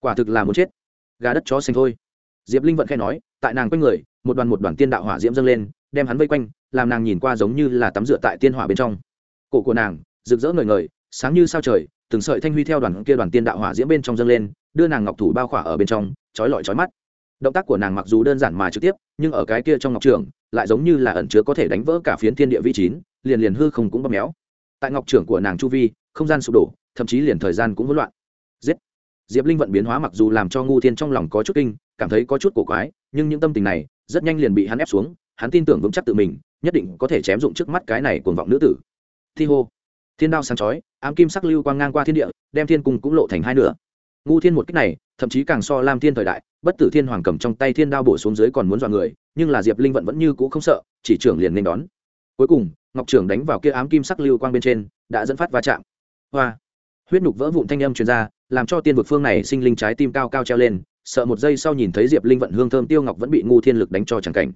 A: Quả thực là muốn chết. Gà đất chó xanh thôi. Diệp linh vận khai nói, tại nàng quanh người, một đoàn một đoàn tiên đạo hỏa diễm dâng lên đem hắn vây quanh, làm nàng nhìn qua giống như là tắm rửa tại tiên hỏa bên trong. Cổ của nàng, rực rỡ ngời ngời, sáng như sao trời, từng sợi thanh huy theo đoàn kia đoàn tiên đạo hỏa diễm bên trong dâng lên, đưa nàng ngọc thủ bao khỏa ở bên trong, trói lọi trói mắt. Động tác của nàng mặc dù đơn giản mà trực tiếp, nhưng ở cái kia trong ngọc trường, lại giống như là ẩn chứa có thể đánh vỡ cả phiến thiên địa vi chín, liền liền hư không cũng bóp méo. Tại ngọc trưởng của nàng chu vi, không gian sụp đổ, thậm chí liền thời gian cũng hỗn loạn. Giết! Diệp linh vận biến hóa mặc dù làm cho ngu thiên trong lòng có chút kinh, cảm thấy có chút cổ quái, nhưng những tâm tình này rất nhanh liền bị hắn ép xuống hắn tin tưởng vững chắc tự mình, nhất định có thể chém dụng trước mắt cái này cuồng vọng nữ tử. Thi hô. Thiên đao sáng chói, ám kim sắc lưu quang ngang qua thiên địa, đem thiên cung cũng lộ thành hai nửa. Ngu thiên một cách này, thậm chí càng so lam thiên thời đại, bất tử thiên hoàng cầm trong tay thiên đao bổ xuống dưới còn muốn dọa người, nhưng là diệp linh vận vẫn như cũ không sợ, chỉ trưởng liền nên đón. Cuối cùng, ngọc trưởng đánh vào kia ám kim sắc lưu quang bên trên, đã dẫn phát va chạm. Hoa. Huyết nhục vỡ vụn thanh âm truyền ra, làm cho tiên vực phương này sinh linh trái tim cao cao treo lên, sợ một giây sau nhìn thấy diệp linh vận hương thơm tiêu ngọc vẫn bị ngu thiên lực đánh cho chẳng cảnh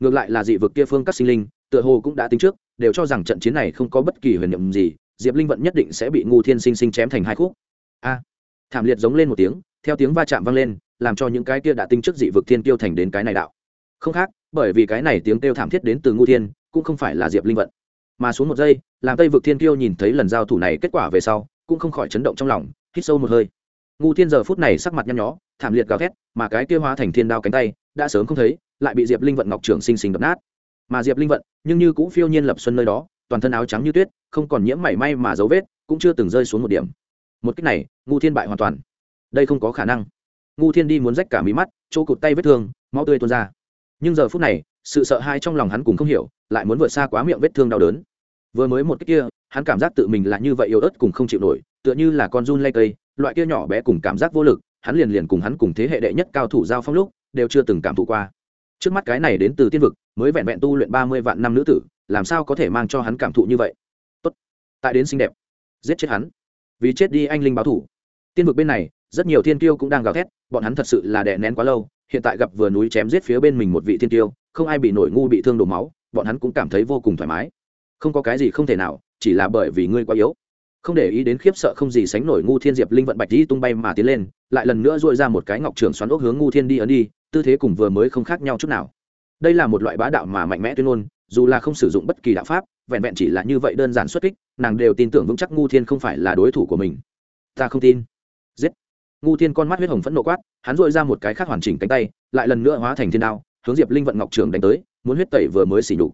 A: ngược lại là dị vực kia phương các sinh linh, tựa hồ cũng đã tính trước, đều cho rằng trận chiến này không có bất kỳ huyền nhiệm gì, diệp linh vận nhất định sẽ bị ngu thiên sinh sinh chém thành hai khúc. A! Thảm liệt giống lên một tiếng, theo tiếng va chạm vang lên, làm cho những cái kia đã tính trước dị vực thiên tiêu thành đến cái này đạo. Không khác, bởi vì cái này tiếng kêu thảm thiết đến từ ngu thiên, cũng không phải là diệp linh vận. Mà xuống một giây, làm tây vực thiên tiêu nhìn thấy lần giao thủ này kết quả về sau, cũng không khỏi chấn động trong lòng, hít sâu một hơi. Ngu thiên giờ phút này sắc mặt nhăn nhó, thảm liệt gào thét, mà cái kia hóa thành thiên đao cánh tay đã sớm không thấy, lại bị diệp linh vận ngọc trưởng sinh sinh đập nát. Mà diệp linh vận, nhưng như cũng phiêu nhiên lập xuân nơi đó, toàn thân áo trắng như tuyết, không còn nhiễm mảy may mà dấu vết, cũng chưa từng rơi xuống một điểm. Một cách này ngu thiên bại hoàn toàn. Đây không có khả năng. Ngu thiên đi muốn rách cả mí mắt, chỗ cụt tay vết thương, máu tươi tuôn ra. Nhưng giờ phút này, sự sợ hãi trong lòng hắn cũng không hiểu, lại muốn vượt xa quá miệng vết thương đau đớn. Vừa mới một cách kia, hắn cảm giác tự mình là như vậy yếu ớt cùng không chịu nổi, tựa như là con run lay cây, loại kia nhỏ bé cùng cảm giác vô lực, hắn liền liền cùng hắn cùng thế hệ đệ nhất cao thủ giao phong lúc đều chưa từng cảm thụ qua. Trước mắt cái này đến từ tiên vực, mới vẹn vẹn tu luyện ba mươi vạn năm nữ tử, làm sao có thể mang cho hắn cảm thụ như vậy? Tốt, tại đến xinh đẹp, giết chết hắn. Vì chết đi anh linh báo thủ. Tiên vực bên này, rất nhiều thiên tiêu cũng đang gào thét, bọn hắn thật sự là đè nén quá lâu, hiện tại gặp vừa núi chém giết phía bên mình một vị thiên tiêu không ai bị nổi ngu bị thương đổ máu, bọn hắn cũng cảm thấy vô cùng thoải mái. Không có cái gì không thể nào, chỉ là bởi vì ngươi quá yếu. Không để ý đến khiếp sợ không gì sánh nổi ngu thiên diệp linh vận bạch đi tung bay mà tiến lên, lại lần nữa dội ra một cái ngọc trường xoắn ốc hướng ngu thiên đi ấn đi tư thế cùng vừa mới không khác nhau chút nào. Đây là một loại bá đạo mà mạnh mẽ tuyên ngôn, dù là không sử dụng bất kỳ đạo pháp, vẹn vẹn chỉ là như vậy đơn giản xuất kích, nàng đều tin tưởng vững chắc ngu thiên không phải là đối thủ của mình. Ta không tin. Giết. Ngu thiên con mắt huyết hồng phẫn nộ quát, hắn dội ra một cái khác hoàn chỉnh cánh tay, lại lần nữa hóa thành thiên đao, hướng diệp linh vận ngọc trường đánh tới, muốn huyết tẩy vừa mới xỉ nhục.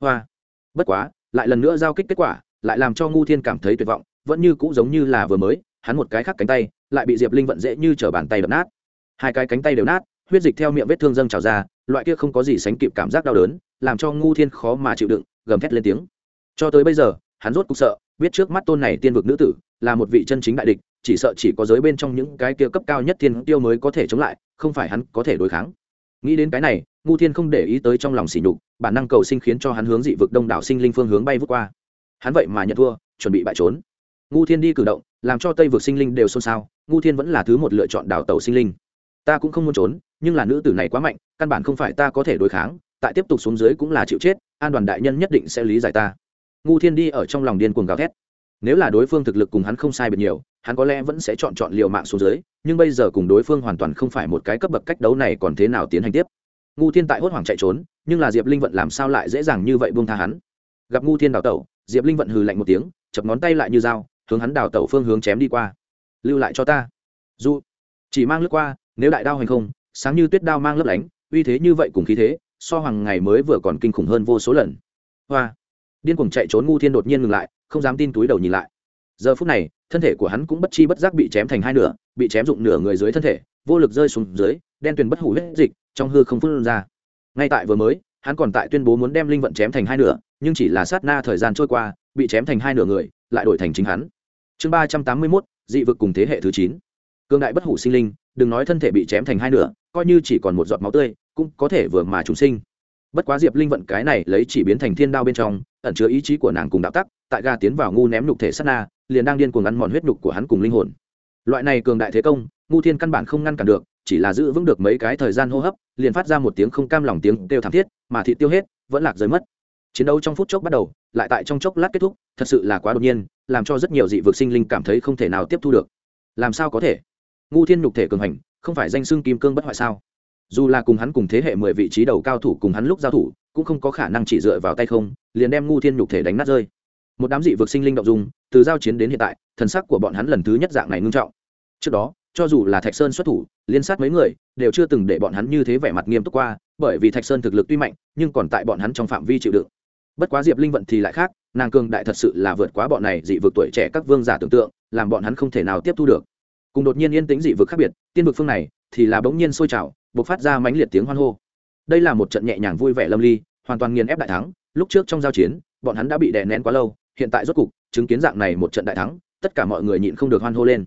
A: Hoa. Bất quá, lại lần nữa giao kích kết quả, lại làm cho ngu thiên cảm thấy tuyệt vọng, vẫn như cũ giống như là vừa mới, hắn một cái khác cánh tay, lại bị diệp linh vận dễ như t bàn tay đập nát. Hai cái cánh tay đều nát huyết dịch theo miệng vết thương dâng trào ra, loại kia không có gì sánh kịp cảm giác đau đớn, làm cho ngu thiên khó mà chịu đựng, gầm thét lên tiếng. Cho tới bây giờ, hắn rốt cục sợ, biết trước mắt tôn này tiên vực nữ tử, là một vị chân chính đại địch, chỉ sợ chỉ có giới bên trong những cái kia cấp cao nhất thiên tiêu mới có thể chống lại, không phải hắn có thể đối kháng. Nghĩ đến cái này, ngu thiên không để ý tới trong lòng sỉ nhục, bản năng cầu sinh khiến cho hắn hướng dị vực đông đảo sinh linh phương hướng bay vút qua. Hắn vậy mà nhận thua, chuẩn bị bại trốn. Ngu thiên đi cử động, làm cho tây vực sinh linh đều xôn xao, ngu thiên vẫn là thứ một lựa chọn đảo tàu sinh linh. Ta cũng không muốn trốn nhưng là nữ tử này quá mạnh, căn bản không phải ta có thể đối kháng, tại tiếp tục xuống dưới cũng là chịu chết, an đoàn đại nhân nhất định sẽ lý giải ta. Ngu thiên đi ở trong lòng điên cuồng gào thét. Nếu là đối phương thực lực cùng hắn không sai biệt nhiều, hắn có lẽ vẫn sẽ chọn chọn liều mạng xuống dưới, nhưng bây giờ cùng đối phương hoàn toàn không phải một cái cấp bậc cách đấu này còn thế nào tiến hành tiếp? Ngu thiên tại hốt hoảng chạy trốn, nhưng là diệp linh vận làm sao lại dễ dàng như vậy buông tha hắn? Gặp ngu thiên đào tẩu, diệp linh vận hừ lạnh một tiếng, chập ngón tay lại như dao, hướng hắn đào tẩu phương hướng chém đi qua. Lưu lại cho ta. Dù, chỉ mang lướt qua, nếu đại đao hành không sáng như tuyết đao mang lấp lánh, uy thế như vậy cùng khí thế, so hoàng ngày mới vừa còn kinh khủng hơn vô số lần. Hoa! Điên cuồng chạy trốn ngu thiên đột nhiên ngừng lại, không dám tin túi đầu nhìn lại. Giờ phút này, thân thể của hắn cũng bất chi bất giác bị chém thành hai nửa, bị chém dụng nửa người dưới thân thể, vô lực rơi xuống dưới, đen tuyền bất hủ huyết dịch trong hư không phun ra. Ngay tại vừa mới, hắn còn tại tuyên bố muốn đem linh vận chém thành hai nửa, nhưng chỉ là sát na thời gian trôi qua, bị chém thành hai nửa người, lại đổi thành chính hắn. Chương ba trăm tám mươi mốt, dị vực cùng thế hệ thứ chín. Cương đại bất hủ sinh linh đừng nói thân thể bị chém thành hai nửa, coi như chỉ còn một giọt máu tươi, cũng có thể vừa mà chúng sinh. Bất quá diệp linh vận cái này lấy chỉ biến thành thiên đao bên trong, ẩn chứa ý chí của nàng cùng đạo tắc, tại ga tiến vào ngu ném nhục thể sát na, liền đang điên cuồng ăn mòn huyết nhục của hắn cùng linh hồn. Loại này cường đại thế công, ngu thiên căn bản không ngăn cản được, chỉ là giữ vững được mấy cái thời gian hô hấp, liền phát ra một tiếng không cam lòng tiếng kêu thảm thiết, mà thị tiêu hết, vẫn lạc rơi mất. Chiến đấu trong phút chốc bắt đầu, lại tại trong chốc lát kết thúc, thật sự là quá đột nhiên, làm cho rất nhiều dị vực sinh linh cảm thấy không thể nào tiếp thu được. Làm sao có thể? Ngu thiên nhục thể cường hành, không phải danh xưng kim cương bất hoại sao? Dù là cùng hắn cùng thế hệ mười vị trí đầu cao thủ cùng hắn lúc giao thủ, cũng không có khả năng chỉ dựa vào tay không, liền đem ngu thiên nhục thể đánh nát rơi. Một đám dị vực sinh linh động dung, từ giao chiến đến hiện tại, thần sắc của bọn hắn lần thứ nhất dạng này ngưng trọng. Trước đó, cho dù là thạch sơn xuất thủ, liên sát mấy người, đều chưa từng để bọn hắn như thế vẻ mặt nghiêm túc qua, bởi vì thạch sơn thực lực tuy mạnh, nhưng còn tại bọn hắn trong phạm vi chịu đựng. Bất quá diệp linh vận thì lại khác, nàng cường đại thật sự là vượt quá bọn này dị vực tuổi trẻ các vương giả tưởng tượng, làm bọn hắn không thể nào tiếp thu được cùng đột nhiên yên tĩnh dị vực khác biệt, tiên vực phương này thì là bỗng nhiên sôi trào, bộc phát ra mãnh liệt tiếng hoan hô. Đây là một trận nhẹ nhàng vui vẻ lâm ly, hoàn toàn nghiền ép đại thắng, lúc trước trong giao chiến, bọn hắn đã bị đè nén quá lâu, hiện tại rốt cục chứng kiến dạng này một trận đại thắng, tất cả mọi người nhịn không được hoan hô lên.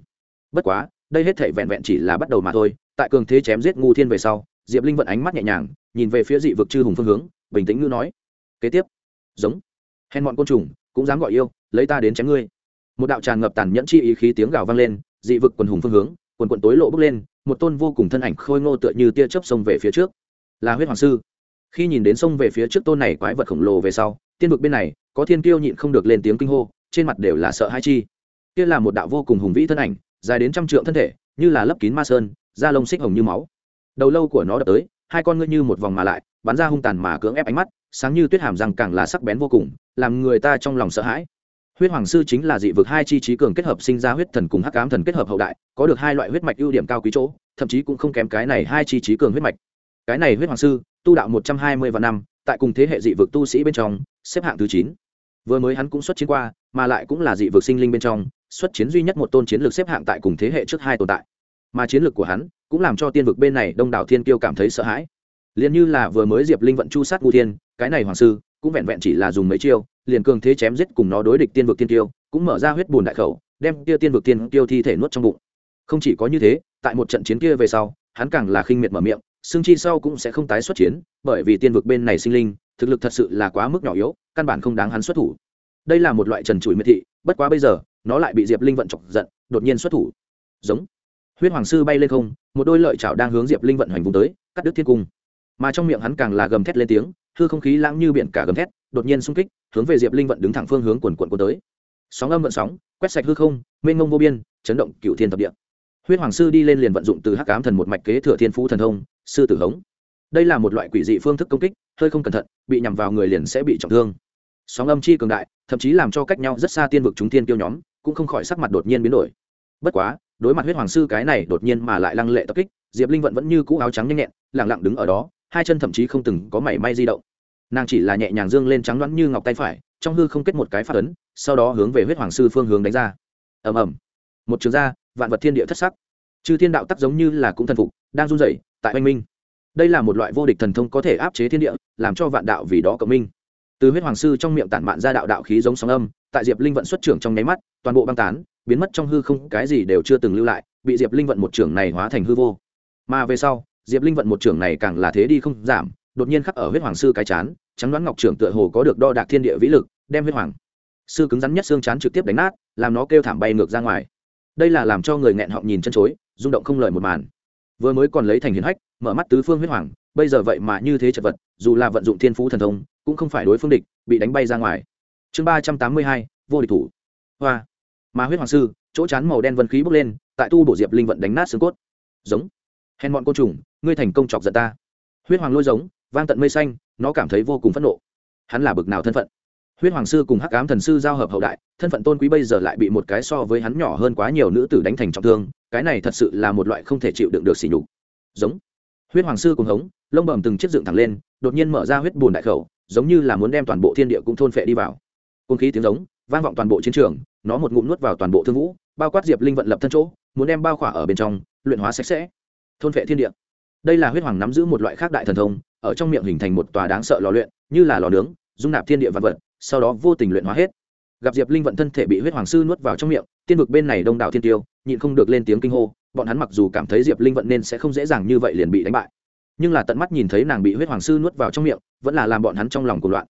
A: Bất quá, đây hết thể vẹn vẹn chỉ là bắt đầu mà thôi, tại cường thế chém giết ngu thiên về sau, diệp linh vận ánh mắt nhẹ nhàng, nhìn về phía dị vực chư hùng phương hướng, bình tĩnh ngữ nói. Kế tiếp. Giống. Hèn bọn côn trùng, cũng dám gọi yêu, lấy ta đến chém ngươi. Một đạo tràn ngập tàn nhẫn chi ý khí tiếng gào vang lên dị vực quần hùng phương hướng, quần quần tối lộ bước lên, một tôn vô cùng thân ảnh khôi ngô tựa như tia chớp sông về phía trước. Là huyết hoàng sư. Khi nhìn đến sông về phía trước tôn này quái vật khổng lồ về sau, tiên vực bên này, có thiên kiêu nhịn không được lên tiếng kinh hô, trên mặt đều là sợ hãi chi. Kia là một đạo vô cùng hùng vĩ thân ảnh, dài đến trăm trượng thân thể, như là lấp kín ma sơn, da lông xích hồng như máu. Đầu lâu của nó đập tới, hai con ngươi như một vòng mà lại, bắn ra hung tàn mà cưỡng ép ánh mắt, sáng như tuyết hàm răng càng là sắc bén vô cùng, làm người ta trong lòng sợ hãi huyết hoàng sư chính là dị vực hai chi trí cường kết hợp sinh ra huyết thần cùng hắc ám thần kết hợp hậu đại, có được hai loại huyết mạch ưu điểm cao quý chỗ, thậm chí cũng không kém cái này hai chi trí cường huyết mạch. Cái này huyết hoàng sư, tu đạo một trăm hai mươi vạn năm, tại cùng thế hệ dị vực tu sĩ bên trong, xếp hạng thứ chín. Vừa mới hắn cũng xuất chiến qua, mà lại cũng là dị vực sinh linh bên trong, xuất chiến duy nhất một tôn chiến lược xếp hạng tại cùng thế hệ trước hai tồn tại. Mà chiến lược của hắn, cũng làm cho tiên vực bên này đông đảo thiên kiêu cảm thấy sợ hãi. Liền như là vừa mới diệp linh vận chu sát ngu thiên, cái này hoàng sư cũng vẹn vẹn chỉ là dùng mấy chiêu, liền cường thế chém giết cùng nó đối địch tiên vực tiên tiêu cũng mở ra huyết bùn đại khẩu, đem kia tiên vực tiên tiêu thi thể nuốt trong bụng. Không chỉ có như thế, tại một trận chiến kia về sau, hắn càng là khinh miệt mở miệng, xương chi sau cũng sẽ không tái xuất chiến, bởi vì tiên vực bên này sinh linh, thực lực thật sự là quá mức nhỏ yếu, căn bản không đáng hắn xuất thủ. Đây là một loại trần trụi miệt thị, bất quá bây giờ, nó lại bị diệp linh vận chọc giận, đột nhiên xuất thủ. Giống. Huyết hoàng sư bay lên không, một đôi lợi chảo đang hướng diệp linh vận hành vùng tới, cắt đứt thiên cung. Mà trong miệng hắn càng là gầm thét lên tiếng hư không khí lãng như biển cả gầm thét, đột nhiên xung kích, hướng về diệp linh vận đứng thẳng phương hướng quần quận của tới. Sóng âm vận sóng, quét sạch hư không, mênh mông vô biên, chấn động cựu thiên thập địa. Huyết hoàng sư đi lên liền vận dụng từ hắc ám thần một mạch kế thừa thiên phú thần thông, sư tử hống. Đây là một loại quỷ dị phương thức công kích, hơi không cẩn thận, bị nhằm vào người liền sẽ bị trọng thương. Sóng âm chi cường đại, thậm chí làm cho cách nhau rất xa tiên vực chúng tiên tiêu nhóm, cũng không khỏi sắc mặt đột nhiên biến đổi. Bất quá, đối mặt huyết hoàng sư cái này đột nhiên mà lại lăng lệ tập kích, diệp linh vận vẫn như cũ áo trắng nhanh nhẹn lẳng lặng đứng ở đó, hai chân thậm chí không từng có mảy may di động nàng chỉ là nhẹ nhàng dương lên trắng đoán như ngọc tay phải trong hư không kết một cái phát ấn sau đó hướng về huyết hoàng sư phương hướng đánh ra. Ầm ầm. Một trường ra, vạn vật thiên địa thất sắc. Chư thiên đạo tắc giống như là cũng thần phục đang run rẩy tại oanh minh. Đây là một loại vô địch thần thông có thể áp chế thiên địa làm cho vạn đạo vì đó cộng minh. Từ huyết hoàng sư trong miệng tản mạn ra đạo đạo khí giống sóng âm tại diệp linh vận xuất trưởng trong nháy mắt toàn bộ băng tán biến mất trong hư không cái gì đều chưa từng lưu lại bị diệp linh vận một trưởng này hóa thành hư vô. Mà về sau diệp linh vận một trưởng này càng là thế đi không giảm đột nhiên khắc ở huyết hoàng sư cái chán, trắng đoán ngọc trưởng tựa hồ có được đo đạc thiên địa vĩ lực, đem huyết hoàng sư cứng rắn nhất xương chán trực tiếp đánh nát, làm nó kêu thảm bay ngược ra ngoài. Đây là làm cho người nghẹn họng nhìn chân chối, rung động không lời một màn. Vừa mới còn lấy thành hiến hách, mở mắt tứ phương huyết hoàng, bây giờ vậy mà như thế chật vật, dù là vận dụng thiên phú thần thông, cũng không phải đối phương địch, bị đánh bay ra ngoài. Chương ba trăm tám mươi hai, vô địch thủ. Hoa. Mà huyết hoàng sư, chỗ chán màu đen vân khí bốc lên, tại tu bổ diệp linh vận đánh nát xương cốt. Giống. Hèn bọn côn trùng, ngươi thành công chọc giận ta. Huyết hoàng lôi giống vang tận mây xanh, nó cảm thấy vô cùng phẫn nộ. Hắn là bực nào thân phận? Huyết hoàng sư cùng hắc ám thần sư giao hợp hậu đại, thân phận tôn quý bây giờ lại bị một cái so với hắn nhỏ hơn quá nhiều nữ tử đánh thành trọng thương, cái này thật sự là một loại không thể chịu đựng được xỉ nhục. Giống. Huyết hoàng sư cùng hống, lông bầm từng chiếc dựng thẳng lên, đột nhiên mở ra huyết bùn đại khẩu, giống như là muốn đem toàn bộ thiên địa cũng thôn phệ đi vào. Côn khí tiếng giống, vang vọng toàn bộ chiến trường, nó một ngụm nuốt vào toàn bộ thương vũ, bao quát diệp linh vận lập thân chỗ, muốn đem bao khỏa ở bên trong, luyện hóa sạch sẽ, thôn phệ thiên địa. Đây là huyết hoàng nắm giữ một loại khác đại thần thông ở trong miệng hình thành một tòa đáng sợ lò luyện, như là lò nướng, dung nạp thiên địa vật vật, sau đó vô tình luyện hóa hết. Gặp diệp linh vận thân thể bị huyết hoàng sư nuốt vào trong miệng, tiên vực bên này đông đảo thiên tiêu, nhịn không được lên tiếng kinh hô, bọn hắn mặc dù cảm thấy diệp linh vận nên sẽ không dễ dàng như vậy liền bị đánh bại, nhưng là tận mắt nhìn thấy nàng bị huyết hoàng sư nuốt vào trong miệng, vẫn là làm bọn hắn trong lòng cuộc loạn.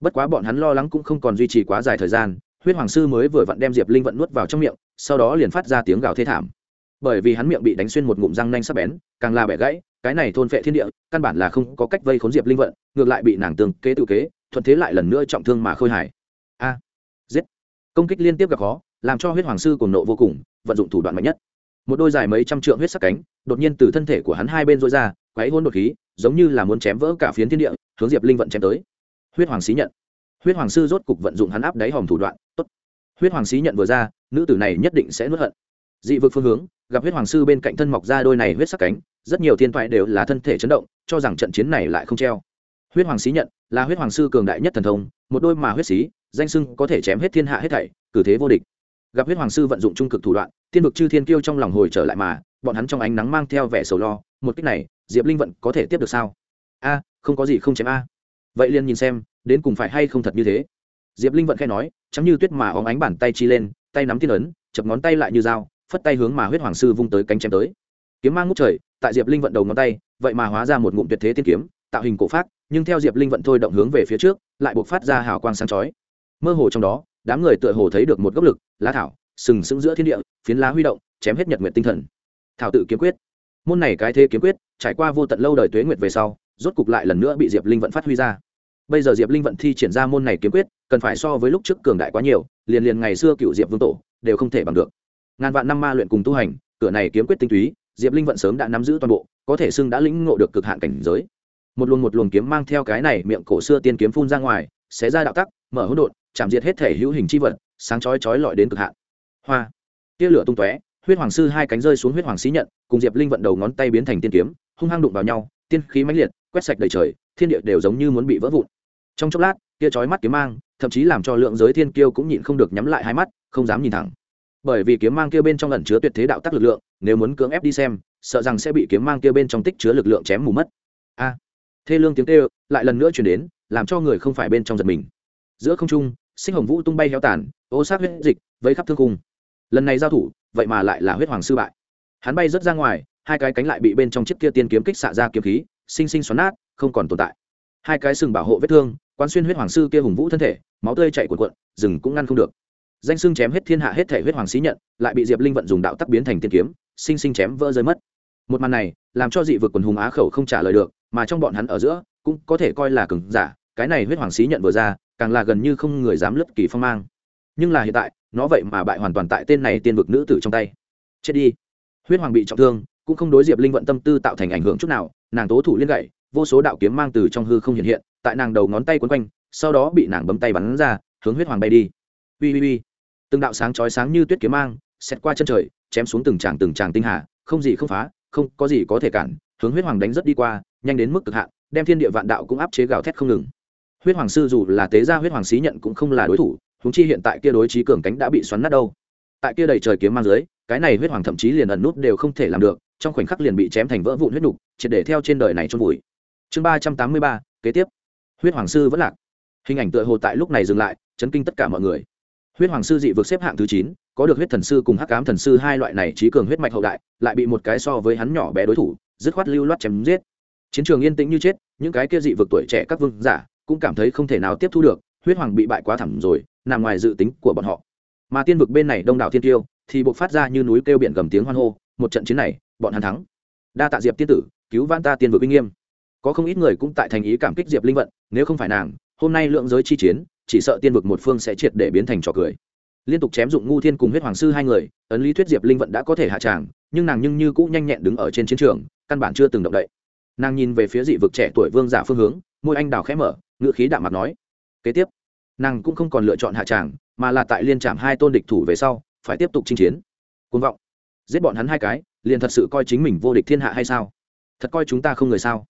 A: Bất quá bọn hắn lo lắng cũng không còn duy trì quá dài thời gian, huyết hoàng sư mới vừa vặn đem diệp linh vận nuốt vào trong miệng, sau đó liền phát ra tiếng gào thê thảm. Bởi vì hắn miệng bị đánh xuyên một ngụm răng nanh sắc bén, càng là bẻ gãy cái này thôn phệ thiên địa, căn bản là không có cách vây khốn diệp linh vận, ngược lại bị nàng tương kế tự kế, thuận thế lại lần nữa trọng thương mà khôi hài. A, giết. Công kích liên tiếp gặp khó, làm cho huyết hoàng sư cùng nộ vô cùng, vận dụng thủ đoạn mạnh nhất. Một đôi dài mấy trăm trượng huyết sắc cánh, đột nhiên từ thân thể của hắn hai bên rối ra, quấy hôn đột khí, giống như là muốn chém vỡ cả phiến thiên địa, hướng diệp linh vận chém tới. Huyết hoàng xí nhận. Huyết hoàng sư rốt cục vận dụng hắn áp đáy hòm thủ đoạn, tốt. Huyết hoàng xí nhận vừa ra, nữ tử này nhất định sẽ nuốt hận. Dị vực phương hướng, gặp huyết hoàng sư bên cạnh thân mọc ra đôi này huyết sắc cánh rất nhiều thiên thoại đều là thân thể chấn động, cho rằng trận chiến này lại không treo. Huyết hoàng xí nhận, là huyết hoàng sư cường đại nhất thần thông, một đôi mà huyết xí, danh sưng có thể chém hết thiên hạ hết thảy, cử thế vô địch. Gặp huyết hoàng sư vận dụng trung cực thủ đoạn tiên vực chư thiên kiêu trong lòng hồi trở lại mà, bọn hắn trong ánh nắng mang theo vẻ sầu lo, một cách này, diệp linh vận có thể tiếp được sao? A, không có gì không chém a. Vậy liền nhìn xem, đến cùng phải hay không thật như thế. Diệp linh vận khai nói chẳng như tuyết mà óng ánh bàn tay chi lên, tay nắm tiên ấn, chập ngón tay lại như dao, phất tay hướng mà huyết hoàng sư vung tới cánh chém tới kiếm mang ngút trời, tại diệp linh vận đầu ngón tay, vậy mà hóa ra một ngụm tuyệt thế tiên kiếm, tạo hình cổ phát, nhưng theo diệp linh vận thôi động hướng về phía trước, lại buộc phát ra hào quang sáng chói. Mơ hồ trong đó, đám người tựa hồ thấy được một gốc lực, lá thảo, sừng sững giữa thiên địa, phiến lá huy động, chém hết nhật nguyện tinh thần. Thảo tự kiếm quyết. Môn này cái thế kiếm quyết, trải qua vô tận lâu đời tuế nguyệt về sau, rốt cục lại lần nữa bị diệp linh vận phát huy ra. Bây giờ diệp linh vận thi triển ra môn này kiếm quyết, cần phải so với lúc trước cường đại quá nhiều, liền liền ngày xưa cựu diệp vương tổ, đều không thể bằng được. Ngàn vạn năm ma luyện cùng tu hành, cửa này kiếm quyết tinh túy diệp linh vận sớm đã nắm giữ toàn bộ, có thể xưng đã lĩnh ngộ được cực hạn cảnh giới. Một luồng một luồng kiếm mang theo cái này miệng cổ xưa tiên kiếm phun ra ngoài, xé ra đạo tắc, mở hỗn độn, chạm diệt hết thể hữu hình chi vật, sáng chói chói lọi đến cực hạn. Hoa! Tia lửa tung tóe, huyết hoàng sư hai cánh rơi xuống huyết hoàng xí nhận, cùng diệp linh vận đầu ngón tay biến thành tiên kiếm, hung hăng đụng vào nhau, tiên khí mãnh liệt, quét sạch đầy trời, thiên địa đều giống như muốn bị vỡ vụn. Trong chốc lát, tia chói mắt kiếm mang, thậm chí làm cho lượng giới thiên kiêu cũng nhịn không được nhắm lại hai mắt, không dám nhìn thẳng. Bởi vì kiếm mang kia bên trong ẩn chứa tuyệt thế đạo tắc lực lượng nếu muốn cưỡng ép đi xem, sợ rằng sẽ bị kiếm mang kia bên trong tích chứa lực lượng chém mù mất. A. Thê lương tiếng kêu, lại lần nữa chuyển đến, làm cho người không phải bên trong giật mình. Giữa không trung, sinh hồng vũ tung bay héo tàn, ô sát huyết dịch, vây khắp thương cung. Lần này giao thủ, vậy mà lại là huyết hoàng sư bại. Hắn bay rớt ra ngoài, hai cái cánh lại bị bên trong chiếc kia tiên kiếm kích xạ ra kiếm khí, sinh sinh xoắn nát, không còn tồn tại. Hai cái sừng bảo hộ vết thương quan xuyên huyết hoàng sư kia hùng vũ thân thể, máu tươi chạy cuộn cuộn, rừng cũng ngăn không được danh xưng chém hết thiên hạ hết thể huyết hoàng xí nhận, lại bị diệp linh vận dùng đạo tắc biến thành tiên kiếm, sinh sinh chém vỡ rơi mất. Một màn này, làm cho dị vực quần hùng á khẩu không trả lời được, mà trong bọn hắn ở giữa, cũng có thể coi là cứng giả, cái này huyết hoàng xí nhận vừa ra, càng là gần như không người dám lấp kỳ phong mang. Nhưng là hiện tại, nó vậy mà bại hoàn toàn tại tên này tiên vực nữ tử trong tay. Chết đi. Huyết hoàng bị trọng thương, cũng không đối diệp linh vận tâm tư tạo thành ảnh hưởng chút nào, nàng tố thủ liên gậy, vô số đạo kiếm mang từ trong hư không hiện hiện, tại nàng đầu ngón tay quấn quanh, sau đó bị nàng bấm tay bắn ra, hướng huyết hoàng bay đi. Ui ui ui từng đạo sáng chói sáng như tuyết kiếm mang xét qua chân trời, chém xuống từng tràng từng tràng tinh hà, không gì không phá, không có gì có thể cản, hướng huyết hoàng đánh rất đi qua, nhanh đến mức cực hạn, đem thiên địa vạn đạo cũng áp chế gào thét không ngừng. Huyết hoàng sư dù là tế gia huyết hoàng xí nhận cũng không là đối thủ húng chi hiện tại kia đối trí cường cánh đã bị xoắn nát đâu. Tại kia đầy trời kiếm mang dưới, cái này huyết hoàng thậm chí liền ẩn nút đều không thể làm được, trong khoảnh khắc liền bị chém thành vỡ vụn huyết nục, triệt để theo trên đời này trôn vùi. Chương ba trăm tám mươi ba, kế tiếp. Huyết hoàng sư vẫn lạc. Hình ảnh tựa hồ tại lúc này dừng lại, chấn kinh tất cả mọi người huyết hoàng sư dị vực xếp hạng thứ chín, có được huyết thần sư cùng hắc cám thần sư hai loại này trí cường huyết mạch hậu đại, lại bị một cái so với hắn nhỏ bé đối thủ, dứt khoát lưu loát chém giết. Chiến trường yên tĩnh như chết, những cái kia dị vực tuổi trẻ các vương giả cũng cảm thấy không thể nào tiếp thu được, huyết hoàng bị bại quá thẳm rồi, nằm ngoài dự tính của bọn họ. Mà tiên vực bên này đông đảo thiên tiêu thì buộc phát ra như núi kêu biển gầm tiếng hoan hô, một trận chiến này, bọn hắn thắng. Đa tạ diệp tiên tử, cứu van ta tiên vực uy nghiêm. Có không ít người cũng tại thành ý cảm kích diệp linh vận, nếu không phải nàng, hôm nay lượng giới chi chiến chỉ sợ tiên vực một phương sẽ triệt để biến thành trò cười. Liên tục chém dụng ngu thiên cùng huyết hoàng sư hai người, ấn lý thuyết diệp linh vận đã có thể hạ tràng, nhưng nàng nhưng như cũ nhanh nhẹn đứng ở trên chiến trường, căn bản chưa từng động đậy. Nàng nhìn về phía dị vực trẻ tuổi vương giả phương hướng, môi anh đào khẽ mở ngự khí đạm mặt nói, kế tiếp, nàng cũng không còn lựa chọn hạ tràng, mà là tại liên trạm hai tôn địch thủ về sau, phải tiếp tục chinh chiến. Côn vọng. Giết bọn hắn hai cái, liền thật sự coi chính mình vô địch thiên hạ hay sao? Thật coi chúng ta không người sao?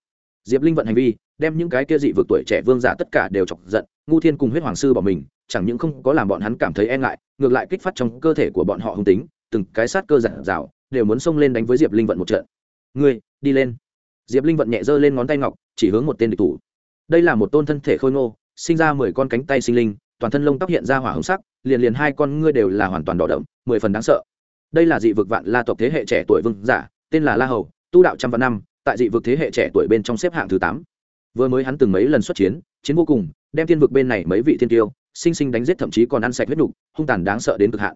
A: Diệp linh vận hành vi, đem những cái kia dị vực tuổi trẻ vương giả tất cả đều chọc giận ngu thiên cùng huyết hoàng sư bỏ mình, chẳng những không có làm bọn hắn cảm thấy e ngại, ngược lại kích phát trong cơ thể của bọn họ hung tính, từng cái sát cơ giản rào, đều muốn xông lên đánh với diệp linh vận một trận. Ngươi, đi lên. Diệp linh vận nhẹ giơ lên ngón tay ngọc, chỉ hướng một tên địch thủ. Đây là một tôn thân thể khôi ngô, sinh ra mười con cánh tay sinh linh, toàn thân lông tóc hiện ra hỏa hồng sắc, liền liền hai con ngươi đều là hoàn toàn đỏ đậm, mười phần đáng sợ. Đây là dị vực vạn la tộc thế hệ trẻ tuổi vương giả, tên là la hầu, tu đạo trăm vạn năm, tại dị vực thế hệ trẻ tuổi bên trong xếp hạng thứ tám. Vừa mới hắn từng mấy lần xuất chiến chiến vô cùng, đem tiên vực bên này mấy vị thiên tiêu, sinh sinh đánh giết thậm chí còn ăn sạch huyết nhục hung tàn đáng sợ đến cực hạn.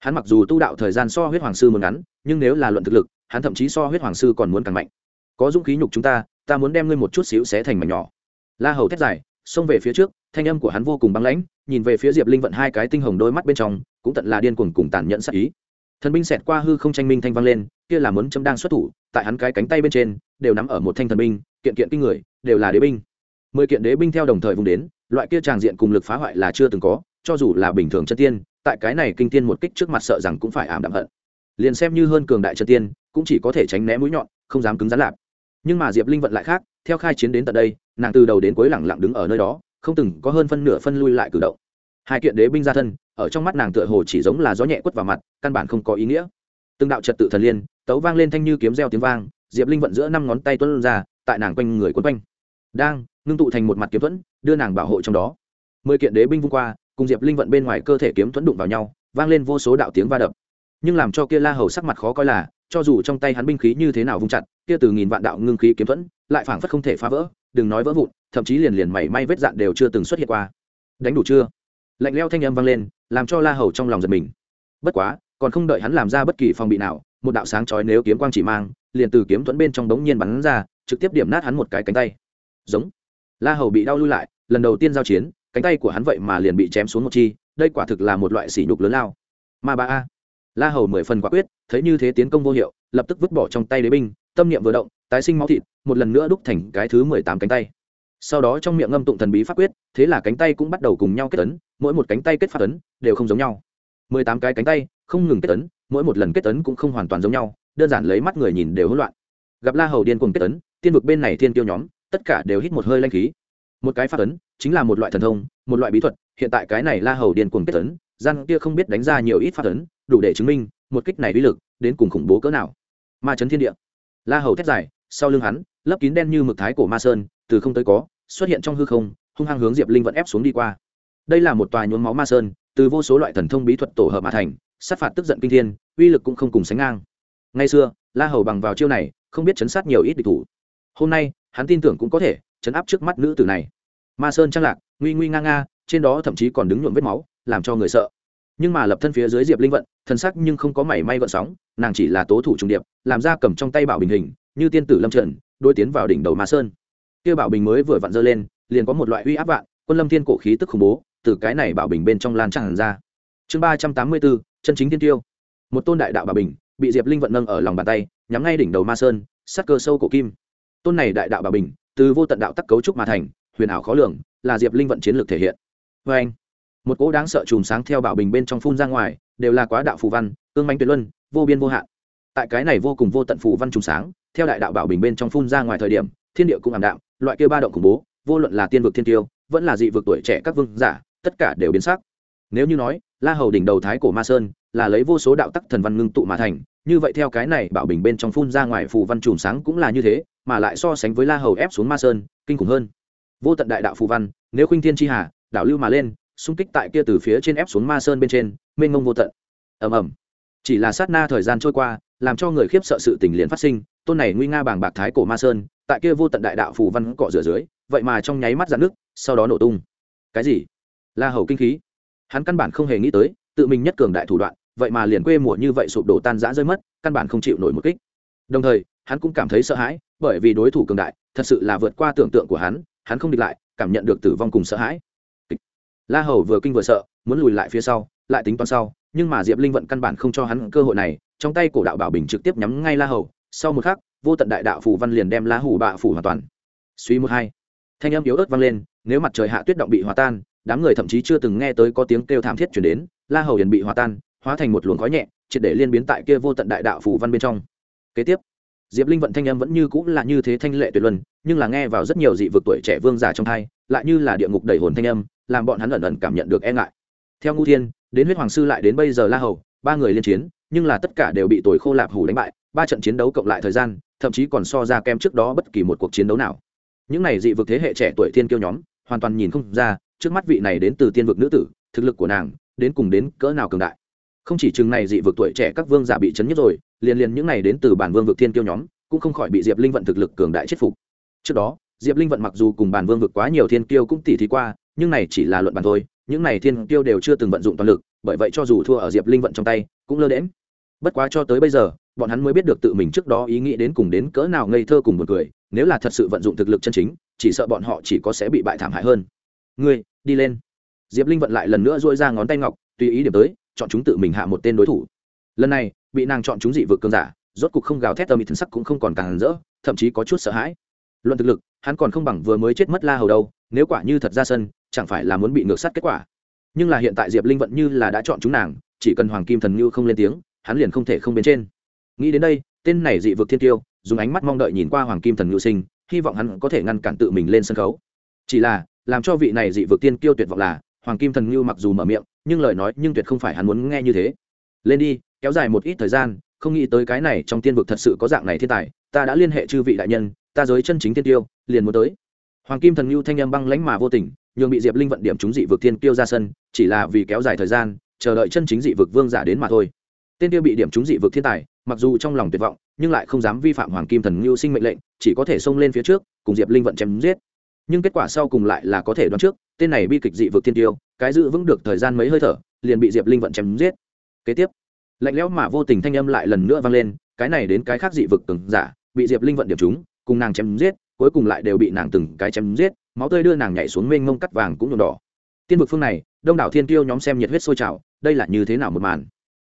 A: Hắn mặc dù tu đạo thời gian so huyết hoàng sư muốn ngắn, nhưng nếu là luận thực lực, hắn thậm chí so huyết hoàng sư còn muốn càng mạnh. Có dũng khí nhục chúng ta ta muốn đem ngươi một chút xíu xé thành mảnh nhỏ. La hầu thét dài, xông về phía trước, thanh âm của hắn vô cùng băng lãnh, nhìn về phía diệp linh vận hai cái tinh hồng đôi mắt bên trong, cũng tận là điên cuồng cùng tàn nhẫn sắc ý. Thần binh xẹt qua hư không tranh minh thanh vang lên, kia là muốn chấm đang xuất thủ, tại hắn cái cánh tay bên trên, đều nắm ở một thanh thần binh, kiện kiện kinh người, đều là đế binh mười kiện đế binh theo đồng thời vùng đến, loại kia tràng diện cùng lực phá hoại là chưa từng có, cho dù là bình thường chân tiên, tại cái này kinh tiên một kích trước mặt sợ rằng cũng phải ảm đạm hận. Liền xem như hơn cường đại chân tiên, cũng chỉ có thể tránh né mũi nhọn, không dám cứng rắn lạp. Nhưng mà diệp linh vận lại khác, theo khai chiến đến tận đây, nàng từ đầu đến cuối lẳng lặng đứng ở nơi đó, không từng có hơn phân nửa phân lui lại cử động. Hai kiện đế binh ra thân, ở trong mắt nàng tựa hồ chỉ giống là gió nhẹ quất vào mặt, căn bản không có ý nghĩa. Từng đạo trật tự thần liên, tấu vang lên thanh như kiếm reo tiếng vang, diệp linh vận giữa năm ngón tay tuân ra, tại nàng quanh người quấn quanh. Đang ngưng tụ thành một mặt kiếm thuẫn, đưa nàng bảo hộ trong đó. Mười kiện đế binh vung qua, cùng diệp linh vận bên ngoài cơ thể kiếm thuẫn đụng vào nhau, vang lên vô số đạo tiếng va đập. Nhưng làm cho kia la hầu sắc mặt khó coi là, cho dù trong tay hắn binh khí như thế nào vung chặt, kia từ nghìn vạn đạo ngưng khí kiếm thuẫn, lại phảng phất không thể phá vỡ, đừng nói vỡ vụn, thậm chí liền liền mảy may vết dạn đều chưa từng xuất hiện qua. Đánh đủ chưa? Lạnh leo thanh âm vang lên, làm cho la hầu trong lòng giật mình. Bất quá, còn không đợi hắn làm ra bất kỳ phòng bị nào, một đạo sáng chói nếu kiếm quang chỉ mang, liền từ kiếm thuẫn bên trong đống nhiên bắn ra, trực tiếp điểm nát hắn một cái cánh tay. Giống la hầu bị đau lui lại, lần đầu tiên giao chiến, cánh tay của hắn vậy mà liền bị chém xuống một chi, đây quả thực là một loại sỉ nhục lớn lao. Ma ba a. La hầu mười phần quả quyết, thấy như thế tiến công vô hiệu, lập tức vứt bỏ trong tay đế binh, tâm niệm vừa động, tái sinh máu thịt, một lần nữa đúc thành cái thứ mười tám cánh tay. Sau đó trong miệng ngâm tụng thần bí pháp quyết, thế là cánh tay cũng bắt đầu cùng nhau kết tấn mỗi một cánh tay kết phát tấn đều không giống nhau. Mười tám cái cánh tay, không ngừng kết tấn mỗi một lần kết tấn cũng không hoàn toàn giống nhau, đơn giản lấy mắt người nhìn đều hỗn loạn. Gặp la hầu điên cuồng kết tấn tiên vực bên này thiên tiêu nhóm tất cả đều hít một hơi lanh khí. Một cái phát ấn chính là một loại thần thông một loại bí thuật hiện tại cái này la hầu điên cuồng kết ấn, gian kia không biết đánh ra nhiều ít phát ấn, đủ để chứng minh một kích này uy lực đến cùng khủng bố cỡ nào. Ma chấn thiên địa. La hầu thét dài sau lưng hắn lấp kín đen như mực thái cổ ma sơn từ không tới có xuất hiện trong hư không hung hăng hướng diệp linh vận ép xuống đi qua. Đây là một tòa nhuốm máu ma sơn từ vô số loại thần thông bí thuật tổ hợp mà thành sát phạt tức giận kinh thiên uy lực cũng không cùng sánh ngang. Ngày xưa la hầu bằng vào chiêu này không biết chấn sát nhiều ít địch thủ. Hôm nay hắn tin tưởng cũng có thể chấn áp trước mắt nữ tử này. Ma sơn trang lạc, nguy nguy nga nga, trên đó thậm chí còn đứng nhuộm vết máu, làm cho người sợ. Nhưng mà lập thân phía dưới diệp linh vận, thân sắc nhưng không có mảy may vận sóng, nàng chỉ là tố thủ trung điệp, làm ra cầm trong tay bảo bình hình, như tiên tử lâm trần đôi tiến vào đỉnh đầu ma sơn. Kia bảo bình mới vừa vặn dơ lên, liền có một loại uy áp vạn, quân lâm thiên cổ khí tức khủng bố, từ cái này bảo bình bên trong lan tràn ra. Chương ba trăm tám mươi bốn, chân chính tiên tiêu. Một tôn đại đạo bảo bình, bị diệp linh vận nâng ở lòng bàn tay, nhắm ngay đỉnh đầu ma sơn sắc cơ sâu cổ kim tôn này đại đạo bảo bình, từ vô tận đạo tắc cấu trúc mà thành, huyền ảo khó lường, là diệp linh vận chiến lược thể hiện. Vê anh, một cỗ đáng sợ chùm sáng theo bảo bình bên trong phun ra ngoài, đều là quá đạo phù văn ương manh tuyệt luân, vô biên vô hạn. Tại cái này vô cùng vô tận phù văn chùm sáng, theo đại đạo bảo bình bên trong phun ra ngoài thời điểm, thiên địa cũng ảm đạm, loại kia ba động khủng bố, vô luận là tiên vực thiên tiêu, vẫn là dị vực tuổi trẻ các vương giả, tất cả đều biến sắc. Nếu như nói, la hầu đỉnh đầu thái cổ ma sơn, là lấy vô số đạo tắc thần văn ngưng tụ mà thành như vậy theo cái này bảo bình bên trong phun ra ngoài phù văn chùm sáng cũng là như thế, mà lại so sánh với la hầu ép xuống ma sơn, kinh khủng hơn. Vô tận đại đạo phù văn, nếu khuynh thiên tri hà, đảo lưu mà lên, xung kích tại kia từ phía trên ép xuống ma sơn bên trên, mênh mông vô tận. Ầm ầm. Chỉ là sát na thời gian trôi qua, làm cho người khiếp sợ sự tình liền phát sinh, tôn này nguy nga bàng bạc thái cổ ma sơn, tại kia vô tận đại đạo phù văn cọ rửa dưới, vậy mà trong nháy mắt dạn nước sau đó nổ tung. Cái gì? La hầu kinh khí. Hắn căn bản không hề nghĩ tới, tự mình nhất cường đại thủ đoạn vậy mà liền quê mùa như vậy sụp đổ tan rã rơi mất, căn bản không chịu nổi một kích. Đồng thời, hắn cũng cảm thấy sợ hãi, bởi vì đối thủ cường đại, thật sự là vượt qua tưởng tượng của hắn hắn không địch lại, cảm nhận được tử vong cùng sợ hãi. La hầu vừa kinh vừa sợ, muốn lùi lại phía sau, lại tính toán sau, nhưng mà diệp linh vận căn bản không cho hắn cơ hội này, trong tay cổ đạo bảo bình trực tiếp nhắm ngay la hầu, sau một khắc, vô tận đại đạo phủ văn liền đem la hủ bạ phủ hoàn toàn. Suy một hai, thanh âm yếu ớt vang lên, nếu mặt trời hạ tuyết động bị hòa tan, đám người thậm chí chưa từng nghe tới có tiếng kêu thảm thiết chuyển đến, la hầu liền bị hòa tan hóa thành một luồng khói nhẹ, triệt để liên biến tại kia vô tận đại đạo phủ văn bên trong. Kế tiếp, diệp linh vận thanh âm vẫn như cũng là như thế thanh lệ tuyệt luân, nhưng là nghe vào rất nhiều dị vực tuổi trẻ vương giả trong thai lại như là địa ngục đầy hồn thanh âm, làm bọn hắn ẩn ẩn cảm nhận được e ngại. Theo ngu thiên, đến huyết hoàng sư lại đến bây giờ la hầu, ba người liên chiến, nhưng là tất cả đều bị tuổi khô lạp hủ đánh bại, ba trận chiến đấu cộng lại thời gian, thậm chí còn so ra kem trước đó bất kỳ một cuộc chiến đấu nào. Những này dị vực thế hệ trẻ tuổi thiên kiêu nhóm, hoàn toàn nhìn không ra, trước mắt vị này đến từ tiên vực nữ tử, thực lực của nàng, đến cùng đến cỡ nào cường đại không chỉ chừng này dị vực tuổi trẻ các vương giả bị chấn nhất rồi, liền liền những này đến từ bản vương vực thiên kiêu nhóm, cũng không khỏi bị diệp linh vận thực lực cường đại chết phục. Trước đó, diệp linh vận mặc dù cùng bản vương vực quá nhiều thiên kiêu cũng tỉ thí qua, nhưng này chỉ là luận bàn thôi, những này thiên kiêu đều chưa từng vận dụng toàn lực, bởi vậy cho dù thua ở diệp linh vận trong tay, cũng lơ đễm bất quá cho tới bây giờ, bọn hắn mới biết được tự mình trước đó ý nghĩ đến cùng đến cỡ nào ngây thơ cùng một cười, nếu là thật sự vận dụng thực lực chân chính, chỉ sợ bọn họ chỉ có sẽ bị bại thảm hại hơn. Ngươi, đi lên. Diệp linh vận lại lần nữa dội ra ngón tay ngọc, tùy ý điểm tới chọn chúng tự mình hạ một tên đối thủ. Lần này, bị nàng chọn chúng dị vực cơn giả, rốt cục không gào thét tơ mị thần sắc cũng không còn càng rỡ, thậm chí có chút sợ hãi. Luận thực lực, hắn còn không bằng vừa mới chết mất la hầu đâu, nếu quả như thật ra sân, chẳng phải là muốn bị ngược sát kết quả. Nhưng là hiện tại diệp linh vận như là đã chọn chúng nàng, chỉ cần hoàng kim thần như không lên tiếng, hắn liền không thể không bên trên. Nghĩ đến đây, tên này dị vực thiên tiêu, dùng ánh mắt mong đợi nhìn qua hoàng kim thần ngự sinh, hy vọng hắn có thể ngăn cản tự mình lên sân khấu. Chỉ là, làm cho vị này dị vực tiên kiêu tuyệt vọng là, hoàng kim thần ngưu mặc dù mở miệng nhưng lời nói nhưng tuyệt không phải hắn muốn nghe như thế. Lên đi, kéo dài một ít thời gian, không nghĩ tới cái này trong tiên vực thật sự có dạng này thiên tài, ta đã liên hệ chư vị đại nhân, ta giới chân chính tiên tiêu, liền muốn tới. Hoàng kim thần lưu thanh âm băng lãnh mà vô tình, nhường bị diệp linh vận điểm chúng dị vực tiên tiêu ra sân, chỉ là vì kéo dài thời gian, chờ đợi chân chính dị vực vương giả đến mà thôi. Tên tiêu bị điểm chúng dị vực thiên tài, mặc dù trong lòng tuyệt vọng, nhưng lại không dám vi phạm hoàng kim thần lưu sinh mệnh lệnh, chỉ có thể xông lên phía trước, cùng diệp linh vận chém giết. Nhưng kết quả sau cùng lại là có thể đoán trước, tên này bi kịch dị vực thiên tiêu cái giữ vững được thời gian mấy hơi thở, liền bị diệp linh vận chém giết. Kế tiếp, lạnh lẽo mà vô tình thanh âm lại lần nữa vang lên, cái này đến cái khác dị vực từng giả, bị diệp linh vận điểm chúng cùng nàng chém giết, cuối cùng lại đều bị nàng từng cái chém giết, máu tươi đưa nàng nhảy xuống mênh mông cắt vàng cũng nhuộm đỏ. Tiên vực phương này, đông đảo thiên tiêu nhóm xem nhiệt huyết sôi trào, đây là như thế nào một màn?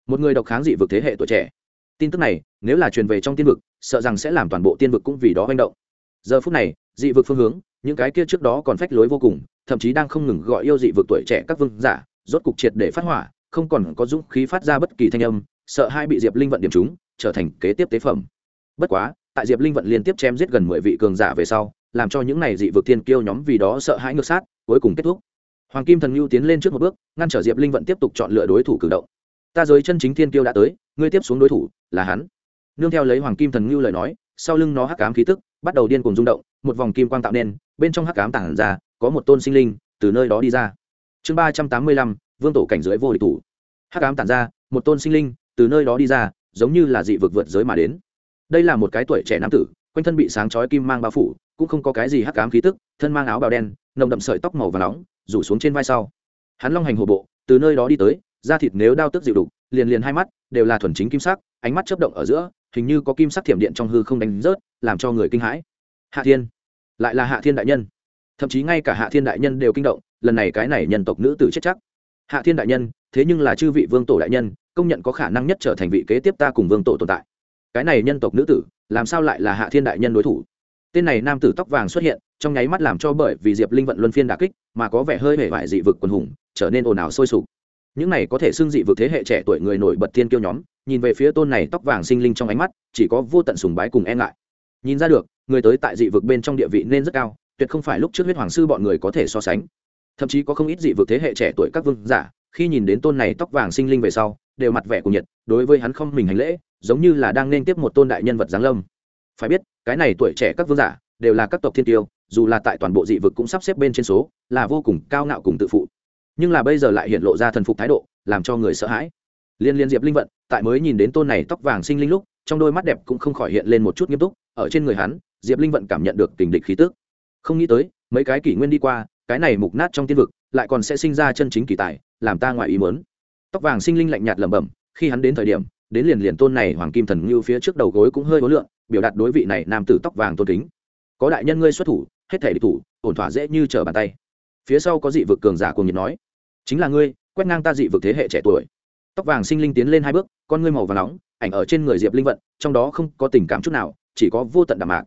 A: Một người độc kháng dị vực thế hệ tuổi trẻ. Tin tức này, nếu là truyền về trong tiên vực, sợ rằng sẽ làm toàn bộ tiên vực cũng vì đó manh động. Giờ phút này, dị vực phương hướng, những cái kia trước đó còn phách lối vô cùng thậm chí đang không ngừng gọi yêu dị vực tuổi trẻ các vương giả, rốt cục triệt để phát hỏa, không còn có dũng khí phát ra bất kỳ thanh âm, sợ hai bị diệp linh vận điểm chúng, trở thành kế tiếp tế phẩm. Bất quá, tại diệp linh vận liên tiếp chém giết gần mười vị cường giả về sau, làm cho những này dị vực thiên kiêu nhóm vì đó sợ hãi ngược sát, cuối cùng kết thúc. Hoàng kim thần ngưu tiến lên trước một bước, ngăn trở diệp linh vận tiếp tục chọn lựa đối thủ cử động. Ta giới chân chính thiên kiêu đã tới, ngươi tiếp xuống đối thủ là hắn. Nương theo lấy hoàng kim thần ngưu lời nói, sau lưng nó hắc ám khí tức, bắt đầu điên cuồng rung động một vòng kim quang tạo nên, bên trong hắc ám tản ra, có một tôn sinh linh từ nơi đó đi ra. Chương ba trăm tám mươi lăm, vương tổ cảnh giới vô địch thủ. Hắc ám tản ra, một tôn sinh linh từ nơi đó đi ra, giống như là dị vực vượt giới mà đến. Đây là một cái tuổi trẻ nam tử, quanh thân bị sáng chói kim mang bao phủ, cũng không có cái gì hắc ám khí tức, thân mang áo bào đen, nồng đậm sợi tóc màu và nóng, rủ xuống trên vai sau. Hắn long hành hồ bộ, từ nơi đó đi tới, da thịt nếu đao tức dịu đục, liền liền hai mắt đều là thuần chính kim sắc, ánh mắt chớp động ở giữa, hình như có kim sắc thiểm điện trong hư không đánh rớt, làm cho người kinh hãi hạ thiên. Lại là hạ thiên đại nhân. Thậm chí ngay cả hạ thiên đại nhân đều kinh động, lần này cái này nhân tộc nữ tử chết chắc. Hạ thiên đại nhân, thế nhưng là chư vị vương tổ đại nhân, công nhận có khả năng nhất trở thành vị kế tiếp ta cùng vương tổ tồn tại. Cái này nhân tộc nữ tử, làm sao lại là hạ thiên đại nhân đối thủ? Tên này nam tử tóc vàng xuất hiện, trong nháy mắt làm cho bởi vì diệp linh vận luân phiên đà kích, mà có vẻ hơi hể vải dị vực quần hùng, trở nên ồn ào sôi sục. Những này có thể xưng dị vực thế hệ trẻ tuổi người nổi bật thiên kiêu nhóm, nhìn về phía tôn này tóc vàng sinh linh trong ánh mắt, chỉ có vô tận sùng bái cùng e ngại. Nhìn ra được người tới tại dị vực bên trong địa vị nên rất cao, tuyệt không phải lúc trước huyết hoàng sư bọn người có thể so sánh. Thậm chí có không ít dị vực thế hệ trẻ tuổi các vương giả, khi nhìn đến tôn này tóc vàng sinh linh về sau, đều mặt vẻ của nhiệt, đối với hắn không mình hành lễ, giống như là đang nên tiếp một tôn đại nhân vật giáng lâm. Phải biết, cái này tuổi trẻ các vương giả, đều là các tộc thiên tiêu, dù là tại toàn bộ dị vực cũng sắp xếp bên trên số, là vô cùng cao ngạo cùng tự phụ. Nhưng là bây giờ lại hiện lộ ra thần phục thái độ, làm cho người sợ hãi. Liên liên diệp linh vận, tại mới nhìn đến tôn này tóc vàng sinh linh lúc, trong đôi mắt đẹp cũng không khỏi hiện lên một chút nghiêm túc, ở trên người hắn diệp linh vận cảm nhận được tình địch khí tước không nghĩ tới, mấy cái kỷ nguyên đi qua, cái này mục nát trong tiên vực, lại còn sẽ sinh ra chân chính kỳ tài, làm ta ngoài ý mớn tóc vàng sinh linh lạnh nhạt lẩm bẩm, khi hắn đến thời điểm, đến liền liền tôn này hoàng kim thần ngưu phía trước đầu gối cũng hơi hối lượng, biểu đạt đối vị này nam tử tóc vàng tôn kính. Có đại nhân ngươi xuất thủ, hết thể địch thủ, ổn thỏa dễ như trở bàn tay. Phía sau có dị vực cường giả cùng nhiệt nói, chính là ngươi, quét ngang ta dị vực thế hệ trẻ tuổi. Tóc vàng sinh linh tiến lên hai bước, con ngươi màu và nóng, ảnh ở trên người diệp linh vận, trong đó không có tình cảm chút nào, chỉ có vô tận đạm mạc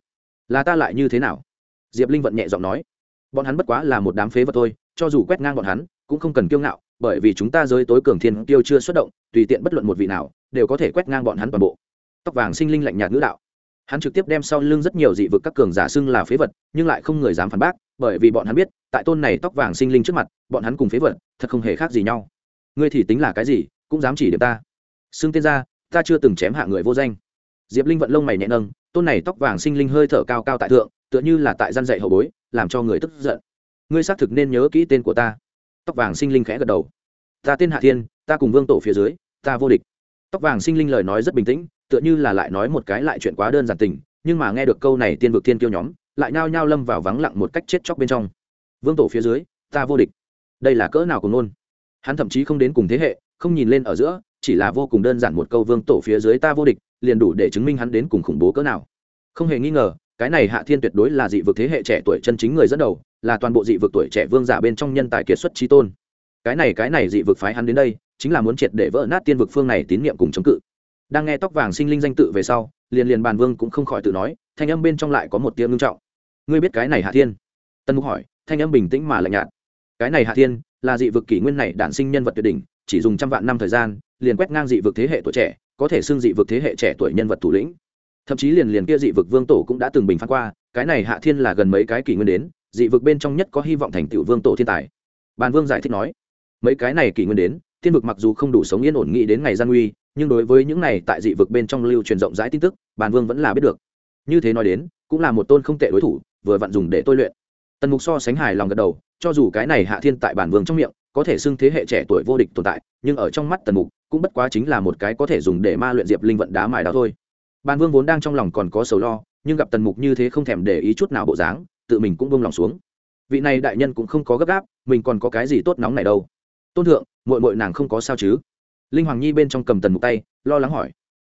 A: là ta lại như thế nào? Diệp linh vận nhẹ giọng nói. Bọn hắn bất quá là một đám phế vật thôi, cho dù quét ngang bọn hắn, cũng không cần kiêu ngạo, bởi vì chúng ta giới tối cường thiên tiêu chưa xuất động, tùy tiện bất luận một vị nào, đều có thể quét ngang bọn hắn toàn bộ. Tóc vàng sinh linh lạnh nhạt ngữ đạo. Hắn trực tiếp đem sau lưng rất nhiều dị vực các cường giả xưng là phế vật, nhưng lại không người dám phản bác, bởi vì bọn hắn biết, tại tôn này tóc vàng sinh linh trước mặt, bọn hắn cùng phế vật, thật không hề khác gì nhau. Ngươi thì tính là cái gì, cũng dám chỉ điểm ta. Xưng tên ra, ta chưa từng chém hạ người vô danh. Diệp linh vận lông mày nhẹ nâng tôn này tóc vàng sinh linh hơi thở cao cao tại thượng, tựa như là tại gian dạy hậu bối, làm cho người tức giận. Ngươi xác thực nên nhớ kỹ tên của ta. Tóc vàng sinh linh khẽ gật đầu. Ta tên hạ thiên, ta cùng vương tổ phía dưới, ta vô địch. Tóc vàng sinh linh lời nói rất bình tĩnh, tựa như là lại nói một cái lại chuyện quá đơn giản tình, nhưng mà nghe được câu này tiên vực tiên kiêu nhóm, lại nhao nhao lâm vào vắng lặng một cách chết chóc bên trong. Vương tổ phía dưới, ta vô địch. Đây là cỡ nào cùng nôn hắn thậm chí không đến cùng thế hệ, không nhìn lên ở giữa, chỉ là vô cùng đơn giản một câu vương tổ phía dưới ta vô địch liền đủ để chứng minh hắn đến cùng khủng bố cỡ nào. Không hề nghi ngờ, cái này hạ thiên tuyệt đối là dị vực thế hệ trẻ tuổi chân chính người dẫn đầu, là toàn bộ dị vực tuổi trẻ vương giả bên trong nhân tài kiệt xuất trí tôn. Cái này cái này dị vực phái hắn đến đây, chính là muốn triệt để vỡ nát tiên vực phương này tín nhiệm cùng chống cự. Đang nghe tóc vàng sinh linh danh tự về sau, liền liền bàn vương cũng không khỏi tự nói, thanh âm bên trong lại có một tiếng ngưng trọng. Ngươi biết cái này hạ thiên? Tân mục hỏi, thanh âm bình tĩnh mà lạnh nhạt. Cái này hạ thiên, là dị vực kỷ nguyên này đản sinh nhân vật tuyệt đỉnh, chỉ dùng trăm vạn năm thời gian, liền quét ngang dị vực thế hệ tuổi trẻ có thể xưng dị vực thế hệ trẻ tuổi nhân vật thủ lĩnh. Thậm chí liền liền kia dị vực vương tổ cũng đã từng bình phán qua, cái này hạ thiên là gần mấy cái kỷ nguyên đến, dị vực bên trong nhất có hy vọng thành tựu vương tổ thiên tài. Bàn vương giải thích nói, mấy cái này kỷ nguyên đến, thiên vực mặc dù không đủ sống yên ổn nghĩ đến ngày gian nguy, nhưng đối với những này tại dị vực bên trong lưu truyền rộng rãi tin tức, bàn vương vẫn là biết được. Như thế nói đến, cũng là một tôn không tệ đối thủ, vừa vặn dùng để tôi luyện. Tần mục so sánh hài lòng gật đầu, cho dù cái này hạ thiên tại bản vương trong miệng có thể xưng thế hệ trẻ tuổi vô địch tồn tại, nhưng ở trong mắt tần mục, cũng bất quá chính là một cái có thể dùng để ma luyện diệp linh vận đá mài đó thôi. Bàn vương vốn đang trong lòng còn có sầu lo, nhưng gặp tần mục như thế không thèm để ý chút nào bộ dáng, tự mình cũng bông lòng xuống. Vị này đại nhân cũng không có gấp gáp, mình còn có cái gì tốt nóng này đâu. Tôn thượng mội mội nàng không có sao chứ? Linh hoàng nhi bên trong cầm tần mục tay, lo lắng hỏi.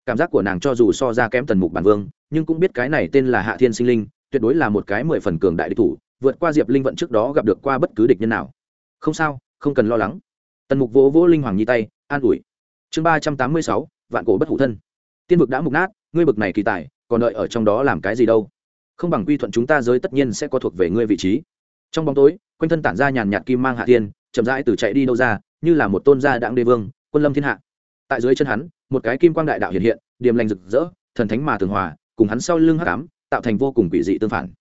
A: Cảm giác của nàng cho dù so ra kém tần mục bản vương, nhưng cũng biết cái này tên là hạ thiên sinh linh, tuyệt đối là một cái mười phần cường đại địch thủ, vượt qua diệp linh vận trước đó gặp được qua bất cứ địch nhân nào. Không sao không cần lo lắng. Tần mục vỗ vỗ linh hoàng nhi tay, an ủi. Chương ba trăm tám mươi sáu, vạn cổ bất hủ thân. Tiên vực đã mục nát, ngươi bực này kỳ tài, còn đợi ở trong đó làm cái gì đâu? Không bằng quy thuận chúng ta giới tất nhiên sẽ có thuộc về ngươi vị trí. Trong bóng tối, quanh thân tản ra nhàn nhạt kim mang hạ tiên chậm rãi từ chạy đi đâu ra, như là một tôn gia đặng đế vương, quân lâm thiên hạ. Tại dưới chân hắn, một cái kim quang đại đạo hiện hiện, điềm lành rực rỡ, thần thánh mà thường hòa, cùng hắn sau lưng hắc ám, tạo thành vô cùng quỷ dị tương phản.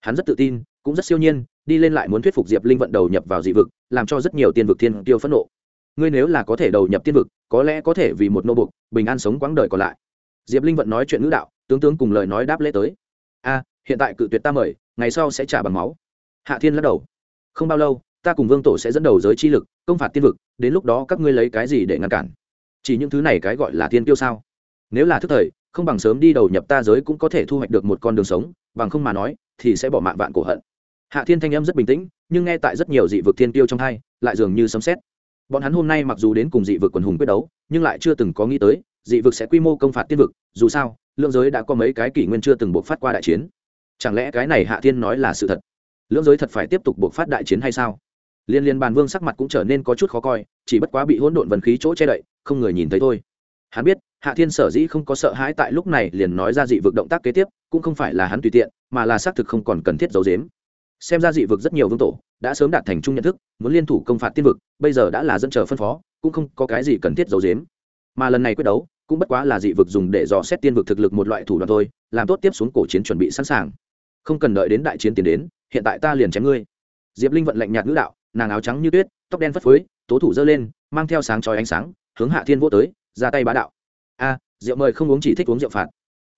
A: Hắn rất tự tin, cũng rất siêu nhiên đi lên lại muốn thuyết phục diệp linh vận đầu nhập vào dị vực, làm cho rất nhiều tiên vực thiên tiêu phẫn nộ. Ngươi nếu là có thể đầu nhập tiên vực, có lẽ có thể vì một nô bục bình an sống quãng đời còn lại. Diệp linh vận nói chuyện ngữ đạo, tướng tướng cùng lời nói đáp lễ tới. A, hiện tại cự tuyệt ta mời, ngày sau sẽ trả bằng máu. Hạ thiên lắc đầu. Không bao lâu, ta cùng vương tổ sẽ dẫn đầu giới chi lực, công phạt tiên vực, đến lúc đó các ngươi lấy cái gì để ngăn cản? Chỉ những thứ này cái gọi là tiên tiêu sao? Nếu là thức thời, không bằng sớm đi đầu nhập ta giới cũng có thể thu hoạch được một con đường sống, bằng không mà nói, thì sẽ bỏ mạng vạn cổ hận hạ thiên thanh âm rất bình tĩnh, nhưng nghe tại rất nhiều dị vực thiên tiêu trong hai, lại dường như sấm xét bọn hắn hôm nay mặc dù đến cùng dị vực quần hùng quyết đấu, nhưng lại chưa từng có nghĩ tới, dị vực sẽ quy mô công phạt tiên vực, dù sao, lưỡng giới đã có mấy cái kỷ nguyên chưa từng buộc phát qua đại chiến. Chẳng lẽ cái này hạ thiên nói là sự thật? Lưỡng giới thật phải tiếp tục buộc phát đại chiến hay sao? Liên liên bàn vương sắc mặt cũng trở nên có chút khó coi, chỉ bất quá bị hỗn độn vần khí chỗ che đậy, không người nhìn thấy thôi. Hắn biết, hạ thiên sở dĩ không có sợ hãi tại lúc này liền nói ra dị vực động tác kế tiếp, cũng không phải là hắn tùy tiện, mà là xác thực không còn cần thiết giấu dếm xem ra dị vực rất nhiều vương tổ đã sớm đạt thành chung nhận thức, muốn liên thủ công phạt tiên vực, bây giờ đã là dân chờ phân phó, cũng không có cái gì cần thiết giấu dếm mà lần này quyết đấu, cũng bất quá là dị vực dùng để dò xét tiên vực thực lực một loại thủ đoạn thôi, làm tốt tiếp xuống cổ chiến chuẩn bị sẵn sàng. Không cần đợi đến đại chiến tiến đến, hiện tại ta liền chém ngươi. Diệp linh vận lạnh nhạt ngữ đạo, nàng áo trắng như tuyết, tóc đen phất phới, tố thủ dơ lên, mang theo sáng trói ánh sáng, hướng hạ thiên vô tới, ra tay bá đạo. A, rượu mời không uống chỉ thích uống rượu phạt.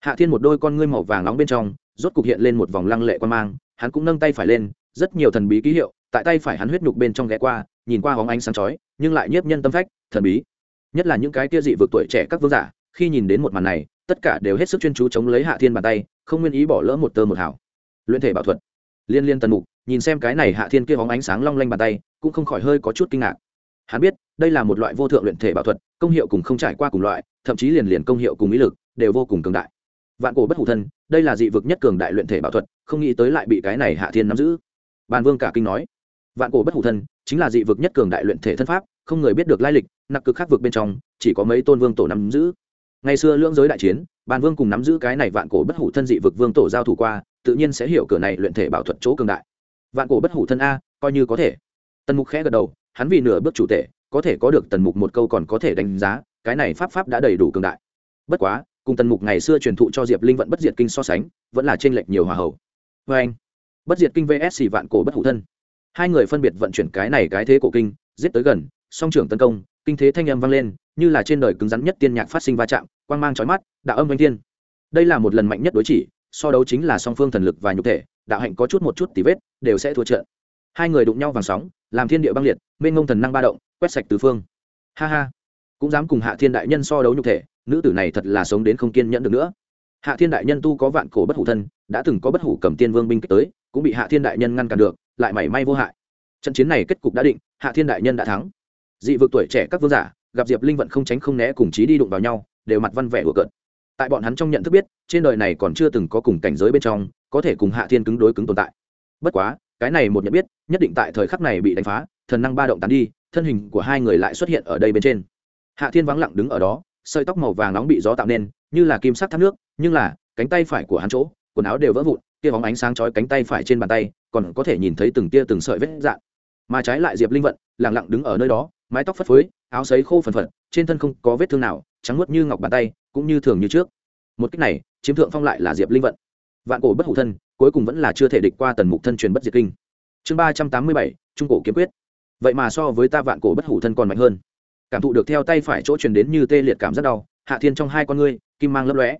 A: Hạ thiên một đôi con ngươi màu vàng nóng bên trong rốt cục hiện lên một vòng lăng lệ quan mang, hắn cũng nâng tay phải lên, rất nhiều thần bí ký hiệu, tại tay phải hắn huyết nhục bên trong ghé qua, nhìn qua hóng ánh sáng chói, nhưng lại nhiếp nhân tâm phách, thần bí. Nhất là những cái kia dị vực tuổi trẻ các vương giả, khi nhìn đến một màn này, tất cả đều hết sức chuyên chú chống lấy hạ thiên bàn tay, không nguyên ý bỏ lỡ một tơ một hảo luyện thể bảo thuật. Liên liên tần mục, nhìn xem cái này hạ thiên kia hóng ánh sáng long lanh bàn tay, cũng không khỏi hơi có chút kinh ngạc. Hắn biết, đây là một loại vô thượng luyện thể bảo thuật, công hiệu cùng không trải qua cùng loại, thậm chí liền liền công hiệu cùng ý lực, đều vô cùng cường đại vạn cổ bất hủ thân, đây là dị vực nhất cường đại luyện thể bảo thuật, không nghĩ tới lại bị cái này hạ thiên nắm giữ. Bàn vương cả kinh nói, vạn cổ bất hủ thân chính là dị vực nhất cường đại luyện thể thân pháp, không người biết được lai lịch, nặc cực khác vực bên trong, chỉ có mấy tôn vương tổ nắm giữ. Ngày xưa lưỡng giới đại chiến, bàn vương cùng nắm giữ cái này vạn cổ bất hủ thân dị vực vương tổ giao thủ qua, tự nhiên sẽ hiểu cửa này luyện thể bảo thuật chỗ cường đại. Vạn cổ bất hủ thân a, coi như có thể. Tần mục khẽ gật đầu, hắn vì nửa bước chủ tể, có thể có được tần mục một câu còn có thể đánh giá, cái này pháp pháp đã đầy đủ cường đại. Bất quá cùng tần mục ngày xưa truyền thụ cho diệp linh vận bất diệt kinh so sánh, vẫn là t r ê n lệch nhiều hòa hậu. Vê anh, bất diệt kinh vs xì vạn cổ bất hủ thân. Hai người phân biệt vận chuyển cái này cái thế cổ kinh, giết tới gần, song trưởng tấn công, kinh thế thanh âm vang lên, như là trên đời cứng rắn nhất tiên nhạc phát sinh va chạm, quang mang trói mắt, đạo âm vanh thiên. Đây là một lần mạnh nhất đối chỉ, so đấu chính là song phương thần lực và nhục thể, đạo hạnh có chút một chút tí vết, đều sẽ thua trận. Hai người đụng nhau vàng sóng, làm thiên địa băng liệt, mênh ngông thần năng ba động, quét sạch tứ phương. Ha ha, cũng dám cùng hạ thiên đại nhân so đấu nhục thể nữ tử này thật là sống đến không kiên nhẫn được nữa. Hạ thiên đại nhân tu có vạn cổ bất hủ thân, đã từng có bất hủ cầm tiên vương binh kích tới, cũng bị hạ thiên đại nhân ngăn cản được, lại mảy may vô hại. Trận chiến này kết cục đã định, hạ thiên đại nhân đã thắng. Dị vực tuổi trẻ các vương giả, gặp diệp linh vận không tránh không né cùng chí đi đụng vào nhau, đều mặt văn vẻ đùa cợt. Tại bọn hắn trong nhận thức biết, trên đời này còn chưa từng có cùng cảnh giới bên trong, có thể cùng hạ thiên cứng đối cứng tồn tại. Bất quá, cái này một nhận biết, nhất định tại thời khắc này bị đánh phá, thần năng ba động tán đi, thân hình của hai người lại xuất hiện ở đây bên trên. Hạ thiên vắng lặng đứng ở đó sợi tóc màu vàng nóng bị gió tạo nên, như là kim sắc thác nước, nhưng là, cánh tay phải của hắn chỗ, quần áo đều vỡ vụn tia bóng ánh sáng chói cánh tay phải trên bàn tay, còn có thể nhìn thấy từng tia từng sợi vết dạn mà trái lại diệp linh vận lẳng lặng đứng ở nơi đó, mái tóc phất phới, áo sấy khô phần phật, trên thân không có vết thương nào, trắng nuốt như ngọc bàn tay, cũng như thường như trước. Một cách này, chiếm thượng phong lại là diệp linh vận. Vạn cổ bất hủ thân, cuối cùng vẫn là chưa thể địch qua tần mục thân truyền bất diệt kinh. Chương ba trăm tám mươi bảy, trung cổ kiếm quyết. Vậy mà so với ta vạn cổ bất hủ thân còn mạnh hơn cảm thụ được theo tay phải chỗ truyền đến như tê liệt cảm rất đau, hạ thiên trong hai con ngươi, kim mang lấp lóe.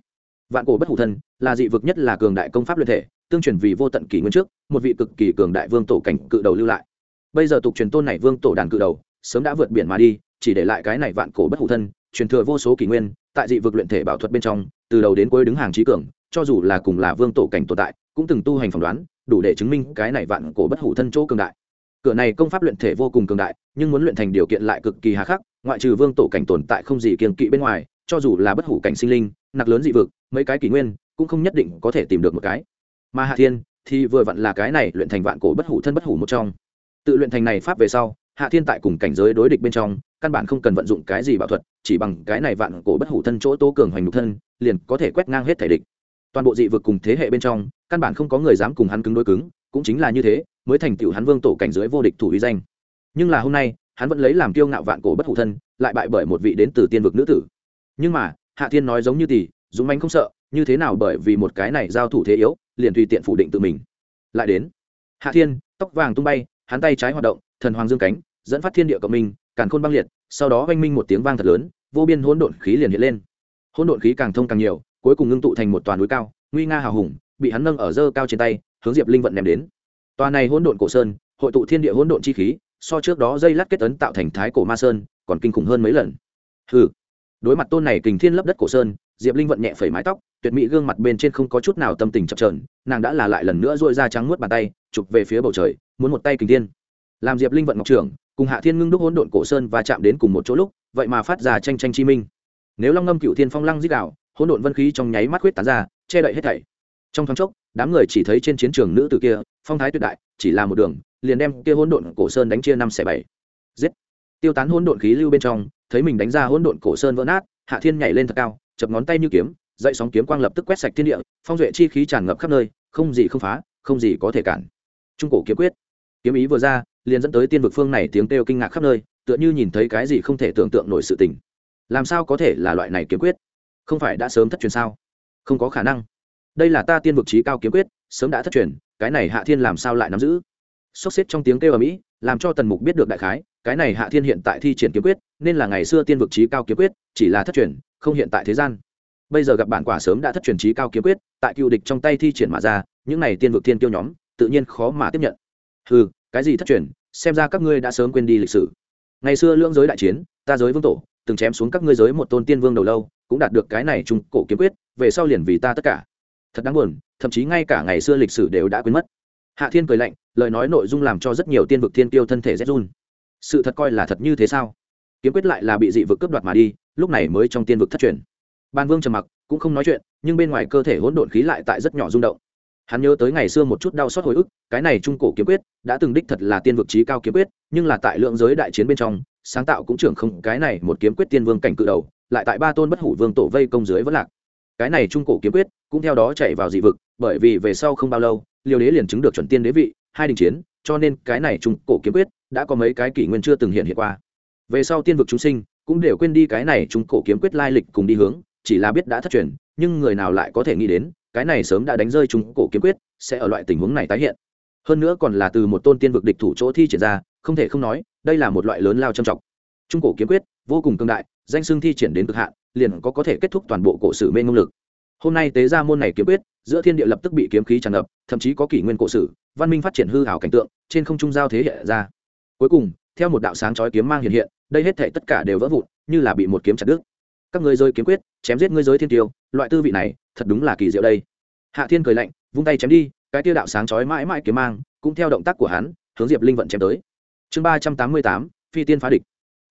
A: Vạn cổ bất hủ thân là dị vực nhất là cường đại công pháp luyện thể, tương truyền vì vô tận kỷ nguyên trước, một vị cực kỳ cường đại vương tổ cảnh cự đầu lưu lại. Bây giờ tục truyền tôn này vương tổ đàn cự đầu, sớm đã vượt biển mà đi, chỉ để lại cái này vạn cổ bất hủ thân, truyền thừa vô số kỷ nguyên, tại dị vực luyện thể bảo thuật bên trong, từ đầu đến cuối đứng hàng trí cường, cho dù là cùng là vương tổ cảnh tồn tại, cũng từng tu hành phỏng đoán, đủ để chứng minh cái này vạn cổ bất hủ thân chỗ cường đại cửa này công pháp luyện thể vô cùng cường đại, nhưng muốn luyện thành điều kiện lại cực kỳ hà khắc, ngoại trừ vương tổ cảnh tồn tại không gì kiềng kỵ bên ngoài, cho dù là bất hủ cảnh sinh linh, nặc lớn dị vực, mấy cái kỷ nguyên, cũng không nhất định có thể tìm được một cái. Mà hạ thiên thì vừa vặn là cái này luyện thành vạn cổ bất hủ thân bất hủ một trong. Tự luyện thành này pháp về sau, hạ thiên tại cùng cảnh giới đối địch bên trong, căn bản không cần vận dụng cái gì bảo thuật, chỉ bằng cái này vạn cổ bất hủ thân chỗ tố cường hoành nhục thân, liền có thể quét ngang hết thể địch. Toàn bộ dị vực cùng thế hệ bên trong, căn bản không có người dám cùng hắn cứng đối cứng cũng chính là như thế, mới thành tựu hắn vương tổ cảnh giới vô địch thủ uy danh. Nhưng là hôm nay, hắn vẫn lấy làm kiêu ngạo vạn cổ bất hủ thân, lại bại bởi một vị đến từ tiên vực nữ tử. Nhưng mà, hạ thiên nói giống như tỷ dũng mánh không sợ, như thế nào bởi vì một cái này giao thủ thế yếu, liền tùy tiện phủ định tự mình. Lại đến, hạ thiên, tóc vàng tung bay, hắn tay trái hoạt động, thần hoàng dương cánh, dẫn phát thiên địa cộng minh, càn khôn băng liệt, sau đó oanh minh một tiếng vang thật lớn, vô biên hỗn độn khí liền hiện lên. Hỗn độn khí càng thông càng nhiều, cuối cùng ngưng tụ thành một toàn núi cao, nguy nga hào hùng, bị hắn nâng ở dơ cao trên tay hướng diệp linh vận ném đến. Tòa này hỗn độn cổ sơn, hội tụ thiên địa hỗn độn chi khí, so trước đó dây lát kết ấn tạo thành thái cổ ma sơn, còn kinh khủng hơn mấy lần. Hừ. Đối mặt tôn này kình thiên lấp đất cổ sơn, diệp linh vận nhẹ phẩy mái tóc, tuyệt mỹ gương mặt bên trên không có chút nào tâm tình chập trờn nàng đã là lại lần nữa dội ra trắng muốt bàn tay, chụp về phía bầu trời, muốn một tay kình thiên. Làm diệp linh vận ngọc trưởng, cùng hạ thiên ngưng đúc hỗn độn cổ sơn và chạm đến cùng một chỗ lúc, vậy mà phát ra tranh tranh chi minh. Nếu long ngâm cựu thiên phong lăng giết đạo hỗn độn vân khí trong nháy mắt huyết tán ra, che đậy hết thảy. Trong thoáng chốc đám người chỉ thấy trên chiến trường nữ tử kia, phong thái tuyệt đại, chỉ là một đường, liền đem kia hỗn độn cổ sơn đánh chia năm xẻ bảy. Giết! Tiêu tán hỗn độn khí lưu bên trong, thấy mình đánh ra hỗn độn cổ sơn vỡ nát, hạ thiên nhảy lên thật cao, chập ngón tay như kiếm, dậy sóng kiếm quang lập tức quét sạch thiên địa, phong duệ chi khí tràn ngập khắp nơi, không gì không phá, không gì có thể cản. Trung cổ kiếm quyết. Kiếm ý vừa ra, liền dẫn tới tiên vực phương này tiếng kêu kinh ngạc khắp nơi, tựa như nhìn thấy cái gì không thể tưởng tượng nổi sự tình. Làm sao có thể là loại này kiếm quyết? Không phải đã sớm thất truyền sao? Không có khả năng đây là ta tiên vực trí cao kiếm quyết, sớm đã thất truyền, cái này hạ thiên làm sao lại nắm giữ? Sốc xếp trong tiếng kêu ở mỹ làm cho tần mục biết được đại khái, cái này hạ thiên hiện tại thi triển kiếm quyết, nên là ngày xưa tiên vực trí cao kiếm quyết, chỉ là thất truyền, không hiện tại thế gian. Bây giờ gặp bản quả sớm đã thất truyền trí cao kiếm quyết, tại cựu địch trong tay thi triển mà ra, những này tiên vực thiên tiêu nhóm, tự nhiên khó mà tiếp nhận. Ừ cái gì thất truyền, xem ra các ngươi đã sớm quên đi lịch sử. Ngày xưa lưỡng giới đại chiến, ta giới vương tổ, từng chém xuống các ngươi giới một tôn tiên vương đầu lâu, cũng đạt được cái này trung cổ kiếm quyết, về sau liền vì ta tất cả thật đáng buồn, thậm chí ngay cả ngày xưa lịch sử đều đã quên mất. Hạ thiên cười lạnh, lời nói nội dung làm cho rất nhiều tiên vực thiên tiêu thân thể rét run. Sự thật coi là thật như thế sao? Kiếm quyết lại là bị dị vực cướp đoạt mà đi, lúc này mới trong tiên vực thất truyền. Ban vương trầm mặc, cũng không nói chuyện, nhưng bên ngoài cơ thể hỗn độn khí lại tại rất nhỏ rung động. Hắn nhớ tới ngày xưa một chút đau xót hồi ức, cái này trung cổ kiếm quyết, đã từng đích thật là tiên vực trí cao kiếm quyết, nhưng là tại lượng giới đại chiến bên trong, sáng tạo cũng trưởng không, cái này một kiếm quyết tiên vương cảnh cự đầu, lại tại ba tôn bất hủ vương tổ vây công dưới vẫn lạc. Cái này trung cổ kiếm quyết cũng theo đó chạy vào dị vực, bởi vì về sau không bao lâu liều đế liền chứng được chuẩn tiên đế vị, hai đình chiến, cho nên cái này trung cổ kiếm quyết đã có mấy cái kỷ nguyên chưa từng hiện hiện qua. Về sau tiên vực chúng sinh cũng đều quên đi cái này trung cổ kiếm quyết lai lịch cùng đi hướng, chỉ là biết đã thất truyền, nhưng người nào lại có thể nghĩ đến, cái này sớm đã đánh rơi trung cổ kiếm quyết sẽ ở loại tình huống này tái hiện. Hơn nữa còn là từ một tôn tiên vực địch thủ chỗ thi triển ra, không thể không nói, đây là một loại lớn lao trầm trọng. Trung cổ kiếm quyết vô cùng cương đại, danh xưng thi triển đến cực hạn, liền có có thể kết thúc toàn bộ cổ sử mê ngông lực hôm nay tế ra môn này kiếm quyết, giữa thiên địa lập tức bị kiếm khí tràn ngập, thậm chí có kỷ nguyên cổ sử, văn minh phát triển hư hảo cảnh tượng, trên không trung giao thế hiện ra. Cuối cùng, theo một đạo sáng chói kiếm mang hiện hiện, đây hết thể tất cả đều vỡ vụn, như là bị một kiếm chặt đứt. Các ngươi rơi kiếm quyết, chém giết ngươi giới thiên tiêu, loại tư vị này, thật đúng là kỳ diệu đây. Hạ thiên cười lạnh, vung tay chém đi, cái tiêu đạo sáng chói mãi mãi kiếm mang, cũng theo động tác của hắn, hướng diệp linh vận chém tới. Chương ba trăm tám mươi tám, phi tiên phá địch.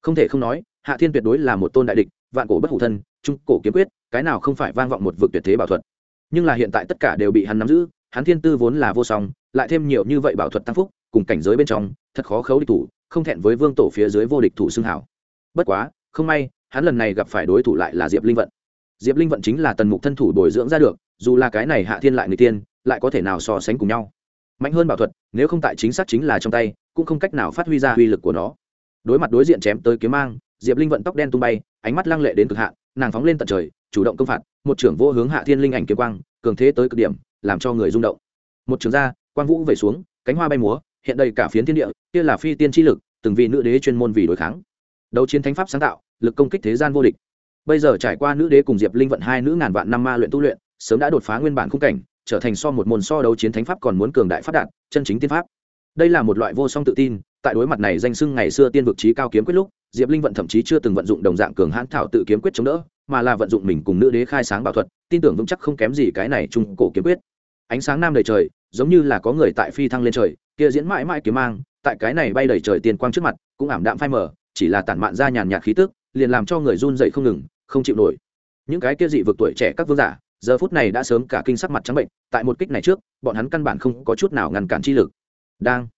A: Không thể không nói, hạ thiên tuyệt đối là một tôn đại địch, vạn cổ bất hủ thân trung cổ kiếm quyết, cái nào không phải vang vọng một vực tuyệt thế bảo thuật. Nhưng là hiện tại tất cả đều bị hắn nắm giữ, hắn thiên tư vốn là vô song, lại thêm nhiều như vậy bảo thuật tăng phúc, cùng cảnh giới bên trong, thật khó khấu địch thủ, không thẹn với vương tổ phía dưới vô địch thủ xưng hảo. Bất quá, không may, hắn lần này gặp phải đối thủ lại là diệp linh vận. Diệp linh vận chính là tần mục thân thủ bồi dưỡng ra được, dù là cái này hạ thiên lại người tiên, lại có thể nào so sánh cùng nhau. Mạnh hơn bảo thuật, nếu không tại chính xác chính là trong tay, cũng không cách nào phát huy ra uy lực của nó. Đối mặt đối diện chém tới kiếm mang, diệp linh vận tóc đen tung bay, ánh mắt lăng lệ đến cực hạn nàng phóng lên tận trời, chủ động công phạt, một trưởng vô hướng hạ thiên linh ảnh kiếm quang, cường thế tới cực điểm, làm cho người rung động. Một trường ra, quang vũ về xuống, cánh hoa bay múa, hiện đây cả phiến thiên địa, kia là phi tiên tri lực, từng vị nữ đế chuyên môn vì đối kháng. Đấu chiến thánh pháp sáng tạo, lực công kích thế gian vô địch. Bây giờ trải qua nữ đế cùng diệp linh vận hai nữ ngàn vạn năm ma luyện tu luyện, sớm đã đột phá nguyên bản khung cảnh, trở thành so một môn so đấu chiến thánh pháp còn muốn cường đại phát đạt, chân chính tiên pháp. Đây là một loại vô song tự tin tại đối mặt này danh sưng ngày xưa tiên vực trí cao kiếm quyết lúc, diệp linh vận thậm chí chưa từng vận dụng đồng dạng cường hãn thảo tự kiếm quyết chống đỡ, mà là vận dụng mình cùng nữ đế khai sáng bảo thuật, tin tưởng vững chắc không kém gì cái này trung cổ kiếm quyết. Ánh sáng nam đầy trời, giống như là có người tại phi thăng lên trời, kia diễn mãi mãi kiếm mang, tại cái này bay đầy trời tiền quang trước mặt, cũng ảm đạm phai mờ, chỉ là tản mạn ra nhàn nhạt khí tức, liền làm cho người run dậy không ngừng, không chịu nổi. Những cái kia dị vực tuổi trẻ các vương giả, giờ phút này đã sớm cả kinh sắc mặt trắng bệnh, tại một kích này trước, bọn hắn căn bản không có chút nào ngăn cản chi lực. Đang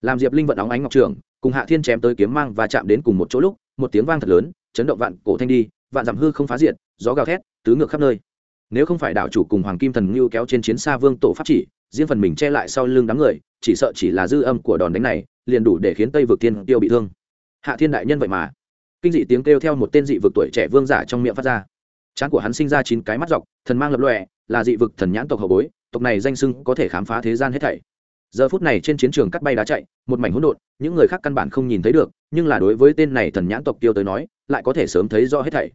A: làm diệp linh vận óng ánh ngọc trường, cùng hạ thiên chém tới kiếm mang và chạm đến cùng một chỗ lúc, một tiếng vang thật lớn, chấn động vạn cổ thanh đi, vạn giảm hư không phá diệt, gió gào thét, tứ ngược khắp nơi. Nếu không phải đảo chủ cùng hoàng kim thần ngưu kéo trên chiến xa vương tổ pháp chỉ, riêng phần mình che lại sau lưng đám người, chỉ sợ chỉ là dư âm của đòn đánh này, liền đủ để khiến tây vực tiên tiêu bị thương. Hạ thiên đại nhân vậy mà. Kinh dị tiếng kêu theo một tên dị vực tuổi trẻ vương giả trong miệng phát ra. Trán của hắn sinh ra chín cái mắt dọc, thần mang lập lòe, là dị vực thần nhãn tộc hậu bối, tộc này danh sưng có thể khám phá thế gian hết thảy giờ phút này trên chiến trường cắt bay đá chạy, một mảnh hỗn độn, những người khác căn bản không nhìn thấy được, nhưng là đối với tên này thần nhãn tộc tiêu tới nói, lại có thể sớm thấy rõ hết thảy.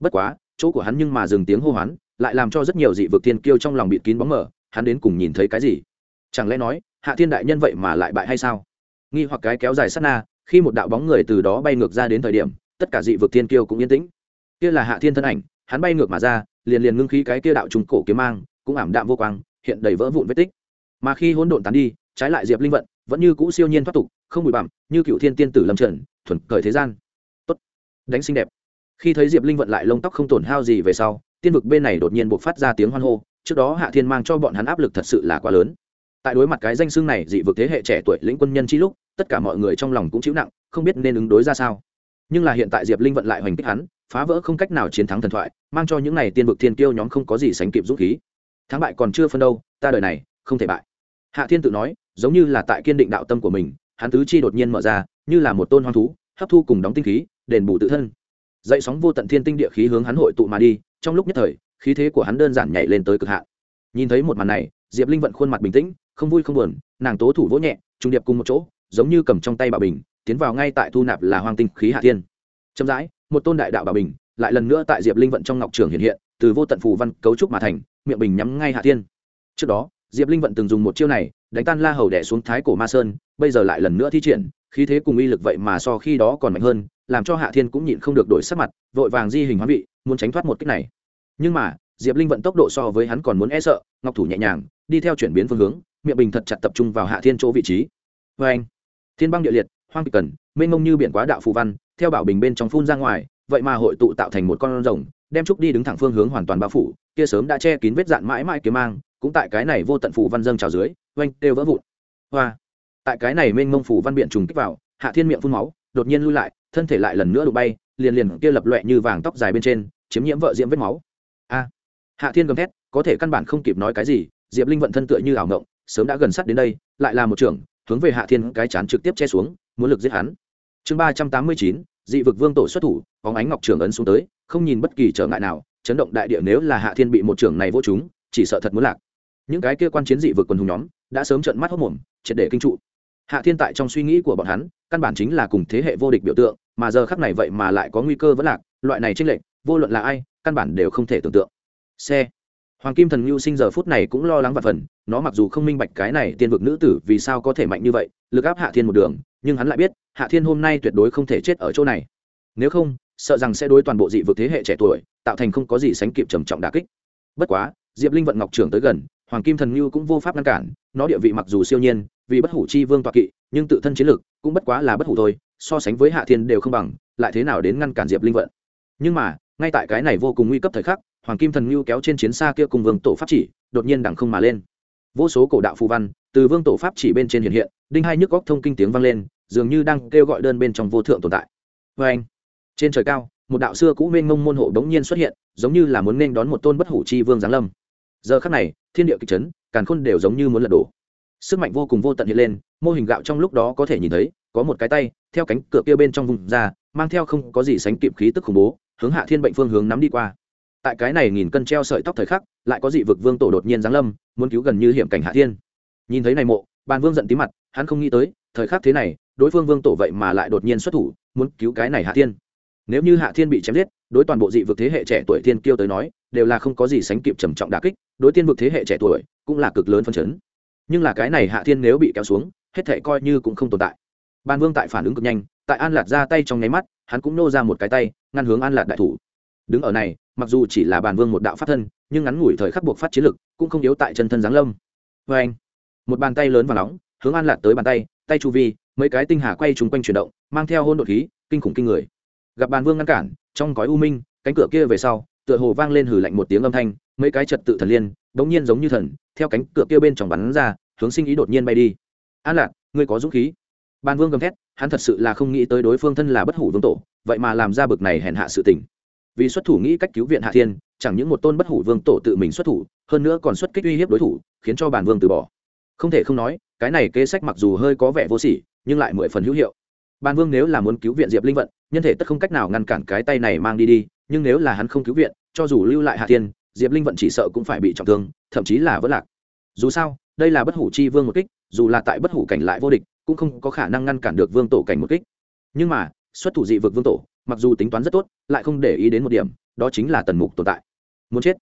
A: Bất quá, chỗ của hắn nhưng mà dừng tiếng hô hoán, lại làm cho rất nhiều dị vực thiên kiêu trong lòng bịt kín bóng mở hắn đến cùng nhìn thấy cái gì? Chẳng lẽ nói, hạ thiên đại nhân vậy mà lại bại hay sao? Nghi hoặc cái kéo dài sát na, khi một đạo bóng người từ đó bay ngược ra đến thời điểm, tất cả dị vực thiên kiêu cũng yên tĩnh. Kia là hạ thiên thân ảnh, hắn bay ngược mà ra, liền liền ngưng khí cái kia đạo trùng cổ kiếm mang, cũng ảm đạm vô quang, hiện đầy vỡ vụn vết tích mà khi hỗn độn tán đi, trái lại diệp linh vận, vẫn như cũ siêu nhiên thoát tục, không bụi bặm, như cựu thiên tiên tử lâm trần, thuần cởi thế gian. Tốt. Đánh xinh đẹp. Khi thấy diệp linh vận lại lông tóc không tổn hao gì về sau, tiên vực bên này đột nhiên buộc phát ra tiếng hoan hô, trước đó hạ thiên mang cho bọn hắn áp lực thật sự là quá lớn. Tại đối mặt cái danh xương này dị vực thế hệ trẻ tuổi lĩnh quân nhân chi lúc, tất cả mọi người trong lòng cũng chịu nặng, không biết nên ứng đối ra sao. Nhưng là hiện tại diệp linh vận lại hoành kích hắn, phá vỡ không cách nào chiến thắng thần thoại, mang cho những n à y tiên vực thiên kiêu nhóm không có gì sánh kịp dũng khí. Thắng bại còn chưa phân đâu, ta đời này không thể bại. Hạ thiên tự nói, giống như là tại kiên định đạo tâm của mình, hắn tứ chi đột nhiên mở ra, như là một tôn hoang thú, hấp thu cùng đóng tinh khí, đền bù tự thân. Dậy sóng vô tận thiên tinh địa khí hướng hắn hội tụ mà đi, trong lúc nhất thời, khí thế của hắn đơn giản nhảy lên tới cực hạn. Nhìn thấy một màn này, diệp linh vận khuôn mặt bình tĩnh, không vui không buồn, nàng tố thủ vỗ nhẹ, trung điệp cùng một chỗ, giống như cầm trong tay bảo bình, tiến vào ngay tại thu nạp là hoang tinh khí hạ thiên. Chậm rãi, một tôn đại đạo bảo bình, lại lần nữa tại diệp linh vận trong ngọc trường hiện hiện, từ vô tận phù văn cấu trúc mà thành, miệng bình nhắm ngay hạ thiên. Trước đó diệp linh vận từng dùng một chiêu này, đánh tan la hầu đẻ xuống thái cổ ma sơn, bây giờ lại lần nữa thi triển, khí thế cùng uy lực vậy mà so khi đó còn mạnh hơn, làm cho hạ thiên cũng nhịn không được đổi sắc mặt, vội vàng di hình hóa vị, muốn tránh thoát một cách này. Nhưng mà, diệp linh vận tốc độ so với hắn còn muốn e sợ, ngọc thủ nhẹ nhàng, đi theo chuyển biến phương hướng, miệng bình thật chặt tập trung vào hạ thiên chỗ vị trí. Vê anh, thiên băng địa liệt, hoang kịch cần, mênh mông như biển quá đạo phù văn, theo bảo bình bên trong phun ra ngoài, vậy mà hội tụ tạo thành một con rồng, đem trúc đi đứng thẳng phương hướng hoàn toàn bao phủ, kia sớm đã che kín vết dạn mãi mãi kiếm mang cũng tại cái này vô tận phủ văn dâng trào dưới, oanh, đều vỡ vụn. Hoa. Tại cái này mênh mông phủ văn biện trùng kích vào, hạ thiên miệng phun máu, đột nhiên lui lại, thân thể lại lần nữa đụng bay, liền liền kia lập loẹ như vàng tóc dài bên trên, chiếm nhiễm vợ diễm vết máu. A. Hạ thiên gầm thét, có thể căn bản không kịp nói cái gì, diệp linh vận thân tựa như ảo ngộng sớm đã gần sát đến đây, lại là một trưởng, hướng về hạ thiên cái chán trực tiếp che xuống, muốn lực giết hắn. Chương ba trăm tám mươi chín, dị vực vương tổ xuất thủ, bóng ánh ngọc trường ấn xuống tới, không nhìn bất kỳ trở ngại nào, chấn động đại địa nếu là hạ thiên bị một trưởng này vô chúng chỉ sợ thật muốn lạc những cái kia quan chiến dị vực quần hùng nhóm đã sớm trợn mắt hốc mồm, triệt để kinh trụ. Hạ thiên tại trong suy nghĩ của bọn hắn, căn bản chính là cùng thế hệ vô địch biểu tượng, mà giờ khắc này vậy mà lại có nguy cơ vẫn lạc, loại này tranh lệch, vô luận là ai, căn bản đều không thể tưởng tượng. Xe. Hoàng kim thần ngưu sinh giờ phút này cũng lo lắng và phần, nó mặc dù không minh bạch cái này tiên vực nữ tử vì sao có thể mạnh như vậy, lực áp hạ thiên một đường, nhưng hắn lại biết, hạ thiên hôm nay tuyệt đối không thể chết ở chỗ này. Nếu không, sợ rằng sẽ đối toàn bộ dị vực thế hệ trẻ tuổi, tạo thành không có gì sánh kịp trầm trọng đà kích. Bất quá, diệp linh vận ngọc trưởng tới gần hoàng kim thần ngưu cũng vô pháp ngăn cản, nó địa vị mặc dù siêu nhiên, vì bất hủ chi vương toạ kỵ, nhưng tự thân chiến lực cũng bất quá là bất hủ thôi, so sánh với hạ thiên đều không bằng, lại thế nào đến ngăn cản diệp linh vận. Nhưng mà, ngay tại cái này vô cùng nguy cấp thời khắc, hoàng kim thần ngưu kéo trên chiến xa kia cùng vương tổ pháp chỉ, đột nhiên đằng không mà lên. Vô số cổ đạo phù văn, từ vương tổ pháp chỉ bên trên hiện hiện, đinh hai nhức góc thông kinh tiếng vang lên, dường như đang kêu gọi đơn bên trong vô thượng tồn tại. Vê anh, trên trời cao, một đạo xưa cũ mênh mông môn hộ đống nhiên xuất hiện, giống như là muốn nên đón một tôn bất hủ chi vương giáng lâm giờ khắc này, thiên địa kịch chấn, càn khôn đều giống như muốn lật đổ. Sức mạnh vô cùng vô tận hiện lên, mô hình gạo trong lúc đó có thể nhìn thấy, có một cái tay, theo cánh cửa kia bên trong vùng ra, mang theo không có gì sánh kịp khí tức khủng bố, hướng hạ thiên bệnh phương hướng nắm đi qua. Tại cái này nghìn cân treo sợi tóc thời khắc, lại có dị vực vương tổ đột nhiên giáng lâm, muốn cứu gần như hiểm cảnh hạ thiên. Nhìn thấy này mộ, bàn vương giận tí mặt, hắn không nghĩ tới, thời khắc thế này, đối phương vương tổ vậy mà lại đột nhiên xuất thủ, muốn cứu cái này hạ thiên nếu như hạ thiên bị chém giết, đối toàn bộ dị vực thế hệ trẻ tuổi thiên kiêu tới nói, đều là không có gì sánh kịp trầm trọng đà kích, đối tiên vực thế hệ trẻ tuổi cũng là cực lớn phân chấn. Nhưng là cái này hạ thiên nếu bị kéo xuống, hết thể coi như cũng không tồn tại. Ban vương tại phản ứng cực nhanh, tại an lạt ra tay trong nháy mắt, hắn cũng nô ra một cái tay, ngăn hướng an lạt đại thủ. Đứng ở này, mặc dù chỉ là bàn vương một đạo pháp thân, nhưng ngắn ngủi thời khắc buộc phát chiến lực, cũng không yếu tại chân thân giáng lâm. Vê anh, một bàn tay lớn và nóng, hướng an lạt tới bàn tay tay chu vi, mấy cái tinh hà quay trúng quanh chuyển động, mang theo hôn đột khí, kinh khủng kinh người gặp bàn vương ngăn cản, trong gói u minh, cánh cửa kia về sau, tựa hồ vang lên hử lạnh một tiếng âm thanh, mấy cái trật tự thần liên, đống nhiên giống như thần, theo cánh cửa kia bên trong bắn ra, hướng sinh ý đột nhiên bay đi. An lạc, ngươi có dũng khí. Bàn vương gầm thét, hắn thật sự là không nghĩ tới đối phương thân là bất hủ vương tổ, vậy mà làm ra bực này hèn hạ sự tình. Vì xuất thủ nghĩ cách cứu viện hạ thiên, chẳng những một tôn bất hủ vương tổ tự mình xuất thủ, hơn nữa còn xuất kích uy hiếp đối thủ, khiến cho bản vương từ bỏ. Không thể không nói, cái này kế sách mặc dù hơi có vẻ vô sỉ, nhưng lại mười phần hữu hiệu. Bản vương nếu là muốn cứu viện diệp linh vận nhân thể tất không cách nào ngăn cản cái tay này mang đi đi, nhưng nếu là hắn không cứu viện, cho dù lưu lại hạ thiên, diệp linh vận chỉ sợ cũng phải bị trọng thương, thậm chí là vỡ lạc. Dù sao, đây là bất hủ chi vương một kích, dù là tại bất hủ cảnh lại vô địch, cũng không có khả năng ngăn cản được vương tổ cảnh một kích. Nhưng mà, xuất thủ dị vực vương tổ, mặc dù tính toán rất tốt, lại không để ý đến một điểm, đó chính là tần mục tồn tại. Muốn chết.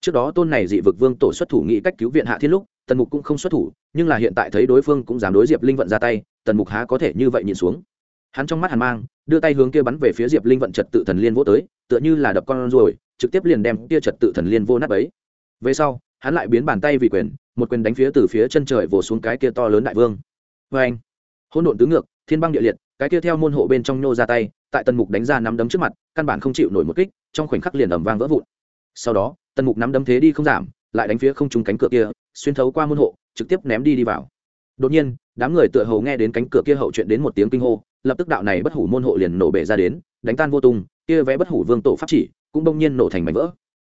A: Trước đó tôn này dị vực vương tổ xuất thủ nghĩ cách cứu viện hạ thiên lúc, tần mục cũng không xuất thủ, nhưng là hiện tại thấy đối phương cũng dám đối diệp linh vận ra tay, tần mục há có thể như vậy nhìn xuống hắn trong mắt hàn mang, đưa tay hướng kia bắn về phía diệp linh vận trật tự thần liên vô tới, tựa như là đập con rồi trực tiếp liền đem kia trật tự thần liên vô nát ấy về sau, hắn lại biến bàn tay vì quyền, một quyền đánh phía từ phía chân trời vồ xuống cái kia to lớn đại vương. Vê anh hỗn độn tứ ngược, thiên băng địa liệt, cái kia theo môn hộ bên trong nhô ra tay, tại tần mục đánh ra nắm đấm trước mặt, căn bản không chịu nổi một kích, trong khoảnh khắc liền ẩm vang vỡ vụn. Sau đó, tần mục nắm đấm thế đi không giảm, lại đánh phía không trúng cánh cửa kia, xuyên thấu qua môn hộ, trực tiếp ném đi đi vào. Đột nhiên, đám người tựa hầu nghe đến cánh cửa kia hậu chuyện đến một tiếng kinh hô lập tức đạo này bất hủ môn hộ liền nổ bể ra đến, đánh tan vô tung, kia vẽ bất hủ vương tổ pháp chỉ cũng bỗng nhiên nổ thành mảnh vỡ.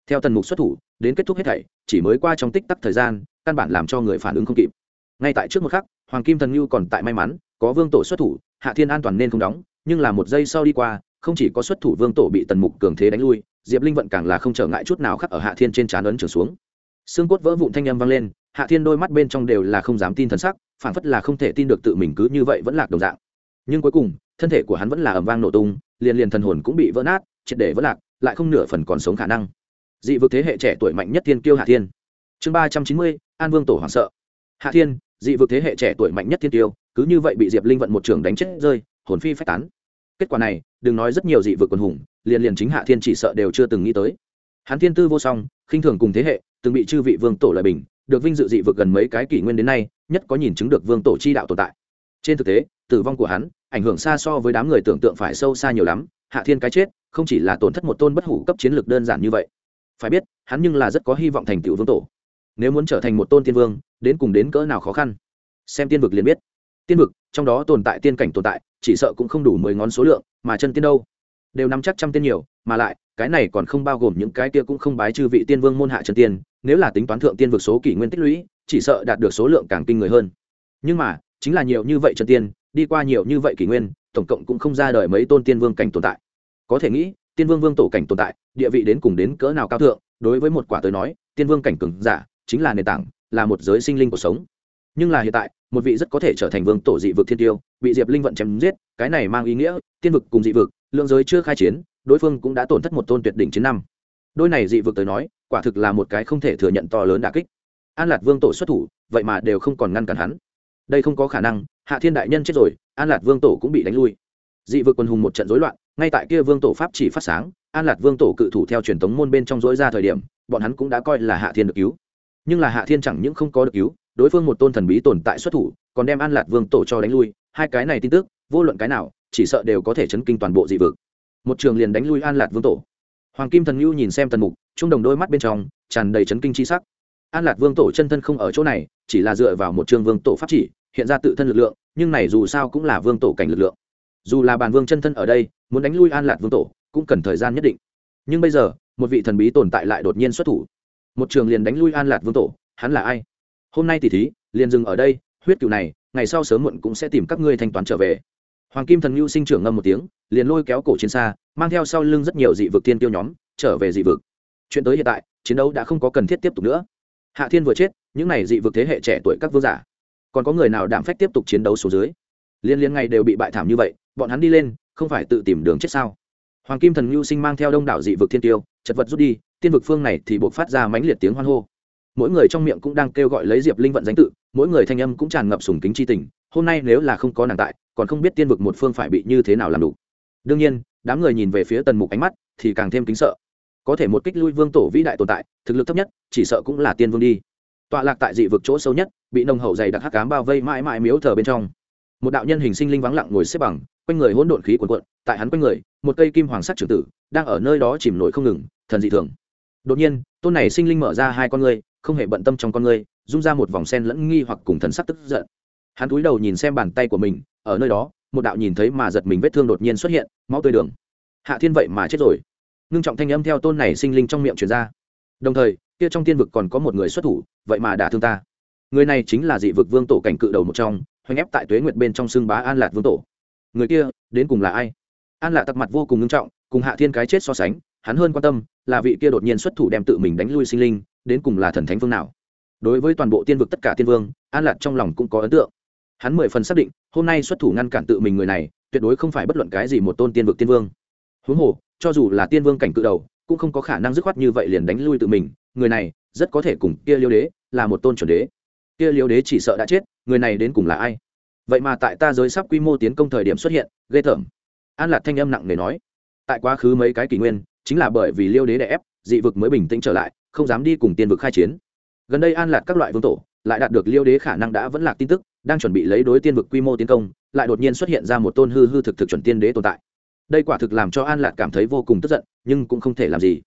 A: Theo tần mục xuất thủ, đến kết thúc hết thảy, chỉ mới qua trong tích tắc thời gian, căn bản làm cho người phản ứng không kịp. Ngay tại trước một khắc, hoàng kim thần như còn tại may mắn, có vương tổ xuất thủ, hạ thiên an toàn nên không đóng, nhưng là một giây sau đi qua, không chỉ có xuất thủ vương tổ bị tần mục cường thế đánh lui, diệp linh vận càng là không trở ngại chút nào khắc ở hạ thiên trên trán ấn trở xuống. Xương cốt vỡ vụn thanh â m vang lên, hạ thiên đôi mắt bên trong đều là không dám tin thần sắc phản phất là không thể tin được tự mình cứ như vậy vẫn lạc đồng dạng nhưng cuối cùng, thân thể của hắn vẫn là ầm vang nổ tung, liền liền thần hồn cũng bị vỡ nát, triệt để vỡ lạc, lại không nửa phần còn sống khả năng. Dị vực thế hệ trẻ tuổi mạnh nhất thiên kiêu hạ thiên. Chương ba trăm chín mươi, an vương tổ hoảng sợ. Hạ thiên, dị vực thế hệ trẻ tuổi mạnh nhất thiên tiêu cứ như vậy bị diệp linh vận một trường đánh chết rơi, hồn phi phách tán. Kết quả này, đừng nói rất nhiều dị vực quần hùng, liền liền chính hạ thiên chỉ sợ đều chưa từng nghĩ tới. Hắn thiên tư vô song, khinh thường cùng thế hệ, từng bị chư vị vương tổ lợi bình, được vinh dự dị vực gần mấy cái kỷ nguyên đến nay, nhất có nhìn chứng được vương tổ chi đạo tồn tại. Trên thực tế tử vong của hắn, ảnh hưởng xa so với đám người tưởng tượng phải sâu xa nhiều lắm, hạ thiên cái chết, không chỉ là tổn thất một tôn bất hủ cấp chiến lược đơn giản như vậy. Phải biết, hắn nhưng là rất có hy vọng thành tựu vương tổ. Nếu muốn trở thành một tôn tiên vương, đến cùng đến cỡ nào khó khăn? Xem tiên vực liền biết. Tiên vực, trong đó tồn tại tiên cảnh tồn tại, chỉ sợ cũng không đủ mười ngón số lượng, mà chân tiên đâu? Đều nắm chắc trăm tiên nhiều, mà lại, cái này còn không bao gồm những cái kia cũng không bái chư vị tiên vương môn hạ chân tiên, nếu là tính toán thượng tiên vực số kỷ nguyên tích lũy, chỉ sợ đạt được số lượng càng kinh người hơn. Nhưng mà, chính là nhiều như vậy chân tiên đi qua nhiều như vậy kỷ nguyên, tổng cộng cũng không ra đời mấy tôn tiên vương cảnh tồn tại. Có thể nghĩ, tiên vương vương tổ cảnh tồn tại, địa vị đến cùng đến cỡ nào cao thượng, đối với một quả tới nói, tiên vương cảnh cường giả chính là nền tảng, là một giới sinh linh cuộc sống. Nhưng là hiện tại, một vị rất có thể trở thành vương tổ dị vực thiên tiêu, bị diệp linh vận chém giết, cái này mang ý nghĩa, tiên vực cùng dị vực, lượng giới chưa khai chiến, đối phương cũng đã tổn thất một tôn tuyệt đỉnh chiến năm. Đôi này dị vực tới nói, quả thực là một cái không thể thừa nhận to lớn đà kích. An lạt vương tổ xuất thủ, vậy mà đều không còn ngăn cản hắn. Đây không có khả năng hạ thiên đại nhân chết rồi, an lạt vương tổ cũng bị đánh lui. Dị vực quân hùng một trận rối loạn, ngay tại kia vương tổ pháp chỉ phát sáng, an lạt vương tổ cự thủ theo truyền thống môn bên trong dối ra thời điểm, bọn hắn cũng đã coi là hạ thiên được cứu. Nhưng là hạ thiên chẳng những không có được cứu, đối phương một tôn thần bí tồn tại xuất thủ, còn đem an lạt vương tổ cho đánh lui, hai cái này tin tức, vô luận cái nào, chỉ sợ đều có thể chấn kinh toàn bộ dị vực. Một trường liền đánh lui an lạt vương tổ. Hoàng kim thần ngưu nhìn xem tần mục, trung đồng đôi mắt bên trong, tràn đầy chấn kinh chi sắc. An Lạc vương tổ chân thân không ở chỗ này, chỉ là dựa vào một trường vương tổ pháp chỉ hiện ra tự thân lực lượng, nhưng này dù sao cũng là vương tổ cảnh lực lượng. Dù là bàn vương chân thân ở đây, muốn đánh lui an Lạc vương tổ, cũng cần thời gian nhất định. Nhưng bây giờ, một vị thần bí tồn tại lại đột nhiên xuất thủ. Một trường liền đánh lui an Lạc vương tổ, hắn là ai? Hôm nay tỷ thí, liền dừng ở đây, huyết cựu này, ngày sau sớm muộn cũng sẽ tìm các ngươi thanh toán trở về. Hoàng kim thần mưu sinh trưởng ngâm một tiếng, liền lôi kéo cổ chiến xa, mang theo sau lưng rất nhiều dị vực tiên tiêu nhóm, trở về dị vực. Chuyện tới hiện tại, chiến đấu đã không có cần thiết tiếp tục nữa. Hạ thiên vừa chết, những n à y dị vực thế hệ trẻ tuổi các vương giả còn có người nào đảm phách tiếp tục chiến đấu số dưới? Liên liên ngày đều bị bại thảm như vậy, bọn hắn đi lên, không phải tự tìm đường chết sao? Hoàng kim thần ngưu sinh mang theo đông đảo dị vực thiên tiêu, chật vật rút đi, tiên vực phương này thì buộc phát ra mãnh liệt tiếng hoan hô. Mỗi người trong miệng cũng đang kêu gọi lấy diệp linh vận danh tự, mỗi người thanh âm cũng tràn ngập sùng kính c h i tình, hôm nay nếu là không có nàng tại, còn không biết tiên vực một phương phải bị như thế nào làm đủ. Đương nhiên, đám người nhìn về phía tần mục ánh mắt thì càng thêm kính sợ. Có thể một kích lui vương tổ vĩ đại tồn tại, thực lực thấp nhất, chỉ sợ cũng là tiên vương đi tọa lạc tại dị vực chỗ sâu nhất, bị nồng hậu dày đặc hắc cám bao vây mãi mãi miếu thờ bên trong. Một đạo nhân hình sinh linh vắng lặng ngồi xếp bằng, quanh người hỗn độn khí cuồn cuộn, tại hắn quanh người, một cây kim hoàng sắc trưởng tử, đang ở nơi đó chìm nổi không ngừng, thần dị thường. Đột nhiên, tôn này sinh linh mở ra hai con ngươi, không hề bận tâm trong con ngươi, rung ra một vòng sen lẫn nghi hoặc cùng thần sắc tức giận. Hắn cúi đầu nhìn xem bàn tay của mình, ở nơi đó, một đạo nhìn thấy mà giật mình vết thương đột nhiên xuất hiện, máu tươi đường. Hạ thiên vậy mà chết rồi. Ngưng trọng thanh âm theo tôn này sinh linh trong miệng truyền ra. Đồng thời kia trong tiên vực còn có một người xuất thủ, vậy mà đả thương ta. Người này chính là dị vực vương tổ cảnh cự đầu một trong, hoành ép tại tuế nguyệt bên trong xương bá an lạc vương tổ. Người kia, đến cùng là ai? An lạc tặc mặt vô cùng nghiêm trọng, cùng hạ thiên cái chết so sánh, hắn hơn quan tâm là vị kia đột nhiên xuất thủ đem tự mình đánh lui sinh linh, đến cùng là thần thánh vương nào. Đối với toàn bộ tiên vực tất cả tiên vương, an lạc trong lòng cũng có ấn tượng. Hắn mười phần xác định, hôm nay xuất thủ ngăn cản tự mình người này, tuyệt đối không phải bất luận cái gì một tôn tiên vực tiên vương. Huống hồ, cho dù là tiên vương cảnh cự đầu, cũng không có khả năng dứt khoát như vậy liền đánh lui tự mình người này rất có thể cùng kia liêu đế là một tôn chuẩn đế. Kia liêu đế chỉ sợ đã chết, người này đến cùng là ai? Vậy mà tại ta giới sắp quy mô tiến công thời điểm xuất hiện, ghê tởm. An lạc thanh âm nặng nề nói, tại quá khứ mấy cái kỷ nguyên, chính là bởi vì liêu đế đè ép, dị vực mới bình tĩnh trở lại, không dám đi cùng tiên vực khai chiến. Gần đây an lạc các loại vương tổ lại đạt được liêu đế khả năng đã vẫn lạc tin tức, đang chuẩn bị lấy đối tiên vực quy mô tiến công, lại đột nhiên xuất hiện ra một tôn hư hư thực thực chuẩn tiên đế tồn tại. Đây quả thực làm cho an lạc cảm thấy vô cùng tức giận, nhưng cũng không thể làm gì.